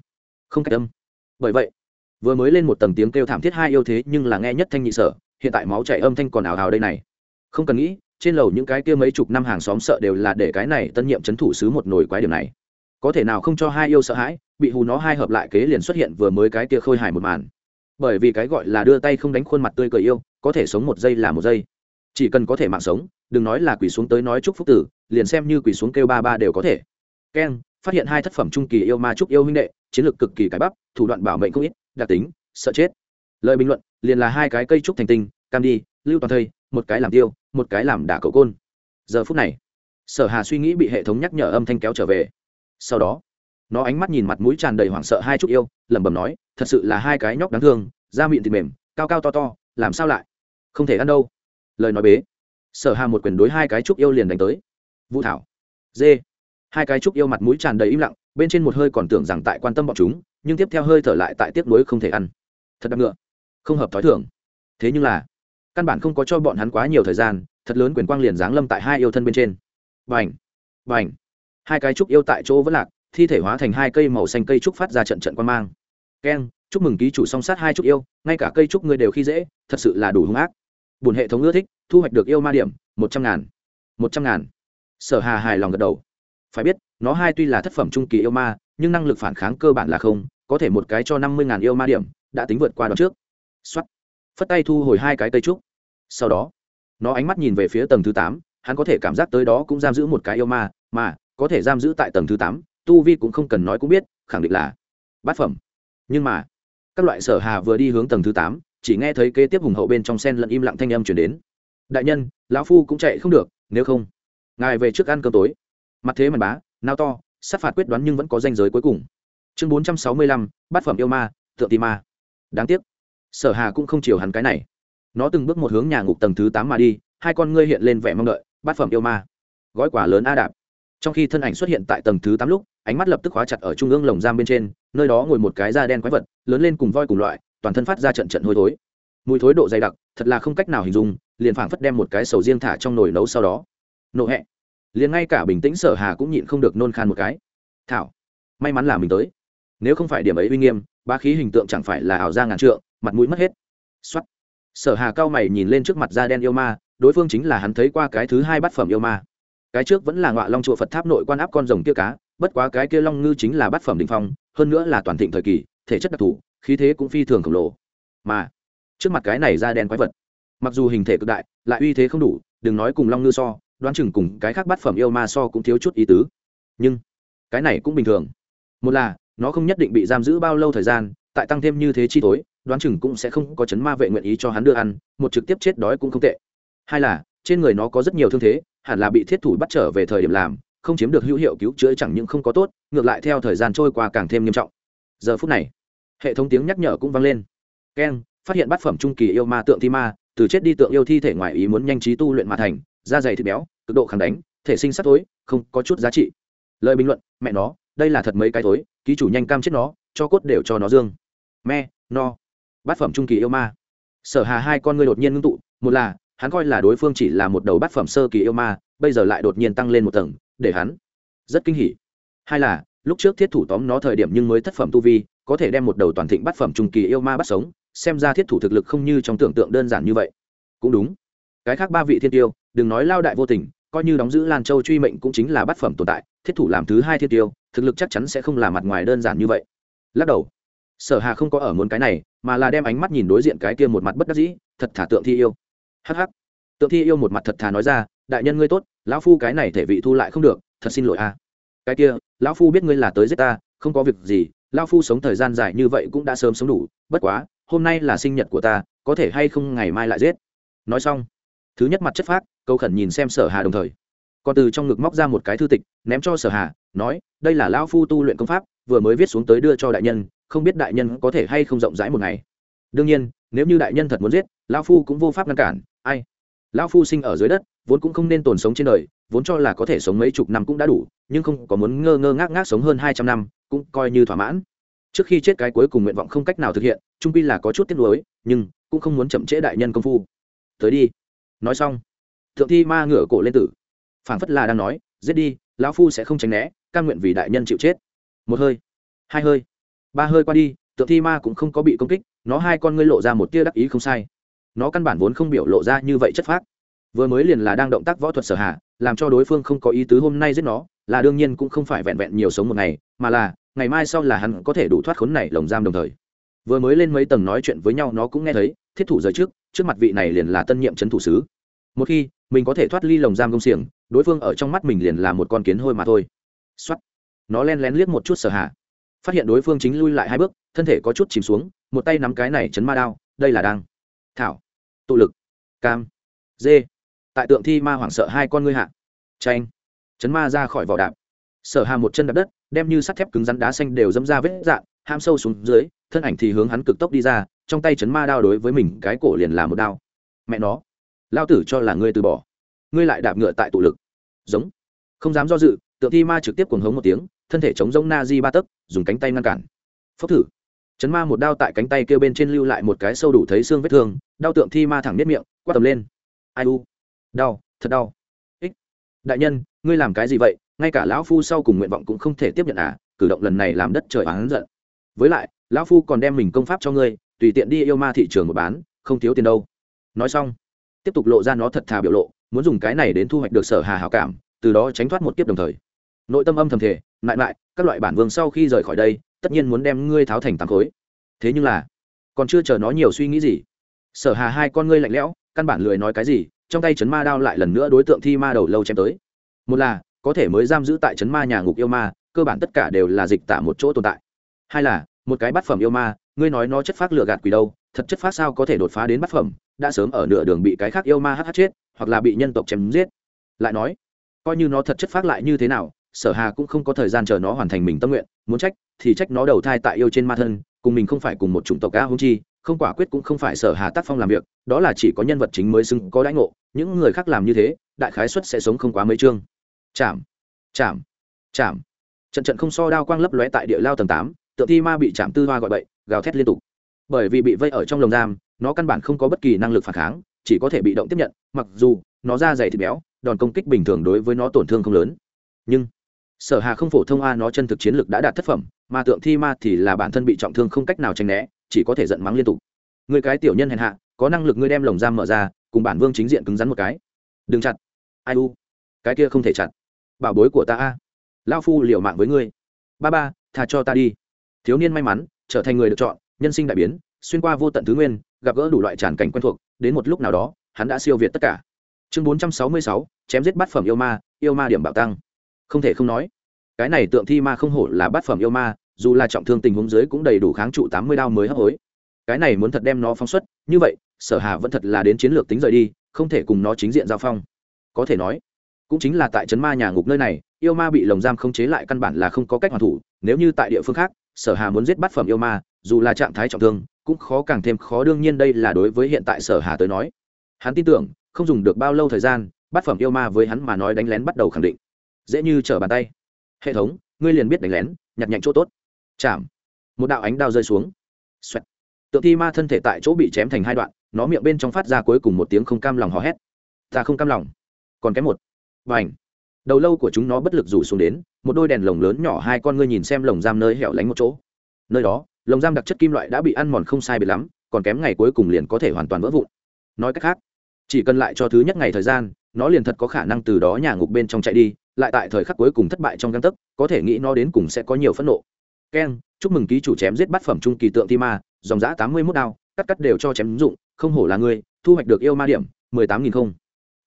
Không cách âm. Bởi vậy vừa mới lên một tầng tiếng kêu thảm thiết hai yêu thế, nhưng là nghe nhất thanh nhị sở, hiện tại máu chảy âm thanh còn ảo hào đây này. Không cần nghĩ, trên lầu những cái kia mấy chục năm hàng xóm sợ đều là để cái này tân nhiệm c h ấ n thủ sứ một nồi quái điểm này. Có thể nào không cho hai yêu sợ hãi, bị hù nó hai hợp lại kế liền xuất hiện vừa mới cái kia khôi hài một màn. Bởi vì cái gọi là đưa tay không đánh khuôn mặt tươi cười yêu, có thể sống một giây là một giây. Chỉ cần có thể mạng sống, đừng nói là quỳ xuống tới nói chúc phúc tử, liền xem như quỳ xuống kêu ba ba đều có thể. Keng, phát hiện hai thất phẩm trung kỳ yêu ma trúc yêu huynh đệ, chiến lược cực kỳ cải bắp, thủ đoạn bảo mệnh không ít đặc tính, sợ chết. Lời bình luận, liền là hai cái cây trúc thành tinh, cam đi, lưu toàn thây, một cái làm tiêu, một cái làm đả cậu côn. Giờ phút này, sở hà suy nghĩ bị hệ thống nhắc nhở âm thanh kéo trở về. Sau đó, nó ánh mắt nhìn mặt mũi tràn đầy hoảng sợ hai trúc yêu, lẩm bẩm nói, thật sự là hai cái nhóc đáng thương, da miệng thịt mềm, cao cao to to, làm sao lại? Không thể ăn đâu. Lời nói bế. Sở hà một quyền đối hai cái trúc yêu liền đánh tới. Vũ thảo. Dê. Hai cái trúc yêu mặt mũi tràn đầy im lặng, bên trên một hơi còn tưởng rằng tại quan tâm bọn chúng nhưng tiếp theo hơi thở lại tại tiếc nuối không thể ăn. Thật đặc ngựa. Không hợp thói thường. Thế nhưng là, căn bản không có cho bọn hắn quá nhiều thời gian, thật lớn quyền quang liền giáng lâm tại hai yêu thân bên trên. Vành vành hai cái trúc yêu tại chỗ vẫn lạc, thi thể hóa thành hai cây màu xanh cây trúc phát ra trận trận quan mang. Keng! Chúc mừng ký chủ song sát hai trúc yêu, ngay cả cây trúc ngươi đều khi dễ, thật sự là đủ hung ác. Bùn hệ thống ưa thích, thu hoạch được yêu ma điểm, một trăm ngàn. Một trăm ngàn. Sở hà hài lòng gật đầu. Phải biết, nó hai tuy là thất phẩm trung kỳ yêu ma nhưng năng lực phản kháng cơ bản là không, có thể một cái cho năm mươi ngàn yêu ma điểm, đã tính vượt qua đoạn trước. Xuất phất tay thu hồi hai cái cây trúc. Sau đó, nó ánh mắt nhìn về phía tầng thứ tám, hắn có thể cảm giác tới đó cũng giam giữ một cái yêu ma, mà, có thể giam giữ tại tầng thứ tám, tu vi cũng không cần nói cũng biết, khẳng định là bát phẩm. Nhưng mà, các loại sở hà vừa đi hướng tầng thứ tám, chỉ nghe thấy kế tiếp hùng hậu bên trong sen lẫn im lặng thanh âm chuyển đến. Đại nhân, lão phu cũng chạy không được, nếu không, ngài về trước ăn cơm tối. Mặt thế mà bá, nao to sát phạt quyết đoán nhưng vẫn có danh giới cuối cùng. Chương bốn trăm sáu mươi lăm, bát phẩm yêu ma, tượng ti ma. Đáng tiếc, sở hà cũng không chiều hắn cái này. Nó từng bước một hướng nhà ngục tầng thứ tám mà đi, hai con ngươi hiện lên vẻ mong đợi, bát phẩm yêu ma. Gói quả lớn a đạp. Trong khi thân ảnh xuất hiện tại tầng thứ tám lúc, ánh mắt lập tức khóa chặt ở trung ương lồng giam bên trên, nơi đó ngồi một cái da đen quái vật, lớn lên cùng voi cùng loại, toàn thân phát ra trận trận hôi thối. Mùi thối độ dày đặc, thật là không cách nào hình dung, liền phảng phất đem một cái sầu riêng thả trong nồi nấu sau đó. Nộ hẹ liền ngay cả bình tĩnh sở hà cũng nhịn không được nôn khan một cái. Thảo, may mắn là mình tới. Nếu không phải điểm ấy uy nghiêm ba khí hình tượng chẳng phải là ảo ra ngàn trượng, mặt mũi mất hết. Xuất sở hà cao mày nhìn lên trước mặt da đen yêu ma, đối phương chính là hắn thấy qua cái thứ hai bát phẩm yêu ma. Cái trước vẫn là ngọa long chùa phật tháp nội quan áp con rồng kia cá, bất quá cái kia long ngư chính là bát phẩm đình phong, hơn nữa là toàn thịnh thời kỳ, thể chất đặc thù, khí thế cũng phi thường khổng lồ. Mà, trước mặt cái này da đen quái vật, mặc dù hình thể cực đại, lại uy thế không đủ, đừng nói cùng long ngư so đoán chừng cùng cái khác bát phẩm yêu ma so cũng thiếu chút ý tứ. Nhưng, cái này cũng bình thường. Một là, nó không nhất định bị giam giữ bao lâu thời gian, tại tăng thêm như thế chi tối, đoán chừng cũng sẽ không có chấn ma vệ nguyện ý cho hắn đưa ăn, một trực tiếp chết đói cũng không tệ. Hai là, trên người nó có rất nhiều thương thế, hẳn là bị thiết thủ bắt trở về thời điểm làm, không chiếm được hữu hiệu cứu chữa chẳng những không có tốt, ngược lại theo thời gian trôi qua càng thêm nghiêm trọng. Giờ phút này, hệ thống tiếng nhắc nhở cũng vang lên. Keng, phát hiện bát phẩm trung kỳ yêu ma tượng thi ma, từ chết đi tượng yêu thi thể ngoài ý muốn nhanh trí tu luyện mà thành da dày thịt béo, cực độ kháng đánh, thể sinh sắc tối không có chút giá trị. Lời bình luận, mẹ nó, đây là thật mấy cái tối ký chủ nhanh cam chết nó, cho cốt đều cho nó dương. Me no. Bát phẩm trung kỳ yêu ma. Sở hà hai con ngươi đột nhiên ngưng tụ, một là, hắn coi là đối phương chỉ là một đầu bát phẩm sơ kỳ yêu ma, bây giờ lại đột nhiên tăng lên một tầng, để hắn rất kinh hỉ. Hai là, lúc trước thiết thủ tóm nó thời điểm nhưng mới thất phẩm tu vi, có thể đem một đầu toàn thịnh bát phẩm trung kỳ yêu ma bắt sống, xem ra thiết thủ thực lực không như trong tưởng tượng đơn giản như vậy. Cũng đúng cái khác ba vị thiên tiêu, đừng nói lao đại vô tình, coi như đóng giữ lan châu truy mệnh cũng chính là bát phẩm tồn tại, thiết thủ làm thứ hai thiên tiêu, thực lực chắc chắn sẽ không là mặt ngoài đơn giản như vậy. Lắc đầu. Sở hà không có ở muốn cái này, mà là đem ánh mắt nhìn đối diện cái kia một mặt bất đắc dĩ, thật thả tượng thi yêu. Hắc hắc. Tượng thi yêu một mặt thật thà nói ra, đại nhân ngươi tốt, lão phu cái này thể vị thu lại không được, thật xin lỗi a. Cái kia, lão phu biết ngươi là tới giết ta, không có việc gì, lão phu sống thời gian dài như vậy cũng đã sớm sống đủ, bất quá, hôm nay là sinh nhật của ta, có thể hay không ngày mai lại giết? Nói xong thứ nhất mặt chất phác câu khẩn nhìn xem sở hà đồng thời. Còn từ trong ngực móc ra một cái thư tịch, ném cho sở hà, nói, đây là lão phu tu luyện công pháp, vừa mới viết xuống tới đưa cho đại nhân, không biết đại nhân có thể hay không rộng rãi một ngày. Đương nhiên, nếu như đại nhân thật muốn giết, lão phu cũng vô pháp ngăn cản, ai? Lão phu sinh ở dưới đất, vốn cũng không nên tồn sống trên đời, vốn cho là có thể sống mấy chục năm cũng đã đủ, nhưng không có muốn ngơ ngơ ngác ngác sống hơn hai trăm năm, cũng coi như thỏa mãn. Trước khi chết cái cuối cùng nguyện vọng không cách nào thực hiện trung pi là có chút tiếc nuối, nhưng cũng không muốn chậm trễ đại nhân công phu. Tới đi nói xong, thượng thi ma ngửa cổ lên tử. Phảng phất là đang nói, giết đi, lão phu sẽ không tránh né căn nguyện vì đại nhân chịu chết. Một hơi, hai hơi, ba hơi qua đi tượng thi ma cũng không có bị công kích, nó hai con ngươi lộ ra một tia đắc ý không sai. Nó căn bản vốn không biểu lộ ra như vậy chất phác. Vừa mới liền là đang động tác võ thuật sở hạ, làm cho đối phương không có ý tứ hôm nay giết nó, là đương nhiên cũng không phải vẹn vẹn nhiều sống một ngày, mà là ngày mai sau là hắn có thể đủ thoát khốn này lồng giam đồng thời vừa mới lên mấy tầng nói chuyện với nhau nó cũng nghe thấy, thiết thủ giới trước trước mặt vị này liền là tân nhiệm trấn thủ sứ. Một khi, mình có thể thoát ly lồng giam công xiềng, đối phương ở trong mắt mình liền là một con kiến hôi mà thôi. X nó len lén liếc một chút sở hạ. Phát hiện đối phương chính lui lại hai bước, thân thể có chút chìm xuống, một tay nắm cái này chấn ma đao, đây là đang. Thảo. Tụ lực. Cam. Dê. Tại tượng thi ma hoảng sợ hai con ngươi hạ. Tranh chấn ma ra khỏi vỏ đạp. Sở hà một chân đạp đất, đem như sắt thép cứng rắn đá xanh đều dẫm ra vết dạn, ham sâu xuống dưới thân ảnh thì hướng hắn cực tốc đi ra, trong tay chấn ma đao đối với mình cái cổ liền là một đao. Mẹ nó lao tử cho là ngươi từ bỏ. Ngươi lại đạp ngựa tại tụ lực. Giống. Không dám do dự, tượng thi ma trực tiếp cuồng hống một tiếng, thân thể chống giống na di ba tấc, dùng cánh tay ngăn cản. Phốc thử. Chấn ma một đao tại cánh tay kêu bên trên lưu lại một cái sâu đủ thấy xương vết thương, đau tượng thi ma thẳng biết miệng, quát tầm lên. Ai u? Đau, thật đau. Ích. Đại nhân, ngươi làm cái gì vậy? Ngay cả lão phu sau cùng nguyện vọng cũng không thể tiếp nhận à? Cử động lần này làm đất trời oán giận. Với lại lão phu còn đem mình công pháp cho ngươi, tùy tiện đi yêu ma thị trường một bán, không thiếu tiền đâu. Nói xong, tiếp tục lộ ra nó thật thà biểu lộ, muốn dùng cái này đến thu hoạch được sở hà hảo cảm, từ đó tránh thoát một kiếp đồng thời. Nội tâm âm thầm thể lại lại các loại bản vương sau khi rời khỏi đây, tất nhiên muốn đem ngươi tháo thành tám khối. Thế nhưng là, còn chưa chờ nó nhiều suy nghĩ gì. Sở hà hai con ngươi lạnh lẽo, căn bản lười nói cái gì, trong tay chấn ma đao lại lần nữa đối tượng thi ma đầu lâu chém tới. Một là, có thể mới giam giữ tại chấn ma nhà ngục yêu ma, cơ bản tất cả đều là dịch tả một chỗ tồn tại. Hai là một cái bát phẩm yêu ma, ngươi nói nó chất phát lừa gạt quỷ đâu, thật chất phát sao có thể đột phá đến bát phẩm, đã sớm ở nửa đường bị cái khác yêu ma hh chết, hoặc là bị nhân tộc chém giết. Lại nói, coi như nó thật chất phát lại như thế nào, sở hà cũng không có thời gian chờ nó hoàn thành mình tâm nguyện, muốn trách thì trách nó đầu thai tại yêu trên ma thân, cùng mình không phải cùng một chủng tộc ca hung chi, không quả quyết cũng không phải sở hà tác phong làm việc, đó là chỉ có nhân vật chính mới xứng, có đãi ngộ, những người khác làm như thế, đại khái suất sẽ sống không quá mấy chương. Chạm chạm chạm. Trận trận không so đao quang lấp lóe tại địa lao tầng tám tượng thi ma bị chạm tư hoa gọi bậy, gào thét liên tục. Bởi vì bị vây ở trong lồng giam, nó căn bản không có bất kỳ năng lực phản kháng, chỉ có thể bị động tiếp nhận, mặc dù nó da dày thịt béo, đòn công kích bình thường đối với nó tổn thương không lớn. Nhưng, sở hà không phổ thông a nó chân thực chiến lực đã đạt thất phẩm, mà tượng thi ma thì là bản thân bị trọng thương không cách nào tránh né, chỉ có thể giận mắng liên tục. Người cái tiểu nhân hèn hạ, có năng lực ngươi đem lồng giam mở ra, cùng bản vương chính diện cứng rắn một cái. Đừng chặt. Ai u? Cái kia không thể chặt. Bảo bối của ta a. Lao phu liều mạng với ngươi. Ba ba thà cho ta đi thiếu niên may mắn, trở thành người được chọn, nhân sinh đại biến, xuyên qua vô tận thứ nguyên, gặp gỡ đủ loại tràn cảnh quen thuộc, đến một lúc nào đó, hắn đã siêu việt tất cả. Chương bốn trăm sáu mươi sáu, chém giết bát phẩm yêu ma yêu ma điểm bạo tăng. Không thể không nói, cái này tượng thi ma không hổ là bát phẩm yêu ma, dù là trọng thương tình huống dưới cũng đầy đủ kháng trụ tám mươi đao mới hấp hối. Cái này muốn thật đem nó phóng xuất, như vậy, sở hà vẫn thật là đến chiến lược tính rời đi, không thể cùng nó chính diện giao phong. Có thể nói, cũng chính là tại trấn ma nhà ngục nơi này, yêu ma bị lồng giam không chế lại căn bản là không có cách hoàn thủ, nếu như tại địa phương khác sở hà muốn giết bát phẩm yêu ma, dù là trạng thái trọng thương, cũng khó càng thêm khó. Đương nhiên đây là đối với hiện tại sở hà tới nói. Hắn tin tưởng, không dùng được bao lâu thời gian, bát phẩm yêu ma với hắn mà nói đánh lén bắt đầu khẳng định. Dễ như trở bàn tay. Hệ thống, ngươi liền biết đánh lén, nhặt nhạnh chỗ tốt. Chạm. Một đạo ánh đao rơi xuống. Xoẹt. tượng thi ma thân thể tại chỗ bị chém thành hai đoạn, nó miệng bên trong phát ra cuối cùng một tiếng không cam lòng hò hét. Ta không cam lòng. Còn cái một. Và ảnh đầu lâu của chúng nó bất lực rủ xuống đến, một đôi đèn lồng lớn nhỏ hai con ngươi nhìn xem lồng giam nơi hẻo lánh một chỗ. Nơi đó, lồng giam đặc chất kim loại đã bị ăn mòn không sai biệt lắm, còn kém ngày cuối cùng liền có thể hoàn toàn vỡ vụn. Nói cách khác, chỉ cần lại cho thứ nhất ngày thời gian, nó liền thật có khả năng từ đó nhà ngục bên trong chạy đi, lại tại thời khắc cuối cùng thất bại trong găng tấc, có thể nghĩ nó đến cùng sẽ có nhiều phẫn nộ. Keng chúc mừng ký chủ chém giết bát phẩm trung kỳ tượng ti ma dòng giã tám mươi mốt đao, cắt cắt đều cho chém dụng, không hổ là ngươi thu hoạch được yêu ma điểm, mười tám nghìn không.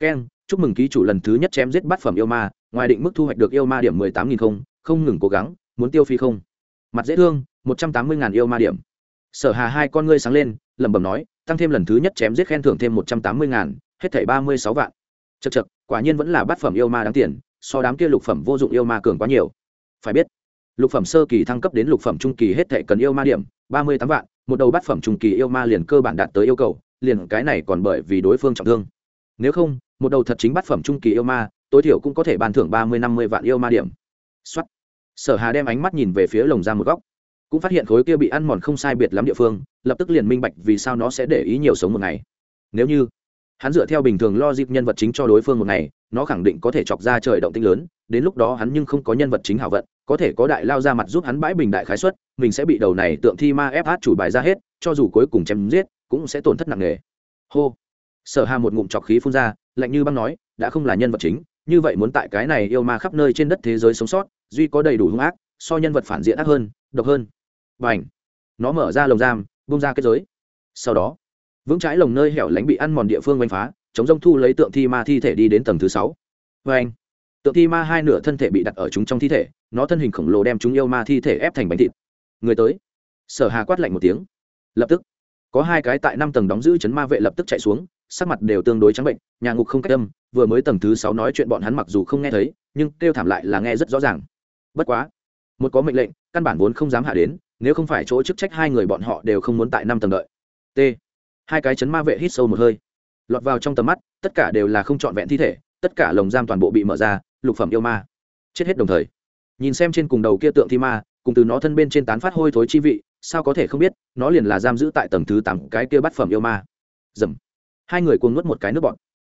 Keng chúc mừng ký chủ lần thứ nhất chém giết bát phẩm yêu ma, ngoài định mức thu hoạch được yêu ma điểm mười tám nghìn không không ngừng cố gắng, muốn tiêu phi không? Mặt dễ thương, một trăm tám mươi ngàn yêu ma điểm. Sở hà hai con ngươi sáng lên, lẩm bẩm nói, tăng thêm lần thứ nhất chém giết khen thưởng thêm một trăm tám mươi ngàn, hết thảy ba mươi sáu vạn. Chật chật quả nhiên vẫn là bát phẩm yêu ma đáng tiền, so đám kia lục phẩm vô dụng yêu ma cường quá nhiều. Phải biết, lục phẩm sơ kỳ thăng cấp đến lục phẩm trung kỳ hết thảy cần yêu ma điểm, ba mươi tám vạn, một đầu bát phẩm trung kỳ yêu ma liền cơ bản đạt tới yêu cầu, liền cái này còn bởi vì đối phương trọng thương. Nếu không một đầu thật chính bát phẩm trung kỳ yêu ma, tối thiểu cũng có thể bàn thưởng ba mươi năm mươi vạn yêu ma điểm. Xuất sở hà đem ánh mắt nhìn về phía lồng ra một góc. Cũng phát hiện khối kia bị ăn mòn không sai biệt lắm địa phương, lập tức liền minh bạch vì sao nó sẽ để ý nhiều sống một ngày. Nếu như hắn dựa theo bình thường lo dịp nhân vật chính cho đối phương một ngày, nó khẳng định có thể chọc ra trời động tinh lớn, đến lúc đó hắn nhưng không có nhân vật chính hảo vận, có thể có đại lao ra mặt giúp hắn bãi bình đại khái xuất mình sẽ bị đầu này tượng thi ma ép hát chủ bài ra hết, cho dù cuối cùng chém giết, cũng sẽ tổn thất nặng nề. Hô. Sở hà một ngụm chọc khí phun ra lạnh như băng nói, đã không là nhân vật chính, như vậy muốn tại cái này yêu ma khắp nơi trên đất thế giới sống sót, duy có đầy đủ hung ác, so nhân vật phản diện ác hơn, độc hơn. Và ảnh nó mở ra lồng giam bung ra kết giới. Sau đó, vững trái lồng nơi hẻo lánh bị ăn mòn địa phương oanh phá, chống rông thu lấy tượng thi ma thi thể đi đến tầng thứ sáu. Vê anh tượng thi ma hai nửa thân thể bị đặt ở chúng trong thi thể, nó thân hình khổng lồ đem chúng yêu ma thi thể ép thành bánh thịt. Người tới. Sở hà quát lạnh một tiếng. Lập tức, có hai cái tại năm tầng đóng giữ chấn ma vệ lập tức chạy xuống sắc mặt đều tương đối trắng bệnh, nhà ngục không cách âm, vừa mới tầng thứ sáu nói chuyện bọn hắn mặc dù không nghe thấy, nhưng kêu thảm lại là nghe rất rõ ràng. Bất quá, một có mệnh lệnh, căn bản vốn không dám hạ đến, nếu không phải chỗ chức trách hai người bọn họ đều không muốn tại năm tầng đợi. T. Hai cái chấn ma vệ hít sâu một hơi. Lọt vào trong tầm mắt, tất cả đều là không trọn vẹn thi thể, tất cả lồng giam toàn bộ bị mở ra, lục phẩm yêu ma. Chết hết đồng thời. Nhìn xem trên cùng đầu kia tượng thi ma, cùng từ nó thân bên trên tán phát hôi thối chi vị, sao có thể không biết, nó liền là giam giữ tại tầng thứ tám cái kia bát phẩm yêu ma. Dầm hai người cuồng nuốt một cái nước bọt.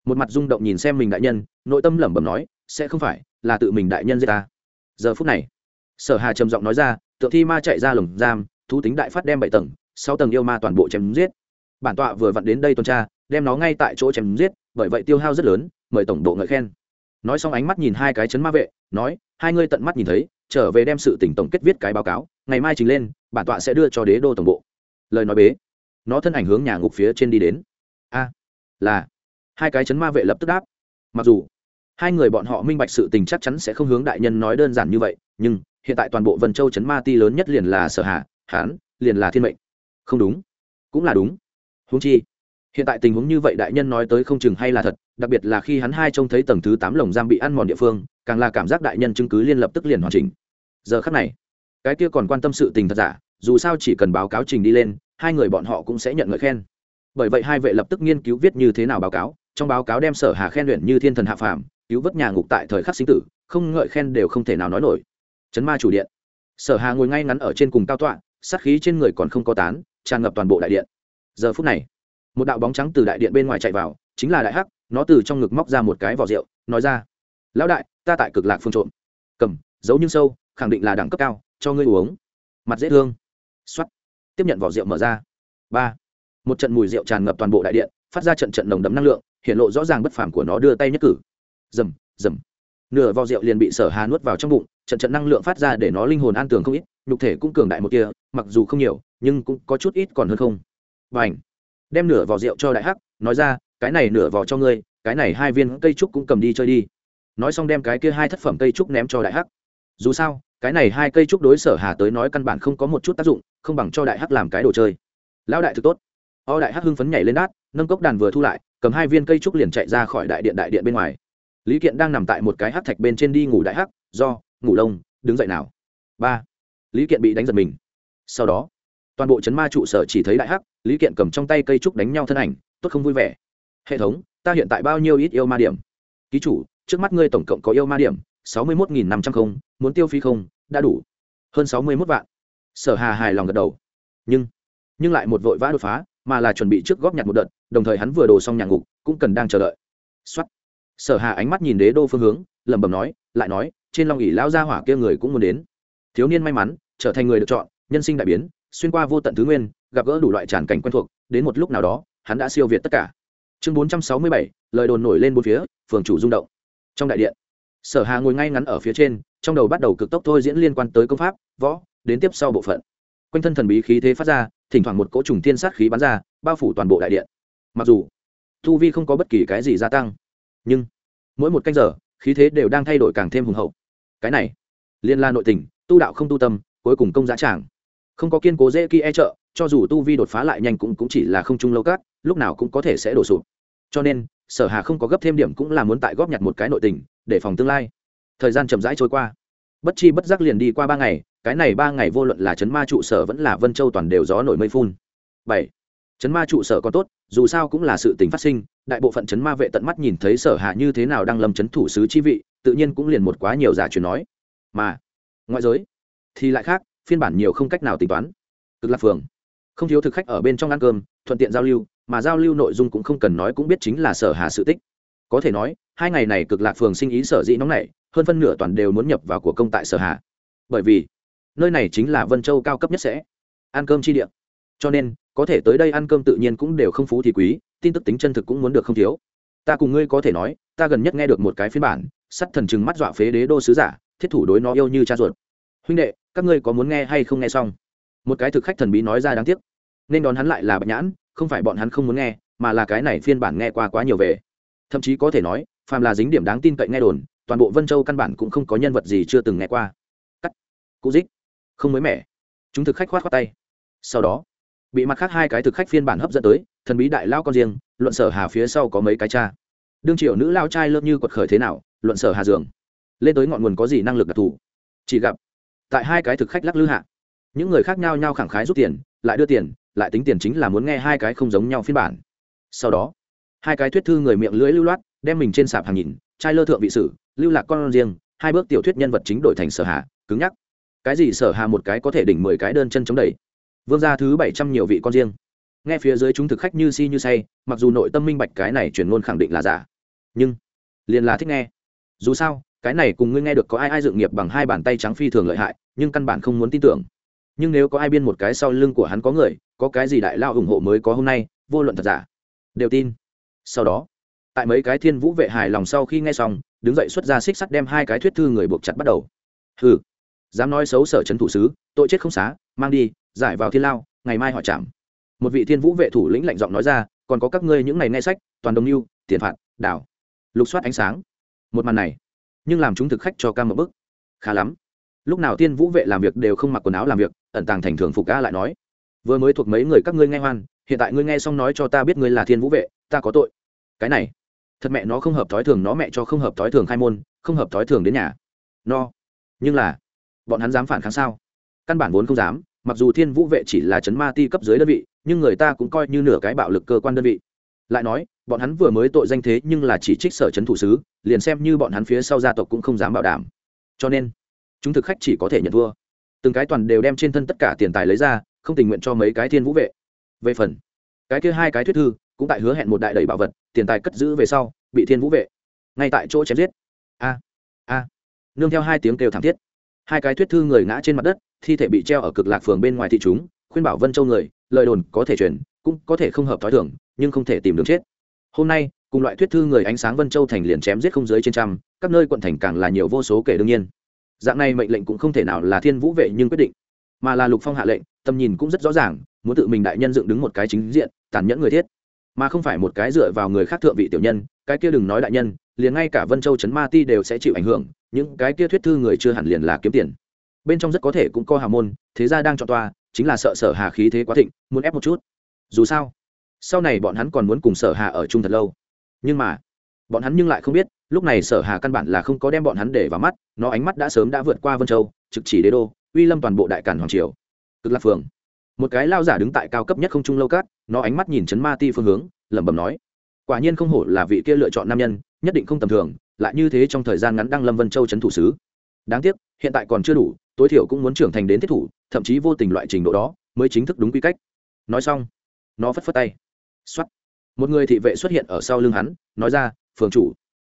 Một mặt rung động nhìn xem mình đại nhân, nội tâm lẩm bẩm nói, sẽ không phải, là tự mình đại nhân giết ta. Giờ phút này, sở hà trầm giọng nói ra, tượng thi ma chạy ra lồng giam, thú tính đại phát đem bảy tầng, sáu tầng yêu ma toàn bộ chém giết. Bản tọa vừa vặn đến đây tuần tra, đem nó ngay tại chỗ chém giết, bởi vậy tiêu hao rất lớn, mời tổng độ ngợi khen. Nói xong ánh mắt nhìn hai cái chấn ma vệ, nói, hai ngươi tận mắt nhìn thấy, trở về đem sự tỉnh tổng kết viết cái báo cáo, ngày mai trình lên, bản tọa sẽ đưa cho đế đô tổng bộ. Lời nói bế, nó thân ảnh hướng nhà ngục phía trên đi đến a, là. Hai cái chấn ma vệ lập tức đáp. Mặc dù, hai người bọn họ minh bạch sự tình chắc chắn sẽ không hướng đại nhân nói đơn giản như vậy, nhưng hiện tại toàn bộ vân châu chấn ma ti lớn nhất liền là sở hạ hán, liền là thiên mệnh. Không đúng. Cũng là đúng. Húng chi, hiện tại tình huống như vậy đại nhân nói tới không chừng hay là thật, đặc biệt là khi hắn hai trông thấy tầng thứ tám lồng giam bị ăn mòn địa phương, càng là cảm giác đại nhân chứng cứ liên lập tức liền hoàn chỉnh. Giờ khắc này, cái kia còn quan tâm sự tình thật giả, dù sao chỉ cần báo cáo trình đi lên, hai người bọn họ cũng sẽ nhận lời khen bởi vậy hai vệ lập tức nghiên cứu viết như thế nào báo cáo, trong báo cáo đem sở hà khen luyện như thiên thần hạ phàm, cứu vớt nhà ngục tại thời khắc sinh tử, không ngợi khen đều không thể nào nói nổi. Chấn ma chủ điện. Sở hà ngồi ngay ngắn ở trên cùng cao tọa, sát khí trên người còn không có tán, tràn ngập toàn bộ đại điện. Giờ phút này, một đạo bóng trắng từ đại điện bên ngoài chạy vào, chính là đại hắc, nó từ trong ngực móc ra một cái vỏ rượu, nói ra, lão đại, ta tại cực lạc phương trộm. Cầm, giấu nhưng sâu, khẳng định là đẳng cấp cao, cho ngươi uống. Mặt dễ thương. Xuất tiếp nhận vỏ rượu mở ra. Ba một trận mùi rượu tràn ngập toàn bộ đại điện, phát ra trận trận nồng đấm năng lượng, hiện lộ rõ ràng bất phàm của nó đưa tay nhất cử. Rầm rầm nửa vò rượu liền bị sở hà nuốt vào trong bụng, trận trận năng lượng phát ra để nó linh hồn an tường không ít, nhục thể cũng cường đại một kia mặc dù không nhiều, nhưng cũng có chút ít còn hơn không. Và ảnh đem nửa vò rượu cho đại hắc, nói ra, cái này nửa vò cho ngươi, cái này hai viên cây trúc cũng cầm đi chơi đi. Nói xong đem cái kia hai thất phẩm cây trúc ném cho đại hắc. Dù sao, cái này hai cây trúc đối sở hà tới nói căn bản không có một chút tác dụng, không bằng cho đại hắc làm cái đồ chơi. Lão đại thực tốt o đại hắc hưng phấn nhảy lên đát nâng cốc đàn vừa thu lại cầm hai viên cây trúc liền chạy ra khỏi đại điện đại điện bên ngoài. Lý kiện đang nằm tại một cái hắc thạch bên trên đi ngủ đại hắc do ngủ đông, đứng dậy nào. Ba. Lý kiện bị đánh giật mình. Sau đó toàn bộ chấn ma trụ sở chỉ thấy đại hắc lý kiện cầm trong tay cây trúc đánh nhau thân ảnh tốt không vui vẻ. Hệ thống ta hiện tại bao nhiêu ít yêu ma điểm? Ký chủ trước mắt ngươi tổng cộng có yêu ma điểm sáu mươi một nghìn năm trăm không muốn tiêu phí không đã đủ. Hơn sáu mươi một vạn. Sở hà hài lòng gật đầu. Nhưng nhưng lại một vội vã đột phá mà là chuẩn bị trước góp nhặt một đợt, đồng thời hắn vừa đổ xong nhà ngục, cũng cần đang chờ đợi. Xuất sở hà ánh mắt nhìn đế đô phương hướng, lẩm bẩm nói, lại nói, trên long ỉ lão gia hỏa kia người cũng muốn đến. Thiếu niên may mắn, trở thành người được chọn, nhân sinh đại biến, xuyên qua vô tận thứ nguyên, gặp gỡ đủ loại tràn cảnh quen thuộc, đến một lúc nào đó, hắn đã siêu việt tất cả. Chương bốn trăm sáu mươi bảy, lời đồn nổi lên bốn phía, phường chủ rung động. Trong đại điện, sở hà ngồi ngay ngắn ở phía trên, trong đầu bắt đầu cực tốc thôi diễn liên quan tới công pháp, võ, đến tiếp sau bộ phận. Quanh thân thần bí khí thế phát ra thỉnh thoảng một cỗ trùng thiên sát khí bắn ra bao phủ toàn bộ đại điện. Mặc dù tu vi không có bất kỳ cái gì gia tăng nhưng mỗi một canh giờ khí thế đều đang thay đổi càng thêm hùng hậu. Cái này liên la nội tình tu đạo không tu tâm cuối cùng công giá tràng. Không có kiên cố dễ kỳ e trợ cho dù tu vi đột phá lại nhanh cũng, cũng chỉ là không trung lâu cát lúc nào cũng có thể sẽ đổ sụp. Cho nên sở hà không có gấp thêm điểm cũng là muốn tại góp nhặt một cái nội tình để phòng tương lai. Thời gian chậm rãi trôi qua bất chi bất giác liền đi qua ba ngày, cái này ba ngày vô luận là chấn ma trụ sở vẫn là vân châu toàn đều gió nổi mây phun. Bảy, chấn ma trụ sở còn tốt, dù sao cũng là sự tình phát sinh, đại bộ phận chấn ma vệ tận mắt nhìn thấy sở hạ như thế nào đang lâm chấn thủ sứ chi vị, tự nhiên cũng liền một quá nhiều giả truyền nói. Mà, ngoại giới, thì lại khác, phiên bản nhiều không cách nào tính toán. Cực lạc phường, không thiếu thực khách ở bên trong ăn cơm, thuận tiện giao lưu, mà giao lưu nội dung cũng không cần nói cũng biết chính là sở hà sự tích. Có thể nói, hai ngày này cực lạc phường sinh ý sở dĩ nóng nảy hơn phân nửa toàn đều muốn nhập vào của công tại sở hạ, bởi vì nơi này chính là vân châu cao cấp nhất sẽ. Ăn cơm chi địa. Cho nên có thể tới đây ăn cơm tự nhiên cũng đều không phú thì quý tin tức tính chân thực cũng muốn được không thiếu. Ta cùng ngươi có thể nói ta gần nhất nghe được một cái phiên bản sắt thần chừng mắt dọa phế đế đô sứ giả thiết thủ đối nó yêu như cha ruột. Huynh đệ các ngươi có muốn nghe hay không nghe xong? Một cái thực khách thần bí nói ra đáng tiếc. Nên đón hắn lại là bạch nhãn không phải bọn hắn không muốn nghe mà là cái này phiên bản nghe qua quá nhiều về. Thậm chí có thể nói phàm là dính điểm đáng tin cậy nghe đồn toàn bộ vân châu căn bản cũng không có nhân vật gì chưa từng nghe qua. Cắt. Cụ dích. Không mới mẻ. Chúng thực khách khoát khoát tay. Sau đó, bị mặt khác hai cái thực khách phiên bản hấp dẫn tới, thần bí đại lao con riêng, luận sở hà phía sau có mấy cái cha. Đương triệu nữ lao trai lớp như quật khởi thế nào, luận sở hà dường. Lên tới ngọn nguồn có gì năng lực đặc thù. Chỉ gặp, tại hai cái thực khách lắc lư hạ, những người khác nhau nhau khẳng khái rút tiền, lại đưa tiền, lại tính tiền chính là muốn nghe hai cái không giống nhau phiên bản. Sau đó, hai cái thuyết thư người miệng lưỡi lưu loát đem mình trên sạp hàng nhìn, trai lơ thượng vị sử, lưu lạc con riêng, hai bước tiểu thuyết nhân vật chính đổi thành sở hà, cứng nhắc. Cái gì sở hà một cái có thể đỉnh mười cái đơn chân chống đẩy? Vương gia thứ bảy trăm nhiều vị con riêng. Nghe phía dưới chúng thực khách như si như say, mặc dù nội tâm minh bạch cái này chuyển ngôn khẳng định là giả. Nhưng, liền là thích nghe. Dù sao, cái này cùng ngươi nghe được có ai ai dựng nghiệp bằng hai bàn tay trắng phi thường lợi hại, nhưng căn bản không muốn tin tưởng. Nhưng nếu có ai biên một cái sau lưng của hắn có người, có cái gì đại lao ủng hộ mới có hôm nay, vô luận thật giả. Đều tin. Sau đó tại mấy cái thiên vũ vệ hài lòng sau khi nghe xong, đứng dậy xuất ra xích sắt đem hai cái thuyết thư người buộc chặt bắt đầu. Hừ, dám nói xấu sở trấn thủ sứ, tội chết không xá, mang đi, giải vào thiên lao, ngày mai họ chạm. Một vị thiên vũ vệ thủ lĩnh lạnh giọng nói ra, còn có các ngươi những ngày nghe sách, toàn đồng mưu, tiền phạt, đảo. Lục soát ánh sáng. Một màn này, nhưng làm chúng thực khách cho ca một bức. Khá lắm. Lúc nào thiên vũ vệ làm việc đều không mặc quần áo làm việc, ẩn tàng thành thường phục ca lại nói. Vừa mới thuộc mấy người các ngươi nghe hoan, hiện tại ngươi nghe xong nói cho ta biết ngươi là thiên vũ vệ, ta có tội. Cái này thật mẹ nó không hợp thói thường, nó mẹ cho không hợp thói thường khai môn, không hợp thói thường đến nhà. No. Nhưng là, bọn hắn dám phản kháng sao? Căn bản vốn không dám, mặc dù thiên vũ vệ chỉ là chấn ma ti cấp dưới đơn vị, nhưng người ta cũng coi như nửa cái bạo lực cơ quan đơn vị. Lại nói, bọn hắn vừa mới tội danh thế nhưng là chỉ trích sở chấn thủ sứ, liền xem như bọn hắn phía sau gia tộc cũng không dám bảo đảm. Cho nên, chúng thực khách chỉ có thể nhận thua. Từng cái toàn đều đem trên thân tất cả tiền tài lấy ra, không tình nguyện cho mấy cái thiên vũ vệ. Về phần, cái kia hai cái thuyết thư cũng tại hứa hẹn một đại đầy bảo vật, tiền tài cất giữ về sau, bị thiên vũ vệ, ngay tại chỗ chém giết. A a, nương theo hai tiếng kêu thảm thiết. Hai cái thuyết thư người ngã trên mặt đất, thi thể bị treo ở cực lạc phường bên ngoài thị chúng, khuyên bảo vân châu người, lời đồn có thể truyền, cũng có thể không hợp t h i thưởng nhưng không thể tìm đường chết. Hôm nay, cùng loại thuyết thư người ánh sáng vân châu thành liền chém giết không dưới trên trăm, các nơi quận thành càng là nhiều vô số kể đương nhiên. Dạng này mệnh lệnh cũng không thể nào là thiên vũ vệ nhưng quyết định, mà là lục phong hạ lệnh, tầm nhìn cũng rất rõ ràng, muốn tự mình đại nhân dựng đứng một cái chính diện, tàn nhẫn người thiết mà không phải một cái dựa vào người khác thượng vị tiểu nhân, cái kia đừng nói đại nhân, liền ngay cả vân châu trấn ma ti đều sẽ chịu ảnh hưởng, những cái kia thuyết thư người chưa hẳn liền là kiếm tiền. Bên trong rất có thể cũng có hào môn, thế ra đang chọn toa chính là sợ sở hà khí thế quá thịnh, muốn ép một chút. Dù sao, sau này bọn hắn còn muốn cùng sở hà ở chung thật lâu. Nhưng mà, bọn hắn nhưng lại không biết, lúc này sở hà căn bản là không có đem bọn hắn để vào mắt, nó ánh mắt đã sớm đã vượt qua vân châu, trực chỉ đế đô, uy lâm toàn bộ đại cản hoàng triều. Cực lạc phường một cái lao giả đứng tại cao cấp nhất không trung lâu cát, nó ánh mắt nhìn chấn ma ti phương hướng, lẩm bẩm nói, quả nhiên không hổ là vị kia lựa chọn nam nhân, nhất định không tầm thường, lại như thế trong thời gian ngắn đăng lâm vân châu chấn thủ sứ. Đáng tiếc, hiện tại còn chưa đủ, tối thiểu cũng muốn trưởng thành đến thiết thủ, thậm chí vô tình loại trình độ đó, mới chính thức đúng quy cách. Nói xong, nó phất phất tay. Xuất một người thị vệ xuất hiện ở sau lưng hắn, nói ra, phường chủ,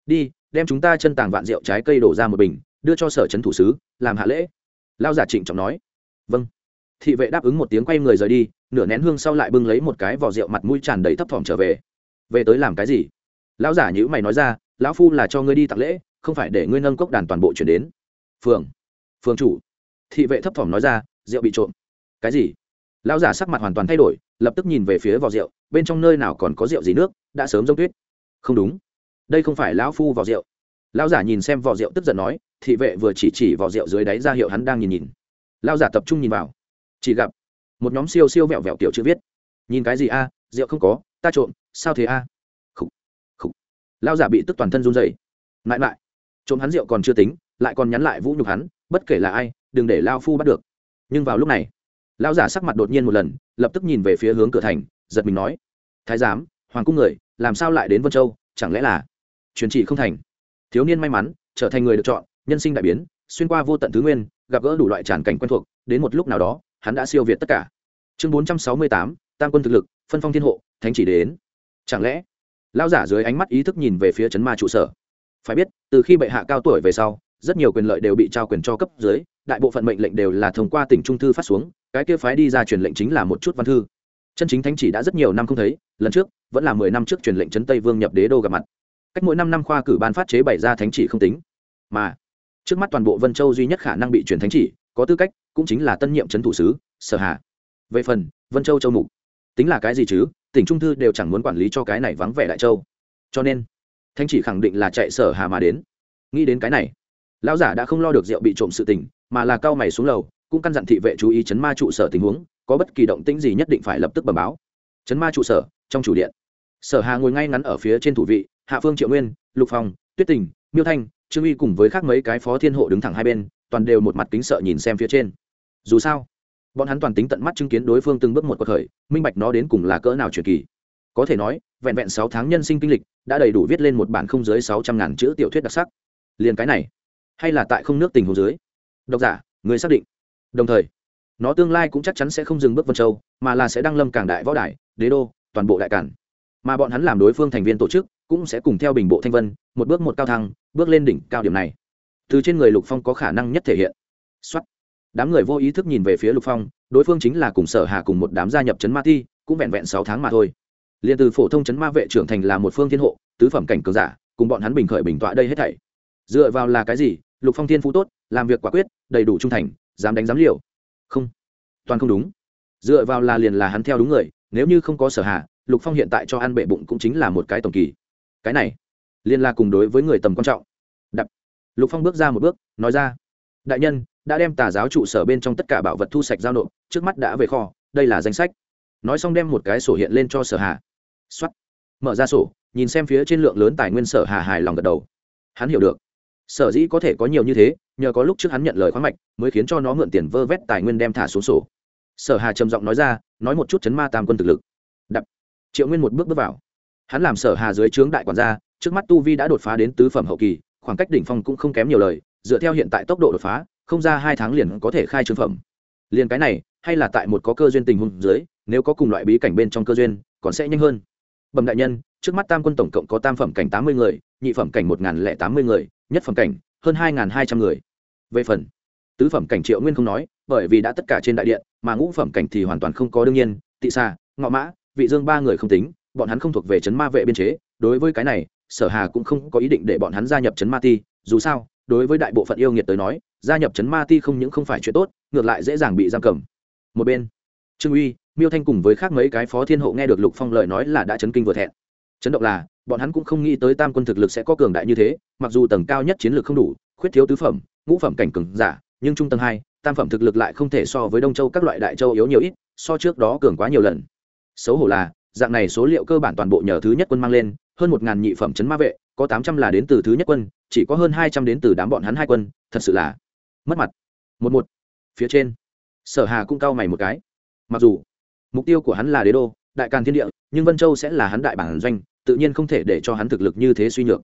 đi, đem chúng ta chân tàng vạn rượu trái cây đổ ra một bình, đưa cho sở trấn thủ sứ, làm hạ lễ. Lao giả trịnh trọng nói. Vâng thị vệ đáp ứng một tiếng quay người rời đi, nửa nén hương sau lại bưng lấy một cái vỏ rượu mặt mũi tràn đầy thấp thỏm trở về. Về tới làm cái gì? Lão giả nhữ mày nói ra, lão phu là cho ngươi đi tặng lễ, không phải để ngươi nâng cốc đàn toàn bộ chuyển đến. Phường phường chủ. Thị vệ thấp thỏm nói ra, rượu bị trộm. Cái gì? Lão giả sắc mặt hoàn toàn thay đổi, lập tức nhìn về phía vỏ rượu, bên trong nơi nào còn có rượu gì nước, đã sớm giống tuyết. Không đúng. Đây không phải lão phu vỏ rượu. Lão giả nhìn xem vỏ rượu tức giận nói, thị vệ vừa chỉ chỉ vỏ rượu dưới đáy ra hiệu hắn đang nhìn nhìn. Lão giả tập trung nhìn vào chỉ gặp, một nhóm siêu siêu vẹo vẹo kiểu chữ viết. Nhìn cái gì a? Rượu không có, ta trộm, sao thế a? À? khúc khúc lao giả bị tức toàn thân run dày mãi mãi, trộm hắn rượu còn chưa tính, lại còn nhắn lại vũ nhục hắn, bất kể là ai, đừng để lao phu bắt được. Nhưng vào lúc này lao giả sắc mặt đột nhiên một lần, lập tức nhìn về phía hướng cửa thành, giật mình nói, thái giám, hoàng cung người, làm sao lại đến vân châu? Chẳng lẽ là truyền trị không thành? Thiếu niên may mắn, trở thành người được chọn, nhân sinh đại biến, xuyên qua vô tận thứ nguyên, gặp gỡ đủ loại tràn cảnh quen thuộc, đến một lúc nào đó hắn đã siêu việt tất cả. Chương bốn trăm sáu mươi tám tăng quân thực lực, phân phong thiên hộ, thánh chỉ đến. Chẳng lẽ lao giả dưới ánh mắt ý thức nhìn về phía chấn ma trụ sở? Phải biết, từ khi bệ hạ cao tuổi về sau, rất nhiều quyền lợi đều bị trao quyền cho cấp dưới, đại bộ phận mệnh lệnh đều là thông qua tỉnh trung thư phát xuống, cái kia phái đi ra truyền lệnh chính là một chút văn thư. Chân chính thánh chỉ đã rất nhiều năm không thấy, lần trước, vẫn là mười năm trước truyền lệnh trấn tây vương nhập đế đô gặp mặt. Cách mỗi năm năm khoa cử ban phát chế bày ra thánh chỉ không tính. Mà, trước mắt toàn bộ vân châu duy nhất khả năng bị truyền thánh chỉ, có tư cách cũng chính là tân nhiệm trấn thủ sứ, sở hà. Về phần, vân châu châu mục, tính là cái gì chứ? Tỉnh trung thư đều chẳng muốn quản lý cho cái này vắng vẻ đại châu. Cho nên, thanh chỉ khẳng định là chạy sở hà mà đến. Nghĩ đến cái này, lão giả đã không lo được rượu bị trộm sự tình, mà là cao mày xuống lầu, cũng căn dặn thị vệ chú ý chấn ma trụ sở tình huống, có bất kỳ động tĩnh gì nhất định phải lập tức bẩm báo. Chấn ma trụ sở, trong chủ điện. Sở hà ngồi ngay ngắn ở phía trên thủ vị, hạ phương, triệu nguyên, lục phòng tuyết tình, miêu thanh, trương uy cùng với khác mấy cái phó thiên hộ đứng thẳng hai bên, toàn đều một mặt kính sợ nhìn xem phía trên dù sao, bọn hắn toàn tính tận mắt chứng kiến đối phương từng bước một cuộc khởi, minh bạch nó đến cùng là cỡ nào truyền kỳ. Có thể nói, vẹn vẹn sáu tháng nhân sinh kinh lịch, đã đầy đủ viết lên một bản không dưới sáu trăm ngàn chữ tiểu thuyết đặc sắc. Liền cái này, hay là tại không nước tình hồ dưới? Độc giả, người xác định. Đồng thời, nó tương lai cũng chắc chắn sẽ không dừng bước vân châu, mà là sẽ đăng lâm cảng đại võ đại đế đô, toàn bộ đại cản. Mà bọn hắn làm đối phương thành viên tổ chức, cũng sẽ cùng theo bình bộ thanh vân, một bước một cao thăng, bước lên đỉnh cao điểm này. Từ trên người lục phong có khả năng nhất thể hiện. Xuất đám người vô ý thức nhìn về phía lục phong đối phương chính là cùng sở hà cùng một đám gia nhập chấn ma thi cũng vẹn vẹn sáu tháng mà thôi. Liền từ phổ thông chấn ma vệ trưởng thành là một phương thiên hộ, tứ phẩm cảnh cường giả, cùng bọn hắn bình khởi bình tọa đây hết thảy. Dựa vào là cái gì? Lục phong thiên phú tốt, làm việc quả quyết, đầy đủ trung thành, dám đánh dám liều. Không. Toàn không đúng. Dựa vào là liền là hắn theo đúng người, nếu như không có sở hạ lục phong hiện tại cho ăn bệ bụng cũng chính là một cái tổng kỳ. Cái này liên la cùng đối với người tầm quan trọng. Đập. Lục phong bước ra một bước, nói ra. Đại nhân đã đem tà giáo trụ sở bên trong tất cả bảo vật thu sạch giao nộp, trước mắt đã về kho, đây là danh sách. Nói xong đem một cái sổ hiện lên cho sở hà. Xuất mở ra sổ, nhìn xem phía trên lượng lớn tài nguyên sở hà hài lòng gật đầu. Hắn hiểu được. Sở dĩ có thể có nhiều như thế, nhờ có lúc trước hắn nhận lời khoáng mạch, mới khiến cho nó mượn tiền vơ vét tài nguyên đem thả xuống sổ. Sở hà trầm giọng nói ra, nói một chút chấn ma tam quân thực lực. Đặc triệu nguyên một bước bước vào. Hắn làm sở hà dưới trướng đại quản gia, trước mắt tu vi đã đột phá đến tứ phẩm hậu kỳ, khoảng cách đỉnh phong cũng không kém nhiều lời, dựa theo hiện tại tốc độ đột phá không ra hai tháng liền có thể khai trương phẩm. Liền cái này, hay là tại một có cơ duyên tình huống dưới, nếu có cùng loại bí cảnh bên trong cơ duyên, còn sẽ nhanh hơn. Bẩm đại nhân, trước mắt tam quân tổng cộng có tam phẩm cảnh tám mươi người, nhị phẩm cảnh một lẻ tám mươi người, nhất phẩm cảnh, hơn hai hai trăm người. Về phần, tứ phẩm cảnh triệu nguyên không nói, bởi vì đã tất cả trên đại điện, mà ngũ phẩm cảnh thì hoàn toàn không có đương nhiên. Tị xa ngọ mã, vị dương ba người không tính, bọn hắn không thuộc về chấn ma vệ biên chế. Đối với cái này, sở hà cũng không có ý định để bọn hắn gia nhập chấn ma ti, dù sao đối với đại bộ phận yêu nghiệt tới nói, gia nhập chấn ma ti không những không phải chuyện tốt, ngược lại dễ dàng bị giam cầm. Một bên, trương uy, miêu thanh cùng với khác mấy cái phó thiên hộ nghe được lục phong lời nói là đã chấn kinh vừa thẹn. Chấn động là, bọn hắn cũng không nghĩ tới tam quân thực lực sẽ có cường đại như thế, mặc dù tầng cao nhất chiến lược không đủ, khuyết thiếu tứ phẩm, ngũ phẩm cảnh cường giả, nhưng trung tầng hai, tam phẩm thực lực lại không thể so với đông châu các loại đại châu yếu nhiều ít, so trước đó cường quá nhiều lần. Xấu hổ là, dạng này số liệu cơ bản toàn bộ nhờ thứ nhất quân mang lên, hơn một ngàn nhị phẩm chấn ma vệ có tám trăm là đến từ thứ nhất quân, chỉ có hơn hai trăm đến từ đám bọn hắn hai quân, thật sự là mất mặt. Một một. Phía trên. Sở hà cũng cau mày một cái. Mặc dù, mục tiêu của hắn là đế đô, đại càn thiên địa, nhưng vân châu sẽ là hắn đại bản doanh, tự nhiên không thể để cho hắn thực lực như thế suy nhược.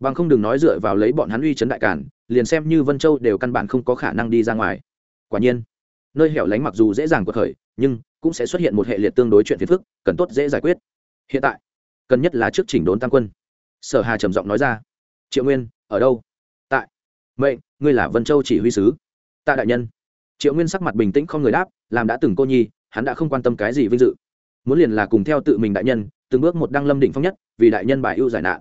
Bằng không đừng nói dựa vào lấy bọn hắn uy chấn đại càn, liền xem như vân châu đều căn bản không có khả năng đi ra ngoài. Quả nhiên, nơi hẻo lánh mặc dù dễ dàng cuộc khởi, nhưng cũng sẽ xuất hiện một hệ liệt tương đối chuyện phiền phức, cần tốt dễ giải quyết. Hiện tại, cần nhất là trước chỉnh đốn tăng quân sở hà trầm giọng nói ra. Triệu nguyên ở đâu? Tại. Mệnh ngươi là vân châu chỉ huy sứ. Tạ đại nhân. Triệu nguyên sắc mặt bình tĩnh không người đáp làm đã từng cô nhi hắn đã không quan tâm cái gì vinh dự. Muốn liền là cùng theo tự mình đại nhân từng bước một đăng lâm đỉnh phong nhất vì đại nhân bài ưu giải nạn.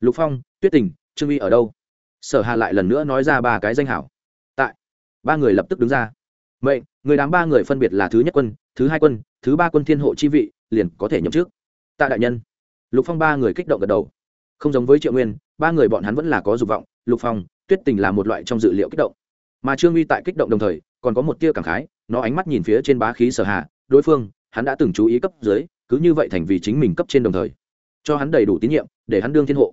Lục phong tuyết tình trương uy ở đâu? Sở hà lại lần nữa nói ra ba cái danh hảo. Tại. Ba người lập tức đứng ra. Mệnh, người đám ba người phân biệt là thứ nhất quân thứ hai quân thứ ba quân thiên hộ chi vị liền có thể nhậm trước tạ đại nhân. Lục phong ba người kích động gật đầu không giống với triệu nguyên, ba người bọn hắn vẫn là có dục vọng, lục phong, tuyết tình là một loại trong dự liệu kích động. Mà trương uy tại kích động đồng thời, còn có một tia cảm khái, nó ánh mắt nhìn phía trên bá khí sở hạ đối phương, hắn đã từng chú ý cấp dưới, cứ như vậy thành vì chính mình cấp trên đồng thời, cho hắn đầy đủ tín nhiệm, để hắn đương thiên hộ.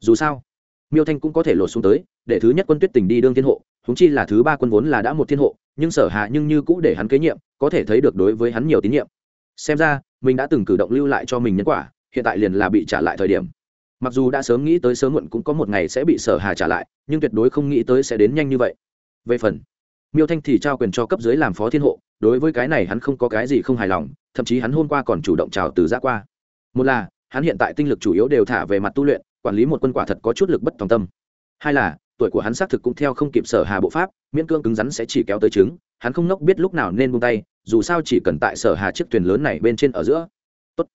Dù sao, miêu thanh cũng có thể lột xuống tới, để thứ nhất quân tuyết tình đi đương thiên hộ húng chi là thứ ba quân vốn là đã một thiên hộ, nhưng sở hạ nhưng như cũ để hắn kế nhiệm, có thể thấy được đối với hắn nhiều tín nhiệm. Xem ra, mình đã từng cử động lưu lại cho mình nhân quả, hiện tại liền là bị trả lại thời điểm mặc dù đã sớm nghĩ tới sớm muộn cũng có một ngày sẽ bị sở hà trả lại, nhưng tuyệt đối không nghĩ tới sẽ đến nhanh như vậy. Về phần, miêu thanh thì trao quyền cho cấp dưới làm phó thiên hộ, đối với cái này hắn không có cái gì không hài lòng, thậm chí hắn hôm qua còn chủ động chào từ giã qua. Một là, hắn hiện tại tinh lực chủ yếu đều thả về mặt tu luyện, quản lý một quân quả thật có chút lực bất tòng tâm. Hai là, tuổi của hắn xác thực cũng theo không kịp sở hà bộ pháp, miễn cương cứng rắn sẽ chỉ kéo tới trứng, hắn không nốc biết lúc nào nên buông tay, dù sao chỉ cần tại sở hà chiếc thuyền lớn này bên trên ở giữa. Tốt.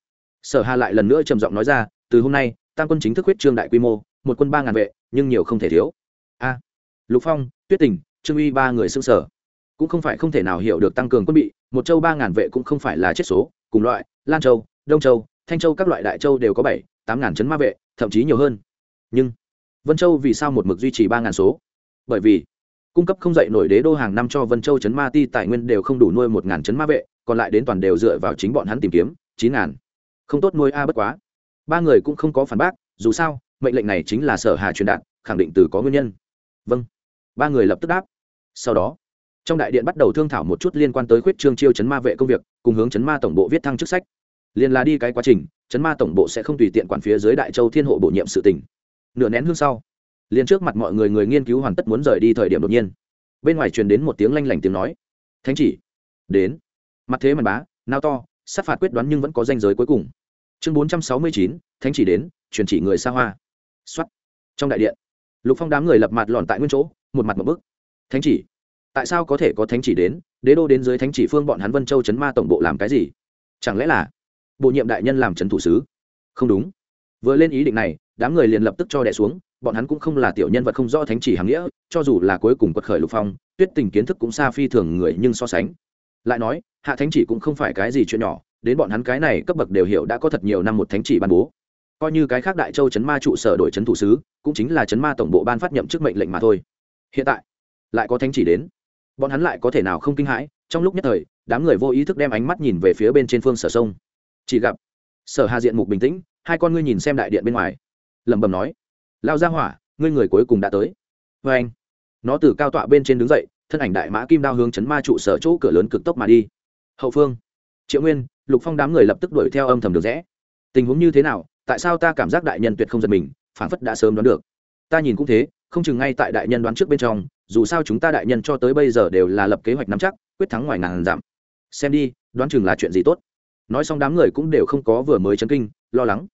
sở hà lại lần nữa trầm giọng nói ra, từ hôm nay tam quân chính thức huyết trương đại quy mô, một quân ba ngàn vệ, nhưng nhiều không thể thiếu. A, lục phong, tuyết tình, trương uy ba người xưng sở cũng không phải không thể nào hiểu được tăng cường quân bị, một châu ba ngàn vệ cũng không phải là chết số, cùng loại, lan châu, đông châu, thanh châu các loại đại châu đều có bảy, tám ngàn chấn ma vệ, thậm chí nhiều hơn. Nhưng, vân châu vì sao một mực duy trì ba ngàn số? Bởi vì, cung cấp không dậy nổi đế đô hàng năm cho vân châu chấn ma ti tài nguyên đều không đủ nuôi một ngàn chấn ma vệ, còn lại đến toàn đều dựa vào chính bọn hắn tìm kiếm, chín ngàn. Không tốt nuôi a bất quá ba người cũng không có phản bác, dù sao, mệnh lệnh này chính là sở hà truyền đạt, khẳng định từ có nguyên nhân. Vâng. Ba người lập tức đáp. Sau đó, trong đại điện bắt đầu thương thảo một chút liên quan tới khuyết trương chiêu chấn ma vệ công việc, cùng hướng chấn ma tổng bộ viết thăng chức sách. Liền là đi cái quá trình, chấn ma tổng bộ sẽ không tùy tiện quản phía dưới đại châu thiên hộ bổ nhiệm sự tỉnh. Nửa nén hương sau, liền trước mặt mọi người người nghiên cứu hoàn tất muốn rời đi thời điểm đột nhiên, bên ngoài truyền đến một tiếng lanh lảnh tiếng nói. Thánh chỉ, đến. Mặt thế màn bá, nao to, sát phạt quyết đoán nhưng vẫn có danh giới cuối cùng chương bốn trăm sáu mươi chín, thánh chỉ đến, truyền chỉ người xa hoa. Xuất trong đại điện, lục phong đám người lập mặt lòn tại nguyên chỗ, một mặt một bức. Thánh chỉ. Tại sao có thể có thánh chỉ đến? Đế đô đến dưới thánh chỉ phương bọn hắn vân châu chấn ma tổng bộ làm cái gì? Chẳng lẽ là bộ nhiệm đại nhân làm trấn thủ sứ? Không đúng. Vừa lên ý định này, đám người liền lập tức cho đẻ xuống, bọn hắn cũng không là tiểu nhân vật không rõ thánh chỉ hàng nghĩa, cho dù là cuối cùng quật khởi lục phong, tuyết tình kiến thức cũng xa phi thường người nhưng so sánh. Lại nói, hạ thánh chỉ cũng không phải cái gì chuyện nhỏ đến bọn hắn cái này cấp bậc đều hiểu đã có thật nhiều năm một thánh chỉ ban bố. Coi như cái khác đại châu chấn ma trụ sở đổi chấn thủ sứ, cũng chính là chấn ma tổng bộ ban phát nhậm chức mệnh lệnh mà thôi. Hiện tại, lại có thánh chỉ đến. Bọn hắn lại có thể nào không kinh hãi, trong lúc nhất thời, đám người vô ý thức đem ánh mắt nhìn về phía bên trên phương sở sông. Chỉ gặp, sở hà diện mục bình tĩnh, hai con ngươi nhìn xem đại điện bên ngoài. Lẩm bẩm nói, lao ra hỏa, ngươi người cuối cùng đã tới. Vê anh, nó từ cao tọa bên trên đứng dậy, thân ảnh đại mã kim đao hướng chấn ma trụ sở chỗ cửa lớn cực tốc mà đi. Hậu phương, triệu nguyên lục phong đám người lập tức đuổi theo âm thầm được rẽ. Tình huống như thế nào, tại sao ta cảm giác đại nhân tuyệt không giật mình phản phất đã sớm đoán được. Ta nhìn cũng thế, không chừng ngay tại đại nhân đoán trước bên trong, dù sao chúng ta đại nhân cho tới bây giờ đều là lập kế hoạch nắm chắc, quyết thắng ngoài ngàn giảm xem đi, đoán chừng là chuyện gì tốt. Nói xong đám người cũng đều không có vừa mới chấn kinh, lo lắng.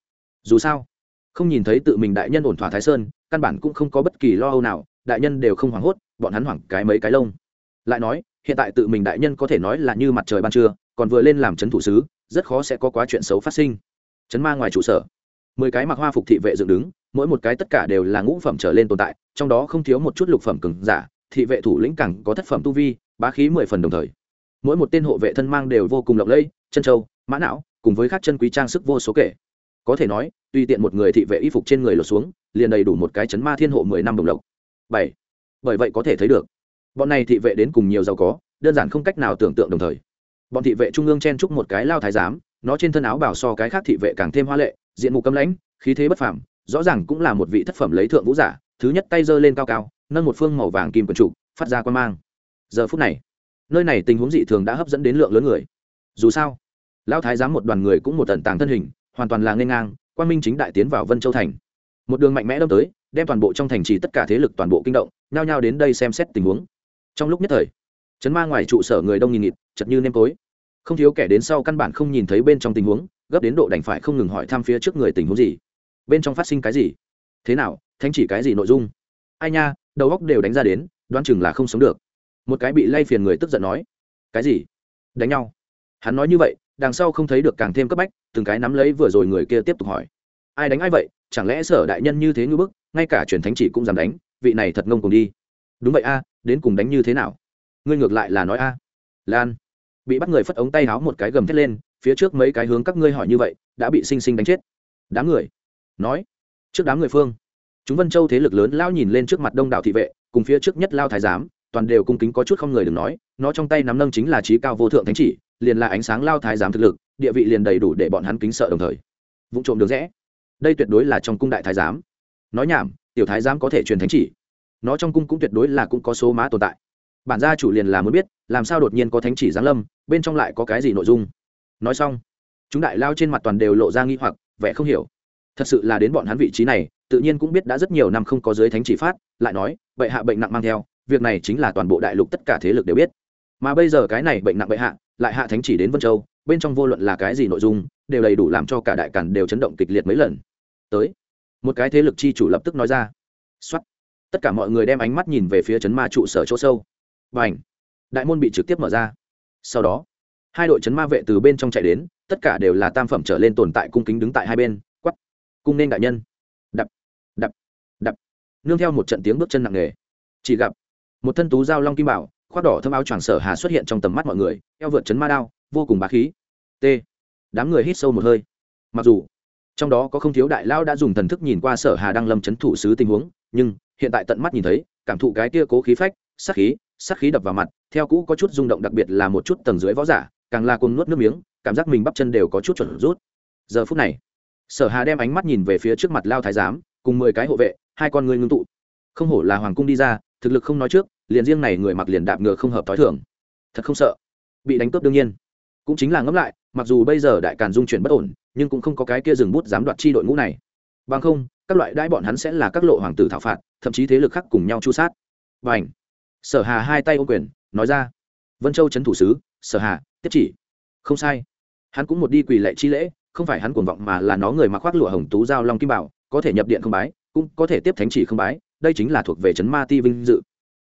Dù sao, không nhìn thấy tự mình đại nhân ổn thỏa thái sơn, căn bản cũng không có bất kỳ lo âu nào, đại nhân đều không hoảng hốt, bọn hắn hoảng cái mấy cái lông. Lại nói, hiện tại tự mình đại nhân có thể nói là như mặt trời ban trưa còn vừa lên làm trấn thủ sứ, rất khó sẽ có quá chuyện xấu phát sinh. Chấn ma ngoài trụ sở. Mười cái mặc hoa phục thị vệ dựng đứng, mỗi một cái tất cả đều là ngũ phẩm trở lên tồn tại, trong đó không thiếu một chút lục phẩm cứng giả, thị vệ thủ lĩnh cẳng có thất phẩm tu vi, bá khí mười phần đồng thời. Mỗi một tên hộ vệ thân mang đều vô cùng lộng lẫy, chân trâu mã não, cùng với các chân quý trang sức vô số kể. Có thể nói, tùy tiện một người thị vệ y phục trên người lột xuống, liền đầy đủ một cái chấn ma thiên hộ mười năm đồng lộc. Bảy. Bởi vậy có thể thấy được, bọn này thị vệ đến cùng nhiều giàu có, đơn giản không cách nào tưởng tượng đồng thời bọn thị vệ trung ương chen chúc một cái lao thái giám, nó trên thân áo bảo so cái khác thị vệ càng thêm hoa lệ, diện mục cấm lãnh, khí thế bất phàm, rõ ràng cũng là một vị thất phẩm lấy thượng vũ giả, thứ nhất tay giơ lên cao cao, nâng một phương màu vàng kim quần trụ, phát ra quan mang. Giờ phút này, nơi này tình huống dị thường đã hấp dẫn đến lượng lớn người. Dù sao, lao thái giám một đoàn người cũng một tận tàng thân hình, hoàn toàn là n ngang quan minh chính đại tiến vào vân châu thành. Một đường mạnh mẽ đâm tới, đem toàn bộ trong thành trì tất cả thế lực toàn bộ kinh động, nhao nhao đến đây xem xét tình huống. Trong lúc nhất thời chấn ma ngoài trụ sở người đông nghìn nghịt, chật như nêm tối. Không thiếu kẻ đến sau căn bản không nhìn thấy bên trong tình huống, gấp đến độ đành phải không ngừng hỏi thăm phía trước người tình huống gì. Bên trong phát sinh cái gì? Thế nào, thánh chỉ cái gì nội dung? Ai nha, đầu góc đều đánh ra đến, đoán chừng là không sống được. Một cái bị lay phiền người tức giận nói. Cái gì? Đánh nhau. Hắn nói như vậy, đằng sau không thấy được càng thêm cấp bách, từng cái nắm lấy vừa rồi người kia tiếp tục hỏi. Ai đánh ai vậy? Chẳng lẽ sở đại nhân như thế ngư bức, ngay cả truyền thánh chỉ cũng dám đánh, vị này thật ngông cùng đi. Đúng vậy a, đến cùng đánh như thế nào? Ngươi ngược lại là nói a. Lan, bị bắt người phất ống tay háo một cái gầm thét lên, phía trước mấy cái hướng các ngươi hỏi như vậy, đã bị sinh sinh đánh chết. Đám người, nói, trước đám người phương. Chúng vân châu thế lực lớn lao nhìn lên trước mặt đông đảo thị vệ, cùng phía trước nhất lao thái giám, toàn đều cung kính có chút không người đừng nói, nó trong tay nắm nâng chính là trí cao vô thượng thánh chỉ, liền là ánh sáng lao thái giám thực lực, địa vị liền đầy đủ để bọn hắn kính sợ đồng thời. Vụ trộm được rẽ. Đây tuyệt đối là trong cung đại thái giám. Nói nhảm, tiểu thái giám có thể truyền thánh chỉ. Nó trong cung cũng tuyệt đối là cũng có số má tồn tại bản gia chủ liền là muốn biết, làm sao đột nhiên có thánh chỉ giáng lâm, bên trong lại có cái gì nội dung. Nói xong, chúng đại lao trên mặt toàn đều lộ ra nghi hoặc, vẻ không hiểu. Thật sự là đến bọn hắn vị trí này, tự nhiên cũng biết đã rất nhiều năm không có giới thánh chỉ phát, lại nói, bệ hạ bệnh nặng mang theo, việc này chính là toàn bộ đại lục tất cả thế lực đều biết. Mà bây giờ cái này bệnh nặng bệ hạ, lại hạ thánh chỉ đến vân châu, bên trong vô luận là cái gì nội dung, đều đầy đủ làm cho cả đại cản đều chấn động kịch liệt mấy lần. Tới, một cái thế lực chi chủ lập tức nói ra. Xuất tất cả mọi người đem ánh mắt nhìn về phía chấn ma trụ sở chỗ sâu và ảnh. Đại môn bị trực tiếp mở ra. Sau đó, hai đội chấn ma vệ từ bên trong chạy đến, tất cả đều là tam phẩm trở lên tồn tại cung kính đứng tại hai bên quắp cung nên đại nhân. Đập đập đập. Nương theo một trận tiếng bước chân nặng nề. Chỉ gặp, một thân tú giao long kim bảo, khoác đỏ thâm áo choàng sở hà xuất hiện trong tầm mắt mọi người, eo vượt chấn ma đao, vô cùng bá khí. T. Đám người hít sâu một hơi. Mặc dù, trong đó có không thiếu đại lao đã dùng thần thức nhìn qua sở hà đang lâm chấn thủ sứ tình huống, nhưng hiện tại tận mắt nhìn thấy, cảm thụ cái kia cố khí phách sắc khí sát khí đập vào mặt, theo cũ có chút rung động đặc biệt là một chút tầng dưới võ giả, càng là cuồng nuốt nước miếng, cảm giác mình bắp chân đều có chút chuẩn rút. Giờ phút này, sở hà đem ánh mắt nhìn về phía trước mặt lao thái giám, cùng mười cái hộ vệ, hai con người ngưng tụ. Không hổ là hoàng cung đi ra, thực lực không nói trước, liền riêng này người mặc liền đạp ngựa không hợp t thường. Thật không sợ. Bị đánh cướp đương nhiên. Cũng chính là ngẫm lại, mặc dù bây giờ đại càn dung chuyển bất ổn, nhưng cũng không có cái kia dừng bút dám đoạt chi đội ngũ này. Bằng không, các loại đãi bọn hắn sẽ là các lộ hoàng tử thảo phạt, thậm chí thế lực khác cùng nhau chu sát. Và ảnh sở hà hai tay ô quyền, nói ra, vân châu trấn thủ sứ, sở hà, tiếp chỉ. Không sai. Hắn cũng một đi quỳ lệ chi lễ, không phải hắn cuồng vọng mà là nó người mặc khoác lụa hồng tú giao long kim bảo, có thể nhập điện không bái, cũng có thể tiếp thánh chỉ không bái, đây chính là thuộc về trấn ma ti vinh dự.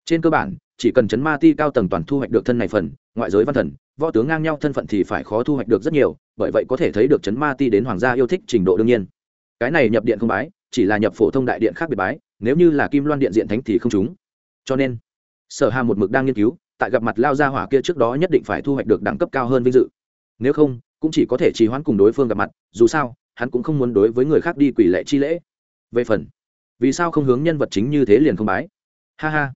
Trên cơ bản, chỉ cần chấn ma ti cao tầng toàn thu hoạch được thân này phần, ngoại giới văn thần, võ tướng ngang nhau thân phận thì phải khó thu hoạch được rất nhiều, bởi vậy có thể thấy được chấn ma ti đến hoàng gia yêu thích trình độ đương nhiên. Cái này nhập điện không bái, chỉ là nhập phổ thông đại điện khác biệt bái, nếu như là kim loan điện diện thánh thì không chúng cho nên sở hà một mực đang nghiên cứu, tại gặp mặt lao gia hỏa kia trước đó nhất định phải thu hoạch được đẳng cấp cao hơn vinh dự. Nếu không, cũng chỉ có thể trì hoãn cùng đối phương gặp mặt, dù sao, hắn cũng không muốn đối với người khác đi quỷ lệ chi lễ. Về phần, vì sao không hướng nhân vật chính như thế liền không bái? Ha ha,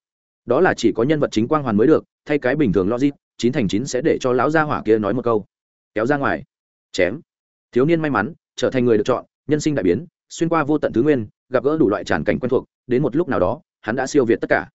đó là chỉ có nhân vật chính quang hoàn mới được, thay cái bình thường logic, chín thành chín sẽ để cho lão gia hỏa kia nói một câu. Kéo ra ngoài. Chém. Thiếu niên may mắn, trở thành người được chọn, nhân sinh đại biến, xuyên qua vô tận thứ nguyên, gặp gỡ đủ loại tràn cảnh quen thuộc, đến một lúc nào đó, hắn đã siêu việt tất cả.